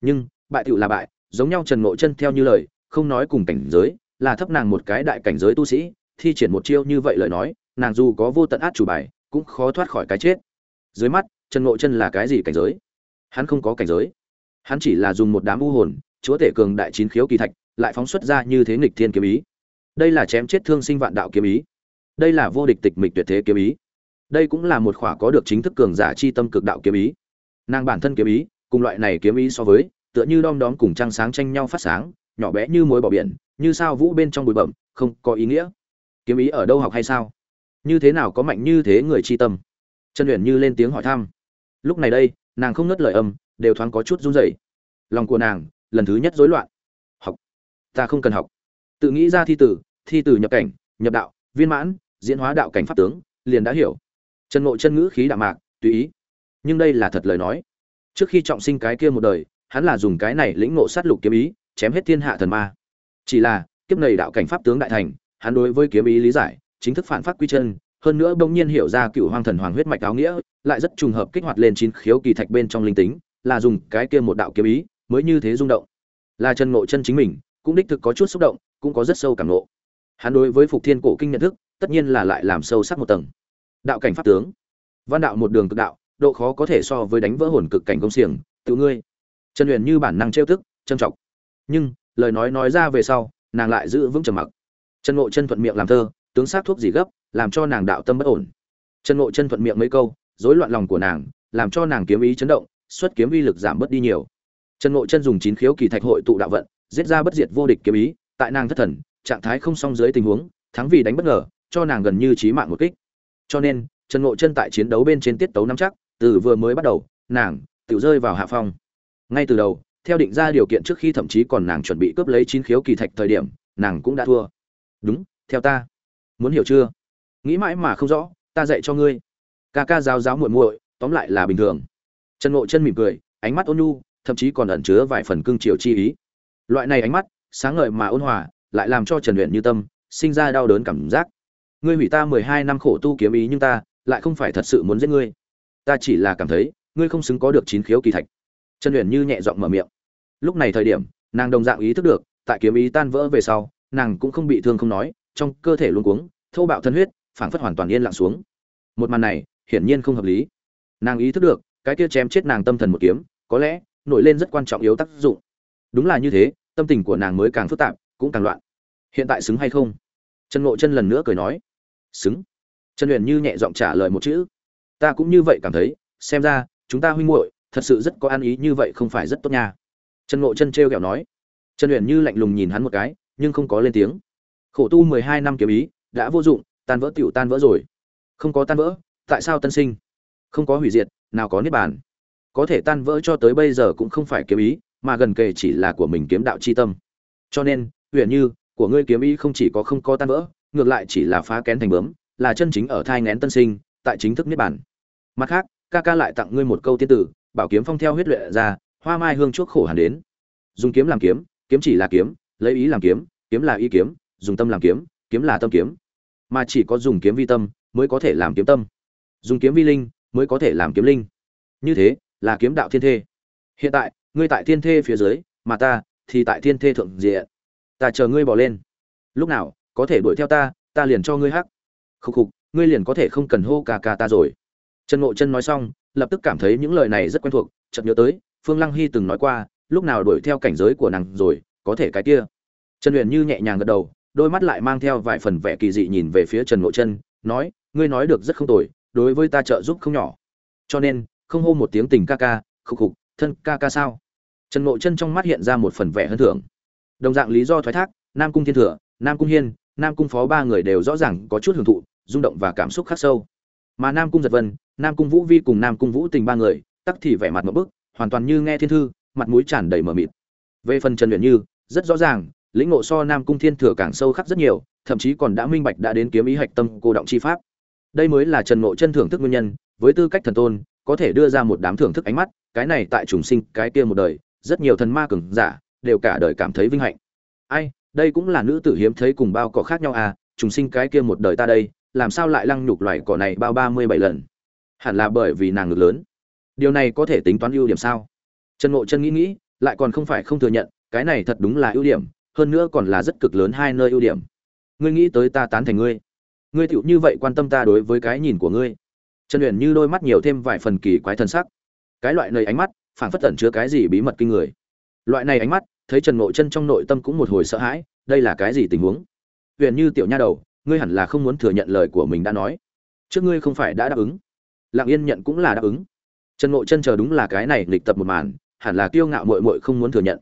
Nhưng, bại tựu là bại, giống nhau trần ngộ chân theo như lời, không nói cùng cảnh giới, là thấp nàng một cái đại cảnh giới tu sĩ, thi triển một chiêu như vậy lời nói, nàng dù có vô tận át chủ bài, cũng khó thoát khỏi cái chết. Dưới mắt trần ngộ chân là cái gì cảnh giới? Hắn không có cảnh giới. Hắn chỉ là dùng một đám u hồn, chúa tể cường đại chín khiếu kỳ thạch, lại phóng xuất ra như thế nghịch thiên kiếm ý. Đây là chém chết thương sinh vạn đạo kiếm ý. Đây là vô địch tịch mịch tuyệt thế kiếm ý. Đây cũng là một khỏa có được chính thức cường giả chi tâm cực đạo kiếm ý. Nàng bản thân kiếm ý, cùng loại này kiếm ý so với, tựa như đom đóm cùng trăng sáng tranh nhau phát sáng, nhỏ bé như mối bỏ biển, như sao vũ bên trong bụi bẩm không có ý nghĩa. Kiếm ý ở đâu học hay sao? Như thế nào có mạnh như thế người chi tâm? Trần uyển như lên tiếng hỏi thăm lúc này đây, nàng không ngớt lời âm, đều thoáng có chút run rẩy. Lòng của nàng, lần thứ nhất rối loạn. Học. Ta không cần học. Tự nghĩ ra thi tử thi tử nhập cảnh, nhập đạo, viên mãn, diễn hóa đạo cảnh pháp tướng, liền đã hiểu. Trần ngộ chân ngữ khí đạm mạc, tùy ý. Nhưng đây là thật lời nói. Trước khi trọng sinh cái kia một đời, hắn là dùng cái này lĩnh ngộ sát lục kiếm ý, chém hết thiên hạ thần ma. Chỉ là, kiếp này đạo cảnh pháp tướng đại thành, hắn đối với kiếm ý lý giải, chính thức phản phát quy chân hơn nữa bỗng nhiên hiểu ra cựu hoang thần hoàng huyết mạch áo nghĩa, lại rất trùng hợp kích hoạt lên chín khiếu kỳ thạch bên trong linh tính, là dùng cái kia một đạo kiếm ý, mới như thế rung động. Là chân ngộ chân chính mình, cũng đích thực có chút xúc động, cũng có rất sâu cảm ngộ. Hắn đối với phục thiên cổ kinh nhận thức, tất nhiên là lại làm sâu sắc một tầng. Đạo cảnh pháp tướng. Văn đạo một đường cực đạo, độ khó có thể so với đánh vỡ hồn cực cảnh công xiềng, tự ngươi. Trần huyền như bản năng trêu thức trân trọng nhưng, lời nói nói ra về sau, nàng lại giữ vững trầm mặc. Trần ngộ chân thuận miệng làm thơ, tướng sát thuốc gì gấp làm cho nàng đạo tâm bất ổn. Trần ngộ chân thuận miệng mấy câu, rối loạn lòng của nàng, làm cho nàng kiếm ý chấn động, xuất kiếm uy lực giảm bớt đi nhiều. Trần ngộ chân dùng chín khiếu kỳ thạch hội tụ đạo vận, giết ra bất diệt vô địch kiếm ý, tại nàng thất thần, trạng thái không song dưới tình huống, thắng vì đánh bất ngờ, cho nàng gần như chí mạng một kích. Cho nên, trần ngộ chân tại chiến đấu bên trên tiết tấu nắm chắc, từ vừa mới bắt đầu, nàng tự rơi vào hạ phong. Ngay từ đầu, theo định ra điều kiện trước khi thậm chí còn nàng chuẩn bị cướp lấy chín khiếu kỳ thạch thời điểm, nàng cũng đã thua. Đúng, theo ta. Muốn hiểu chưa? Nghĩ mãi mà không rõ, ta dạy cho ngươi. Ca ca giáo giáo muội muội, tóm lại là bình thường. Trần ngộ chân mỉm cười, ánh mắt ôn nhu, thậm chí còn ẩn chứa vài phần cương triều chi ý. Loại này ánh mắt, sáng ngời mà ôn hòa, lại làm cho trần luyện như tâm, sinh ra đau đớn cảm giác. Ngươi hủy ta mười hai năm khổ tu kiếm ý nhưng ta, lại không phải thật sự muốn giết ngươi. Ta chỉ là cảm thấy, ngươi không xứng có được chín khiếu kỳ thạch. Trần luyện như nhẹ giọng mở miệng. Lúc này thời điểm, nàng đồng dạng ý thức được, tại kiếm ý tan vỡ về sau, nàng cũng không bị thương không nói, trong cơ thể luôn cuống, thô bạo thân huyết phảng phất hoàn toàn yên lặng xuống. Một màn này, hiển nhiên không hợp lý. Nàng ý thức được, cái kia chém chết nàng tâm thần một kiếm, có lẽ, nổi lên rất quan trọng yếu tác dụng. Đúng là như thế, tâm tình của nàng mới càng phức tạp, cũng càng loạn. Hiện tại xứng hay không? Trần ngộ chân lần nữa cười nói. Xứng. Trần huyền như nhẹ giọng trả lời một chữ. Ta cũng như vậy cảm thấy, xem ra, chúng ta huynh muội, thật sự rất có ăn ý như vậy không phải rất tốt nha. Trần ngộ chân trêu ghẹo nói. Trần huyền như lạnh lùng nhìn hắn một cái, nhưng không có lên tiếng. Khổ tu mười hai năm kiếm ý, đã vô dụng tan vỡ tiểu tan vỡ rồi. Không có tan vỡ, tại sao tân sinh? Không có hủy diệt, nào có niết bàn. Có thể tan vỡ cho tới bây giờ cũng không phải kiếm ý, mà gần kề chỉ là của mình kiếm đạo chi tâm. Cho nên, huyền như, của ngươi kiếm ý không chỉ có không có tan vỡ, ngược lại chỉ là phá kén thành bướm, là chân chính ở thai nghén tân sinh, tại chính thức niết bàn. Mặt khác, ca ca lại tặng ngươi một câu tiên tử, bảo kiếm phong theo huyết luyện ra, hoa mai hương chuốc khổ hẳn đến. Dùng kiếm làm kiếm kiếm chỉ là kiếm, lấy ý làm kiếm kiếm là ý kiếm, dùng tâm làm kiếm kiếm là tâm kiếm mà chỉ có dùng kiếm vi tâm mới có thể làm kiếm tâm. Dùng kiếm vi linh mới có thể làm kiếm linh. Như thế là kiếm đạo thiên thê. Hiện tại, ngươi tại thiên thê phía dưới, mà ta thì tại thiên thê thượng diện. Ta chờ ngươi bỏ lên. Lúc nào, có thể đuổi theo ta ta liền cho ngươi hắc. Khục khục, ngươi liền có thể không cần hô ca ca ta rồi. Trần ngộ chân nói xong, lập tức cảm thấy những lời này rất quen thuộc, chợt nhớ tới, phương lăng hy từng nói qua, lúc nào đuổi theo cảnh giới của nàng rồi, có thể cái kia. Trần luyện như nhẹ nhàng gật đầu đôi mắt lại mang theo vài phần vẻ kỳ dị nhìn về phía trần ngộ chân, nói, ngươi nói được rất không tồi, đối với ta trợ giúp không nhỏ. Cho nên, không hô một tiếng tình ca ca, khục khục, thân ca ca sao? Trần ngộ chân trong mắt hiện ra một phần vẻ hơn thưởng. Đồng dạng lý do thoái thác, nam cung thiên thừa, nam cung hiên, nam cung phó ba người đều rõ ràng có chút hưởng thụ, rung động và cảm xúc khắc sâu. Mà nam cung giật vân, nam cung vũ vi cùng nam cung vũ tình ba người, tắc thì vẻ mặt một bức, hoàn toàn như nghe thiên thư, mặt mũi tràn đầy mờ mịt. Về phần trần luyện như, rất rõ ràng lĩnh ngộ so nam cung thiên thừa càng sâu khắc rất nhiều, thậm chí còn đã minh bạch đã đến kiếm ý hạch tâm cô động chi pháp. Đây mới là trần ngộ chân thưởng thức nguyên nhân, với tư cách thần tôn, có thể đưa ra một đám thưởng thức ánh mắt, cái này tại trùng sinh, cái kia một đời, rất nhiều thần ma cường giả, đều cả đời cảm thấy vinh hạnh. Ai, đây cũng là nữ tử hiếm thấy cùng bao cỏ khác nhau à trùng sinh cái kia một đời ta đây, làm sao lại lăng nhục loài cỏ này bao ba mươi bảy lần? Hẳn là bởi vì nàng ngực lớn. Điều này có thể tính toán ưu điểm sao? Trần ngộ chân nghĩ nghĩ, lại còn không phải không thừa nhận, cái này thật đúng là ưu điểm hơn nữa còn là rất cực lớn hai nơi ưu điểm. Ngươi nghĩ tới ta tán thành ngươi. Ngươi tựu như vậy quan tâm ta đối với cái nhìn của ngươi. Trần uyển như đôi mắt nhiều thêm vài phần kỳ quái thân sắc. Cái loại nơi ánh mắt, phảng phất tẩn chứa cái gì bí mật kinh người. Loại này ánh mắt, thấy trần ngộ chân trong nội tâm cũng một hồi sợ hãi, đây là cái gì tình huống? Uyển như tiểu nha đầu, ngươi hẳn là không muốn thừa nhận lời của mình đã nói. Trước ngươi không phải đã đáp ứng. Lặng yên nhận cũng là đáp ứng. Trần ngộ chân chờ đúng là cái này lịch tập một màn, hẳn là kiêu ngạo muội muội không muốn thừa nhận.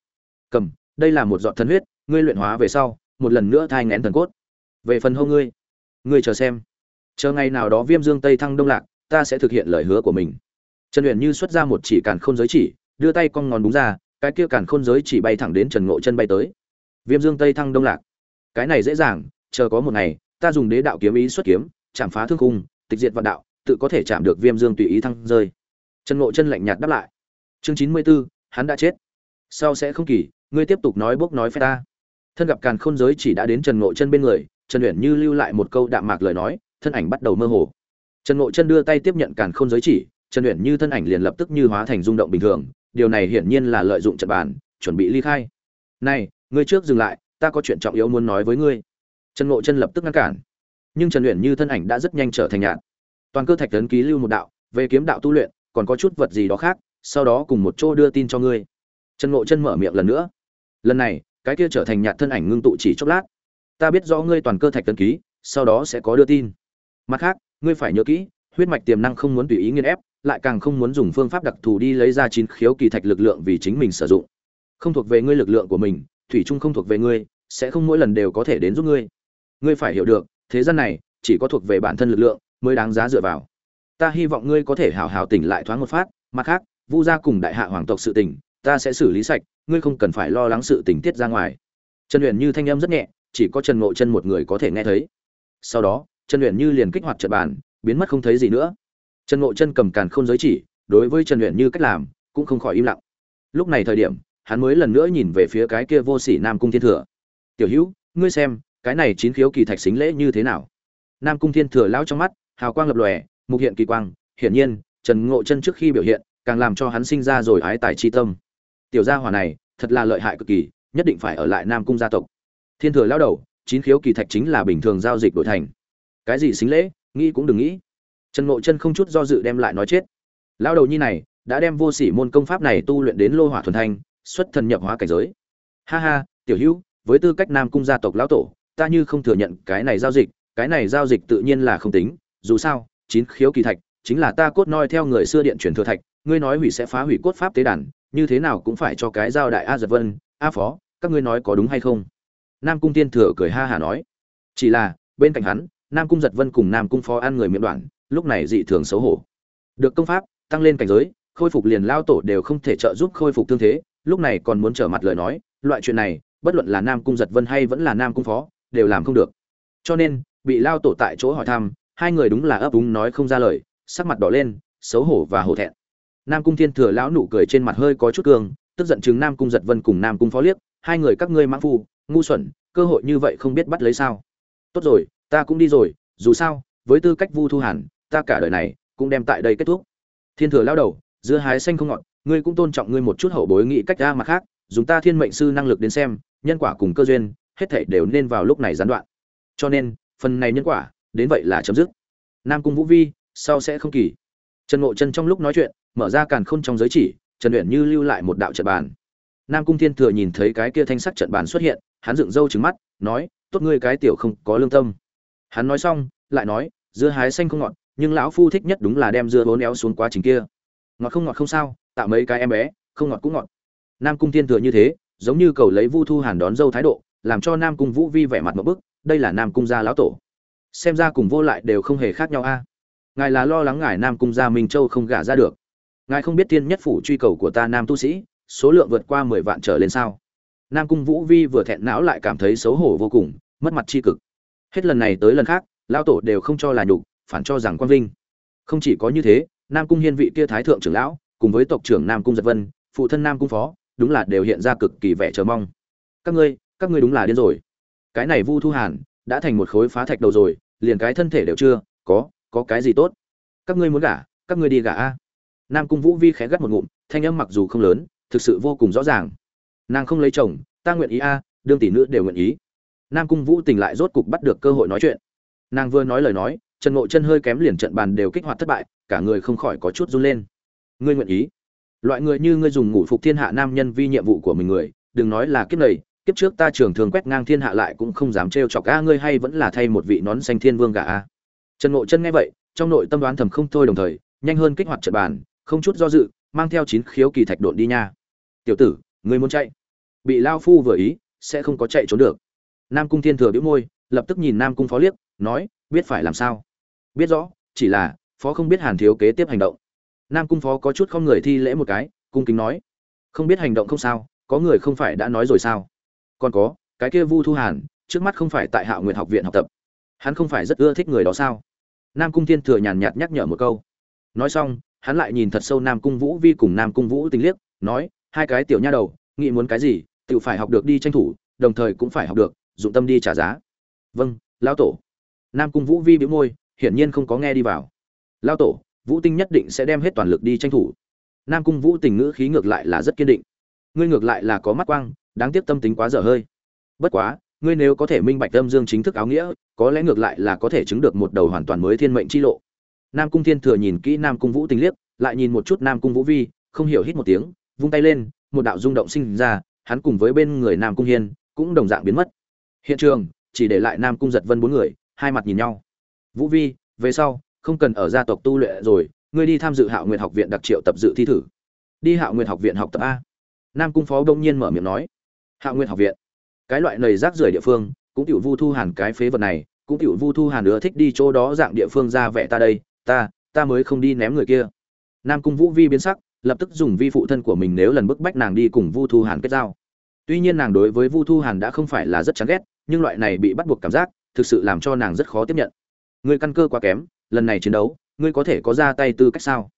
Cầm, đây là một giọt thân huyết ngươi luyện hóa về sau một lần nữa thai ngén thần cốt. Về phần hô ngươi ngươi chờ xem. Chờ ngày nào đó viêm dương tây thăng đông lạc ta sẽ thực hiện lời hứa của mình. Trần luyện như xuất ra một chỉ càn khôn giới chỉ đưa tay cong ngón đúng ra cái kia càn khôn giới chỉ bay thẳng đến trần ngộ chân bay tới. Viêm dương tây thăng đông lạc. Cái này dễ dàng chờ có một ngày ta dùng đế đạo kiếm ý xuất kiếm chạm phá thương khung tịch diệt vạn đạo tự có thể chạm được viêm dương tùy ý thăng rơi. Trần ngộ chân lạnh nhạt đáp lại. Chương chín mươi 94, hắn đã chết. Sau sẽ không kỳ ngươi tiếp tục nói bốc nói phép ta thân gặp càn khôn giới chỉ đã đến trần ngộ chân bên người, trần uyển như lưu lại một câu đạm mạc lời nói, thân ảnh bắt đầu mơ hồ. Trần ngộ chân đưa tay tiếp nhận càn khôn giới chỉ, trần uyển như thân ảnh liền lập tức như hóa thành rung động bình thường, điều này hiển nhiên là lợi dụng trận bàn, chuẩn bị ly khai. Này, ngươi trước dừng lại, ta có chuyện trọng yếu muốn nói với ngươi. Trần ngộ chân lập tức ngăn cản. Nhưng trần uyển như thân ảnh đã rất nhanh trở thành nhạt. Toàn cơ thạch tấn ký lưu một đạo, về kiếm đạo tu luyện, còn có chút vật gì đó khác, sau đó cùng một chỗ đưa tin cho ngươi. Trần ngộ chân mở miệng lần nữa. Lần này cái kia trở thành nhạt thân ảnh ngưng tụ chỉ chốc lát. Ta biết rõ ngươi toàn cơ thạch tân ký, sau đó sẽ có đưa tin. Mặt khác, ngươi phải nhớ kỹ, huyết mạch tiềm năng không muốn tùy ý nghiên ép, lại càng không muốn dùng phương pháp đặc thù đi lấy ra chín khiếu kỳ thạch lực lượng vì chính mình sử dụng. Không thuộc về ngươi lực lượng của mình, thủy chung không thuộc về ngươi, sẽ không mỗi lần đều có thể đến giúp ngươi. Ngươi phải hiểu được, thế gian này, chỉ có thuộc về bản thân lực lượng mới đáng giá dựa vào. Ta hy vọng ngươi có thể hào hào tỉnh lại thoáng một phát, mặt khác, vu gia cùng đại hạ hoàng tộc sự tình, ta sẽ xử lý sạch ngươi không cần phải lo lắng sự tình tiết ra ngoài. Trần huyền như thanh âm rất nhẹ, chỉ có trần ngộ chân một người có thể nghe thấy. Sau đó, trần huyền như liền kích hoạt trận bàn, biến mất không thấy gì nữa. Trần ngộ chân cầm càn khôn giới chỉ, đối với trần luyện như cách làm, cũng không khỏi im lặng. Lúc này thời điểm, hắn mới lần nữa nhìn về phía cái kia vô sỉ nam cung thiên thừa. Tiểu hữu, ngươi xem, cái này chín khiếu kỳ thạch xính lễ như thế nào? Nam cung thiên thừa lão trong mắt, hào quang lập lòe, mục hiện kỳ quang. Hiển nhiên, trần ngộ chân trước khi biểu hiện, càng làm cho hắn sinh ra rồi ái tài chi tâm tiểu gia hỏa này thật là lợi hại cực kỳ, nhất định phải ở lại nam cung gia tộc. Thiên thừa lão đầu, chín khiếu kỳ thạch chính là bình thường giao dịch đổi thành. Cái gì xính lễ, nghĩ cũng đừng nghĩ. Trần ngộ chân không chút do dự đem lại nói chết. Lão đầu nhi này đã đem vô sỉ môn công pháp này tu luyện đến lô hỏa thuần thanh, xuất thần nhập hóa cảnh giới. Ha ha, tiểu hữu, với tư cách nam cung gia tộc lão tổ, ta như không thừa nhận cái này giao dịch, cái này giao dịch tự nhiên là không tính. Dù sao, chín khiếu kỳ thạch chính là ta cốt noi theo người xưa điện truyền thừa thạch, ngươi nói hủy sẽ phá hủy cốt pháp tế đàn như thế nào cũng phải cho cái giao đại a giật vân, a phó, các ngươi nói có đúng hay không? Nam cung tiên thừa cười ha hả nói. Chỉ là, bên cạnh hắn, nam cung giật vân cùng nam cung phó ăn người miệng đoạn, lúc này dị thường xấu hổ. Được công pháp, tăng lên cảnh giới, khôi phục liền lao tổ đều không thể trợ giúp khôi phục thương thế, lúc này còn muốn trở mặt lời nói, loại chuyện này, bất luận là nam cung giật vân hay vẫn là nam cung phó, đều làm không được. Cho nên, bị lao tổ tại chỗ hỏi thăm, hai người đúng là ấp úng nói không ra lời, sắc mặt đỏ lên, xấu hổ và hổ thẹn nam cung thiên thừa lão nụ cười trên mặt hơi có chút cường, tức giận chứng nam cung giật vân cùng nam cung phó liếc hai người các ngươi mãng phu ngu xuẩn cơ hội như vậy không biết bắt lấy sao. Tốt rồi ta cũng đi rồi dù sao với tư cách vu thu hàn ta cả đời này cũng đem tại đây kết thúc. Thiên thừa lao đầu dưa hái xanh không ngọt ngươi cũng tôn trọng ngươi một chút hậu bối nghĩ cách ra mặt khác dùng ta thiên mệnh sư năng lực đến xem nhân quả cùng cơ duyên hết thảy đều nên vào lúc này gián đoạn. Cho nên phần này nhân quả đến vậy là chấm dứt. Nam cung vũ vi sau sẽ không kỳ. Trần ngộ chân trong lúc nói chuyện mở ra càn khôn trong giới chỉ, trần luyện như lưu lại một đạo trận bàn. Nam cung thiên thừa nhìn thấy cái kia thanh sắc trận bàn xuất hiện, hắn dựng râu trứng mắt, nói, tốt ngươi cái tiểu không có lương tâm. Hắn nói xong, lại nói, dưa hái xanh không ngọt, nhưng lão phu thích nhất đúng là đem dưa bốn éo xuống quá trình kia. Ngọt không ngọt không sao, tạo mấy cái em bé, không ngọt cũng ngọt. Nam cung thiên thừa như thế, giống như cầu lấy vu thu hàn đón dâu thái độ, làm cho nam cung vũ vi vẻ mặt một bức, đây là nam cung gia lão tổ. Xem ra cùng vô lại đều không hề khác nhau a. Ngài là lo lắng ngài nam cung gia minh châu không gả ra được ngài không biết tiên nhất phủ truy cầu của ta nam tu sĩ, số lượng vượt qua mười vạn trở lên sao? Nam cung vũ vi vừa thẹn não lại cảm thấy xấu hổ vô cùng, mất mặt tri cực. Hết lần này tới lần khác, lão tổ đều không cho là nhục, phản cho rằng quang vinh. Không chỉ có như thế, nam cung hiên vị kia thái thượng trưởng lão, cùng với tộc trưởng nam cung giật vân, phụ thân nam cung phó, đúng là đều hiện ra cực kỳ vẻ chờ mong. Các ngươi các ngươi đúng là điên rồi. Cái này vu thu hàn, đã thành một khối phá thạch đầu rồi, liền cái thân thể đều chưa, có có cái gì tốt? Các ngươi muốn gả, các ngươi đi gả a nam cung vũ vi khẽ gắt một ngụm, thanh âm mặc dù không lớn, thực sự vô cùng rõ ràng. Nàng không lấy chồng, ta nguyện ý a, đương tỷ nữ đều nguyện ý. Nam cung vũ tình lại rốt cục bắt được cơ hội nói chuyện. Nàng vừa nói lời nói, trần ngộ chân hơi kém liền trận bàn đều kích hoạt thất bại, cả người không khỏi có chút run lên. Ngươi nguyện ý? Loại người như ngươi dùng ngủ phục thiên hạ nam nhân vi nhiệm vụ của mình người, đừng nói là kiếp này, kiếp trước ta trường thường quét ngang thiên hạ lại cũng không dám trêu chọc a, ngươi hay vẫn là thay một vị nón xanh thiên vương gà a. Trần ngộ chân nghe vậy, trong nội tâm đoán thầm không thôi đồng thời, nhanh hơn kích hoạt trận bàn không chút do dự, mang theo chín khiếu kỳ thạch độn đi nha. Tiểu tử ngươi muốn chạy. Bị lao phu vừa ý, sẽ không có chạy trốn được. Nam cung thiên thừa bĩu môi, lập tức nhìn nam cung phó liếc, nói, biết phải làm sao? Biết rõ, chỉ là, phó không biết hàn thiếu kế tiếp hành động. Nam cung phó có chút không người thi lễ một cái, cung kính nói, không biết hành động không sao, có người không phải đã nói rồi sao? Còn có, cái kia vu thu hàn, trước mắt không phải tại hạ nguyện học viện học tập. Hắn không phải rất ưa thích người đó sao? Nam cung thiên thừa nhàn nhạt nhắc nhở một câu. Nói xong hắn lại nhìn thật sâu nam cung vũ vi cùng nam cung vũ tình liếc, nói, hai cái tiểu nha đầu, nghĩ muốn cái gì tự phải học được đi tranh thủ, đồng thời cũng phải học được, dụng tâm đi trả giá. Vâng lão tổ. Nam cung vũ vi bĩu môi, hiển nhiên không có nghe đi vào. Lão tổ, vũ tinh nhất định sẽ đem hết toàn lực đi tranh thủ. Nam cung vũ tình ngữ khí ngược lại là rất kiên định. Ngươi ngược lại là có mắt quang, đáng tiếc tâm tính quá dở hơi. Bất quá, ngươi nếu có thể minh bạch tâm dương chính thức áo nghĩa, có lẽ ngược lại là có thể chứng được một đầu hoàn toàn mới thiên mệnh chi lộ nam cung thiên thừa nhìn kỹ nam cung vũ tình liếc, lại nhìn một chút nam cung vũ vi, không hiểu hít một tiếng, vung tay lên, một đạo rung động sinh ra, hắn cùng với bên người nam cung hiên cũng đồng dạng biến mất. Hiện trường, chỉ để lại nam cung giật vân bốn người, hai mặt nhìn nhau. Vũ vi, về sau, không cần ở gia tộc tu luyện rồi, ngươi đi tham dự hạo nguyện học viện đặc triệu tập dự thi thử. Đi hạo nguyện học viện học tập a. Nam cung phó đông nhiên mở miệng nói. Hạo nguyện học viện. Cái loại nầy rác rưởi địa phương, cũng tiểu vu thu hàn cái phế vật này, cũng tiểu vu thu hàn nữa thích đi chỗ đó dạng địa phương ra vẻ ta đây ta ta mới không đi ném người kia. Nam cung vũ vi biến sắc, lập tức dùng vi phụ thân của mình nếu lần bức bách nàng đi cùng vu thu hàn kết giao. Tuy nhiên nàng đối với vu thu hàn đã không phải là rất chán ghét, nhưng loại này bị bắt buộc cảm giác, thực sự làm cho nàng rất khó tiếp nhận. Người căn cơ quá kém, lần này chiến đấu, ngươi có thể có ra tay tư cách sao?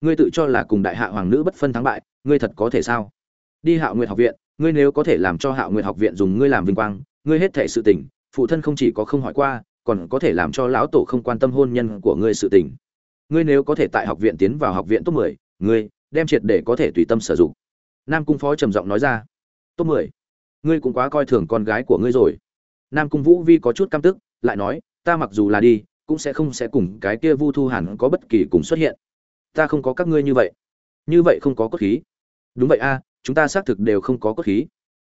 Ngươi tự cho là cùng đại hạ hoàng nữ bất phân thắng bại, ngươi thật có thể sao? Đi hạo nguyệt học viện, ngươi nếu có thể làm cho hạo nguyệt học viện dùng ngươi làm vinh quang, ngươi hết thể sự tình, phụ thân không chỉ có không hỏi qua còn có thể làm cho lão tổ không quan tâm hôn nhân của ngươi sự tình. Ngươi nếu có thể tại học viện tiến vào học viện top 10, ngươi đem triệt để có thể tùy tâm sử dụng. Nam cung phó trầm giọng nói ra top 10. ngươi cũng quá coi thường con gái của ngươi rồi. Nam cung vũ vi có chút căm tức lại nói ta mặc dù là đi cũng sẽ không sẽ cùng cái kia vu thu hàn có bất kỳ cùng xuất hiện. Ta không có các ngươi như vậy. Như vậy không có cốt khí. Đúng vậy a chúng ta xác thực đều không có cốt khí.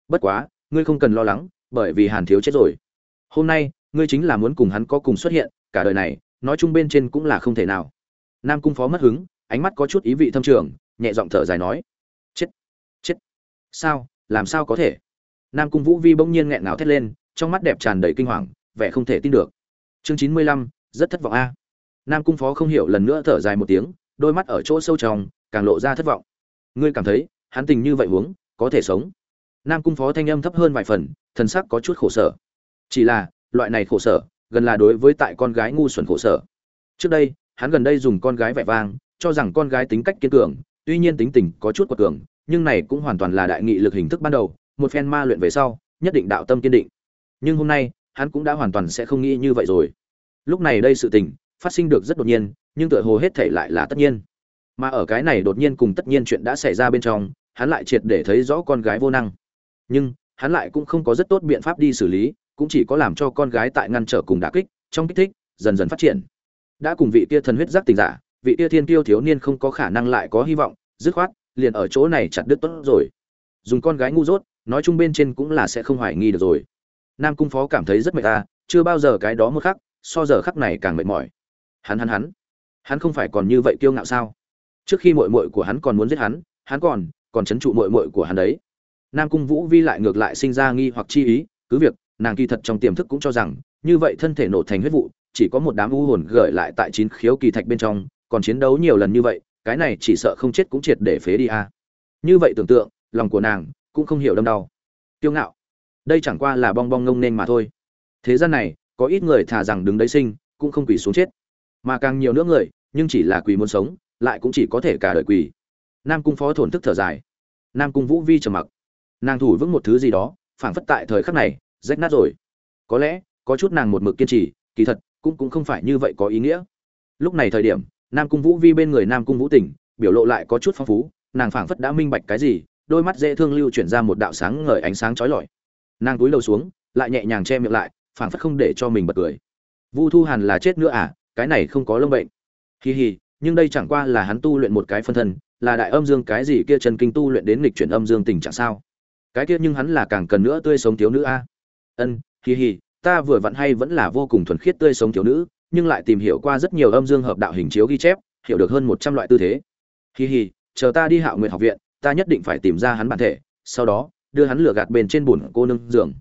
Bất quá ngươi không cần lo lắng bởi vì hàn thiếu chết rồi. Hôm nay ngươi chính là muốn cùng hắn có cùng xuất hiện, cả đời này, nói chung bên trên cũng là không thể nào. Nam cung phó mất hứng, ánh mắt có chút ý vị thâm trường, nhẹ giọng thở dài nói, chết chết. Sao, làm sao có thể? Nam cung vũ vi bỗng nhiên nghẹn ngào thét lên, trong mắt đẹp tràn đầy kinh hoàng, vẻ không thể tin được. Chương chín mươi lăm, rất thất vọng a. Nam cung phó không hiểu lần nữa thở dài một tiếng, đôi mắt ở chỗ sâu trong, càng lộ ra thất vọng. Ngươi cảm thấy, hắn tình như vậy huống, có thể sống? Nam cung phó thanh âm thấp hơn vài phần, thần sắc có chút khổ sở. Chỉ là loại này khổ sở, gần là đối với tại con gái ngu xuẩn khổ sở. Trước đây, hắn gần đây dùng con gái vẻ vang, cho rằng con gái tính cách kiên cường, tuy nhiên tính tình có chút quật cường, nhưng này cũng hoàn toàn là đại nghị lực hình thức ban đầu, một phen ma luyện về sau, nhất định đạo tâm kiên định. Nhưng hôm nay, hắn cũng đã hoàn toàn sẽ không nghĩ như vậy rồi. Lúc này đây sự tình, phát sinh được rất đột nhiên, nhưng tựa hồ hết thể lại là tất nhiên. Mà ở cái này đột nhiên cùng tất nhiên chuyện đã xảy ra bên trong, hắn lại triệt để thấy rõ con gái vô năng. Nhưng, hắn lại cũng không có rất tốt biện pháp đi xử lý cũng chỉ có làm cho con gái tại ngăn trở cùng đả kích, trong kích thích, dần dần phát triển. Đã cùng vị kia thần huyết giác tình giả, vị kia thiên tiêu thiếu niên không có khả năng lại có hy vọng, dứt khoát, liền ở chỗ này chặt đứt tốt rồi. Dùng con gái ngu dốt, nói chung bên trên cũng là sẽ không hoài nghi được rồi. Nam cung phó cảm thấy rất mệt ta chưa bao giờ cái đó một khắc, so giờ khắc này càng mệt mỏi. Hắn hắn hắn. Hắn không phải còn như vậy kiêu ngạo sao? Trước khi mội mội của hắn còn muốn giết hắn hắn còn còn chấn trụ mội mội của hắn đấy. Nam cung vũ vi lại ngược lại sinh ra nghi hoặc chi ý, cứ việc nàng kỳ thật trong tiềm thức cũng cho rằng, như vậy thân thể nổ thành huyết vụ, chỉ có một đám u hồn gửi lại tại chín khiếu kỳ thạch bên trong, còn chiến đấu nhiều lần như vậy, cái này chỉ sợ không chết cũng triệt để phế đi a như vậy tưởng tượng, lòng của nàng cũng không hiểu đâm đau. Kiêu ngạo. Đây chẳng qua là bong bong ngông nên mà thôi. Thế gian này, có ít người thà rằng đứng đấy sinh, cũng không quỳ xuống chết. Mà càng nhiều nữa người, nhưng chỉ là quỳ muốn sống, lại cũng chỉ có thể cả đời quỳ. Nam cung phó thổn thức thở dài. Nam cung vũ vi trầm mặc. Nàng thủ vững một thứ gì đó, phảng phất tại thời khắc này rách nát rồi. Có lẽ, có chút nàng một mực kiên trì, kỳ thật, cũng cũng không phải như vậy có ý nghĩa. Lúc này thời điểm, nam cung vũ vi bên người nam cung vũ tỉnh, biểu lộ lại có chút phong phú, nàng phảng phất đã minh bạch cái gì, đôi mắt dễ thương lưu chuyển ra một đạo sáng ngời ánh sáng chói lọi. Nàng cúi đầu xuống, lại nhẹ nhàng che miệng lại, phảng phất không để cho mình bật cười. Vu thu hàn là chết nữa à? Cái này không có lông bệnh. Hì hì nhưng đây chẳng qua là hắn tu luyện một cái phân thân, là đại âm dương cái gì kia chân kinh tu luyện đến nghịch chuyển âm dương tình trạng sao? Cái kia nhưng hắn là càng cần nữa tươi sống thiếu nữ a ân, hì hì, ta vừa vặn hay vẫn là vô cùng thuần khiết tươi sống thiếu nữ, nhưng lại tìm hiểu qua rất nhiều âm dương hợp đạo hình chiếu ghi chép, hiểu được hơn một trăm loại tư thế. Hì hì, chờ ta đi hạo nguyện học viện, ta nhất định phải tìm ra hắn bản thể, sau đó, đưa hắn lửa gạt bền trên bùn cô nương giường.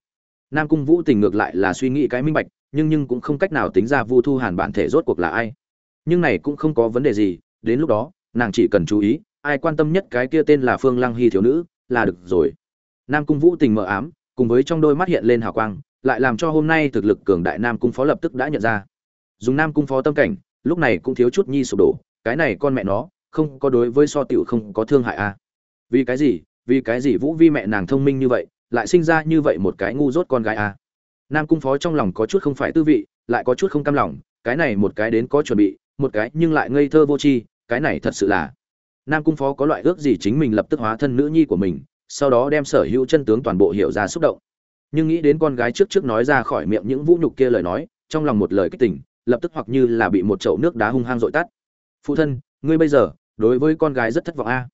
Nam cung vũ tình ngược lại là suy nghĩ cái minh bạch, nhưng nhưng cũng không cách nào tính ra vu thu hàn bản thể rốt cuộc là ai. Nhưng này cũng không có vấn đề gì, đến lúc đó, nàng chỉ cần chú ý, ai quan tâm nhất cái kia tên là phương lăng hy thiếu nữ, là được rồi. Nam cung vũ tình mờ ám cùng với trong đôi mắt hiện lên hào quang, lại làm cho hôm nay thực lực cường đại nam cung phó lập tức đã nhận ra dùng nam cung phó tâm cảnh, lúc này cũng thiếu chút nhi sụp đổ, cái này con mẹ nó, không có đối với so tiểu không có thương hại a à. vì cái gì, vì cái gì vũ vi mẹ nàng thông minh như vậy, lại sinh ra như vậy một cái ngu dốt con gái a à. nam cung phó trong lòng có chút không phải tư vị, lại có chút không cam lòng, cái này một cái đến có chuẩn bị, một cái nhưng lại ngây thơ vô tri, cái này thật sự là nam cung phó có loại ước gì chính mình lập tức hóa thân nữ nhi của mình sau đó đem sở hữu chân tướng toàn bộ hiểu ra xúc động. Nhưng nghĩ đến con gái trước trước nói ra khỏi miệng những vũ nhục kia lời nói, trong lòng một lời kích tình, lập tức hoặc như là bị một chậu nước đá hung hăng dội tắt. Phụ thân, ngươi bây giờ đối với con gái rất thất vọng a.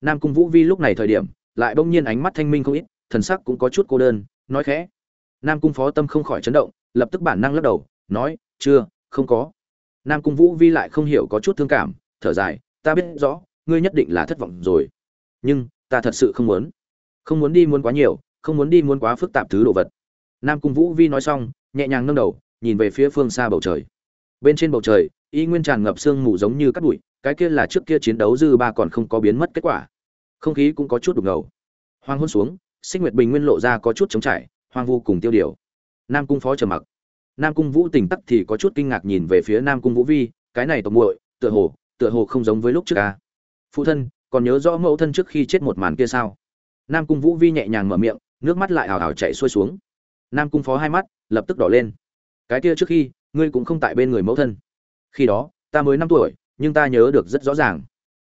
Nam cung vũ vi lúc này thời điểm, lại bỗng nhiên ánh mắt thanh minh không ít, thần sắc cũng có chút cô đơn, nói khẽ. Nam cung phó tâm không khỏi chấn động, lập tức bản năng lắc đầu, nói, chưa, không có. Nam cung vũ vi lại không hiểu có chút thương cảm, thở dài, ta biết rõ, ngươi nhất định là thất vọng rồi. Nhưng, ta thật sự không muốn không muốn đi muốn quá nhiều, không muốn đi muốn quá phức tạp thứ đồ vật. Nam cung vũ vi nói xong, nhẹ nhàng nâng đầu, nhìn về phía phương xa bầu trời. Bên trên bầu trời, y nguyên tràn ngập sương mù giống như cắt bụi, cái kia là trước kia chiến đấu dư ba còn không có biến mất kết quả. Không khí cũng có chút đục ngầu. Hoàng hôn xuống, sinh nguyệt bình nguyên lộ ra có chút trống trải, hoang vu cùng tiêu điều. Nam cung phó trầm mặc. Nam cung vũ tỉnh tắc thì có chút kinh ngạc nhìn về phía nam cung vũ vi, cái này tộc muội, tựa hồ tựa hồ không giống với lúc trước ca phụ thân, còn nhớ rõ mẫu thân trước khi chết một màn kia sao? Nam cung vũ vi nhẹ nhàng mở miệng, nước mắt lại hào hào chạy xuôi xuống. Nam cung phó hai mắt, lập tức đỏ lên. Cái kia trước khi, ngươi cũng không tại bên người mẫu thân. Khi đó, ta mới năm tuổi, nhưng ta nhớ được rất rõ ràng.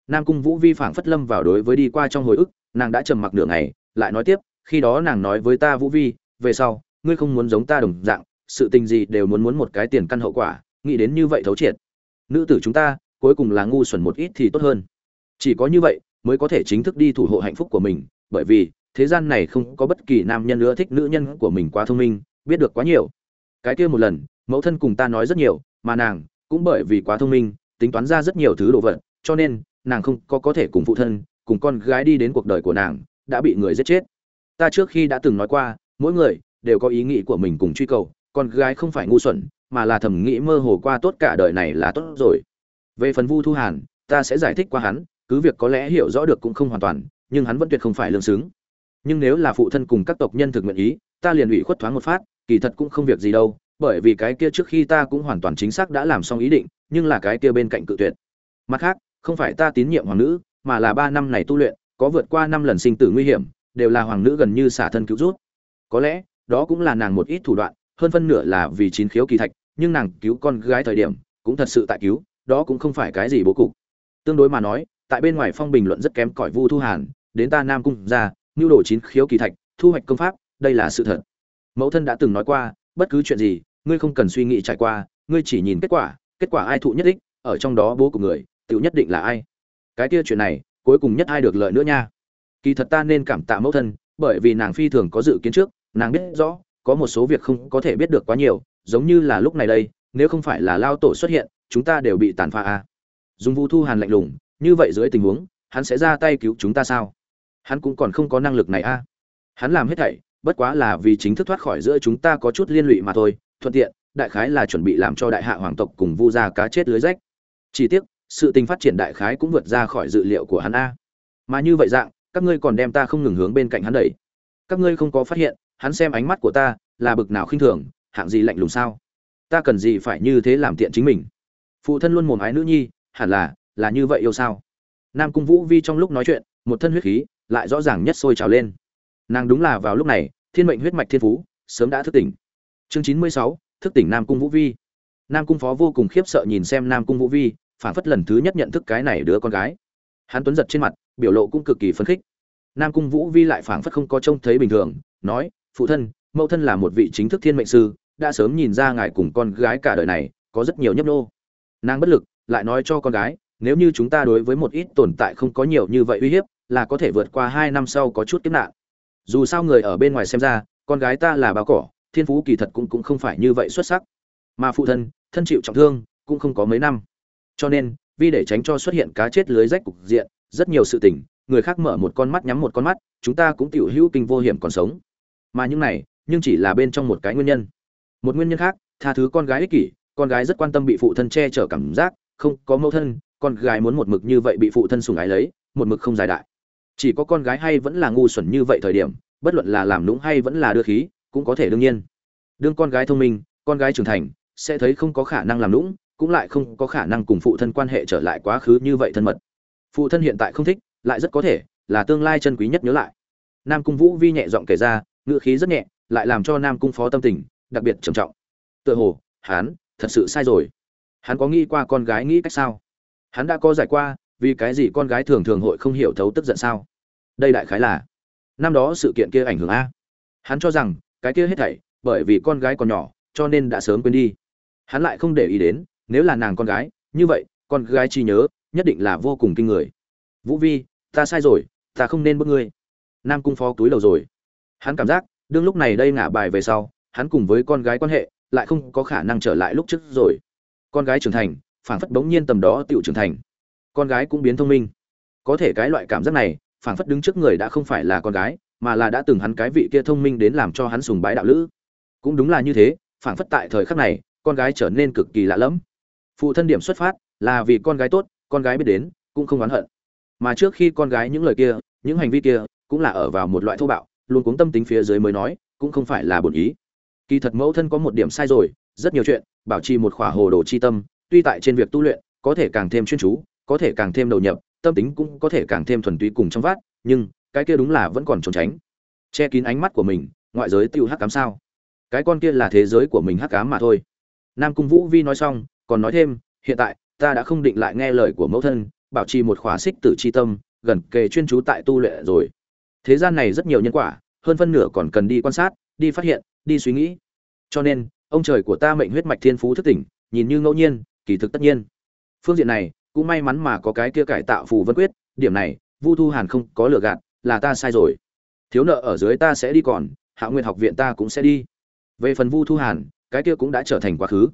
Nam cung vũ vi phảng phất lâm vào đối với đi qua trong hồi ức, nàng đã trầm mặc nửa ngày, lại nói tiếp, khi đó nàng nói với ta vũ vi, về sau, ngươi không muốn giống ta đồng dạng, sự tình gì đều muốn muốn một cái tiền căn hậu quả, nghĩ đến như vậy thấu triệt. Nữ tử chúng ta, cuối cùng là ngu xuẩn một ít thì tốt hơn. Chỉ có như vậy, mới có thể chính thức đi thủ hộ hạnh phúc của mình bởi vì, thế gian này không có bất kỳ nam nhân nữa thích nữ nhân của mình quá thông minh, biết được quá nhiều. Cái kia một lần, mẫu thân cùng ta nói rất nhiều, mà nàng cũng bởi vì quá thông minh, tính toán ra rất nhiều thứ đồ vật, cho nên nàng không có có thể cùng phụ thân, cùng con gái đi đến cuộc đời của nàng, đã bị người giết chết. Ta trước khi đã từng nói qua, mỗi người đều có ý nghĩ của mình cùng truy cầu, con gái không phải ngu xuẩn, mà là thầm nghĩ mơ hồ qua tốt cả đời này là tốt rồi. Về phần vu thu hàn, ta sẽ giải thích qua hắn, cứ việc có lẽ hiểu rõ được cũng không hoàn toàn nhưng hắn vẫn tuyệt không phải lương xứng. Nhưng nếu là phụ thân cùng các tộc nhân thực nguyện ý, ta liền ủy khuất thoáng một phát, kỳ thật cũng không việc gì đâu, bởi vì cái kia trước khi ta cũng hoàn toàn chính xác đã làm xong ý định, nhưng là cái kia bên cạnh cự tuyệt. Mặt khác, không phải ta tín nhiệm hoàng nữ, mà là ba năm này tu luyện, có vượt qua năm lần sinh tử nguy hiểm, đều là hoàng nữ gần như xả thân cứu rút. Có lẽ, đó cũng là nàng một ít thủ đoạn, hơn phân nửa là vì chín khiếu kỳ thạch, nhưng nàng cứu con gái thời điểm, cũng thật sự tại cứu, đó cũng không phải cái gì bố cục. Tương đối mà nói, tại bên ngoài phong bình luận rất kém cỏi vu thu hàn đến ta nam cung ra nhu đồ chín khiếu kỳ thạch, thu hoạch công pháp, đây là sự thật. Mẫu thân đã từng nói qua, bất cứ chuyện gì, ngươi không cần suy nghĩ trải qua, ngươi chỉ nhìn kết quả kết quả ai thụ nhất định ở trong đó bố của người tự nhất định là ai. Cái kia chuyện này, cuối cùng nhất ai được lợi nữa nha. Kỳ thật ta nên cảm tạ mẫu thân, bởi vì nàng phi thường có dự kiến trước, nàng biết rõ, có một số việc không có thể biết được quá nhiều, giống như là lúc này đây, nếu không phải là lao tổ xuất hiện, chúng ta đều bị tàn phá a à. dùng vu thu hàn lạnh lùng, như vậy dưới tình huống, hắn sẽ ra tay cứu chúng ta sao? Hắn cũng còn không có năng lực này a. À. hắn làm hết thảy, bất quá là vì chính thức thoát khỏi giữa chúng ta có chút liên lụy mà thôi, thuận tiện, đại khái là chuẩn bị làm cho đại hạ hoàng tộc cùng vu gia cá chết lưới rách. Chỉ tiếc, sự tình phát triển đại khái cũng vượt ra khỏi dự liệu của hắn a. Mà như vậy dạng, các ngươi còn đem ta không ngừng hướng bên cạnh hắn đẩy. Các ngươi không có phát hiện, hắn xem ánh mắt của ta là bực nào khinh thường, hạng gì lạnh lùng sao? Ta cần gì phải như thế làm tiện chính mình? Phụ thân luôn mồm ái nữ nhi, hẳn là là như vậy yêu sao? Nam cung vũ vi trong lúc nói chuyện, một thân huyết khí lại rõ ràng nhất sôi trào lên. Nàng đúng là vào lúc này, thiên mệnh huyết mạch thiên phú, sớm đã thức tỉnh. Chương chín mươi sáu, thức tỉnh nam cung vũ vi. Nam cung phó vô cùng khiếp sợ nhìn xem nam cung vũ vi, phản phất lần thứ nhất nhận thức cái này đứa con gái. Hắn tuấn giật trên mặt, biểu lộ cũng cực kỳ phấn khích. Nam cung vũ vi lại phảng phất không có trông thấy bình thường, nói, phụ thân, mẫu thân là một vị chính thức thiên mệnh sư, đã sớm nhìn ra ngài cùng con gái cả đời này, có rất nhiều nhấp nô nàng bất lực, lại nói cho con gái, nếu như chúng ta đối với một ít tồn tại không có nhiều như vậy uy hiếp là có thể vượt qua hai năm sau có chút kiếp nạn. Dù sao người ở bên ngoài xem ra, con gái ta là bao cỏ, thiên phú kỳ thật cũng cũng không phải như vậy xuất sắc. Mà phụ thân thân chịu trọng thương, cũng không có mấy năm. Cho nên, vì để tránh cho xuất hiện cá chết lưới rách cục diện, rất nhiều sự tình, người khác mở một con mắt nhắm một con mắt, chúng ta cũng tiểu hữu kinh vô hiểm còn sống. Mà những này, nhưng chỉ là bên trong một cái nguyên nhân. Một nguyên nhân khác, tha thứ con gái ích kỷ, con gái rất quan tâm bị phụ thân che chở cảm giác, không có mẫu thân, con gái muốn một mực như vậy bị phụ thân sùng ái lấy, một mực không giải đại chỉ có con gái hay vẫn là ngu xuẩn như vậy thời điểm, bất luận là làm lũng hay vẫn là đưa khí, cũng có thể đương nhiên. Đương con gái thông minh, con gái trưởng thành, sẽ thấy không có khả năng làm lũng cũng lại không có khả năng cùng phụ thân quan hệ trở lại quá khứ như vậy thân mật. Phụ thân hiện tại không thích, lại rất có thể là tương lai chân quý nhất nhớ lại. Nam cung vũ vi nhẹ giọng kể ra, ngữ khí rất nhẹ, lại làm cho nam cung phó tâm tình đặc biệt trầm trọng. Tựa hồ, hắn thật sự sai rồi. Hắn có nghĩ qua con gái nghĩ cách sao? Hắn đã có giải qua vì cái gì con gái thường thường hội không hiểu thấu tức giận sao? Đây đại khái là, năm đó sự kiện kia ảnh hưởng a. Hắn cho rằng, cái kia hết thảy, bởi vì con gái còn nhỏ, cho nên đã sớm quên đi. Hắn lại không để ý đến, nếu là nàng con gái, như vậy, con gái chi nhớ, nhất định là vô cùng kinh người. Vũ vi, ta sai rồi, ta không nên bước ngươi. Nam cung phó túi đầu rồi. Hắn cảm giác, đương lúc này đây ngả bài về sau, hắn cùng với con gái quan hệ, lại không có khả năng trở lại lúc trước rồi. Con gái trưởng thành, phảng phất bỗng nhiên tầm đó tựu trưởng thành con gái cũng biến thông minh. Có thể cái loại cảm giác này, phảng phất đứng trước người đã không phải là con gái, mà là đã từng hắn cái vị kia thông minh đến làm cho hắn sùng bái đạo lữ. Cũng đúng là như thế, phảng phất tại thời khắc này, con gái trở nên cực kỳ lạ lẫm. Phụ thân điểm xuất phát, là vì con gái tốt, con gái biết đến, cũng không oán hận. Mà trước khi con gái những lời kia, những hành vi kia, cũng là ở vào một loại thô bạo, luôn cuống tâm tính phía dưới mới nói, cũng không phải là bổn ý. Kỳ thật mẫu thân có một điểm sai rồi, rất nhiều chuyện, bảo trì một khỏa hồ đồ chi tâm, tuy tại trên việc tu luyện, có thể càng thêm chuyên chú có thể càng thêm đầu nhập, tâm tính cũng có thể càng thêm thuần túy cùng trong vát, nhưng cái kia đúng là vẫn còn trốn tránh. Che kín ánh mắt của mình, ngoại giới tiêu hắc cám sao? Cái con kia là thế giới của mình hắc cám mà thôi. Nam cung vũ vi nói xong, còn nói thêm, hiện tại, ta đã không định lại nghe lời của mẫu thân, bảo trì một khóa xích tử chi tâm, gần kề chuyên chú tại tu luyện rồi. Thế gian này rất nhiều nhân quả, hơn phân nửa còn cần đi quan sát, đi phát hiện, đi suy nghĩ. Cho nên, ông trời của ta mệnh huyết mạch thiên phú thức tỉnh, nhìn như ngẫu nhiên, kỳ thực tất nhiên. Phương diện này cũng may mắn mà có cái kia cải tạo phù vân quyết, điểm này, vu thu hàn không có lừa gạt, là ta sai rồi. Thiếu nợ ở dưới ta sẽ đi còn, hạ nguyện học viện ta cũng sẽ đi. Về phần vu thu hàn, cái kia cũng đã trở thành quá khứ.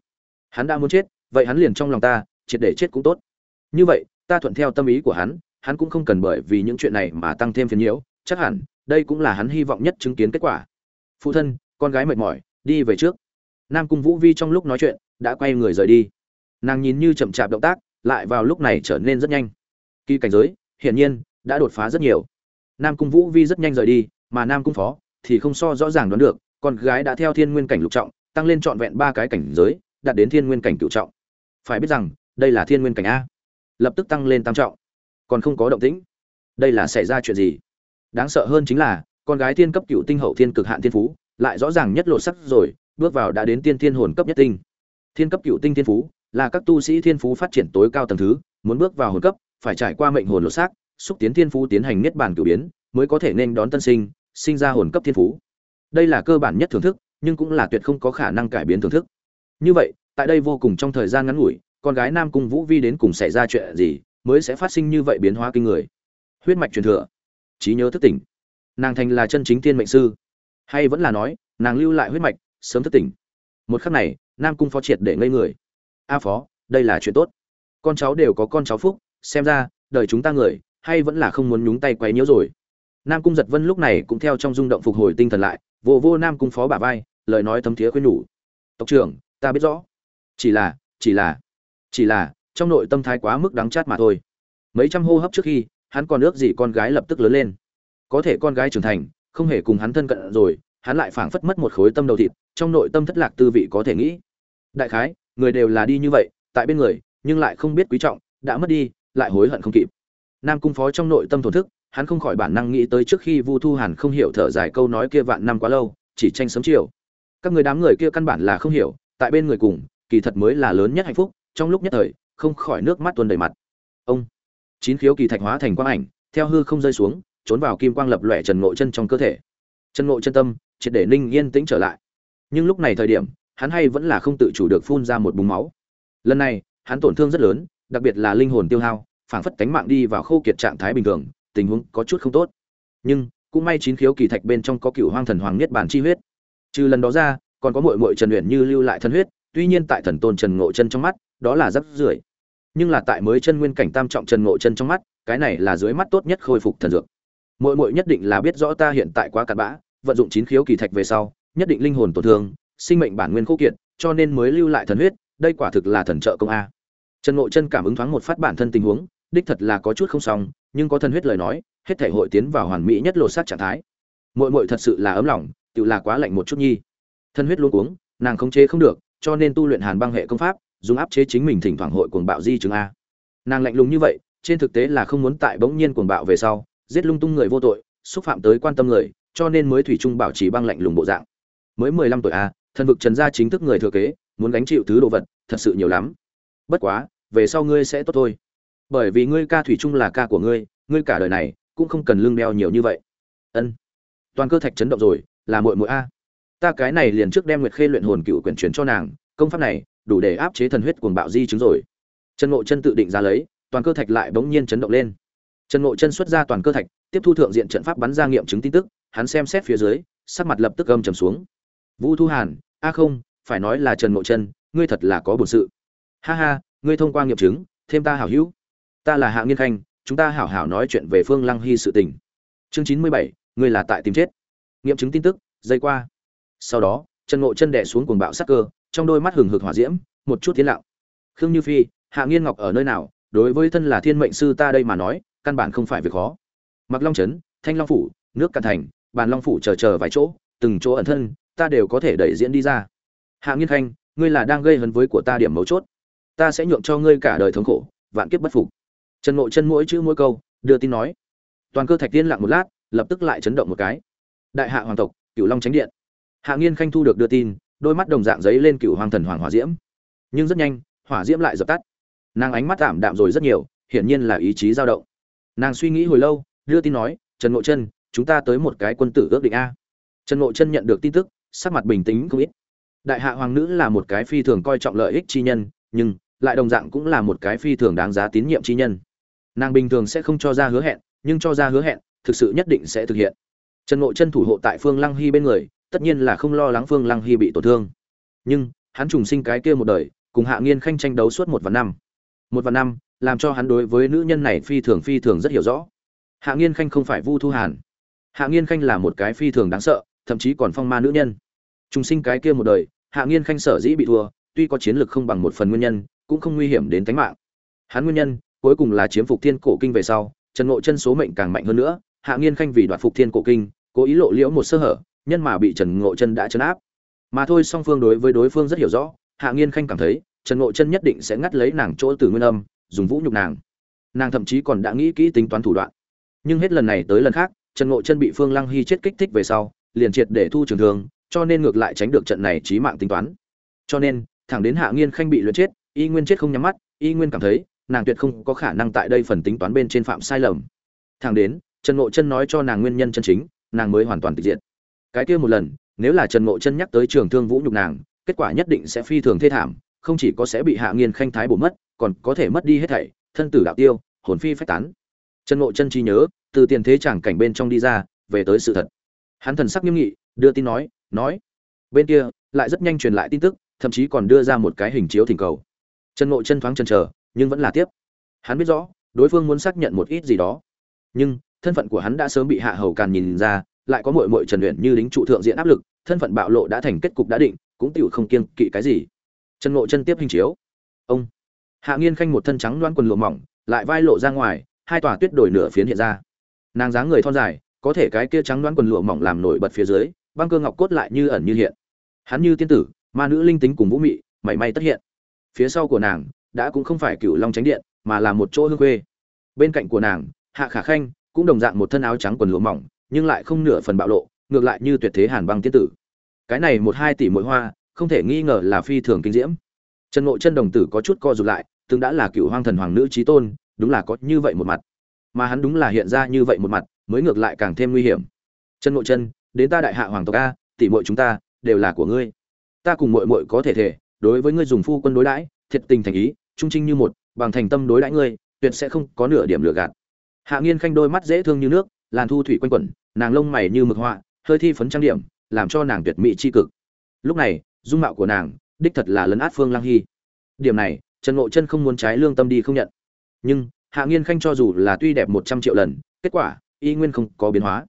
Hắn đã muốn chết, vậy hắn liền trong lòng ta, triệt để chết cũng tốt. Như vậy, ta thuận theo tâm ý của hắn hắn cũng không cần bởi vì những chuyện này mà tăng thêm phiền nhiễu, chắc hẳn, đây cũng là hắn hy vọng nhất chứng kiến kết quả. Phụ thân, con gái mệt mỏi, đi về trước. Nam cung vũ vi trong lúc nói chuyện, đã quay người rời đi. Nàng nhìn như chậm chạp động tác lại vào lúc này trở nên rất nhanh. Kỳ cảnh giới, hiển nhiên, đã đột phá rất nhiều. Nam cung vũ vi rất nhanh rời đi, mà nam cung phó thì không so rõ ràng đoán được, con gái đã theo thiên nguyên cảnh lục trọng, tăng lên trọn vẹn ba cái cảnh giới, đạt đến thiên nguyên cảnh cựu trọng. Phải biết rằng, đây là thiên nguyên cảnh a. Lập tức tăng lên tam trọng. Còn không có động tĩnh. Đây là xảy ra chuyện gì? Đáng sợ hơn chính là, con gái thiên cấp cựu tinh hậu thiên cực hạn thiên phú, lại rõ ràng nhất lộ sắc rồi, bước vào đã đến tiên thiên hồn cấp nhất tinh. Thiên cấp cựu tinh thiên phú là các tu sĩ thiên phú phát triển tối cao tầng thứ, muốn bước vào hồn cấp, phải trải qua mệnh hồn lột xác, xúc tiến thiên phú tiến hành niết bàn cửu biến, mới có thể nên đón tân sinh sinh ra hồn cấp thiên phú. Đây là cơ bản nhất thưởng thức, nhưng cũng là tuyệt không có khả năng cải biến thưởng thức. Như vậy, tại đây vô cùng trong thời gian ngắn ngủi, con gái nam cung vũ vi đến cùng xảy ra chuyện gì, mới sẽ phát sinh như vậy biến hóa kinh người? Huyết mạch truyền thừa, trí nhớ thức tỉnh. Nàng thành là chân chính tiên mệnh sư. Hay vẫn là nói, nàng lưu lại huyết mạch, sớm thức tỉnh. Một khắc này, nam cung phó triệt để ngây người a phó, đây là chuyện tốt. Con cháu đều có con cháu phúc, xem ra, đời chúng ta người, hay vẫn là không muốn nhúng tay quấy nhiễu rồi. Nam cung giật vân lúc này cũng theo trong rung động phục hồi tinh thần lại, vô vô nam cung phó bả vai, lời nói thấm thiế khuyên nhủ. Tộc trưởng, ta biết rõ. Chỉ là chỉ là chỉ là, trong nội tâm thái quá mức đắng chát mà thôi. Mấy trăm hô hấp trước khi, hắn còn ước gì con gái lập tức lớn lên. Có thể con gái trưởng thành, không hề cùng hắn thân cận rồi, hắn lại phảng phất mất một khối tâm đầu thịt, trong nội tâm thất lạc tư vị có thể nghĩ. Đại khái người đều là đi như vậy, tại bên người, nhưng lại không biết quý trọng, đã mất đi, lại hối hận không kịp. Nam cung phó trong nội tâm thổn thức, hắn không khỏi bản năng nghĩ tới trước khi vu thu hàn không hiểu thở dài câu nói kia vạn năm quá lâu, chỉ tranh sớm chiều. Các người đám người kia căn bản là không hiểu, tại bên người cùng, kỳ thật mới là lớn nhất hạnh phúc, trong lúc nhất thời, không khỏi nước mắt tuôn đầy mặt. Ông, chín khiếu kỳ thạch hóa thành quang ảnh, theo hư không rơi xuống, trốn vào kim quang lập lòe trần ngộ chân trong cơ thể. Trần ngộ chân tâm, triệt để ninh yên tĩnh trở lại. Nhưng lúc này thời điểm hắn hay vẫn là không tự chủ được phun ra một búng máu. Lần này, hắn tổn thương rất lớn, đặc biệt là linh hồn tiêu hao, phảng phất cánh mạng đi vào khô kiệt trạng thái bình thường, tình huống có chút không tốt. Nhưng, cũng may chín khiếu kỳ thạch bên trong có cựu hoang thần hoàng niết bàn chi huyết. Trừ lần đó ra, còn có muội muội trần luyện như lưu lại thân huyết, tuy nhiên tại thần tôn trần ngộ chân trong mắt, đó là rất rưởi. Nhưng là tại mới chân nguyên cảnh tam trọng trần ngộ chân trong mắt, cái này là dưới mắt tốt nhất khôi phục thần dược. Muội muội nhất định là biết rõ ta hiện tại quá cặn bã, vận dụng chín khiếu kỳ thạch về sau, nhất định linh hồn tổn thương sinh mệnh bản nguyên khô kiệt, cho nên mới lưu lại thần huyết, đây quả thực là thần trợ công a. Trần ngộ chân cảm ứng thoáng một phát bản thân tình huống, đích thật là có chút không xong, nhưng có thần huyết lời nói, hết thể hội tiến vào hoàn mỹ nhất lột xác trạng thái. Muội muội thật sự là ấm lòng, tự là quá lạnh một chút nhi. Thần huyết luống uống nàng không chế không được, cho nên tu luyện hàn băng hệ công pháp, dùng áp chế chính mình thỉnh thoảng hội cuồng bạo di chứng a. Nàng lạnh lùng như vậy, trên thực tế là không muốn tại bỗng nhiên cuồng bạo về sau, giết lung tung người vô tội, xúc phạm tới quan tâm người, cho nên mới thủy chung bảo trì băng lạnh lùng bộ dạng. Mới mười lăm tuổi a thần vực trần gia chính thức người thừa kế, muốn gánh chịu thứ đồ vật, thật sự nhiều lắm. Bất quá, về sau ngươi sẽ tốt thôi. Bởi vì ngươi ca thủy chung là ca của ngươi ngươi cả đời này cũng không cần lương đeo nhiều như vậy. Ân. Toàn cơ thạch chấn động rồi, là muội muội a. Ta cái này liền trước đem nguyệt khê luyện hồn cựu quyền truyền cho nàng, công pháp này đủ để áp chế thần huyết cuồng bạo di chứng rồi. Trần ngộ chân tự định ra lấy, toàn cơ thạch lại bỗng nhiên chấn động lên. Trần ngộ chân xuất ra toàn cơ thạch, tiếp thu thượng diện trận pháp bắn ra nghiệm chứng tin tức, hắn xem xét phía dưới, sắc mặt lập tức gầm trầm xuống. Vũ thu hàn a không, phải nói là trần ngộ chân ngươi thật là có bổn sự. Ha ha, ngươi thông qua nghiệm chứng, thêm ta hảo hữu. Ta là hạ nghiên khanh, chúng ta hảo hảo nói chuyện về phương lăng hy sự tình. Chương chín mươi bảy, ngươi là tại tìm chết. Nghiệm chứng tin tức, dây qua. Sau đó, trần ngộ chân đẻ xuống cuồng bạo sắc cơ, trong đôi mắt hừng hực hỏa diễm, một chút tiến lặng. Khương như phi, hạ nghiên ngọc ở nơi nào? Đối với thân là thiên mệnh sư ta đây mà nói, căn bản không phải việc khó. Mặc long trấn, thanh long phủ, nước cạn thành, bàn long phủ chờ chờ vài chỗ, từng chỗ ẩn thân ta đều có thể đẩy diễn đi ra. Hạ nghiên khanh, ngươi là đang gây hấn với của ta điểm mấu chốt. Ta sẽ nhượng cho ngươi cả đời thống khổ, vạn kiếp bất phục. Trần ngộ chân mỗi chữ mỗi câu, đưa tin nói. Toàn cơ thạch tiên lặng một lát, lập tức lại chấn động một cái. Đại hạ hoàng tộc, cửu long tránh điện. Hạ nghiên khanh thu được đưa tin, đôi mắt đồng dạng giấy lên cửu hoàng thần hoàng hỏa diễm. Nhưng rất nhanh, hỏa diễm lại dập tắt. Nàng ánh mắt tạm đạm rồi rất nhiều, hiển nhiên là ý chí dao động. Nàng suy nghĩ hồi lâu, đưa tin nói, trần ngộ chân, chúng ta tới một cái quân tử ước định a. Trần ngộ chân nhận được tin tức sắc mặt bình tĩnh không ít. Đại hạ hoàng nữ là một cái phi thường coi trọng lợi ích chi nhân, nhưng lại đồng dạng cũng là một cái phi thường đáng giá tín nhiệm chi nhân. Nàng bình thường sẽ không cho ra hứa hẹn, nhưng cho ra hứa hẹn, thực sự nhất định sẽ thực hiện. Trần ngộ chân thủ hộ tại phương lăng hy bên người, tất nhiên là không lo lắng phương lăng hy bị tổn thương. Nhưng, hắn trùng sinh cái kia một đời, cùng hạ nghiên khanh tranh đấu suốt một và năm. Một và năm, làm cho hắn đối với nữ nhân này phi thường phi thường rất hiểu rõ. Hạ nghiên khanh không phải vu thu hàn. Hạ nghiên khanh là một cái phi thường đáng sợ, thậm chí còn phong ma nữ nhân trùng sinh cái kia một đời, hạ nghiên khanh sở dĩ bị thua, tuy có chiến lược không bằng một phần nguyên nhân, cũng không nguy hiểm đến tính mạng. Hắn nguyên nhân, cuối cùng là chiếm phục thiên cổ kinh về sau, trần ngộ chân số mệnh càng mạnh hơn nữa, hạ nghiên khanh vì đoạt phục thiên cổ kinh, cố ý lộ liễu một sơ hở, nhân mà bị trần ngộ chân đã trấn áp. Mà thôi song phương đối với đối phương rất hiểu rõ, hạ nghiên khanh cảm thấy, trần ngộ chân nhất định sẽ ngắt lấy nàng chỗ từ nguyên âm, dùng vũ nhục nàng. Nàng thậm chí còn đã nghĩ kỹ tính toán thủ đoạn. Nhưng hết lần này tới lần khác, trần ngộ chân bị phương lăng hy chết kích thích về sau, liền triệt để thu trường thương cho nên ngược lại tránh được trận này trí mạng tính toán. Cho nên, thẳng đến hạ nghiên khanh bị luyện chết, y nguyên chết không nhắm mắt, y nguyên cảm thấy, nàng tuyệt không có khả năng tại đây phần tính toán bên trên phạm sai lầm. Thẳng đến, trần ngộ chân nói cho nàng nguyên nhân chân chính, nàng mới hoàn toàn tịch diệt. Cái kia một lần, nếu là trần ngộ chân nhắc tới trường thương vũ nhục nàng, kết quả nhất định sẽ phi thường thê thảm, không chỉ có sẽ bị hạ nghiên khanh thái bổ mất, còn có thể mất đi hết thảy, thân tử đạo tiêu, hồn phi phách tán. Trần ngộ chân trí nhớ, từ tiền thế chẳng cảnh bên trong đi ra, về tới sự thật. Hắn thần sắc nghiêm nghị, đưa tin nói nói, bên kia lại rất nhanh truyền lại tin tức, thậm chí còn đưa ra một cái hình chiếu thỉnh cầu. Trần ngộ chân thoáng chần chờ, nhưng vẫn là tiếp. Hắn biết rõ, đối phương muốn xác nhận một ít gì đó. Nhưng, thân phận của hắn đã sớm bị hạ hầu càn nhìn ra, lại có muội muội trần luyện như lính trụ thượng diện áp lực, thân phận bạo lộ đã thành kết cục đã định, cũng tựu không kiêng kỵ cái gì. Trần ngộ chân tiếp hình chiếu. Ông. Hạ nghiên khanh một thân trắng loan quần lụa mỏng, lại vai lộ ra ngoài, hai tòa tuyết đổi nửa phiến hiện ra. Nàng dáng người thon dài, có thể cái kia trắng đoán quần lụa mỏng làm nổi bật phía dưới băng cơ ngọc cốt lại như ẩn như hiện. Hắn như tiên tử, ma nữ linh tính cùng vũ mị, mảy may tất hiện. Phía sau của nàng, đã cũng không phải cựu long tránh điện, mà là một chỗ hương quê bên cạnh của nàng, hạ khả khanh cũng đồng dạng một thân áo trắng quần lụa mỏng, nhưng lại không nửa phần bạo lộ, ngược lại như tuyệt thế hàn băng tiên tử. Cái này một hai tỷ mỗi hoa, không thể nghi ngờ là phi thường kinh diễm. Trần ngộ chân đồng tử có chút co rụt lại, từng đã là cựu hoang thần hoàng nữ trí tôn, đúng là có như vậy một mặt. Mà hắn đúng là hiện ra như vậy một mặt, mới ngược lại càng thêm nguy hiểm. Chân ngộ chân đến ta đại hạ hoàng tộc a, tỷ muội chúng ta, đều là của ngươi. Ta cùng muội muội có thể thể, đối với ngươi dùng phu quân đối đãi, thiệt tình thành ý, trung trinh như một, bằng thành tâm đối đãi ngươi, tuyệt sẽ không có nửa điểm lừa gạt. Hạ nghiên khanh đôi mắt dễ thương như nước, làn thu thủy quanh quẩn, nàng lông mày như mực họa, hơi thi phấn trang điểm, làm cho nàng tuyệt mỹ chi cực. Lúc này, dung mạo của nàng, đích thật là lấn át phương lang hy. Điểm này, trần ngộ chân không muốn trái lương tâm đi không nhận. Nhưng, hạ nghiên khanh cho dù là tuy đẹp một trăm triệu lần, kết quả, y nguyên không có biến hóa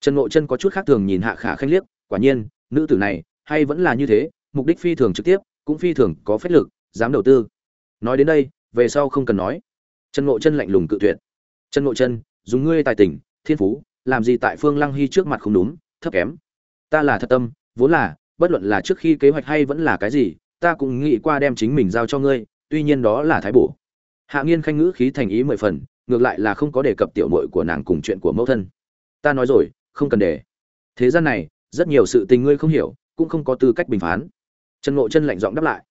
trần ngộ chân có chút khác thường nhìn hạ khả khanh liếc, quả nhiên, nữ tử này, hay vẫn là như thế, mục đích phi thường trực tiếp, cũng phi thường có phép lực, dám đầu tư. Nói đến đây, về sau không cần nói. Trần ngộ chân lạnh lùng cự tuyệt. Trần ngộ chân, dùng ngươi tài tình, thiên phú, làm gì tại phương lăng hy trước mặt không đúng, thấp kém. Ta là thật tâm, vốn là, bất luận là trước khi kế hoạch hay vẫn là cái gì, ta cũng nghĩ qua đem chính mình giao cho ngươi, tuy nhiên đó là thái bổ. Hạ nghiên khanh ngữ khí thành ý mười phần, ngược lại là không có đề cập tiểu mội của nàng cùng chuyện của mẫu thân. Ta nói rồi không cần để. Thế gian này, rất nhiều sự tình ngươi không hiểu, cũng không có tư cách bình phán. Trần ngộ chân lạnh giọng đáp lại.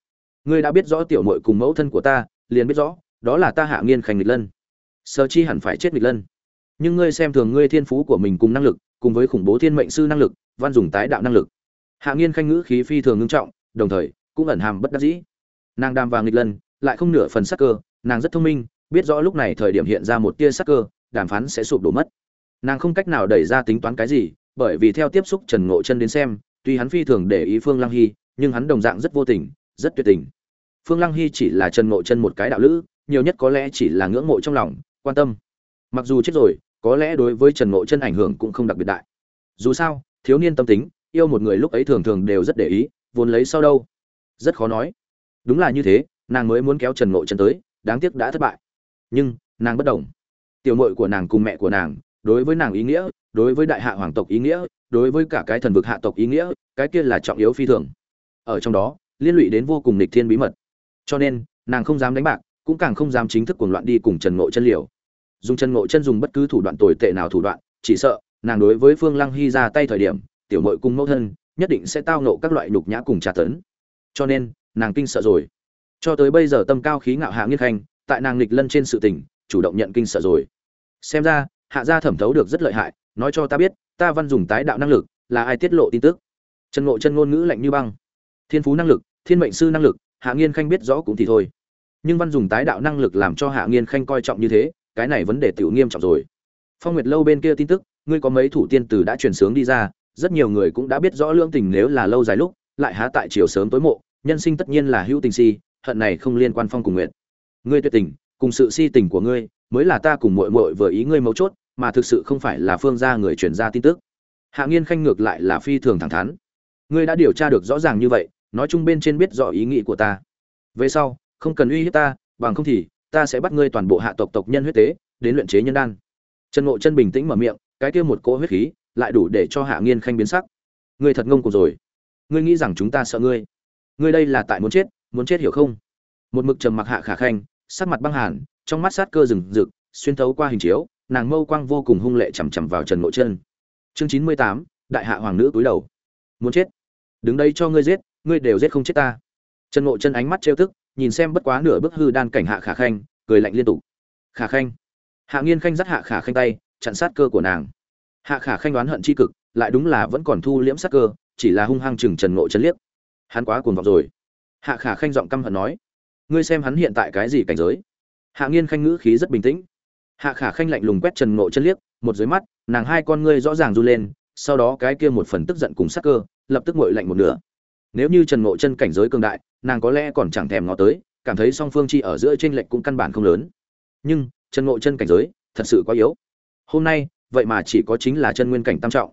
Ngươi đã biết rõ tiểu mội cùng mẫu thân của ta, liền biết rõ, đó là ta hạ nghiên khanh nghịch lân. Sơ chi hẳn phải chết nghịch lân. Nhưng ngươi xem thường ngươi thiên phú của mình cùng năng lực, cùng với khủng bố thiên mệnh sư năng lực, văn dùng tái đạo năng lực. Hạ nghiên khanh ngữ khí phi thường ngưng trọng, đồng thời, cũng ẩn hàm bất đắc dĩ. Nàng đàm vàng nghịch lân, lại không nửa phần sắc cơ, nàng rất thông minh, biết rõ lúc này thời điểm hiện ra một tia sắc cơ, đàm phán sẽ sụp đổ mất nàng không cách nào đẩy ra tính toán cái gì, bởi vì theo tiếp xúc trần ngộ chân đến xem, tuy hắn phi thường để ý phương lăng hy, nhưng hắn đồng dạng rất vô tình, rất tuyệt tình. Phương lăng hy chỉ là trần ngộ chân một cái đạo lữ, nhiều nhất có lẽ chỉ là ngưỡng mộ trong lòng, quan tâm. Mặc dù chết rồi, có lẽ đối với trần ngộ chân ảnh hưởng cũng không đặc biệt đại. Dù sao, thiếu niên tâm tính, yêu một người lúc ấy thường thường đều rất để ý, vốn lấy sau đâu? Rất khó nói. Đúng là như thế, nàng mới muốn kéo trần ngộ chân tới, đáng tiếc đã thất bại. Nhưng, nàng bất đồng tiểu mội của nàng cùng mẹ của nàng đối với nàng ý nghĩa, đối với đại hạ hoàng tộc ý nghĩa, đối với cả cái thần vực hạ tộc ý nghĩa, cái kia là trọng yếu phi thường. Ở trong đó, liên lụy đến vô cùng nịch thiên bí mật. Cho nên, nàng không dám đánh bạc, cũng càng không dám chính thức cuồng loạn đi cùng trần ngộ chân liều. Dùng trần ngộ chân dùng bất cứ thủ đoạn tồi tệ nào thủ đoạn, chỉ sợ, nàng đối với phương lăng hy ra tay thời điểm, tiểu mội cùng mẫu thân, nhất định sẽ tao nộ các loại nhục nhã cùng tra tấn. Cho nên, nàng kinh sợ rồi. Cho tới bây giờ tâm cao khí ngạo hạ nghiết khanh, tại nàng nghịch lân trên sự tình, chủ động nhận kinh sợ rồi. Xem ra hạ gia thẩm thấu được rất lợi hại, nói cho ta biết, ta văn dùng tái đạo năng lực, là ai tiết lộ tin tức? Trần ngộ chân ngôn ngữ lạnh như băng. Thiên phú năng lực, thiên mệnh sư năng lực, hạ nghiên khanh biết rõ cũng thì thôi. Nhưng văn dùng tái đạo năng lực làm cho hạ nghiên khanh coi trọng như thế, cái này vấn đề tiểu nghiêm trọng rồi. Phong nguyệt lâu bên kia tin tức, ngươi có mấy thủ tiên tử đã truyền sướng đi ra, rất nhiều người cũng đã biết rõ lương tình nếu là lâu dài lúc, lại há tại chiều sớm tối mộ, nhân sinh tất nhiên là hữu tình si, hận này không liên quan phong cùng nguyện ngươi tuyệt tình cùng sự si tình của ngươi, mới là ta cùng muội muội vừa ý ngươi mấu chốt, mà thực sự không phải là phương gia người truyền ra tin tức. Hạ nghiên khanh ngược lại là phi thường thẳng thắn. Ngươi đã điều tra được rõ ràng như vậy, nói chung bên trên biết rõ ý nghĩ của ta. Về sau, không cần uy hiếp ta, bằng không thì, ta sẽ bắt ngươi toàn bộ hạ tộc tộc nhân huyết tế, đến luyện chế nhân đan. Trần ngộ chân bình tĩnh mở miệng, cái kia một cỗ huyết khí, lại đủ để cho hạ nghiên khanh biến sắc. Ngươi thật ngông cuồng rồi. Ngươi nghĩ rằng chúng ta sợ ngươi. Ngươi đây là tại muốn chết muốn chết hiểu không? Một mực trầm mặc hạ khả khanh sắc mặt băng hàn, trong mắt sát cơ rừng rực, xuyên thấu qua hình chiếu, nàng mâu quang vô cùng hung lệ chằm chằm vào trần ngộ chân. Chương chín mươi tám, đại hạ hoàng nữ túi đầu. Muốn chết? Đứng đây cho ngươi giết, ngươi đều giết không chết ta. Trần ngộ chân ánh mắt trêu tức, nhìn xem bất quá nửa bước hư đan cảnh hạ khả khanh, cười lạnh liên tục. Khả khanh. Hạ nghiên khanh giắt hạ khả khanh tay, chặn sát cơ của nàng. Hạ khả khanh đoán hận chi cực, lại đúng là vẫn còn thu liễm sát cơ, chỉ là hung hăng chừng trần ngộ chân liếc. Hắn quá cuồng vọng rồi. Hạ khả khanh giọng căm hận nói ngươi xem hắn hiện tại cái gì cảnh giới. Hạ nghiên khanh ngữ khí rất bình tĩnh. Hạ khả khanh lạnh lùng quét trần ngộ chân liếc, một dưới mắt, nàng hai con ngươi rõ ràng r u lên, sau đó cái kia một phần tức giận cùng sắc cơ, lập tức ngội lạnh một nửa. Nếu như trần ngộ chân cảnh giới cường đại, nàng có lẽ còn chẳng thèm ngó tới, cảm thấy song phương chi ở giữa t r ê n lệch cũng căn bản không lớn. Nhưng, trần ngộ chân cảnh giới, thật sự quá yếu. Hôm nay, vậy mà chỉ có chính là chân nguyên cảnh tam trọng.